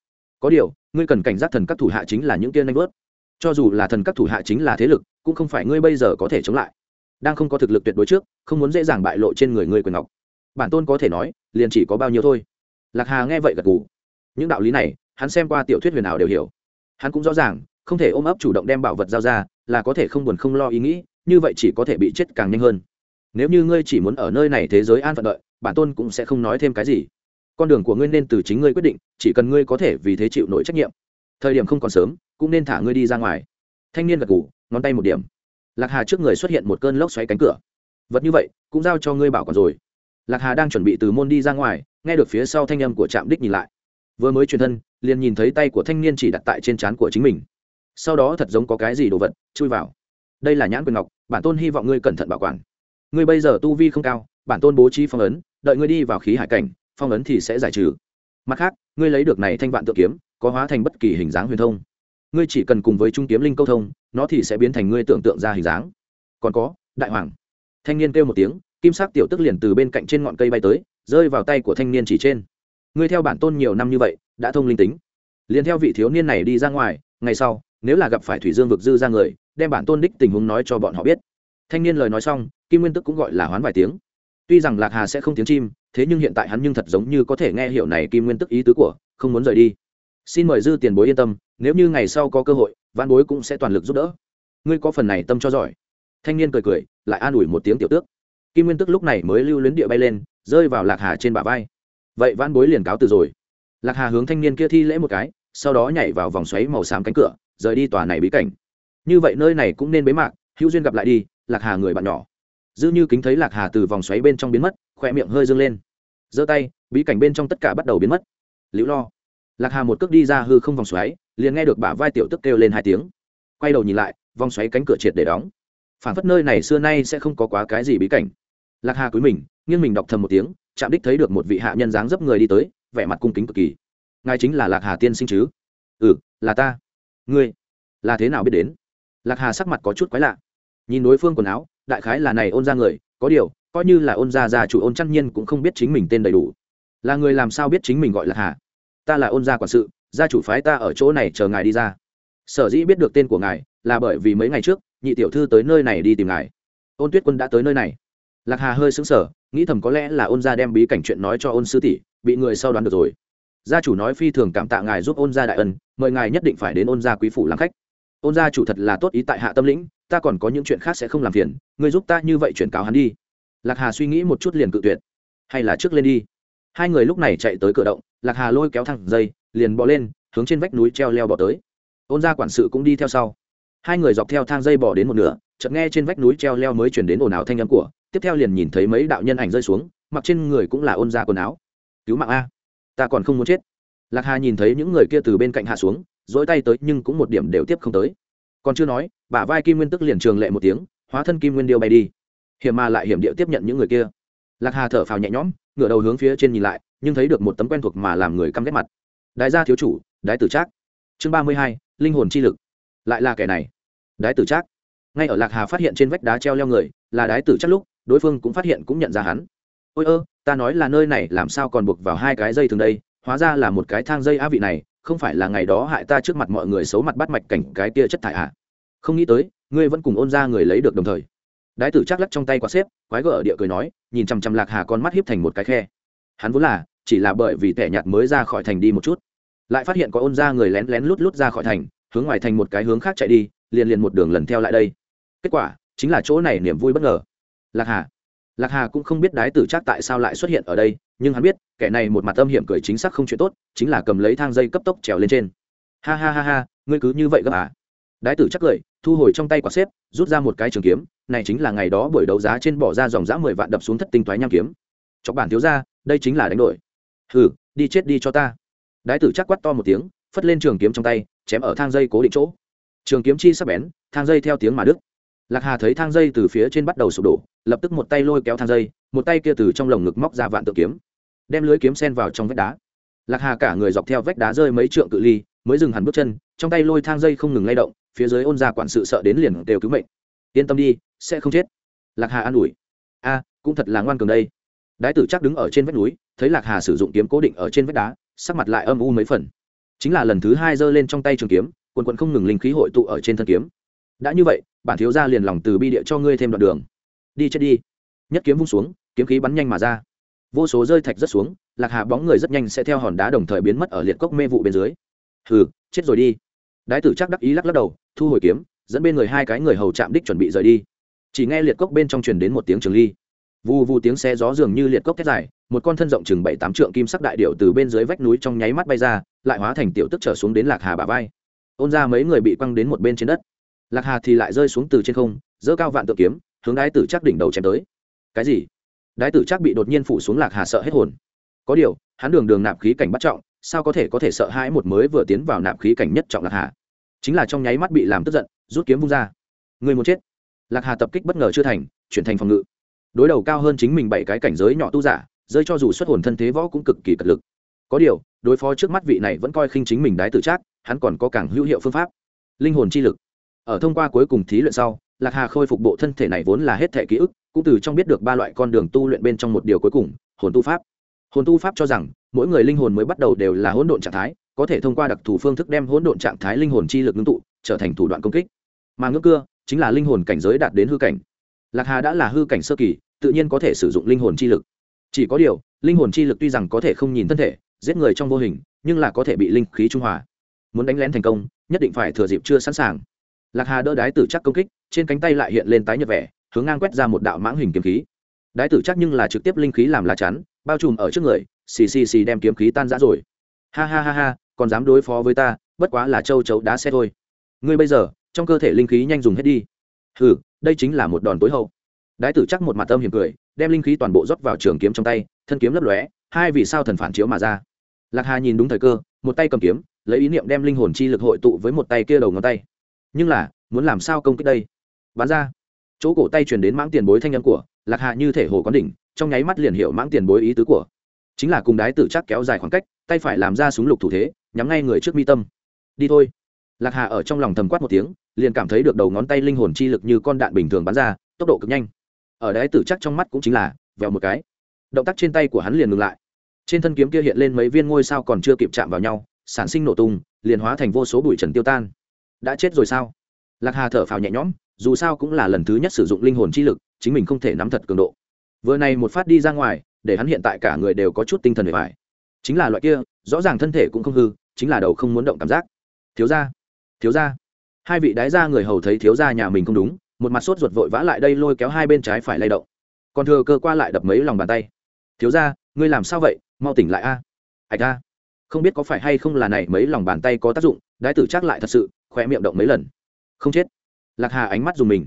Có điều, ngươi cần cảnh giác thần các thủ hạ chính là những tiên anh bớt cho dù là thần các thủ hạ chính là thế lực, cũng không phải ngươi bây giờ có thể chống lại. Đang không có thực lực tuyệt đối trước, không muốn dễ dàng bại lộ trên người ngươi quyền ngọc. Bản tôn có thể nói, liền chỉ có bao nhiêu thôi. Lạc hà nghe vậy gật gù. Những đạo lý này hắn xem qua tiểu thuyết huyền ảo đều hiểu. Hắn cũng rõ ràng, không thể ôm ấp chủ động đem bảo vật giao ra, là có thể không buồn không lo ý nghĩ, như vậy chỉ có thể bị chết càng nhanh hơn. Nếu như ngươi chỉ muốn ở nơi này thế giới an phận đợi, bản tôn cũng sẽ không nói thêm cái gì. Con đường của ngươi nên từ chính ngươi quyết định, chỉ cần ngươi có thể vì thế chịu nổi trách nhiệm. Thời điểm không còn sớm, cũng nên thả ngươi đi ra ngoài. Thanh niên gật ngủ ngón tay một điểm. Lạc hà trước người xuất hiện một cơn lốc xoáy cánh cửa. Vật như vậy, cũng giao cho ngươi bảo còn rồi. Lạc hà đang chuẩn bị từ môn đi ra ngoài, nghe được phía sau thanh âm của trạm đích nhìn lại. Vừa mới truyền thân liền nhìn thấy tay của thanh niên chỉ đặt tại trên trán của chính mình. Sau đó thật giống có cái gì đồ vật, chui vào. Đây là nhãn quyền ngọc, bản tôn hy vọng ngươi cẩn thận bảo quản. Ngươi bây giờ tu vi không cao, bản tôn bố trí phong ấn, đợi ngươi đi vào khí hải cảnh, phong ấn thì sẽ giải trừ. Mặt khác, ngươi lấy được này thanh vạn tự kiếm, có hóa thành bất kỳ hình dáng huyền thông. Ngươi chỉ cần cùng với trung kiếm linh câu thông, nó thì sẽ biến thành ngươi tưởng tượng ra hình dáng. Còn có, đại hoàng. Thanh niên kêu một tiếng, kim sắc tiểu tức liền từ bên cạnh trên ngọn cây bay tới, rơi vào tay của thanh niên chỉ trên ngươi theo bản tôn nhiều năm như vậy, đã thông linh tính. Liền theo vị thiếu niên này đi ra ngoài, ngày sau, nếu là gặp phải thủy dương vực dư ra người, đem bản tôn đích tình huống nói cho bọn họ biết. Thanh niên lời nói xong, kim nguyên tức cũng gọi là hoán vài tiếng. Tuy rằng lạc hà sẽ không tiếng chim, thế nhưng hiện tại hắn nhưng thật giống như có thể nghe hiệu này kim nguyên tức ý tứ của, không muốn rời đi. Xin mời dư tiền bối yên tâm, nếu như ngày sau có cơ hội văn bối cũng sẽ toàn lực giúp đỡ. Ngươi có phần này tâm cho giỏi. Thanh niên cười cười, lại an ủi một tiếng tiểu tước. Kim nguyên tức lúc này mới lưu luyến địa bay lên, rơi vào lạc hà trên bả vai vậy van bối liền cáo từ rồi. Lạc hà hướng thanh niên kia thi lễ một cái, sau đó nhảy vào vòng xoáy màu xám cánh cửa, rời đi tòa này bí cảnh. Như vậy nơi này cũng nên bế mạc, hữu duyên gặp lại đi, lạc hà người bạn nhỏ. Dư như kính thấy lạc hà từ vòng xoáy bên trong biến mất khỏe miệng hơi dâng lên. Giơ tay, bí cảnh bên trong tất cả bắt đầu biến mất. Liễu lo. Lạc hà một cước đi ra hư không vòng xoáy, liền nghe được bả vai tiểu tức kêu lên hai tiếng. Quay đầu nhìn lại, vòng xoáy cánh cửa triệt để đóng. Phản phất nơi này xưa nay sẽ không có quá cái gì bí cảnh. Lạc hà cúi mình, nghiêng mình đọc thầm một tiếng chạm đích thấy được một vị hạ nhân dáng dấp người đi tới, vẻ mặt cung kính cực kỳ. Ngài chính là lạc hà tiên sinh chứ? Ừ là ta. Ngươi, là thế nào biết đến? Lạc hà sắc mặt có chút quái lạ. Nhìn đối phương quần áo, đại khái là này ôn ra người, có điều, coi như là ôn gia gia chủ ôn chăn nhiên cũng không biết chính mình tên đầy đủ. Là người làm sao biết chính mình gọi là hà? Ta là ôn gia quản sự, gia chủ phái ta ở chỗ này chờ ngài đi ra. Sở dĩ biết được tên của ngài, là bởi vì mấy ngày trước, nhị tiểu thư tới nơi này đi tìm ngài. Ôn tuyết quân đã tới nơi này. Lạc hà hơi xứng sở nghĩ thầm có lẽ là ôn gia đem bí cảnh chuyện nói cho ôn sư tỷ, bị người sau đoán được rồi. Gia chủ nói phi thường cảm tạ ngài giúp ôn gia đại ân, mời ngài nhất định phải đến ôn gia quý phủ làm khách. Ôn gia chủ thật là tốt ý tại hạ tâm lĩnh, ta còn có những chuyện khác sẽ không làm phiền người giúp ta như vậy chuyển cáo hắn đi. Lạc hà suy nghĩ một chút liền cự tuyệt. Hay là trước lên đi. Hai người lúc này chạy tới cửa động, lạc hà lôi kéo thẳng dây, liền bỏ lên, hướng trên vách núi treo leo bỏ tới. Ôn gia quản sự cũng đi theo sau. Hai người dọc theo thang dây bỏ đến một nửa, chợt nghe trên vách núi treo leo mới chuyển đến ồn ào thanh âm của tiếp theo liền nhìn thấy mấy đạo nhân ảnh rơi xuống, mặc trên người cũng là ôn gia quần áo. Cứu mạng a. Ta còn không muốn chết. Lạc hà nhìn thấy những người kia từ bên cạnh hạ xuống, dỗi tay tới nhưng cũng một điểm đều tiếp không tới. Còn chưa nói, bả vai kim nguyên tức liền trường lệ một tiếng, hóa thân kim nguyên điêu bay đi. Hiểm mà lại hiểm điệu tiếp nhận những người kia. Lạc hà thở phào nhẹ nhõm, ngửa đầu hướng phía trên nhìn lại, nhưng thấy được một tấm quen thuộc mà làm người căm ghét mặt. Đái gia thiếu chủ, đái tử trác. Chương ba mươi hai, linh hồn chi lực. Lại là kẻ này. Đái tử trác. Ngay ở lạc hà phát hiện trên vách đá treo leo người, là đái tử trác lúc đối phương cũng phát hiện cũng nhận ra hắn. Ôi ơ, ta nói là nơi này làm sao còn buộc vào hai cái dây thường đây? Hóa ra là một cái thang dây á vị này, không phải là ngày đó hại ta trước mặt mọi người xấu mặt bắt mạch cảnh cái kia chất thải ạ à. không nghĩ tới, ngươi vẫn cùng ôn ra người lấy được đồng thời. Đái tử chắc lắc trong tay quá xếp, quái gở địa cười nói, nhìn chằm chằm lạc hà con mắt hiếp thành một cái khe. Hắn vốn là, chỉ là bởi vì tẻ nhạt mới ra khỏi thành đi một chút. Lại phát hiện có ôn ra người lén lén lút lút ra khỏi thành, hướng ngoài thành một cái hướng khác chạy đi, liền liền một đường lần theo lại đây. Kết quả, chính là chỗ này niềm vui bất ngờ lạc hà. Lạc hà cũng không biết đái tử Trác tại sao lại xuất hiện ở đây, nhưng hắn biết, kẻ này một mặt âm hiểm cười chính xác không chuyện tốt, chính là cầm lấy thang dây cấp tốc trèo lên trên. Ha ha ha ha, ngươi cứ như vậy gấp à? Đái tử chắc cười, thu hồi trong tay quả xếp, rút ra một cái trường kiếm, này chính là ngày đó buổi đấu giá trên bỏ ra dòng giã mười vạn đập xuống thất tinh thoái nham kiếm. Chọc bản thiếu ra đây chính là đánh đổi. Hừ, đi chết đi cho ta. Đái tử chắc quắt to một tiếng, phất lên trường kiếm trong tay, chém ở thang dây cố định chỗ. Trường kiếm chi sắp bén, thang dây theo tiếng mà đứt lạc hà thấy thang dây từ phía trên bắt đầu sụp đổ, lập tức một tay lôi kéo thang dây, một tay kia từ trong lồng ngực móc ra vạn tự kiếm, đem lưới kiếm sen vào trong vách đá. Lạc hà cả người dọc theo vách đá rơi mấy trượng cự ly, mới dừng hẳn bước chân, trong tay lôi thang dây không ngừng lay động, phía dưới ôn ra quản sự sợ đến liền đều cứu mệnh. Yên tâm đi, sẽ không chết. Lạc hà an ủi. A, cũng thật là ngoan cường đây. Đái tử chắc đứng ở trên vách núi, thấy lạc hà sử dụng kiếm cố định ở trên vách đá, sắc mặt lại âm u mấy phần. Chính là lần thứ hai giơ lên trong tay trường kiếm, quần quần không ngừng linh khí hội tụ ở trên thân kiếm đã như vậy, bản thiếu gia liền lòng từ bi địa cho ngươi thêm đoạn đường. Đi chết đi. Nhất kiếm vung xuống, kiếm khí bắn nhanh mà ra. Vô số rơi thạch rất xuống, lạc hà bóng người rất nhanh sẽ theo hòn đá đồng thời biến mất ở liệt cốc mê vụ bên dưới. Hừ, chết rồi đi. Đái tử chắc đắc ý lắc lắc đầu, thu hồi kiếm, dẫn bên người hai cái người hầu chạm đích chuẩn bị rời đi. Chỉ nghe liệt cốc bên trong truyền đến một tiếng trường ly. Vù vù tiếng xe gió dường như liệt cốc thét dài, một con thân rộng chừng bảy tám trượng kim sắc đại điệu từ bên dưới vách núi trong nháy mắt bay ra, lại hóa thành tiểu tức trở xuống đến lạc hà bà vai. Ôn ra mấy người bị quăng đến một bên trên đất lạc hà thì lại rơi xuống từ trên không dỡ cao vạn tự kiếm, hướng đái tử chắc đỉnh đầu chém tới. Cái gì? Đái tử chắc bị đột nhiên phủ xuống lạc hà sợ hết hồn. Có điều, hắn đường đường nạp khí cảnh bắt trọng, sao có thể có thể sợ hãi một mới vừa tiến vào nạp khí cảnh nhất trọng lạc hà? Chính là trong nháy mắt bị làm tức giận, rút kiếm vung ra. Người muốn chết. Lạc hà tập kích bất ngờ chưa thành, chuyển thành phòng ngự. Đối đầu cao hơn chính mình bảy cái cảnh giới nhỏ tu giả, rơi cho dù xuất hồn thân thế võ cũng cực kỳ cật lực. Có điều, đối phó trước mắt vị này vẫn coi khinh chính mình đái Tử trác, hắn còn có càng hữu hiệu phương pháp. Linh hồn chi lực ở thông qua cuối cùng thí luyện sau, lạc hà khôi phục bộ thân thể này vốn là hết thể ký ức, cũng từ trong biết được ba loại con đường tu luyện bên trong một điều cuối cùng, hồn tu pháp. Hồn tu pháp cho rằng, mỗi người linh hồn mới bắt đầu đều là hỗn độn trạng thái, có thể thông qua đặc thù phương thức đem hỗn độn trạng thái linh hồn chi lực ngưng tụ, trở thành thủ đoạn công kích. Mà ngưỡng cưa, chính là linh hồn cảnh giới đạt đến hư cảnh. Lạc hà đã là hư cảnh sơ kỳ, tự nhiên có thể sử dụng linh hồn chi lực. Chỉ có điều, linh hồn chi lực tuy rằng có thể không nhìn thân thể, giết người trong vô hình, nhưng là có thể bị linh khí trung hòa. Muốn đánh lén thành công, nhất định phải thừa dịp chưa sẵn sàng lạc hà đỡ đái tử chắc công kích, trên cánh tay lại hiện lên tái nhật vẻ, hướng ngang quét ra một đạo mãng hình kiếm khí. Đái tử chắc nhưng là trực tiếp linh khí làm lá chắn, bao trùm ở trước người, xì xì xì đem kiếm khí tan rã rồi. Ha ha ha ha, còn dám đối phó với ta, bất quá là châu chấu đá xe thôi. Ngươi bây giờ, trong cơ thể linh khí nhanh dùng hết đi. Hừ, đây chính là một đòn tối hậu. Đái tử chắc một mặt âm hiểm cười, đem linh khí toàn bộ rót vào trường kiếm trong tay, thân kiếm lấp lóe, hai vì sao thần phản chiếu mà ra. Lạc hà nhìn đúng thời cơ, một tay cầm kiếm, lấy ý niệm đem linh hồn chi lực hội tụ với một tay kia đầu ngón tay nhưng là, muốn làm sao công kích đây? Bán ra. Chỗ cổ tay truyền đến mãng tiền bối thanh nhân của, lạc hạ như thể hồ quán đỉnh, trong nháy mắt liền hiểu mãng tiền bối ý tứ của. Chính là cùng đái tử chắc kéo dài khoảng cách, tay phải làm ra súng lục thủ thế, nhắm ngay người trước mi tâm. Đi thôi. Lạc hà ở trong lòng thầm quát một tiếng, liền cảm thấy được đầu ngón tay linh hồn chi lực như con đạn bình thường bắn ra, tốc độ cực nhanh. Ở đái tử chắc trong mắt cũng chính là, vèo một cái. Động tác trên tay của hắn liền ngừng lại. Trên thân kiếm kia hiện lên mấy viên ngôi sao còn chưa kịp chạm vào nhau, sản sinh nổ tung, liền hóa thành vô số bụi trần tiêu tan đã chết rồi sao? Lạc hà thở phào nhẹ nhõm, dù sao cũng là lần thứ nhất sử dụng linh hồn chi lực, chính mình không thể nắm thật cường độ. Vừa này một phát đi ra ngoài, để hắn hiện tại cả người đều có chút tinh thần bề bài chính là loại kia, rõ ràng thân thể cũng không hư, chính là đầu không muốn động cảm giác. Thiếu ra thiếu ra hai vị đái ra người hầu thấy thiếu ra nhà mình không đúng, một mặt sốt ruột vội vã lại đây lôi kéo hai bên trái phải lay động. Còn thừa cơ qua lại đập mấy lòng bàn tay. Thiếu ra ngươi làm sao vậy? Mau tỉnh lại a. Ạch a không biết có phải hay không là này mấy lòng bàn tay có tác dụng, đái tử chắc lại thật sự khoe miệng động mấy lần. Không chết. Lạc hà ánh mắt dùng mình.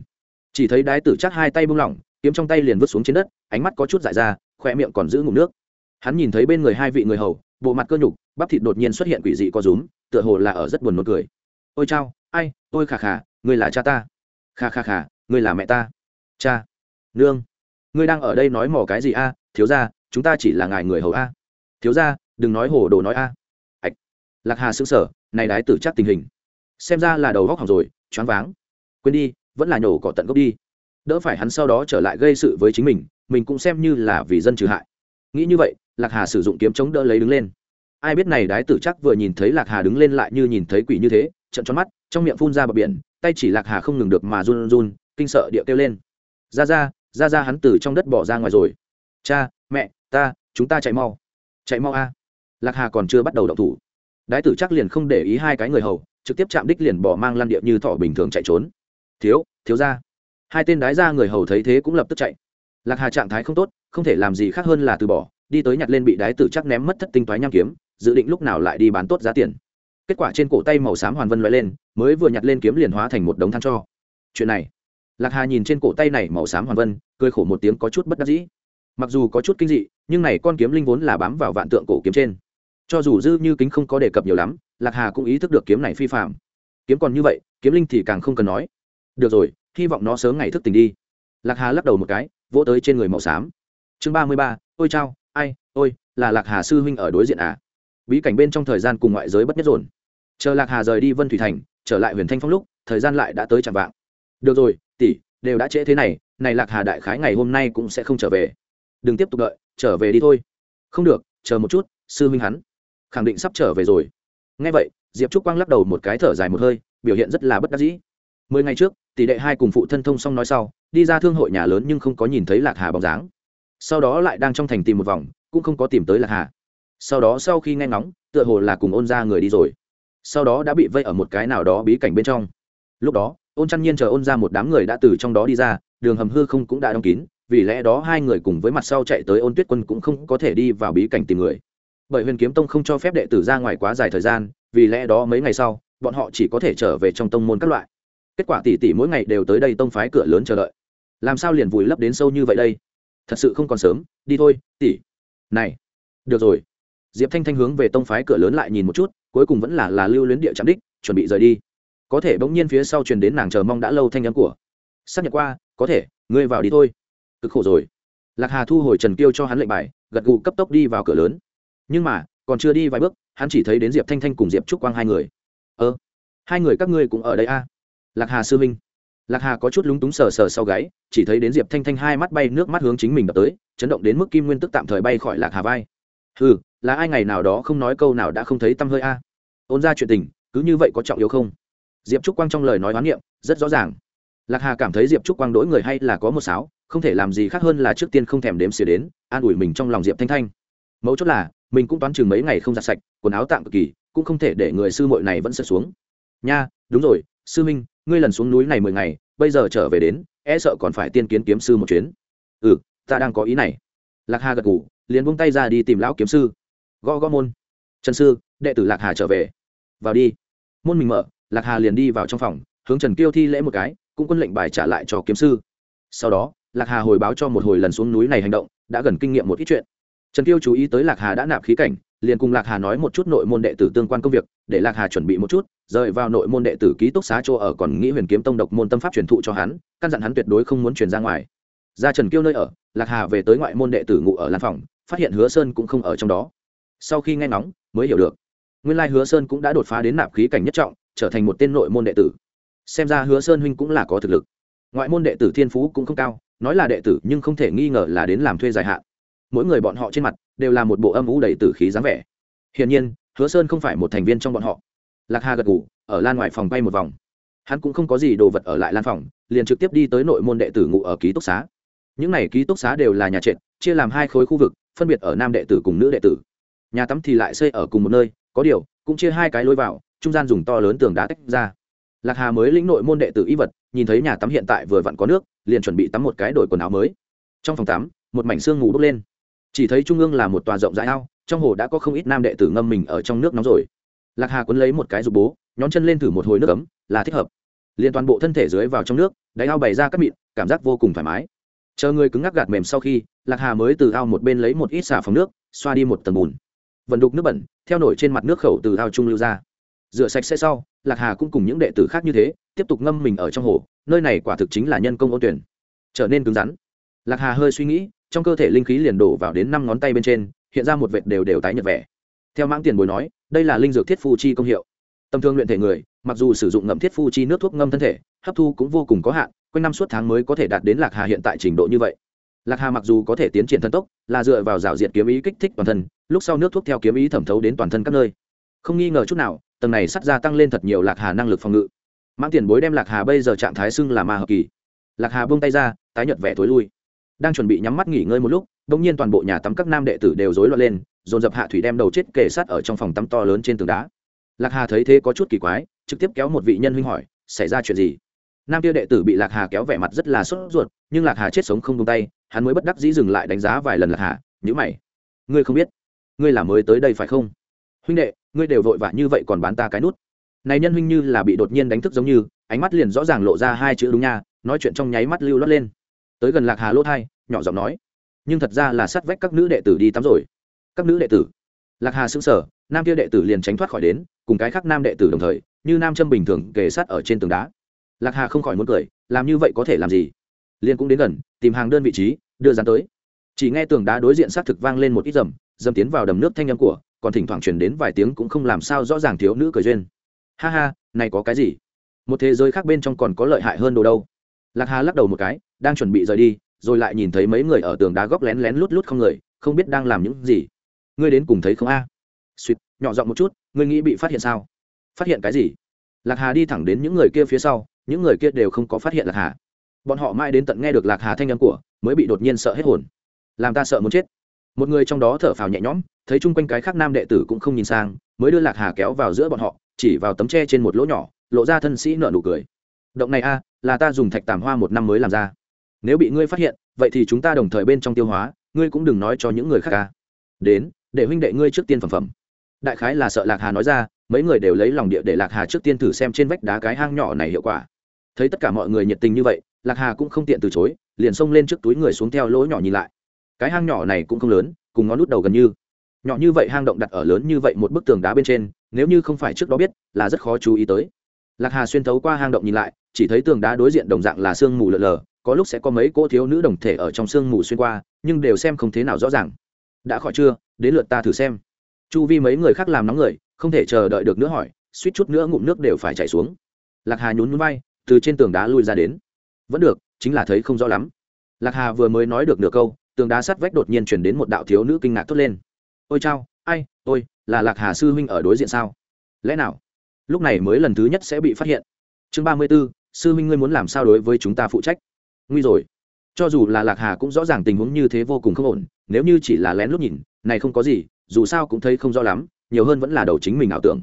Chỉ thấy đái tử chắc hai tay buông lỏng, kiếm trong tay liền vứt xuống trên đất, ánh mắt có chút dại ra khoe miệng còn giữ ngụm nước. Hắn nhìn thấy bên người hai vị người hầu, bộ mặt cơ nhục, bắp thịt đột nhiên xuất hiện quỷ dị co rúm, tựa hồ là ở rất buồn nôn cười. Ôi chao, ai tôi khà khà, ngươi là cha ta. Khà khà khà, ngươi là mẹ ta. Cha, nương, ngươi đang ở đây nói mỏ cái gì a? Thiếu ra chúng ta chỉ là ngài người hầu a. Thiếu ra đừng nói hồ đồ nói a. Ạch. Lạc hà xứng sở này đái tử chắc tình hình xem ra là đầu góc hỏng rồi, choáng váng. Quên đi, vẫn là nhổ cỏ tận gốc đi. Đỡ phải hắn sau đó trở lại gây sự với chính mình mình cũng xem như là vì dân trừ hại. Nghĩ như vậy, lạc hà sử dụng kiếm chống đỡ lấy đứng lên. Ai biết này đái tử chắc vừa nhìn thấy lạc hà đứng lên lại như nhìn thấy quỷ như thế trận tròn mắt, trong miệng phun ra bờ biển, tay chỉ lạc hà không ngừng được mà run run, kinh sợ địa kêu lên. Ra ra ra ra hắn từ trong đất bỏ ra ngoài rồi. Cha, mẹ, ta, chúng ta chạy mau. Chạy mau a. Lạc hà còn chưa bắt đầu động thủ. Đái tử chắc liền không để ý hai cái người hầu trực tiếp chạm đích liền bỏ mang lăn điệp như thỏ bình thường chạy trốn. Thiếu thiếu ra. Hai tên đái ra người hầu thấy thế cũng lập tức chạy. Lạc hà trạng thái không tốt, không thể làm gì khác hơn là từ bỏ, đi tới nhặt lên bị đái tử chắc ném mất thất tinh toái nham kiếm, dự định lúc nào lại đi bán tốt giá tiền. Kết quả trên cổ tay màu xám hoàn vân loại lên, mới vừa nhặt lên kiếm liền hóa thành một đống than cho. Chuyện này. Lạc hà nhìn trên cổ tay này màu xám hoàn vân, cười khổ một tiếng có chút bất đắc dĩ. Mặc dù có chút kinh dị, nhưng này con kiếm linh vốn là bám vào vạn tượng cổ kiếm trên cho dù dư như kính không có đề cập nhiều lắm, lạc hà cũng ý thức được kiếm này phi phạm kiếm còn như vậy, kiếm linh thì càng không cần nói. Được rồi, hy vọng nó sớm ngày thức tỉnh đi. Lạc hà lắc đầu một cái, vỗ tới trên người màu xám. Chương ba mươi ba, ôi chao, ai, ôi, là lạc hà sư huynh ở đối diện à? Bí cảnh bên trong thời gian cùng ngoại giới bất nhất dồn. Chờ lạc hà rời đi vân thủy thành, trở lại huyền thanh phong lúc, thời gian lại đã tới chạm vạng. Được rồi, tỷ, đều đã trễ thế này này lạc hà đại khái ngày hôm nay cũng sẽ không trở về. Đừng tiếp tục đợi, trở về đi thôi. Không được, chờ một chút, sư huynh hắn khẳng định sắp trở về rồi. Ngay vậy, diệp trúc quang lắc đầu một cái thở dài một hơi, biểu hiện rất là bất đắc dĩ. Mười ngày trước, tỷ đệ hai cùng phụ thân thông xong nói sau, đi ra thương hội nhà lớn nhưng không có nhìn thấy lạc hà bóng dáng. Sau đó lại đang trong thành tìm một vòng, cũng không có tìm tới lạc hà. Sau đó sau khi nghe ngóng, tựa hồ là cùng ôn ra người đi rồi. Sau đó đã bị vây ở một cái nào đó bí cảnh bên trong. Lúc đó, ôn chăn nhiên chờ ôn ra một đám người đã từ trong đó đi ra, đường hầm hư không cũng đã đóng kín, vì lẽ đó hai người cùng với mặt sau chạy tới ôn tuyết quân cũng không có thể đi vào bí cảnh tìm người bởi huyền kiếm tông không cho phép đệ tử ra ngoài quá dài thời gian, vì lẽ đó mấy ngày sau, bọn họ chỉ có thể trở về trong tông môn các loại. Kết quả tỷ tỷ mỗi ngày đều tới đây tông phái cửa lớn chờ đợi. Làm sao liền vùi lấp đến sâu như vậy đây? Thật sự không còn sớm, đi thôi, tỷ. Này, được rồi. Diệp thanh thanh hướng về tông phái cửa lớn lại nhìn một chút, cuối cùng vẫn là là lưu luyến địa chạm đích, chuẩn bị rời đi. Có thể bỗng nhiên phía sau truyền đến nàng chờ mong đã lâu thanh nhắn của. Xác nhận qua, có thể, ngươi vào đi thôi. Cực khổ rồi. Lạc hà thu hồi trần kiêu cho hắn lệnh bài, gật gù cấp tốc đi vào cửa lớn nhưng mà, còn chưa đi vài bước, hắn chỉ thấy đến diệp thanh thanh cùng diệp trúc quang hai người. Ơ, hai người các ngươi cũng ở đây a? À? lạc hà sư minh lạc hà có chút lúng túng sờ sờ sau gáy, chỉ thấy đến diệp thanh thanh hai mắt bay, nước mắt hướng chính mình đập tới, chấn động đến mức kim nguyên tức tạm thời bay khỏi lạc hà vai. Ừ là ai ngày nào đó không nói câu nào đã không thấy tâm hơi a? Ôn ra chuyện tình, cứ như vậy có trọng yếu không? Diệp trúc quang trong lời nói oán niệm, rất rõ ràng. Lạc hà cảm thấy diệp trúc quang đối người hay là có một sáo, không thể làm gì khác hơn là trước tiên không thèm đếm xỉa đến, an ủi mình trong lòng diệp thanh thanh. Mấu chốt là mình cũng toán chừng mấy ngày không giặt sạch, quần áo tạm cực kỳ, cũng không thể để người sư muội này vẫn sợ xuống. Nha, đúng rồi, sư minh, ngươi lần xuống núi này mười ngày, bây giờ trở về đến e sợ còn phải tiên kiến kiếm sư một chuyến. Ừ ta đang có ý này. Lạc hà gật ngủ liền buông tay ra đi tìm lão kiếm sư. Gõ gõ môn. Trần sư, đệ tử lạc hà trở về. Vào đi. Môn mình mở, lạc hà liền đi vào trong phòng, hướng trần kiêu thi lễ một cái, cũng quân lệnh bài trả lại cho kiếm sư. Sau đó, lạc hà hồi báo cho một hồi lần xuống núi này hành động, đã gần kinh nghiệm một ít chuyện trần kiêu chú ý tới lạc hà đã nạp khí cảnh, liền cùng lạc hà nói một chút nội môn đệ tử tương quan công việc, để lạc hà chuẩn bị một chút, rời vào nội môn đệ tử ký túc xá chỗ ở còn nghĩ huyền kiếm tông độc môn tâm pháp truyền thụ cho hắn, căn dặn hắn tuyệt đối không muốn truyền ra ngoài. Ra trần kiêu nơi ở, lạc hà về tới ngoại môn đệ tử ngụ ở lan phòng, phát hiện hứa sơn cũng không ở trong đó. Sau khi nghe ngóng, mới hiểu được. Nguyên lai hứa sơn cũng đã đột phá đến nạp khí cảnh nhất trọng, trở thành một tên nội môn đệ tử. Xem ra hứa sơn huynh cũng là có thực lực. Ngoại môn đệ tử thiên phú cũng không cao, nói là đệ tử nhưng không thể nghi ngờ là đến làm thuê dài hạn mỗi người bọn họ trên mặt đều là một bộ âm ủ đầy tử khí dáng vẻ. Hiển nhiên, hứa sơn không phải một thành viên trong bọn họ. Lạc hà gật ngủ ở lan ngoài phòng bay một vòng. Hắn cũng không có gì đồ vật ở lại lan phòng, liền trực tiếp đi tới nội môn đệ tử ngụ ở ký túc xá. Những này ký túc xá đều là nhà trệt, chia làm hai khối khu vực, phân biệt ở nam đệ tử cùng nữ đệ tử. Nhà tắm thì lại xây ở cùng một nơi, có điều, cũng chia hai cái lối vào, trung gian dùng to lớn tường đá tách ra. Lạc hà mới lĩnh nội môn đệ tử y vật, nhìn thấy nhà tắm hiện tại vừa vặn có nước, liền chuẩn bị tắm một cái đổi quần áo mới. Trong phòng tắm, một mảnh xương ngủ bốc lên chỉ thấy trung ương là một tòa rộng rãi ao, trong hồ đã có không ít nam đệ tử ngâm mình ở trong nước nóng rồi. Lạc hà quấn lấy một cái dục bố, nhón chân lên thử một hồi nước ấm, là thích hợp. Liền toàn bộ thân thể dưới vào trong nước, đáy ao bày ra các mịn, cảm giác vô cùng thoải mái. Chờ người cứng ngắc gạt mềm sau khi, lạc hà mới từ ao một bên lấy một ít xà phòng nước, xoa đi một tầng bùn. Vận đục nước bẩn, theo nổi trên mặt nước khẩu từ ao trung lưu ra. Rửa sạch sẽ sau, lạc hà cũng cùng những đệ tử khác như thế, tiếp tục ngâm mình ở trong hồ, nơi này quả thực chính là nhân công ô tuyển. Trở nên cứng rắn. Lạc hà hơi suy nghĩ trong cơ thể linh khí liền đổ vào đến năm ngón tay bên trên, hiện ra một vệt đều đều tái nhợt vẻ. Theo mãng tiền bối nói, đây là linh dược thiết phu chi công hiệu. Tầm thương luyện thể người, mặc dù sử dụng ngậm thiết phu chi nước thuốc ngâm thân thể, hấp thu cũng vô cùng có hạn, quanh năm suốt tháng mới có thể đạt đến lạc hà hiện tại trình độ như vậy. Lạc hà mặc dù có thể tiến triển thân tốc, là dựa vào rào diệt kiếm ý kích thích toàn thân, lúc sau nước thuốc theo kiếm ý thẩm thấu đến toàn thân các nơi. Không nghi ngờ chút nào, tầng này sắt ra tăng lên thật nhiều lạc hà năng lực phòng ngự. Mãng tiền bối đem lạc hà bây giờ trạng thái xưng là ma hợp kỳ. Lạc hà buông tay ra, tái nhợt vẻ thối lui đang chuẩn bị nhắm mắt nghỉ ngơi một lúc, đột nhiên toàn bộ nhà tắm các nam đệ tử đều rối loạn lên, dồn dập hạ thủy đem đầu chết kề sát ở trong phòng tắm to lớn trên tường đá. Lạc hà thấy thế có chút kỳ quái, trực tiếp kéo một vị nhân huynh hỏi, xảy ra chuyện gì? Nam tiêu đệ tử bị lạc hà kéo vẻ mặt rất là sốt ruột, nhưng lạc hà chết sống không tung tay, hắn mới bất đắc dĩ dừng lại đánh giá vài lần lạc hà nhữ mày, ngươi không biết, ngươi là mới tới đây phải không? Huynh đệ, ngươi đều vội vã như vậy còn bán ta cái nút. Này nhân huynh như là bị đột nhiên đánh thức giống như, ánh mắt liền rõ ràng lộ ra hai chữ đúng nha, nói chuyện trong nháy mắt lưu lót lên tới gần lạc hà lỗ thai, nhỏ giọng nói, nhưng thật ra là sát vách các nữ đệ tử đi tắm rồi. Các nữ đệ tử? Lạc hà xứng sở nam kia đệ tử liền tránh thoát khỏi đến, cùng cái khác nam đệ tử đồng thời, như nam châm bình thường kề sát ở trên tường đá. Lạc hà không khỏi muốn cười, làm như vậy có thể làm gì? Liền cũng đến gần, tìm hàng đơn vị trí, đưa dán tới. Chỉ nghe tường đá đối diện xác thực vang lên một ít dầm dầm tiến vào đầm nước thanh âm của, còn thỉnh thoảng truyền đến vài tiếng cũng không làm sao rõ ràng thiếu nữ cười duyên. Ha ha, này có cái gì? Một thế giới khác bên trong còn có lợi hại hơn đồ đâu? Lạc hà lắc đầu một cái đang chuẩn bị rời đi, rồi lại nhìn thấy mấy người ở tường đá góc lén lén lút lút không người, không biết đang làm những gì. Ngươi đến cùng thấy không a? À? suýt nhỏ giọng một chút, ngươi nghĩ bị phát hiện sao? Phát hiện cái gì? Lạc hà đi thẳng đến những người kia phía sau, những người kia đều không có phát hiện lạc hà. Bọn họ mãi đến tận nghe được lạc hà thanh âm của, mới bị đột nhiên sợ hết hồn. Làm ta sợ muốn chết. Một người trong đó thở phào nhẹ nhõm, thấy chung quanh cái khác nam đệ tử cũng không nhìn sang, mới đưa lạc hà kéo vào giữa bọn họ, chỉ vào tấm tre trên một lỗ nhỏ, lộ ra thân sĩ nợ nụ cười. Động này a, là ta dùng thạch tàm hoa một năm mới làm ra nếu bị ngươi phát hiện, vậy thì chúng ta đồng thời bên trong tiêu hóa, ngươi cũng đừng nói cho những người khác ca đến, để huynh đệ ngươi trước tiên phẩm phẩm. Đại khái là sợ lạc hà nói ra, mấy người đều lấy lòng địa để lạc hà trước tiên thử xem trên vách đá cái hang nhỏ này hiệu quả. Thấy tất cả mọi người nhiệt tình như vậy, lạc hà cũng không tiện từ chối, liền xông lên trước túi người xuống theo lỗ nhỏ nhìn lại. Cái hang nhỏ này cũng không lớn, cùng ngón lút đầu gần như. Nhỏ như vậy hang động đặt ở lớn như vậy một bức tường đá bên trên, nếu như không phải trước đó biết, là rất khó chú ý tới. Lạc hà xuyên thấu qua hang động nhìn lại, chỉ thấy tường đá đối diện đồng dạng là sương mù lờ lờ có lúc sẽ có mấy cô thiếu nữ đồng thể ở trong sương mù xuyên qua, nhưng đều xem không thế nào rõ ràng. Đã khỏi chưa? Đến lượt ta thử xem. Chu vi mấy người khác làm nóng người, không thể chờ đợi được nữa hỏi, suýt chút nữa ngụm nước đều phải chảy xuống. Lạc hà nhún nhún bay từ trên tường đá lui ra đến. Vẫn được, chính là thấy không rõ lắm. Lạc hà vừa mới nói được nửa câu, tường đá sắt vách đột nhiên chuyển đến một đạo thiếu nữ kinh ngạc thốt lên. Ôi chao, ai, ôi, là lạc hà sư huynh ở đối diện sao? Lẽ nào? Lúc này mới lần thứ nhất sẽ bị phát hiện. Chương ba mươi b ố sư huynh ngươi muốn làm sao đối với chúng ta phụ trách? Nguy rồi. Cho dù là lạc hà cũng rõ ràng tình huống như thế vô cùng không ổn, nếu như chỉ là lén lút nhìn, này không có gì, dù sao cũng thấy không rõ lắm, nhiều hơn vẫn là đầu chính mình ảo tưởng.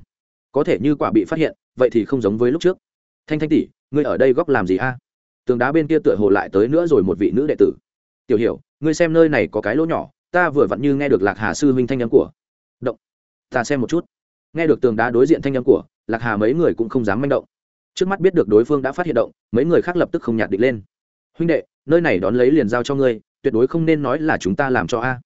Có thể như quả bị phát hiện, vậy thì không giống với lúc trước. Thanh thanh tỷ, ngươi ở đây góc làm gì a? Tường đá bên kia tựa hồ lại tới nữa rồi một vị nữ đệ tử. Tiểu hiểu, ngươi xem nơi này có cái lỗ nhỏ, ta vừa vặn như nghe được lạc hà sư huynh thanh âm của. Động. Ta xem một chút. Nghe được tường đá đối diện thanh âm của, lạc hà mấy người cũng không dám manh động. Trước mắt biết được đối phương đã phát hiện động, mấy người khác lập tức không nhạt định lên huynh đệ, nơi này đón lấy liền giao cho ngươi, tuyệt đối không nên nói là chúng ta làm cho a.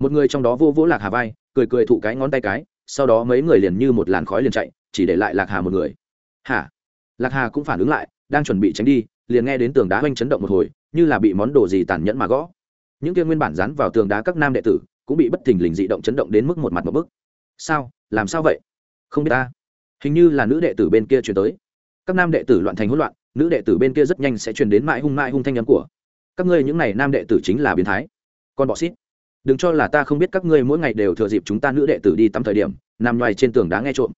Một người trong đó vô vỗ lạc hà vai, cười cười thụ cái ngón tay cái, sau đó mấy người liền như một làn khói liền chạy, chỉ để lại lạc hà một người. Hả? Lạc hà cũng phản ứng lại, đang chuẩn bị tránh đi, liền nghe đến tường đá oanh chấn động một hồi, như là bị món đồ gì tàn nhẫn mà gõ. Những kia nguyên bản dán vào tường đá các nam đệ tử, cũng bị bất thình lình dị động chấn động đến mức một mặt một bức. Sao? Làm sao vậy? Không biết ta. Hình như là nữ đệ tử bên kia chuyển tới. Các nam đệ tử loạn thành hỗn loạn nữ đệ tử bên kia rất nhanh sẽ truyền đến mãi hung mãi hung thanh nhắn của các ngươi, những n à y nam đệ tử chính là biến thái. Con bọ xít. Đừng cho là ta không biết các ngươi mỗi ngày đều thừa dịp chúng ta nữ đệ tử đi tắm thời điểm, nằm ngoài trên tường đá nghe trộm.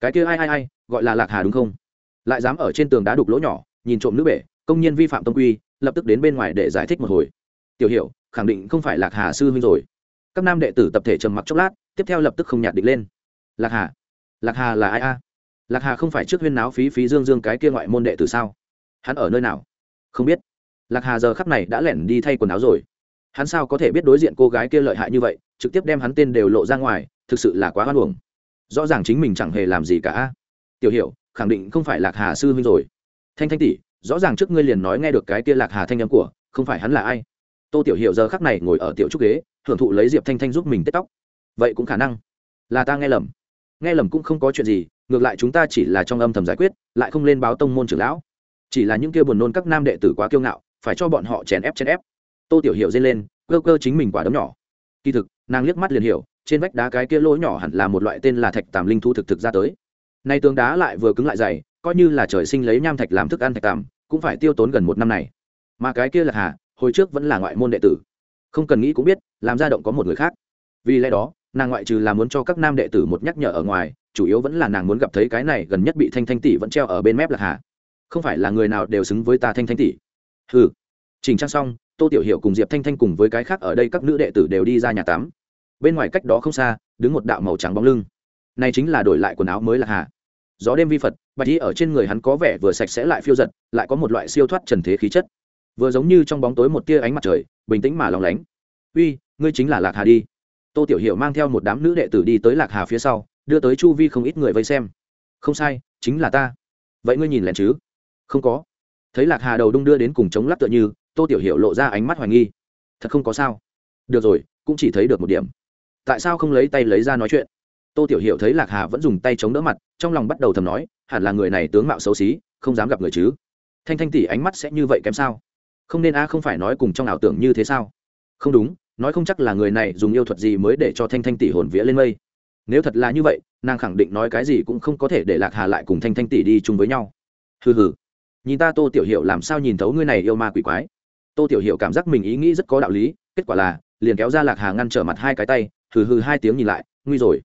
Cái kia ai ai ai, gọi là lạc hà đúng không? Lại dám ở trên tường đá đục lỗ nhỏ, nhìn trộm nữ bể, công nhân vi phạm tông quy, lập tức đến bên ngoài để giải thích một hồi. Tiểu hiểu, khẳng định không phải lạc hà sư huynh rồi. Các nam đệ tử tập thể trầm mặc chốc lát, tiếp theo lập tức không nhạt định lên. Lạc hà? Lạc hà là ai a? Lạc hà không phải trước huyên náo phí phí dương dương cái kia ngoại môn đệ tử sao? Hắn ở nơi nào? Không biết. Lạc hà giờ khắp này đã lẻn đi thay quần áo rồi. Hắn sao có thể biết đối diện cô gái kia lợi hại như vậy, trực tiếp đem hắn tên đều lộ ra ngoài, thực sự là quá hoan hồng rõ ràng chính mình chẳng hề làm gì cả. Tiểu hiểu, khẳng định không phải lạc hà sư huynh rồi. Thanh thanh tỷ, rõ ràng trước ngươi liền nói nghe được cái kia lạc hà thanh âm của, không phải hắn là ai? Tô tiểu hiểu giờ khắc này ngồi ở tiểu trúc ghế, hưởng thụ lấy diệp thanh thanh giúp mình tết tóc. Vậy cũng khả năng. Là ta nghe lầm. Nghe lầm cũng không có chuyện gì, ngược lại chúng ta chỉ là trong âm thầm giải quyết, lại không lên báo tông môn trưởng lão chỉ là những kia buồn nôn các nam đệ tử quá kiêu ngạo, phải cho bọn họ chèn ép chèn ép. Tô tiểu hiểu dây lên cơ cơ chính mình quả đấm nhỏ. Kỳ thực, nàng liếc mắt liền hiểu, trên vách đá cái kia lỗ nhỏ hẳn là một loại tên là thạch tàm linh thu thực thực ra tới. Nay tường đá lại vừa cứng lại dày, coi như là trời sinh lấy nham thạch làm thức ăn thạch tàm, cũng phải tiêu tốn gần một năm này. Mà cái kia là hà, hồi trước vẫn là ngoại môn đệ tử. Không cần nghĩ cũng biết, làm ra động có một người khác. Vì lẽ đó, nàng ngoại trừ là muốn cho các nam đệ tử một nhắc nhở ở ngoài, chủ yếu vẫn là nàng muốn gặp thấy cái này gần nhất bị thanh thanh tỷ vẫn treo ở bên mép lạc hà không phải là người nào đều xứng với ta thanh thanh tỷ. Ừ trình trang xong, tô tiểu hiểu cùng diệp thanh thanh cùng với cái khác ở đây các nữ đệ tử đều đi ra nhà tắm. Bên ngoài cách đó không xa, đứng một đạo màu trắng bóng lưng. Này chính là đổi lại quần áo mới là hà. Gió đêm vi phật, bạch y ở trên người hắn có vẻ vừa sạch sẽ lại phiêu giật, lại có một loại siêu thoát trần thế khí chất. Vừa giống như trong bóng tối một tia ánh mặt trời, bình tĩnh mà lòng lánh. Uy, ngươi chính là lạc hà đi. Tô tiểu hiểu mang theo một đám nữ đệ tử đi tới lạc hà phía sau, đưa tới chu vi không ít người vây xem. Không sai, chính là ta. Vậy ngươi nhìn lén chứ? Không có. Thấy lạc hà đầu đung đưa đến cùng chống lắc tựa như, tô tiểu hiểu lộ ra ánh mắt hoài nghi. Thật không có sao. Được rồi, cũng chỉ thấy được một điểm. Tại sao không lấy tay lấy ra nói chuyện? Tô tiểu hiểu thấy lạc hà vẫn dùng tay chống đỡ mặt, trong lòng bắt đầu thầm nói, hẳn là người này tướng mạo xấu xí, không dám gặp người chứ. Thanh thanh tỷ ánh mắt sẽ như vậy kém sao? Không nên a, không phải nói cùng trong ảo tưởng như thế sao? Không đúng, nói không chắc là người này dùng yêu thuật gì mới để cho thanh thanh tỷ hồn vía lên mây. Nếu thật là như vậy, nàng khẳng định nói cái gì cũng không có thể để lạc hà lại cùng thanh thanh tỷ đi chung với nhau. Hừ hừ nhìn ta tô tiểu hiệu làm sao nhìn thấu ngươi này yêu ma quỷ quái. Tô tiểu hiệu cảm giác mình ý nghĩ rất có đạo lý, kết quả là, liền kéo ra lạc hà ngăn trở mặt hai cái tay, hừ hừ hai tiếng nhìn lại, nguy rồi.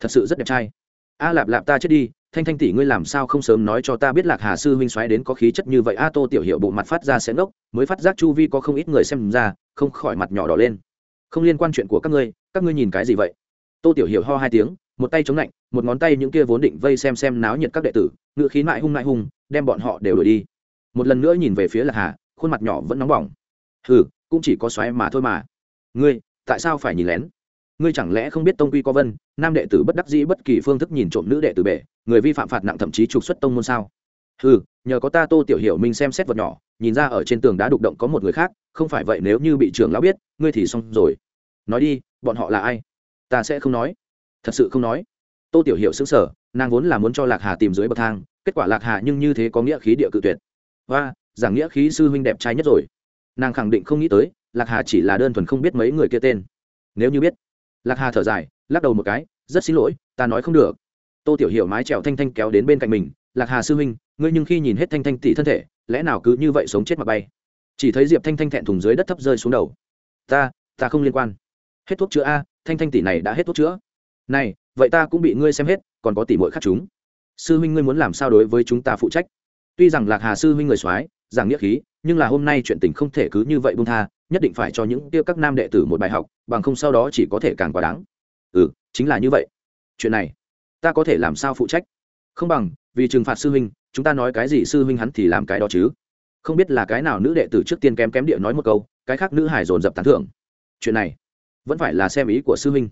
Thật sự rất đẹp trai. A lạp lạp ta chết đi, thanh thanh tỷ ngươi làm sao không sớm nói cho ta biết lạc hà sư huynh xoáy đến có khí chất như vậy? A tô tiểu hiệu bộ mặt phát ra sẽ ngốc, mới phát giác chu vi có không ít người xem ra, không khỏi mặt nhỏ đỏ lên. Không liên quan chuyện của các ngươi các ngươi nhìn cái gì vậy? Tô tiểu hiệu ho hai tiếng một tay chống lạnh, một ngón tay những kia vốn định vây xem xem náo nhiệt các đệ tử ngự khí mại hung mại hung, đem bọn họ đều đuổi đi. Một lần nữa nhìn về phía lạc hà, khuôn mặt nhỏ vẫn nóng bỏng. Hừ, cũng chỉ có xoáy mà thôi mà. Ngươi, tại sao phải nhìn lén? Ngươi chẳng lẽ không biết tông quy có vân, nam đệ tử bất đắc dĩ bất kỳ phương thức nhìn trộm nữ đệ tử bể, người vi phạm phạt nặng thậm chí trục xuất tông môn sao? Ừ nhờ có ta tô tiểu hiểu minh xem xét vật nhỏ, nhìn ra ở trên tường đá đục động có một người khác, không phải vậy nếu như bị trưởng lão biết, ngươi thì xong rồi. Nói đi, bọn họ là ai? Ta sẽ không nói thật sự không nói. Tô tiểu hiểu xứng sở nàng vốn là muốn cho lạc hà tìm dưới bậc thang, kết quả lạc hà nhưng như thế có nghĩa khí địa cự tuyệt. Và giảng nghĩa khí sư huynh đẹp trai nhất rồi. Nàng khẳng định không nghĩ tới, lạc hà chỉ là đơn thuần không biết mấy người kia tên. Nếu như biết, lạc hà thở dài, lắc đầu một cái, rất xin lỗi, ta nói không được. Tô tiểu hiểu mái trèo thanh thanh kéo đến bên cạnh mình, lạc hà sư huynh, ngươi nhưng khi nhìn hết thanh thanh tỷ thân thể, lẽ nào cứ như vậy sống chết mà bay? Chỉ thấy diệp thanh thanh thẹn thùng dưới đất thấp rơi xuống đầu. Ta ta không liên quan. Hết thuốc chữa a, thanh thanh tỷ này đã hết thuốc chữa này, vậy ta cũng bị ngươi xem hết, còn có tỷ muội khác chúng. Sư huynh ngươi muốn làm sao đối với chúng ta phụ trách? Tuy rằng lạc hà sư huynh người soái, giảng nghĩa khí, nhưng là hôm nay chuyện tình không thể cứ như vậy buông tha, nhất định phải cho những tiêu các nam đệ tử một bài học, bằng không sau đó chỉ có thể càng quá đáng. Ừ chính là như vậy. Chuyện này, ta có thể làm sao phụ trách? Không bằng, vì trừng phạt sư huynh, chúng ta nói cái gì sư huynh hắn thì làm cái đó chứ. Không biết là cái nào nữ đệ tử trước tiên kém kém địa nói một câu, cái khác nữ hải dồn dập tán thưởng. Chuyện này, vẫn phải là xem ý của sư huynh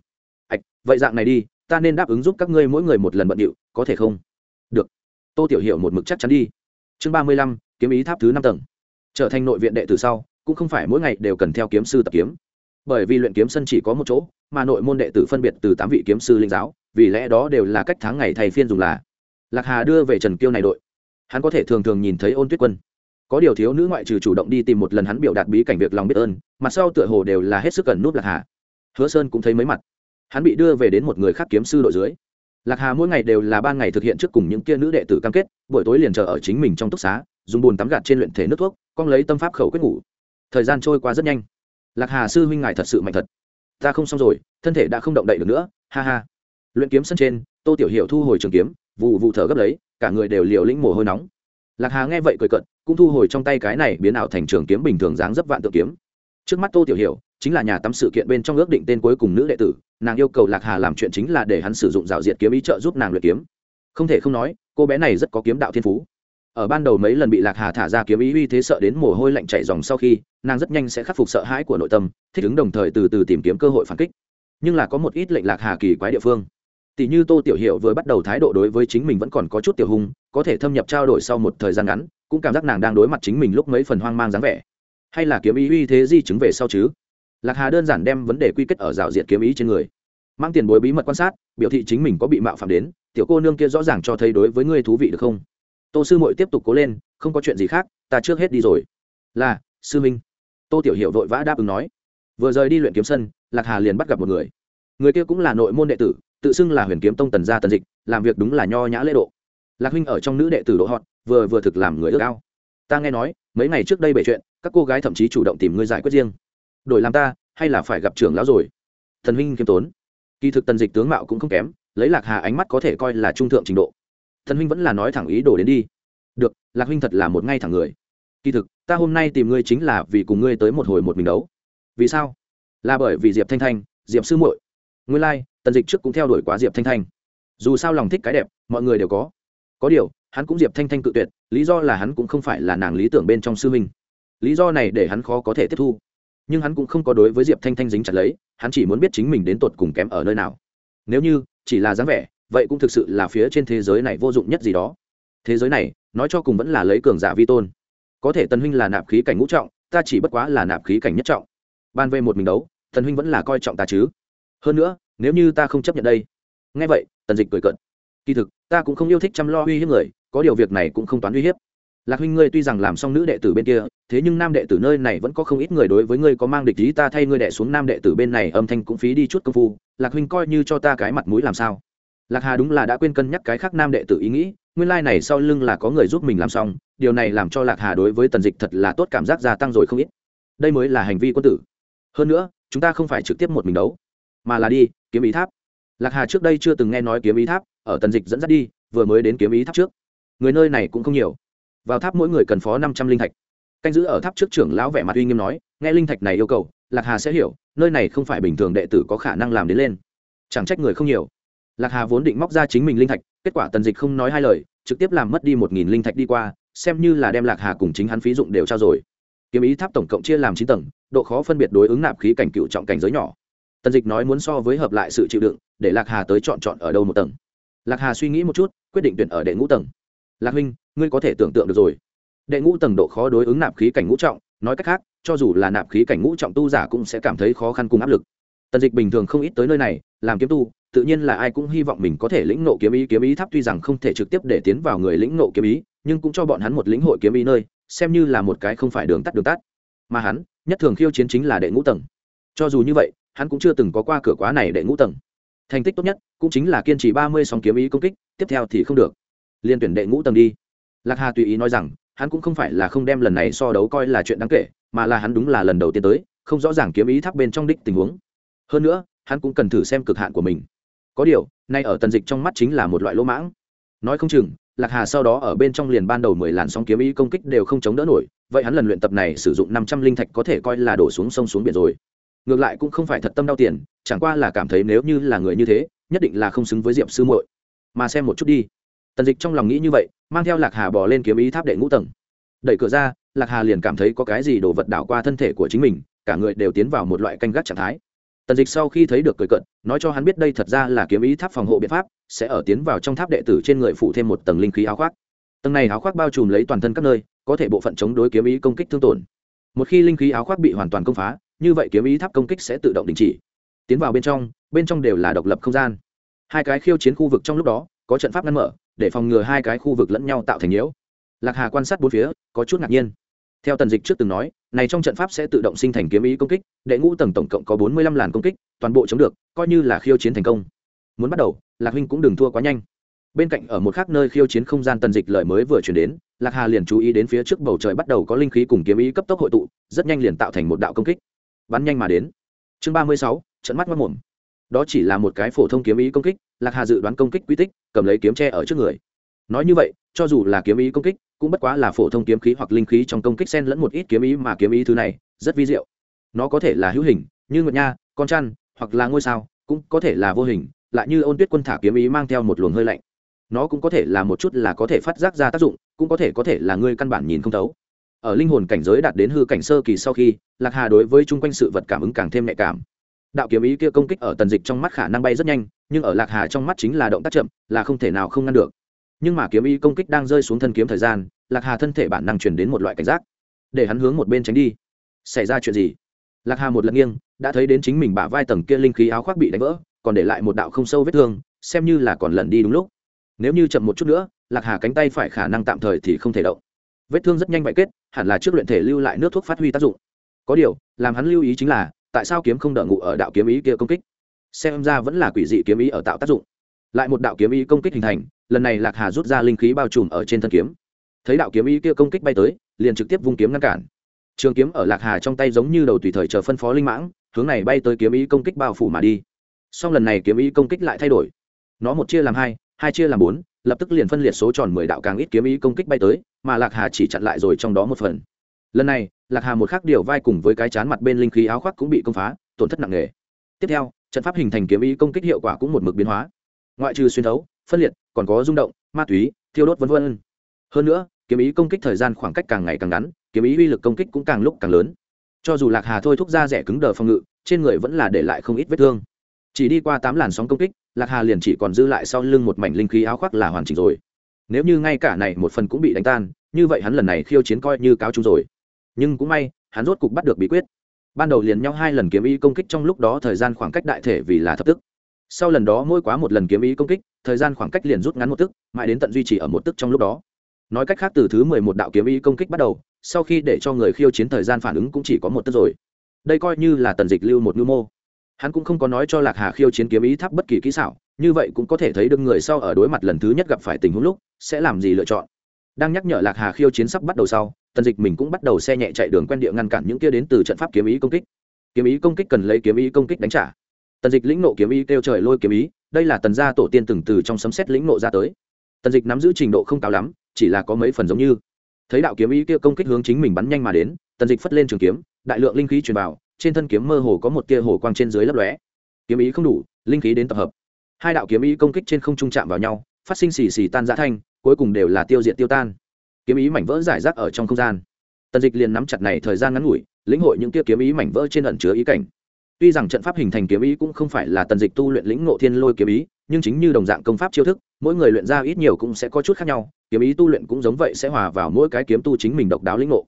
ạch, vậy dạng này đi, ta nên đáp ứng giúp các ngươi mỗi người một lần bận điệu, có thể không? Được. Tô tiểu hiệu một mực chắc chắn đi. Chương ba mươi lăm, kiếm ý tháp thứ năm tầng. Trở thành nội viện đệ tử sau, cũng không phải mỗi ngày đều cần theo kiếm sư tập kiếm. Bởi vì luyện kiếm sân chỉ có một chỗ, mà nội môn đệ tử phân biệt từ tám vị kiếm sư linh giáo, vì lẽ đó đều là cách tháng ngày thầy phiên dùng là. Lạc hà đưa về trần kiêu này đội. Hắn có thể thường thường nhìn thấy ôn tuyết quân. Có điều thiếu nữ ngoại trừ chủ động đi tìm một lần hắn biểu đạt bí cảnh việc lòng biết ơn, mặt sau tựa hồ đều là hết sức cần núp lạc hà. Hứa sơn cũng thấy mấy mặt hắn bị đưa về đến một người khác kiếm sư đội dưới. Lạc hà mỗi ngày đều là ban ngày thực hiện trước cùng những kia nữ đệ tử cam kết, buổi tối liền chờ ở chính mình trong túc xá, dùng bùn tắm gạt trên luyện thể nước thuốc, con lấy tâm pháp khẩu quyết ngủ. Thời gian trôi qua rất nhanh. Lạc hà sư huynh ngài thật sự mạnh thật. Ta không xong rồi, thân thể đã không động đậy được nữa, ha ha. Luyện kiếm sân trên, tô tiểu hiệu thu hồi trường kiếm, vụ vụ thở gấp lấy, cả người đều liều lĩnh mồ hôi nóng. Lạc hà nghe vậy cười cận cũng thu hồi trong tay cái này biến ảo thành trường kiếm bình thường dáng dấp vạn tự kiếm. Trước mắt tô tiểu hiểu, chính là nhà tắm sự kiện bên trong ước định tên cuối cùng nữ đệ tử nàng yêu cầu lạc hà làm chuyện chính là để hắn sử dụng rào diệt kiếm ý trợ giúp nàng luyện kiếm. Không thể không nói, cô bé này rất có kiếm đạo thiên phú. Ở ban đầu mấy lần bị lạc hà thả ra kiếm ý uy thế sợ đến mồ hôi lạnh chảy dòng sau khi, nàng rất nhanh sẽ khắc phục sợ hãi của nội tâm, thích ứng đồng thời từ từ tìm kiếm cơ hội phản kích. Nhưng là có một ít lệnh lạc hà kỳ quái địa phương. Tỷ như tô tiểu hiệu vừa bắt đầu thái độ đối với chính mình vẫn còn có chút tiểu hung, có thể thâm nhập trao đổi sau một thời gian ngắn, cũng cảm giác nàng đang đối mặt chính mình lúc mấy phần hoang mang dáng vẻ. Hay là kiếm ý uy thế di chứng về sau chứ? Lạc hà đơn giản đem vấn đề quy kết ở rào diện kiếm ý trên người. Mang tiền bối bí mật quan sát, biểu thị chính mình có bị mạo phạm đến, tiểu cô nương kia rõ ràng cho thấy đối với ngươi thú vị được không? Tô sư mội tiếp tục cố lên, không có chuyện gì khác, ta trước hết đi rồi. Là, sư minh. Tô tiểu hiệu vội vã đáp ứng nói. Vừa rời đi luyện kiếm sân, lạc hà liền bắt gặp một người. Người kia cũng là nội môn đệ tử, tự xưng là huyền kiếm tông tần gia tần dịch, làm việc đúng là nho nhã lễ độ. Lạc huynh ở trong nữ đệ tử độ hot, vừa vừa thực làm người ước ao. Ta nghe nói, mấy ngày trước đây bể chuyện, các cô gái thậm chí chủ động tìm ngươi giải quyết riêng đổi làm ta hay là phải gặp trưởng lão rồi? Thần huynh kiêm tốn. Kỳ thực tần dịch tướng mạo cũng không kém lấy lạc hà ánh mắt có thể coi là trung thượng trình độ. Thần huynh vẫn là nói thẳng ý đồ đến đi. Được lạc huynh thật là một ngay thẳng người. Kỳ thực ta hôm nay tìm ngươi chính là vì cùng ngươi tới một hồi một mình đấu. Vì sao? Là bởi vì diệp thanh thanh diệp sư muội. Nguyên lai、like, tần dịch trước cũng theo đuổi quá diệp thanh thanh. Dù sao lòng thích cái đẹp mọi người đều có. Có điều hắn cũng diệp thanh thanh cự tuyệt lý do là hắn cũng không phải là nàng lý tưởng bên trong sư minh lý do này để hắn khó có thể tiếp thu nhưng hắn cũng không có đối với diệp thanh thanh dính chặt lấy, hắn chỉ muốn biết chính mình đến tột cùng kém ở nơi nào. Nếu như chỉ là dáng vẻ, vậy cũng thực sự là phía trên thế giới này vô dụng nhất gì đó. Thế giới này, nói cho cùng vẫn là lấy cường giả vi tôn. Có thể tần huynh là nạp khí cảnh ngũ trọng, ta chỉ bất quá là nạp khí cảnh nhất trọng. Ban về một mình đấu, tần huynh vẫn là coi trọng ta chứ. Hơn nữa, nếu như ta không chấp nhận đây. Nghe vậy, tần dịch cười cận kỳ thực, ta cũng không yêu thích chăm lo uy hiếp người, có điều việc này cũng không toán uy hiếp lạc huynh ngươi tuy rằng làm xong nữ đệ tử bên kia, thế nhưng nam đệ tử nơi này vẫn có không ít người đối với ngươi có mang địch ý, ta thay ngươi đệ xuống nam đệ tử bên này, âm thanh cũng phí đi chút công phu. Lạc huynh coi như cho ta cái mặt mũi làm sao? Lạc hà đúng là đã quên cân nhắc cái khác nam đệ tử ý nghĩ, nguyên lai này sau lưng là có người giúp mình làm xong, điều này làm cho lạc hà đối với tần dịch thật là tốt cảm giác gia tăng rồi không ít. Đây mới là hành vi quân tử. Hơn nữa, chúng ta không phải trực tiếp một mình đấu, mà là đi, kiếm ý tháp. Lạc hà trước đây chưa từng nghe nói kiếm ý tháp, ở tần dịch dẫn dắt đi, vừa mới đến kiếm ý tháp trước. Người nơi này cũng không nhiều vào tháp mỗi người cần phó năm trăm linh thạch. Canh giữ ở tháp trước trưởng lão vẻ mặt uy nghiêm nói, nghe linh thạch này yêu cầu, lạc hà sẽ hiểu, nơi này không phải bình thường đệ tử có khả năng làm đến lên. Chẳng trách người không nhiều. Lạc hà vốn định móc ra chính mình linh thạch, kết quả tần dịch không nói hai lời, trực tiếp làm mất đi một nghìn linh thạch đi qua, xem như là đem lạc hà cùng chính hắn phí dụng đều trao rồi. Kiếm ý tháp tổng cộng chia làm chín tầng, độ khó phân biệt đối ứng nạp khí cảnh cựu trọng cảnh giới nhỏ. Tần dịch nói muốn so với hợp lại sự chịu đựng, để lạc hà tới chọn chọn ở đâu một tầng. Lạc hà suy nghĩ một chút, quyết định tuyển ở đệ ngũ tầng lạc huynh, ngươi có thể tưởng tượng được rồi. Đệ ngũ tầng độ khó đối ứng nạp khí cảnh ngũ trọng, nói cách khác, cho dù là nạp khí cảnh ngũ trọng tu giả cũng sẽ cảm thấy khó khăn cùng áp lực. Tần dịch bình thường không ít tới nơi này, làm kiếm tu, tự nhiên là ai cũng hy vọng mình có thể lĩnh nộ kiếm ý kiếm ý tháp tuy rằng không thể trực tiếp để tiến vào người lĩnh nộ kiếm ý, nhưng cũng cho bọn hắn một lĩnh hội kiếm ý nơi, xem như là một cái không phải đường tắt đường tắt. Mà hắn, nhất thường khiêu chiến chính là đệ ngũ tầng. Cho dù như vậy, hắn cũng chưa từng có qua cửa quá này đệ ngũ tầng. Thành tích tốt nhất, cũng chính là kiên trì ba mươi sóng kiếm ý công kích, tiếp theo thì không được liên tuyển đệ ngũ tầng đi. Lạc hà tùy ý nói rằng, hắn cũng không phải là không đem lần này so đấu coi là chuyện đáng kể, mà là hắn đúng là lần đầu tiên tới, không rõ ràng kiếm ý tháp bên trong đích tình huống. Hơn nữa, hắn cũng cần thử xem cực hạn của mình. Có điều, nay ở tần dịch trong mắt chính là một loại lỗ mãng. Nói không chừng, lạc hà sau đó ở bên trong liền ban đầu mười làn sóng kiếm ý công kích đều không chống đỡ nổi, vậy hắn lần luyện tập này sử dụng năm trăm linh thạch có thể coi là đổ xuống sông xuống biển rồi. Ngược lại cũng không phải thật tâm đau tiền, chẳng qua là cảm thấy nếu như là người như thế, nhất định là không xứng với diệp sư muội. Mà xem một chút đi tần dịch trong lòng nghĩ như vậy, mang theo lạc hà bỏ lên kiếm ý tháp đệ ngũ tầng. Đẩy cửa ra, lạc hà liền cảm thấy có cái gì đổ vật đảo qua thân thể của chính mình, cả người đều tiến vào một loại canh gác trạng thái. Tần dịch sau khi thấy được cười cận nói cho hắn biết đây thật ra là kiếm ý tháp phòng hộ biện pháp, sẽ ở tiến vào trong tháp đệ tử trên người phụ thêm một tầng linh khí áo khoác. Tầng này áo khoác bao trùm lấy toàn thân các nơi, có thể bộ phận chống đối kiếm ý công kích thương tổn. Một khi linh khí áo khoác bị hoàn toàn công phá, như vậy kiếm ý tháp công kích sẽ tự động đình chỉ. Tiến vào bên trong bên trong đều là độc lập không gian. Hai cái khiêu chiến khu vực trong lúc đó, có trận pháp ngăn mở để phòng ngừa hai cái khu vực lẫn nhau tạo thành nhiễu. Lạc hà quan sát bốn phía, có chút ngạc nhiên. Theo tần dịch trước từng nói, này trong trận pháp sẽ tự động sinh thành kiếm ý công kích, đệ ngũ tầng tổng cộng có bốn mươi lăm làn công kích, toàn bộ chống được, coi như là khiêu chiến thành công. Muốn bắt đầu, lạc huynh cũng đừng thua quá nhanh. Bên cạnh ở một khác nơi khiêu chiến không gian tần dịch lợi mới vừa chuyển đến, lạc hà liền chú ý đến phía trước bầu trời bắt đầu có linh khí cùng kiếm ý cấp tốc hội tụ, rất nhanh liền tạo thành một đạo công kích. Bắn nhanh mà đến. Chương ba mươi sáu, trận mắt mất mồm đó chỉ là một cái phổ thông kiếm ý công kích, lạc hà dự đoán công kích quy tích, cầm lấy kiếm tre ở trước người. Nói như vậy, cho dù là kiếm ý công kích, cũng bất quá là phổ thông kiếm khí hoặc linh khí trong công kích sen lẫn một ít kiếm ý mà kiếm ý thứ này, rất vi diệu. Nó có thể là hữu hình, như nguyệt nha, con chăn, hoặc là ngôi sao, cũng có thể là vô hình, lại như ôn tuyết quân thả kiếm ý mang theo một luồng hơi lạnh. Nó cũng có thể là một chút là có thể phát giác ra tác dụng, cũng có thể có thể là ngươi căn bản nhìn không thấu. Ở linh hồn cảnh giới đạt đến hư cảnh sơ kỳ sau khi, lạc hà đối với chung quanh sự vật cảm ứng càng thêm nhạy cảm đạo kiếm ý kia công kích ở tần dịch trong mắt khả năng bay rất nhanh, nhưng ở lạc hà trong mắt chính là động tác chậm, là không thể nào không ngăn được. Nhưng mà kiếm ý công kích đang rơi xuống thân kiếm thời gian, lạc hà thân thể bản năng chuyển đến một loại cảnh giác. Để hắn hướng một bên tránh đi. Xảy ra chuyện gì? Lạc hà một lần nghiêng, đã thấy đến chính mình bả vai tầng kia linh khí áo khoác bị đánh vỡ, còn để lại một đạo không sâu vết thương, xem như là còn lần đi đúng lúc. Nếu như chậm một chút nữa, lạc hà cánh tay phải khả năng tạm thời thì không thể động. Vết thương rất nhanh bại kết, hẳn là trước luyện thể lưu lại nước thuốc phát huy tác dụng. Có điều, làm hắn lưu ý chính là tại sao kiếm không đỡ ngụ ở đạo kiếm ý kia công kích? Xem ra vẫn là quỷ dị kiếm ý ở tạo tác dụng. Lại một đạo kiếm ý công kích hình thành, lần này lạc hà rút ra linh khí bao trùm ở trên thân kiếm. Thấy đạo kiếm ý kia công kích bay tới, liền trực tiếp vung kiếm ngăn cản. Trường kiếm ở lạc hà trong tay giống như đầu tùy thời chờ phân phó linh mãng, hướng này bay tới kiếm ý công kích bao phủ mà đi. Song lần này kiếm ý công kích lại thay đổi. Nó một chia làm hai hai chia làm bốn, lập tức liền phân liệt số tròn mười đạo càng ít kiếm ý công kích bay tới, mà lạc hà chỉ chặn lại rồi trong đó một phần lần này, lạc hà một khắc điều vai cùng với cái chán mặt bên linh khí áo khoác cũng bị công phá, tổn thất nặng nề. Tiếp theo, trận pháp hình thành kiếm ý công kích hiệu quả cũng một mực biến hóa. Ngoại trừ xuyên thấu, phân liệt, còn có rung động, ma túy, thiêu đốt v v hơn nữa, kiếm ý công kích thời gian khoảng cách càng ngày càng ngắn, kiếm ý uy lực công kích cũng càng lúc càng lớn. Cho dù lạc hà thôi thúc ra rẻ cứng đờ phòng ngự, trên người vẫn là để lại không ít vết thương. Chỉ đi qua tám làn sóng công kích, lạc hà liền chỉ còn dư lại sau lưng một mảnh linh khí áo khoác là hoàn chỉnh rồi. Nếu như ngay cả này một phần cũng bị đánh tan, như vậy hắn lần này khiêu chiến coi như cáo chung rồi nhưng cũng may, hắn rốt cục bắt được bí quyết. Ban đầu liền nhau hai lần kiếm ý công kích trong lúc đó thời gian khoảng cách đại thể vì là thập tức. Sau lần đó mỗi quá một lần kiếm ý công kích, thời gian khoảng cách liền rút ngắn một tức, mãi đến tận duy trì ở một tức trong lúc đó. Nói cách khác từ thứ mười một đạo kiếm ý công kích bắt đầu, sau khi để cho người khiêu chiến thời gian phản ứng cũng chỉ có một tức rồi. Đây coi như là tần dịch lưu một ngư mô. Hắn cũng không có nói cho lạc hà khiêu chiến kiếm ý tháp bất kỳ kỹ xảo, như vậy cũng có thể thấy được người sau ở đối mặt lần thứ nhất gặp phải tình huống lúc, sẽ làm gì lựa chọn. Đang nhắc nhở lạc hà khiêu chiến sắp bắt đầu sau tần dịch mình cũng bắt đầu xe nhẹ chạy đường quen địa ngăn cản những kia đến từ trận pháp kiếm ý công kích. Kiếm ý công kích cần lấy kiếm ý công kích đánh trả. Tần dịch lĩnh nộ kiếm ý kêu trời lôi kiếm ý, đây là tần gia tổ tiên từng từ trong sấm xét lĩnh nộ ra tới. Tần dịch nắm giữ trình độ không cao lắm, chỉ là có mấy phần giống như. Thấy đạo kiếm ý kia công kích hướng chính mình bắn nhanh mà đến, tần dịch phất lên trường kiếm, đại lượng linh khí truyền vào, trên thân kiếm mơ hồ có một tia hồ quang trên dưới lấp lóe. Kiếm ý không đủ, linh khí đến tập hợp. Hai đạo kiếm ý công kích trên không trung chạm vào nhau, phát sinh xì xì tan giã thanh, cuối cùng đều là tiêu diệt tiêu tan kiếm ý mảnh vỡ giải rác ở trong không gian. Tần dịch liền nắm chặt này thời gian ngắn ngủi, lĩnh hội những tia kiếm ý mảnh vỡ trên ẩn chứa ý cảnh. Tuy rằng trận pháp hình thành kiếm ý cũng không phải là tần dịch tu luyện lĩnh ngộ thiên lôi kiếm ý, nhưng chính như đồng dạng công pháp chiêu thức, mỗi người luyện ra ít nhiều cũng sẽ có chút khác nhau, kiếm ý tu luyện cũng giống vậy sẽ hòa vào mỗi cái kiếm tu chính mình độc đáo lĩnh ngộ.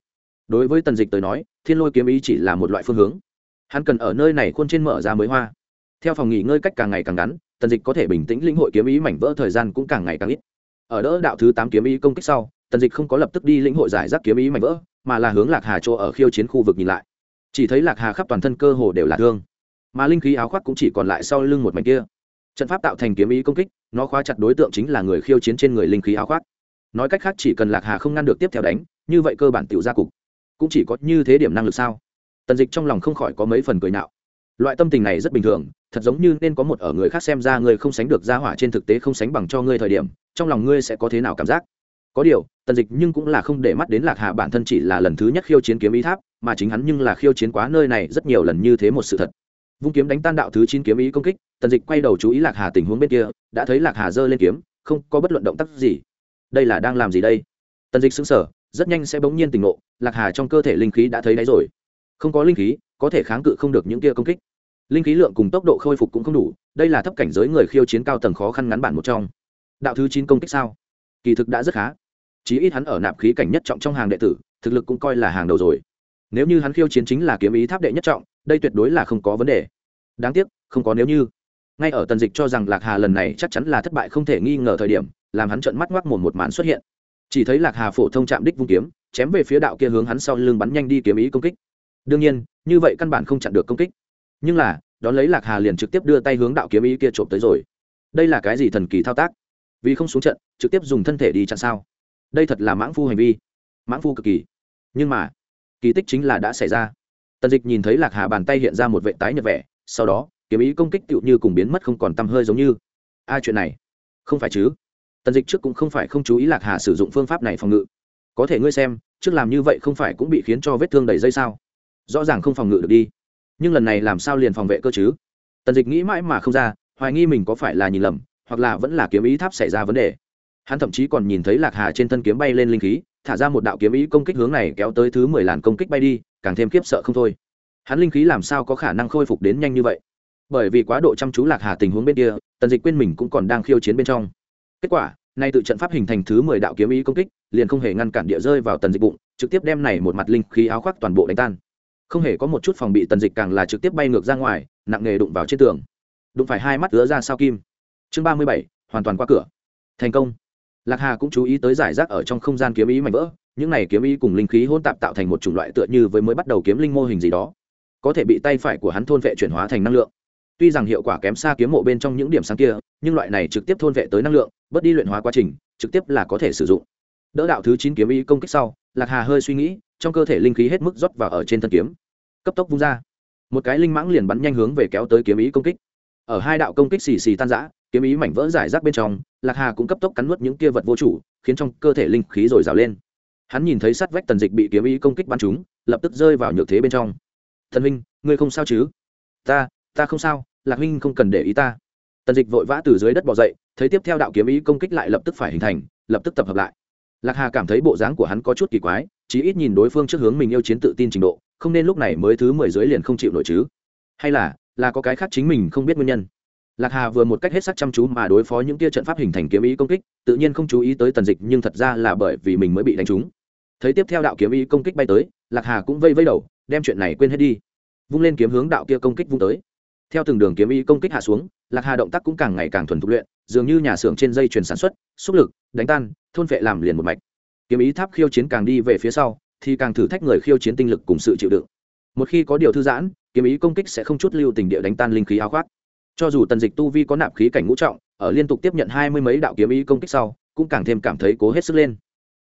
Đối với tần dịch tới nói, thiên lôi kiếm ý chỉ là một loại phương hướng. Hắn cần ở nơi này khuôn trên mở ra mới hoa. Theo phòng nghỉ ngơi cách càng ngày càng ngắn, tần dịch có thể bình tĩnh lĩnh hội kiếm ý mảnh vỡ thời gian cũng càng ngày càng ít. Ở đỡ đạo thứ tám kiếm ý công kích sau tần dịch không có lập tức đi lĩnh hội giải rác kiếm ý mạnh vỡ, mà là hướng lạc hà chỗ ở khiêu chiến khu vực nhìn lại. Chỉ thấy lạc hà khắp toàn thân cơ hồ đều là thương, mà linh khí áo khoác cũng chỉ còn lại sau lưng một mảnh kia. Trận pháp tạo thành kiếm ý công kích, nó khóa chặt đối tượng chính là người khiêu chiến trên người linh khí áo khoác. Nói cách khác, chỉ cần lạc hà không ngăn được tiếp theo đánh, như vậy cơ bản tiểu gia cục cũng chỉ có như thế điểm năng lực sao? Tần dịch trong lòng không khỏi có mấy phần cười nạo. Loại tâm tình này rất bình thường, thật giống như nên có một ở người khác xem ra ngươi không sánh được ra hỏa trên thực tế không sánh bằng cho ngươi thời điểm, trong lòng ngươi sẽ có thế nào cảm giác? Có điều tần dịch nhưng cũng là không để mắt đến lạc hà bản thân chỉ là lần thứ nhất khiêu chiến kiếm ý tháp, mà chính hắn nhưng là khiêu chiến quá nơi này rất nhiều lần như thế một sự thật. Vung kiếm đánh tan đạo thứ chín kiếm ý công kích, tần dịch quay đầu chú ý lạc hà tình huống bên kia, đã thấy lạc hà giơ lên kiếm, không có bất luận động tác gì. Đây là đang làm gì đây? Tần dịch xứng sở rất nhanh sẽ bỗng nhiên tỉnh ngộ, lạc hà trong cơ thể linh khí đã thấy đáy rồi. Không có linh khí, có thể kháng cự không được những kia công kích. Linh khí lượng cùng tốc độ khôi phục cũng không đủ, đây là thấp cảnh giới người khiêu chiến cao tầng khó khăn ngắn bản một trong. Đạo thứ chín công kích sao? Kỳ thực đã rất khá chí ít hắn ở nạp khí cảnh nhất trọng trong hàng đệ tử, thực lực cũng coi là hàng đầu rồi. Nếu như hắn khiêu chiến chính là kiếm ý tháp đệ nhất trọng, đây tuyệt đối là không có vấn đề. Đáng tiếc, không có nếu như. Ngay ở tần dịch cho rằng lạc hà lần này chắc chắn là thất bại không thể nghi ngờ thời điểm, làm hắn trợn mắt ngoác mồm một màn xuất hiện. Chỉ thấy lạc hà phổ thông chạm đích vung kiếm, chém về phía đạo kia hướng hắn sau lưng bắn nhanh đi kiếm ý công kích. Đương nhiên, như vậy căn bản không chặn được công kích. Nhưng là, đón lấy lạc hà liền trực tiếp đưa tay hướng đạo kiếm ý kia trộm tới rồi. Đây là cái gì thần kỳ thao tác? Vì không xuống trận, trực tiếp dùng thân thể đi chặn sao? Đây thật là mãng phu hành vi. Mãng phu cực kỳ. Nhưng mà, kỳ tích chính là đã xảy ra. Tần dịch nhìn thấy lạc hà bàn tay hiện ra một vệ tái nhật vẻ, sau đó, kiếm ý công kích tựu như cùng biến mất không còn tăm hơi giống như. A, chuyện này, không phải chứ? Tần dịch trước cũng không phải không chú ý lạc hà sử dụng phương pháp này phòng ngự. Có thể ngươi xem, trước làm như vậy không phải cũng bị khiến cho vết thương đầy dây sao? Rõ ràng không phòng ngự được đi. Nhưng lần này làm sao liền phòng vệ cơ chứ? Tần dịch nghĩ mãi mà không ra, hoài nghi mình có phải là nhìn lầm, hoặc là vẫn là kiếm ý tháp xảy ra vấn đề hắn thậm chí còn nhìn thấy lạc hà trên thân kiếm bay lên linh khí, thả ra một đạo kiếm ý công kích hướng này kéo tới thứ mười làn công kích bay đi, càng thêm khiếp sợ không thôi. Hắn linh khí làm sao có khả năng khôi phục đến nhanh như vậy? Bởi vì quá độ chăm chú lạc hà tình huống bên kia, tần dịch quên mình cũng còn đang khiêu chiến bên trong. Kết quả, nay tự trận pháp hình thành thứ mười đạo kiếm ý công kích, liền không hề ngăn cản địa rơi vào tần dịch bụng, trực tiếp đem này một mặt linh khí áo khoác toàn bộ đánh tan. Không hề có một chút phòng bị tần dịch càng là trực tiếp bay ngược ra ngoài, nặng nề đụng vào trên tường. Đụng phải hai mắt lứa ra sao kim. Chương ba mươi bảy, hoàn toàn qua cửa. Thành công lạc hà cũng chú ý tới giải rác ở trong không gian kiếm ý mạnh vỡ, những này kiếm ý cùng linh khí hôn tạp tạo thành một chủng loại tựa như với mới bắt đầu kiếm linh mô hình gì đó. Có thể bị tay phải của hắn thôn vệ chuyển hóa thành năng lượng. Tuy rằng hiệu quả kém xa kiếm mộ bên trong những điểm sáng kia, nhưng loại này trực tiếp thôn vệ tới năng lượng, bớt đi luyện hóa quá trình, trực tiếp là có thể sử dụng. Đỡ đạo thứ chín kiếm ý công kích sau, lạc hà hơi suy nghĩ, trong cơ thể linh khí hết mức rót vào ở trên thân kiếm. Cấp tốc vung ra. Một cái linh mãng liền bắn nhanh hướng về kéo tới kiếm ý công kích. Ở hai đạo công kích xì xì tan rã kiếm ý mảnh vỡ giải rác bên trong, lạc hà cũng cấp tốc cắn nuốt những kia vật vô chủ, khiến trong cơ thể linh khí dồi dào lên. Hắn nhìn thấy sát vách tần dịch bị kiếm ý công kích bắn chúng, lập tức rơi vào nhược thế bên trong. Thần huynh, ngươi không sao chứ? Ta ta không sao, lạc huynh không cần để ý ta. Tần dịch vội vã từ dưới đất bỏ dậy, thấy tiếp theo đạo kiếm ý công kích lại lập tức phải hình thành, lập tức tập hợp lại. Lạc hà cảm thấy bộ dáng của hắn có chút kỳ quái, chí ít nhìn đối phương trước hướng mình yêu chiến tự tin trình độ, không nên lúc này mới thứ mười dưới liền không chịu nổi chứ. Hay là là có cái khác chính mình không biết nguyên nhân? Lạc hà vừa một cách hết sắc chăm chú mà đối phó những tia trận pháp hình thành kiếm ý công kích, tự nhiên không chú ý tới tần dịch, nhưng thật ra là bởi vì mình mới bị đánh trúng. Thấy tiếp theo đạo kiếm ý công kích bay tới, lạc hà cũng vây vây đầu, đem chuyện này quên hết đi. Vung lên kiếm hướng đạo kia công kích vung tới. Theo từng đường kiếm ý công kích hạ xuống, lạc hà động tác cũng càng ngày càng thuần thục luyện, dường như nhà xưởng trên dây chuyền sản xuất, xúc lực, đánh tan, thôn vệ làm liền một mạch. Kiếm ý tháp khiêu chiến càng đi về phía sau, thì càng thử thách người khiêu chiến tinh lực cùng sự chịu đựng. Một khi có điều thư giãn, kiếm ý công kích sẽ không chút lưu tình địa đánh tan linh khí áo khoác cho dù tần dịch tu vi có nạp khí cảnh ngũ trọng, ở liên tục tiếp nhận hai mươi mấy đạo kiếm ý công kích sau, cũng càng thêm cảm thấy cố hết sức lên.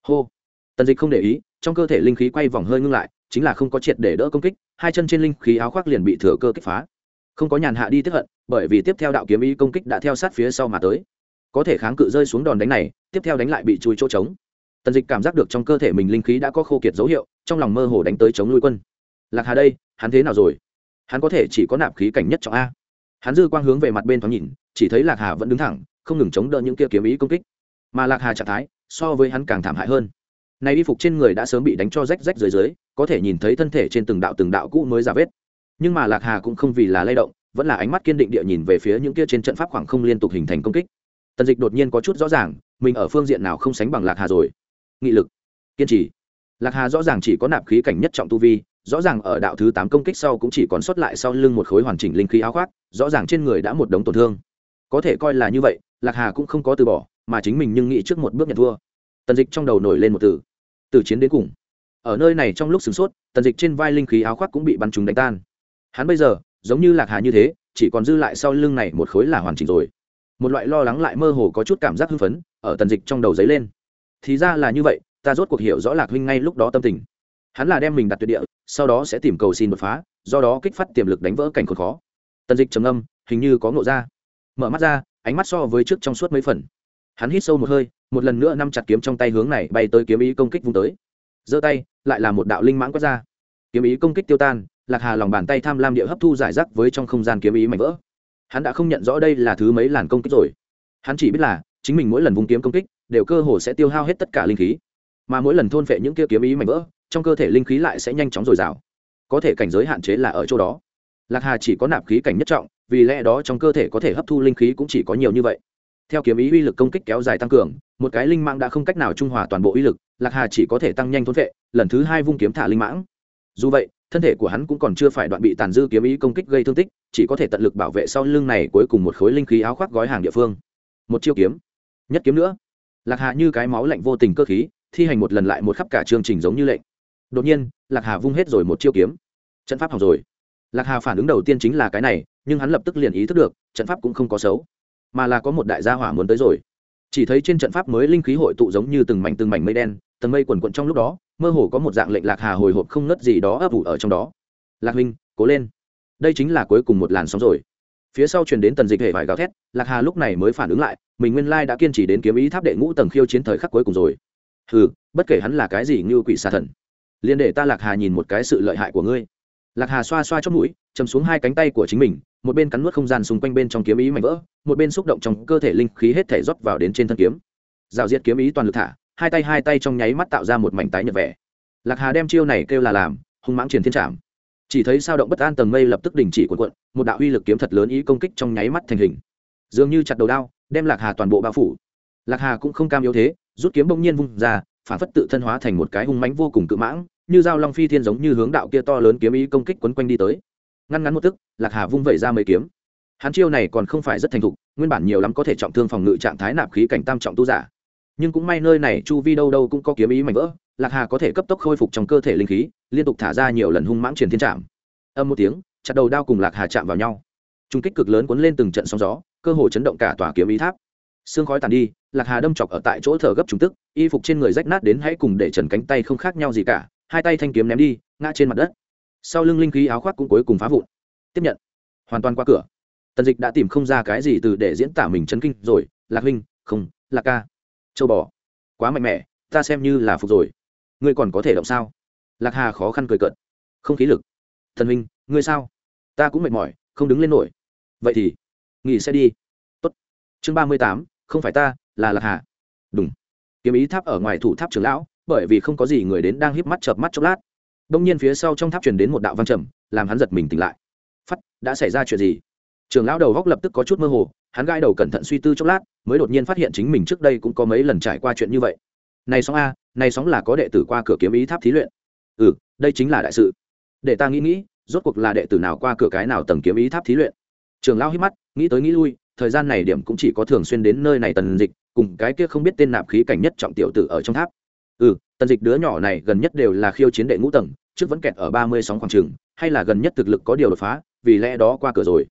Hô! Tần dịch không để ý, trong cơ thể linh khí quay vòng hơi ngưng lại, chính là không có triệt để đỡ công kích, hai chân trên linh khí áo khoác liền bị thừa cơ kích phá. Không có nhàn hạ đi tiếp hận, bởi vì tiếp theo đạo kiếm ý công kích đã theo sát phía sau mà tới. Có thể kháng cự rơi xuống đòn đánh này, tiếp theo đánh lại bị chui chỗ trống. Tần dịch cảm giác được trong cơ thể mình linh khí đã có khô kiệt dấu hiệu, trong lòng mơ hồ đánh tới chống nuôi quân. Lạc hà đây, hắn thế nào rồi? Hắn có thể chỉ có nạp khí cảnh nhất trọng a hắn dư quang hướng về mặt bên thoáng nhìn, chỉ thấy lạc hà vẫn đứng thẳng, không ngừng chống đỡ những kia kiếm ý công kích. Mà lạc hà trạng thái, so với hắn càng thảm hại hơn. Này y phục trên người đã sớm bị đánh cho rách rách dưới dưới, có thể nhìn thấy thân thể trên từng đạo từng đạo cũ mới ra vết. Nhưng mà lạc hà cũng không vì là lay động, vẫn là ánh mắt kiên định địa nhìn về phía những kia trên trận pháp khoảng không liên tục hình thành công kích. Tần dịch đột nhiên có chút rõ ràng, mình ở phương diện nào không sánh bằng lạc hà rồi. Nghị lực, kiên trì. Lạc hà rõ ràng chỉ có nạp khí cảnh nhất trọng tu vi rõ ràng ở đạo thứ tám công kích sau cũng chỉ còn sót lại sau lưng một khối hoàn chỉnh linh khí áo khoác, rõ ràng trên người đã một đống tổn thương. Có thể coi là như vậy, lạc hà cũng không có từ bỏ, mà chính mình nhưng nghĩ trước một bước nhận thua. Tần dịch trong đầu nổi lên một từ. Từ chiến đến cùng. Ở nơi này trong lúc sửng sốt, tần dịch trên vai linh khí áo khoác cũng bị bắn trúng đánh tan. Hắn bây giờ, giống như lạc hà như thế, chỉ còn dư lại sau lưng này một khối là hoàn chỉnh rồi. Một loại lo lắng lại mơ hồ có chút cảm giác hưng phấn, ở tần dịch trong đầu dấy lên. Thì ra là như vậy, ta rốt cuộc hiểu rõ lạc huynh ngay lúc đó tâm tình. Hắn là đem mình đặt tuyệt địa sau đó sẽ tìm cầu xin đột phá, do đó kích phát tiềm lực đánh vỡ cảnh khốn khó. Tần dịch trầm âm hình như có ngộ ra. Mở mắt ra, ánh mắt so với trước trong suốt mấy phần. Hắn hít sâu một hơi, một lần nữa nắm chặt kiếm trong tay hướng này bay tới kiếm ý công kích vung tới. Giơ tay, lại là một đạo linh mãng quát ra. Kiếm ý công kích tiêu tan, lạc hà lòng bàn tay tham lam địa hấp thu giải rác với trong không gian kiếm ý mảnh vỡ. Hắn đã không nhận rõ đây là thứ mấy làn công kích rồi. Hắn chỉ biết là, chính mình mỗi lần vung kiếm công kích, đều cơ hồ sẽ tiêu hao hết tất cả linh khí. Mà mỗi lần thôn phệ những kia kiếm ý mảnh vỡ trong cơ thể linh khí lại sẽ nhanh chóng dồi dào. Có thể cảnh giới hạn chế là ở chỗ đó. Lạc hà chỉ có nạp khí cảnh nhất trọng, vì lẽ đó trong cơ thể có thể hấp thu linh khí cũng chỉ có nhiều như vậy. Theo kiếm ý uy lực công kích kéo dài tăng cường, một cái linh mãng đã không cách nào trung hòa toàn bộ uy lực, lạc hà chỉ có thể tăng nhanh thốn vệ, lần thứ hai vung kiếm thả linh mãng. Dù vậy, thân thể của hắn cũng còn chưa phải đoạn bị tàn dư kiếm ý công kích gây thương tích, chỉ có thể tận lực bảo vệ sau lưng này cuối cùng một khối linh khí áo khoác gói hàng địa phương. Một chiêu kiếm. Nhất kiếm nữa. Lạc hà như cái máu lạnh vô tình cơ khí, thi hành một lần lại một khắp cả chương trình giống như lệnh đột nhiên, lạc hà vung hết rồi một chiêu kiếm. Trận pháp học rồi. Lạc hà phản ứng đầu tiên chính là cái này, nhưng hắn lập tức liền ý thức được, trận pháp cũng không có xấu, mà là có một đại gia hỏa muốn tới rồi. Chỉ thấy trên trận pháp mới linh khí hội tụ giống như từng mảnh từng mảnh mây đen, tầng mây quần quận trong lúc đó, mơ hồ có một dạng lệnh lạc hà hồi hộp không nớt gì đó ấp ủ ở trong đó. Lạc huynh, cố lên. Đây chính là cuối cùng một làn sóng rồi. Phía sau truyền đến tần dịch hệ vải gào thét, lạc hà lúc này mới phản ứng lại, mình nguyên lai đã kiên trì đến kiếm ý tháp đệ ngũ tầng khiêu chiến thời khắc cuối cùng rồi. Hừ, bất kể hắn là cái gì như quỷ xà thần liền để ta lạc hà nhìn một cái sự lợi hại của ngươi. Lạc hà xoa xoa chót mũi, chầm xuống hai cánh tay của chính mình, một bên cắn nuốt không gian xung quanh bên trong kiếm ý mảnh vỡ, một bên xúc động trong cơ thể linh khí hết thể rót vào đến trên thân kiếm. Rào diệt kiếm ý toàn lực thả, hai tay hai tay trong nháy mắt tạo ra một mảnh tái nhật vẻ. Lạc hà đem chiêu này kêu là làm, hung mãng triển thiên trảm. Chỉ thấy sao động bất an tầng mây lập tức đình chỉ cuộn cuộn, một đạo uy lực kiếm thật lớn ý công kích trong nháy mắt thành hình. Dường như chặt đầu đao, đem lạc hà toàn bộ bao phủ. Lạc hà cũng không cam yếu thế, rút kiếm bỗng nhiên vung ra phản phất tự thân hóa thành một cái hung mãnh vô cùng cự mãng, như dao long phi thiên giống như hướng đạo kia to lớn kiếm ý công kích quấn quanh đi tới. Ngăn ngắn một tức, lạc hà vung vẩy ra mấy kiếm. Hắn chiêu này còn không phải rất thành thục, nguyên bản nhiều lắm có thể trọng thương phòng ngự trạng thái nạp khí cảnh tam trọng tu giả. Nhưng cũng may nơi này chu vi đâu đâu cũng có kiếm ý mảnh vỡ, lạc hà có thể cấp tốc khôi phục trong cơ thể linh khí, liên tục thả ra nhiều lần hung mãng truyền thiên trạm. Âm một tiếng, chặt đầu đao cùng lạc hà chạm vào nhau. Trung kích cực lớn cuốn lên từng trận sóng gió, cơ hồ chấn động cả tòa kiếm ý tháp. Xương khói tàn đi, lạc hà đâm chọc ở tại chỗ thở gấp trùng tức y phục trên người rách nát đến hãy cùng để trần cánh tay không khác nhau gì cả, hai tay thanh kiếm ném đi, ngã trên mặt đất. Sau lưng linh khí áo khoác cũng cuối cùng phá vụn. Tiếp nhận. Hoàn toàn qua cửa. Tần dịch đã tìm không ra cái gì từ để diễn tả mình chấn kinh rồi. Lạc huynh không, lạc ca. Châu bò. Quá mạnh mẽ, ta xem như là phục rồi. Ngươi còn có thể động sao? Lạc hà khó khăn cười cợt. Không khí lực. Thần minh ngươi sao? Ta cũng mệt mỏi, không đứng lên nổi. Vậy thì, nghỉ sẽ đi. Tốt. Chương ba mươi tám, không phải ta, là lạc hà. Đúng kiếm ý tháp ở ngoài thủ tháp trưởng lão, bởi vì không có gì người đến đang híp mắt chợp mắt chốc lát. Đông nhiên phía sau trong tháp truyền đến một đạo văn trầm, làm hắn giật mình tỉnh lại. Phắt, đã xảy ra chuyện gì? Trưởng lão đầu góc lập tức có chút mơ hồ, hắn gai đầu cẩn thận suy tư chốc lát, mới đột nhiên phát hiện chính mình trước đây cũng có mấy lần trải qua chuyện như vậy. Này sóng a, này sóng là có đệ tử qua cửa kiếm ý tháp thí luyện. Ừ đây chính là đại sự. Để ta nghĩ nghĩ, rốt cuộc là đệ tử nào qua cửa cái nào tầng kiếm ý tháp thí luyện? Trường lão hít mắt, nghĩ tới nghĩ lui, thời gian này điểm cũng chỉ có thường xuyên đến nơi này tần dịch cùng cái kia không biết tên nạp khí cảnh nhất trọng tiểu tử ở trong tháp. Ừ tần dịch đứa nhỏ này gần nhất đều là khiêu chiến đệ ngũ tầng, trước vẫn kẹt ở ba mươi sóng khoảng trường, hay là gần nhất thực lực có điều đột phá, vì lẽ đó qua cửa rồi.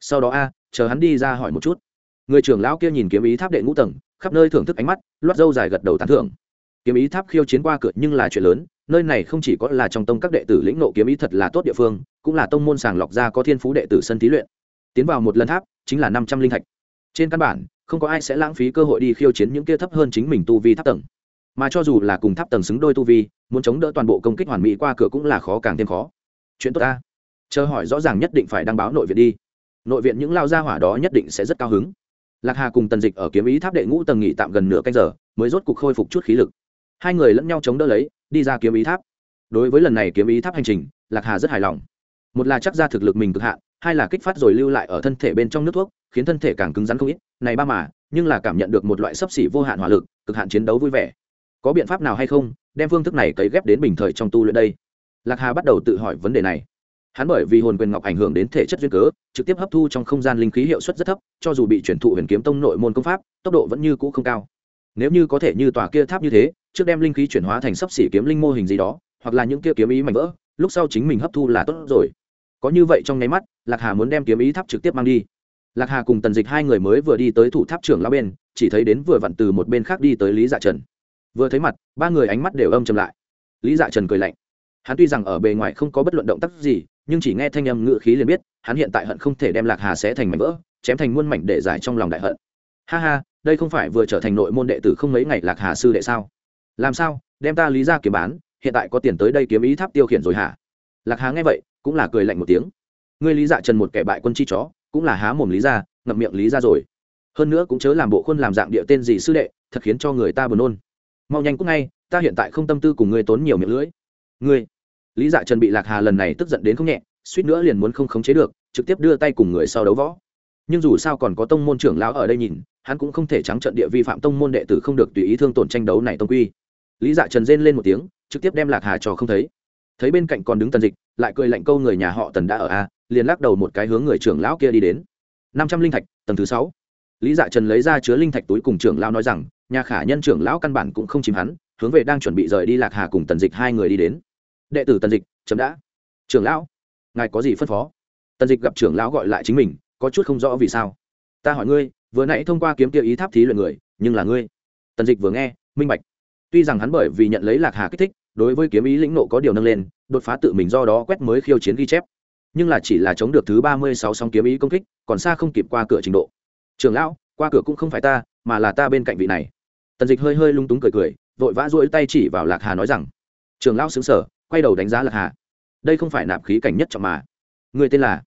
Sau đó a, chờ hắn đi ra hỏi một chút. Người trưởng lão kia nhìn kiếm ý tháp đệ ngũ tầng, khắp nơi thưởng thức ánh mắt, loát dâu dài gật đầu tán thưởng. Kiếm ý tháp khiêu chiến qua cửa nhưng là chuyện lớn, nơi này không chỉ có là trong tông các đệ tử lĩnh nộ kiếm ý thật là tốt địa phương, cũng là tông môn sàng lọc ra có thiên phú đệ tử sân thí luyện. Tiến vào một lần tháp, chính là năm trăm linh thạch. Trên căn bản không có ai sẽ lãng phí cơ hội đi khiêu chiến những kia thấp hơn chính mình tu vi tháp tầng. Mà cho dù là cùng tháp tầng xứng đôi tu vi, muốn chống đỡ toàn bộ công kích hoàn mỹ qua cửa cũng là khó càng thêm khó. Chuyện tốt ta. Chờ hỏi rõ ràng nhất định phải đăng báo nội viện đi. Nội viện những lao gia hỏa đó nhất định sẽ rất cao hứng. Lạc hà cùng tần dịch ở kiếm ý tháp đệ ngũ tầng nghỉ tạm gần nửa canh giờ, mới rốt cuộc khôi phục chút khí lực. Hai người lẫn nhau chống đỡ lấy, đi ra kiếm ý tháp. Đối với lần này kiếm ý tháp hành trình, lạc hà rất hài lòng. Một là chắc ra thực lực mình cực hạn hai là kích phát rồi lưu lại ở thân thể bên trong nước thuốc, khiến thân thể càng cứng rắn không ít. Này ba mà, nhưng là cảm nhận được một loại sấp xỉ vô hạn hỏa lực, cực hạn chiến đấu vui vẻ. Có biện pháp nào hay không? Đem phương thức này cấy ghép đến bình thời trong tu luyện đây. Lạc hà bắt đầu tự hỏi vấn đề này. Hắn bởi vì hồn quyền ngọc ảnh hưởng đến thể chất duyên cớ, trực tiếp hấp thu trong không gian linh khí hiệu suất rất thấp, cho dù bị chuyển thụ huyền kiếm tông nội môn công pháp, tốc độ vẫn như cũ không cao. Nếu như có thể như tòa kia tháp như thế, trước đem linh khí chuyển hóa thành sấp xỉ kiếm linh mô hình gì đó, hoặc là những kia kiếm ý mảnh vỡ, lúc sau chính mình hấp thu là tốt rồi có như vậy trong nháy mắt, lạc hà muốn đem kiếm ý tháp trực tiếp mang đi. Lạc hà cùng tần dịch hai người mới vừa đi tới thủ tháp trưởng lao bên, chỉ thấy đến vừa vặn từ một bên khác đi tới lý dạ trần. Vừa thấy mặt, ba người ánh mắt đều âm chầm lại. Lý dạ trần cười lạnh. Hắn tuy rằng ở bề ngoài không có bất luận động tác gì, nhưng chỉ nghe thanh âm ngự khí liền biết, hắn hiện tại hận không thể đem lạc hà sẽ thành mảnh vỡ, chém thành muôn mảnh để giải trong lòng đại hận. Ha ha, đây không phải vừa trở thành nội môn đệ tử không mấy ngày lạc hà sư đệ sao? Làm sao, đem ta lý ra kiếm bán, hiện tại có tiền tới đây kiếm ý tháp tiêu khiển rồi hả? Lạc hà nghe vậy, cũng là cười lạnh một tiếng. Ngươi lý dạ trần một kẻ bại quân chi chó, cũng là há mồm lý ra, ngậm miệng lý ra rồi. Hơn nữa cũng chớ làm bộ khuôn làm dạng địa tên gì sư đệ, thật khiến cho người ta buồn nôn. Mau nhanh cũng ngay, ta hiện tại không tâm tư cùng ngươi tốn nhiều miệng lưỡi. Ngươi. Lý dạ trần bị lạc hà lần này tức giận đến không nhẹ, suýt nữa liền muốn không khống chế được, trực tiếp đưa tay cùng người sau đấu võ. Nhưng dù sao còn có tông môn trưởng lão ở đây nhìn, hắn cũng không thể trắng trận địa vi phạm tông môn đệ tử không được tùy ý thương tổn tranh đấu này tông quy. Lý dạ trần rên lên một tiếng, trực tiếp đem lạc hà trò không thấy thấy bên cạnh còn đứng tần dịch, lại cười lạnh câu người nhà họ tần đã ở a, liền lắc đầu một cái hướng người trưởng lão kia đi đến. Năm trăm linh thạch, tầng thứ sáu. Lý dạ trần lấy ra chứa linh thạch túi cùng trưởng lão nói rằng, nhà khả nhân trưởng lão căn bản cũng không chìm hắn, hướng về đang chuẩn bị rời đi lạc hà cùng tần dịch hai người đi đến. Đệ tử tần dịch, chấm đã. Trưởng lão, ngài có gì phân phó? Tần dịch gặp trưởng lão gọi lại chính mình, có chút không rõ vì sao. Ta hỏi ngươi, vừa nãy thông qua kiếm tiêu ý tháp thí luyện người, nhưng là ngươi? Tần dịch vừa nghe, minh bạch. Tuy rằng hắn bởi vì nhận lấy lạc hà kích thích đối với kiếm ý lĩnh nộ có điều nâng lên, đột phá tự mình do đó quét mới khiêu chiến ghi chép. Nhưng là chỉ là chống được thứ ba mươi sáu song kiếm ý công kích, còn xa không kịp qua cửa trình độ. Trường lão, qua cửa cũng không phải ta, mà là ta bên cạnh vị này. Tần dịch hơi hơi lung túng cười cười, vội vã rỗi tay chỉ vào lạc hà nói rằng, trường lão xứng sở quay đầu đánh giá lạc hà. Đây không phải nạp khí cảnh nhất trọng mà. Người tên là?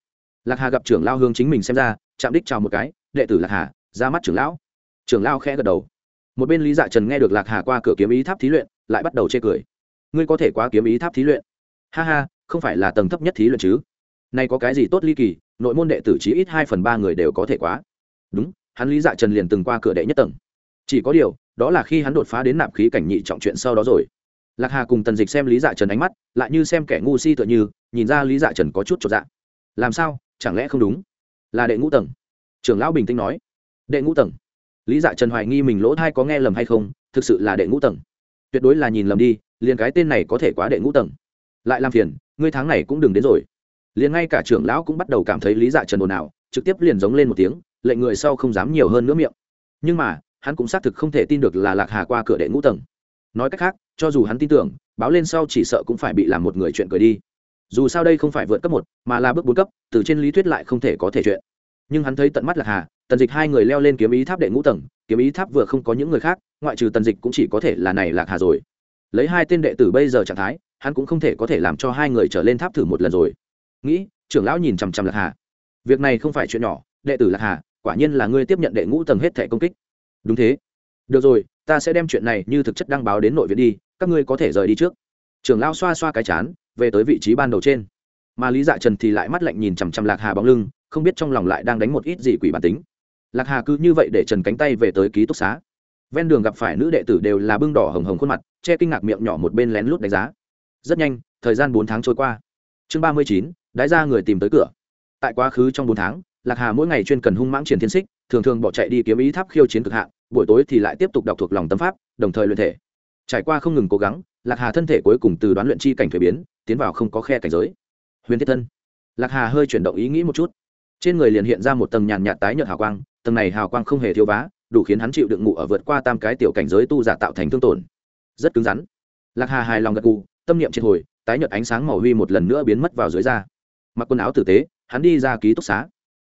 Lạc hà gặp trưởng lao hướng chính mình xem ra, chạm đích chào một cái, đệ tử lạc hà, ra mắt trưởng lão. Trưởng lao khẽ gật đầu. Một bên lý dạ trần nghe được lạc hà qua cửa kiếm ý tháp thí luyện, lại bắt đầu chê cười ngươi có thể quá kiếm ý tháp thí luyện. Ha ha, không phải là tầng thấp nhất thí luyện chứ? Nay có cái gì tốt ly kỳ, nội môn đệ tử chí ít hai phần ba người đều có thể quá. Đúng, hắn lý dạ trần liền từng qua cửa đệ nhất tầng. Chỉ có điều, đó là khi hắn đột phá đến nạp khí cảnh nhị trọng chuyện sau đó rồi. Lạc hà cùng tần dịch xem lý dạ trần ánh mắt, lại như xem kẻ ngu si tựa như, nhìn ra lý dạ trần có chút chột dạ. Làm sao? Chẳng lẽ không đúng? Là đệ ngũ tầng. Trưởng lão bình tĩnh nói. Đệ ngũ tầng. Lý dạ trần hoài nghi mình lỗ thai có nghe lầm hay không, thực sự là đệ ngũ tầng tuyệt đối là nhìn lầm đi, liền cái tên này có thể quá đệ ngũ tầng. Lại làm phiền, ngươi tháng này cũng đừng đến rồi. Liền ngay cả trưởng lão cũng bắt đầu cảm thấy lý dạ trần ồn ào, trực tiếp liền giống lên một tiếng, lệnh người sau không dám nhiều hơn nữa miệng. Nhưng mà, hắn cũng xác thực không thể tin được là lạc hà qua cửa đệ ngũ tầng. Nói cách khác, cho dù hắn tin tưởng, báo lên sau chỉ sợ cũng phải bị làm một người chuyện cười đi. Dù sao đây không phải vượt cấp một, mà là bước bốn cấp, từ trên lý thuyết lại không thể có thể chuyện. Nhưng hắn thấy tận mắt lạc hà, tần dịch hai người leo lên kiếm ý tháp đệ ngũ tầng kiếm ý tháp vừa không có những người khác, ngoại trừ tần dịch cũng chỉ có thể là này lạc hà rồi. Lấy hai tên đệ tử bây giờ trạng thái, hắn cũng không thể có thể làm cho hai người trở lên tháp thử một lần rồi. Nghĩ, trưởng lão nhìn chằm chằm lạc hà. Việc này không phải chuyện nhỏ, đệ tử lạc hà, quả nhiên là ngươi tiếp nhận đệ ngũ tầng hết thẻ công kích. Đúng thế. Được rồi, ta sẽ đem chuyện này như thực chất đăng báo đến nội viện đi, các ngươi có thể rời đi trước. Trưởng lão xoa xoa cái chán, về tới vị trí ban đầu trên. Mà lý dạ trần thì lại mắt lạnh nhìn chằm chằm lạc hà bóng lưng, không biết trong lòng lại đang đánh một ít gì quỷ bản tính lạc hà cứ như vậy để trần cánh tay về tới ký túc xá. Ven đường gặp phải nữ đệ tử đều là bưng đỏ hồng hồng khuôn mặt, che kinh ngạc miệng nhỏ một bên lén lút đánh giá. Rất nhanh, thời gian bốn tháng trôi qua. Chương ba mươi chín, đái ra người tìm tới cửa. Tại quá khứ trong bốn tháng, lạc hà mỗi ngày chuyên cần hung mãng triển thiên xích, thường thường bỏ chạy đi kiếm ý tháp khiêu chiến cực hạn, buổi tối thì lại tiếp tục đọc thuộc lòng tâm pháp, đồng thời luyện thể. Trải qua không ngừng cố gắng, lạc hà thân thể cuối cùng từ đoán luyện chi cảnh thuế biến, tiến vào không có khe cảnh giới. Huyền thiết thân. Lạc hà hơi chuyển động ý nghĩ một chút. Trên người liền hiện ra một tầng nhàn nhạt tái nhợt hào quang tầng này hào quang không hề thiếu vá, đủ khiến hắn chịu đựng ngủ ở vượt qua tam cái tiểu cảnh giới tu giả tạo thành thương tổn. Rất cứng rắn. Lạc hà hài lòng gật gù, tâm niệm triệt hồi, tái nhợt ánh sáng màu huy một lần nữa biến mất vào dưới da. Mặc quần áo tử tế, hắn đi ra ký túc xá.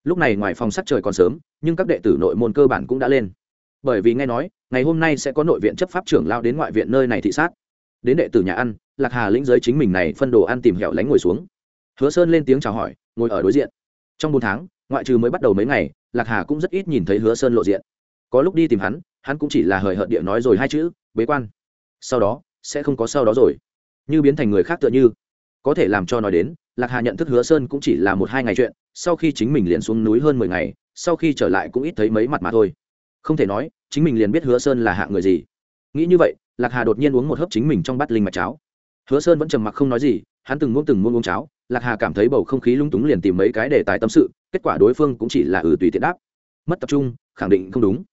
Lúc này ngoài phòng sắc trời còn sớm, nhưng các đệ tử nội môn cơ bản cũng đã lên. Bởi vì nghe nói, ngày hôm nay sẽ có nội viện chấp pháp trưởng lao đến ngoại viện nơi này thị sát. Đến đệ tử nhà ăn, lạc hà lĩnh giới chính mình này phân đồ ăn tìm hẻo lánh ngồi xuống. Hứa sơn lên tiếng chào hỏi, ngồi ở đối diện. Trong bốn tháng, ngoại trừ mới bắt đầu mấy ngày lạc hà cũng rất ít nhìn thấy hứa sơn lộ diện. Có lúc đi tìm hắn hắn cũng chỉ là hời hợt địa nói rồi hai chữ, bế quan. Sau đó, sẽ không có sau đó rồi. Như biến thành người khác tựa như. Có thể làm cho nói đến, lạc hà nhận thức hứa sơn cũng chỉ là một hai ngày chuyện, sau khi chính mình liền xuống núi hơn mười ngày, sau khi trở lại cũng ít thấy mấy mặt mà thôi. Không thể nói, chính mình liền biết hứa sơn là hạng người gì. Nghĩ như vậy, lạc hà đột nhiên uống một hớp chính mình trong bát linh mạch cháo. Hứa sơn vẫn trầm mặc không nói gì, hắn từng muốn từng muốn uống cháo, lạc hà cảm thấy bầu không khí lung túng liền tìm mấy cái để tài tâm sự kết quả đối phương cũng chỉ là ừ tùy tiện đáp. Mất tập trung, khẳng định không đúng.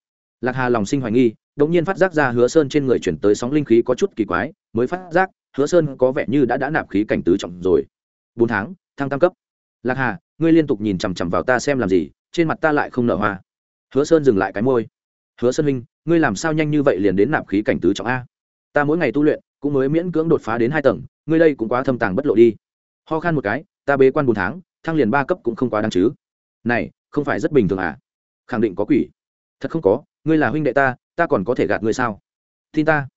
Lạc hà lòng sinh hoài nghi, đột nhiên phát giác ra hứa sơn trên người chuyển tới sóng linh khí có chút kỳ quái, mới phát giác hứa sơn có vẻ như đã đã nạp khí cảnh tứ trọng rồi. Bốn tháng, thăng tam cấp. Lạc hà, ngươi liên tục nhìn chằm chằm vào ta xem làm gì, trên mặt ta lại không nở hoa. Hứa sơn dừng lại cái môi. Hứa sơn minh ngươi làm sao nhanh như vậy liền đến nạp khí cảnh tứ trọng a? Ta mỗi ngày tu luyện, cũng mới miễn cưỡng đột phá đến hai tầng, ngươi đây cũng quá thâm tàng bất lộ đi. Ho khan một cái, ta bế quan bốn tháng, thăng liền ba cấp cũng không quá đáng chứ này, không phải rất bình thường à? Khẳng định có quỷ. Thật không có, ngươi là huynh đệ ta ta còn có thể gạt ngươi sao? Tin ta.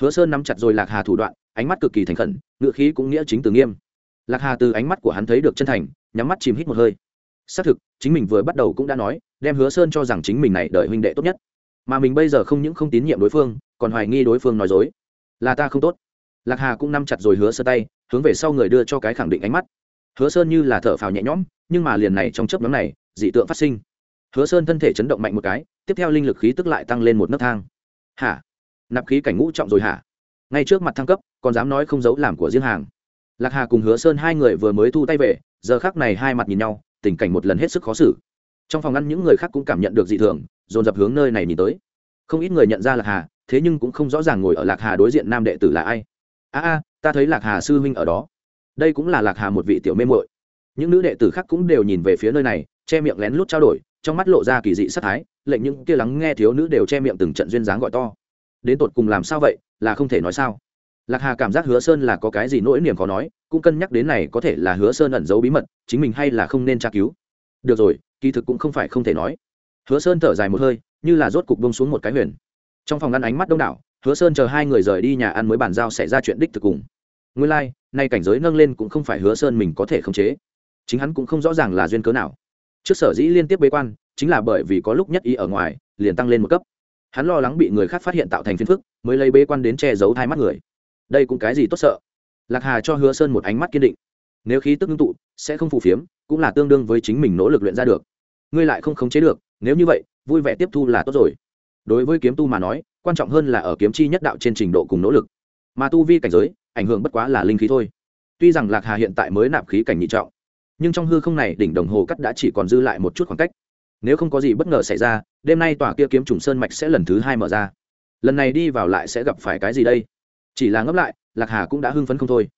Hứa sơn nắm chặt rồi lạc hà thủ đoạn, ánh mắt cực kỳ thành khẩn ngựa khí cũng nghĩa chính từ nghiêm. Lạc hà từ ánh mắt của hắn thấy được chân thành, nhắm mắt chìm hít một hơi. Xác thực, chính mình vừa bắt đầu cũng đã nói, đem hứa sơn cho rằng chính mình này đợi huynh đệ tốt nhất. Mà mình bây giờ không những không tín nhiệm đối phương, còn hoài nghi đối phương nói dối. Là ta không tốt. Lạc hà cũng nắm chặt rồi hứa sơn tay, hướng về sau người đưa cho cái khẳng định ánh mắt hứa sơn như là thở phào nhẹ nhõm, nhưng mà liền này trong chớp nhóm này, dị tượng phát sinh. Hứa sơn thân thể chấn động mạnh một cái, tiếp theo linh lực khí tức lại tăng lên một nấc thang. Hả? Nạp khí cảnh ngũ trọng rồi hả? Ngay trước mặt thăng cấp, còn dám nói không giấu làm của riêng hàng. Lạc hà cùng hứa sơn hai người vừa mới thu tay về, giờ khác này hai mặt nhìn nhau, tình cảnh một lần hết sức khó xử. Trong phòng ăn những người khác cũng cảm nhận được dị thường, dồn dập hướng nơi này nhìn tới. Không ít người nhận ra lạc hà, thế nhưng cũng không rõ ràng ngồi ở lạc hà đối diện nam đệ tử là ai. A a, ta thấy lạc hà sư huynh ở đó đây cũng là lạc hà một vị tiểu mê muội. Những nữ đệ tử khác cũng đều nhìn về phía nơi này, che miệng lén lút trao đổi, trong mắt lộ ra kỳ dị sát thái, lệnh những kia lắng nghe thiếu nữ đều che miệng từng trận duyên dáng gọi to. Đến tột cùng làm sao vậy, là không thể nói sao. Lạc hà cảm giác hứa sơn là có cái gì nỗi niềm khó nói, cũng cân nhắc đến này có thể là hứa sơn ẩn giấu bí mật, chính mình hay là không nên tra cứu. Được rồi, kỳ thực cũng không phải không thể nói. Hứa sơn thở dài một hơi, như là rốt cục bông xuống một cái huyền. Trong phòng ăn ánh mắt đông đảo, hứa sơn chờ hai người rời đi nhà ăn mới bàn giao xảy ra chuyện đích thực cùng nguyên lai、like, nay cảnh giới nâng lên cũng không phải hứa sơn mình có thể khống chế. Chính hắn cũng không rõ ràng là duyên cớ nào. Trước sở dĩ liên tiếp bế quan chính là bởi vì có lúc nhất ý ở ngoài liền tăng lên một cấp. Hắn lo lắng bị người khác phát hiện tạo thành phiền phức mới lấy bế quan đến che giấu hai mắt người. Đây cũng cái gì tốt sợ? Lạc hà cho hứa sơn một ánh mắt kiên định. Nếu khí tức ngưng tụ sẽ không phù phiếm cũng là tương đương với chính mình nỗ lực luyện ra được. Ngươi lại không khống chế được nếu như vậy vui vẻ tiếp thu là tốt rồi. Đối với kiếm tu mà nói quan trọng hơn là ở kiếm chi nhất đạo trên trình độ cùng nỗ lực. Mà tu vi cảnh giới ảnh hưởng bất quá là linh khí thôi. Tuy rằng lạc hà hiện tại mới nạp khí cảnh nhị trọng, nhưng trong hư không này đỉnh đồng hồ cắt đã chỉ còn dư lại một chút khoảng cách. Nếu không có gì bất ngờ xảy ra, đêm nay tòa kia kiếm trùng sơn mạch sẽ lần thứ hai mở ra. Lần này đi vào lại sẽ gặp phải cái gì đây? Chỉ là ngấp lại, lạc hà cũng đã hưng phấn không thôi.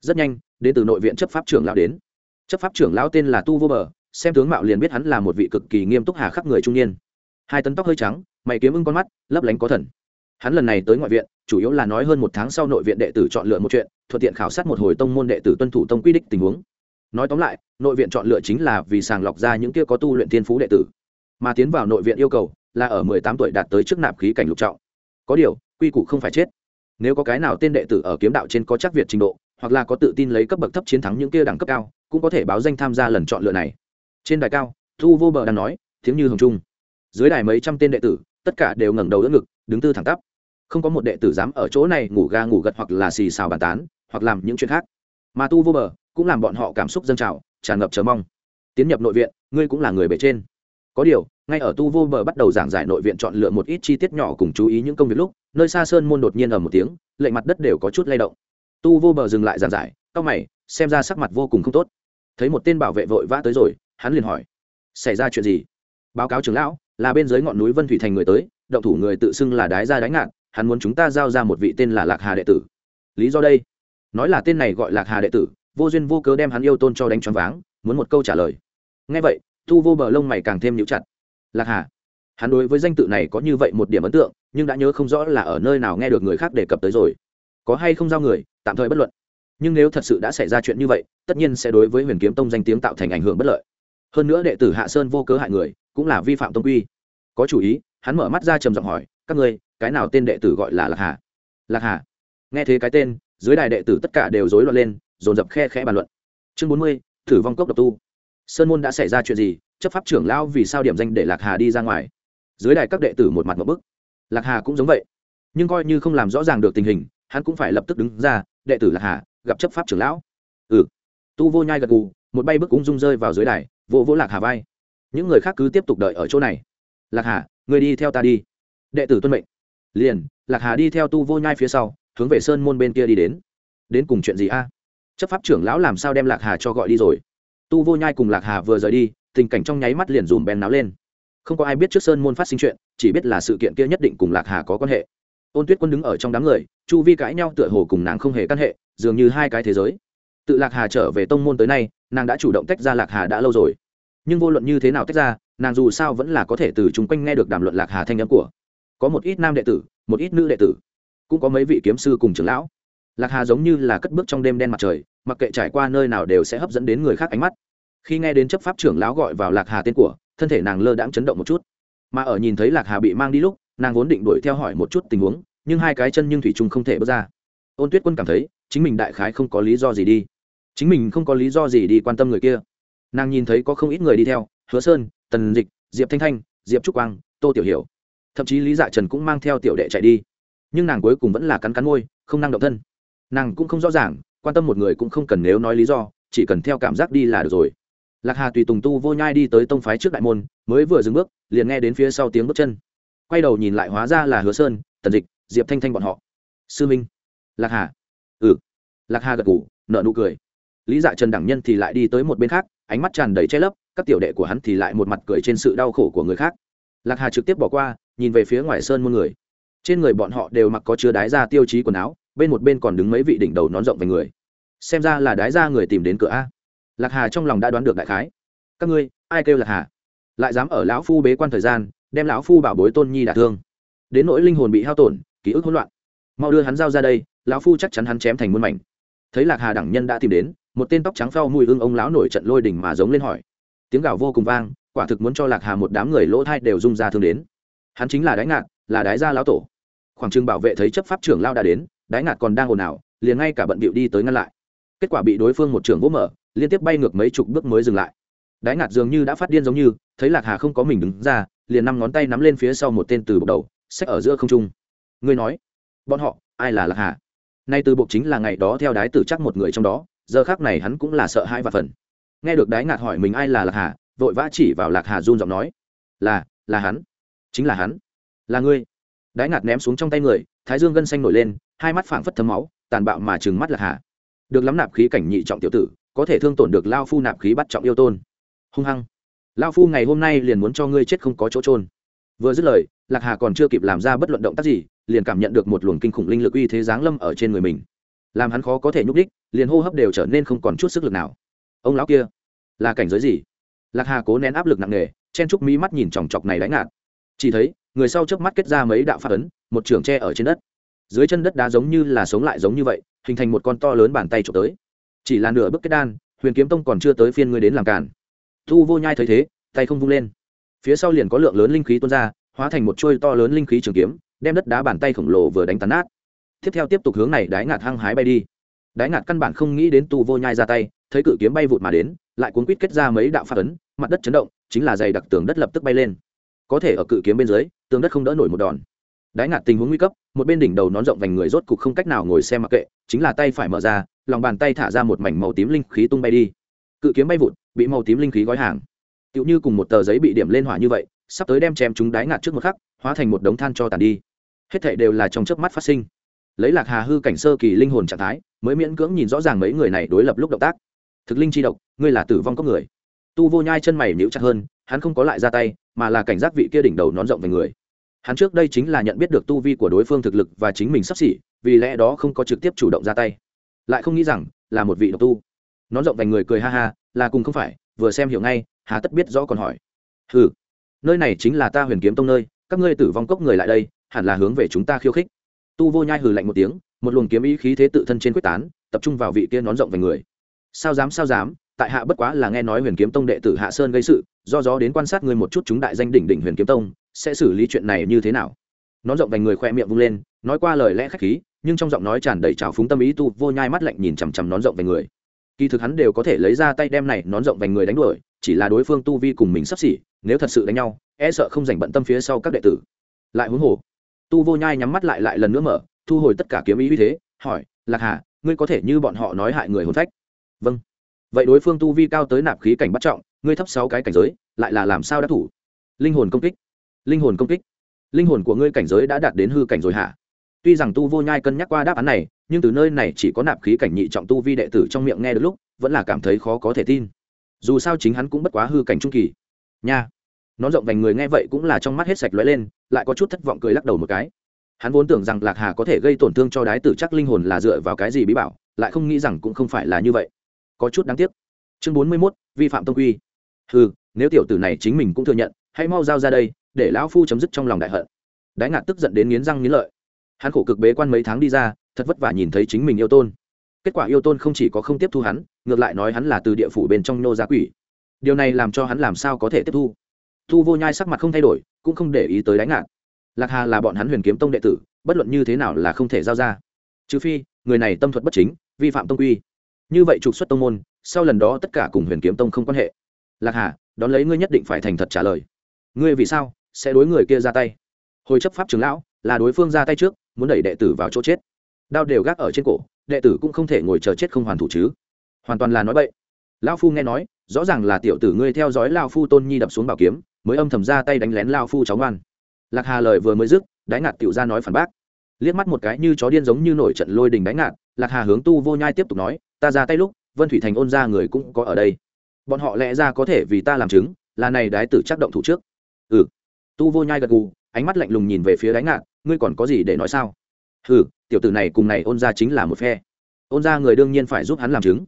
Rất nhanh, đến từ nội viện chấp pháp trưởng lão đến. Chấp pháp trưởng lão tên là tu vô bờ, xem tướng mạo liền biết hắn là một vị cực kỳ nghiêm túc hà khắc người trung niên. Hai tấn tóc hơi trắng, mày kiếm ưng con mắt, lấp lánh có thần hắn lần này tới ngoại viện, chủ yếu là nói hơn một tháng sau nội viện đệ tử chọn lựa một chuyện, thuận tiện khảo sát một hồi tông môn đệ tử tuân thủ tông quy định tình huống. Nói tóm lại, nội viện chọn lựa chính là vì sàng lọc ra những kia có tu luyện thiên phú đệ tử. Mà tiến vào nội viện yêu cầu là ở mười tám tuổi đạt tới trước nạp khí cảnh lục trọng. Có điều, quy củ không phải chết. Nếu có cái nào tên đệ tử ở kiếm đạo trên có chắc việt trình độ, hoặc là có tự tin lấy cấp bậc thấp chiến thắng những kia đẳng cấp cao, cũng có thể báo danh tham gia lần chọn lựa này. Trên đài cao, thu vô bờ đang nói, tiếng như hồng trung. Dưới đài mấy trăm tên đệ tử, tất cả đều ngẩng đầu đỡ ngực, đứng tư thẳng tắp không có một đệ tử dám ở chỗ này ngủ ga ngủ gật hoặc là xì xào bàn tán, hoặc làm những chuyện khác. Mà tu vô bờ, cũng làm bọn họ cảm xúc dâng trào, tràn ngập chờ mong. Tiến nhập nội viện, ngươi cũng là người bề trên. Có điều, ngay ở tu vô bờ bắt đầu giảng giải nội viện chọn lựa một ít chi tiết nhỏ cùng chú ý những công việc lúc, nơi xa sơn môn đột nhiên ở một tiếng lệ mặt đất đều có chút lay động. Tu vô bờ dừng lại giảng giải cao mày, xem ra sắc mặt vô cùng không tốt. Thấy một tên bảo vệ vội vã tới rồi, hắn liền hỏi, xảy ra chuyện gì? Báo cáo trưởng lão, là bên dưới ngọn núi vân thủy thành người tới, động thủ người tự xưng là đái ra đánh ngạn hắn muốn chúng ta giao ra một vị tên là lạc hà đệ tử. Lý do đây? Nói là tên này gọi lạc hà đệ tử, vô duyên vô cớ đem hắn yêu tôn cho đánh choáng váng, muốn một câu trả lời. Ngay vậy thu vô bờ lông mày càng thêm nhíu chặt. Lạc hà? Hắn đối với danh tự này có như vậy một điểm ấn tượng, nhưng đã nhớ không rõ là ở nơi nào nghe được người khác đề cập tới rồi. Có hay không giao người, tạm thời bất luận. Nhưng nếu thật sự đã xảy ra chuyện như vậy, tất nhiên sẽ đối với huyền kiếm tông danh tiếng tạo thành ảnh hưởng bất lợi. Hơn nữa đệ tử hạ sơn vô cớ hại người, cũng là vi phạm tông quy. Có chủ ý, hắn mở mắt ra trầm giọng hỏi các ngươi, cái nào tên đệ tử gọi là lạc hà? Lạc hà. Nghe thế cái tên, dưới đài đệ tử tất cả đều rối loạn lên, dồn dập khe khẽ bàn luận. Chương bốn mươi, thử vong cốc độc tu. Sơn môn đã xảy ra chuyện gì? Chấp pháp trưởng lão vì sao điểm danh để lạc hà đi ra ngoài? Dưới đài các đệ tử một mặt một bức. Lạc hà cũng giống vậy. Nhưng coi như không làm rõ ràng được tình hình, hắn cũng phải lập tức đứng ra, đệ tử lạc hà, gặp chấp pháp trưởng lão. Ừ. Tu vô nhai gật gù, một bay bức ung dung rơi vào dưới đài, vỗ vỗ lạc hà vai. Những người khác cứ tiếp tục đợi ở chỗ này. Lạc hà người đi theo ta đi đệ tử tuân mệnh. Liền, lạc hà đi theo tu vô nhai phía sau, hướng về sơn môn bên kia đi đến. Đến cùng chuyện gì a? Chấp pháp trưởng lão làm sao đem lạc hà cho gọi đi rồi? Tu vô nhai cùng lạc hà vừa rời đi, tình cảnh trong nháy mắt liền dùm bèn náo lên. Không có ai biết trước sơn môn phát sinh chuyện, chỉ biết là sự kiện kia nhất định cùng lạc hà có quan hệ. Ôn tuyết quân đứng ở trong đám người, chu vi cãi nhau tựa hồ cùng nàng không hề căn hệ, dường như hai cái thế giới. Tự lạc hà trở về tông môn tới nay, nàng đã chủ động tách ra lạc hà đã lâu rồi. Nhưng vô luận như thế nào tách ra, nàng dù sao vẫn là có thể từ chung quanh nghe được đàm luận lạc hà thanh nhắm của có một ít nam đệ tử, một ít nữ đệ tử, cũng có mấy vị kiếm sư cùng trưởng lão. Lạc hà giống như là cất bước trong đêm đen mặt trời, mặc kệ trải qua nơi nào đều sẽ hấp dẫn đến người khác ánh mắt. Khi nghe đến chấp pháp trưởng lão gọi vào lạc hà tên của, thân thể nàng lơ đãng chấn động một chút. Mà ở nhìn thấy lạc hà bị mang đi lúc, nàng vốn định đuổi theo hỏi một chút tình huống, nhưng hai cái chân nhưng thủy trung không thể bước ra. Ôn tuyết quân cảm thấy, chính mình đại khái không có lý do gì đi. Chính mình không có lý do gì đi quan tâm người kia. Nàng nhìn thấy có không ít người đi theo, hứa sơn, tần dịch, diệp thanh thanh, diệp trúc quang, tô tiểu hiểu thậm chí lý dạ trần cũng mang theo tiểu đệ chạy đi nhưng nàng cuối cùng vẫn là cắn cắn môi, không năng động thân. Nàng cũng không rõ ràng, quan tâm một người cũng không cần nếu nói lý do, chỉ cần theo cảm giác đi là được rồi. Lạc hà tùy tùng tu vô nhai đi tới tông phái trước đại môn, mới vừa dừng bước, liền nghe đến phía sau tiếng bước chân. Quay đầu nhìn lại hóa ra là hứa sơn, tần dịch, diệp thanh thanh bọn họ. Sư minh. Lạc hà. Ừ. Lạc hà gật ngủ nợ nụ cười. Lý dạ trần đẳng nhân thì lại đi tới một bên khác, ánh mắt tràn đầy che lấp, các tiểu đệ của hắn thì lại một mặt cười trên sự đau khổ của người khác. Lạc hà trực tiếp bỏ qua nhìn về phía ngoài sơn muôn người. Trên người bọn họ đều mặc có chứa đái ra tiêu chí quần áo, bên một bên còn đứng mấy vị đỉnh đầu nón rộng về người. Xem ra là đái ra người tìm đến cửa a. Lạc hà trong lòng đã đoán được đại khái. Các ngươi, ai kêu lạc hà? Lại dám ở lão phu bế quan thời gian, đem lão phu bảo bối tôn nhi đả thương. Đến nỗi linh hồn bị hao tổn, ký ức hỗn loạn. Mau đưa hắn giao ra đây, lão phu chắc chắn hắn chém thành muôn mảnh. Thấy lạc hà đẳng nhân đã tìm đến, một tên tóc trắng phao mùi hương ông lão nổi trận lôi đỉnh mà giống lên hỏi. Tiếng gào vô cùng vang, quả thực muốn cho lạc hà một đám người lỗ thai đều rung ra thương đến hắn chính là đái ngạn, là đái gia lão tổ. Khoảng trừng bảo vệ thấy chấp pháp trưởng lao đã đến, đái ngạn còn đang ồn ào, liền ngay cả bận bịu đi tới ngăn lại. Kết quả bị đối phương một trưởng vỗ mở, liên tiếp bay ngược mấy chục bước mới dừng lại. Đái ngạt dường như đã phát điên giống như, thấy lạc hà không có mình đứng ra, liền năm ngón tay nắm lên phía sau một tên từ bục đầu, xách ở giữa không trung. Ngươi nói, bọn họ, ai là lạc hà? Nay từ bục chính là ngày đó theo đái tử chắc một người trong đó, giờ khác này hắn cũng là sợ hãi và phần. Nghe được đái ngạt hỏi mình ai là lạc hà, vội vã chỉ vào lạc hà run giọng nói, là là hắn chính là hắn. Là ngươi. Đái ngạt ném xuống trong tay người, thái dương gân xanh nổi lên, hai mắt phảng phất thấm máu, tàn bạo mà trừng mắt lạc hà được lắm nạp khí cảnh nhị trọng tiểu tử, có thể thương tổn được lao phu nạp khí bắt trọng yêu tôn. Hung hăng. Lao phu ngày hôm nay liền muốn cho ngươi chết không có chỗ trôn vừa dứt lời, lạc hà còn chưa kịp làm ra bất luận động tác gì, liền cảm nhận được một luồng kinh khủng linh lực uy thế giáng lâm ở trên người mình. Làm hắn khó có thể nhúc đích liền hô hấp đều trở nên không còn chút sức lực nào. Ông lão kia, là cảnh giới gì? Lạc hà cố nén áp lực nặng nề, chen trúc mỹ mắt nhìn chòng chọc này đánh ngạt chỉ thấy, người sau chớp mắt kết ra mấy đạo phát ấn, một trường tre ở trên đất. Dưới chân đất đá giống như là sống lại giống như vậy, hình thành một con to lớn bàn tay trộm tới. Chỉ là nửa bước kết đan, huyền kiếm tông còn chưa tới phiên ngươi đến làm cản thu vô nhai thấy thế, tay không vung lên. Phía sau liền có lượng lớn linh khí tuôn ra, hóa thành một chuôi to lớn linh khí trường kiếm, đem đất đá bàn tay khổng lồ vừa đánh tàn nát. Tiếp theo tiếp tục hướng này đái ngạt hăng hái bay đi. Đái ngạt căn bản không nghĩ đến tu vô nhai ra tay, thấy cự kiếm bay vụt mà đến, lại cuốn quýt kết ra mấy đạo phát ấn, mặt đất chấn động, chính là dày đặc tường đất lập tức bay lên có thể ở cự kiếm bên dưới, tường đất không đỡ nổi một đòn. Đái ngạt tình huống nguy cấp, một bên đỉnh đầu nón rộng vành người rốt cục không cách nào ngồi xem mặc kệ, chính là tay phải mở ra, lòng bàn tay thả ra một mảnh màu tím linh khí tung bay đi. Cự kiếm bay vụt, bị màu tím linh khí gói hàng. Tựu như cùng một tờ giấy bị điểm lên hỏa như vậy, sắp tới đem chém chúng đái ngạt trước một khắc, hóa thành một đống than cho tàn đi. Hết thảy đều là trong chớp mắt phát sinh. Lấy lạc hà hư cảnh sơ kỳ linh hồn trạng thái, mới miễn cưỡng nhìn rõ ràng mấy người này đối lập lúc động tác. Thực linh chi độc, ngươi là tử vong có người. Tu vô nhai chân mày nhíu chặt hơn, hắn không có lại ra tay mà là cảnh giác vị kia đỉnh đầu nón rộng về người. Hắn trước đây chính là nhận biết được tu vi của đối phương thực lực và chính mình sắp xỉ, vì lẽ đó không có trực tiếp chủ động ra tay. Lại không nghĩ rằng, là một vị độc tu. Nón rộng vành người cười ha ha, là cùng không phải, vừa xem hiểu ngay, hà tất biết rõ còn hỏi. Ừ nơi này chính là ta huyền kiếm tông nơi, các ngươi tử vong cốc người lại đây, hẳn là hướng về chúng ta khiêu khích. Tu vô nhai hừ lạnh một tiếng, một luồng kiếm ý khí thế tự thân trên quyết tán, tập trung vào vị kia nón rộng về người. Sao dám sao dám? Tại hạ bất quá là nghe nói huyền kiếm tông đệ tử hạ sơn gây sự, do đó đến quan sát ngươi một chút chúng đại danh đỉnh đỉnh huyền kiếm tông, sẽ xử lý chuyện này như thế nào. Nón rộng vành người khoe miệng vung lên, nói qua lời lẽ khách khí, nhưng trong giọng nói tràn đầy trào phúng tâm ý tu vô nhai mắt lạnh nhìn chằm chằm nón rộng vành người. Kỳ thực hắn đều có thể lấy ra tay đem này nón rộng vành người đánh đuổi, chỉ là đối phương tu vi cùng mình sắp xỉ, nếu thật sự đánh nhau e sợ không dành bận tâm phía sau các đệ tử. Lại huống hồ, tu vô nhai nhắm mắt lại lại lần nữa mở, thu hồi tất cả kiếm ý như thế, hỏi, lạc hà, ngươi có thể như bọn họ nói hại người hồn phách? Vâng vậy đối phương tu vi cao tới nạp khí cảnh bắt trọng, ngươi thấp sáu cái cảnh giới, lại là làm sao đã thủ? Linh hồn công kích. Linh hồn công kích. Linh hồn của ngươi cảnh giới đã đạt đến hư cảnh rồi hả? Tuy rằng tu vô nhai cân nhắc qua đáp án này, nhưng từ nơi này chỉ có nạp khí cảnh nhị trọng tu vi đệ tử trong miệng nghe được lúc, vẫn là cảm thấy khó có thể tin. Dù sao chính hắn cũng bất quá hư cảnh trung kỳ. Nha. Nón rộng vành người nghe vậy cũng là trong mắt hết sạch lóe lên, lại có chút thất vọng cười lắc đầu một cái. Hắn vốn tưởng rằng lạc hà có thể gây tổn thương cho đái tử chắc linh hồn là dựa vào cái gì bí bảo, lại không nghĩ rằng cũng không phải là như vậy có chút đáng tiếc. Chương bốn mươi mốt, vi phạm tông quy. Ừ nếu tiểu tử này chính mình cũng thừa nhận, hãy mau giao ra đây, để lão phu chấm dứt trong lòng đại hận. Đái ngạn tức giận đến nghiến răng nghiến lợi. Hắn khổ cực bế quan mấy tháng đi ra, thật vất vả nhìn thấy chính mình yêu tôn. Kết quả yêu tôn không chỉ có không tiếp thu hắn, ngược lại nói hắn là từ địa phủ bên trong nô gia quỷ. Điều này làm cho hắn làm sao có thể tiếp thu? Thu vô nhai sắc mặt không thay đổi, cũng không để ý tới đánh ngạn lạc hà là bọn hắn huyền kiếm tông đệ tử, bất luận như thế nào là không thể giao ra. Trừ phi, người này tâm thuật bất chính, vi phạm tông quy như vậy trục xuất tông môn, sau lần đó tất cả cùng huyền kiếm tông không quan hệ. Lạc hà, đón lấy ngươi nhất định phải thành thật trả lời. Ngươi vì sao sẽ đối người kia ra tay? Hồi chấp pháp trưởng lão, là đối phương ra tay trước, muốn đẩy đệ tử vào chỗ chết. Đao đều gác ở trên cổ, đệ tử cũng không thể ngồi chờ chết không hoàn thủ chứ. Hoàn toàn là nói bậy. Lão phu nghe nói, rõ ràng là tiểu tử ngươi theo dõi lao phu tôn nhi đập xuống bảo kiếm, mới âm thầm ra tay đánh lén lao phu cháu ngoan. Lạc hà lời vừa mới dứt đáy ngạt tiểu ra nói phản bác. Liếc mắt một cái như chó điên giống như nổi trận lôi đình đáy ngạt lạc hà hướng tu vô nhai tiếp tục nói ta ra tay lúc, vân thủy thành ôn ra người cũng có ở đây. Bọn họ lẽ ra có thể vì ta làm chứng, là này đái tử chắc động thủ trước. Ừ. Tu vô nhai gật gù, ánh mắt lạnh lùng nhìn về phía đáy ngạn, ngươi còn có gì để nói sao? Ừ tiểu tử này cùng này ôn ra chính là một phe. Ôn ra người đương nhiên phải giúp hắn làm chứng.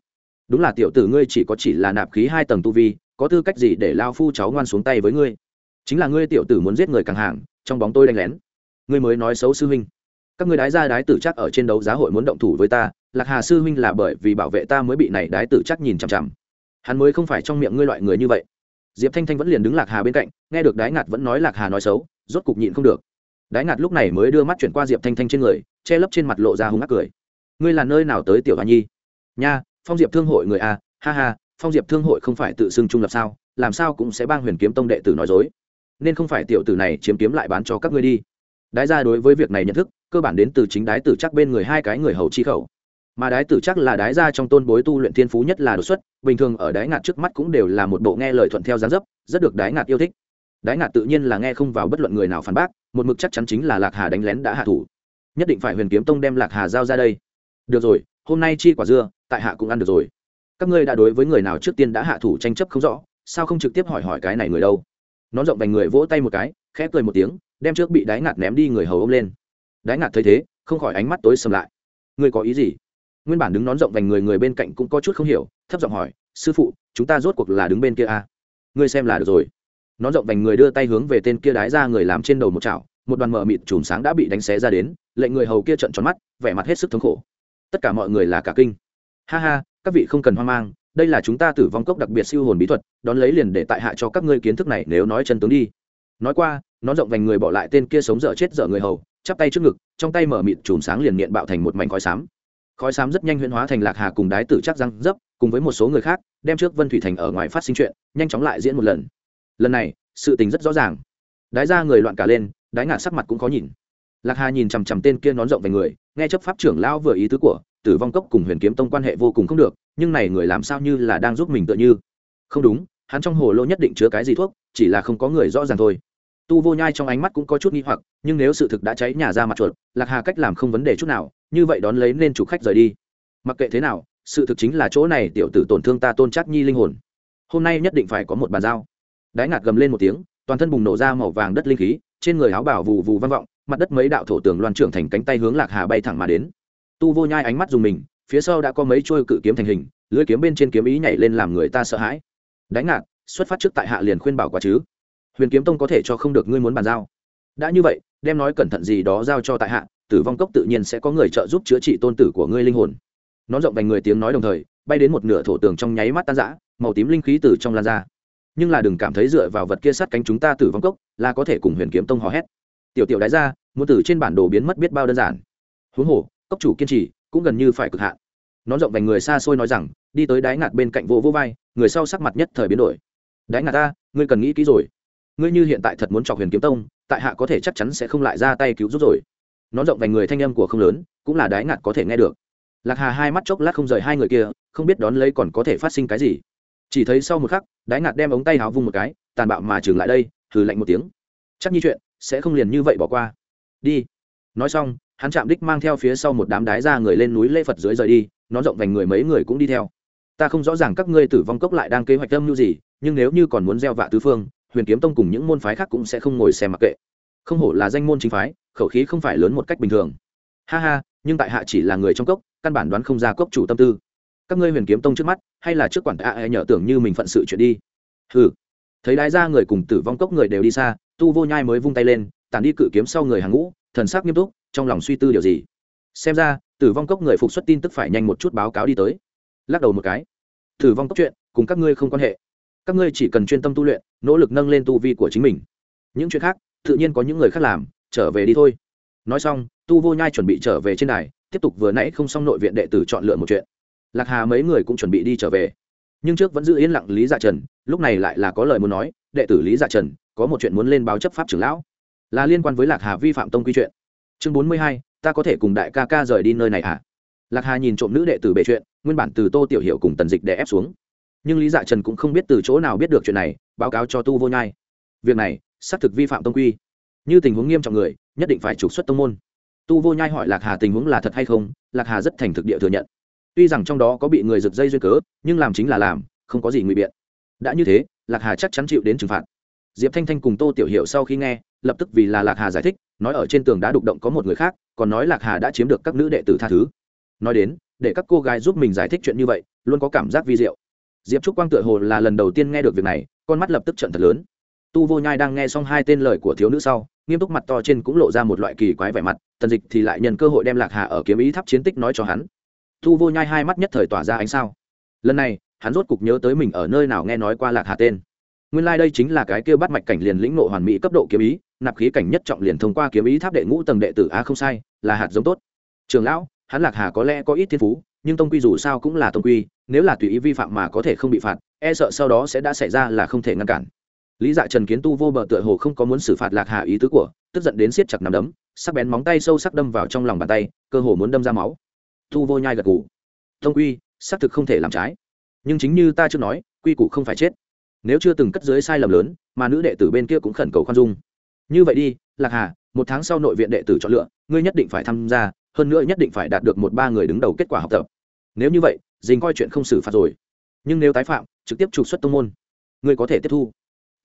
Đúng là tiểu tử ngươi chỉ có chỉ là nạp khí hai tầng tu vi, có tư cách gì để lao phu cháu ngoan xuống tay với ngươi? Chính là ngươi tiểu tử muốn giết người càng hàng, trong bóng tôi đánh lén. Ngươi mới nói xấu sư huynh. Các ngươi đái ra đái tử chắc ở trên đấu giá hội muốn động thủ với ta lạc hà sư huynh là bởi vì bảo vệ ta mới bị này đái tử chắc nhìn chằm chằm. Hắn mới không phải trong miệng ngươi loại người như vậy. Diệp thanh thanh vẫn liền đứng lạc hà bên cạnh, nghe được đái ngạt vẫn nói lạc hà nói xấu, rốt cục nhịn không được. Đái ngạt lúc này mới đưa mắt chuyển qua diệp thanh thanh trên người, che lấp trên mặt lộ ra hung ác cười. Ngươi là nơi nào tới tiểu hoa nhi? Nha, phong diệp thương hội người a ha ha, phong diệp thương hội không phải tự xưng trung lập sao, làm sao cũng sẽ bang huyền kiếm tông đệ tử nói dối. Nên không phải tiểu tử này chiếm kiếm lại bán cho các ngươi đi. Đái ra đối với việc này nhận thức, cơ bản đến từ chính đái tử chắc bên người hai cái người hầu chi khẩu mà đái tử chắc là đái ra trong tôn bối tu luyện thiên phú nhất là đột xuất, bình thường ở đái ngạt trước mắt cũng đều là một bộ nghe lời thuận theo gián dấp, rất được đái ngạt yêu thích. Đái ngạt tự nhiên là nghe không vào bất luận người nào phản bác, một mực chắc chắn chính là lạc hà đánh lén đã hạ thủ. Nhất định phải huyền kiếm tông đem lạc hà giao ra đây. Được rồi, hôm nay chi quả dưa, tại hạ cũng ăn được rồi. Các ngươi đã đối với người nào trước tiên đã hạ thủ tranh chấp không rõ, sao không trực tiếp hỏi hỏi cái này người đâu? Nó rộng vành người vỗ tay một cái, khẽ cười một tiếng, đem trước bị đái ngạt ném đi người hầu ôm lên. Đái ngạt thấy thế, không khỏi ánh mắt tối sầm lại. Ngươi có ý gì? Nguyên bản đứng nón rộng vành người người bên cạnh cũng có chút không hiểu, thấp giọng hỏi, sư phụ, chúng ta rốt cuộc là đứng bên kia à? ngươi xem là được rồi. Nón rộng vành người đưa tay hướng về tên kia đái ra người làm trên đầu một chảo, một đoàn mờ mịt chùm sáng đã bị đánh xé ra đến, lệnh người hầu kia trận tròn mắt, vẻ mặt hết sức thống khổ. Tất cả mọi người là cả kinh. Ha ha, các vị không cần hoang mang, đây là chúng ta tử vong cốc đặc biệt siêu hồn bí thuật, đón lấy liền để tại hạ cho các ngươi kiến thức này nếu nói chân tướng đi. Nói qua nó rộng vành người bỏ lại tên kia sống dở chết dở người hầu, chắp tay trước ngực, trong tay mở mịt chùm sáng liền miệng bạo thành một mảnh khói xám khói xám rất nhanh huyễn hóa thành lạc hà cùng đái tử chắc răng dấp, cùng với một số người khác, đem trước vân thủy thành ở ngoài phát sinh chuyện, nhanh chóng lại diễn một lần. Lần này, sự tình rất rõ ràng. Đái ra người loạn cả lên, đái ngạt sắc mặt cũng khó nhìn. Lạc hà nhìn chằm chằm tên kia nón rộng về người, nghe chấp pháp trưởng lão vừa ý tứ của, tử vong cốc cùng huyền kiếm tông quan hệ vô cùng không được, nhưng này người làm sao như là đang giúp mình tựa như. Không đúng, hắn trong hồ lô nhất định chứa cái gì thuốc, chỉ là không có người rõ ràng thôi. Tu vô nhai trong ánh mắt cũng có chút nghi hoặc, nhưng nếu sự thực đã cháy nhà ra mặt chuột, lạc hà cách làm không vấn đề chút nào như vậy đón lấy nên chủ khách rời đi. Mặc kệ thế nào, sự thực chính là chỗ này tiểu tử tổn thương ta tôn chắc nhi linh hồn. Hôm nay nhất định phải có một bàn giao. Đái ngạt gầm lên một tiếng, toàn thân bùng nổ ra màu vàng đất linh khí, trên người áo bảo vù vù vang vọng, mặt đất mấy đạo thổ tường loan trưởng thành cánh tay hướng lạc hà bay thẳng mà đến. Tu vô nhai ánh mắt dùng mình, phía sau đã có mấy trôi cự kiếm thành hình, lưỡi kiếm bên trên kiếm ý nhảy lên làm người ta sợ hãi. Đánh ngạt xuất phát trước tại hạ liền khuyên bảo quá chứ. Huyền kiếm tông có thể cho không được ngươi muốn bàn giao. Đã như vậy đem nói cẩn thận gì đó giao cho tại hạ, tử vong cốc tự nhiên sẽ có người trợ giúp chữa trị tôn tử của ngươi linh hồn. Nó rộng vành người tiếng nói đồng thời, bay đến một nửa thổ tường trong nháy mắt tan rã, màu tím linh khí từ trong lan ra. Nhưng là đừng cảm thấy dựa vào vật kia sát cánh chúng ta tử vong cốc, là có thể cùng huyền kiếm tông hò hét. Tiểu tiểu đái ra muốn tử trên bản đồ biến mất biết bao đơn giản. Huống hồ, cốc chủ kiên trì, cũng gần như phải cực hạn. Nó rộng vành người xa xôi nói rằng, đi tới đáy ngạt bên cạnh vô vô vai, người sau sắc mặt nhất thời biến đổi. Đáy ngạt ta, ngươi cần nghĩ kỹ rồi. Ngươi như hiện tại thật muốn chọc huyền kiếm tông tại hạ có thể chắc chắn sẽ không lại ra tay cứu giúp rồi. Nó rộng vành người thanh âm của không lớn, cũng là Đái ngạt có thể nghe được. Lạc hà hai mắt chốc lát không rời hai người kia, không biết đón lấy còn có thể phát sinh cái gì. Chỉ thấy sau một khắc, Đái ngạt đem ống tay háo vung một cái, tàn bạo mà trừng lại đây thử lạnh một tiếng. Chắc như chuyện, sẽ không liền như vậy bỏ qua. Đi. Nói xong, hắn chạm đích mang theo phía sau một đám đái ra người lên núi lễ phật dưới rời đi, nó rộng vành người mấy người cũng đi theo. Ta không rõ ràng các ngươi tử vong cốc lại đang kế hoạch tâm như gì, nhưng nếu như còn muốn gieo vạ tứ phương huyền kiếm tông cùng những môn phái khác cũng sẽ không ngồi xem mặc kệ. Không hổ là danh môn chính phái khẩu khí không phải lớn một cách bình thường. Ha ha nhưng tại hạ chỉ là người trong cốc căn bản đoán không ra cốc chủ tâm tư. Các ngươi huyền kiếm tông trước mắt hay là trước quản tạ à, nhờ tưởng như mình phận sự chuyện đi. Hừ. Thấy đái ra người cùng tử vong cốc người đều đi xa tu vô nhai mới vung tay lên tàn đi cự kiếm sau người hàng ngũ thần sắc nghiêm túc trong lòng suy tư điều gì. Xem ra tử vong cốc người phục xuất tin tức phải nhanh một chút báo cáo đi tới. Lắc đầu một cái. Tử vong cốc chuyện cùng các ngươi không quan hệ các ngươi chỉ cần chuyên tâm tu luyện, nỗ lực nâng lên tu vi của chính mình. Những chuyện khác, tự nhiên có những người khác làm, trở về đi thôi. Nói xong, tu vô nhai chuẩn bị trở về trên đài, tiếp tục vừa nãy không xong nội viện đệ tử chọn lựa một chuyện. Lạc hà mấy người cũng chuẩn bị đi trở về. Nhưng trước vẫn giữ yên lặng lý dạ trần, lúc này lại là có lời muốn nói, đệ tử lý dạ trần, có một chuyện muốn lên báo chấp pháp trưởng lão. Là liên quan với lạc hà vi phạm tông quy chuyện. Chương bốn mươi hai, ta có thể cùng đại ca ca rời đi nơi này à? Lạc hà nhìn trộm nữ đệ tử bệ chuyện, nguyên bản từ tô tiểu hiệu cùng tần dịch để ép xuống nhưng lý dạ trần cũng không biết từ chỗ nào biết được chuyện này, báo cáo cho tu vô nhai. Việc này, xác thực vi phạm tông quy. Như tình huống nghiêm trọng người, nhất định phải trục xuất tông môn. Tu vô nhai hỏi lạc hà tình huống là thật hay không, lạc hà rất thành thực địa thừa nhận. Tuy rằng trong đó có bị người giật dây duyên cớ, nhưng làm chính là làm, không có gì ngụy biện. Đã như thế, lạc hà chắc chắn chịu đến trừng phạt. Diệp thanh thanh cùng tô tiểu hiệu sau khi nghe, lập tức vì là lạc hà giải thích, nói ở trên tường đã đục động có một người khác, còn nói lạc hà đã chiếm được các nữ đệ tử tha thứ. Nói đến, để các cô gái giúp mình giải thích chuyện như vậy, luôn có cảm giác vi diệu diệp trúc quang tựa hồ là lần đầu tiên nghe được việc này, con mắt lập tức trận thật lớn. Tu vô nhai đang nghe xong hai tên lời của thiếu nữ sau, nghiêm túc mặt to trên cũng lộ ra một loại kỳ quái vẻ mặt, tần dịch thì lại nhận cơ hội đem lạc hà ở kiếm ý tháp chiến tích nói cho hắn. Tu vô nhai hai mắt nhất thời tỏa ra ánh sao. Lần này, hắn rốt cục nhớ tới mình ở nơi nào nghe nói qua lạc hà tên. Nguyên lai、like、đây chính là cái kêu bắt mạch cảnh liền lĩnh nộ hoàn mỹ cấp độ kiếm ý, nạp khí cảnh nhất trọng liền thông qua kiếm ý tháp đệ ngũ tầng đệ tử a không sai, là hạt giống tốt. Trường lão, hắn lạc hà có lẽ có ít thiên phú nhưng tông quy dù sao cũng là tông quy, nếu là tùy ý vi phạm mà có thể không bị phạt e sợ sau đó sẽ đã xảy ra là không thể ngăn cản. Lý dạ trần kiến tu vô bờ tựa hồ không có muốn xử phạt lạc hà ý tứ của, tức giận đến siết chặt nằm đấm, sắc bén móng tay sâu sắc đâm vào trong lòng bàn tay, cơ hồ muốn đâm ra máu. Tu vô nhai gật gù. Tông quy, xác thực không thể làm trái. Nhưng chính như ta chưa nói, quy củ không phải chết. Nếu chưa từng cất dưới sai lầm lớn, mà nữ đệ tử bên kia cũng khẩn cầu khoan dung. Như vậy đi, lạc hà một tháng sau nội viện đệ tử chọn lựa, ngươi nhất định phải tham gia, hơn nữa nhất định phải đạt được một ba người đứng đầu kết quả học tập. Nếu như vậy, dình coi chuyện không xử phạt rồi. Nhưng nếu tái phạm, trực tiếp trục xuất tông môn, ngươi có thể tiếp thu.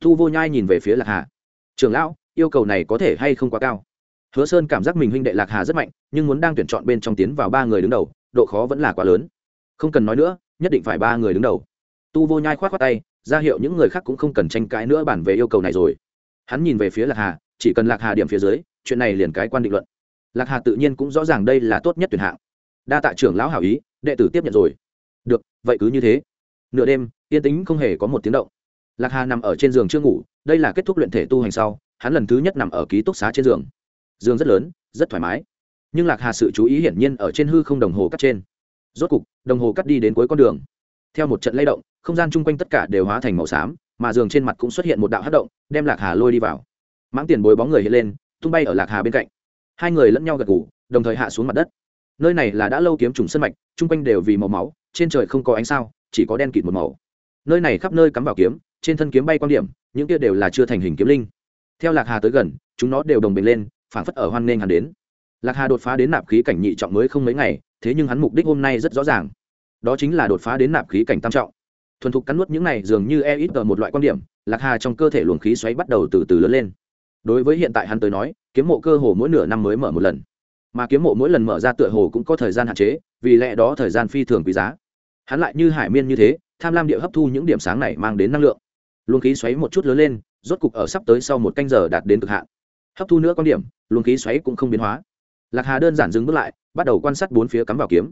Thu vô nhai nhìn về phía lạc hà. Trường lão, yêu cầu này có thể hay không quá cao? Hứa sơn cảm giác mình huynh đệ lạc hà rất mạnh, nhưng muốn đang tuyển chọn bên trong tiến vào ba người đứng đầu, độ khó vẫn là quá lớn. Không cần nói nữa, nhất định phải ba người đứng đầu. Tu vô nhai k h o á t khoác tay, ra hiệu những người khác cũng không cần tranh cãi nữa bản về yêu cầu này rồi. Hắn nhìn về phía lạc hà chỉ cần lạc hà điểm phía dưới, chuyện này liền cái quan định luận. Lạc hà tự nhiên cũng rõ ràng đây là tốt nhất tuyển hạng. Đa tạ trưởng lão hảo ý, đệ tử tiếp nhận rồi. Được, vậy cứ như thế. Nửa đêm, yên tính không hề có một tiếng động. Lạc hà nằm ở trên giường chưa ngủ, đây là kết thúc luyện thể tu hành sau, hắn lần thứ nhất nằm ở ký túc xá trên giường. Giường rất lớn, rất thoải mái. Nhưng lạc hà sự chú ý hiển nhiên ở trên hư không đồng hồ cắt trên. Rốt cục, đồng hồ cắt đi đến cuối con đường. Theo một trận lay động, không gian chung quanh tất cả đều hóa thành màu xám, mà giường trên mặt cũng xuất hiện một đạo hát động, đem lạc hà lôi đi vào mãng tiền bối bóng người hiện lên, tung bay ở lạc hà bên cạnh. Hai người lẫn nhau gật ngủ đồng thời hạ xuống mặt đất. Nơi này là đã lâu kiếm trùng sân mạch, chung quanh đều vì màu máu, trên trời không có ánh sao, chỉ có đen kịt một màu. Nơi này khắp nơi cắm vào kiếm, trên thân kiếm bay quan điểm, những kia đều là chưa thành hình kiếm linh. Theo lạc hà tới gần, chúng nó đều đồng bình lên, phảng phất ở hoan nghênh hắn đến. Lạc hà đột phá đến nạp khí cảnh nhị trọng mới không mấy ngày, thế nhưng hắn mục đích hôm nay rất rõ ràng. Đó chính là đột phá đến nạp khí cảnh tam trọng. Thuần thục cắn nuốt những này dường như e ít ở một loại quan điểm, lạc hà trong cơ thể luồng khí xoáy bắt đầu từ từ lớn lên đối với hiện tại hắn tới nói, kiếm mộ cơ hồ mỗi nửa năm mới mở một lần. Mà kiếm mộ mỗi lần mở ra tựa hồ cũng có thời gian hạn chế, vì lẽ đó thời gian phi thường quý giá. Hắn lại như hải miên như thế, tham lam địa hấp thu những điểm sáng này mang đến năng lượng. Luồng khí xoáy một chút lớn lên, rốt cục ở sắp tới sau một canh giờ đạt đến cực hạn. Hấp thu nữa quan điểm, luồng khí xoáy cũng không biến hóa. Lạc hà đơn giản dừng bước lại, bắt đầu quan sát bốn phía cắm vào kiếm.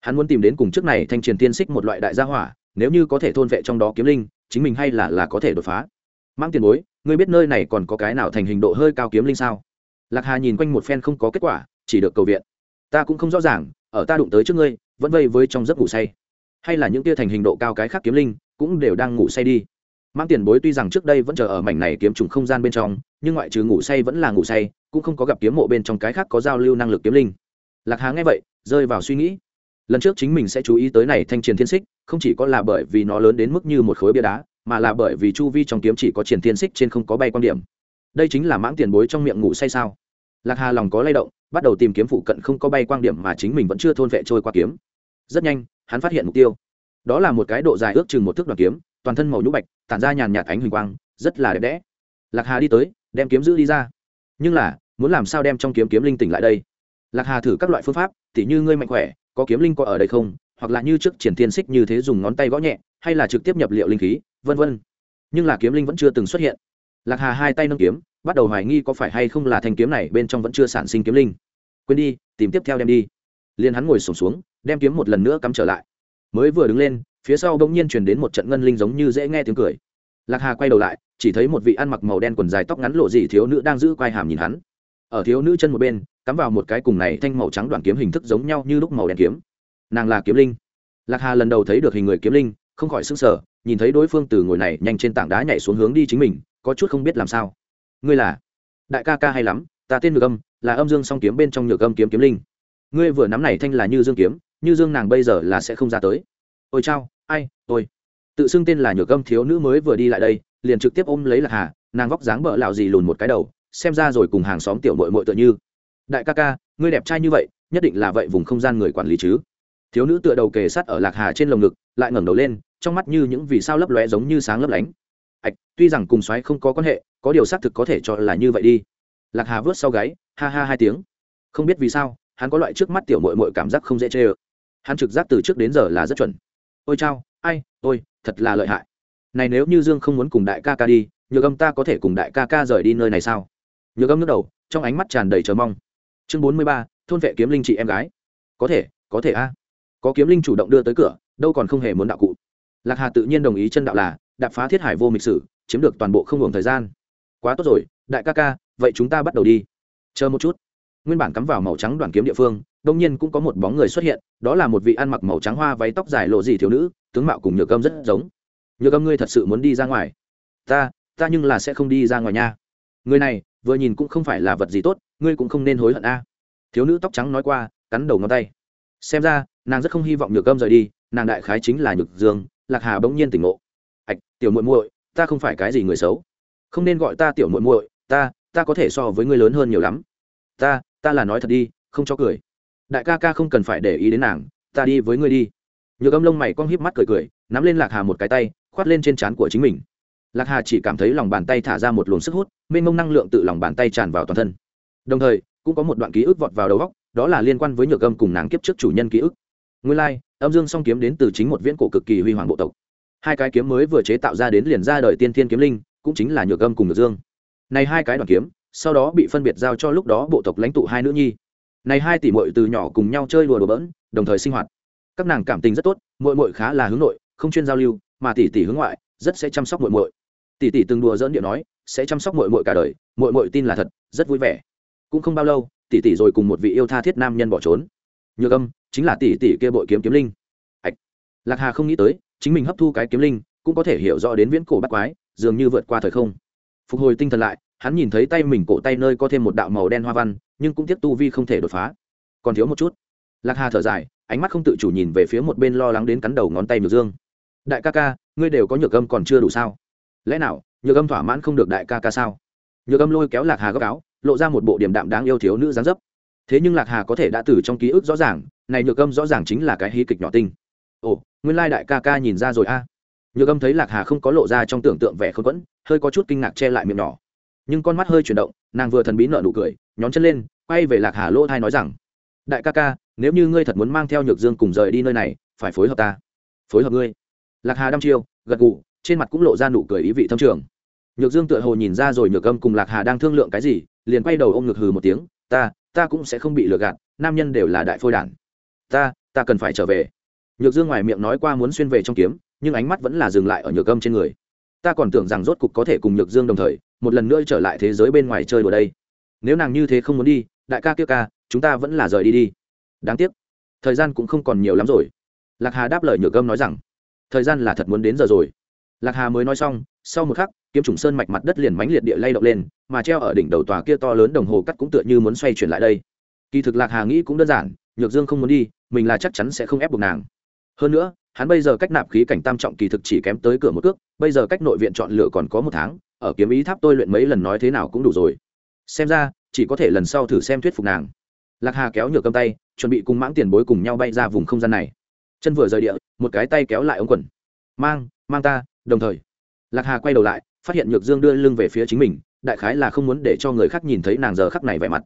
Hắn muốn tìm đến cùng trước này thanh truyền tiên xích một loại đại gia hỏa, nếu như có thể thôn vệ trong đó kiếm linh, chính mình hay là là có thể đột phá. Mang tiền bối ngươi biết nơi này còn có cái nào thành hình độ hơi cao kiếm linh sao? Lạc hà nhìn quanh một phen không có kết quả, chỉ được cầu viện. Ta cũng không rõ ràng, ở ta đụng tới trước ngươi, vẫn vây với trong giấc ngủ say. Hay là những tia thành hình độ cao cái khác kiếm linh, cũng đều đang ngủ say đi. Mang tiền bối tuy rằng trước đây vẫn chờ ở mảnh này kiếm trùng không gian bên trong, nhưng ngoại trừ ngủ say vẫn là ngủ say, cũng không có gặp kiếm mộ bên trong cái khác có giao lưu năng lực kiếm linh. Lạc hà nghe vậy, rơi vào suy nghĩ. Lần trước chính mình sẽ chú ý tới này thanh truyền thiên xích, không chỉ có là bởi vì nó lớn đến mức như một khối bia đá mà là bởi vì chu vi trong kiếm chỉ có triển thiên xích trên không có bay quan điểm. Đây chính là mãng tiền bối trong miệng ngủ say sao? Lạc hà lòng có lay động, bắt đầu tìm kiếm phụ cận không có bay quang điểm mà chính mình vẫn chưa thôn vệ trôi qua kiếm. Rất nhanh, hắn phát hiện mục tiêu. Đó là một cái độ dài ước chừng một thước đoàn kiếm, toàn thân màu nhũ bạch, tản ra nhàn nhạt ánh huỳnh quang, rất là đẹp đẽ. Lạc hà đi tới, đem kiếm giữ đi ra. Nhưng là, muốn làm sao đem trong kiếm kiếm linh tỉnh lại đây? Lạc hà thử các loại phương pháp, tỉ như ngươi mạnh khỏe, có kiếm linh có ở đây không? Hoặc là như trước triển thiên xích như thế dùng ngón tay gõ nhẹ, hay là trực tiếp nhập liệu linh khí, vân vân. Nhưng là kiếm linh vẫn chưa từng xuất hiện. Lạc hà hai tay nâng kiếm, bắt đầu hoài nghi có phải hay không là thanh kiếm này bên trong vẫn chưa sản sinh kiếm linh. Quên đi, tìm tiếp theo đem đi. Liền hắn ngồi sổm xuống, đem kiếm một lần nữa cắm trở lại. Mới vừa đứng lên, phía sau bỗng nhiên truyền đến một trận ngân linh giống như dễ nghe tiếng cười. Lạc hà quay đầu lại, chỉ thấy một vị ăn mặc màu đen quần dài tóc ngắn lộ dị thiếu nữ đang giữ quai hàm nhìn hắn. Ở thiếu nữ chân một bên, cắm vào một cái cùng này thanh màu trắng đoạn kiếm hình thức giống nhau như lúc màu đen kiếm nàng là kiếm linh. Lạc hà lần đầu thấy được hình người kiếm linh, không khỏi s ư n g sở nhìn thấy đối phương từ ngồi này nhanh trên tảng đá nhảy xuống hướng đi chính mình, có chút không biết làm sao. Ngươi là? Đại ca ca hay lắm, ta tên ngược âm, là âm dương song kiếm bên trong nhược âm kiếm kiếm linh. Ngươi vừa nắm này thanh là như dương kiếm, như dương nàng bây giờ là sẽ không ra tới. Ôi chao, ai tôi tự xưng tên là nhược âm thiếu nữ mới vừa đi lại đây, liền trực tiếp ôm lấy lạc hà, nàng vóc dáng bợ lạo gì lùn một cái đầu, xem ra rồi cùng hàng xóm tiểu mội mội tựa như. Đại ca ca, ngươi đẹp trai như vậy, nhất định là vậy vùng không gian người quản lý chứ thiếu nữ tựa đầu kề sát ở lạc hà trên lồng ngực, lại ngẩng đầu lên, trong mắt như những vì sao lấp lóe giống như sáng lấp lánh. Ạch tuy rằng cùng xoáy không có quan hệ, có điều xác thực có thể cho là như vậy đi. Lạc hà vớt sau gáy, ha ha hai tiếng. Không biết vì sao, hắn có loại trước mắt tiểu mội mội cảm giác không dễ chê ơ. Hắn trực giác từ trước đến giờ là rất chuẩn. Ôi chao, ai, ôi, thật là lợi hại. Này nếu như dương không muốn cùng đại ca ca đi, nhược âm ta có thể cùng đại ca ca rời đi nơi này sao? Nhược âm nước đầu, trong ánh mắt tràn đầy chờ mong. Chương bốn mươi ba, thôn vệ kiếm linh chị em gái. Có thể có thể a có kiếm linh chủ động đưa tới cửa, đâu còn không hề muốn đạo cụ. Lạc hà tự nhiên đồng ý chân đạo là, đạp phá thiết hải vô mịch sử, chiếm được toàn bộ không hưởng thời gian. Quá tốt rồi, đại ca ca, vậy chúng ta bắt đầu đi. Chờ một chút. Nguyên bản cắm vào màu trắng đoàn kiếm địa phương, đông nhiên cũng có một bóng người xuất hiện, đó là một vị ăn mặc màu trắng hoa váy tóc dài lộ dị thiếu nữ, tướng mạo cùng nhược âm rất giống. Nhược âm ngươi thật sự muốn đi ra ngoài? Ta ta nhưng là sẽ không đi ra ngoài nha. Người này, vừa nhìn cũng không phải là vật gì tốt, ngươi cũng không nên hối hận a. Thiếu nữ tóc trắng nói qua, cắn đầu ngón tay. Xem ra nàng rất không hy vọng nhược âm rời đi, nàng đại khái chính là nhược dương, lạc hà bỗng nhiên tỉnh ngộ. Ạch, tiểu muội muội, ta không phải cái gì người xấu. Không nên gọi ta tiểu muội muội, ta ta có thể so với ngươi lớn hơn nhiều lắm. Ta ta là nói thật đi, không cho cười. Đại ca ca không cần phải để ý đến nàng, ta đi với ngươi đi. Nhược âm lông mày cong híp mắt cười cười, nắm lên lạc hà một cái tay, khoát lên trên trán của chính mình. Lạc hà chỉ cảm thấy lòng bàn tay thả ra một luồng sức hút, mênh mông năng lượng tự lòng bàn tay tràn vào toàn thân. Đồng thời, cũng có một đoạn ký ức vọt vào đầu góc đó là liên quan với nhược âm cùng nàng kiếp trước chủ nhân ký ức nguyên lai、like, âm dương song kiếm đến từ chính một viễn cổ cực kỳ huy hoàng bộ tộc. Hai cái kiếm mới vừa chế tạo ra đến liền ra đời tiên thiên kiếm linh cũng chính là nhược âm cùng nhược dương. Này hai cái đoàn kiếm sau đó bị phân biệt giao cho lúc đó bộ tộc lãnh tụ hai nữ nhi. Này hai tỷ muội từ nhỏ cùng nhau chơi đùa đùa bỡn đồng thời sinh hoạt. Các nàng cảm tình rất tốt muội muội khá là hướng nội không chuyên giao lưu mà tỷ tỷ hướng ngoại rất sẽ chăm sóc muội muội. Tỷ tỷ từng đùa dỡn điệu nói sẽ chăm sóc muội muội cả đời muội muội tin là thật rất vui vẻ. Cũng không bao lâu tỷ tỷ rồi cùng một vị yêu tha thiết nam nhân bỏ trốn nhược âm, chính là tỷ tỷ kia bội kiếm kiếm linh. Ạch lạc hà không nghĩ tới, chính mình hấp thu cái kiếm linh, cũng có thể hiểu rõ đến viễn cổ bắt quái, dường như vượt qua thời không. Phục hồi tinh thần lại, hắn nhìn thấy tay mình cổ tay nơi có thêm một đạo màu đen hoa văn, nhưng cũng tiếp tu vi không thể đột phá. Còn thiếu một chút. Lạc hà thở dài, ánh mắt không tự chủ nhìn về phía một bên lo lắng đến cắn đầu ngón tay nhược dương. Đại ca ca, ngươi đều có nhược âm còn chưa đủ sao? Lẽ nào, nhược âm thỏa mãn không được đại ca ca sao? Nhược âm lôi kéo lạc hà góc áo, lộ ra một bộ điểm đạm đáng yêu thiếu nữ dáng dấp thế nhưng lạc hà có thể đã từ trong ký ức rõ ràng, này nhược âm rõ ràng chính là cái hí kịch nhỏ tinh. Ồ, nguyên lai đại ca ca nhìn ra rồi a. Nhược âm thấy lạc hà không có lộ ra trong tưởng tượng vẻ không quẫn, hơi có chút kinh ngạc che lại miệng nhỏ. Nhưng con mắt hơi chuyển động, nàng vừa thần bí nợ nụ cười, nhón chân lên, quay về lạc hà lỗ thai nói rằng, đại ca ca, nếu như ngươi thật muốn mang theo nhược dương cùng rời đi nơi này, phải phối hợp ta. Phối hợp ngươi? Lạc hà đăm chiêu, gật gù, trên mặt cũng lộ ra nụ cười ý vị thâm trường. Nhược dương tựa hồ nhìn ra rồi nhược âm cùng lạc hà đang thương lượng cái gì, liền quay đầu ôm ngực hừ một tiếng, ta ta cũng sẽ không bị lừa gạt, nam nhân đều là đại phôi đản. Ta ta cần phải trở về. Nhược dương ngoài miệng nói qua muốn xuyên về trong kiếm, nhưng ánh mắt vẫn là dừng lại ở nhược âm trên người. Ta còn tưởng rằng rốt cục có thể cùng nhược dương đồng thời, một lần nữa trở lại thế giới bên ngoài chơi đùa đây. Nếu nàng như thế không muốn đi, đại ca kia ca, chúng ta vẫn là rời đi đi. Đáng tiếc, thời gian cũng không còn nhiều lắm rồi. Lạc hà đáp lời nhược âm nói rằng, thời gian là thật muốn đến giờ rồi. Lạc hà mới nói xong, sau một khắc kiếm trùng sơn mạch mặt đất liền mánh liệt địa lay động lên, mà treo ở đỉnh đầu tòa kia to lớn đồng hồ cắt cũng tựa như muốn xoay chuyển lại đây. Kỳ thực lạc hà nghĩ cũng đơn giản, nhược dương không muốn đi, mình là chắc chắn sẽ không ép buộc nàng. Hơn nữa, hắn bây giờ cách nạp khí cảnh tam trọng kỳ thực chỉ kém tới cửa một cước, bây giờ cách nội viện chọn lựa còn có một tháng, ở kiếm ý tháp tôi luyện mấy lần nói thế nào cũng đủ rồi. Xem ra, chỉ có thể lần sau thử xem thuyết phục nàng. Lạc hà kéo nhược cầm tay, chuẩn bị cùng mãng tiền bối cùng nhau bay ra vùng không gian này. Chân vừa rời địa, một cái tay kéo lại ống quần. Mang mang ta, đồng thời. Lạc hà quay đầu lại phát hiện nhược dương đưa lưng về phía chính mình, đại khái là không muốn để cho người khác nhìn thấy nàng giờ khắc này vẻ mặt.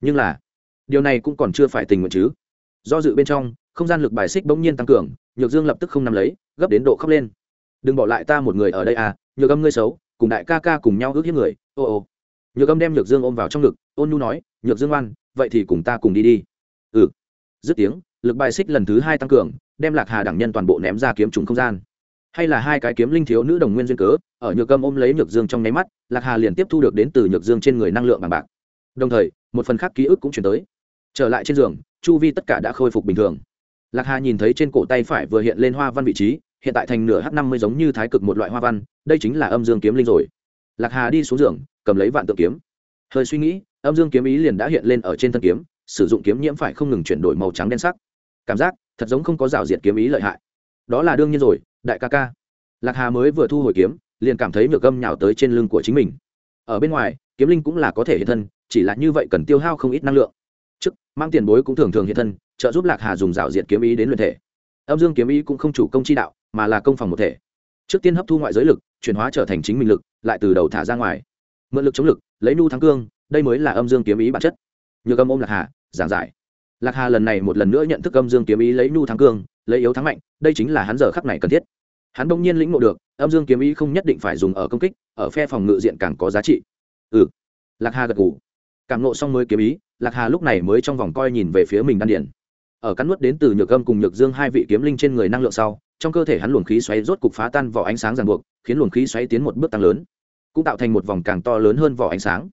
Nhưng là, điều này cũng còn chưa phải tình nguyện chứ. Do dự bên trong, không gian lực bài xích bỗng nhiên tăng cường, nhược dương lập tức không nằm lấy, gấp đến độ khóc lên. Đừng bỏ lại ta một người ở đây à nhược âm ngươi xấu, cùng đại ca ca cùng nhau ước hiếp người, ô ô. Nhược âm đem nhược dương ôm vào trong ngực, ôn nhu nói, nhược dương oan vậy thì cùng ta cùng đi đi. Ừ. Dứt tiếng, lực bài xích lần thứ hai tăng cường, đem lạc hà đẳng nhân toàn bộ ném ra kiếm trùng không gian hay là hai cái kiếm linh thiếu nữ đồng nguyên duyên cớ, ở nhược âm ôm lấy nhược dương trong nháy mắt, lạc hà liền tiếp thu được đến từ nhược dương trên người năng lượng bằng bạc. Đồng thời, một phần khác ký ức cũng chuyển tới. Trở lại trên giường, chu vi tất cả đã khôi phục bình thường. Lạc hà nhìn thấy trên cổ tay phải vừa hiện lên hoa văn vị trí, hiện tại thành nửa h năm mươi giống như thái cực một loại hoa văn, đây chính là âm dương kiếm linh rồi. Lạc hà đi xuống giường, cầm lấy vạn tượng kiếm. Hơi suy nghĩ, âm dương kiếm ý liền đã hiện lên ở trên thân kiếm, sử dụng kiếm nhiễm phải không ngừng chuyển đổi màu trắng đen sắc. Cảm giác, thật giống không có rào diệt kiếm ý lợi hại. Đó là đương nhiên rồi đại ca ca. Lạc hà mới vừa thu hồi kiếm, liền cảm thấy nhược âm nhào tới trên lưng của chính mình. Ở bên ngoài, kiếm linh cũng là có thể hiện thân, chỉ là như vậy cần tiêu hao không ít năng lượng. Trước, mang tiền bối cũng thường thường hiện thân, trợ giúp lạc hà dùng rào diệt kiếm ý đến luyện thể. Âm dương kiếm ý cũng không chủ công chi đạo, mà là công phòng một thể. Trước tiên hấp thu ngoại giới lực, chuyển hóa trở thành chính mình lực, lại từ đầu thả ra ngoài. Mượn lực chống lực, lấy nu thắng cương, đây mới là âm dương kiếm ý bản chất. Nhược âm ôm lạc hà, giảng giải lạc hà lần này một lần nữa nhận thức âm dương kiếm ý lấy nu thắng cương, lấy yếu thắng mạnh, đây chính là hắn giờ khắc này cần thiết. Hắn đông nhiên lĩnh ngộ được, âm dương kiếm ý không nhất định phải dùng ở công kích, ở phe phòng ngự diện càng có giá trị. Ừ. Lạc hà gật ngủ cảm ngộ xong mới kiếm ý, lạc hà lúc này mới trong vòng coi nhìn về phía mình đan điển ở cắn nuốt đến từ nhược âm cùng nhược dương hai vị kiếm linh trên người năng lượng sau, trong cơ thể hắn luồng khí xoáy rốt cục phá tan vỏ ánh sáng ràng buộc, khiến luồng khí xoáy tiến một bước tăng lớn, cũng tạo thành một vòng càng to lớn hơn vỏ ánh sáng.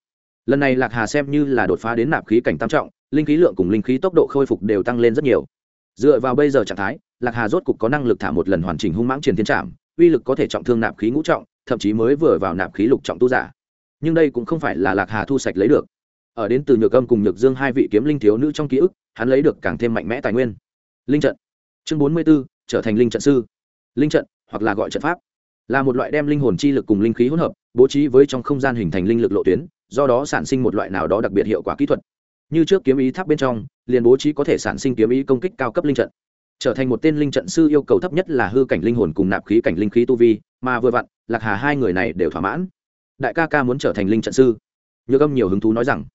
Lần này lạc hà xem như là đột phá đến nạp khí cảnh tam trọng linh khí lượng cùng linh khí tốc độ khôi phục đều tăng lên rất nhiều. Dựa vào bây giờ trạng thái, lạc hà rốt cục có năng lực thả một lần hoàn chỉnh hung mãng triển thiên trạm uy lực có thể trọng thương nạp khí ngũ trọng, thậm chí mới vừa vào nạp khí lục trọng tu giả. Nhưng đây cũng không phải là lạc hà thu sạch lấy được. Ở đến từ nhược âm cùng nhược dương hai vị kiếm linh thiếu nữ trong ký ức, hắn lấy được càng thêm mạnh mẽ tài nguyên. Linh trận. Chương bốn mươi b ố trở thành linh trận sư. Linh trận, hoặc là gọi trận pháp, là một loại đem linh hồn chi lực cùng linh khí hỗn hợp, bố trí với trong không gian hình thành linh lực lộ tuyến, do đó sản sinh một loại nào đó đặc biệt hiệu quả kỹ thuật như trước kiếm ý tháp bên trong, liền bố trí có thể sản sinh kiếm ý công kích cao cấp linh trận. Trở thành một tên linh trận sư yêu cầu thấp nhất là hư cảnh linh hồn cùng nạp khí cảnh linh khí tu vi, mà vừa vặn, lạc hà hai người này đều thỏa mãn. Đại ca ca muốn trở thành linh trận sư. Nhược âm nhiều hứng thú nói rằng,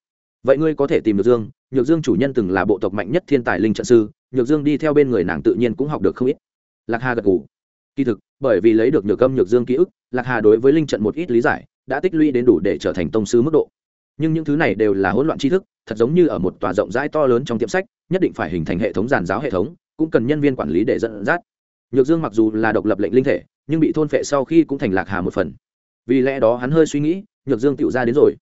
vậy ngươi có thể tìm được dương, nhược dương chủ nhân từng là bộ tộc mạnh nhất thiên tài linh trận sư, nhược dương đi theo bên người nàng tự nhiên cũng học được không ít. Lạc hà gật ngủ kỳ thực, bởi vì lấy được nhược âm, nhược dương ký ức, lạc hà đối với linh trận một ít lý giải, đã tích lũy đến đủ để trở thành tông sư mức độ. Nhưng những thứ này đều là hỗn loạn tri thức thật giống như ở một tòa rộng rãi to lớn trong tiệm sách, nhất định phải hình thành hệ thống giàn giáo hệ thống, cũng cần nhân viên quản lý để dẫn dắt. Nhược dương mặc dù là độc lập lệnh linh thể, nhưng bị thôn phệ sau khi cũng thành lạc hà một phần. Vì lẽ đó hắn hơi suy nghĩ, nhược dương tựu ra đến rồi.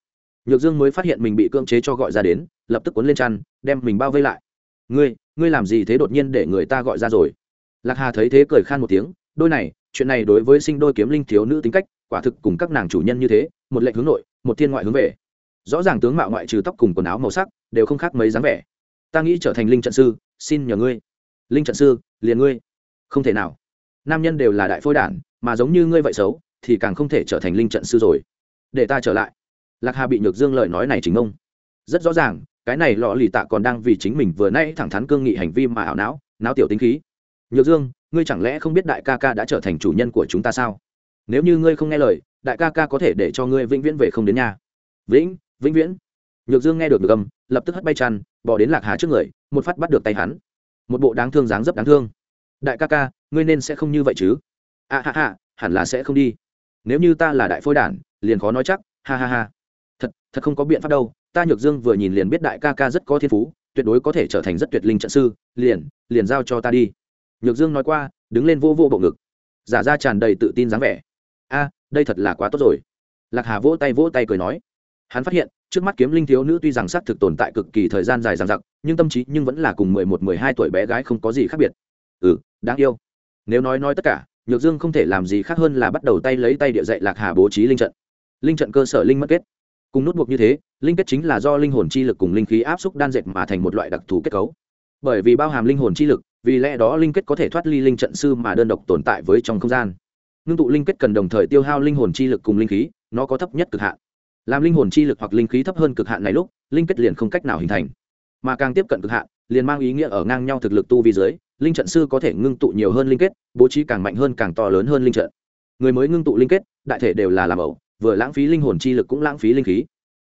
Nhược dương mới phát hiện mình bị cưỡng chế cho gọi ra đến, lập tức cuốn lên chăn, đem mình bao vây lại. Ngươi ngươi làm gì thế đột nhiên để người ta gọi ra rồi? Lạc hà thấy thế cười khan một tiếng, đôi này, chuyện này đối với sinh đôi kiếm linh thiếu nữ tính cách, quả thực cùng các nàng chủ nhân như thế, một lệnh hướng nội, một thiên ngoại hướng về rõ ràng tướng mạo ngoại trừ tóc cùng quần áo màu sắc đều không khác mấy dáng vẻ. Ta nghĩ trở thành linh trận sư, xin nhờ ngươi. Linh trận sư, liền ngươi. Không thể nào. Nam nhân đều là đại phôi đản, mà giống như ngươi vậy xấu, thì càng không thể trở thành linh trận sư rồi. Để ta trở lại. Lạc hà bị nhược dương lời nói này chính ông rất rõ ràng, cái này lọ lì tạ còn đang vì chính mình vừa nay thẳng thắn cương nghị hành vi mà ảo não não tiểu tính khí. Nhược dương, ngươi chẳng lẽ không biết đại ca ca đã trở thành chủ nhân của chúng ta sao? Nếu như ngươi không nghe lời, đại ca ca có thể để cho ngươi vĩnh viễn về không đến nhà. Vĩnh vĩnh viễn. Nhược dương nghe được được âm, lập tức hất bay chăn, bỏ đến lạc hà trước người, một phát bắt được tay hắn. Một bộ đáng thương dáng dấp đáng thương. Đại ca ca, ngươi nên sẽ không như vậy chứ. A ha ha, hẳn là sẽ không đi. Nếu như ta là đại phôi đản, liền khó nói chắc, ha ha ha. Thật thật không có biện pháp đâu, ta nhược dương vừa nhìn liền biết đại ca ca rất có thiên phú, tuyệt đối có thể trở thành rất tuyệt linh trận sư, liền liền giao cho ta đi. Nhược dương nói qua, đứng lên vô vô bộ ngực. Giả ra tràn đầy tự tin dáng vẻ. A, đây thật là quá tốt rồi. Lạc hà vỗ tay vỗ tay cười nói hắn phát hiện, trước mắt kiếm linh thiếu nữ tuy rằng xác thực tồn tại cực kỳ thời gian dài dằng dặc, nhưng tâm trí nhưng vẫn là cùng mười một, mười hai tuổi bé gái không có gì khác biệt. Ừ đáng yêu. Nếu nói nói tất cả, nhược dương không thể làm gì khác hơn là bắt đầu tay lấy tay địa dạy lạc hà bố trí linh trận. Linh trận cơ sở linh mất kết. Cùng nút buộc như thế, linh kết chính là do linh hồn chi lực cùng linh khí áp xúc đan dệt mà thành một loại đặc thù kết cấu. Bởi vì bao hàm linh hồn chi lực, vì lẽ đó linh kết có thể thoát ly linh trận sư mà đơn độc tồn tại với trong không gian. Ngưng tụ linh kết cần đồng thời tiêu hao linh hồn chi lực cùng linh khí, nó có thấp nhất cực hạn làm linh hồn chi lực hoặc linh khí thấp hơn cực hạn này lúc, linh kết liền không cách nào hình thành. Mà càng tiếp cận cực hạn, liền mang ý nghĩa ở ngang nhau thực lực tu vi dưới, linh trận sư có thể ngưng tụ nhiều hơn linh kết, bố trí càng mạnh hơn càng to lớn hơn linh trận. Người mới ngưng tụ linh kết, đại thể đều là làm ẩu, vừa lãng phí linh hồn chi lực cũng lãng phí linh khí.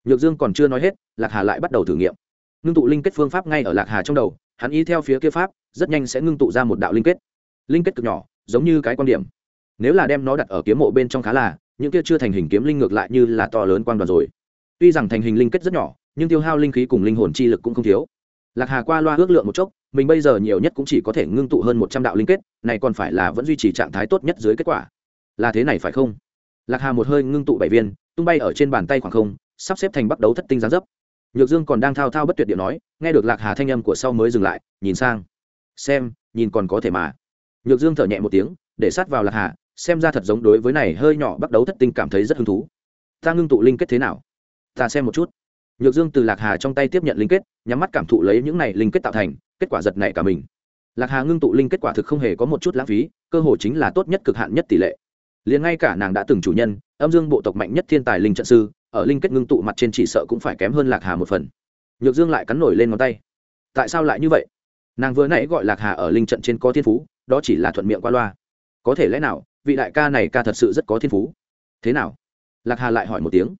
Nhược dương còn chưa nói hết, lạc hà lại bắt đầu thử nghiệm. Ngưng tụ linh kết phương pháp ngay ở lạc hà trong đầu, hắn ý theo phía kia pháp, rất nhanh sẽ ngưng tụ ra một đạo linh kết. Linh kết cực nhỏ, giống như cái quan điểm. Nếu là đem nó đặt ở kiếm mộ bên trong khá là những kia chưa thành hình kiếm linh ngược lại như là to lớn quan đoàn rồi. Tuy rằng thành hình linh kết rất nhỏ, nhưng tiêu hao linh khí cùng linh hồn chi lực cũng không thiếu. Lạc hà qua loa ước lượng một chốc, mình bây giờ nhiều nhất cũng chỉ có thể ngưng tụ hơn một trăm đạo linh kết, này còn phải là vẫn duy trì trạng thái tốt nhất dưới kết quả. Là thế này phải không? Lạc hà một hơi ngưng tụ bảy viên, tung bay ở trên bàn tay khoảng không, sắp xếp thành bắt đấu thất tinh gián dấp. Nhược dương còn đang thao thao bất tuyệt địa nói, nghe được lạc hà thanh âm của sau mới dừng lại, nhìn sang. Xem, nhìn còn có thể mà. Nhược dương thở nhẹ một tiếng, để sát vào lạc hà xem ra thật giống đối với này hơi nhỏ bắt đấu thất tinh cảm thấy rất hứng thú. Ta ngưng tụ linh kết thế nào? Ta xem một chút. Nhược dương từ lạc hà trong tay tiếp nhận linh kết, nhắm mắt cảm thụ lấy những này linh kết tạo thành, kết quả giật này cả mình. Lạc hà ngưng tụ linh kết quả thực không hề có một chút lãng phí, cơ hội chính là tốt nhất cực hạn nhất tỷ lệ. Liền ngay cả nàng đã từng chủ nhân, âm dương bộ tộc mạnh nhất thiên tài linh trận sư, ở linh kết ngưng tụ mặt trên chỉ sợ cũng phải kém hơn lạc hà một phần. Nhược dương lại cắn nổi lên ngón tay. Tại sao lại như vậy? Nàng vừa nãy gọi lạc hà ở linh trận trên có thiên phú, đó chỉ là thuận miệng qua loa. Có thể lẽ nào vị đại ca này ca thật sự rất có thiên phú. Thế nào? Lạc hà lại hỏi một tiếng.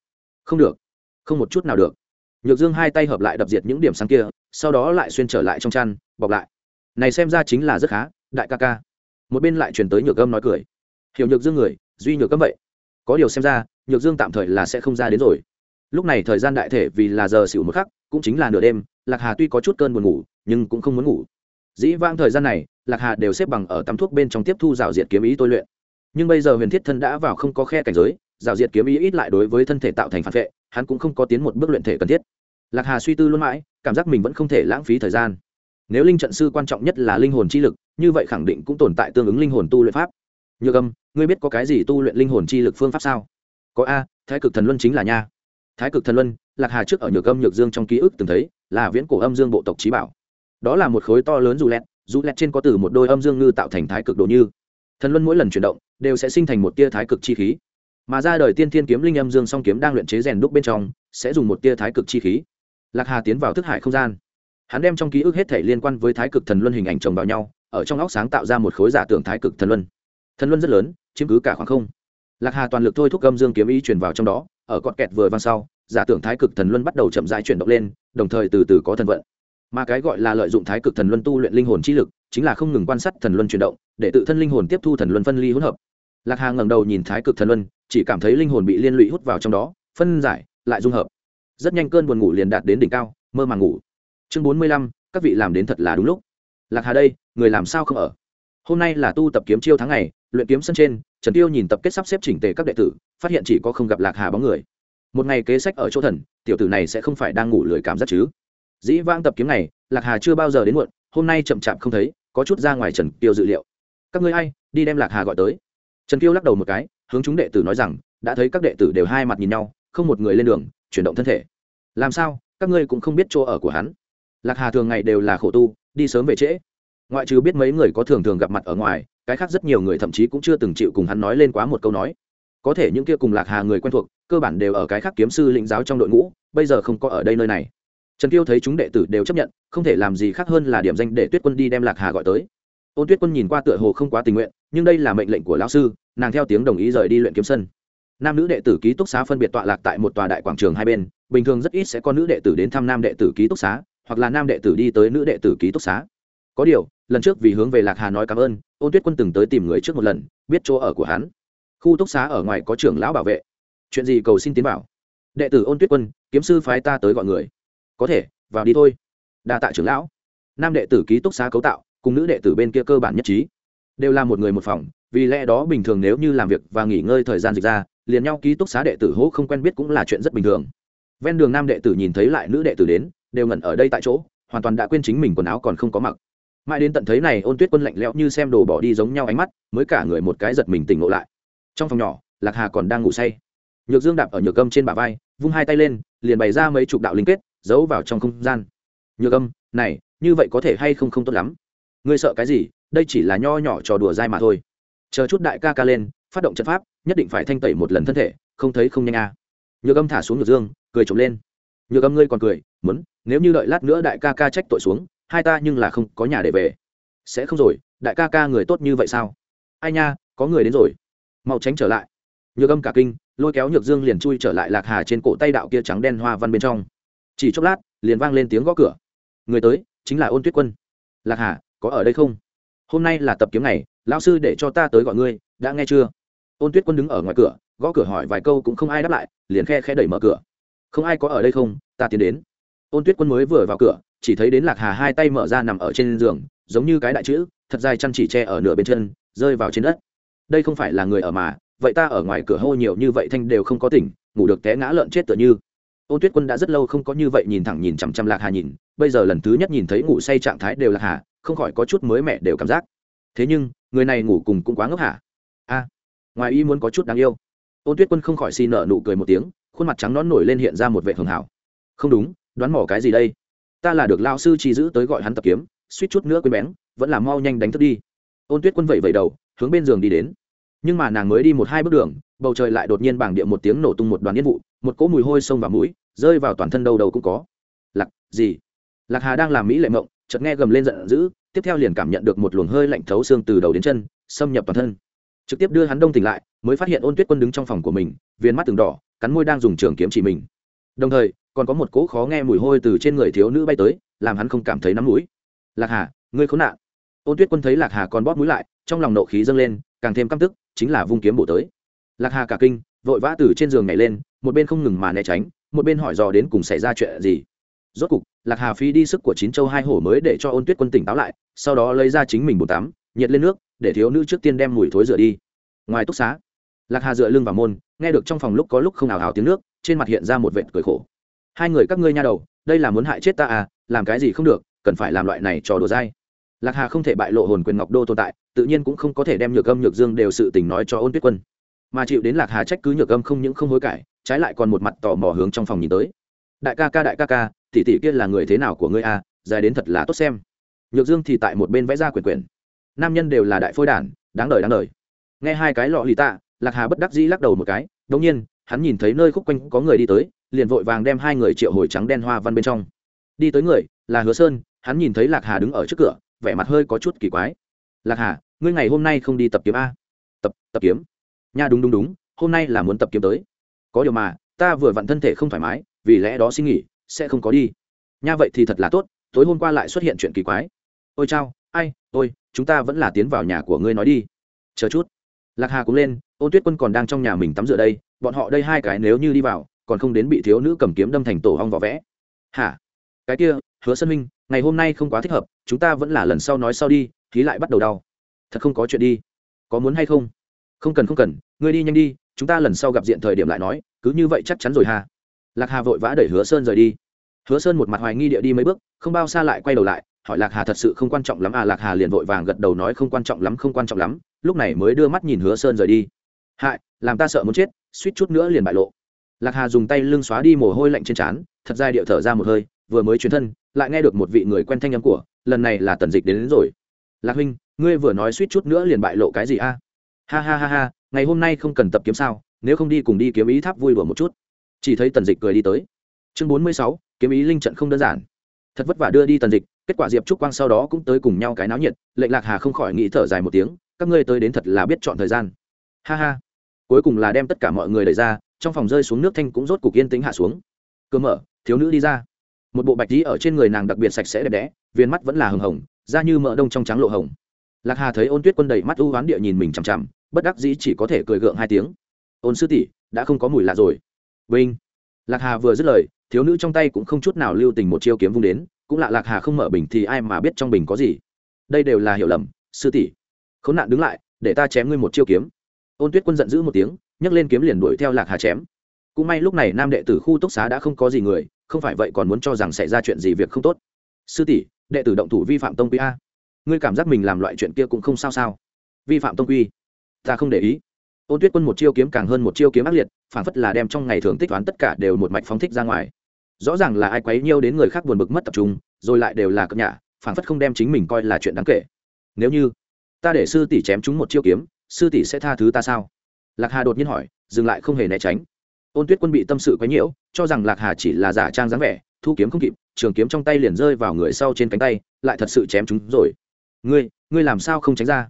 Không được. Không một chút nào được. Nhược dương hai tay hợp lại đập diệt những điểm sáng kia, sau đó lại xuyên trở lại trong chăn, bọc lại. Này xem ra chính là rất khá, đại ca ca. Một bên lại truyền tới nhược gâm nói cười. Hiểu nhược dương người, duy nhược gâm vậy. Có điều xem ra, nhược dương tạm thời là sẽ không ra đến rồi. Lúc này thời gian đại thể vì là giờ xỉu một khắc, cũng chính là nửa đêm, lạc hà tuy có chút cơn buồn ngủ, nhưng cũng không muốn ngủ. Dĩ vãng thời gian này, lạc hà đều xếp bằng ở tắm thuốc bên trong tiếp thu rào diệt kiếm ý tôi luyện nhưng bây giờ huyền thiết thân đã vào không có khe cảnh giới, rào diệt kiếm ý ít lại đối với thân thể tạo thành phản vệ, hắn cũng không có tiến một bước luyện thể cần thiết. Lạc hà suy tư luôn mãi, cảm giác mình vẫn không thể lãng phí thời gian. Nếu linh trận sư quan trọng nhất là linh hồn chi lực, như vậy khẳng định cũng tồn tại tương ứng linh hồn tu luyện pháp. Nhược âm, ngươi biết có cái gì tu luyện linh hồn chi lực phương pháp sao? Có a, thái cực thần luân chính là nha. Thái cực thần luân, lạc hà trước ở nhược âm, nhược dương trong ký ức từng thấy, là viễn cổ âm dương bộ tộc trí bảo. Đó là một khối to lớn dù lẹt dù lẹt trên có từ một đôi âm dương ngư tạo thành thái cực đồ như thần luân mỗi lần chuyển động đều sẽ sinh thành một tia thái cực chi khí. Mà ra đời tiên thiên kiếm linh âm dương song kiếm đang luyện chế rèn đúc bên trong, sẽ dùng một tia thái cực chi khí. Lạc hà tiến vào thức hải không gian. Hắn đem trong ký ức hết thể liên quan với thái cực thần luân hình ảnh chồng vào nhau, ở trong óc sáng tạo ra một khối giả tưởng thái cực thần luân. Thần luân rất lớn, chiếm cứ cả khoảng không. Lạc hà toàn lực thôi thúc âm dương kiếm ý chuyển vào trong đó, ở cọn kẹt vừa vang sau, giả tưởng thái cực thần luân bắt đầu chậm rãi chuyển động lên, đồng thời từ từ có thần vận mà cái gọi là lợi dụng thái cực thần luân tu luyện linh hồn chi lực, chính là không ngừng quan sát thần luân chuyển động, để tự thân linh hồn tiếp thu thần luân phân ly hỗn hợp. Lạc hà ngẩng đầu nhìn thái cực thần luân, chỉ cảm thấy linh hồn bị liên lụy hút vào trong đó, phân giải, lại dung hợp. Rất nhanh cơn buồn ngủ liền đạt đến đỉnh cao, mơ màng ngủ. Chương bốn mươi lăm, các vị làm đến thật là đúng lúc. Lạc hà đây, người làm sao không ở? Hôm nay là tu tập kiếm chiêu tháng ngày, luyện kiếm sân trên, trần tiêu nhìn tập kết sắp xếp chỉnh tề các đệ tử, phát hiện chỉ có không gặp lạc hà bóng người. Một ngày kế sách ở chỗ thần, tiểu tử này sẽ không phải đang ngủ lười cảm giác chứ dĩ vãng tập kiếm này, lạc hà chưa bao giờ đến muộn, hôm nay chậm chạp không thấy, có chút ra ngoài trần kiêu dự liệu. Các ngươi ai, đi đem lạc hà gọi tới. Trần kiêu lắc đầu một cái, hướng chúng đệ tử nói rằng, đã thấy các đệ tử đều hai mặt nhìn nhau, không một người lên đường, chuyển động thân thể. Làm sao, các ngươi cũng không biết chỗ ở của hắn. Lạc hà thường ngày đều là khổ tu, đi sớm về trễ. Ngoại trừ biết mấy người có thường thường gặp mặt ở ngoài, cái khác rất nhiều người thậm chí cũng chưa từng chịu cùng hắn nói lên quá một câu nói. Có thể những kia cùng lạc hà người quen thuộc, cơ bản đều ở cái khác kiếm sư lĩnh giáo trong đội ngũ, bây giờ không có ở đây nơi này trần kiêu thấy chúng đệ tử đều chấp nhận, không thể làm gì khác hơn là điểm danh để tuyết quân đi đem lạc hà gọi tới. Ôn tuyết quân nhìn qua tựa hồ không quá tình nguyện, nhưng đây là mệnh lệnh của lão sư, nàng theo tiếng đồng ý rời đi luyện kiếm sân. Nam nữ đệ tử ký túc xá phân biệt tọa lạc tại một tòa đại quảng trường hai bên, bình thường rất ít sẽ có nữ đệ tử đến thăm nam đệ tử ký túc xá, hoặc là nam đệ tử đi tới nữ đệ tử ký túc xá. Có điều, lần trước vì hướng về lạc hà nói cảm ơn, ôn tuyết quân từng tới tìm người trước một lần, biết chỗ ở của hắn. Khu túc xá ở ngoài có trưởng lão bảo vệ. Chuyện gì cầu xin tiến bảo? Đệ tử ôn tuyết quân, kiếm sư phái ta tới gọi người có thể, vào đi thôi. Đa tạ trưởng lão. Nam đệ tử ký túc xá cấu tạo, cùng nữ đệ tử bên kia cơ bản nhất trí. Đều là một người một phòng, vì lẽ đó bình thường nếu như làm việc và nghỉ ngơi thời gian dịch ra, liền nhau ký túc xá đệ tử hỗ không quen biết cũng là chuyện rất bình thường. Ven đường nam đệ tử nhìn thấy lại nữ đệ tử đến, đều ngẩn ở đây tại chỗ, hoàn toàn đã quên chính mình quần áo còn không có mặc. Mãi đến tận thấy này, ôn tuyết quân lạnh lẽo như xem đồ bỏ đi giống nhau ánh mắt, mới cả người một cái giật mình tỉnh ngộ lại. Trong phòng nhỏ, lạc hà còn đang ngủ say. Nhược dương đạp ở nhược gâm trên bả vai, vung hai tay lên, liền bày ra mấy chục đạo linh kết giấu vào trong không gian. Nhược âm, này, như vậy có thể hay không không tốt lắm. Ngươi sợ cái gì? Đây chỉ là nho nhỏ trò đùa dai mà thôi. Chờ chút đại ca ca lên, phát động trận pháp, nhất định phải thanh tẩy một lần thân thể, không thấy không nhanh a à. nhược âm thả xuống nhược dương, cười trộm lên. Nhược âm ngươi còn cười, muốn, nếu như đợi lát nữa đại ca ca trách tội xuống, hai ta nhưng là không có nhà để về. Sẽ không rồi, đại ca ca người tốt như vậy sao? Ai nha, có người đến rồi. Mau tránh trở lại. Nhược âm cả kinh, lôi kéo nhược dương liền chui trở lại lạc hà trên cổ tay đạo kia trắng đen hoa văn bên trong chỉ chốc lát, liền vang lên tiếng gõ cửa. Người tới, chính là ôn tuyết quân. Lạc hà, có ở đây không? Hôm nay là tập kiếm này lão sư để cho ta tới gọi ngươi, đã nghe chưa? Ôn tuyết quân đứng ở ngoài cửa, gõ cửa hỏi vài câu cũng không ai đáp lại, liền khe khe đẩy mở cửa. Không ai có ở đây không? Ta tiến đến. Ôn tuyết quân mới vừa vào cửa, chỉ thấy đến lạc hà hai tay mở ra nằm ở trên giường, giống như cái đại chữ, thật dài chăn chỉ tre ở nửa bên chân, rơi vào trên đất. Đây không phải là người ở mà, vậy ta ở ngoài cửa hô nhiều như vậy thanh đều không có tỉnh, ngủ được té ngã lợn chết tựa như ôn tuyết quân đã rất lâu không có như vậy nhìn thẳng nhìn chằm chằm lạc hà nhìn, bây giờ lần thứ nhất nhìn thấy ngủ say trạng thái đều lạc hà, không khỏi có chút mới mẻ đều cảm giác. Thế nhưng, người này ngủ cùng cũng quá ngốc hả? A, ngoài ý muốn có chút đáng yêu. Ôn tuyết quân không khỏi xì nở nụ cười một tiếng, khuôn mặt trắng nón nổi lên hiện ra một vệ hường hảo. Không đúng, đoán mỏ cái gì đây? Ta là được lao sư trì giữ tới gọi hắn tập kiếm, suýt chút nữa quên bén, vẫn là mau nhanh đánh thức đi. Ôn tuyết quân vẩy vẩy đầu, hướng bên giường đi đến nhưng mà nàng mới đi một hai bước đường, bầu trời lại đột nhiên bảng địa một tiếng nổ tung một đoàn yên vụ, một cỗ mùi hôi sông vào mũi, rơi vào toàn thân đâu đâu cũng có. Lạc, gì? Lạc hà đang làm mỹ lệ mộng, chợt nghe gầm lên giận dữ, tiếp theo liền cảm nhận được một luồng hơi lạnh thấu xương từ đầu đến chân, xâm nhập toàn thân. Trực tiếp đưa hắn đông tỉnh lại, mới phát hiện ôn tuyết quân đứng trong phòng của mình, viên mắt từng đỏ, cắn môi đang dùng trường kiếm chỉ mình. Đồng thời, còn có một cỗ khó nghe mùi hôi từ trên người thiếu nữ bay tới, làm hắn không cảm thấy nắm mũi. Lạc hà, ngươi khốn nạn. Ôn tuyết quân thấy lạc hà còn bóp mũi lại, trong lòng nộ khí dâng lên, càng thêm căm tức chính là vung kiếm bổ tới. Lạc hà cả kinh, vội vã từ trên giường nhảy lên, một bên không ngừng mà né tránh, một bên hỏi dò đến cùng xảy ra chuyện gì. Rốt cục, lạc hà phi đi sức của chín châu hai hổ mới để cho ôn tuyết quân tỉnh táo lại, sau đó lấy ra chính mình bồn tắm, nhiệt lên nước, để thiếu nữ trước tiên đem mùi thối rửa đi. Ngoài túc xá, lạc hà dựa lưng vào môn, nghe được trong phòng lúc có lúc không nào hào tiếng nước, trên mặt hiện ra một vệt cười khổ. Hai người các ngươi nha đầu, đây là muốn hại chết ta à làm cái gì không được, cần phải làm loại này trò đùa dai lạc hà không thể bại lộ hồn quyền ngọc đô tồn tại tự nhiên cũng không có thể đem nhược âm nhược dương đều sự tình nói cho ôn tuyết quân. Mà chịu đến lạc hà trách cứ nhược âm không những không hối cải trái lại còn một mặt tò mò hướng trong phòng nhìn tới. Đại ca ca đại ca ca tỷ tỷ kia là người thế nào của ngươi a à, dài đến thật là tốt xem. Nhược dương thì tại một bên vẽ ra quyển quyển. Nam nhân đều là đại phôi đản đáng đời đáng đời. Nghe hai cái lọ lì tạ lạc hà bất đắc dĩ lắc đầu một cái đống nhiên hắn nhìn thấy nơi khúc quanh có người đi tới liền vội vàng đem hai người triệu hồi trắng đen hoa văn bên trong. Đi tới người là hứa sơn hắn nhìn thấy lạc hà đứng ở trước cửa vẻ mặt hơi có chút kỳ quái. Lạc hà, ngươi ngày hôm nay không đi tập kiếm a? Tập tập kiếm? Nha, đúng đúng đúng, hôm nay là muốn tập kiếm tới. Có điều mà, ta vừa vặn thân thể không thoải mái, vì lẽ đó xin nghỉ, sẽ không có đi. Nha, vậy thì thật là tốt, tối hôm qua lại xuất hiện chuyện kỳ quái. Ôi chao, ai, ôi, chúng ta vẫn là tiến vào nhà của ngươi nói đi. Chờ chút. Lạc hà cũng lên, ôn tuyết quân còn đang trong nhà mình tắm rửa đây, bọn họ đây hai cái nếu như đi vào, còn không đến bị thiếu nữ cầm kiếm đâm thành tổ hong vỏ vẽ. Hả? Cái kia, hứa sơn minh ngày hôm nay không quá thích hợp, chúng ta vẫn là lần sau nói sau đi, khí lại bắt đầu đau. Thật không có chuyện đi. Có muốn hay không? Không cần không cần, ngươi đi nhanh đi, chúng ta lần sau gặp diện thời điểm lại nói, cứ như vậy chắc chắn rồi hà. Lạc hà vội vã đẩy hứa sơn rời đi. Hứa sơn một mặt hoài nghi địa đi mấy bước, không bao xa lại quay đầu lại, hỏi lạc hà thật sự không quan trọng lắm à lạc hà liền vội vàng gật đầu nói không quan trọng lắm, không quan trọng lắm, lúc này mới đưa mắt nhìn hứa sơn rời đi. Hại, làm ta sợ muốn chết, suýt chút nữa liền bại lộ. Lạc hà dùng tay lưng xóa đi mồ hôi lạnh trên trán, thật ra điệu thở ra một hơi vừa mới chuyển thân lại nghe được một vị người quen thanh âm của lần này là tần dịch đến, đến rồi. Lạc huynh ngươi vừa nói suýt chút nữa liền bại lộ cái gì a? Ha ha ha ha ngày hôm nay không cần tập kiếm sao nếu không đi cùng đi kiếm ý tháp vui đùa một chút. Chỉ thấy tần dịch cười đi tới. Chương bốn mươi sáu kiếm ý linh trận không đơn giản. Thật vất vả đưa đi tần dịch kết quả diệp trúc quang sau đó cũng tới cùng nhau cái náo nhiệt lệnh lạc hà không khỏi nghĩ thở dài một tiếng các ngươi tới đến thật là biết chọn thời gian. Ha ha. Cuối cùng là đem tất cả mọi người đẩy ra trong phòng rơi xuống nước thanh cũng rốt cục yên tĩnh hạ xuống. Cơ mở thiếu nữ đi ra một bộ bạch tí ở trên người nàng đặc biệt sạch sẽ đẹp đẽ, viên mắt vẫn là hừng hồng, da như mỡ đông trong trắng lộ hồng. Lạc hà thấy ôn tuyết quân đầy mắt u hoán địa nhìn mình chằm chằm, bất đắc dĩ chỉ có thể cười gượng hai tiếng. Ôn sư tỷ, đã không có mùi lạ rồi. Vinh. Lạc hà vừa dứt lời, thiếu nữ trong tay cũng không chút nào lưu tình một chiêu kiếm vung đến, cũng lạ lạc hà không mở bình thì ai mà biết trong bình có gì. Đây đều là hiểu lầm, sư tỷ. Khốn nạn đứng lại, để ta chém ngươi một chiêu kiếm. Ôn tuyết quân giận dữ một tiếng, nhấc lên kiếm liền đuổi theo lạc hà chém cũng may lúc này nam đệ tử khu túc xá đã không có gì người, không phải vậy còn muốn cho rằng xảy ra chuyện gì việc không tốt. Sư tỷ, đệ tử động thủ vi phạm tông quy a. Ngươi cảm giác mình làm loại chuyện kia cũng không sao sao? Vi phạm tông quy? Ta không để ý. Ôn tuyết quân một chiêu kiếm càng hơn một chiêu kiếm ác liệt, phản phất là đem trong ngày thường tích toán tất cả đều một mạch phóng thích ra ngoài. Rõ ràng là ai quấy nhiêu đến người khác buồn bực mất tập trung, rồi lại đều là cập nhà phản phất không đem chính mình coi là chuyện đáng kể. Nếu như ta để sư tỷ chém chúng một chiêu kiếm, sư tỷ sẽ tha thứ ta sao? Lạc hà đột nhiên hỏi, dừng lại không hề né tránh ôn tuyết quân bị tâm sự quấy nhiễu, cho rằng lạc hà chỉ là giả trang dáng vẻ, thu kiếm không kịp, trường kiếm trong tay liền rơi vào người sau trên cánh tay, lại thật sự chém chúng rồi. Ngươi ngươi làm sao không tránh ra?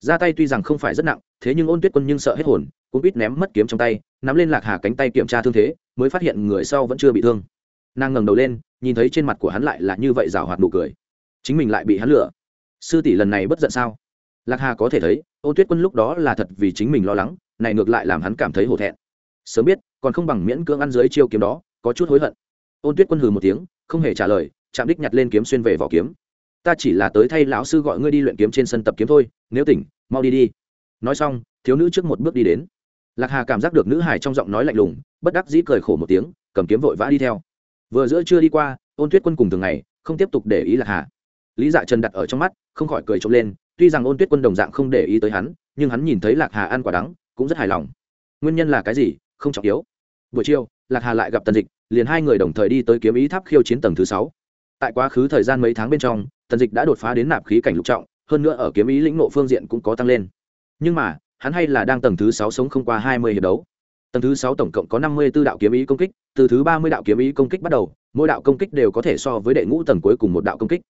Ra tay tuy rằng không phải rất nặng, thế nhưng ôn tuyết quân nhưng sợ hết hồn cũng biết ném mất kiếm trong tay, nắm lên lạc hà cánh tay kiểm tra thương thế, mới phát hiện người sau vẫn chưa bị thương. Nàng ngẩng đầu lên, nhìn thấy trên mặt của hắn lại là như vậy rào hoạt nụ cười. Chính mình lại bị hắn lừa. Sư tỷ lần này bất giận sao? Lạc hà có thể thấy, ôn tuyết quân lúc đó là thật vì chính mình lo lắng, này ngược lại làm hắn cảm thấy hổ thẹn sớm biết, còn không bằng miễn cưỡng ăn dưới chiêu kiếm đó, có chút hối hận. Ôn tuyết quân hừ một tiếng, không hề trả lời, chạm đích nhặt lên kiếm xuyên về vỏ kiếm. Ta chỉ là tới thay lão sư gọi ngươi đi luyện kiếm trên sân tập kiếm thôi, nếu tỉnh, mau đi đi. Nói xong, thiếu nữ trước một bước đi đến. Lạc hà cảm giác được nữ hải trong giọng nói lạnh lùng, bất đắc dĩ cười khổ một tiếng, cầm kiếm vội vã đi theo. Vừa giữa chưa đi qua, ôn tuyết quân cùng thường ngày, không tiếp tục để ý lạc hà. Lý dạ trần đặt ở trong mắt, không khỏi cười trộm lên, tuy rằng ôn tuyết quân đồng dạng không để ý tới hắn, nhưng hắn nhìn thấy lạc hà ăn quả đắng, cũng rất hài lòng. Nguyên nhân là cái gì? Không trọng yếu. Buổi chiều, lạc hà lại gặp tần dịch, liền hai người đồng thời đi tới kiếm ý tháp khiêu chiến tầng thứ sáu. Tại quá khứ thời gian mấy tháng bên trong, tần dịch đã đột phá đến nạp khí cảnh lục trọng, hơn nữa ở kiếm ý lĩnh nộ phương diện cũng có tăng lên. Nhưng mà, hắn hay là đang tầng thứ sáu sống không qua hai mươi hiệp đấu. Tầng thứ sáu tổng cộng có năm mươi b ố đạo kiếm ý công kích, từ thứ ba mươi đạo kiếm ý công kích bắt đầu, mỗi đạo công kích đều có thể so với đệ ngũ tầng cuối cùng một đạo công kích.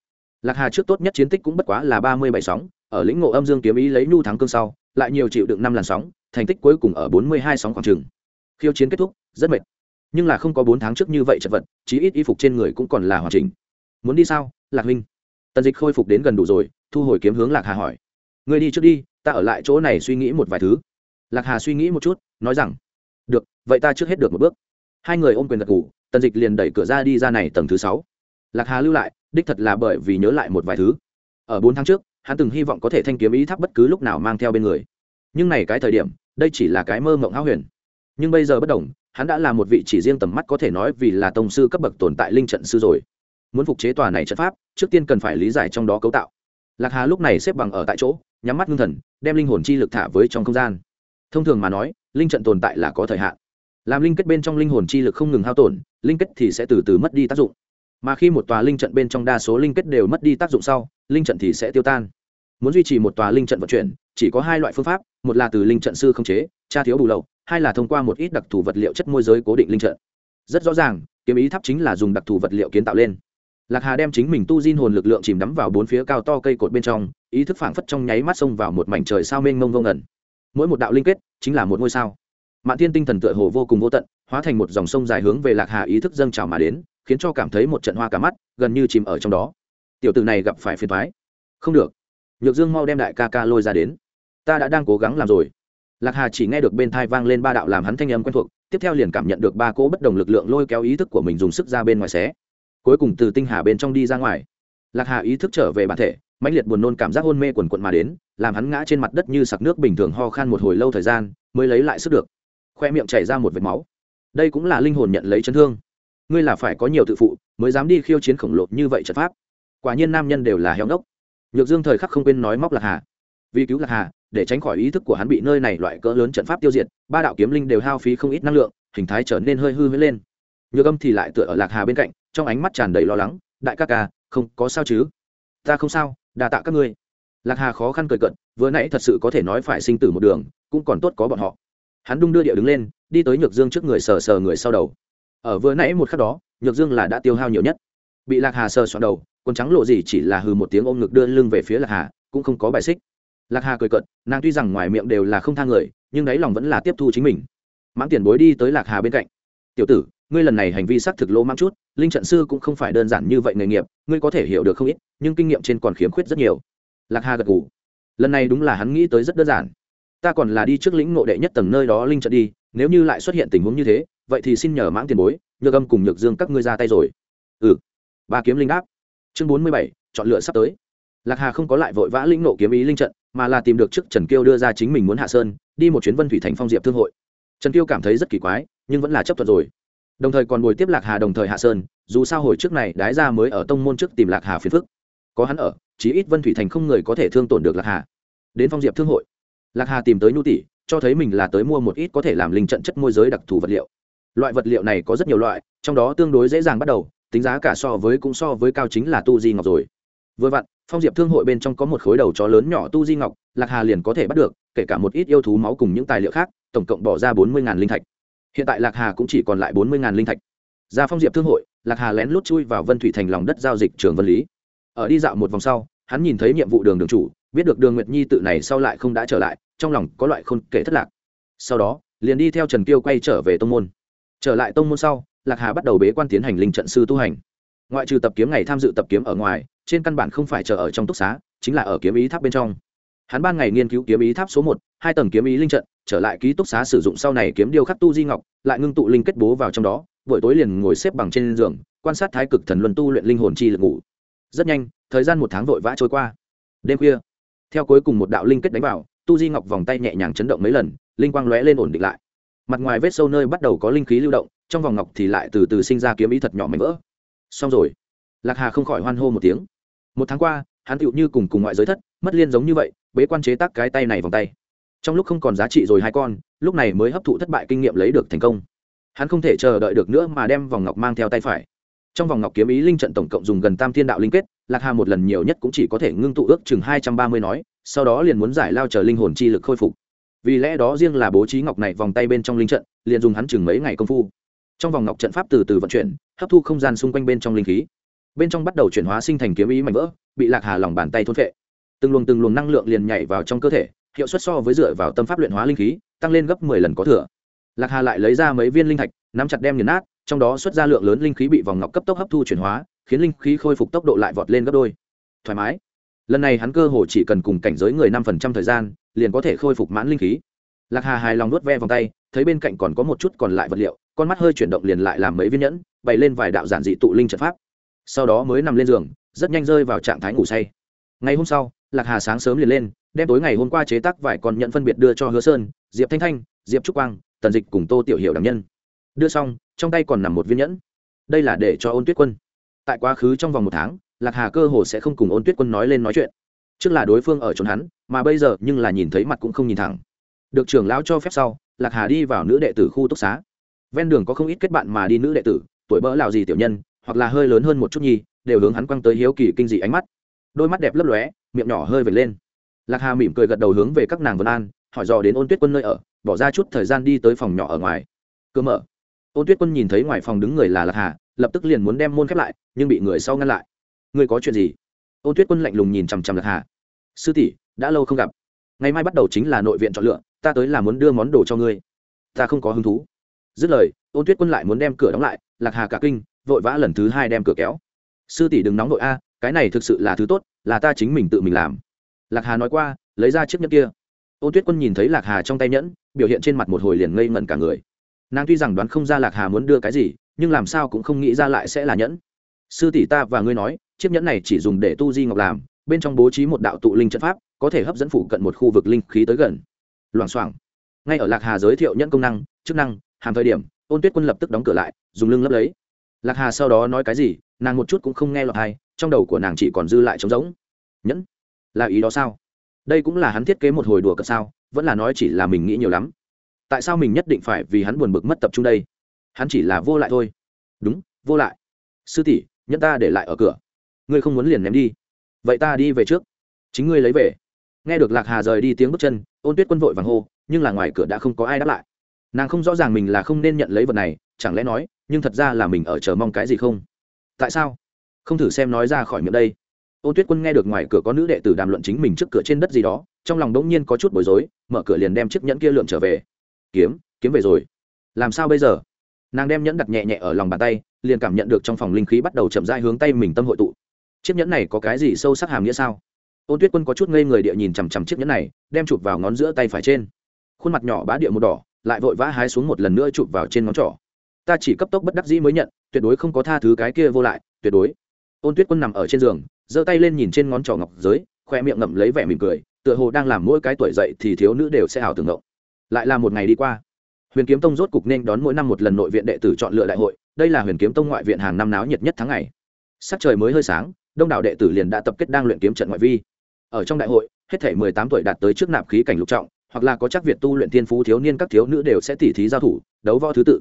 Lạc hà trước tốt nhất chiến tích cũng bất quá là ba mươi bảy sóng, ở lĩnh ngộ âm dương kiếm ý lấy nhu thắng cương sau, lại nhiều chịu đựng năm làn sóng, thành tích cuối cùng ở bốn mươi hai sóng khoảng trừng khiêu chiến kết thúc, rất mệt. Nhưng là không có bốn tháng trước như vậy chật vật, chí ít y phục trên người cũng còn là hoàn chỉnh. Muốn đi sao, lạc huynh tần dịch khôi phục đến gần đủ rồi, thu hồi kiếm hướng lạc hà hỏi. Người đi trước đi, ta ở lại chỗ này suy nghĩ một vài thứ. Lạc hà suy nghĩ một chút, nói rằng, được, vậy ta trước hết được một bước. Hai người ôm quyền gật ngủ tần dịch liền đẩy cửa ra đi ra này tầng thứ sáu. Lạc hà lưu lại, đích thật là bởi vì nhớ lại một vài thứ. Ở bốn tháng trước, hắn từng hy vọng có thể thanh kiếm ý tháp bất cứ lúc nào mang theo bên người. Nhưng này cái thời điểm, đây chỉ là cái mơ mộng háo huyền nhưng bây giờ bất đồng, hắn đã là một vị chỉ riêng tầm mắt có thể nói vì là tông sư cấp bậc tồn tại linh trận sư rồi. Muốn phục chế tòa này trận pháp, trước tiên cần phải lý giải trong đó cấu tạo. Lạc hà lúc này xếp bằng ở tại chỗ, nhắm mắt ngưng thần, đem linh hồn chi lực thả với trong không gian. Thông thường mà nói, linh trận tồn tại là có thời hạn. Làm linh kết bên trong linh hồn chi lực không ngừng hao tổn, linh kết thì sẽ từ từ mất đi tác dụng. Mà khi một tòa linh trận bên trong đa số linh kết đều mất đi tác dụng sau, linh trận thì sẽ tiêu tan. Muốn duy trì một tòa linh trận vận chuyển, chỉ có hai loại phương pháp, một là từ linh trận sư không chế, tra thiếu bù lậu hai là thông qua một ít đặc thù vật liệu chất môi giới cố định linh trận. Rất rõ ràng, kiếm ý tháp chính là dùng đặc thù vật liệu kiến tạo lên. Lạc hà đem chính mình tu diên hồn lực lượng chìm đắm vào bốn phía cao to cây cột bên trong, ý thức phảng phất trong nháy mắt xông vào một mảnh trời sao mênh mông vô ngẩn mỗi một đạo linh kết chính là một ngôi sao. Mạn thiên tinh thần tựa hồ vô cùng vô tận, hóa thành một dòng sông dài hướng về lạc hà ý thức dâng trào mà đến, khiến cho cảm thấy một trận hoa cả mắt, gần như chìm ở trong đó. Tiểu tử này gặp phải phiền thoái không được. Nhược dương mau đem đại ca ca lôi ra đến. Ta đã đang cố gắng làm rồi lạc hà chỉ nghe được bên thai vang lên ba đạo làm hắn thanh âm quen thuộc, tiếp theo liền cảm nhận được ba cỗ bất đồng lực lượng lôi kéo ý thức của mình dùng sức ra bên ngoài xé. Cuối cùng từ tinh hà bên trong đi ra ngoài. Lạc hà ý thức trở về bản thể, mãnh liệt buồn nôn cảm giác hôn mê quần quận mà đến, làm hắn ngã trên mặt đất như sặc nước bình thường ho khan một hồi lâu thời gian, mới lấy lại sức được. Khoe miệng chảy ra một vệt máu. Đây cũng là linh hồn nhận lấy chấn thương. Ngươi là phải có nhiều tự phụ, mới dám đi khiêu chiến khổng lồ như vậy trận pháp. Quả nhiên nam nhân đều là heo ngốc. Nhược dương thời khắc không quên nói móc lạc hà. Vì cứu lạc hà để tránh khỏi ý thức của hắn bị nơi này loại cỡ lớn trận pháp tiêu diệt, ba đạo kiếm linh đều hao phí không ít năng lượng, hình thái trở nên hơi hư huyễn lên. Nhược âm thì lại tựa ở lạc hà bên cạnh, trong ánh mắt tràn đầy lo lắng, đại ca ca, không có sao chứ? Ta không sao đà tạ các ngươi. Lạc hà khó khăn cười cận vừa nãy thật sự có thể nói phải sinh tử một đường, cũng còn tốt có bọn họ. Hắn đung đưa địa đứng lên, đi tới nhược dương trước người sờ sờ người sau đầu. Ở vừa nãy một khắc đó, nhược dương là đã tiêu hao nhiều nhất. Bị lạc hà sờ soạn đầu, quần trắng lộ gì chỉ là hừ một tiếng ôm ngực đưa lưng về phía lạc hà, cũng không có bài xích lạc hà cười cận nàng tuy rằng ngoài miệng đều là không thang người, nhưng đáy lòng vẫn là tiếp thu chính mình. Mãng tiền bối đi tới lạc hà bên cạnh. Tiểu tử, ngươi lần này hành vi xác thực lỗ mang chút, linh trận sư cũng không phải đơn giản như vậy nghề nghiệp, ngươi có thể hiểu được không ít, nhưng kinh nghiệm trên còn khiếm khuyết rất nhiều. Lạc hà gật ngủ lần này đúng là hắn nghĩ tới rất đơn giản. Ta còn là đi trước lĩnh ngộ đệ nhất tầng nơi đó linh trận đi, nếu như lại xuất hiện tình huống như thế, vậy thì xin nhờ mãng tiền bối nhược âm cùng nhược dương các ngươi ra tay rồi. Ừ. Ba kiếm linh đáp. Chương bốn mươi bảy, chọn lựa sắp tới lạc hà không có lại vội vã lĩnh nộ kiếm ý linh trận, mà là tìm được trước trần kiêu đưa ra chính mình muốn hạ sơn, đi một chuyến vân thủy thành phong diệp thương hội. Trần kiêu cảm thấy rất kỳ quái, nhưng vẫn là chấp thuận rồi. Đồng thời còn bồi tiếp lạc hà đồng thời hạ sơn, dù sao hồi trước này đái ra mới ở tông môn trước tìm lạc hà phiền phức. Có hắn ở, chí ít vân thủy thành không người có thể thương tổn được lạc hà. Đến phong diệp thương hội, lạc hà tìm tới nhu tỷ, cho thấy mình là tới mua một ít có thể làm linh trận chất môi giới đặc thù vật liệu. Loại vật liệu này có rất nhiều loại, trong đó tương đối dễ dàng bắt đầu, tính giá cả so với cũng so với cao chính là tu di ngọc rồi vừa vặn, phong diệp thương hội bên trong có một khối đầu chó lớn nhỏ tu di ngọc, lạc hà liền có thể bắt được, kể cả một ít yêu thú máu cùng những tài liệu khác, tổng cộng bỏ ra bốn mươi linh thạch. Hiện tại lạc hà cũng chỉ còn lại bốn mươi linh thạch. Ra phong diệp thương hội, lạc hà lén lút chui vào vân thủy thành lòng đất giao dịch trường vân lý. Ở đi dạo một vòng sau, hắn nhìn thấy nhiệm vụ đường đường chủ, biết được đường nguyệt nhi tự này sau lại không đã trở lại, trong lòng có loại khôn kể thất lạc. Sau đó, liền đi theo trần kiêu quay trở về tông môn. Trở lại tông môn sau, lạc hà bắt đầu bế quan tiến hành linh trận sư tu hành. Ngoại trừ tập kiếm ngày tham dự tập kiếm ở ngoài trên căn bản không phải chờ ở trong túc xá, chính là ở kiếm ý tháp bên trong. Hắn ban ngày nghiên cứu kiếm ý tháp số một, hai tầng kiếm ý linh trận, trở lại ký túc xá sử dụng sau này kiếm điêu khắc tu di ngọc, lại ngưng tụ linh kết bố vào trong đó, buổi tối liền ngồi xếp bằng trên giường, quan sát thái cực thần luân tu luyện linh hồn chi lực ngủ. Rất nhanh, thời gian một tháng vội vã trôi qua. Đêm khuya, theo cuối cùng một đạo linh kết đánh vào, tu di ngọc vòng tay nhẹ nhàng chấn động mấy lần, linh quang lóe lên ổn định lại. Mặt ngoài vết sâu nơi bắt đầu có linh khí lưu động, trong vòng ngọc thì lại từ từ sinh ra kiếm ý thật nhỏ mảnh vỡ. Xong rồi lạc hà không khỏi hoan hô một tiếng. Một tháng qua, hắn tựu như cùng cùng ngoại giới thất, mất liên giống như vậy, bế quan chế tác cái tay này vòng tay. Trong lúc không còn giá trị rồi hai con, lúc này mới hấp thụ thất bại kinh nghiệm lấy được thành công. Hắn không thể chờ đợi được nữa mà đem vòng ngọc mang theo tay phải. Trong vòng ngọc kiếm ý linh trận tổng cộng dùng gần tam thiên đạo linh kết, lạc hà một lần nhiều nhất cũng chỉ có thể ngưng tụ ước chừng hai trăm ba mươi nói, sau đó liền muốn giải lao chờ linh hồn chi lực khôi phục. Vì lẽ đó riêng là bố trí ngọc này vòng tay bên trong linh trận, liền dùng hắn chừng mấy ngày công phu. Trong vòng ngọc trận pháp từ từ vận chuyển, hấp thu không gian xung quanh bên trong linh khí bên trong bắt đầu chuyển hóa sinh thành kiếm ý mạnh vỡ, bị lạc hà lòng bàn tay thôn phệ. Từng luồng từng luồng năng lượng liền nhảy vào trong cơ thể, hiệu suất so với dựa vào tâm pháp luyện hóa linh khí, tăng lên gấp mười lần có thừa. Lạc hà lại lấy ra mấy viên linh thạch, nắm chặt đem nghiền nát, trong đó xuất ra lượng lớn linh khí bị vòng ngọc cấp tốc hấp thu chuyển hóa, khiến linh khí khôi phục tốc độ lại vọt lên gấp đôi. Thoải mái. Lần này hắn cơ hồ chỉ cần cùng cảnh giới người năm phần trăm thời gian, liền có thể khôi phục mãn linh khí. Lạc hà hài lòng nuốt ve vòng tay, thấy bên cạnh còn có một chút còn lại vật liệu, con mắt hơi chuyển động liền lại làm mấy viên nhẫn, bày lên vài đạo giản dị tụ linh trận pháp sau đó mới nằm lên giường, rất nhanh rơi vào trạng thái ngủ say. Ngày hôm sau, lạc hà sáng sớm liền lên, đem tối ngày hôm qua chế tác vài con nhận phân biệt đưa cho hứa sơn, diệp thanh thanh, diệp trúc quang, tần dịch cùng tô tiểu hiệu đảm nhân. Đưa xong, trong tay còn nằm một viên nhẫn. Đây là để cho ôn tuyết quân. Tại quá khứ trong vòng một tháng, lạc hà cơ hồ sẽ không cùng ôn tuyết quân nói lên nói chuyện. Trước là đối phương ở trốn hắn, mà bây giờ nhưng là nhìn thấy mặt cũng không nhìn thẳng. Được trưởng lão cho phép sau, lạc hà đi vào nữ đệ tử khu túc xá. Ven đường có không ít kết bạn mà đi nữ đệ tử, tuổi bỡ lào gì tiểu nhân hoặc là hơi lớn hơn một chút nhi, đều hướng hắn quăng tới hiếu kỳ kinh dị ánh mắt. Đôi mắt đẹp lấp lóe, miệng nhỏ hơi vệt lên. Lạc hà mỉm cười gật đầu hướng về các nàng vân an, hỏi dò đến ôn tuyết quân nơi ở, bỏ ra chút thời gian đi tới phòng nhỏ ở ngoài. Cơ mở. Ôn tuyết quân nhìn thấy ngoài phòng đứng người là lạc hà, lập tức liền muốn đem môn khép lại, nhưng bị người sau ngăn lại. Người có chuyện gì? Ôn tuyết quân lạnh lùng nhìn chằm chằm lạc hà. Sư tỷ, đã lâu không gặp. Ngày mai bắt đầu chính là nội viện chọn lựa, ta tới là muốn đưa món đồ cho ngươi. Ta không có hứng thú. Dứt lời, ôn tuyết quân lại muốn đem cửa đóng lại, lạc hà cả kinh vội vã lần thứ hai đem cửa kéo. Sư tỷ đừng nóng nội a, cái này thực sự là thứ tốt, là ta chính mình tự mình làm. Lạc hà nói qua, lấy ra chiếc nhẫn kia. Ôn tuyết quân nhìn thấy lạc hà trong tay nhẫn, biểu hiện trên mặt một hồi liền ngây ngẩn cả người. Nàng tuy rằng đoán không ra lạc hà muốn đưa cái gì, nhưng làm sao cũng không nghĩ ra lại sẽ là nhẫn. Sư tỷ ta và ngươi nói, chiếc nhẫn này chỉ dùng để tu di ngọc làm, bên trong bố trí một đạo tụ linh trận pháp, có thể hấp dẫn phủ cận một khu vực linh khí tới gần. Loảng xoảng. Ngay ở lạc hà giới thiệu nhẫn công năng, chức năng, hàm thời điểm ôn tuyết quân lập tức đóng cửa lại, dùng lưng lấp lấy lạc hà sau đó nói cái gì, nàng một chút cũng không nghe lọt hay trong đầu của nàng chỉ còn dư lại trống rỗng. Nhẫn, là ý đó sao? Đây cũng là hắn thiết kế một hồi đùa cợt sao, vẫn là nói chỉ là mình nghĩ nhiều lắm. Tại sao mình nhất định phải vì hắn buồn bực mất tập trung đây? Hắn chỉ là vô lại thôi. Đúng, vô lại. Sư tỷ, nhẫn ta để lại ở cửa. Ngươi không muốn liền ném đi. Vậy ta đi về trước. Chính ngươi lấy về. Nghe được lạc hà rời đi tiếng bước chân, ôn tuyết quân vội vàng hô, nhưng là ngoài cửa đã không có ai đáp lại. Nàng không rõ ràng mình là không nên nhận lấy vật này, chẳng lẽ nói nhưng thật ra là mình ở chờ mong cái gì không? Tại sao? Không thử xem nói ra khỏi miệng đây. Ôn tuyết quân nghe được ngoài cửa có nữ đệ tử đàm luận chính mình trước cửa trên đất gì đó, trong lòng đỗng nhiên có chút bối rối, mở cửa liền đem chiếc nhẫn kia lượm trở về. Kiếm kiếm về rồi. Làm sao bây giờ? Nàng đem nhẫn đặt nhẹ nhẹ ở lòng bàn tay, liền cảm nhận được trong phòng linh khí bắt đầu chậm rãi hướng tay mình tâm hội tụ. Chiếc nhẫn này có cái gì sâu sắc hàm nghĩa sao? Ôn tuyết quân có chút ngây người địa nhìn chằm chằm chiếc nhẫn này, đem chụp vào ngón giữa tay phải trên. Khuôn mặt nhỏ bá địa một đỏ, lại vội vã hái xuống một lần nữa chụp vào trên ngón trỏ ta chỉ cấp tốc bất đắc dĩ mới nhận, tuyệt đối không có tha thứ cái kia vô lại, tuyệt đối. Ôn tuyết quân nằm ở trên giường, giơ tay lên nhìn trên ngón trỏ ngọc giới, khoe miệng ngậm lấy vẻ mỉm cười, tựa hồ đang làm mỗi cái tuổi dậy thì thiếu nữ đều sẽ hào tưởng ngộng. Lại là một ngày đi qua. Huyền kiếm tông rốt cục nên đón mỗi năm một lần nội viện đệ tử chọn lựa đại hội, đây là huyền kiếm tông ngoại viện hàng năm náo nhiệt nhất tháng ngày. Sắc trời mới hơi sáng, đông đảo đệ tử liền đã tập kết đang luyện kiếm trận ngoại vi. Ở trong đại hội, hết thể mười tám tuổi đạt tới trước nạp khí cảnh lục trọng, hoặc là có chắc việt tu luyện thiên phú thiếu niên các thiếu nữ đều sẽ tỉ thí giao thủ, đấu võ thứ tự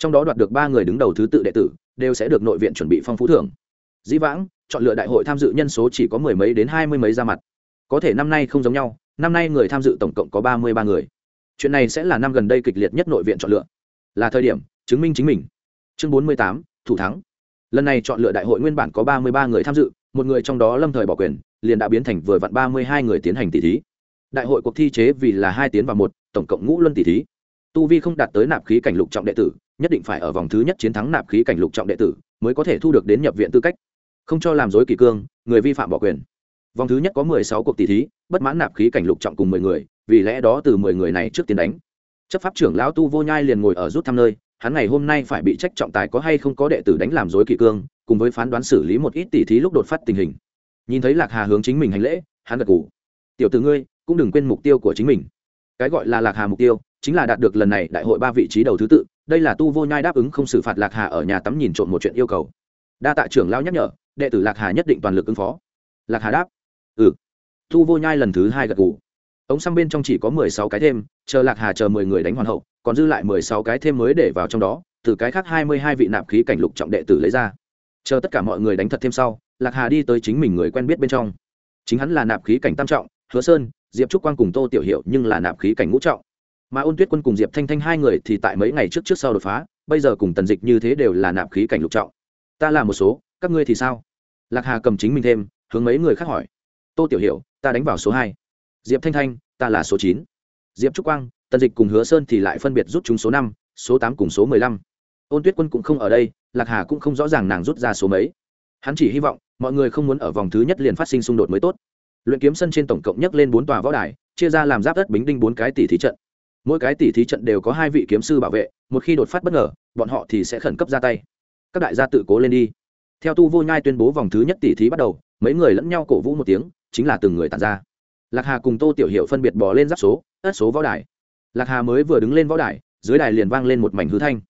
trong đó đoạt được ba người đứng đầu thứ tự đệ tử, đều sẽ được nội viện chuẩn bị phong phú thưởng. Dĩ vãng, chọn lựa đại hội tham dự nhân số chỉ có mười mấy đến hai mươi mấy ra mặt. Có thể năm nay không giống nhau, năm nay người tham dự tổng cộng có ba mươi ba người. Chuyện này sẽ là năm gần đây kịch liệt nhất nội viện chọn lựa. Là thời điểm, chứng minh chính mình. Chương bốn mươi tám, thủ thắng. Lần này chọn lựa đại hội nguyên bản có ba mươi ba người tham dự, một người trong đó lâm thời bỏ quyền, liền đã biến thành vừa vặn ba mươi hai người tiến hành tỷ thí. Đại hội cuộc thi chế vì là hai tiến và một, tổng cộng ngũ luân tỷ thí tu vi không đạt tới nạp khí cảnh lục trọng đệ tử, nhất định phải ở vòng thứ nhất chiến thắng nạp khí cảnh lục trọng đệ tử mới có thể thu được đến nhập viện tư cách. Không cho làm dối kỳ cương, người vi phạm bỏ quyền. Vòng thứ nhất có mười sáu cuộc tỷ thí, bất mãn nạp khí cảnh lục trọng cùng mười người, vì lẽ đó từ mười người này trước tiên đánh. Chấp pháp trưởng lão tu vô nhai liền ngồi ở rút thăm nơi, hắn ngày hôm nay phải bị trách trọng tài có hay không có đệ tử đánh làm dối kỳ cương, cùng với phán đoán xử lý một ít tỷ thí lúc đột phát tình hình. Nhìn thấy lạc hà hướng chính mình hành lễ, hắn gật ngủ tiểu t ử ngươi, cũng đừng quên mục tiêu của chính mình. Cái gọi là lạc hà mục tiêu chính là đạt được lần này đại hội ba vị trí đầu thứ tự, đây là tu vô nhai đáp ứng không xử phạt lạc hà ở nhà tắm nhìn trộm một chuyện yêu cầu. Đa tạ trưởng lao nhắc nhở, đệ tử lạc hà nhất định toàn lực ứng phó. Lạc hà đáp ừ. Tu vô nhai lần thứ hai gật gù. Ống xăm bên trong chỉ có mười sáu cái thêm, chờ lạc hà chờ mười người đánh hoàn hậu, còn dư lại mười sáu cái thêm mới để vào trong đó, từ cái khác hai mươi hai vị nạp khí cảnh lục trọng đệ tử lấy ra. Chờ tất cả mọi người đánh thật thêm sau, lạc hà đi tới chính mình người quen biết bên trong. Chính hắn là nạp khí cảnh tam trọng, hứa sơn, diệp trúc quang cùng tô tiểu hiệu nhưng là nạp khí cảnh ngũ trọng mà ôn tuyết quân cùng diệp thanh thanh hai người thì tại mấy ngày trước trước sau đột phá bây giờ cùng tần dịch như thế đều là nạp khí cảnh lục trọng. Ta là một số các ngươi thì sao? Lạc hà cầm chính mình thêm hướng mấy người khác hỏi. Tô tiểu Hiểu, ta đánh vào số hai. Diệp thanh thanh ta là số chín. Diệp trúc quang tần dịch cùng hứa sơn thì lại phân biệt rút chúng số năm số tám cùng số mười lăm. Ôn tuyết quân cũng không ở đây lạc hà cũng không rõ ràng nàng rút ra số mấy. Hắn chỉ hy vọng mọi người không muốn ở vòng thứ nhất liền phát sinh xung đột mới tốt. Luyện kiếm sân trên tổng cộng nhấc lên bốn tòa võ đài chia ra làm giáp đất bính đinh bốn cái tỷ thí trận mỗi cái tỷ thí trận đều có hai vị kiếm sư bảo vệ, một khi đột phát bất ngờ, bọn họ thì sẽ khẩn cấp ra tay. Các đại gia tự cố lên đi. Theo tu vô nhai tuyên bố vòng thứ nhất tỷ thí bắt đầu, mấy người lẫn nhau cổ vũ một tiếng, chính là từng người tàn ra. Lạc hà cùng tô tiểu hiệu phân biệt bỏ lên giáp số, ất số võ đài. Lạc hà mới vừa đứng lên võ đài, dưới đài liền vang lên một mảnh hư thanh.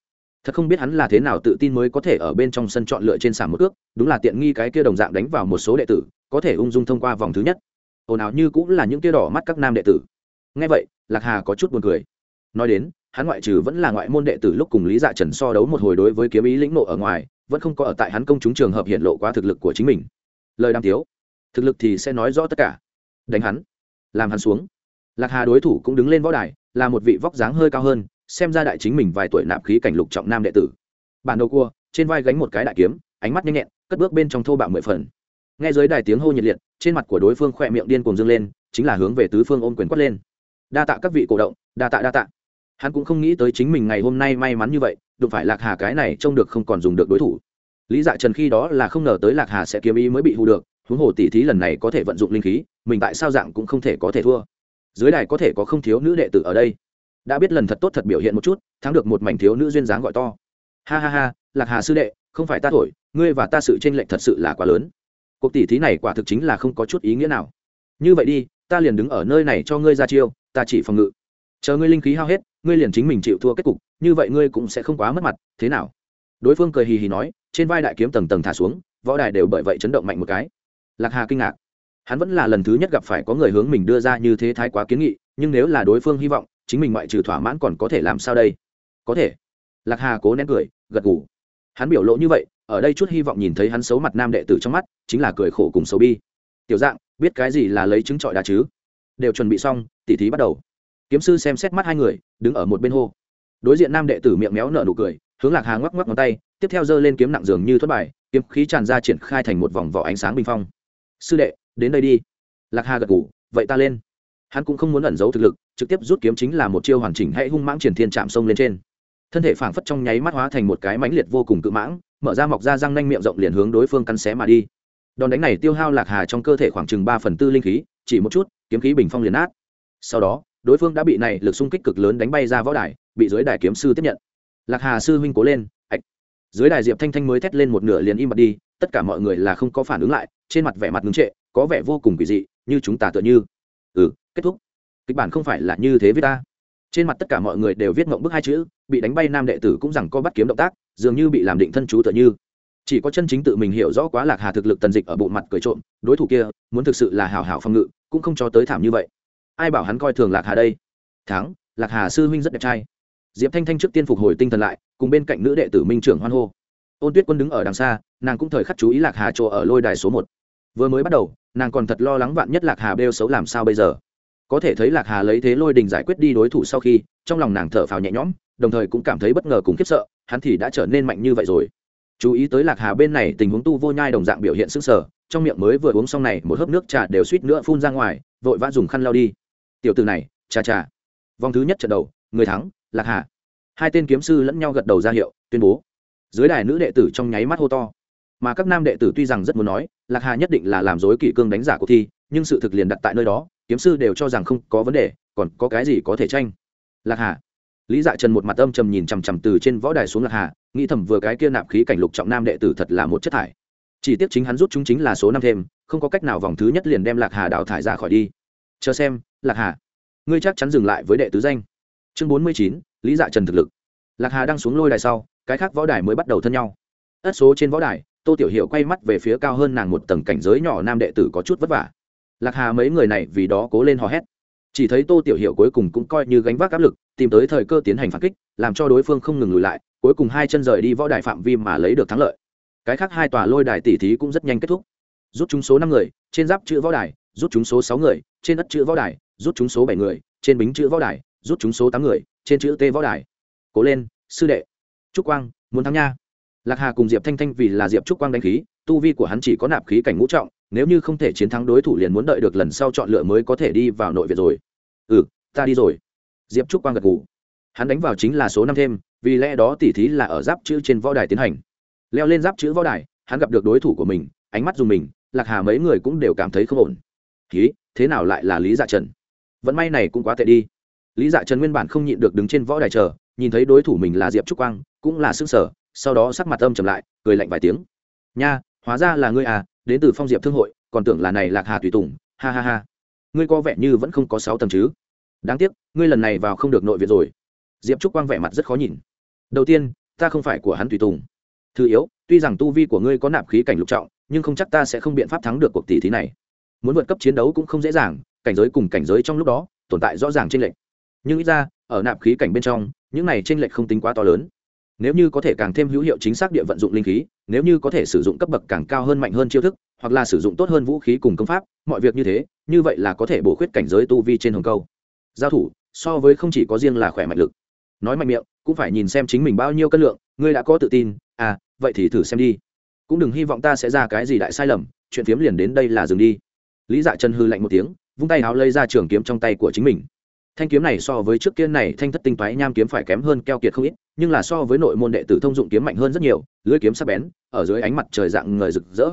Thật không biết hắn là thế nào tự tin mới có thể ở bên trong sân chọn lựa trên sàn một ước, đúng là tiện nghi cái kia đồng dạng đánh vào một số đệ tử, có thể ung dung thông qua vòng thứ nhất. Ồn ào như cũng là những tia đỏ mắt các nam đệ tử nghe vậy, lạc hà có chút buồn cười. Nói đến, hắn ngoại trừ vẫn là ngoại môn đệ tử lúc cùng lý dạ trần so đấu một hồi đối với kiếm ý lĩnh nộ ở ngoài, vẫn không có ở tại hắn công chúng trường hợp hiện lộ quá thực lực của chính mình. Lời đam tiếu, thực lực thì sẽ nói rõ tất cả. Đánh hắn, làm hắn xuống. Lạc hà đối thủ cũng đứng lên võ đài, là một vị vóc dáng hơi cao hơn, xem ra đại chính mình vài tuổi nạp khí cảnh lục trọng nam đệ tử. Bản đầu cua, trên vai gánh một cái đại kiếm, ánh mắt nhanh nhẹn, cất bước bên trong thô bạo mười phần. Nghe dưới đài tiếng hô nhiệt liệt, trên mặt của đối phương khỏe miệng điên cuồng dâng lên, chính là hướng về tứ phương ôm quyền quất lên đa tạ các vị cổ động, đa tạ đa tạ. Hắn cũng không nghĩ tới chính mình ngày hôm nay may mắn như vậy, đụng phải lạc hà cái này trông được không còn dùng được đối thủ. Lý dạ trần khi đó là không ngờ tới lạc hà sẽ kiếm ý mới bị hù được, huống hồ tỷ thí lần này có thể vận dụng linh khí, mình tại sao dạng cũng không thể có thể thua. Dưới đài có thể có không thiếu nữ đệ tử ở đây. Đã biết lần thật tốt thật biểu hiện một chút, thắng được một mảnh thiếu nữ duyên dáng gọi to. Ha ha ha, lạc hà sư đệ, không phải ta thổi, ngươi và ta sự tranh lệch thật sự là quá lớn. Cuộc tỷ thí này quả thực chính là không có chút ý nghĩa nào. Như vậy đi ta liền đứng ở nơi này cho ngươi ra chiêu, ta chỉ phòng ngự. Chờ ngươi linh khí hao hết, ngươi liền chính mình chịu thua kết cục, như vậy ngươi cũng sẽ không quá mất mặt, thế nào? Đối phương cười hì hì nói, trên vai đại kiếm tầng tầng thả xuống, võ đài đều bởi vậy chấn động mạnh một cái. Lạc hà kinh ngạc. Hắn vẫn là lần thứ nhất gặp phải có người hướng mình đưa ra như thế thái quá kiến nghị, nhưng nếu là đối phương hy vọng, chính mình ngoại trừ thỏa mãn còn có thể làm sao đây? Có thể. Lạc hà cố nén cười, gật gù. Hắn biểu lộ như vậy, ở đây chút hy vọng nhìn thấy hắn xấu mặt nam đệ tử trong mắt, chính là cười khổ cùng xấu bi. Tiểu dạng biết cái gì là lấy trứng trọi đá chứ? Đều chuẩn bị xong, tỉ thí bắt đầu. Kiếm sư xem xét mắt hai người, đứng ở một bên hô. Đối diện nam đệ tử miệng méo nở nụ cười, hướng lạc hà ngoắc ngoắc ngón tay, tiếp theo giơ lên kiếm nặng dường như thoát bài, kiếm khí tràn ra triển khai thành một vòng vỏ ánh sáng bình phong. Sư đệ, đến đây đi. Lạc hà gật ngủ vậy ta lên. Hắn cũng không muốn ẩn giấu thực lực, trực tiếp rút kiếm chính là một chiêu hoàn chỉnh hãy hung mãng triển thiên chạm sông lên trên. Thân thể phảng phất trong nháy mắt hóa thành một cái mãnh liệt vô cùng cự mãng, mở ra mọc ra răng nanh miệng rộng liền hướng đối phương cắn xé mà đi đòn đánh này tiêu hao lạc hà trong cơ thể khoảng chừng ba phần tư linh khí, chỉ một chút, kiếm khí bình phong liền át sau đó, đối phương đã bị này lực xung kích cực lớn đánh bay ra võ đài, bị dưới đài kiếm sư tiếp nhận. Lạc hà sư huynh cố lên, ạch. Dưới đài diệp thanh thanh mới thét lên một nửa liền im mặt đi, tất cả mọi người là không có phản ứng lại, trên mặt vẻ mặt ngưng trệ, có vẻ vô cùng kỳ dị, như chúng ta tựa như. Ừ kết thúc. Kịch bản không phải là như thế với ta. Trên mặt tất cả mọi người đều viết mộng bức hai chữ, bị đánh bay nam đệ tử cũng rằng có bắt kiếm động tác, dường như bị làm định thân chú tựa như chỉ có chân chính tự mình hiểu rõ quá lạc hà thực lực tần dịch ở bộ mặt cười trộm, đối thủ kia muốn thực sự là hào hào phong ngự, cũng không cho tới thảm như vậy. Ai bảo hắn coi thường lạc hà đây? Thắng, lạc hà sư huynh rất đẹp trai. Diệp thanh thanh trước tiên phục hồi tinh thần lại, cùng bên cạnh nữ đệ tử minh trưởng hoan hô. Ôn tuyết quân đứng ở đằng xa, nàng cũng thời khắc chú ý lạc hà chỗ ở lôi đài số một. Vừa mới bắt đầu, nàng còn thật lo lắng vạn nhất lạc hà bêu xấu làm sao bây giờ. Có thể thấy lạc hà lấy thế lôi đình giải quyết đi đối thủ sau khi, trong lòng nàng thở phào nhẹ nhõm, đồng thời cũng cảm thấy bất ngờ cùng khiếp sợ, hắn thì đã trở nên mạnh như vậy rồi chú ý tới lạc hà bên này tình huống tu vô nhai đồng dạng biểu hiện sức sở, trong miệng mới vừa uống xong này, một hớp nước trà đều suýt nữa phun ra ngoài, vội vã dùng khăn lao đi. Tiểu từ này trà trà vòng thứ nhất trận đầu, người thắng, lạc hà. Hai tên kiếm sư lẫn nhau gật đầu ra hiệu, tuyên bố. Dưới đài nữ đệ tử trong nháy mắt hô to. Mà các nam đệ tử tuy rằng rất muốn nói, lạc hà nhất định là làm dối kỷ cương đánh giả cuộc thi, nhưng sự thực liền đặt tại nơi đó, kiếm sư đều cho rằng không có vấn đề, còn có cái gì có thể tranh. Lạc hà lý dạ trần một mặt âm trầm nhìn chằm chằm từ trên võ đài xuống lạc hà, nghĩ thầm vừa cái kia nạp khí cảnh lục trọng nam đệ tử thật là một chất thải. Chỉ tiếc chính hắn rút chúng chính là số năm thêm, không có cách nào vòng thứ nhất liền đem lạc hà đào thải ra khỏi đi. Chờ xem, lạc hà, ngươi chắc chắn dừng lại với đệ tứ danh. Chương bốn mươi chín, lý dạ trần thực lực. Lạc hà đang xuống lôi đài sau, cái khác võ đài mới bắt đầu thân nhau. Ất số trên võ đài, tô tiểu hiệu quay mắt về phía cao hơn nàng một tầng cảnh giới nhỏ nam đệ tử có chút vất vả. Lạc hà mấy người này vì đó cố lên hò hét chỉ thấy tô tiểu hiệu cuối cùng cũng coi như gánh vác áp lực, tìm tới thời cơ tiến hành phản kích, làm cho đối phương không ngừng lùi lại, cuối cùng hai chân rời đi võ đài phạm vi mà lấy được thắng lợi. Cái khác hai tòa lôi đài tỷ thí cũng rất nhanh kết thúc. Rút chúng số năm người, trên giáp chữ võ đài, rút chúng số sáu người, trên đất chữ võ đài, rút chúng số bảy người, trên bính chữ võ đài, rút chúng số tám người, trên chữ t võ đài. Cố lên, sư đệ. Trúc quang, muốn thắng nha. Lạc hà cùng diệp thanh thanh vì là diệp trúc quang đánh khí, tu vi của hắn chỉ có nạp khí cảnh ngũ trọng nếu như không thể chiến thắng đối thủ liền muốn đợi được lần sau chọn lựa mới có thể đi vào nội viện rồi. Ừ ta đi rồi. Diệp trúc quang gật ngủ hắn đánh vào chính là số năm thêm, vì lẽ đó tỉ thí là ở giáp chữ trên võ đài tiến hành. Leo lên giáp chữ võ đài, hắn gặp được đối thủ của mình, ánh mắt dùng mình, lạc hà mấy người cũng đều cảm thấy không ổn. Ký thế nào lại là lý dạ trần? Vận may này cũng quá tệ đi. Lý dạ trần nguyên bản không nhịn được đứng trên võ đài chờ, nhìn thấy đối thủ mình là diệp trúc quang, cũng là s ư ơ n g sở sau đó sắc mặt âm trầm lại, cười lạnh vài tiếng. Nha, hóa ra là ngươi à đến từ phong diệp thương hội, còn tưởng là này lạc hà tùy tùng, ha ha ha. Ngươi có vẻ như vẫn không có sáu tầng chứ? Đáng tiếc, ngươi lần này vào không được nội viện rồi. Diệp trúc quang vẻ mặt rất khó nhìn. Đầu tiên, ta không phải của hắn tùy tùng. Thứ yếu, tuy rằng tu vi của ngươi có nạp khí cảnh lục trọng, nhưng không chắc ta sẽ không biện pháp thắng được cuộc tỷ thí này. Muốn vượt cấp chiến đấu cũng không dễ dàng, cảnh giới cùng cảnh giới trong lúc đó, tồn tại rõ ràng trên lệnh nhưng ít ra, ở nạp khí cảnh bên trong, những này trên lệnh không tính quá to lớn nếu như có thể càng thêm hữu hiệu chính xác địa vận dụng linh khí, nếu như có thể sử dụng cấp bậc càng cao hơn mạnh hơn chiêu thức, hoặc là sử dụng tốt hơn vũ khí cùng công pháp, mọi việc như thế, như vậy là có thể bổ khuyết cảnh giới tu vi trên hồng câu. Giao thủ, so với không chỉ có riêng là khỏe mạnh lực. Nói mạnh miệng, cũng phải nhìn xem chính mình bao nhiêu cân lượng, ngươi đã có tự tin à vậy thì thử xem đi. Cũng đừng hy vọng ta sẽ ra cái gì đại sai lầm, chuyện phiếm liền đến đây là dừng đi. Lý dạ chân hư lạnh một tiếng, vung tay áo lấy ra trường kiếm trong tay của chính mình. Thanh kiếm này so với trước kia này thanh thất tinh toái nham kiếm phải kém hơn keo kiệt không ít nhưng là so với nội môn đệ tử thông dụng kiếm mạnh hơn rất nhiều lưỡi kiếm sắc bén, ở dưới ánh mặt trời dạng người rực rỡ.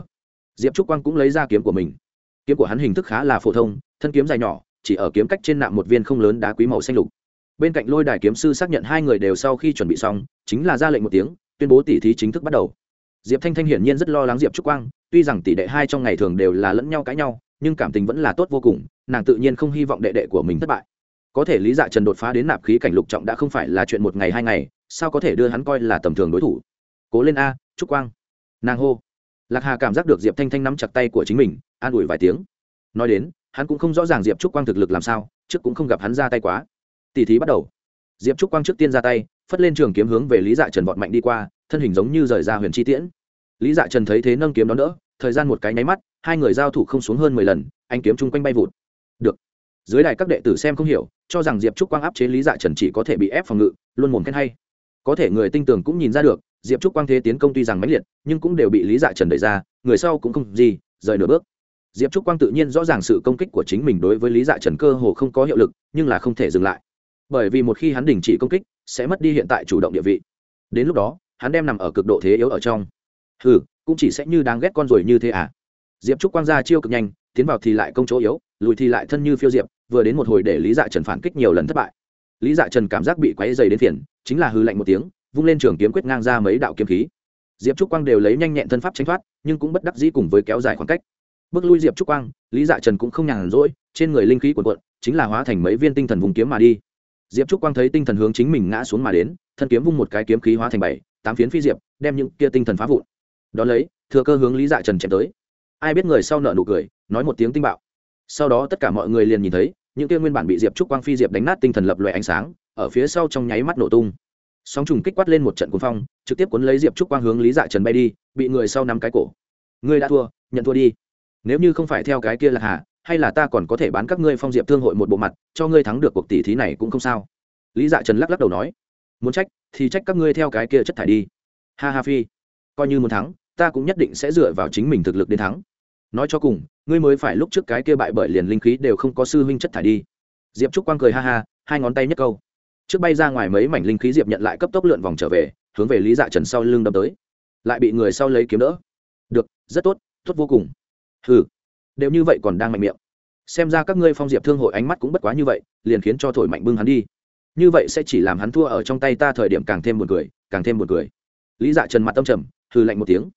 Diệp trúc quang cũng lấy ra kiếm của mình. Kiếm của hắn hình thức khá là phổ thông, thân kiếm dài nhỏ, chỉ ở kiếm cách trên nạm một viên không lớn đá quý màu xanh lục. Bên cạnh lôi đài kiếm sư xác nhận hai người đều sau khi chuẩn bị xong, chính là ra lệnh một tiếng, tuyên bố tỉ thí chính thức bắt đầu. Diệp thanh thanh hiển nhiên rất lo lắng diệp trúc quang, tuy rằng tỷ đệ hai trong ngày thường đều là lẫn nhau cãi nhau, nhưng cảm tình vẫn là tốt vô cùng, nàng tự nhiên không hy vọng đệ đệ của mình thất bại có thể lý dạ trần đột phá đến nạp khí cảnh lục trọng đã không phải là chuyện một ngày hai ngày, sao có thể đưa hắn coi là tầm thường đối thủ? Cố lên a, trúc quang. Nàng hô. Lạc hà cảm giác được diệp thanh thanh nắm chặt tay của chính mình, an ủi vài tiếng. Nói đến, hắn cũng không rõ ràng diệp trúc quang thực lực làm sao, trước cũng không gặp hắn ra tay quá. Tỉ thí bắt đầu. Diệp trúc quang trước tiên ra tay, phất lên trường kiếm hướng về lý dạ trần vọt mạnh đi qua, thân hình giống như rời ra huyền chi tiễn. Lý dạ trần thấy thế nâng kiếm đó nữa thời gian một cái nháy mắt, hai người giao thủ không xuống hơn mười lần anh kiếm chung quanh bay vụt dưới đài các đệ tử xem không hiểu, cho rằng diệp trúc quang áp chế lý dạ trần chỉ có thể bị ép phòng ngự, luôn mồm khen hay. Có thể người tinh tường cũng nhìn ra được, diệp trúc quang thế tiến công tuy rằng mãnh liệt, nhưng cũng đều bị lý dạ trần đẩy ra, người sau cũng không gì, rời nửa bước. Diệp trúc quang tự nhiên rõ ràng sự công kích của chính mình đối với lý dạ trần cơ hồ không có hiệu lực, nhưng là không thể dừng lại. Bởi vì một khi hắn đình chỉ công kích, sẽ mất đi hiện tại chủ động địa vị. Đến lúc đó, hắn đem nằm ở cực độ thế yếu ở trong. Ừ cũng chỉ sẽ như đáng ghét con rồi như thế à? Diệp trúc quang ra chiêu cực nhanh tiến vào thì lại công chỗ yếu lùi thì lại thân như phiêu diệp vừa đến một hồi để lý dạ trần phản kích nhiều lần thất bại. Lý dạ trần cảm giác bị quáy dày đến phiền chính là hư lạnh một tiếng vung lên trường kiếm quyết ngang ra mấy đạo kiếm khí. Diệp trúc quang đều lấy nhanh nhẹn thân pháp tránh thoát nhưng cũng bất đắc dĩ cùng với kéo dài khoảng cách. Bước lui diệp trúc quang lý dạ trần cũng không nhàn rỗi trên người linh khí cuộn, quận chính là hóa thành mấy viên tinh thần vùng kiếm mà đi. Diệp trúc quang thấy tinh thần hướng chính mình ngã xuống mà đến thân kiếm vung một cái kiếm khí hóa thành bảy tám phiến phi diệp đem những kia tinh thần phá vụn. Đón lấy thừa cơ hướng lý dạ trần chém tới. Ai biết người sau nợ nụ cười nói một tiếng tinh bạo. Sau đó tất cả mọi người liền nhìn thấy, những kia nguyên bản bị diệp trúc quang phi diệp đánh nát tinh thần lập loại ánh sáng, ở phía sau trong nháy mắt nổ tung. Sóng trùng kích quát lên một trận cuồng phong, trực tiếp cuốn lấy diệp trúc quang hướng lý dạ trần bay đi, bị người sau nắm cái cổ. Ngươi đã thua, nhận thua đi. Nếu như không phải theo cái kia là hà, hay là ta còn có thể bán các ngươi phong diệp thương hội một bộ mặt, cho ngươi thắng được cuộc tỷ thí này cũng không sao. Lý dạ trần lắc lắc đầu nói, muốn trách thì trách các ngươi theo cái kia chất thải đi. Ha ha phi, coi như muốn thắng, ta cũng nhất định sẽ dựa vào chính mình thực lực đến thắng nói cho cùng, ngươi mới phải lúc trước cái kia bại bởi liền linh khí đều không có sư huynh chất thải đi. Diệp trúc quang cười ha ha, hai ngón tay nhất câu. Trước bay ra ngoài mấy mảnh linh khí diệp nhận lại cấp tốc lượn vòng trở về, hướng về lý dạ trần sau lưng đâm tới. Lại bị người sau lấy kiếm đỡ. Được, rất tốt tốt vô cùng. Ừ đều như vậy còn đang mạnh miệng. Xem ra các ngươi phong diệp thương hội ánh mắt cũng bất quá như vậy, liền khiến cho thổi mạnh bưng hắn đi. Như vậy sẽ chỉ làm hắn thua ở trong tay ta thời điểm càng thêm buồn cười, càng thêm buồn cười. Lý dạ trần mặt tâm trầm, hừ lạnh một tiếng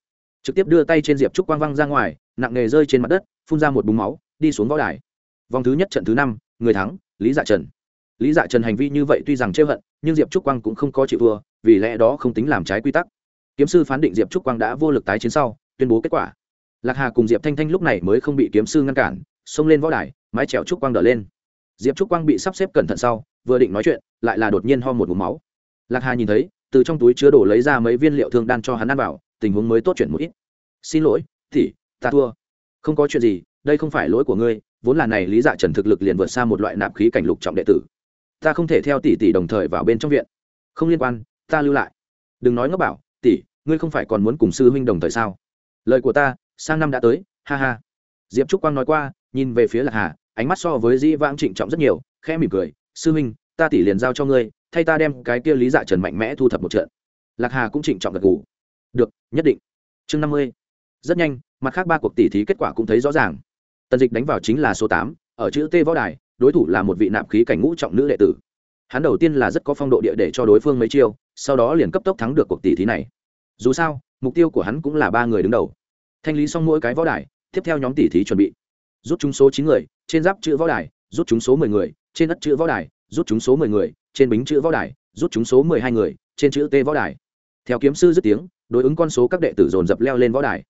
trực tiếp đưa tay trên diệp trúc quang văng ra ngoài, nặng nề rơi trên mặt đất, phun ra một búng máu, đi xuống võ đài. Vòng thứ nhất trận thứ năm, người thắng, lý dạ trần. Lý dạ trần hành vi như vậy tuy rằng chê hận, nhưng diệp trúc quang cũng không có chịu thua, vì lẽ đó không tính làm trái quy tắc. Kiếm sư phán định diệp trúc quang đã vô lực tái chiến sau, tuyên bố kết quả. Lạc hà cùng diệp thanh thanh lúc này mới không bị kiếm sư ngăn cản, xông lên võ đài, mái trèo trúc quang đỡ lên. Diệp trúc quang bị sắp xếp cẩn thận sau, vừa định nói chuyện, lại là đột nhiên ho một vùng máu. Lạc hà nhìn thấy, từ trong túi chứa đổ lấy ra mấy viên liệu thương đan cho hắn ăn vào tình huống mới tốt chuyển một ít. Xin lỗi thì ta thua. Không có chuyện gì, đây không phải lỗi của ngươi, vốn là này lý dạ trần thực lực liền vượt xa một loại nạp khí cảnh lục trọng đệ tử. Ta không thể theo tỷ tỷ đồng thời vào bên trong viện. Không liên quan, ta lưu lại. Đừng nói ngốc bảo, tỷ, ngươi không phải còn muốn cùng sư huynh đồng thời sao? Lời của ta, sang năm đã tới, ha ha. Diệp trúc quang nói qua, nhìn về phía lạc hà, ánh mắt so với dĩ vãng trịnh trọng rất nhiều, khẽ mỉm cười, sư huynh, ta tỷ liền giao cho ngươi, thay ta đem cái kia lý dạ trần mạnh mẽ thu thập một trận. Lạc hà cũng trịnh trọng gật gù được, nhất định. Chương năm mươi. Rất nhanh, mặt khác ba cuộc tỷ thí kết quả cũng thấy rõ ràng. Tần dịch đánh vào chính là số tám, ở chữ t võ đài, đối thủ là một vị nạp khí cảnh ngũ trọng nữ đệ tử. Hắn đầu tiên là rất có phong độ địa để cho đối phương mấy chiêu, sau đó liền cấp tốc thắng được cuộc tỷ thí này. Dù sao, mục tiêu của hắn cũng là ba người đứng đầu. Thanh lý xong mỗi cái võ đài, tiếp theo nhóm tỷ thí chuẩn bị. Rút chúng số chín người, trên giáp chữ võ đài, rút chúng số mười người, trên đất chữ võ đài, rút chúng số mười người, trên bính chữ võ đài, rút chúng số mười hai người, trên chữ t võ đài. Theo kiếm sư dứt tiếng đối ứng con số các đệ tử dồn dập leo lên võ đài.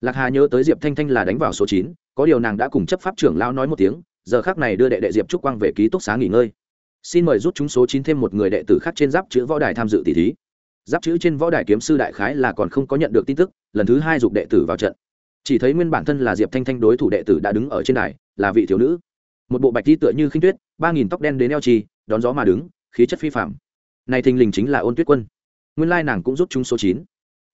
Lạc hà nhớ tới diệp thanh thanh là đánh vào số chín, có điều nàng đã cùng chấp pháp trưởng lão nói một tiếng, giờ khác này đưa đệ đệ diệp trúc quang về ký túc xá nghỉ ngơi. Xin mời rút chúng số chín thêm một người đệ tử khác trên giáp chữ võ đài tham dự tỷ thí. Giáp chữ trên võ đài kiếm sư đại khái là còn không có nhận được tin tức, lần thứ hai dục đệ tử vào trận. Chỉ thấy nguyên bản thân là diệp thanh thanh đối thủ đệ tử đã đứng ở trên đài, là vị thiếu nữ. Một bộ bạch thi tựa như khinh tuyết, ba nghìn tóc đen đến eo chi, đón gió mà đứng, khí chất phi phạm này thình lình chính là ôn tuyết quân. Nguyên lai nàng cũng rút chúng số chín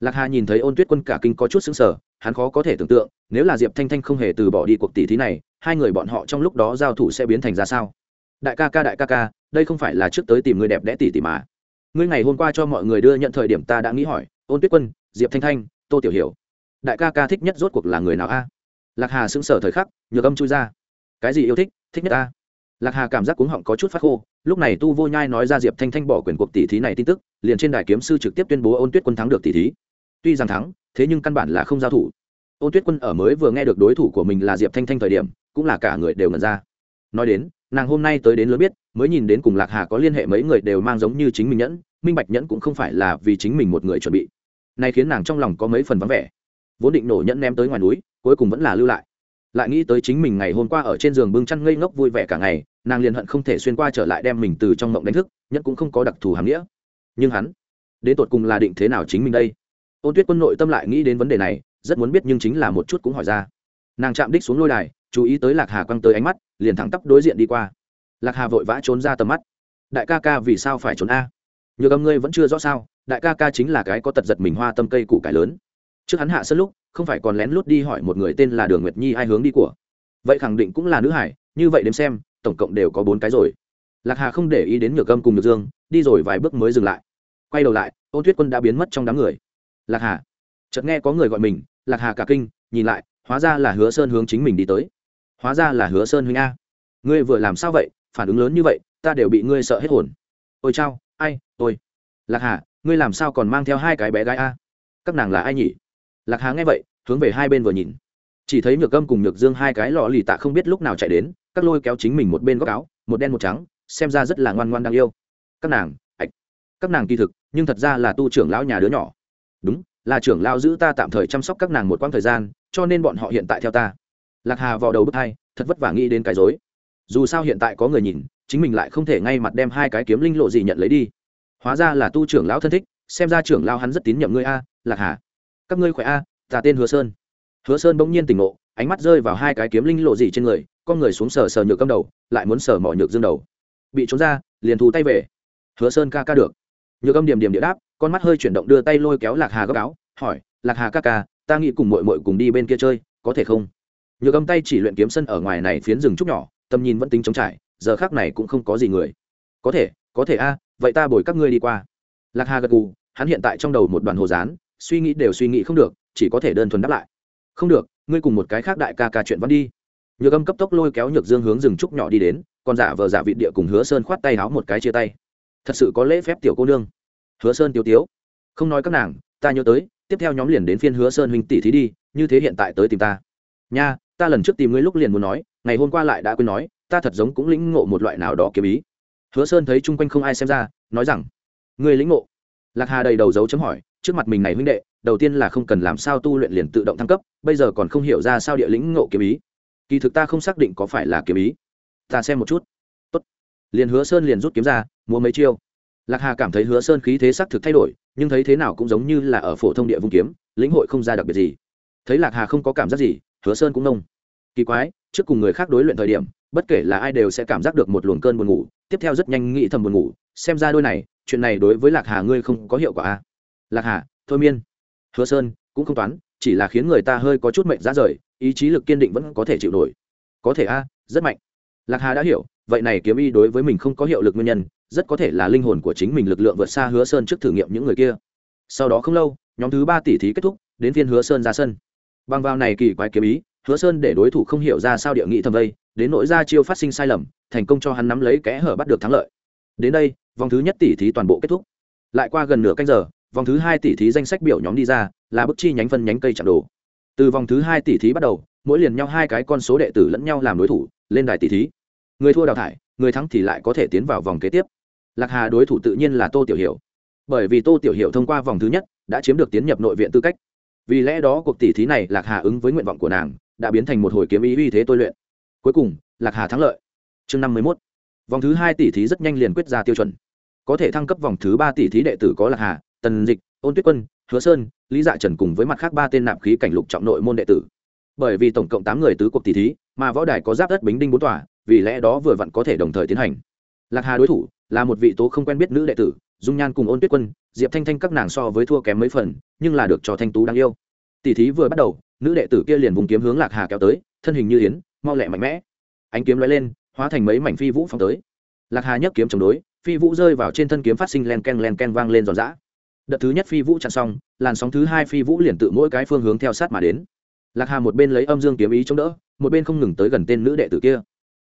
lạc hà nhìn thấy ôn tuyết quân cả kinh có chút xứng sở hắn khó có thể tưởng tượng, nếu là diệp thanh thanh không hề từ bỏ đi cuộc tỷ thí này, hai người bọn họ trong lúc đó giao thủ sẽ biến thành ra sao? Đại ca ca, đại ca ca, đây không phải là trước tới tìm người đẹp đẽ tỷ tỷ mà. Ngươi ngày hôm qua cho mọi người đưa nhận thời điểm ta đã nghĩ hỏi, ôn tuyết quân, diệp thanh thanh, tô tiểu hiểu, đại ca ca thích nhất rốt cuộc là người nào a? Lạc hà sững sờ thời khắc, nhược âm chui ra. Cái gì yêu thích thích nhất a lạc hà cảm giác cuống họng có chút phát khô, lúc này tu vô nhai nói ra diệp thanh thanh bỏ quyền cuộc tỷ thí này tin tức, liền trên đài kiếm sư trực tiếp tuyên bố ôn tuyết quân thắng được tỷ thí tuy rằng thắng, thế nhưng căn bản là không giao thủ. Ôn tuyết quân ở mới vừa nghe được đối thủ của mình là diệp thanh thanh thời điểm, cũng là cả người đều ngần ra. Nói đến, nàng hôm nay tới đến lớn biết, mới nhìn đến cùng lạc hà có liên hệ mấy người đều mang giống như chính mình nhẫn, minh bạch nhẫn cũng không phải là vì chính mình một người chuẩn bị. Này khiến nàng trong lòng có mấy phần vắng vẻ. Vốn định nổ nhẫn ném tới ngoài núi, cuối cùng vẫn là lưu lại. Lại nghĩ tới chính mình ngày hôm qua ở trên giường bưng chăn ngây ngốc vui vẻ cả ngày, nàng liền hận không thể xuyên qua trở lại đem mình từ trong mộng đánh thức nhất cũng không có đặc thù hàm nghĩa. Nhưng hắn, đến tột cùng là định thế nào chính mình đây? Ôn tuyết quân nội tâm lại nghĩ đến vấn đề này, rất muốn biết nhưng chính là một chút cũng hỏi ra. Nàng chạm đích xuống lôi đài, chú ý tới lạc hà quăng tới ánh mắt, liền thẳng tắp đối diện đi qua. Lạc hà vội vã trốn ra tầm mắt. Đại ca ca vì sao phải trốn a? Nhược âm ngươi vẫn chưa rõ sao, đại ca ca chính là cái có tật giật mình hoa tâm cây củ cải lớn. Trước hắn hạ sân lúc, không phải còn lén lút đi hỏi một người tên là đường nguyệt nhi ai hướng đi của. Vậy khẳng định cũng là nữ hải, như vậy đếm xem, tổng cộng đều có bốn cái rồi. Lạc hà không để ý đến nhược âm cùng nhược dương, đi rồi vài bước mới dừng lại. Quay đầu lại, ôn tuyết quân đã biến mất trong đám người lạc hà. Chợt nghe có người gọi mình, lạc hà cả kinh, nhìn lại, hóa ra là hứa sơn hướng chính mình đi tới. Hóa ra là hứa sơn huynh a. Ngươi vừa làm sao vậy? Phản ứng lớn như vậy, ta đều bị ngươi sợ hết hồn. Ôi chao, ai, ôi. Lạc hà, ngươi làm sao còn mang theo hai cái bé gái a? Các nàng là ai nhỉ? Lạc hà nghe vậy, hướng về hai bên vừa nhìn. Chỉ thấy nhược âm cùng nhược dương hai cái lọ lì tạ không biết lúc nào chạy đến, các lôi kéo chính mình một bên góc áo, một đen một trắng, xem ra rất là ngoan ngoan đang yêu. Các nàng, ạch. Các nàng kỳ thực, nhưng thật ra là tu trưởng lão nhà đứa nhỏ đúng, là trưởng lão giữ ta tạm thời chăm sóc các nàng một quãng thời gian, cho nên bọn họ hiện tại theo ta. Lạc hà vào đầu bước hai, thật vất vả nghĩ đến cái dối dù sao hiện tại có người nhìn, chính mình lại không thể ngay mặt đem hai cái kiếm linh lộ gì nhận lấy đi. Hóa ra là tu trưởng lão thân thích, xem ra trưởng lão hắn rất tín nhiệm ngươi a, lạc hà. Các ngươi khỏe a, ta tên hứa sơn. Hứa sơn bỗng nhiên tỉnh ngộ, ánh mắt rơi vào hai cái kiếm linh lộ gì trên người, con người xuống sờ sờ nhược câm đầu, lại muốn sờ mỏ nhược dương đầu. Bị trốn ra, liền thù tay về. Hứa sơn ca ca được. Nhược âm điểm điểm địa đáp con mắt hơi chuyển động đưa tay lôi kéo lạc hà góc áo, hỏi, lạc hà ca ca, ta nghĩ cùng mội mội cùng đi bên kia chơi, có thể không? Nhờ cầm tay chỉ luyện kiếm sân ở ngoài này phiến rừng trúc nhỏ, tầm nhìn vẫn tính trống trải, giờ khác này cũng không có gì người. Có thể có thể a, vậy ta bồi các ngươi đi qua. Lạc hà gật gù, hắn hiện tại trong đầu một đoàn hồ dán suy nghĩ đều suy nghĩ không được, chỉ có thể đơn thuần đáp lại. Không được, ngươi cùng một cái khác đại ca ca chuyện vẫn đi. Nhược âm cấp tốc lôi kéo nhược dương hướng rừng trúc nhỏ đi đến, còn giả vờ giả vị địa cùng hứa sơn khoát tay háo một cái chia tay. Thật sự có lễ phép tiểu cô nương hứa sơn tiêu tiếu. Không nói các nàng, ta nhớ tới, tiếp theo nhóm liền đến phiên hứa sơn huynh tỷ thí đi, như thế hiện tại tới tìm ta. Nha, ta lần trước tìm ngươi lúc liền muốn nói, ngày hôm qua lại đã quên nói, ta thật giống cũng lĩnh ngộ một loại nào đó kiếm ý. Hứa sơn thấy chung quanh không ai xem ra, nói rằng, ngươi lĩnh ngộ? Lạc hà đầy đầu dấu chấm hỏi, trước mặt mình này huynh đệ, đầu tiên là không cần làm sao tu luyện liền tự động thăng cấp, bây giờ còn không hiểu ra sao địa lĩnh ngộ kiếm ý. Kỳ thực ta không xác định có phải là kiếm ý. Ta xem một chút. Tốt. liền hứa sơn liền rút kiếm ra mua mấy chiêu lạc hà cảm thấy hứa sơn khí thế sắc thực thay đổi, nhưng thấy thế nào cũng giống như là ở phổ thông địa vung kiếm, lĩnh hội không ra đặc biệt gì. Thấy lạc hà không có cảm giác gì, hứa sơn cũng nông. Kỳ quái, trước cùng người khác đối luyện thời điểm, bất kể là ai đều sẽ cảm giác được một luồng cơn buồn ngủ, tiếp theo rất nhanh nghĩ thầm buồn ngủ, xem ra đôi này, chuyện này đối với lạc hà ngươi không có hiệu quả a lạc hà, thôi miên. Hứa sơn, cũng không toán, chỉ là khiến người ta hơi có chút mệnh ra rời, ý chí lực kiên định vẫn có thể chịu nổi. Có thể a, rất mạnh. Lạc hà đã hiểu, vậy này kiếm y đối với mình không có hiệu lực nguyên nhân rất có thể là linh hồn của chính mình lực lượng vượt xa hứa sơn trước thử nghiệm những người kia. Sau đó không lâu, nhóm thứ ba tỷ thí kết thúc, đến phiên hứa sơn ra sân. Bằng vào này kỳ quái kiếm ý, hứa sơn để đối thủ không hiểu ra sao địa nghị thầm vây, đến nỗi ra chiêu phát sinh sai lầm, thành công cho hắn nắm lấy kẽ hở bắt được thắng lợi. Đến đây, vòng thứ nhất tỷ thí toàn bộ kết thúc. Lại qua gần nửa canh giờ, vòng thứ hai tỷ thí danh sách biểu nhóm đi ra, là bức chi nhánh phân nhánh cây chạm đồ. Từ vòng thứ hai tỷ thí bắt đầu, mỗi liền nhau hai cái con số đệ tử lẫn nhau làm đối thủ, lên đài tỷ thí. Người thua đào thải, người thắng thì lại có thể tiến vào vòng kế tiếp lạc hà đối thủ tự nhiên là tô tiểu hiểu. Bởi vì tô tiểu hiểu thông qua vòng thứ nhất đã chiếm được tiến nhập nội viện tư cách. Vì lẽ đó cuộc tỷ thí này lạc hà ứng với nguyện vọng của nàng đã biến thành một hồi kiếm ý uy thế tôi luyện. Cuối cùng, lạc hà thắng lợi. Chương năm mươi mốt. Vòng thứ hai tỷ thí rất nhanh liền quyết ra tiêu chuẩn. Có thể thăng cấp vòng thứ ba tỷ thí đệ tử có lạc hà, tần dịch, ôn tuyết quân, hứa sơn, lý dạ trần cùng với mặt khác ba tên nạp khí cảnh lục trọng nội môn đệ tử. Bởi vì tổng cộng tám người tứ cuộc tỷ thí, mà võ đài có giáp đất bính đinh bốn tòa, vì lẽ đó vừa vặn có thể đồng thời tiến hành. Lạc hà đối thủ là một vị tố không quen biết nữ đệ tử, dung nhan cùng ôn tuyết quân, diệp thanh thanh các nàng so với thua kém mấy phần, nhưng là được cho thanh tú đáng yêu. Tỷ thí vừa bắt đầu, nữ đệ tử kia liền vùng kiếm hướng lạc hà kéo tới, thân hình như yến, mau lẹ mạnh mẽ. Ánh kiếm lóe lên, hóa thành mấy mảnh phi vũ phóng tới. Lạc hà nhấc kiếm chống đối, phi vũ rơi vào trên thân kiếm phát sinh len ken len ken vang lên giòn giã. Đợt thứ nhất phi vũ chặn xong, làn sóng thứ hai phi vũ liền tự mỗi cái phương hướng theo sát mà đến. Lạc hà một bên lấy âm dương kiếm ý chống đỡ, một bên không ngừng tới gần tên nữ đệ tử kia.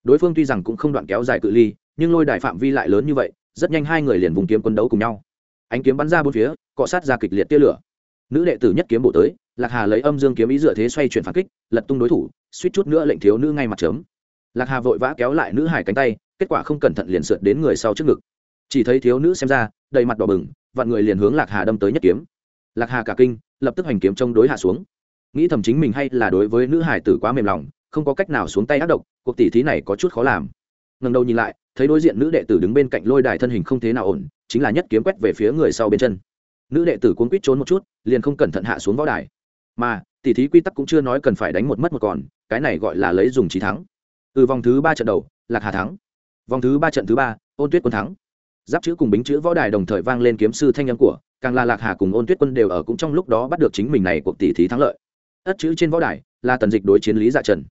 Đối phương tuy rằng cũng không đoạn kéo dài cự ly nhưng lôi đài phạm vi lại lớn như vậy, rất nhanh hai người liền vùng kiếm quân đấu cùng nhau. Ánh kiếm bắn ra bốn phía, cọ sát ra kịch liệt tia lửa. Nữ đệ tử nhất kiếm bổ tới, lạc hà lấy âm dương kiếm ý dựa thế xoay chuyển phản kích, lật tung đối thủ, suýt chút nữa lệnh thiếu nữ ngay mặt trớm lạc hà vội vã kéo lại nữ hải cánh tay, kết quả không cẩn thận liền sượt đến người sau trước ngực. Chỉ thấy thiếu nữ xem ra, đầy mặt đỏ bừng, vặn người liền hướng lạc hà đâm tới nhất kiếm. Lạc hà cả kinh, lập tức hành kiếm chống đối hạ xuống. Nghĩ thầm chính mình hay là đối với nữ hải tử quá mềm lòng, không có cách nào xuống tay ác độc, cuộc tỉ thí này có chút khó làm. Ngần đầu nhìn lại thấy đối diện nữ đệ tử đứng bên cạnh lôi đài thân hình không thế nào ổn, chính là nhất kiếm quét về phía người sau bên chân. Nữ đệ tử cuốn quýt trốn một chút, liền không cẩn thận hạ xuống võ đài. Mà tỉ thí quy tắc cũng chưa nói cần phải đánh một mất một còn, cái này gọi là lấy dùng trí thắng. Từ vòng thứ ba trận đầu, lạc hà thắng. Vòng thứ ba trận thứ ba, ôn tuyết quân thắng. Giáp chữ cùng bính chữ võ đài đồng thời vang lên kiếm sư thanh âm của, càng là lạc hà cùng ôn tuyết quân đều ở cũng trong lúc đó bắt được chính mình này cuộc tỷ thí thắng lợi. Ất chữ trên võ đài là tần dịch đối chiến lý dạ trần.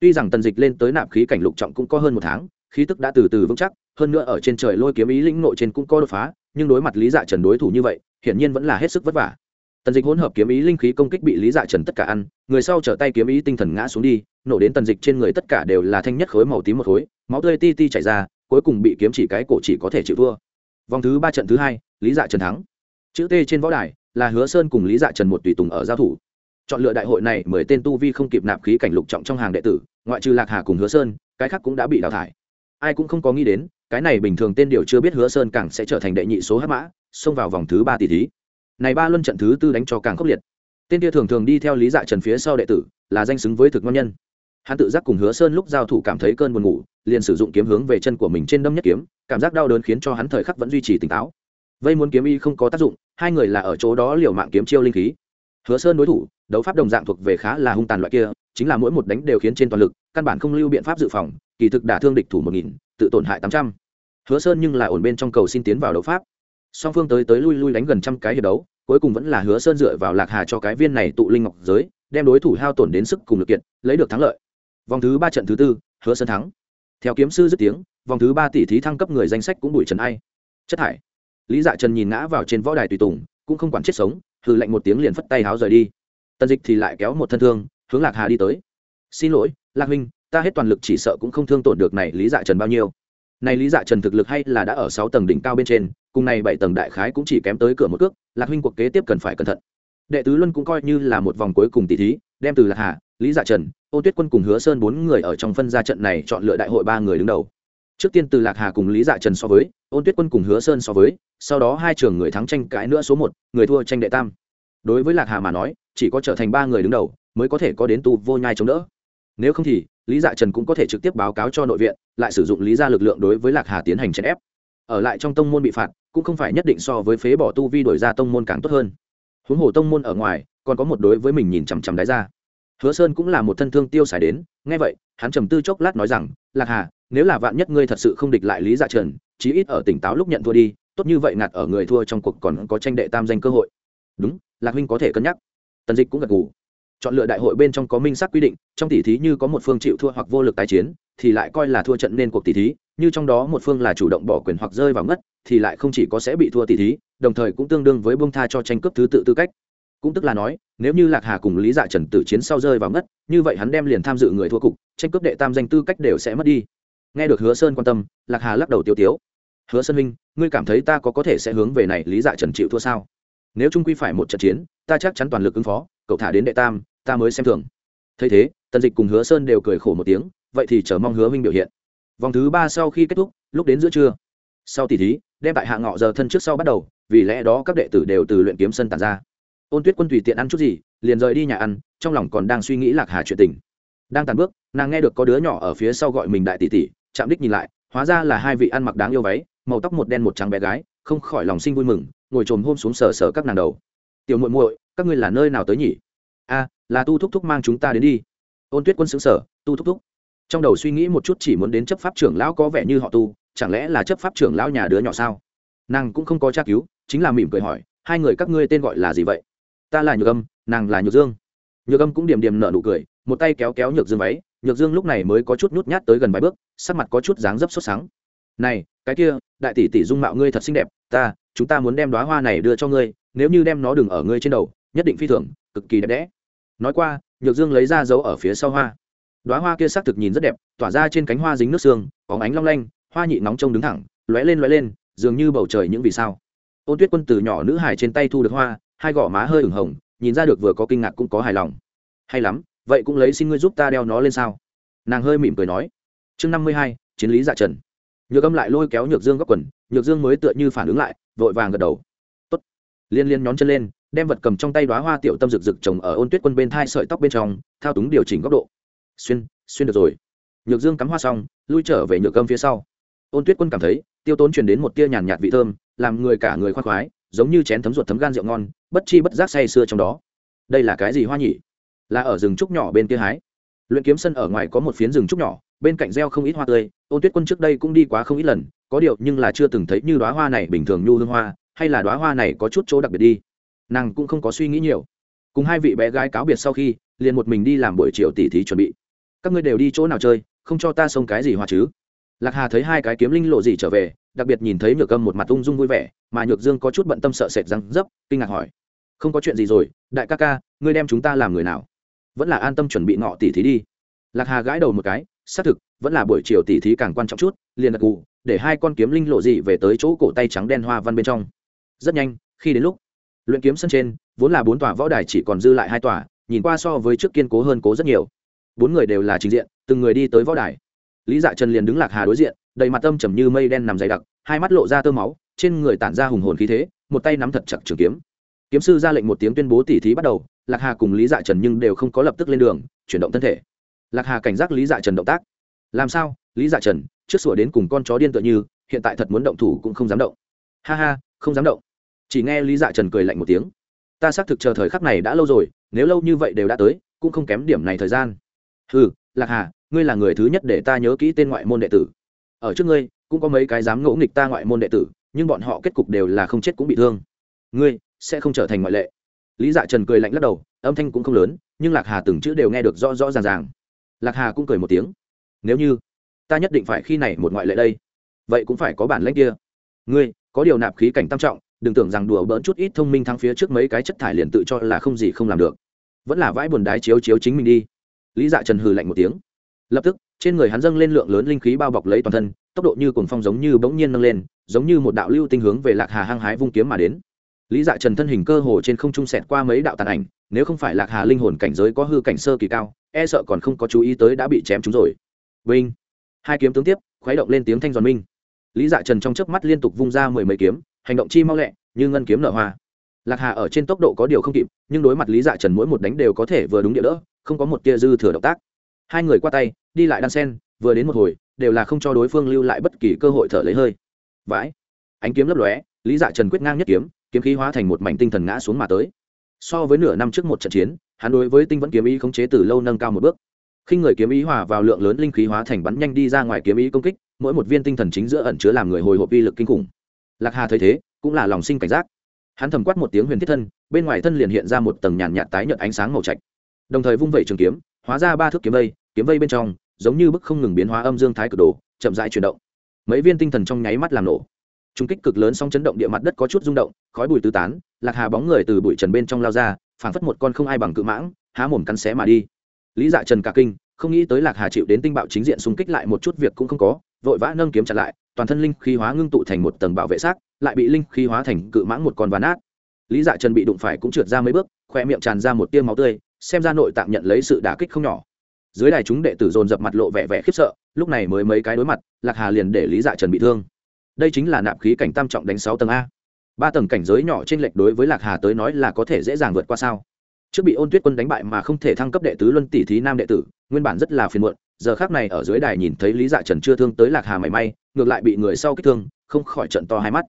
Tuy rằng tần dịch lên tới nạp khí cảnh lục trọng cũng có hơn một tháng khí tức đã từ từ vững chắc, hơn nữa ở trên trời lôi kiếm ý lĩnh nội trên cũng có đột phá, nhưng đối mặt lý dạ trần đối thủ như vậy, hiển nhiên vẫn là hết sức vất vả. Tần dịch hỗn hợp kiếm ý linh khí công kích bị lý dạ trần tất cả ăn, người sau trở tay kiếm ý tinh thần ngã xuống đi, nổ đến tần dịch trên người tất cả đều là thanh nhất khối màu tím một khối, máu tươi ti ti chảy ra, cuối cùng bị kiếm chỉ cái cổ chỉ có thể chịu thua. Vòng thứ ba trận thứ hai, lý dạ trần thắng. Chữ t trên võ đài là hứa sơn cùng lý dạ trần một tùy tùng ở giao thủ. Chọn lựa đại hội này mười tên tu vi không kịp nạp khí cảnh lục trọng trong hàng đệ tử, ngoại trừ lạc hà cùng hứa sơn, cái khác cũng đã bị đào thải ai cũng không có nghĩ đến, cái này bình thường tên điều chưa biết hứa sơn càng sẽ trở thành đệ nhị số hát mã, xông vào vòng thứ ba tỷ thí. Này ba luân trận thứ tư đánh cho càng khốc liệt. Tên kia thường thường đi theo lý dạ trần phía sau đệ tử, là danh xứng với thực ngon nhân. Hắn tự giác cùng hứa sơn lúc giao thủ cảm thấy cơn buồn ngủ, liền sử dụng kiếm hướng về chân của mình trên đâm nhất kiếm, cảm giác đau đớn khiến cho hắn thời khắc vẫn duy trì tỉnh táo. Vây muốn kiếm y không có tác dụng, hai người là ở chỗ đó liều mạng kiếm chiêu linh khí. Hứa sơn đối thủ, đấu pháp đồng dạng thuộc về khá là hung tàn loại kia, chính là mỗi một đánh đều khiến trên toàn lực, căn bản không lưu biện pháp dự phòng kỳ thực đả thương địch thủ một nghìn, tự tổn hại tám trăm. Hứa sơn nhưng là ổn bên trong cầu xin tiến vào đấu pháp. Song phương tới tới lui lui đánh gần trăm cái hiệp đấu, cuối cùng vẫn là hứa sơn dựa vào lạc hà cho cái viên này tụ linh ngọc giới, đem đối thủ hao tổn đến sức cùng lực kiện, lấy được thắng lợi. Vòng thứ ba trận thứ tư, hứa sơn thắng. Theo kiếm sư dứt tiếng, vòng thứ ba tỷ thí thăng cấp người danh sách cũng bụi trần ai. Chất thải. Lý dạ trần nhìn ngã vào trên võ đài tùy tùng, cũng không quản chết sống, hừ lạnh một tiếng liền phất tay háo rời đi. Tần dịch thì lại kéo một thân thương, hướng lạc hà đi tới. Xin lỗi, lạc huynh ta hết toàn lực chỉ sợ cũng không thương tổn được này lý dạ trần bao nhiêu. Này lý dạ trần thực lực hay là đã ở sáu tầng đỉnh cao bên trên, cùng này bảy tầng đại khái cũng chỉ kém tới cửa một cước, lạc huynh cuộc kế tiếp cần phải cẩn thận. Đệ tứ luân cũng coi như là một vòng cuối cùng tỷ thí, đem từ lạc hà, lý dạ trần, ô tuyết quân cùng hứa sơn bốn người ở trong phân gia trận này chọn lựa đại hội ba người đứng đầu. Trước tiên từ lạc hà cùng lý dạ trần so với ôn tuyết quân cùng hứa sơn so với, sau đó hai trường người thắng tranh cãi nữa số một, người thua tranh đệ tam. Đối với lạc hà mà nói, chỉ có trở thành ba người đứng đầu, mới có thể có đến tu vô nhai chống đỡ nếu không thì, lý dạ trần cũng có thể trực tiếp báo cáo cho nội viện, lại sử dụng lý ra lực lượng đối với lạc hà tiến hành chèn ép. Ở lại trong tông môn bị phạt, cũng không phải nhất định so với phế bỏ tu vi đổi ra tông môn càng tốt hơn. Huống hồ tông môn ở ngoài, còn có một đối với mình nhìn chằm chằm đáy ra hứa sơn cũng là một thân thương tiêu xài đến, nghe vậy, hắn trầm tư chốc lát nói rằng, lạc hà, nếu là vạn nhất ngươi thật sự không địch lại lý dạ trần, chí ít ở tỉnh táo lúc nhận thua đi, tốt như vậy ngạt ở người thua trong cuộc còn có tranh đệ tam danh cơ hội. Đúng, lạc huynh có thể cân nhắc. Tần dịch cũng gật gù chọn lựa đại hội bên trong có minh xác quy định, trong tỷ thí như có một phương chịu thua hoặc vô lực tái chiến, thì lại coi là thua trận nên cuộc tỷ thí, như trong đó một phương là chủ động bỏ quyền hoặc rơi vào ngất, thì lại không chỉ có sẽ bị thua tỷ thí, đồng thời cũng tương đương với bông tha cho tranh cướp thứ tự tư cách. Cũng tức là nói, nếu như lạc hà cùng lý dạ trần tử chiến sau rơi vào ngất, như vậy hắn đem liền tham dự người thua cục, tranh cướp đệ tam danh tư cách đều sẽ mất đi. Nghe được hứa sơn quan tâm, lạc hà lắc đầu tiêu tiếu. Hứa sơn minh ngươi cảm thấy ta có có thể sẽ hướng về này lý dạ trần chịu thua sao? Nếu trung quy phải một trận chiến, ta chắc chắn toàn lực ứng phó, cậu thả đến đệ tam, ta mới xem thường. Thấy thế, tần dịch cùng hứa sơn đều cười khổ một tiếng, vậy thì chờ mong hứa minh biểu hiện. Vòng thứ ba sau khi kết thúc, lúc đến giữa trưa, sau tỷ thí, đem tại hạ ngọ giờ thân trước sau bắt đầu, vì lẽ đó các đệ tử đều từ luyện kiếm sân tàn ra. Ôn tuyết quân tùy tiện ăn chút gì, liền rời đi nhà ăn, trong lòng còn đang suy nghĩ lạc hà chuyện tình. Đang tàn bước, nàng nghe được có đứa nhỏ ở phía sau gọi mình đại tỷ tỷ, chạm đích nhìn lại, hóa ra là hai vị ăn mặc đáng yêu váy, màu tóc một đen một trắng bé gái không khỏi lòng sinh vui mừng, ngồi trồm hôm xuống sờ sờ các nàng đầu. Tiểu muội muội, các ngươi là nơi nào tới nhỉ? A, là tu thúc thúc mang chúng ta đến đi. Ôn tuyết quân xứng sở tu thúc thúc. Trong đầu suy nghĩ một chút chỉ muốn đến chấp pháp trưởng lão có vẻ như họ tu, chẳng lẽ là chấp pháp trưởng lão nhà đứa nhỏ sao? Nàng cũng không có tra cứu, chính là mỉm cười hỏi, hai người các ngươi tên gọi là gì vậy? Ta là nhược âm, nàng là nhược dương. Nhược âm cũng điểm điểm nở nụ cười, một tay kéo kéo nhược dương váy, nhược dương lúc này mới có chút nhút nhát tới gần vài bước, sắc mặt có chút dáng dấp sốt sáng này, cái kia, đại tỷ tỷ dung mạo ngươi thật xinh đẹp, ta, chúng ta muốn đem đoá hoa này đưa cho ngươi, nếu như đem nó đừng ở ngươi trên đầu, nhất định phi thường, cực kỳ đẹp đẽ. Nói qua, nhược dương lấy ra dấu ở phía sau hoa. Đoá hoa kia xác thực nhìn rất đẹp, tỏa ra trên cánh hoa dính nước xương, có ánh long lanh, hoa nhị nóng trông đứng thẳng, lóe lên lóe lên, dường như bầu trời những vì sao. Ôn tuyết quân từ nhỏ nữ hải trên tay thu được hoa, hai gò má hơi ửng hồng, nhìn ra được vừa có kinh ngạc cũng có hài lòng. Hay lắm, vậy cũng lấy xin ngươi giúp ta đeo nó lên sao? Nàng hơi mỉm cười nói. Chương năm mươi hai, chiến lý dạ trần nhược âm lại lôi kéo nhược dương góc quần, nhược dương mới tựa như phản ứng lại, vội vàng gật đầu. Tốt. liên liên nhón chân lên, đem vật cầm trong tay đoá hoa tiểu tâm rực rực trồng ở ôn tuyết quân bên thai sợi tóc bên trong, thao túng điều chỉnh góc độ. Xuyên xuyên được rồi. Nhược dương cắm hoa xong, lui trở về nhược âm phía sau. Ôn tuyết quân cảm thấy, tiêu tốn truyền đến một tia nhàn nhạt vị thơm, làm người cả người khoan khoái, giống như chén thấm ruột thấm gan rượu ngon, bất chi bất giác say sưa trong đó. Đây là cái gì hoa nhỉ? Là ở rừng trúc nhỏ bên kia hái luyện kiếm sân ở ngoài có một phiến rừng trúc nhỏ, bên cạnh gieo không ít hoa tươi. Ôn tuyết quân trước đây cũng đi quá không ít lần, có điều nhưng là chưa từng thấy như đoá hoa này bình thường nhu hương hoa, hay là đoá hoa này có chút chỗ đặc biệt đi. Nàng cũng không có suy nghĩ nhiều. Cùng hai vị bé gái cáo biệt sau khi, liền một mình đi làm buổi chiều tỉ thí chuẩn bị. Các ngươi đều đi chỗ nào chơi, không cho ta xông cái gì hoa chứ? Lạc hà thấy hai cái kiếm linh lộ gì trở về, đặc biệt nhìn thấy nhược âm một mặt ung dung vui vẻ, mà nhược dương có chút bận tâm sợ sệt răng dấp, kinh ngạc hỏi. Không có chuyện gì rồi, đại ca ca, ngươi đem chúng ta làm người nào? Vẫn là an tâm chuẩn bị ngọ tỉ thí đi. Lạc hà gãi đầu một cái, xác thực, vẫn là buổi chiều tỉ thí càng quan trọng chút, liền đặc cụ để hai con kiếm linh lộ dị về tới chỗ cổ tay trắng đen hoa văn bên trong. Rất nhanh, khi đến lúc, luyện kiếm sân trên, vốn là bốn tòa võ đài chỉ còn dư lại hai tòa, nhìn qua so với trước kiên cố hơn cố rất nhiều. Bốn người đều là trình diện, từng người đi tới võ đài. Lý dạ trần liền đứng lạc hà đối diện, đầy mặt tâm trầm như mây đen nằm dày đặc, hai mắt lộ ra tơ máu, trên người tản ra hùng hồn khí thế, một tay nắm thật chặt trường kiếm. Kiếm sư ra lệnh một tiếng tuyên bố tỉ thí bắt đầu lạc hà cùng lý dạ trần nhưng đều không có lập tức lên đường, chuyển động thân thể. Lạc hà cảnh giác lý dạ trần động tác. Làm sao? Lý dạ trần, trước sủa đến cùng con chó điên tựa như, hiện tại thật muốn động thủ cũng không dám động. Ha ha, không dám động. Chỉ nghe lý dạ trần cười lạnh một tiếng. Ta xác thực chờ thời khắc này đã lâu rồi, nếu lâu như vậy đều đã tới, cũng không kém điểm này thời gian. Ừ lạc hà, ngươi là người thứ nhất để ta nhớ kỹ tên ngoại môn đệ tử. Ở trước ngươi, cũng có mấy cái dám ngỗ nghịch ta ngoại môn đệ tử, nhưng bọn họ kết cục đều là không chết cũng bị thương. Ngươi sẽ không trở thành ngoại lệ lý dạ trần cười lạnh lắc đầu, âm thanh cũng không lớn, nhưng lạc hà từng chữ đều nghe được rõ rõ ràng ràng. Lạc hà cũng cười một tiếng. Nếu như ta nhất định phải khi này một ngoại lệ đây, vậy cũng phải có bản lãnh kia. Ngươi, có điều nạp khí cảnh tam trọng, đừng tưởng rằng đùa bỡn chút ít thông minh thắng phía trước mấy cái chất thải liền tự cho là không gì không làm được. Vẫn là vãi buồn đái chiếu chiếu chính mình đi. Lý dạ trần hừ lạnh một tiếng. Lập tức, trên người hắn dâng lên lượng lớn linh khí bao bọc lấy toàn thân, tốc độ như cồn phong giống như bỗng nhiên nâng lên, giống như một đạo lưu tinh hướng về lạc hà hăng hái vung kiếm mà đến lý dạ trần thân hình cơ hồ trên không trung sẹt qua mấy đạo tàn ảnh, nếu không phải lạc hà linh hồn cảnh giới có hư cảnh sơ kỳ cao e sợ còn không có chú ý tới đã bị chém chúng rồi. Vinh! Hai kiếm tướng tiếp, khuấy động lên tiếng thanh giòn minh. Lý dạ trần trong chớp mắt liên tục vung ra mười mấy kiếm, hành động chi mau lẹ, như ngân kiếm nở hoa. Lạc hà ở trên tốc độ có điều không kịp, nhưng đối mặt lý dạ trần mỗi một đánh đều có thể vừa đúng địa đỡ, không có một tia dư thừa động tác. Hai người qua tay, đi lại đan sen, vừa đến một hồi, đều là không cho đối phương lưu lại bất kỳ cơ hội thở lấy hơi. Vãi! Ánh kiếm lấp lóe, lý dạ trần quyết ngang nhất kiếm kiếm khí hóa thành một mảnh tinh thần ngã xuống mà tới. So với nửa năm trước một trận chiến, hắn đối với tinh vẫn kiếm ý khống chế từ lâu nâng cao một bước. Khi người kiếm ý hòa vào lượng lớn linh khí hóa thành bắn nhanh đi ra ngoài kiếm ý công kích, mỗi một viên tinh thần chính giữa ẩn chứa làm người hồi hộp uy lực kinh khủng. Lạc hà thấy thế, cũng là lòng sinh cảnh giác. Hắn thầm quát một tiếng huyền thiết thân, bên ngoài thân liền hiện ra một tầng nhàn nhạt tái nhợt ánh sáng màu trạch. Đồng thời vung vẩy trường kiếm, hóa ra ba thước kiếm vây kiếm vây bên trong, giống như bức không ngừng biến hóa âm dương thái cực đồ chậm rãi chuyển động. Mấy viên tinh thần trong nháy mắt làm nổ trung kích cực lớn song chấn động địa mặt đất có chút rung động, khói bụi tứ tán, lạc hà bóng người từ bụi trần bên trong lao ra, phảng phất một con không ai bằng cự mãng, há mồm cắn xé mà đi. Lý dạ trần cả kinh, không nghĩ tới lạc hà chịu đến tinh bạo chính diện xung kích lại một chút việc cũng không có, vội vã nâng kiếm chặt lại, toàn thân linh khí hóa ngưng tụ thành một tầng bảo vệ xác, lại bị linh khí hóa thành cự mãng một con ván át lý dạ trần bị đụng phải cũng trượt ra mấy bước, khoe miệng tràn ra một tiêu máu tươi, xem ra nội tạng nhận lấy sự đả kích không nhỏ. Dưới đài chúng đệ tử dồn dập mặt lộ vẻ vẻ khiếp sợ, lúc này mới mấy cái đối mặt, lạc hà liền để lý dạ trần bị thương đây chính là nạp khí cảnh tam trọng đánh sáu tầng a. Ba tầng cảnh giới nhỏ trên lệch đối với lạc hà tới nói là có thể dễ dàng vượt qua sao? Trước bị ôn tuyết quân đánh bại mà không thể thăng cấp đệ tứ luân tỷ thí nam đệ tử, nguyên bản rất là phiền muộn, giờ khác này ở dưới đài nhìn thấy lý dạ trần chưa thương tới lạc hà mảy may, ngược lại bị người sau kích thương, không khỏi trận to hai mắt.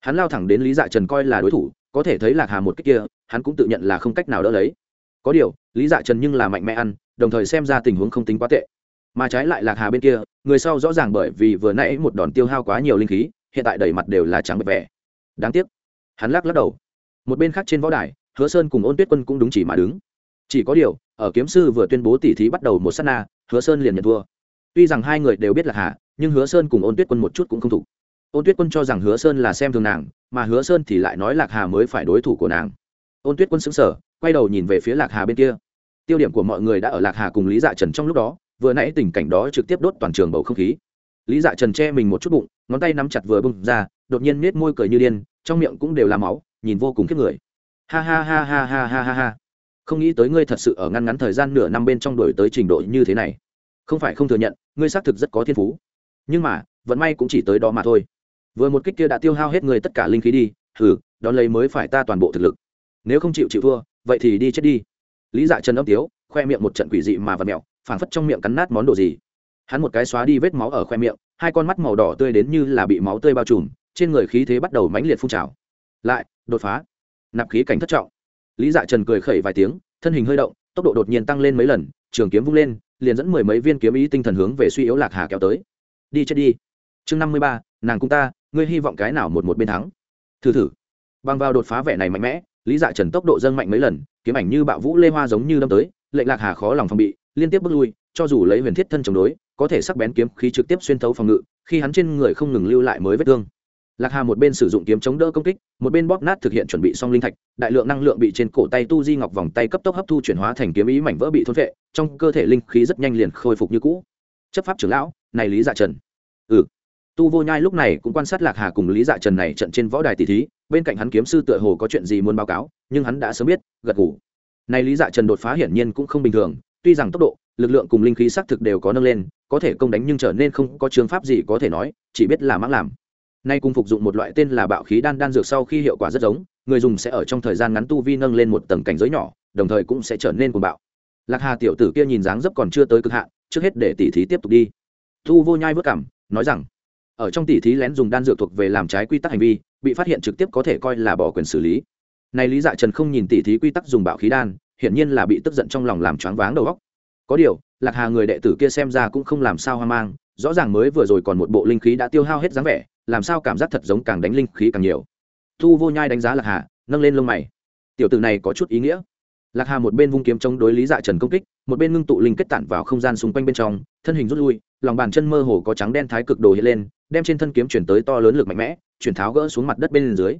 Hắn lao thẳng đến lý dạ trần coi là đối thủ, có thể thấy lạc hà một cách kia, hắn cũng tự nhận là không cách nào đỡ lấy. Có điều, lý dạ trần nhưng là mạnh mẽ ăn, đồng thời xem ra tình huống không tính quá tệ mà trái lại lạc hà bên kia, người sau rõ ràng bởi vì vừa nãy một đòn tiêu hao quá nhiều linh khí, hiện tại đầy mặt đều là trắng bệ vẻ. Đáng tiếc. Hắn lắc lắc đầu. Một bên khác trên võ đài, hứa sơn cùng ôn tuyết quân cũng đúng chỉ mà đứng. Chỉ có điều, ở kiếm sư vừa tuyên bố tỉ thí bắt đầu một s á t na, hứa sơn liền nhận thua. Tuy rằng hai người đều biết lạc hà, nhưng hứa sơn cùng ôn tuyết quân một chút cũng không thủ ôn tuyết quân cho rằng hứa sơn là xem thường nàng, mà hứa sơn thì lại nói lạc hà mới phải đối thủ của nàng. Ôn tuyết quân xứng sở quay đầu nhìn về phía lạc hà bên kia. Tiêu điểm của mọi người đã ở lạc hà cùng lý dạ trần trong lúc đó vừa nãy tình cảnh đó trực tiếp đốt toàn trường bầu không khí. Lý dạ trần che mình một chút bụng, ngón tay nắm chặt vừa bung ra, đột nhiên nết môi cười như điên, trong miệng cũng đều là máu, nhìn vô cùng kiếp người. Ha ha ha ha ha ha ha ha. Không nghĩ tới ngươi thật sự ở ngăn ngắn thời gian nửa năm bên trong đổi tới trình độ như thế này. Không phải không thừa nhận, ngươi xác thực rất có thiên phú. Nhưng mà, vận may cũng chỉ tới đó mà thôi. Vừa một kích kia đã tiêu hao hết người tất cả linh khí đi thử đón lấy mới phải ta toàn bộ thực lực. Nếu không chịu chịu thua, vậy thì đi chết đi. Lý dạ trần âm tiếu, khoe miệng một trận quỷ dị mà vật mẹo phảng phất trong miệng cắn nát món đồ gì. Hắn một cái xóa đi vết máu ở khoe miệng, hai con mắt màu đỏ tươi đến như là bị máu tươi bao trùm, trên người khí thế bắt đầu mãnh liệt phun trào. Lại, đột phá. Nạp khí cảnh thất trọng. Lý dạ trần cười khẩy vài tiếng, thân hình hơi động, tốc độ đột nhiên tăng lên mấy lần, trường kiếm vung lên, liền dẫn mười mấy viên kiếm ý tinh thần hướng về suy yếu lạc hà kéo tới. Đi chết đi. Chương năm mươi ba, nàng cung ta, ngươi hy vọng cái nào một một bên thắng. Thử thử. Bằng vào đột phá vẻ này mạnh mẽ, lý dạ trần tốc độ dâng mạnh mấy lần, kiếm ảnh như bạo vũ lê hoa giống như đâm tới, lệnh lạc hà khó lòng phòng bị liên tiếp bước lui, cho dù lấy huyền thiết thân chống đối, có thể sắc bén kiếm khí trực tiếp xuyên thấu phòng ngự, khi hắn trên người không ngừng lưu lại mới vết thương. Lạc hà một bên sử dụng kiếm chống đỡ công kích, một bên bóp nát thực hiện chuẩn bị xong linh thạch, đại lượng năng lượng bị trên cổ tay tu di ngọc vòng tay cấp tốc hấp thu chuyển hóa thành kiếm ý mảnh vỡ bị thôn vệ trong cơ thể linh khí rất nhanh liền khôi phục như cũ. Chấp pháp trưởng lão, này lý dạ trần. Ừ. Tu vô nhai lúc này cũng quan sát lạc hà cùng lý dạ trần này trận trên võ đài tỷ thí, bên cạnh hắn kiếm sư tựa hồ có chuyện gì muốn báo cáo, nhưng hắn đã sớm biết, gật ngủ này lý dạ trần đột phá hiển nhiên cũng không bình thường tuy rằng tốc độ, lực lượng cùng linh khí xác thực đều có nâng lên, có thể công đánh nhưng trở nên không có trường pháp gì có thể nói, chỉ biết là mắc làm. Nay cùng phục dụng một loại tên là bạo khí đan đan dược sau khi hiệu quả rất giống, người dùng sẽ ở trong thời gian ngắn tu vi nâng lên một tầng cảnh giới nhỏ, đồng thời cũng sẽ trở nên cuồng bạo. Lạc hà tiểu tử kia nhìn dáng dấp còn chưa tới cực hạn, trước hết để tỉ thí tiếp tục đi. Thu vô nhai vất cảm, nói rằng, ở trong tỉ thí lén dùng đan dược thuộc về làm trái quy tắc hành vi, bị phát hiện trực tiếp có thể coi là bỏ quyền xử lý. Này lý dạ trần không nhìn tỉ thí quy tắc dùng bạo khí đan hiển nhiên là bị tức giận trong lòng làm choáng váng đầu óc. Có điều, lạc hà người đệ tử kia xem ra cũng không làm sao hoang mang, rõ ràng mới vừa rồi còn một bộ linh khí đã tiêu hao hết dáng vẻ, làm sao cảm giác thật giống càng đánh linh khí càng nhiều. Thu vô nhai đánh giá lạc hà, nâng lên lông mày. Tiểu tử này có chút ý nghĩa. Lạc hà một bên vung kiếm chống đối lý dạ trần công kích, một bên ngưng tụ linh kết tản vào không gian xung quanh bên trong, thân hình rút lui, lòng bàn chân mơ hồ có trắng đen thái cực đồ hiện lên, đem trên thân kiếm chuyển tới to lớn lực mạnh mẽ, chuyển tháo gỡ xuống mặt đất bên dưới.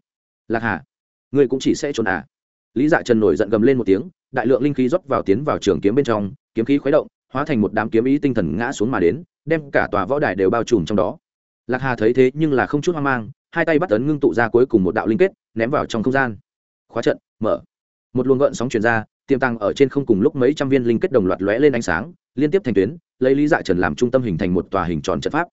Lạc hà, ngươi cũng chỉ sẽ trốn à? Lý dạ trần nổi giận gầm lên một tiếng đại lượng linh khí rót vào tiến vào trường kiếm bên trong, kiếm khí khuấy động, hóa thành một đám kiếm ý tinh thần ngã xuống mà đến, đem cả tòa võ đài đều bao trùm trong đó. Lạc hà thấy thế nhưng là không chút hoang mang, hai tay bắt tấn ngưng tụ ra cuối cùng một đạo linh kết, ném vào trong không gian. Khóa trận, mở. Một luồng gợn sóng chuyển ra, tiềm tăng ở trên không cùng lúc mấy trăm viên linh kết đồng loạt lóe lên ánh sáng, liên tiếp thành tuyến, lấy lý dạ trần làm trung tâm hình thành một tòa hình tròn trận pháp.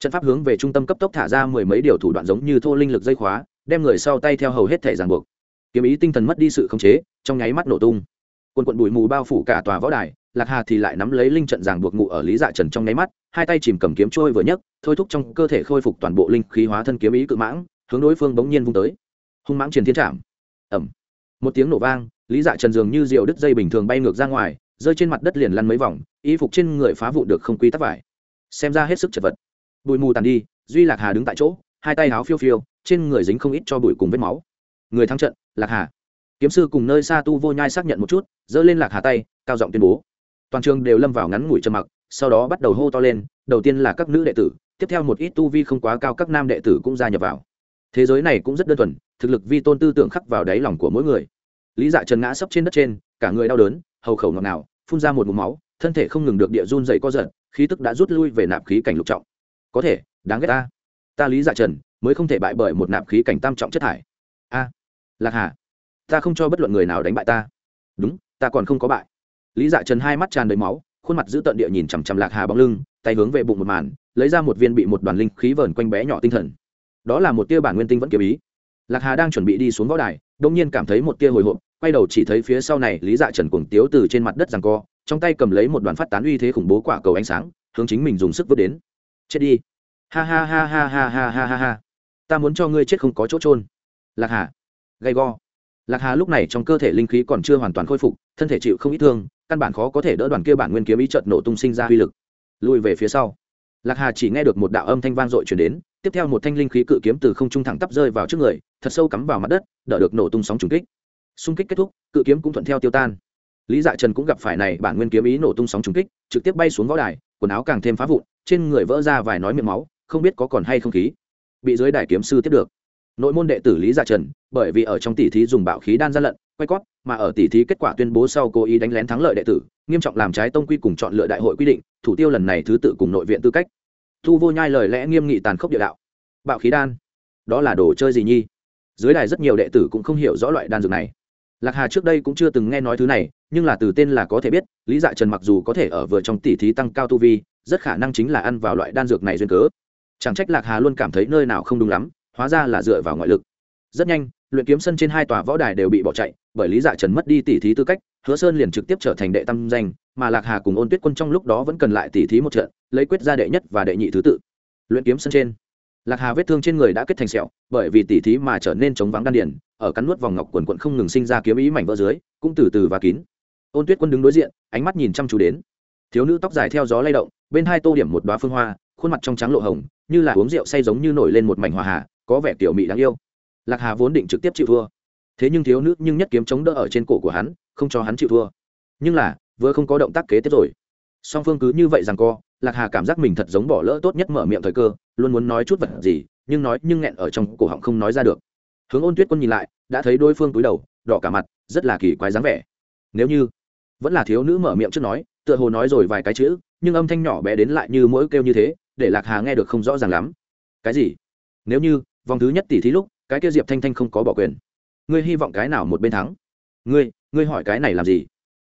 Trận pháp hướng về trung tâm cấp tốc thả ra mười mấy điều thủ đoạn giống như thô linh lực dây khóa, đem người sau tay theo hầu hết thể ràng buộc. Kiếm ý tinh thần mất đi sự khống chế, trong nháy mắt nổ tung quần quận bụi mù bao phủ cả tòa võ đài, lạc hà thì lại nắm lấy linh trận ràng buộc ngụ ở lý dạ trần trong nháy mắt, hai tay chìm cầm kiếm trôi vừa nhấc, thôi thúc trong cơ thể khôi phục toàn bộ linh khí hóa thân kiếm ý cự mãng, hướng đối phương bỗng nhiên vung tới. Hung mãng chiến thiên trảm. Ẩm một tiếng nổ vang, lý dạ trần dường như rượu đứt dây bình thường bay ngược ra ngoài, rơi trên mặt đất liền lăn mấy vòng, y phục trên người phá vụ được không quy tắc vải. Xem ra hết sức chật vật. Bụi mù tàn đi, duy lạc hà đứng tại chỗ, hai tay áo phiêu phiêu, trên người dính không ít cho bụi cùng vết máu. Người thắng trận, lạc hà kiếm sư cùng nơi xa tu vô nhai xác nhận một chút, giơ lên lạc hà tay, cao giọng tuyên bố. Toàn trường đều lâm vào ngắn ngủi trầm mặc, sau đó bắt đầu hô to lên, đầu tiên là các nữ đệ tử, tiếp theo một ít tu vi không quá cao các nam đệ tử cũng gia nhập vào. Thế giới này cũng rất đơn thuần, thực lực vi tôn tư tưởng khắc vào đáy lòng của mỗi người. Lý dạ trần ngã sấp trên đất trên, cả người đau đớn, hầu khẩu ngọt nào phun ra một mũ máu, thân thể không ngừng được địa run dày co giật, khí tức đã rút lui về nạp khí cảnh lục trọng. Có thể, đáng ghét ta. Ta lý dạ trần, mới không thể bại bởi một nạp khí cảnh tam trọng chất thải. A, lạc hà ta không cho bất luận người nào đánh bại ta. Đúng, ta còn không có bại. Lý dạ trần hai mắt tràn đầy máu, khuôn mặt giữ tận địa nhìn chằm chằm lạc hà bóng lưng, tay hướng về bụng một màn, lấy ra một viên bị một đoàn linh khí vờn quanh bé nhỏ tinh thần. Đó là một tia bản nguyên tinh vẫn kiếm ý. Lạc hà đang chuẩn bị đi xuống võ đài đông nhiên cảm thấy một tia hồi hộp, quay đầu chỉ thấy phía sau này lý dạ trần cuồng tiếu từ trên mặt đất rằng co, trong tay cầm lấy một đoàn phát tán uy thế khủng bố quả cầu ánh sáng, hướng chính mình dùng sức vớt đến. Chết đi. Ha ha ha ha ha ha ha ha ha. Ta muốn cho ngươi chết không có chỗ trôn lạc hà. Gay go lạc hà lúc này trong cơ thể linh khí còn chưa hoàn toàn khôi phục, thân thể chịu không ít thương, căn bản khó có thể đỡ đoàn kia bản nguyên kiếm ý trợt nổ tung sinh ra uy lực. Lùi về phía sau. Lạc hà chỉ nghe được một đạo âm thanh vang dội chuyển đến, tiếp theo một thanh linh khí cự kiếm từ không trung thẳng tắp rơi vào trước người, thật sâu cắm vào mặt đất, đỡ được nổ tung sóng trùng kích. Xung kích kết thúc, cự kiếm cũng thuận theo tiêu tan. Lý dạ trần cũng gặp phải này bản nguyên kiếm ý nổ tung sóng trùng kích, trực tiếp bay xuống võ đài, quần áo càng thêm phá vụn, trên người vỡ ra vài nói miệng máu, không biết có còn hay không khí. Bị dưới đài kiếm sư tiếp được nội môn đệ tử lý giả trần, bởi vì ở trong tỷ thí dùng bạo khí đan gian lận, quay cót, mà ở tỷ thí kết quả tuyên bố sau cố ý đánh lén thắng lợi đệ tử, nghiêm trọng làm trái tông quy cùng chọn lựa đại hội quy định, thủ tiêu lần này thứ tự cùng nội viện tư cách. Thu vô nhai lời lẽ nghiêm nghị tàn khốc địa đạo. Bạo khí đan? Đó là đồ chơi gì nhi? Dưới đài rất nhiều đệ tử cũng không hiểu rõ loại đan dược này. Lạc hà trước đây cũng chưa từng nghe nói thứ này, nhưng là từ tên là có thể biết, lý dạ trần mặc dù có thể ở vừa trong tỷ thí tăng cao tu vi, rất khả năng chính là ăn vào loại đan dược này duyên cớ. Chẳng trách lạc hà luôn cảm thấy nơi nào không đúng lắm hóa ra là dựa vào ngoại lực. Rất nhanh, luyện kiếm sân trên hai tòa võ đài đều bị bỏ chạy, bởi lý dạ trần mất đi tỷ thí tư cách, hứa sơn liền trực tiếp trở thành đệ tam danh, mà lạc hà cùng ôn tuyết quân trong lúc đó vẫn cần lại tỷ thí một trận, lấy quyết ra đệ nhất và đệ nhị thứ tự. Luyện kiếm sân trên. Lạc hà vết thương trên người đã kết thành sẹo, bởi vì tỷ thí mà trở nên chống vắng đan điền, ở cắn nuốt vòng ngọc quần quận không ngừng sinh ra kiếm ý mảnh vỡ dưới, cũng từ từ và kín. Ôn tuyết quân đứng đối diện, ánh mắt nhìn chăm chú đến. Thiếu nữ tóc dài theo gió lay động, bên hai tô điểm một đoá phương hoa, khuôn mặt trong trắng lộ hồng, như là uống rượu say giống như nổi lên một mảnh hòa hà có vẻ tiểu mị đáng yêu. Lạc hà vốn định trực tiếp chịu thua. Thế nhưng thiếu nữ nhưng nhất kiếm chống đỡ ở trên cổ của hắn, không cho hắn chịu thua. Nhưng là, vừa không có động tác kế tiếp rồi. Song phương cứ như vậy rằng co, lạc hà cảm giác mình thật giống bỏ lỡ tốt nhất mở miệng thời cơ, luôn muốn nói chút vật gì, nhưng nói, nhưng nghẹn ở trong cổ họng không nói ra được. Hướng ôn tuyết quân nhìn lại, đã thấy đối phương túi đầu, đỏ cả mặt, rất là kỳ quái dáng vẻ. Nếu như, vẫn là thiếu nữ mở miệng trước nói, tựa hồ nói rồi vài cái chữ, nhưng âm thanh nhỏ bé đến lại như mỗi kêu như thế, để lạc hà nghe được không rõ ràng lắm. Cái gì? Nếu như vòng thứ nhất tỷ thí lúc, cái kia diệp thanh thanh không có bỏ quyền. Ngươi hy vọng cái nào một bên thắng? Ngươi ngươi hỏi cái này làm gì?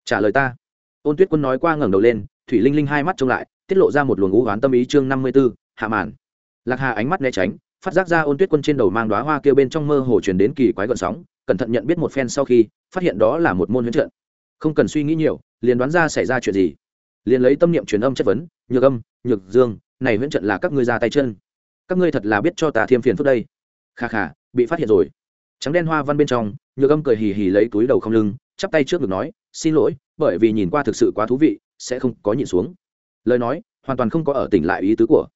Trả lời ta. Ôn tuyết quân nói qua ngẩng đầu lên, thủy linh linh hai mắt trông lại, tiết lộ ra một luồng ngũ hoán tâm ý chương năm mươi b ố hạ màn. Lạc hà ánh mắt né tránh, phát giác ra ôn tuyết quân trên đầu mang đoá hoa kêu bên trong mơ hồ truyền đến kỳ quái gợn sóng, cẩn thận nhận biết một phen sau khi, phát hiện đó là một môn huấn trận. Không cần suy nghĩ nhiều, liền đoán ra xảy ra chuyện gì. Liền lấy tâm niệm truyền âm chất vấn, nhược âm, nhược dương, này huyễn trận là các ngươi ra tay chân các ngươi thật là biết cho ta thêm phiền phức đây. Kha kha, bị phát hiện rồi. Trắng đen hoa văn bên trong, nhược âm cười hì hì lấy túi đầu không lưng, chắp tay trước ngực nói, xin lỗi, bởi vì nhìn qua thực sự quá thú vị, sẽ không có nhịn xuống. Lời nói, hoàn toàn không có ở tỉnh lại ý tứ của.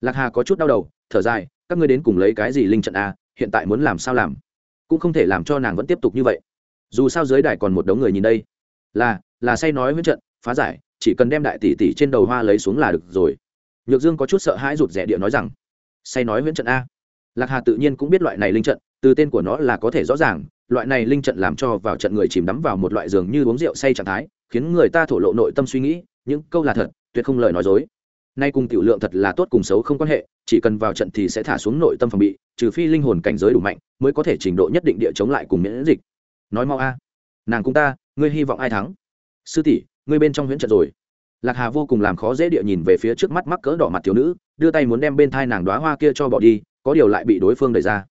Lạc hà có chút đau đầu, thở dài, các ngươi đến cùng lấy cái gì linh trận a hiện tại muốn làm sao làm? Cũng không thể làm cho nàng vẫn tiếp tục như vậy. Dù sao dưới đài còn một đống người nhìn đây. Là là say nói với trận, phá giải, chỉ cần đem đại tỷ tỷ trên đầu hoa lấy xuống là được rồi. Nhược dương có chút sợ hãi rụt rẻ địa nói rằng say nói huyễn trận a. Lạc hà tự nhiên cũng biết loại này linh trận, từ tên của nó là có thể rõ ràng, loại này linh trận làm cho vào trận người chìm đắm vào một loại giường như uống rượu say trạng thái, khiến người ta thổ lộ nội tâm suy nghĩ, những câu là thật, tuyệt không lời nói dối. Nay cùng tiểu lượng thật là tốt cùng xấu không quan hệ, chỉ cần vào trận thì sẽ thả xuống nội tâm phòng bị, trừ phi linh hồn cảnh giới đủ mạnh, mới có thể trình độ nhất định địa chống lại cùng miễn dịch. Nói mau a. Nàng cũng ta, ngươi hy vọng ai thắng? Sư tỷ, ngươi bên trong huyễn trận rồi lạc hà vô cùng làm khó dễ địa nhìn về phía trước mắt mắc cỡ đỏ mặt thiếu nữ, đưa tay muốn đem bên thai nàng đoá hoa kia cho bỏ đi, có điều lại bị đối phương đẩy ra.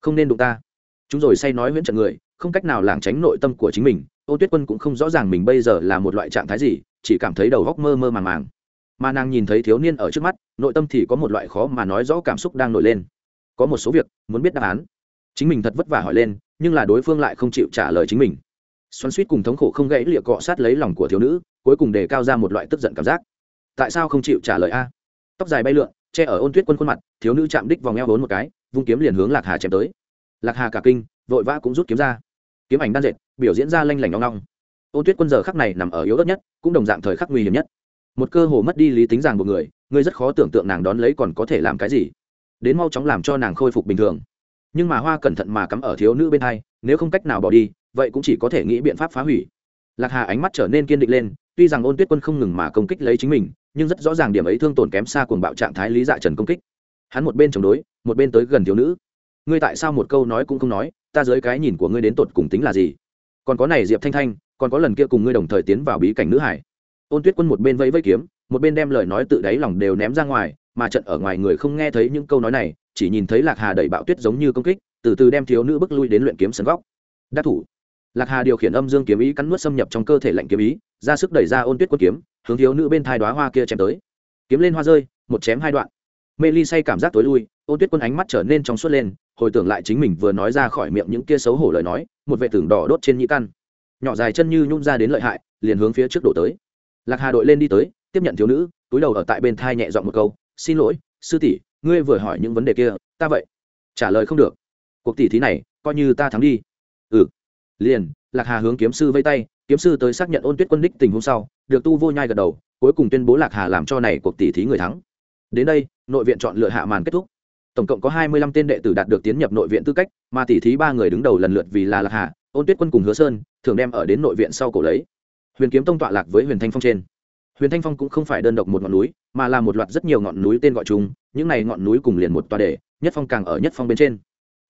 Không nên đụng ta. Chúng rồi say nói huyễn trận người, không cách nào lảng tránh nội tâm của chính mình, ô tuyết quân cũng không rõ ràng mình bây giờ là một loại trạng thái gì, chỉ cảm thấy đầu góc mơ mơ màng màng. Mà nàng nhìn thấy thiếu niên ở trước mắt, nội tâm thì có một loại khó mà nói rõ cảm xúc đang nổi lên. Có một số việc, muốn biết đáp án. Chính mình thật vất vả hỏi lên, nhưng là đối phương lại không chịu trả lời chính mình xoắn suýt cùng thống khổ không gãy lịa cọ sát lấy lòng của thiếu nữ, cuối cùng đề cao ra một loại tức giận cảm giác. Tại sao không chịu trả lời a? Tóc dài bay lượn, che ở ôn tuyết quân khuôn mặt, thiếu nữ chạm đích vòng eo vốn một cái, vung kiếm liền hướng lạc hà chém tới. Lạc hà cả kinh, vội vã cũng rút kiếm ra. Kiếm ảnh đan dệt, biểu diễn ra lanh lảnh nong nong. Ôn tuyết quân giờ khắc này nằm ở yếu đất nhất, cũng đồng dạng thời khắc nguy hiểm nhất. Một cơ hồ mất đi lý tính rằng một người ngươi rất khó tưởng tượng nàng đón lấy còn có thể làm cái gì. Đến mau chóng làm cho nàng khôi phục bình thường. Nhưng mà hoa cẩn thận mà cắm ở thiếu nữ bên hai, nếu không cách nào bỏ đi vậy cũng chỉ có thể nghĩ biện pháp phá hủy. Lạc hà ánh mắt trở nên kiên định lên, tuy rằng ôn tuyết quân không ngừng mà công kích lấy chính mình, nhưng rất rõ ràng điểm ấy thương tổn kém xa cuồng bạo trạng thái lý dạ trần công kích. Hắn một bên chống đối, một bên tới gần thiếu nữ. Ngươi tại sao một câu nói cũng không nói? Ta dưới cái nhìn của ngươi đến tột cùng tính là gì? Còn có này diệp thanh thanh, còn có lần kia cùng ngươi đồng thời tiến vào bí cảnh nữ hải. Ôn tuyết quân một bên vẫy vẫy kiếm, một bên đem lời nói tự đáy lòng đều ném ra ngoài, mà trận ở ngoài người không nghe thấy những câu nói này, chỉ nhìn thấy lạc hà đẩy bạo tuyết giống như công kích, từ từ đem thiếu nữ bước lui đến luyện kiếm sân góc. Đắc thủ lạc hà điều khiển âm dương kiếm ý cắn nuốt xâm nhập trong cơ thể lạnh kiếm ý, ra sức đẩy ra ôn tuyết quân kiếm, hướng thiếu nữ bên thai đoá hoa kia chém tới. Kiếm lên hoa rơi, một chém hai đoạn. Mê ly say cảm giác tối lui, ôn tuyết quân ánh mắt trở nên trong suốt lên, hồi tưởng lại chính mình vừa nói ra khỏi miệng những kia xấu hổ lời nói, một vệ tưởng đỏ đốt trên nhĩ căn. Nhỏ dài chân như nhung ra đến lợi hại, liền hướng phía trước đổ tới. Lạc hà đội lên đi tới, tiếp nhận thiếu nữ, túi đầu ở tại bên thai nhẹ dọn một câu, xin lỗi, sư tỷ, ngươi vừa hỏi những vấn đề kia, ta vậy. Trả lời không được. Cuộc tỷ thí này, coi như ta thắng đi. Ừ liền, lạc hà hướng kiếm sư vây tay, kiếm sư tới xác nhận ôn tuyết quân đích tình hôm sau, được tu vô nhai gật đầu, cuối cùng tuyên bố lạc hà làm cho này cuộc tỷ thí người thắng. Đến đây, nội viện chọn lựa hạ màn kết thúc. Tổng cộng có hai mươi lăm tên đệ tử đạt được tiến nhập nội viện tư cách, mà tỷ thí ba người đứng đầu lần lượt vì là lạc hà, ôn tuyết quân cùng hứa sơn, thường đem ở đến nội viện sau cổ lấy. Huyền kiếm tông tọa lạc với huyền thanh phong trên. Huyền thanh phong cũng không phải đơn độc một ngọn núi, mà là một loạt rất nhiều ngọn núi tên gọi chung, những này ngọn núi cùng liền một tòa đề nhất phong càng ở nhất phong bên trên.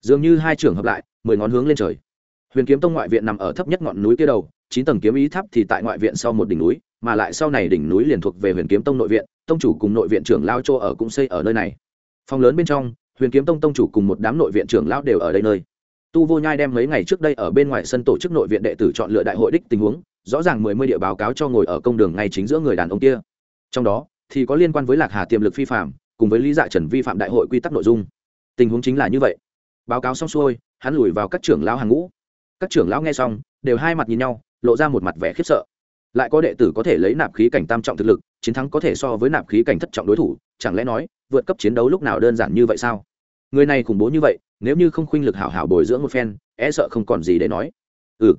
Dường như hai trường hợp lại, mười ngón hướng lên trời huyền kiếm tông ngoại viện nằm ở thấp nhất ngọn núi kia đầu, chín tầng kiếm ý tháp thì tại ngoại viện sau một đỉnh núi, mà lại sau này đỉnh núi liền thuộc về huyền kiếm tông nội viện, tông chủ cùng nội viện trưởng lao chỗ ở cũng xây ở nơi này. Phòng lớn bên trong, huyền kiếm tông tông chủ cùng một đám nội viện trưởng lao đều ở đây nơi. Tu vô nhai đem mấy ngày trước đây ở bên ngoài sân tổ chức nội viện đệ tử chọn lựa đại hội đích tình huống, rõ ràng mười mươi địa báo cáo cho ngồi ở công đường ngay chính giữa người đàn ông kia. Trong đó, thì có liên quan với lạc hà tiềm lực phi phạm, cùng với lý dạ trần vi phạm đại hội quy tắc nội dung. Tình huống chính là như vậy. Báo cáo xong xuôi, hắn lùi vào các trưởng lão hàng ngũ các trưởng lão nghe xong, đều hai mặt nhìn nhau, lộ ra một mặt vẻ khiếp sợ. Lại có đệ tử có thể lấy nạp khí cảnh tam trọng thực lực, chiến thắng có thể so với nạp khí cảnh thất trọng đối thủ, chẳng lẽ nói, vượt cấp chiến đấu lúc nào đơn giản như vậy sao? Người này khủng bố như vậy, nếu như không khuynh lực hảo hảo bồi dưỡng một phen e sợ không còn gì để nói. Ừ.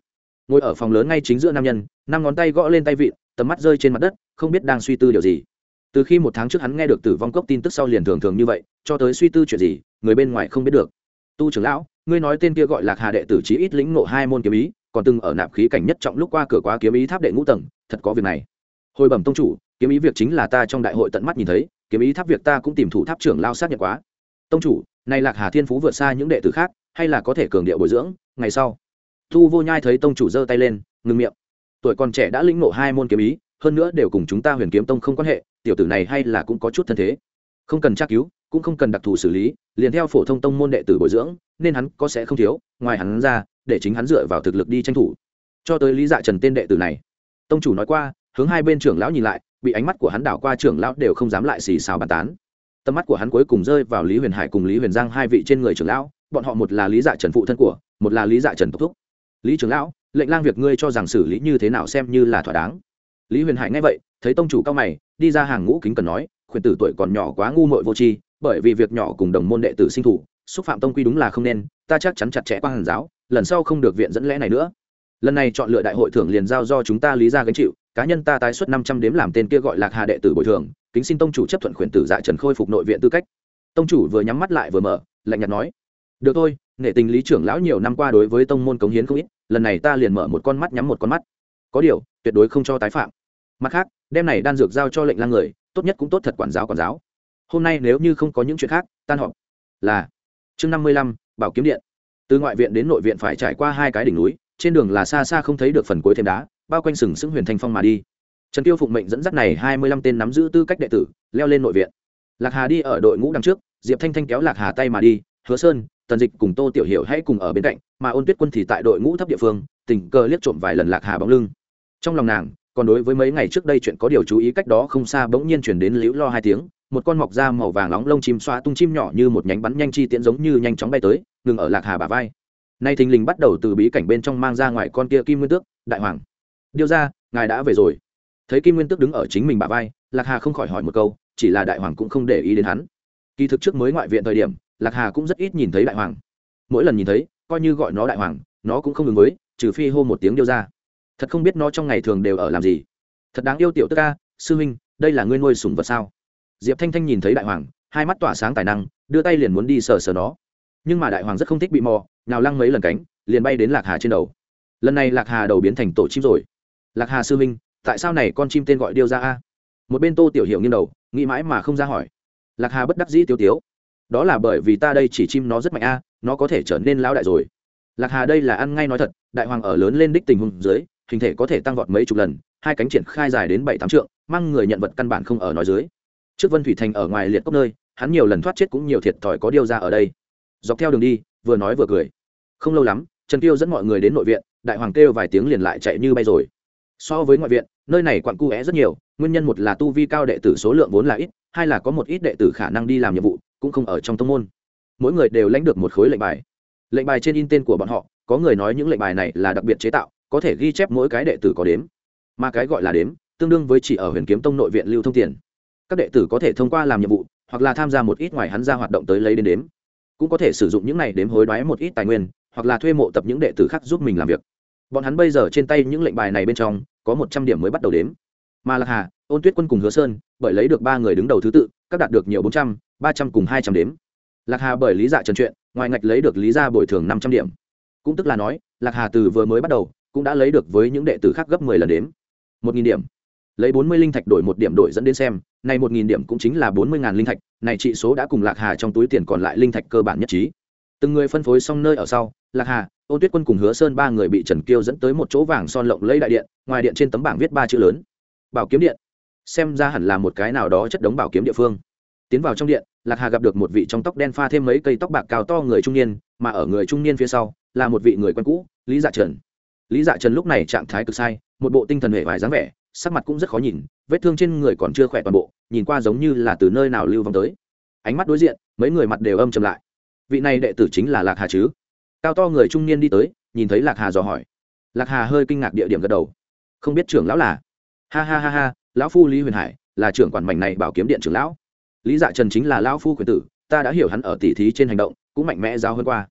Ngồi ở phòng lớn ngay chính giữa nam nhân, năm ngón tay gõ lên tay vịn, tầm mắt rơi trên mặt đất, không biết đang suy tư điều gì. Từ khi một tháng trước hắn nghe được tử vong cốc tin tức sau liền thường thường như vậy, cho tới suy tư chuyện gì, người bên ngoài không biết được tu trưởng lão, ngươi nói tên kia gọi lạc hà đệ tử chí ít lĩnh nộ hai môn kiếm ý, còn từng ở nạp khí cảnh nhất trọng lúc qua cửa quá kiếm ý tháp đệ ngũ tầng, thật có việc này. Hồi bẩm tông chủ, kiếm ý việc chính là ta trong đại hội tận mắt nhìn thấy, kiếm ý tháp việc ta cũng tìm thủ tháp trưởng lao xác nhận quá. Tông chủ nay lạc hà thiên phú vượt xa những đệ tử khác, hay là có thể cường điệu bồi dưỡng, ngày sau. Thu vô nhai thấy tông chủ giơ tay lên, ngừng miệng. Tuổi còn trẻ đã lĩnh nộ hai môn kiếm ý, hơn nữa đều cùng chúng ta huyền kiếm tông không quan hệ, tiểu tử này hay là cũng có chút thân thế. Không cần tra cứu, cũng không cần đặc thù xử lý liền theo phổ thông tông môn đệ tử bồi dưỡng, nên hắn có sẽ không thiếu, ngoài hắn ra, để chính hắn dựa vào thực lực đi tranh thủ. Cho tới lý dạ trần tên đệ tử này. Tông chủ nói qua, hướng hai bên trưởng lão nhìn lại, bị ánh mắt của hắn đảo qua trưởng lão đều không dám lại xì xào bàn tán. Tầm mắt của hắn cuối cùng rơi vào lý huyền hải cùng lý huyền giang hai vị trên người trưởng lão, bọn họ một là lý dạ trần phụ thân của, một là lý dạ trần tộc thúc. Lý trưởng lão, lệnh lang việc ngươi cho rằng xử lý như thế nào xem như là thỏa đáng. Lý huyền hải nghe vậy, thấy tông chủ cao mày, đi ra hàng ngũ kính cần nói, khuyển tử tuổi còn nhỏ quá ngu mội vô tri bởi vì việc nhỏ cùng đồng môn đệ tử sinh thủ, xúc phạm tông quy đúng là không nên, ta chắc chắn chặt chẽ quan hàn giáo, lần sau không được viện dẫn lẽ này nữa. Lần này chọn lựa đại hội thưởng liền giao do chúng ta lý ra gánh chịu, cá nhân ta tái xuất năm trăm đếm làm tên kia gọi lạc hà đệ tử bồi thường, kính xin tông chủ chấp thuận khuyển tử dạ trần khôi phục nội viện tư cách. Tông chủ vừa nhắm mắt lại vừa mở, lạnh nhạt nói, được thôi nghệ tình lý trưởng lão nhiều năm qua đối với tông môn cống hiến không ít, lần này ta liền mở một con mắt nhắm một con mắt. Có điều, tuyệt đối không cho tái phạm. Mặt khác, đem này đan dược giao cho lệnh lang người, tốt nhất cũng tốt thật quản giáo quản giáo hôm nay nếu như không có những chuyện khác, tan họp. Là, chương năm mươi lăm, bảo kiếm điện. Từ ngoại viện đến nội viện phải trải qua hai cái đỉnh núi, trên đường là xa xa không thấy được phần cuối thêm đá, bao quanh sừng sững huyền thanh phong mà đi. Trần tiêu phụng mệnh dẫn dắt này hai mươi lăm tên nắm giữ tư cách đệ tử, leo lên nội viện. Lạc hà đi ở đội ngũ đằng trước, diệp thanh thanh kéo lạc hà tay mà đi, hứa sơn, tần dịch cùng tô tiểu hiểu hãy cùng ở bên cạnh, mà ôn tuyết quân thì tại đội ngũ thấp địa phương, tình cờ liếc trộm vài lần lạc hà bóng lưng. Trong lòng nàng còn đối với mấy ngày trước đây chuyện có điều chú ý cách đó không xa bỗng nhiên chuyển đến liễu lo hai tiếng, một con mọc da màu vàng nóng lông chim xoa tung chim nhỏ như một nhánh bắn nhanh chi tiễn giống như nhanh chóng bay tới, ngừng ở lạc hà bà vai. Nay thình lình bắt đầu từ bí cảnh bên trong mang ra ngoài con kia kim nguyên tước, đại hoàng. Điêu ra ngài đã về rồi. Thấy kim nguyên tước đứng ở chính mình bà vai, lạc hà không khỏi hỏi một câu, chỉ là đại hoàng cũng không để ý đến hắn. Kỳ thực trước mới ngoại viện thời điểm, lạc hà cũng rất ít nhìn thấy đại hoàng. Mỗi lần nhìn thấy, coi như gọi nó đại hoàng, nó cũng không ngừng với, trừ phi hô một tiếng điêu ra thật không biết nó trong ngày thường đều ở làm gì. Thật đáng yêu tiểu tức ca, sư huynh, đây là ngươi nuôi sủng vật sao? Diệp thanh thanh nhìn thấy đại hoàng, hai mắt tỏa sáng tài năng, đưa tay liền muốn đi sờ sờ nó. Nhưng mà đại hoàng rất không thích bị mò nào lăng mấy lần cánh, liền bay đến lạc hà trên đầu. Lần này lạc hà đầu biến thành tổ chim rồi. Lạc hà sư huynh, tại sao này con chim tên gọi điêu ra a? Một bên tô tiểu hiệu nghiêng đầu, nghĩ mãi mà không ra hỏi. Lạc hà bất đắc dĩ tiêu tiếu. Đó là bởi vì ta đây chỉ chim nó rất mạnh a, nó có thể trở nên lão đại rồi. Lạc hà đây là ăn ngay nói thật, đại hoàng ở lớn lên đích tình huống dưới hình thể có thể tăng vọt mấy chục lần, hai cánh triển khai dài đến bảy tám trượng, mang người nhận vật căn bản không ở nói dưới. Trước vân thủy thành ở ngoài liệt cốc nơi, hắn nhiều lần thoát chết cũng nhiều thiệt thòi có điêu ra ở đây. Dọc theo đường đi, vừa nói vừa cười. Không lâu lắm, trần tiêu dẫn mọi người đến nội viện, đại hoàng kêu vài tiếng liền lại chạy như bay rồi. So với ngoại viện, nơi này quặn cu é rất nhiều, nguyên nhân một là tu vi cao đệ tử số lượng vốn là ít, hai là có một ít đệ tử khả năng đi làm nhiệm vụ, cũng không ở trong tông môn. Mỗi người đều lãnh được một khối lệnh bài. Lệnh bài trên in tên của bọn họ, có người nói những lệnh bài này là đặc biệt chế tạo có thể ghi chép mỗi cái đệ tử có đếm. Mà cái gọi là đếm, tương đương với chỉ ở huyền kiếm tông nội viện lưu thông tiền. Các đệ tử có thể thông qua làm nhiệm vụ, hoặc là tham gia một ít ngoài hắn ra hoạt động tới lấy đến đếm. Cũng có thể sử dụng những này đếm hối đoái một ít tài nguyên, hoặc là thuê mộ tập những đệ tử khác giúp mình làm việc. Bọn hắn bây giờ trên tay những lệnh bài này bên trong, có một trăm điểm mới bắt đầu đếm. Mà lạc hà, ôn tuyết quân cùng hứa sơn, bởi lấy được ba người đứng đầu thứ tự, các đạt được nhiều bốn trăm, ba trăm cùng hai trăm đếm. Lạc hà bởi lý dạ trần chuyện, ngoài ngạch lấy được lý ra bồi thường năm trăm điểm. Cũng tức là nói, lạc hà từ vừa mới bắt đầu cũng đã lấy được với những đệ tử khác gấp mười lần đến một nghìn điểm. Lấy bốn mươi linh thạch đổi một điểm đổi dẫn đến xem này một nghìn điểm cũng chính là bốn mươi ngàn linh thạch, này trị số đã cùng lạc hà trong túi tiền còn lại linh thạch cơ bản nhất trí. Từng người phân phối xong nơi ở sau, lạc hà, ôn tuyết quân cùng hứa sơn ba người bị trần kiêu dẫn tới một chỗ vàng son lộng lấy đại điện, ngoài điện trên tấm bảng viết ba chữ lớn, bảo kiếm điện. Xem ra hẳn là một cái nào đó chất đống bảo kiếm địa phương. Tiến vào trong điện, lạc hà gặp được một vị trong tóc đen pha thêm mấy cây tóc bạc cao to người trung niên, mà ở người trung niên phía sau là một vị người quen cũ, lý dạ trần lý dạ trần lúc này trạng thái cực sai, một bộ tinh thần hệ vải dáng vẻ, sắc mặt cũng rất khó nhìn, vết thương trên người còn chưa khỏe toàn bộ, nhìn qua giống như là từ nơi nào lưu vong tới. Ánh mắt đối diện, mấy người mặt đều âm chầm lại. Vị này đệ tử chính là lạc hà chứ? Cao to người trung niên đi tới, nhìn thấy lạc hà dò hỏi. Lạc hà hơi kinh ngạc địa điểm gật đầu. Không biết trưởng lão là? Ha ha ha ha, lão phu lý huyền hải, là trưởng quản mảnh này bảo kiếm điện trưởng lão. Lý dạ trần chính là lão phu quyền tử, ta đã hiểu hắn ở tỉ thí trên hành động, cũng mạnh mẽ giáo hơn qua.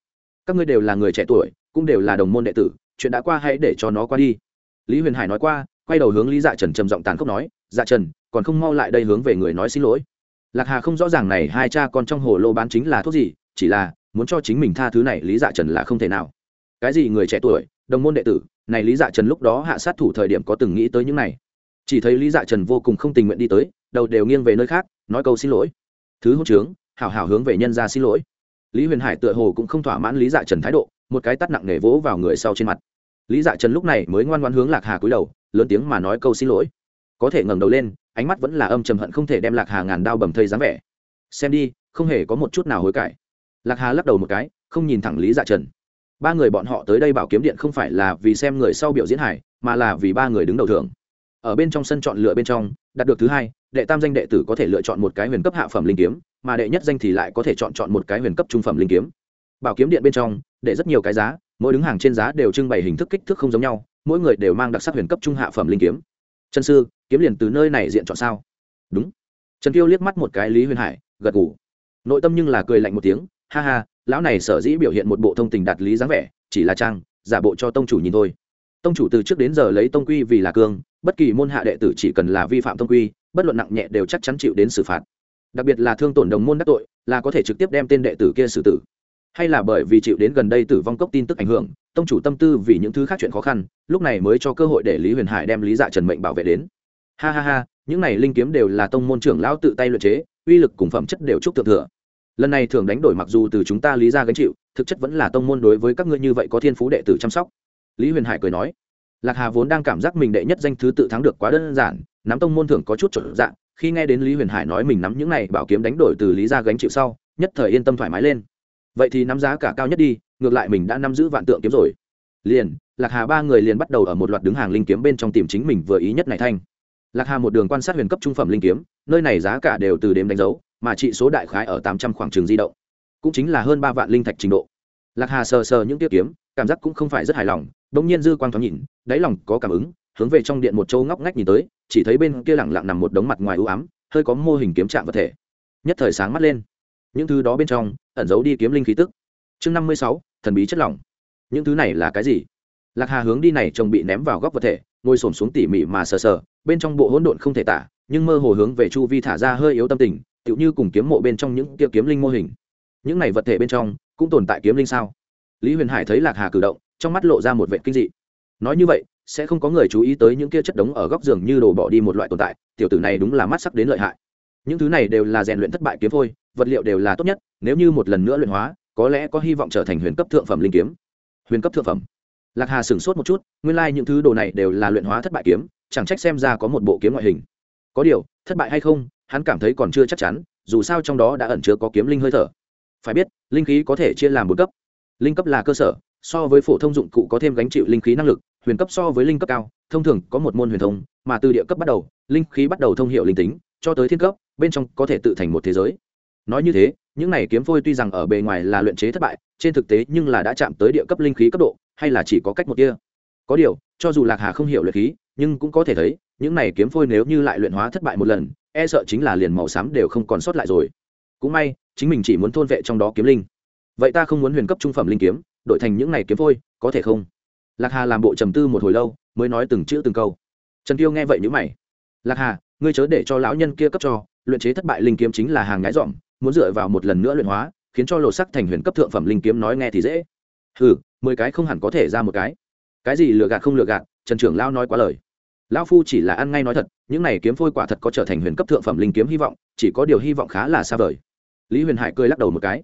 Các ngươi đều là người trẻ tuổi, cũng đều là đồng môn đệ tử chuyện đã qua hãy để cho nó qua đi. Lý huyền hải nói qua, quay đầu hướng lý dạ trần trầm giọng tàn khốc nói dạ trần, còn không mau lại đây hướng về người nói xin lỗi. Lạc hà không rõ ràng này hai cha con trong hồ lô bán chính là thuốc gì, chỉ là muốn cho chính mình tha thứ này lý dạ trần là không thể nào. Cái gì người trẻ tuổi, đồng môn đệ tử, này lý dạ trần lúc đó hạ sát thủ thời điểm có từng nghĩ tới những này. Chỉ thấy lý dạ trần vô cùng không tình nguyện đi tới, đầu đều nghiêng về nơi khác, nói câu xin lỗi. Thứ hốt trướng, hảo hảo hướng về nhân ra xin lỗi. Lý huyền hải tựa hồ cũng không thỏa mãn lý dạ trần thái độ một cái tắt nặng nề vỗ vào người sau trên mặt. Lý dạ trần lúc này mới ngoan ngoan hướng lạc hà cúi đầu, lớn tiếng mà nói câu xin lỗi. Có thể ngẩng đầu lên, ánh mắt vẫn là âm trầm hận không thể đem lạc hà ngàn đao bầm thây dáng vẻ. Xem đi, không hề có một chút nào hối cải. Lạc hà lắc đầu một cái, không nhìn thẳng lý dạ trần. Ba người bọn họ tới đây bảo kiếm điện không phải là vì xem người sau biểu diễn hải mà là vì ba người đứng đầu thưởng. Ở bên trong sân chọn lựa bên trong, đạt được thứ hai, đệ tam danh đệ tử có thể lựa chọn một cái huyền cấp hạ phẩm linh kiếm, mà đệ nhất danh thì lại có thể chọn chọn một cái huyền cấp trung phẩm linh kiếm. Bảo kiếm điện bên trong để rất nhiều cái giá, mỗi đứng hàng trên giá đều trưng bày hình thức kích thước không giống nhau, mỗi người đều mang đặc sắc huyền cấp trung hạ phẩm linh kiếm. Trần sư, kiếm liền từ nơi này diện chọn sao? Đúng. Trần kiêu liếc mắt một cái lý huyền hải, gật ngủ nội tâm nhưng là cười lạnh một tiếng, ha ha, lão này sở dĩ biểu hiện một bộ thông tình đạt lý dáng vẻ, chỉ là trang, giả bộ cho tông chủ nhìn thôi. Tông chủ từ trước đến giờ lấy tông quy vì là cương, bất kỳ môn hạ đệ tử chỉ cần là vi phạm tông quy, bất luận nặng nhẹ đều chắc chắn chịu đến xử phạt. Đặc biệt là thương tổn đồng môn đắc tội, là có thể trực tiếp đem tên đệ tử kia xử tử hay là bởi vì chịu đến gần đây tử vong cốc tin tức ảnh hưởng, tông chủ tâm tư vì những thứ khác chuyện khó khăn, lúc này mới cho cơ hội để lý huyền hải đem lý dạ trần mệnh bảo vệ đến. Ha ha ha, những này linh kiếm đều là tông môn trưởng lão tự tay luyện chế, uy lực cùng phẩm chất đều chúc thượng thừa. Lần này thường đánh đổi mặc dù từ chúng ta lý ra gánh chịu, thực chất vẫn là tông môn đối với các ngươi như vậy có thiên phú đệ tử chăm sóc. Lý huyền hải cười nói, lạc hà vốn đang cảm giác mình đệ nhất danh thứ tự thắng được quá đơn giản, nắm tông môn thường có chút trở dạng khi nghe đến lý huyền hải nói mình nắm những này bảo kiếm đánh đổi từ lý ra gánh chịu sau, nhất thời yên tâm thoải mái lên vậy thì nắm giá cả cao nhất đi, ngược lại mình đã nắm giữ vạn tượng kiếm rồi. Liền, lạc hà ba người liền bắt đầu ở một loạt đứng hàng linh kiếm bên trong tìm chính mình vừa ý nhất này thanh. Lạc hà một đường quan sát huyền cấp trung phẩm linh kiếm, nơi này giá cả đều từ đếm đánh dấu, mà trị số đại khái ở tám trăm khoảng trường di động. Cũng chính là hơn ba vạn linh thạch trình độ. Lạc hà sờ sờ những tiêu kiếm, cảm giác cũng không phải rất hài lòng đ ỗ n g nhiên dư quang thoáng nhìn, đáy lòng có cảm ứng, hướng về trong điện một châu ngóc ngách nhìn tới, chỉ thấy bên kia lẳng lặng nằm một đống mặt ngoài ưu ám, hơi có mô hình kiếm trạng vật thể. Nhất thời sáng mắt lên những thứ đó bên trong, ẩn giấu đi kiếm linh khí tức. Chương năm mươi sáu, thần bí chất lỏng. Những thứ này là cái gì? Lạc hà hướng đi này chồng bị ném vào góc vật thể, ngồi s ổ m xuống tỉ mỉ mà sờ sờ, bên trong bộ hỗn độn không thể tả, nhưng mơ hồ hướng về chu vi thả ra hơi yếu tâm tình, tựu như cùng kiếm mộ bên trong những kia kiếm linh mô hình. Những này vật thể bên trong, cũng tồn tại kiếm linh sao? Lý huyền hải thấy lạc hà cử động, trong mắt lộ ra một vệ kinh dị. Nói như vậy, sẽ không có người chú ý tới những kia chất đống ở góc giường như đồ bỏ đi một loại tồn tại, tiểu tử này đúng là mắt sắc đến lợi hại những thứ này đều là rèn luyện thất bại kiếm thôi vật liệu đều là tốt nhất, nếu như một lần nữa luyện hóa, có lẽ có hy vọng trở thành huyền cấp thượng phẩm linh kiếm. Huyền cấp thượng phẩm. Lạc hà sửng sốt một chút, nguyên lai、like、những thứ đồ này đều là luyện hóa thất bại kiếm, chẳng trách xem ra có một bộ kiếm ngoại hình. Có điều, thất bại hay không, hắn cảm thấy còn chưa chắc chắn, dù sao trong đó đã ẩn chứa có kiếm linh hơi thở. Phải biết, linh khí có thể chia làm bốn cấp. Linh cấp là cơ sở, so với phổ thông dụng cụ có thêm gánh chịu linh khí năng lực, huyền cấp so với linh cấp cao, thông thường có một môn huyền thông, mà từ địa cấp bắt đầu, linh khí bắt đầu thông hiệu linh tính, cho tới thiên cấp bên trong có thể tự thành một thế giới. Nói như thế, những này kiếm phôi tuy rằng ở bề ngoài là luyện chế thất bại, trên thực tế nhưng là đã chạm tới địa cấp linh khí cấp độ, hay là chỉ có cách một kia. Có điều, cho dù lạc hà không hiểu luyện khí, nhưng cũng có thể thấy, những này kiếm phôi nếu như lại luyện hóa thất bại một lần e sợ chính là liền màu xám đều không còn sót lại rồi. Cũng may, chính mình chỉ muốn thôn vệ trong đó kiếm linh. Vậy ta không muốn huyền cấp trung phẩm linh kiếm, đổi thành những này kiếm phôi, có thể không? Lạc hà làm bộ trầm tư một hồi lâu, mới nói từng chữ từng câu. Trần tiêu nghe vậy nhữ mày. Lạc hà, ngươi chớ để cho lão nhân kia cấp cho luyện chế thất bại linh kiếm chính là hàng ngái dọn muốn dựa vào một lần nữa luyện hóa, khiến cho lột sắc thành huyền cấp thượng phẩm linh kiếm nói nghe thì dễ. Hừ, mười cái không hẳn có thể ra một cái. Cái gì lừa gạt không lừa gạt, trần trưởng lao nói quá lời. Lão phu chỉ là ăn ngay nói thật, những này kiếm phôi quả thật có trở thành huyền cấp thượng phẩm linh kiếm hy vọng, chỉ có điều hy vọng khá là xa vời. Lý huyền hải cười lắc đầu một cái.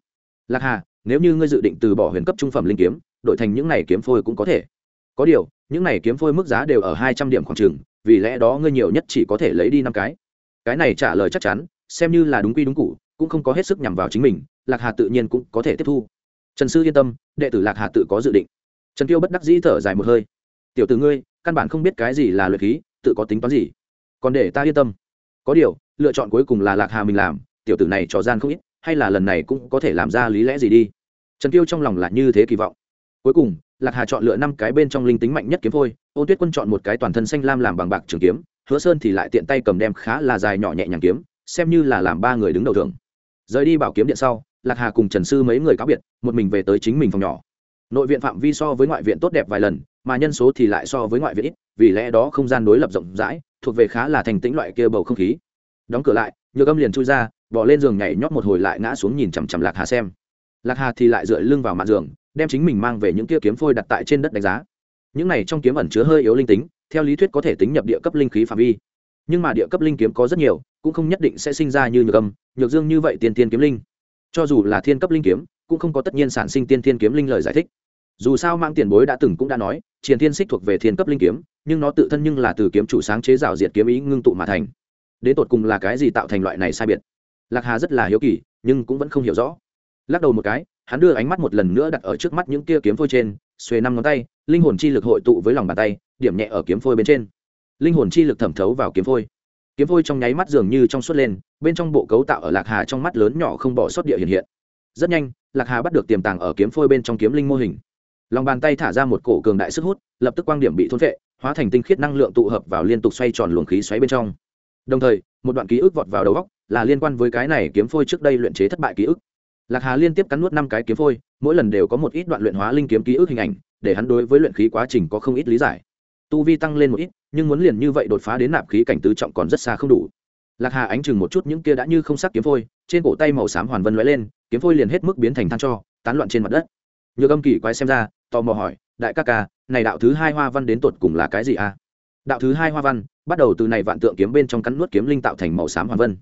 Lạc hà, nếu như ngươi dự định từ bỏ huyền cấp trung phẩm linh kiếm, đổi thành những này kiếm phôi cũng có thể. Có điều, những này kiếm phôi mức giá đều ở hai trăm điểm khoảng trường vì lẽ đó ngươi nhiều nhất chỉ có thể lấy đi năm cái cái này trả lời chắc chắn, xem như là đúng quy đúng cụ cũng không có hết sức nhằm vào chính mình, lạc hà tự nhiên cũng có thể tiếp thu. Trần sư yên tâm, đệ tử lạc hà tự có dự định. Trần tiêu bất đắc dĩ thở dài một hơi. Tiểu tử ngươi, căn bản không biết cái gì là luyện khí, tự có tính toán gì. Còn để ta yên tâm. Có điều, lựa chọn cuối cùng là lạc hà mình làm, tiểu tử này trò gian không ít, hay là lần này cũng có thể làm ra lý lẽ gì đi. Trần tiêu trong lòng là như thế kỳ vọng. Cuối cùng, lạc hà chọn lựa năm cái bên trong linh tính mạnh nhất kiếm phôi ô tuyết quân chọn một cái toàn thân xanh lam làm bằng bạc trường kiếm hứa sơn thì lại tiện tay cầm đem khá là dài nhỏ nhẹ nhàng kiếm, xem như là làm ba người đứng đầu thường rời đi bảo kiếm điện sau, lạc hà cùng trần sư mấy người cáo biệt, một mình về tới chính mình phòng nhỏ. Nội viện phạm vi so với ngoại viện tốt đẹp vài lần, mà nhân số thì lại so với ngoại viện ít, vì lẽ đó không gian đối lập rộng rãi, thuộc về khá là thành tĩnh loại kia bầu không khí. Đóng cửa lại, nhược âm liền chui ra, bỏ lên giường nhảy nhót một hồi lại ngã xuống nhìn chằm chằm lạc hà xem. Lạc hà thì lại dựa lưng vào mặt giường, đem chính mình mang về những kia kiếm phôi đặt tại trên đất đánh giá. Những này trong kiếm ẩn chứa hơi yếu linh tính theo lý thuyết có thể tính nhập địa cấp linh khí phạm vi. Nhưng mà địa cấp linh kiếm có rất nhiều, cũng không nhất định sẽ sinh ra như nhược âm, nhược dương như vậy tiên tiên kiếm linh. Cho dù là thiên cấp linh kiếm, cũng không có tất nhiên sản sinh tiên tiên kiếm linh lời giải thích. Dù sao mang tiền bối đã từng cũng đã nói, triền thiên xích thuộc về thiên cấp linh kiếm, nhưng nó tự thân nhưng là từ kiếm chủ sáng chế rào diệt kiếm ý ngưng tụ mà thành. Đến tột cùng là cái gì tạo thành loại này sai biệt? Lạc hà rất là hiếu kỳ, nhưng cũng vẫn không hiểu rõ. Lắc đầu một cái, hắn đưa ánh mắt một lần nữa đặt ở trước mắt những kia kiếm phôi trên xuề năm ngón tay, linh hồn chi lực hội tụ với lòng bàn tay, điểm nhẹ ở kiếm phôi bên trên. Linh hồn chi lực thẩm thấu vào kiếm phôi. Kiếm phôi trong nháy mắt dường như trong suốt lên, bên trong bộ cấu tạo ở lạc hà trong mắt lớn nhỏ không bỏ sót địa hiện hiện. Rất nhanh, lạc hà bắt được tiềm tàng ở kiếm phôi bên trong kiếm linh mô hình. Lòng bàn tay thả ra một cổ cường đại sức hút, lập tức quang điểm bị thôn vệ hóa thành tinh khiết năng lượng tụ hợp vào liên tục xoay tròn luồng khí xoáy bên trong. Đồng thời, một đoạn ký ức vọt vào đầu góc là liên quan với cái này kiếm phôi trước đây luyện chế thất bại ký ức lạc hà liên tiếp cắn nuốt năm cái kiếm phôi, mỗi lần đều có một ít đoạn luyện hóa linh kiếm ký ức hình ảnh, để hắn đối với luyện khí quá trình có không ít lý giải. Tu vi tăng lên một ít, nhưng muốn liền như vậy đột phá đến nạp khí cảnh tứ trọng còn rất xa không đủ. Lạc hà ánh chừng một chút những kia đã như không sắc kiếm phôi, trên cổ tay màu xám hoàn vân lóe lên, kiếm phôi liền hết mức biến thành than cho, tán loạn trên mặt đất. Nhược âm kỳ quay xem ra, tò mò hỏi, đại ca ca, này đạo thứ hai hoa văn đến tột cùng là cái gì a? Đạo thứ hai hoa văn, bắt đầu từ này vạn tượng kiếm bên trong cắn nuốt kiếm linh tạo thành màu xám hoàn vân.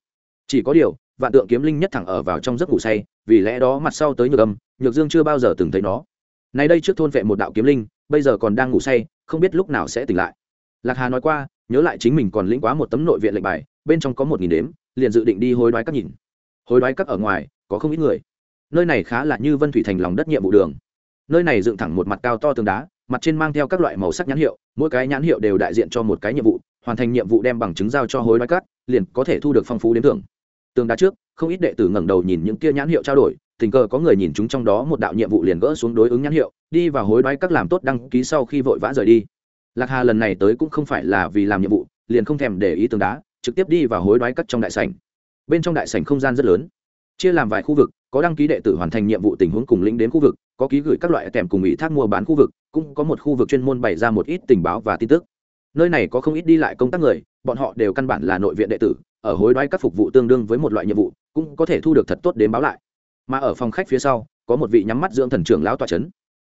Chỉ có điều, vạn tượng kiếm linh nhất thẳng ở vào trong giấc ngủ say vì lẽ đó mặt sau tới nhược âm nhược dương chưa bao giờ từng thấy nó. Nay đây trước thôn vệ một đạo kiếm linh bây giờ còn đang ngủ say không biết lúc nào sẽ tỉnh lại. Lạc hà nói qua nhớ lại chính mình còn lĩnh quá một tấm nội viện lệnh bài bên trong có một nghìn đếm liền dự định đi hối đoái các nhìn. Hối đoái các ở ngoài có không ít người. Nơi này khá là như vân thủy thành lòng đất nhiệm vụ đường. Nơi này dựng thẳng một mặt cao to tường đá mặt trên mang theo các loại màu sắc nhãn hiệu mỗi cái nhãn hiệu đều đại diện cho một cái nhiệm vụ hoàn thành nhiệm vụ đem bằng chứng giao cho hối đoái các, liền có thể thu được phong phú đến thưởng. Tường đá trước không ít đệ tử ngẩng đầu nhìn những kia nhãn hiệu trao đổi, tình cờ có người nhìn chúng trong đó một đạo nhiệm vụ liền gỡ xuống đối ứng nhãn hiệu, đi vào hối đoái các làm tốt đăng ký sau khi vội vã rời đi. Lạc hà lần này tới cũng không phải là vì làm nhiệm vụ, liền không thèm để ý tường đá, trực tiếp đi vào hối đoái các trong đại sảnh. Bên trong đại sảnh không gian rất lớn, chia làm vài khu vực, có đăng ký đệ tử hoàn thành nhiệm vụ tình huống cùng lĩnh đến khu vực, có ký gửi các loại kèm cùng ủy thác mua bán khu vực, cũng có một khu vực chuyên môn bày ra một ít tình báo và tin tức. Nơi này có không ít đi lại công tác người, bọn họ đều căn bản là nội viện đệ tử, ở hối đoái các phục vụ tương đương với một loại nhiệm vụ cũng có thể thu được thật tốt đến báo lại. Mà ở phòng khách phía sau, có một vị nhắm mắt dưỡng thần trưởng lão tọa trấn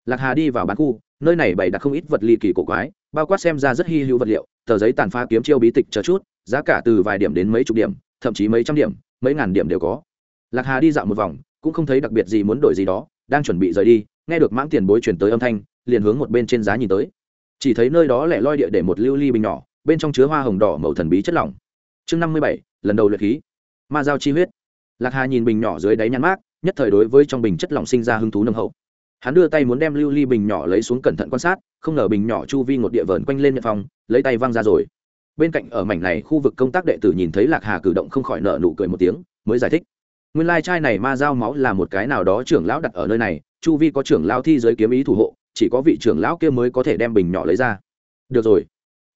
lạc hà đi vào bán khu, nơi này bày đặt không ít vật ly kỳ cổ quái, bao quát xem ra rất hy hữu vật liệu, tờ giấy tàn phá kiếm chiêu bí tịch chờ chút, giá cả từ vài điểm đến mấy chục điểm, thậm chí mấy trăm điểm, mấy ngàn điểm đều có. Lạc hà đi dạo một vòng, cũng không thấy đặc biệt gì muốn đổi gì đó, đang chuẩn bị rời đi, nghe được mãng tiền bối chuyển tới âm thanh, liền hướng một bên trên giá nhìn tới. Chỉ thấy nơi đó lẻ loi địa để một lưu ly bình nhỏ, bên trong chứa hoa hồng đỏ màu thần bí chất lỏng. Chương năm mươi bảy, lần đầu luyện khí. Ma giao chi huyết lạc hà nhìn bình nhỏ dưới đáy nhăn mát nhất thời đối với trong bình chất lỏng sinh ra hứng thú nâng hậu. Hắn đưa tay muốn đem lưu ly bình nhỏ lấy xuống cẩn thận quan sát, không ngờ bình nhỏ chu vi một địa vờn quanh lên nhận phòng, lấy tay văng ra rồi. Bên cạnh ở mảnh này khu vực công tác đệ tử nhìn thấy lạc hà cử động không khỏi nợ nụ cười một tiếng, mới giải thích. Nguyên lai chai này ma giao máu là một cái nào đó trưởng lão đặt ở nơi này, chu vi có trưởng lão thi giới kiếm ý thủ hộ, chỉ có vị trưởng lão kia mới có thể đem bình nhỏ lấy ra. Được rồi.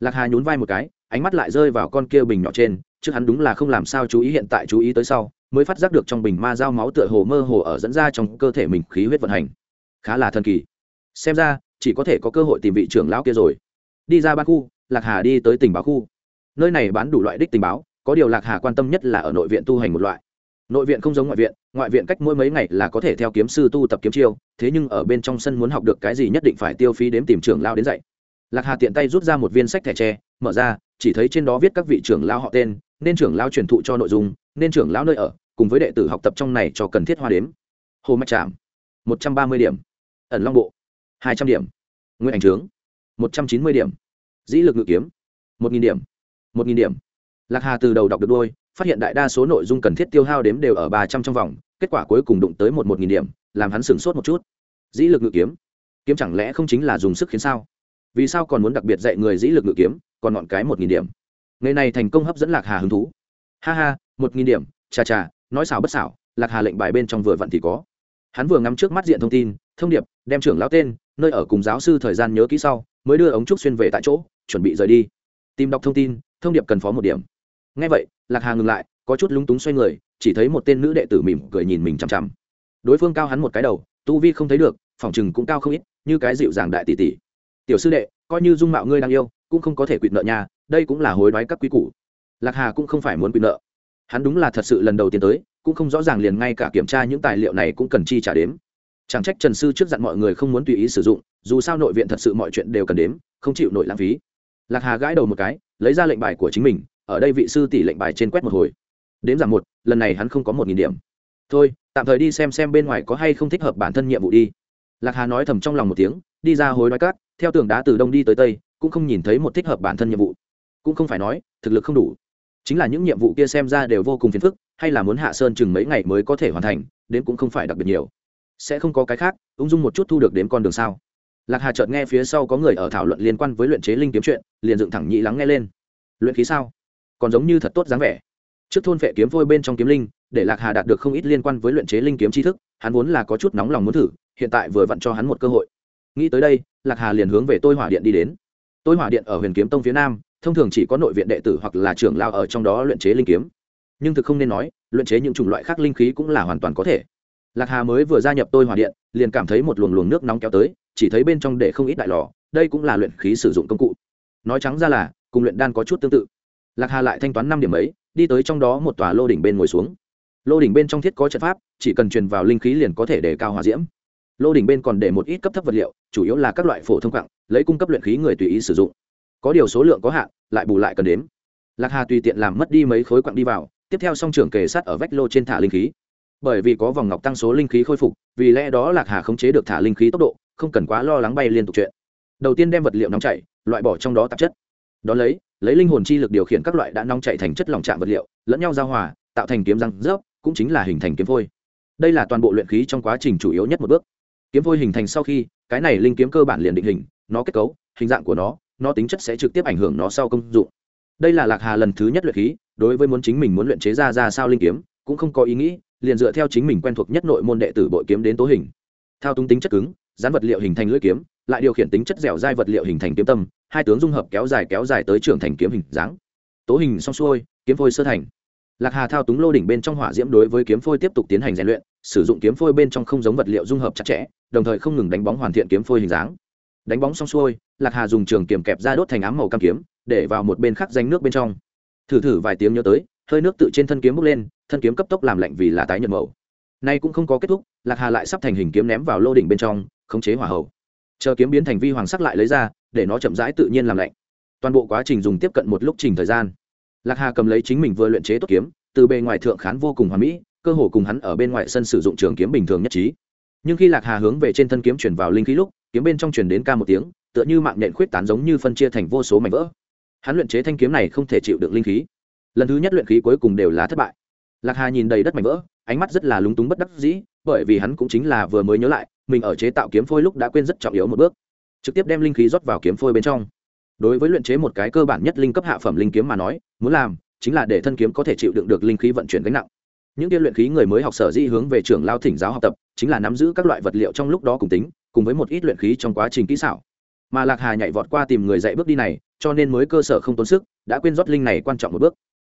Lạc hà nhún vai một cái, ánh mắt lại rơi vào con kia bình nhỏ trên, trước hắn đúng là không làm sao chú ý hiện tại chú ý tới sau mới phát giác được trong bình ma dao máu tựa hồ mơ hồ ở dẫn ra trong cơ thể mình khí huyết vận hành. Khá là thần kỳ. Xem ra, chỉ có thể có cơ hội tìm vị trưởng lão kia rồi. Đi ra ba khu, lạc hà đi tới tình báo khu. Nơi này bán đủ loại đích tình báo, có điều lạc hà quan tâm nhất là ở nội viện tu hành một loại. Nội viện không giống ngoại viện ngoại viện cách mỗi mấy ngày là có thể theo kiếm sư tu tập kiếm chiêu, thế nhưng ở bên trong sân muốn học được cái gì nhất định phải tiêu phí đếm tìm trưởng lao đến dạy. Lạc hà tiện tay rút ra một viên sách thẻ tre, mở ra, chỉ thấy trên đó viết các vị trưởng lao họ tên nên trưởng lão truyền thụ cho nội dung, nên trưởng lão nơi ở, cùng với đệ tử học tập trong này cho cần thiết hoa đếm. Hồ mạch trạm một trăm ba mươi điểm. Ẩn long bộ, hai trăm điểm. Nguyên ảnh trướng, một trăm chín mươi điểm. Dĩ lực ngự kiếm, một nghìn điểm. một nghìn điểm. Lạc hà từ đầu đọc được đôi, phát hiện đại đa số nội dung cần thiết tiêu hao đếm đều ở ba trăm trong vòng, kết quả cuối cùng đụng tới một một nghìn điểm, làm hắn sửng sốt một chút. Dĩ lực ngự kiếm kiếm chẳng lẽ không chính là dùng sức khiến sao? Vì sao còn muốn đặc biệt dạy người dĩ lực ngự kiếm, còn ngọn cái một nghìn điểm? Ngày này thành công hấp dẫn lạc hà hứng thú. Ha ha, một nghìn điểm, chà chà, nói xảo bất xảo, lạc hà lệnh bài bên trong vừa vặn thì có. Hắn vừa ngắm trước mắt diện thông tin, thông điệp, đem trưởng lão tên, nơi ở cùng giáo sư thời gian nhớ kỹ sau, mới đưa ống trúc xuyên về tại chỗ, chuẩn bị rời đi. Tìm đọc thông tin, thông điệp cần phó một điểm. Ngay vậy, lạc hà ngừng lại, có chút lúng túng xoay người, chỉ thấy một tên nữ đệ tử mỉm cười nhìn mình chằm chằm. Đối phương cao hắn một cái đầu, tu vi không thấy được, phòng chừng cũng cao không ít, như cái dịu dàng đại tỷ tỷ. Tiểu sư đệ coi như dung mạo ngươi đang yêu, cũng không có thể quỵt nợ nhà đây cũng là hối đoái các quý củ. Lạc hà cũng không phải muốn quỵt nợ. Hắn đúng là thật sự lần đầu tiên tới, cũng không rõ ràng liền ngay cả kiểm tra những tài liệu này cũng cần chi trả đếm. Chẳng trách trần sư trước dặn mọi người không muốn tùy ý sử dụng, dù sao nội viện thật sự mọi chuyện đều cần đếm, không chịu nội lãng phí. Lạc hà gãi đầu một cái, lấy ra lệnh bài của chính mình, ở đây vị sư tỷ lệnh bài trên quét một hồi. Đếm giảm một, lần này hắn không có một nghìn điểm. Thôi, tạm thời đi xem xem bên ngoài có hay không thích hợp bản thân nhiệm vụ đi. Lạc hà nói thầm trong lòng một tiếng, đi ra hối đoái cát theo tường đá từ đông đi tới tây, cũng không nhìn thấy một thích hợp bản thân nhiệm vụ. Cũng không phải nói, thực lực không đủ. Chính là những nhiệm vụ kia xem ra đều vô cùng phiền phức, hay là muốn hạ sơn chừng mấy ngày mới có thể hoàn thành, đến cũng không phải đặc biệt nhiều. Sẽ không có cái khác, ung dung một chút thu được đến con đường sao? Lạc hà chợt nghe phía sau có người ở thảo luận liên quan với luyện chế linh kiếm chuyện, liền dựng thẳng nhị lắng nghe lên. Luyện khí sao? Còn giống như thật tốt dáng vẻ. Trước thôn vệ kiếm vôi bên trong kiếm linh, để lạc hà đạt được không ít liên quan với luyện chế linh kiếm tri thức, hắn vốn là có chút nóng lòng muốn thử, hiện tại vừa vặn cho hắn một cơ hội nghĩ tới đây, lạc hà liền hướng về tôi hỏa điện đi đến. Tôi hỏa điện ở huyền kiếm tông phía nam, thông thường chỉ có nội viện đệ tử hoặc là trưởng lao ở trong đó luyện chế linh kiếm. Nhưng thực không nên nói, luyện chế những chủng loại khác linh khí cũng là hoàn toàn có thể. Lạc hà mới vừa gia nhập tôi hỏa điện, liền cảm thấy một luồng luồng nước nóng kéo tới, chỉ thấy bên trong để không ít đại lò, đây cũng là luyện khí sử dụng công cụ. Nói trắng ra là, cùng luyện đan có chút tương tự. Lạc hà lại thanh toán năm điểm ấy, đi tới trong đó một tòa lô đỉnh bên ngồi xuống. Lô đỉnh bên trong thiết có trận pháp, chỉ cần truyền vào linh khí liền có thể để cao hòa diễm lô đỉnh bên còn để một ít cấp thấp vật liệu chủ yếu là các loại phổ thông quặng, lấy cung cấp luyện khí người tùy ý sử dụng. Có điều số lượng có hạn lại bù lại cần đếm. Lạc hà tùy tiện làm mất đi mấy khối quặng đi vào tiếp theo song trưởng kề sắt ở vách lô trên thả linh khí. Bởi vì có vòng ngọc tăng số linh khí khôi phục vì lẽ đó lạc hà khống chế được thả linh khí tốc độ không cần quá lo lắng bay liên tục chuyện. Đầu tiên đem vật liệu nóng chảy loại bỏ trong đó tạp chất. Đ ó lấy lấy linh hồn chi lực điều khiển các loại đã nóng chảy thành chất lỏng trạng vật liệu lẫn nhau giao hòa tạo thành kiếm răng rớp cũng chính là hình thành kiếm phôi. Đây là toàn bộ luyện khí trong quá trình chủ yếu nhất một bước kiếm vôi hình thành sau khi, cái này linh kiếm cơ bản liền định hình, nó kết cấu, hình dạng của nó nó tính chất sẽ trực tiếp ảnh hưởng nó sau công dụng. Đây là lạc hà lần thứ nhất luyện khí, đối với muốn chính mình muốn luyện chế ra ra sao linh kiếm, cũng không có ý nghĩ, liền dựa theo chính mình quen thuộc nhất nội môn đệ tử bội kiếm đến tố hình. Thao túng tính chất cứng dán vật liệu hình thành lưỡi kiếm, lại điều khiển tính chất dẻo dai vật liệu hình thành kiếm tâm, hai tướng dung hợp kéo dài kéo dài tới trưởng thành kiếm hình dáng. Tố hình xong xuôi, kiếm phôi sơ thành lạc hà thao túng lô đỉnh bên trong hỏa diễm đối với kiếm phôi tiếp tục tiến hành rèn luyện, sử dụng kiếm phôi bên trong không giống vật liệu dung hợp chặt chẽ, đồng thời không ngừng đánh bóng hoàn thiện kiếm phôi hình dáng. Đánh bóng xong xuôi, lạc hà dùng trường kiềm kẹp ra đốt thành ám màu cam kiếm, để vào một bên khắc danh nước bên trong. Thử thử vài tiếng nhớ tới, hơi nước tự trên thân kiếm bốc lên, thân kiếm cấp tốc làm lạnh vì là tái nhật màu. Nay cũng không có kết thúc, lạc hà lại sắp thành hình kiếm ném vào lô đỉnh bên trong, khống chế hỏa hậu chờ kiếm biến thành vi hoàng sắc lại lấy ra, để nó chậm rãi tự nhiên làm lạnh. Toàn bộ quá trình dùng tiếp cận một lúc trình thời gian lạc hà cầm lấy chính mình vừa luyện chế tốt kiếm, từ bề ngoài thượng khán vô cùng hoàn mỹ, cơ hồ cùng hắn ở bên ngoài sân sử dụng trường kiếm bình thường nhất trí. Nhưng khi lạc hà hướng về trên thân kiếm chuyển vào linh khí lúc, kiếm bên trong chuyển đến ca một tiếng, tựa như mạng nhện khuyết tán giống như phân chia thành vô số mảnh vỡ. Hắn luyện chế thanh kiếm này không thể chịu được linh khí. Lần thứ nhất luyện khí cuối cùng đều là thất bại. Lạc hà nhìn đầy đất mảnh vỡ, ánh mắt rất là lúng túng bất đắc dĩ, bởi vì hắn cũng chính là vừa mới nhớ lại, mình ở chế tạo kiếm phôi lúc đã quên rất trọng yếu một bước. Trực tiếp đem linh khí rót vào kiếm phôi bên trong đối với luyện chế một cái cơ bản nhất linh cấp hạ phẩm linh kiếm mà nói, muốn làm, chính là để thân kiếm có thể chịu đựng được linh khí vận chuyển gánh nặng. Những tiên luyện khí người mới học sở di hướng về trường lao thỉnh giáo học tập, chính là nắm giữ các loại vật liệu trong lúc đó cùng tính, cùng với một ít luyện khí trong quá trình kỹ xảo. Mà lạc hà nhảy vọt qua tìm người dạy bước đi này, cho nên mới cơ sở không tốn sức, đã quên rót linh này quan trọng một bước.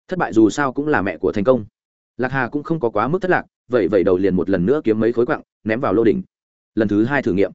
Thất bại dù sao cũng là mẹ của thành công. Lạc hà cũng không có quá mức thất lạc, vậy vậy đầu liền một lần nữa kiếm mấy khối quặng, ném vào lô đỉnh. Lần thứ hai thử nghiệm.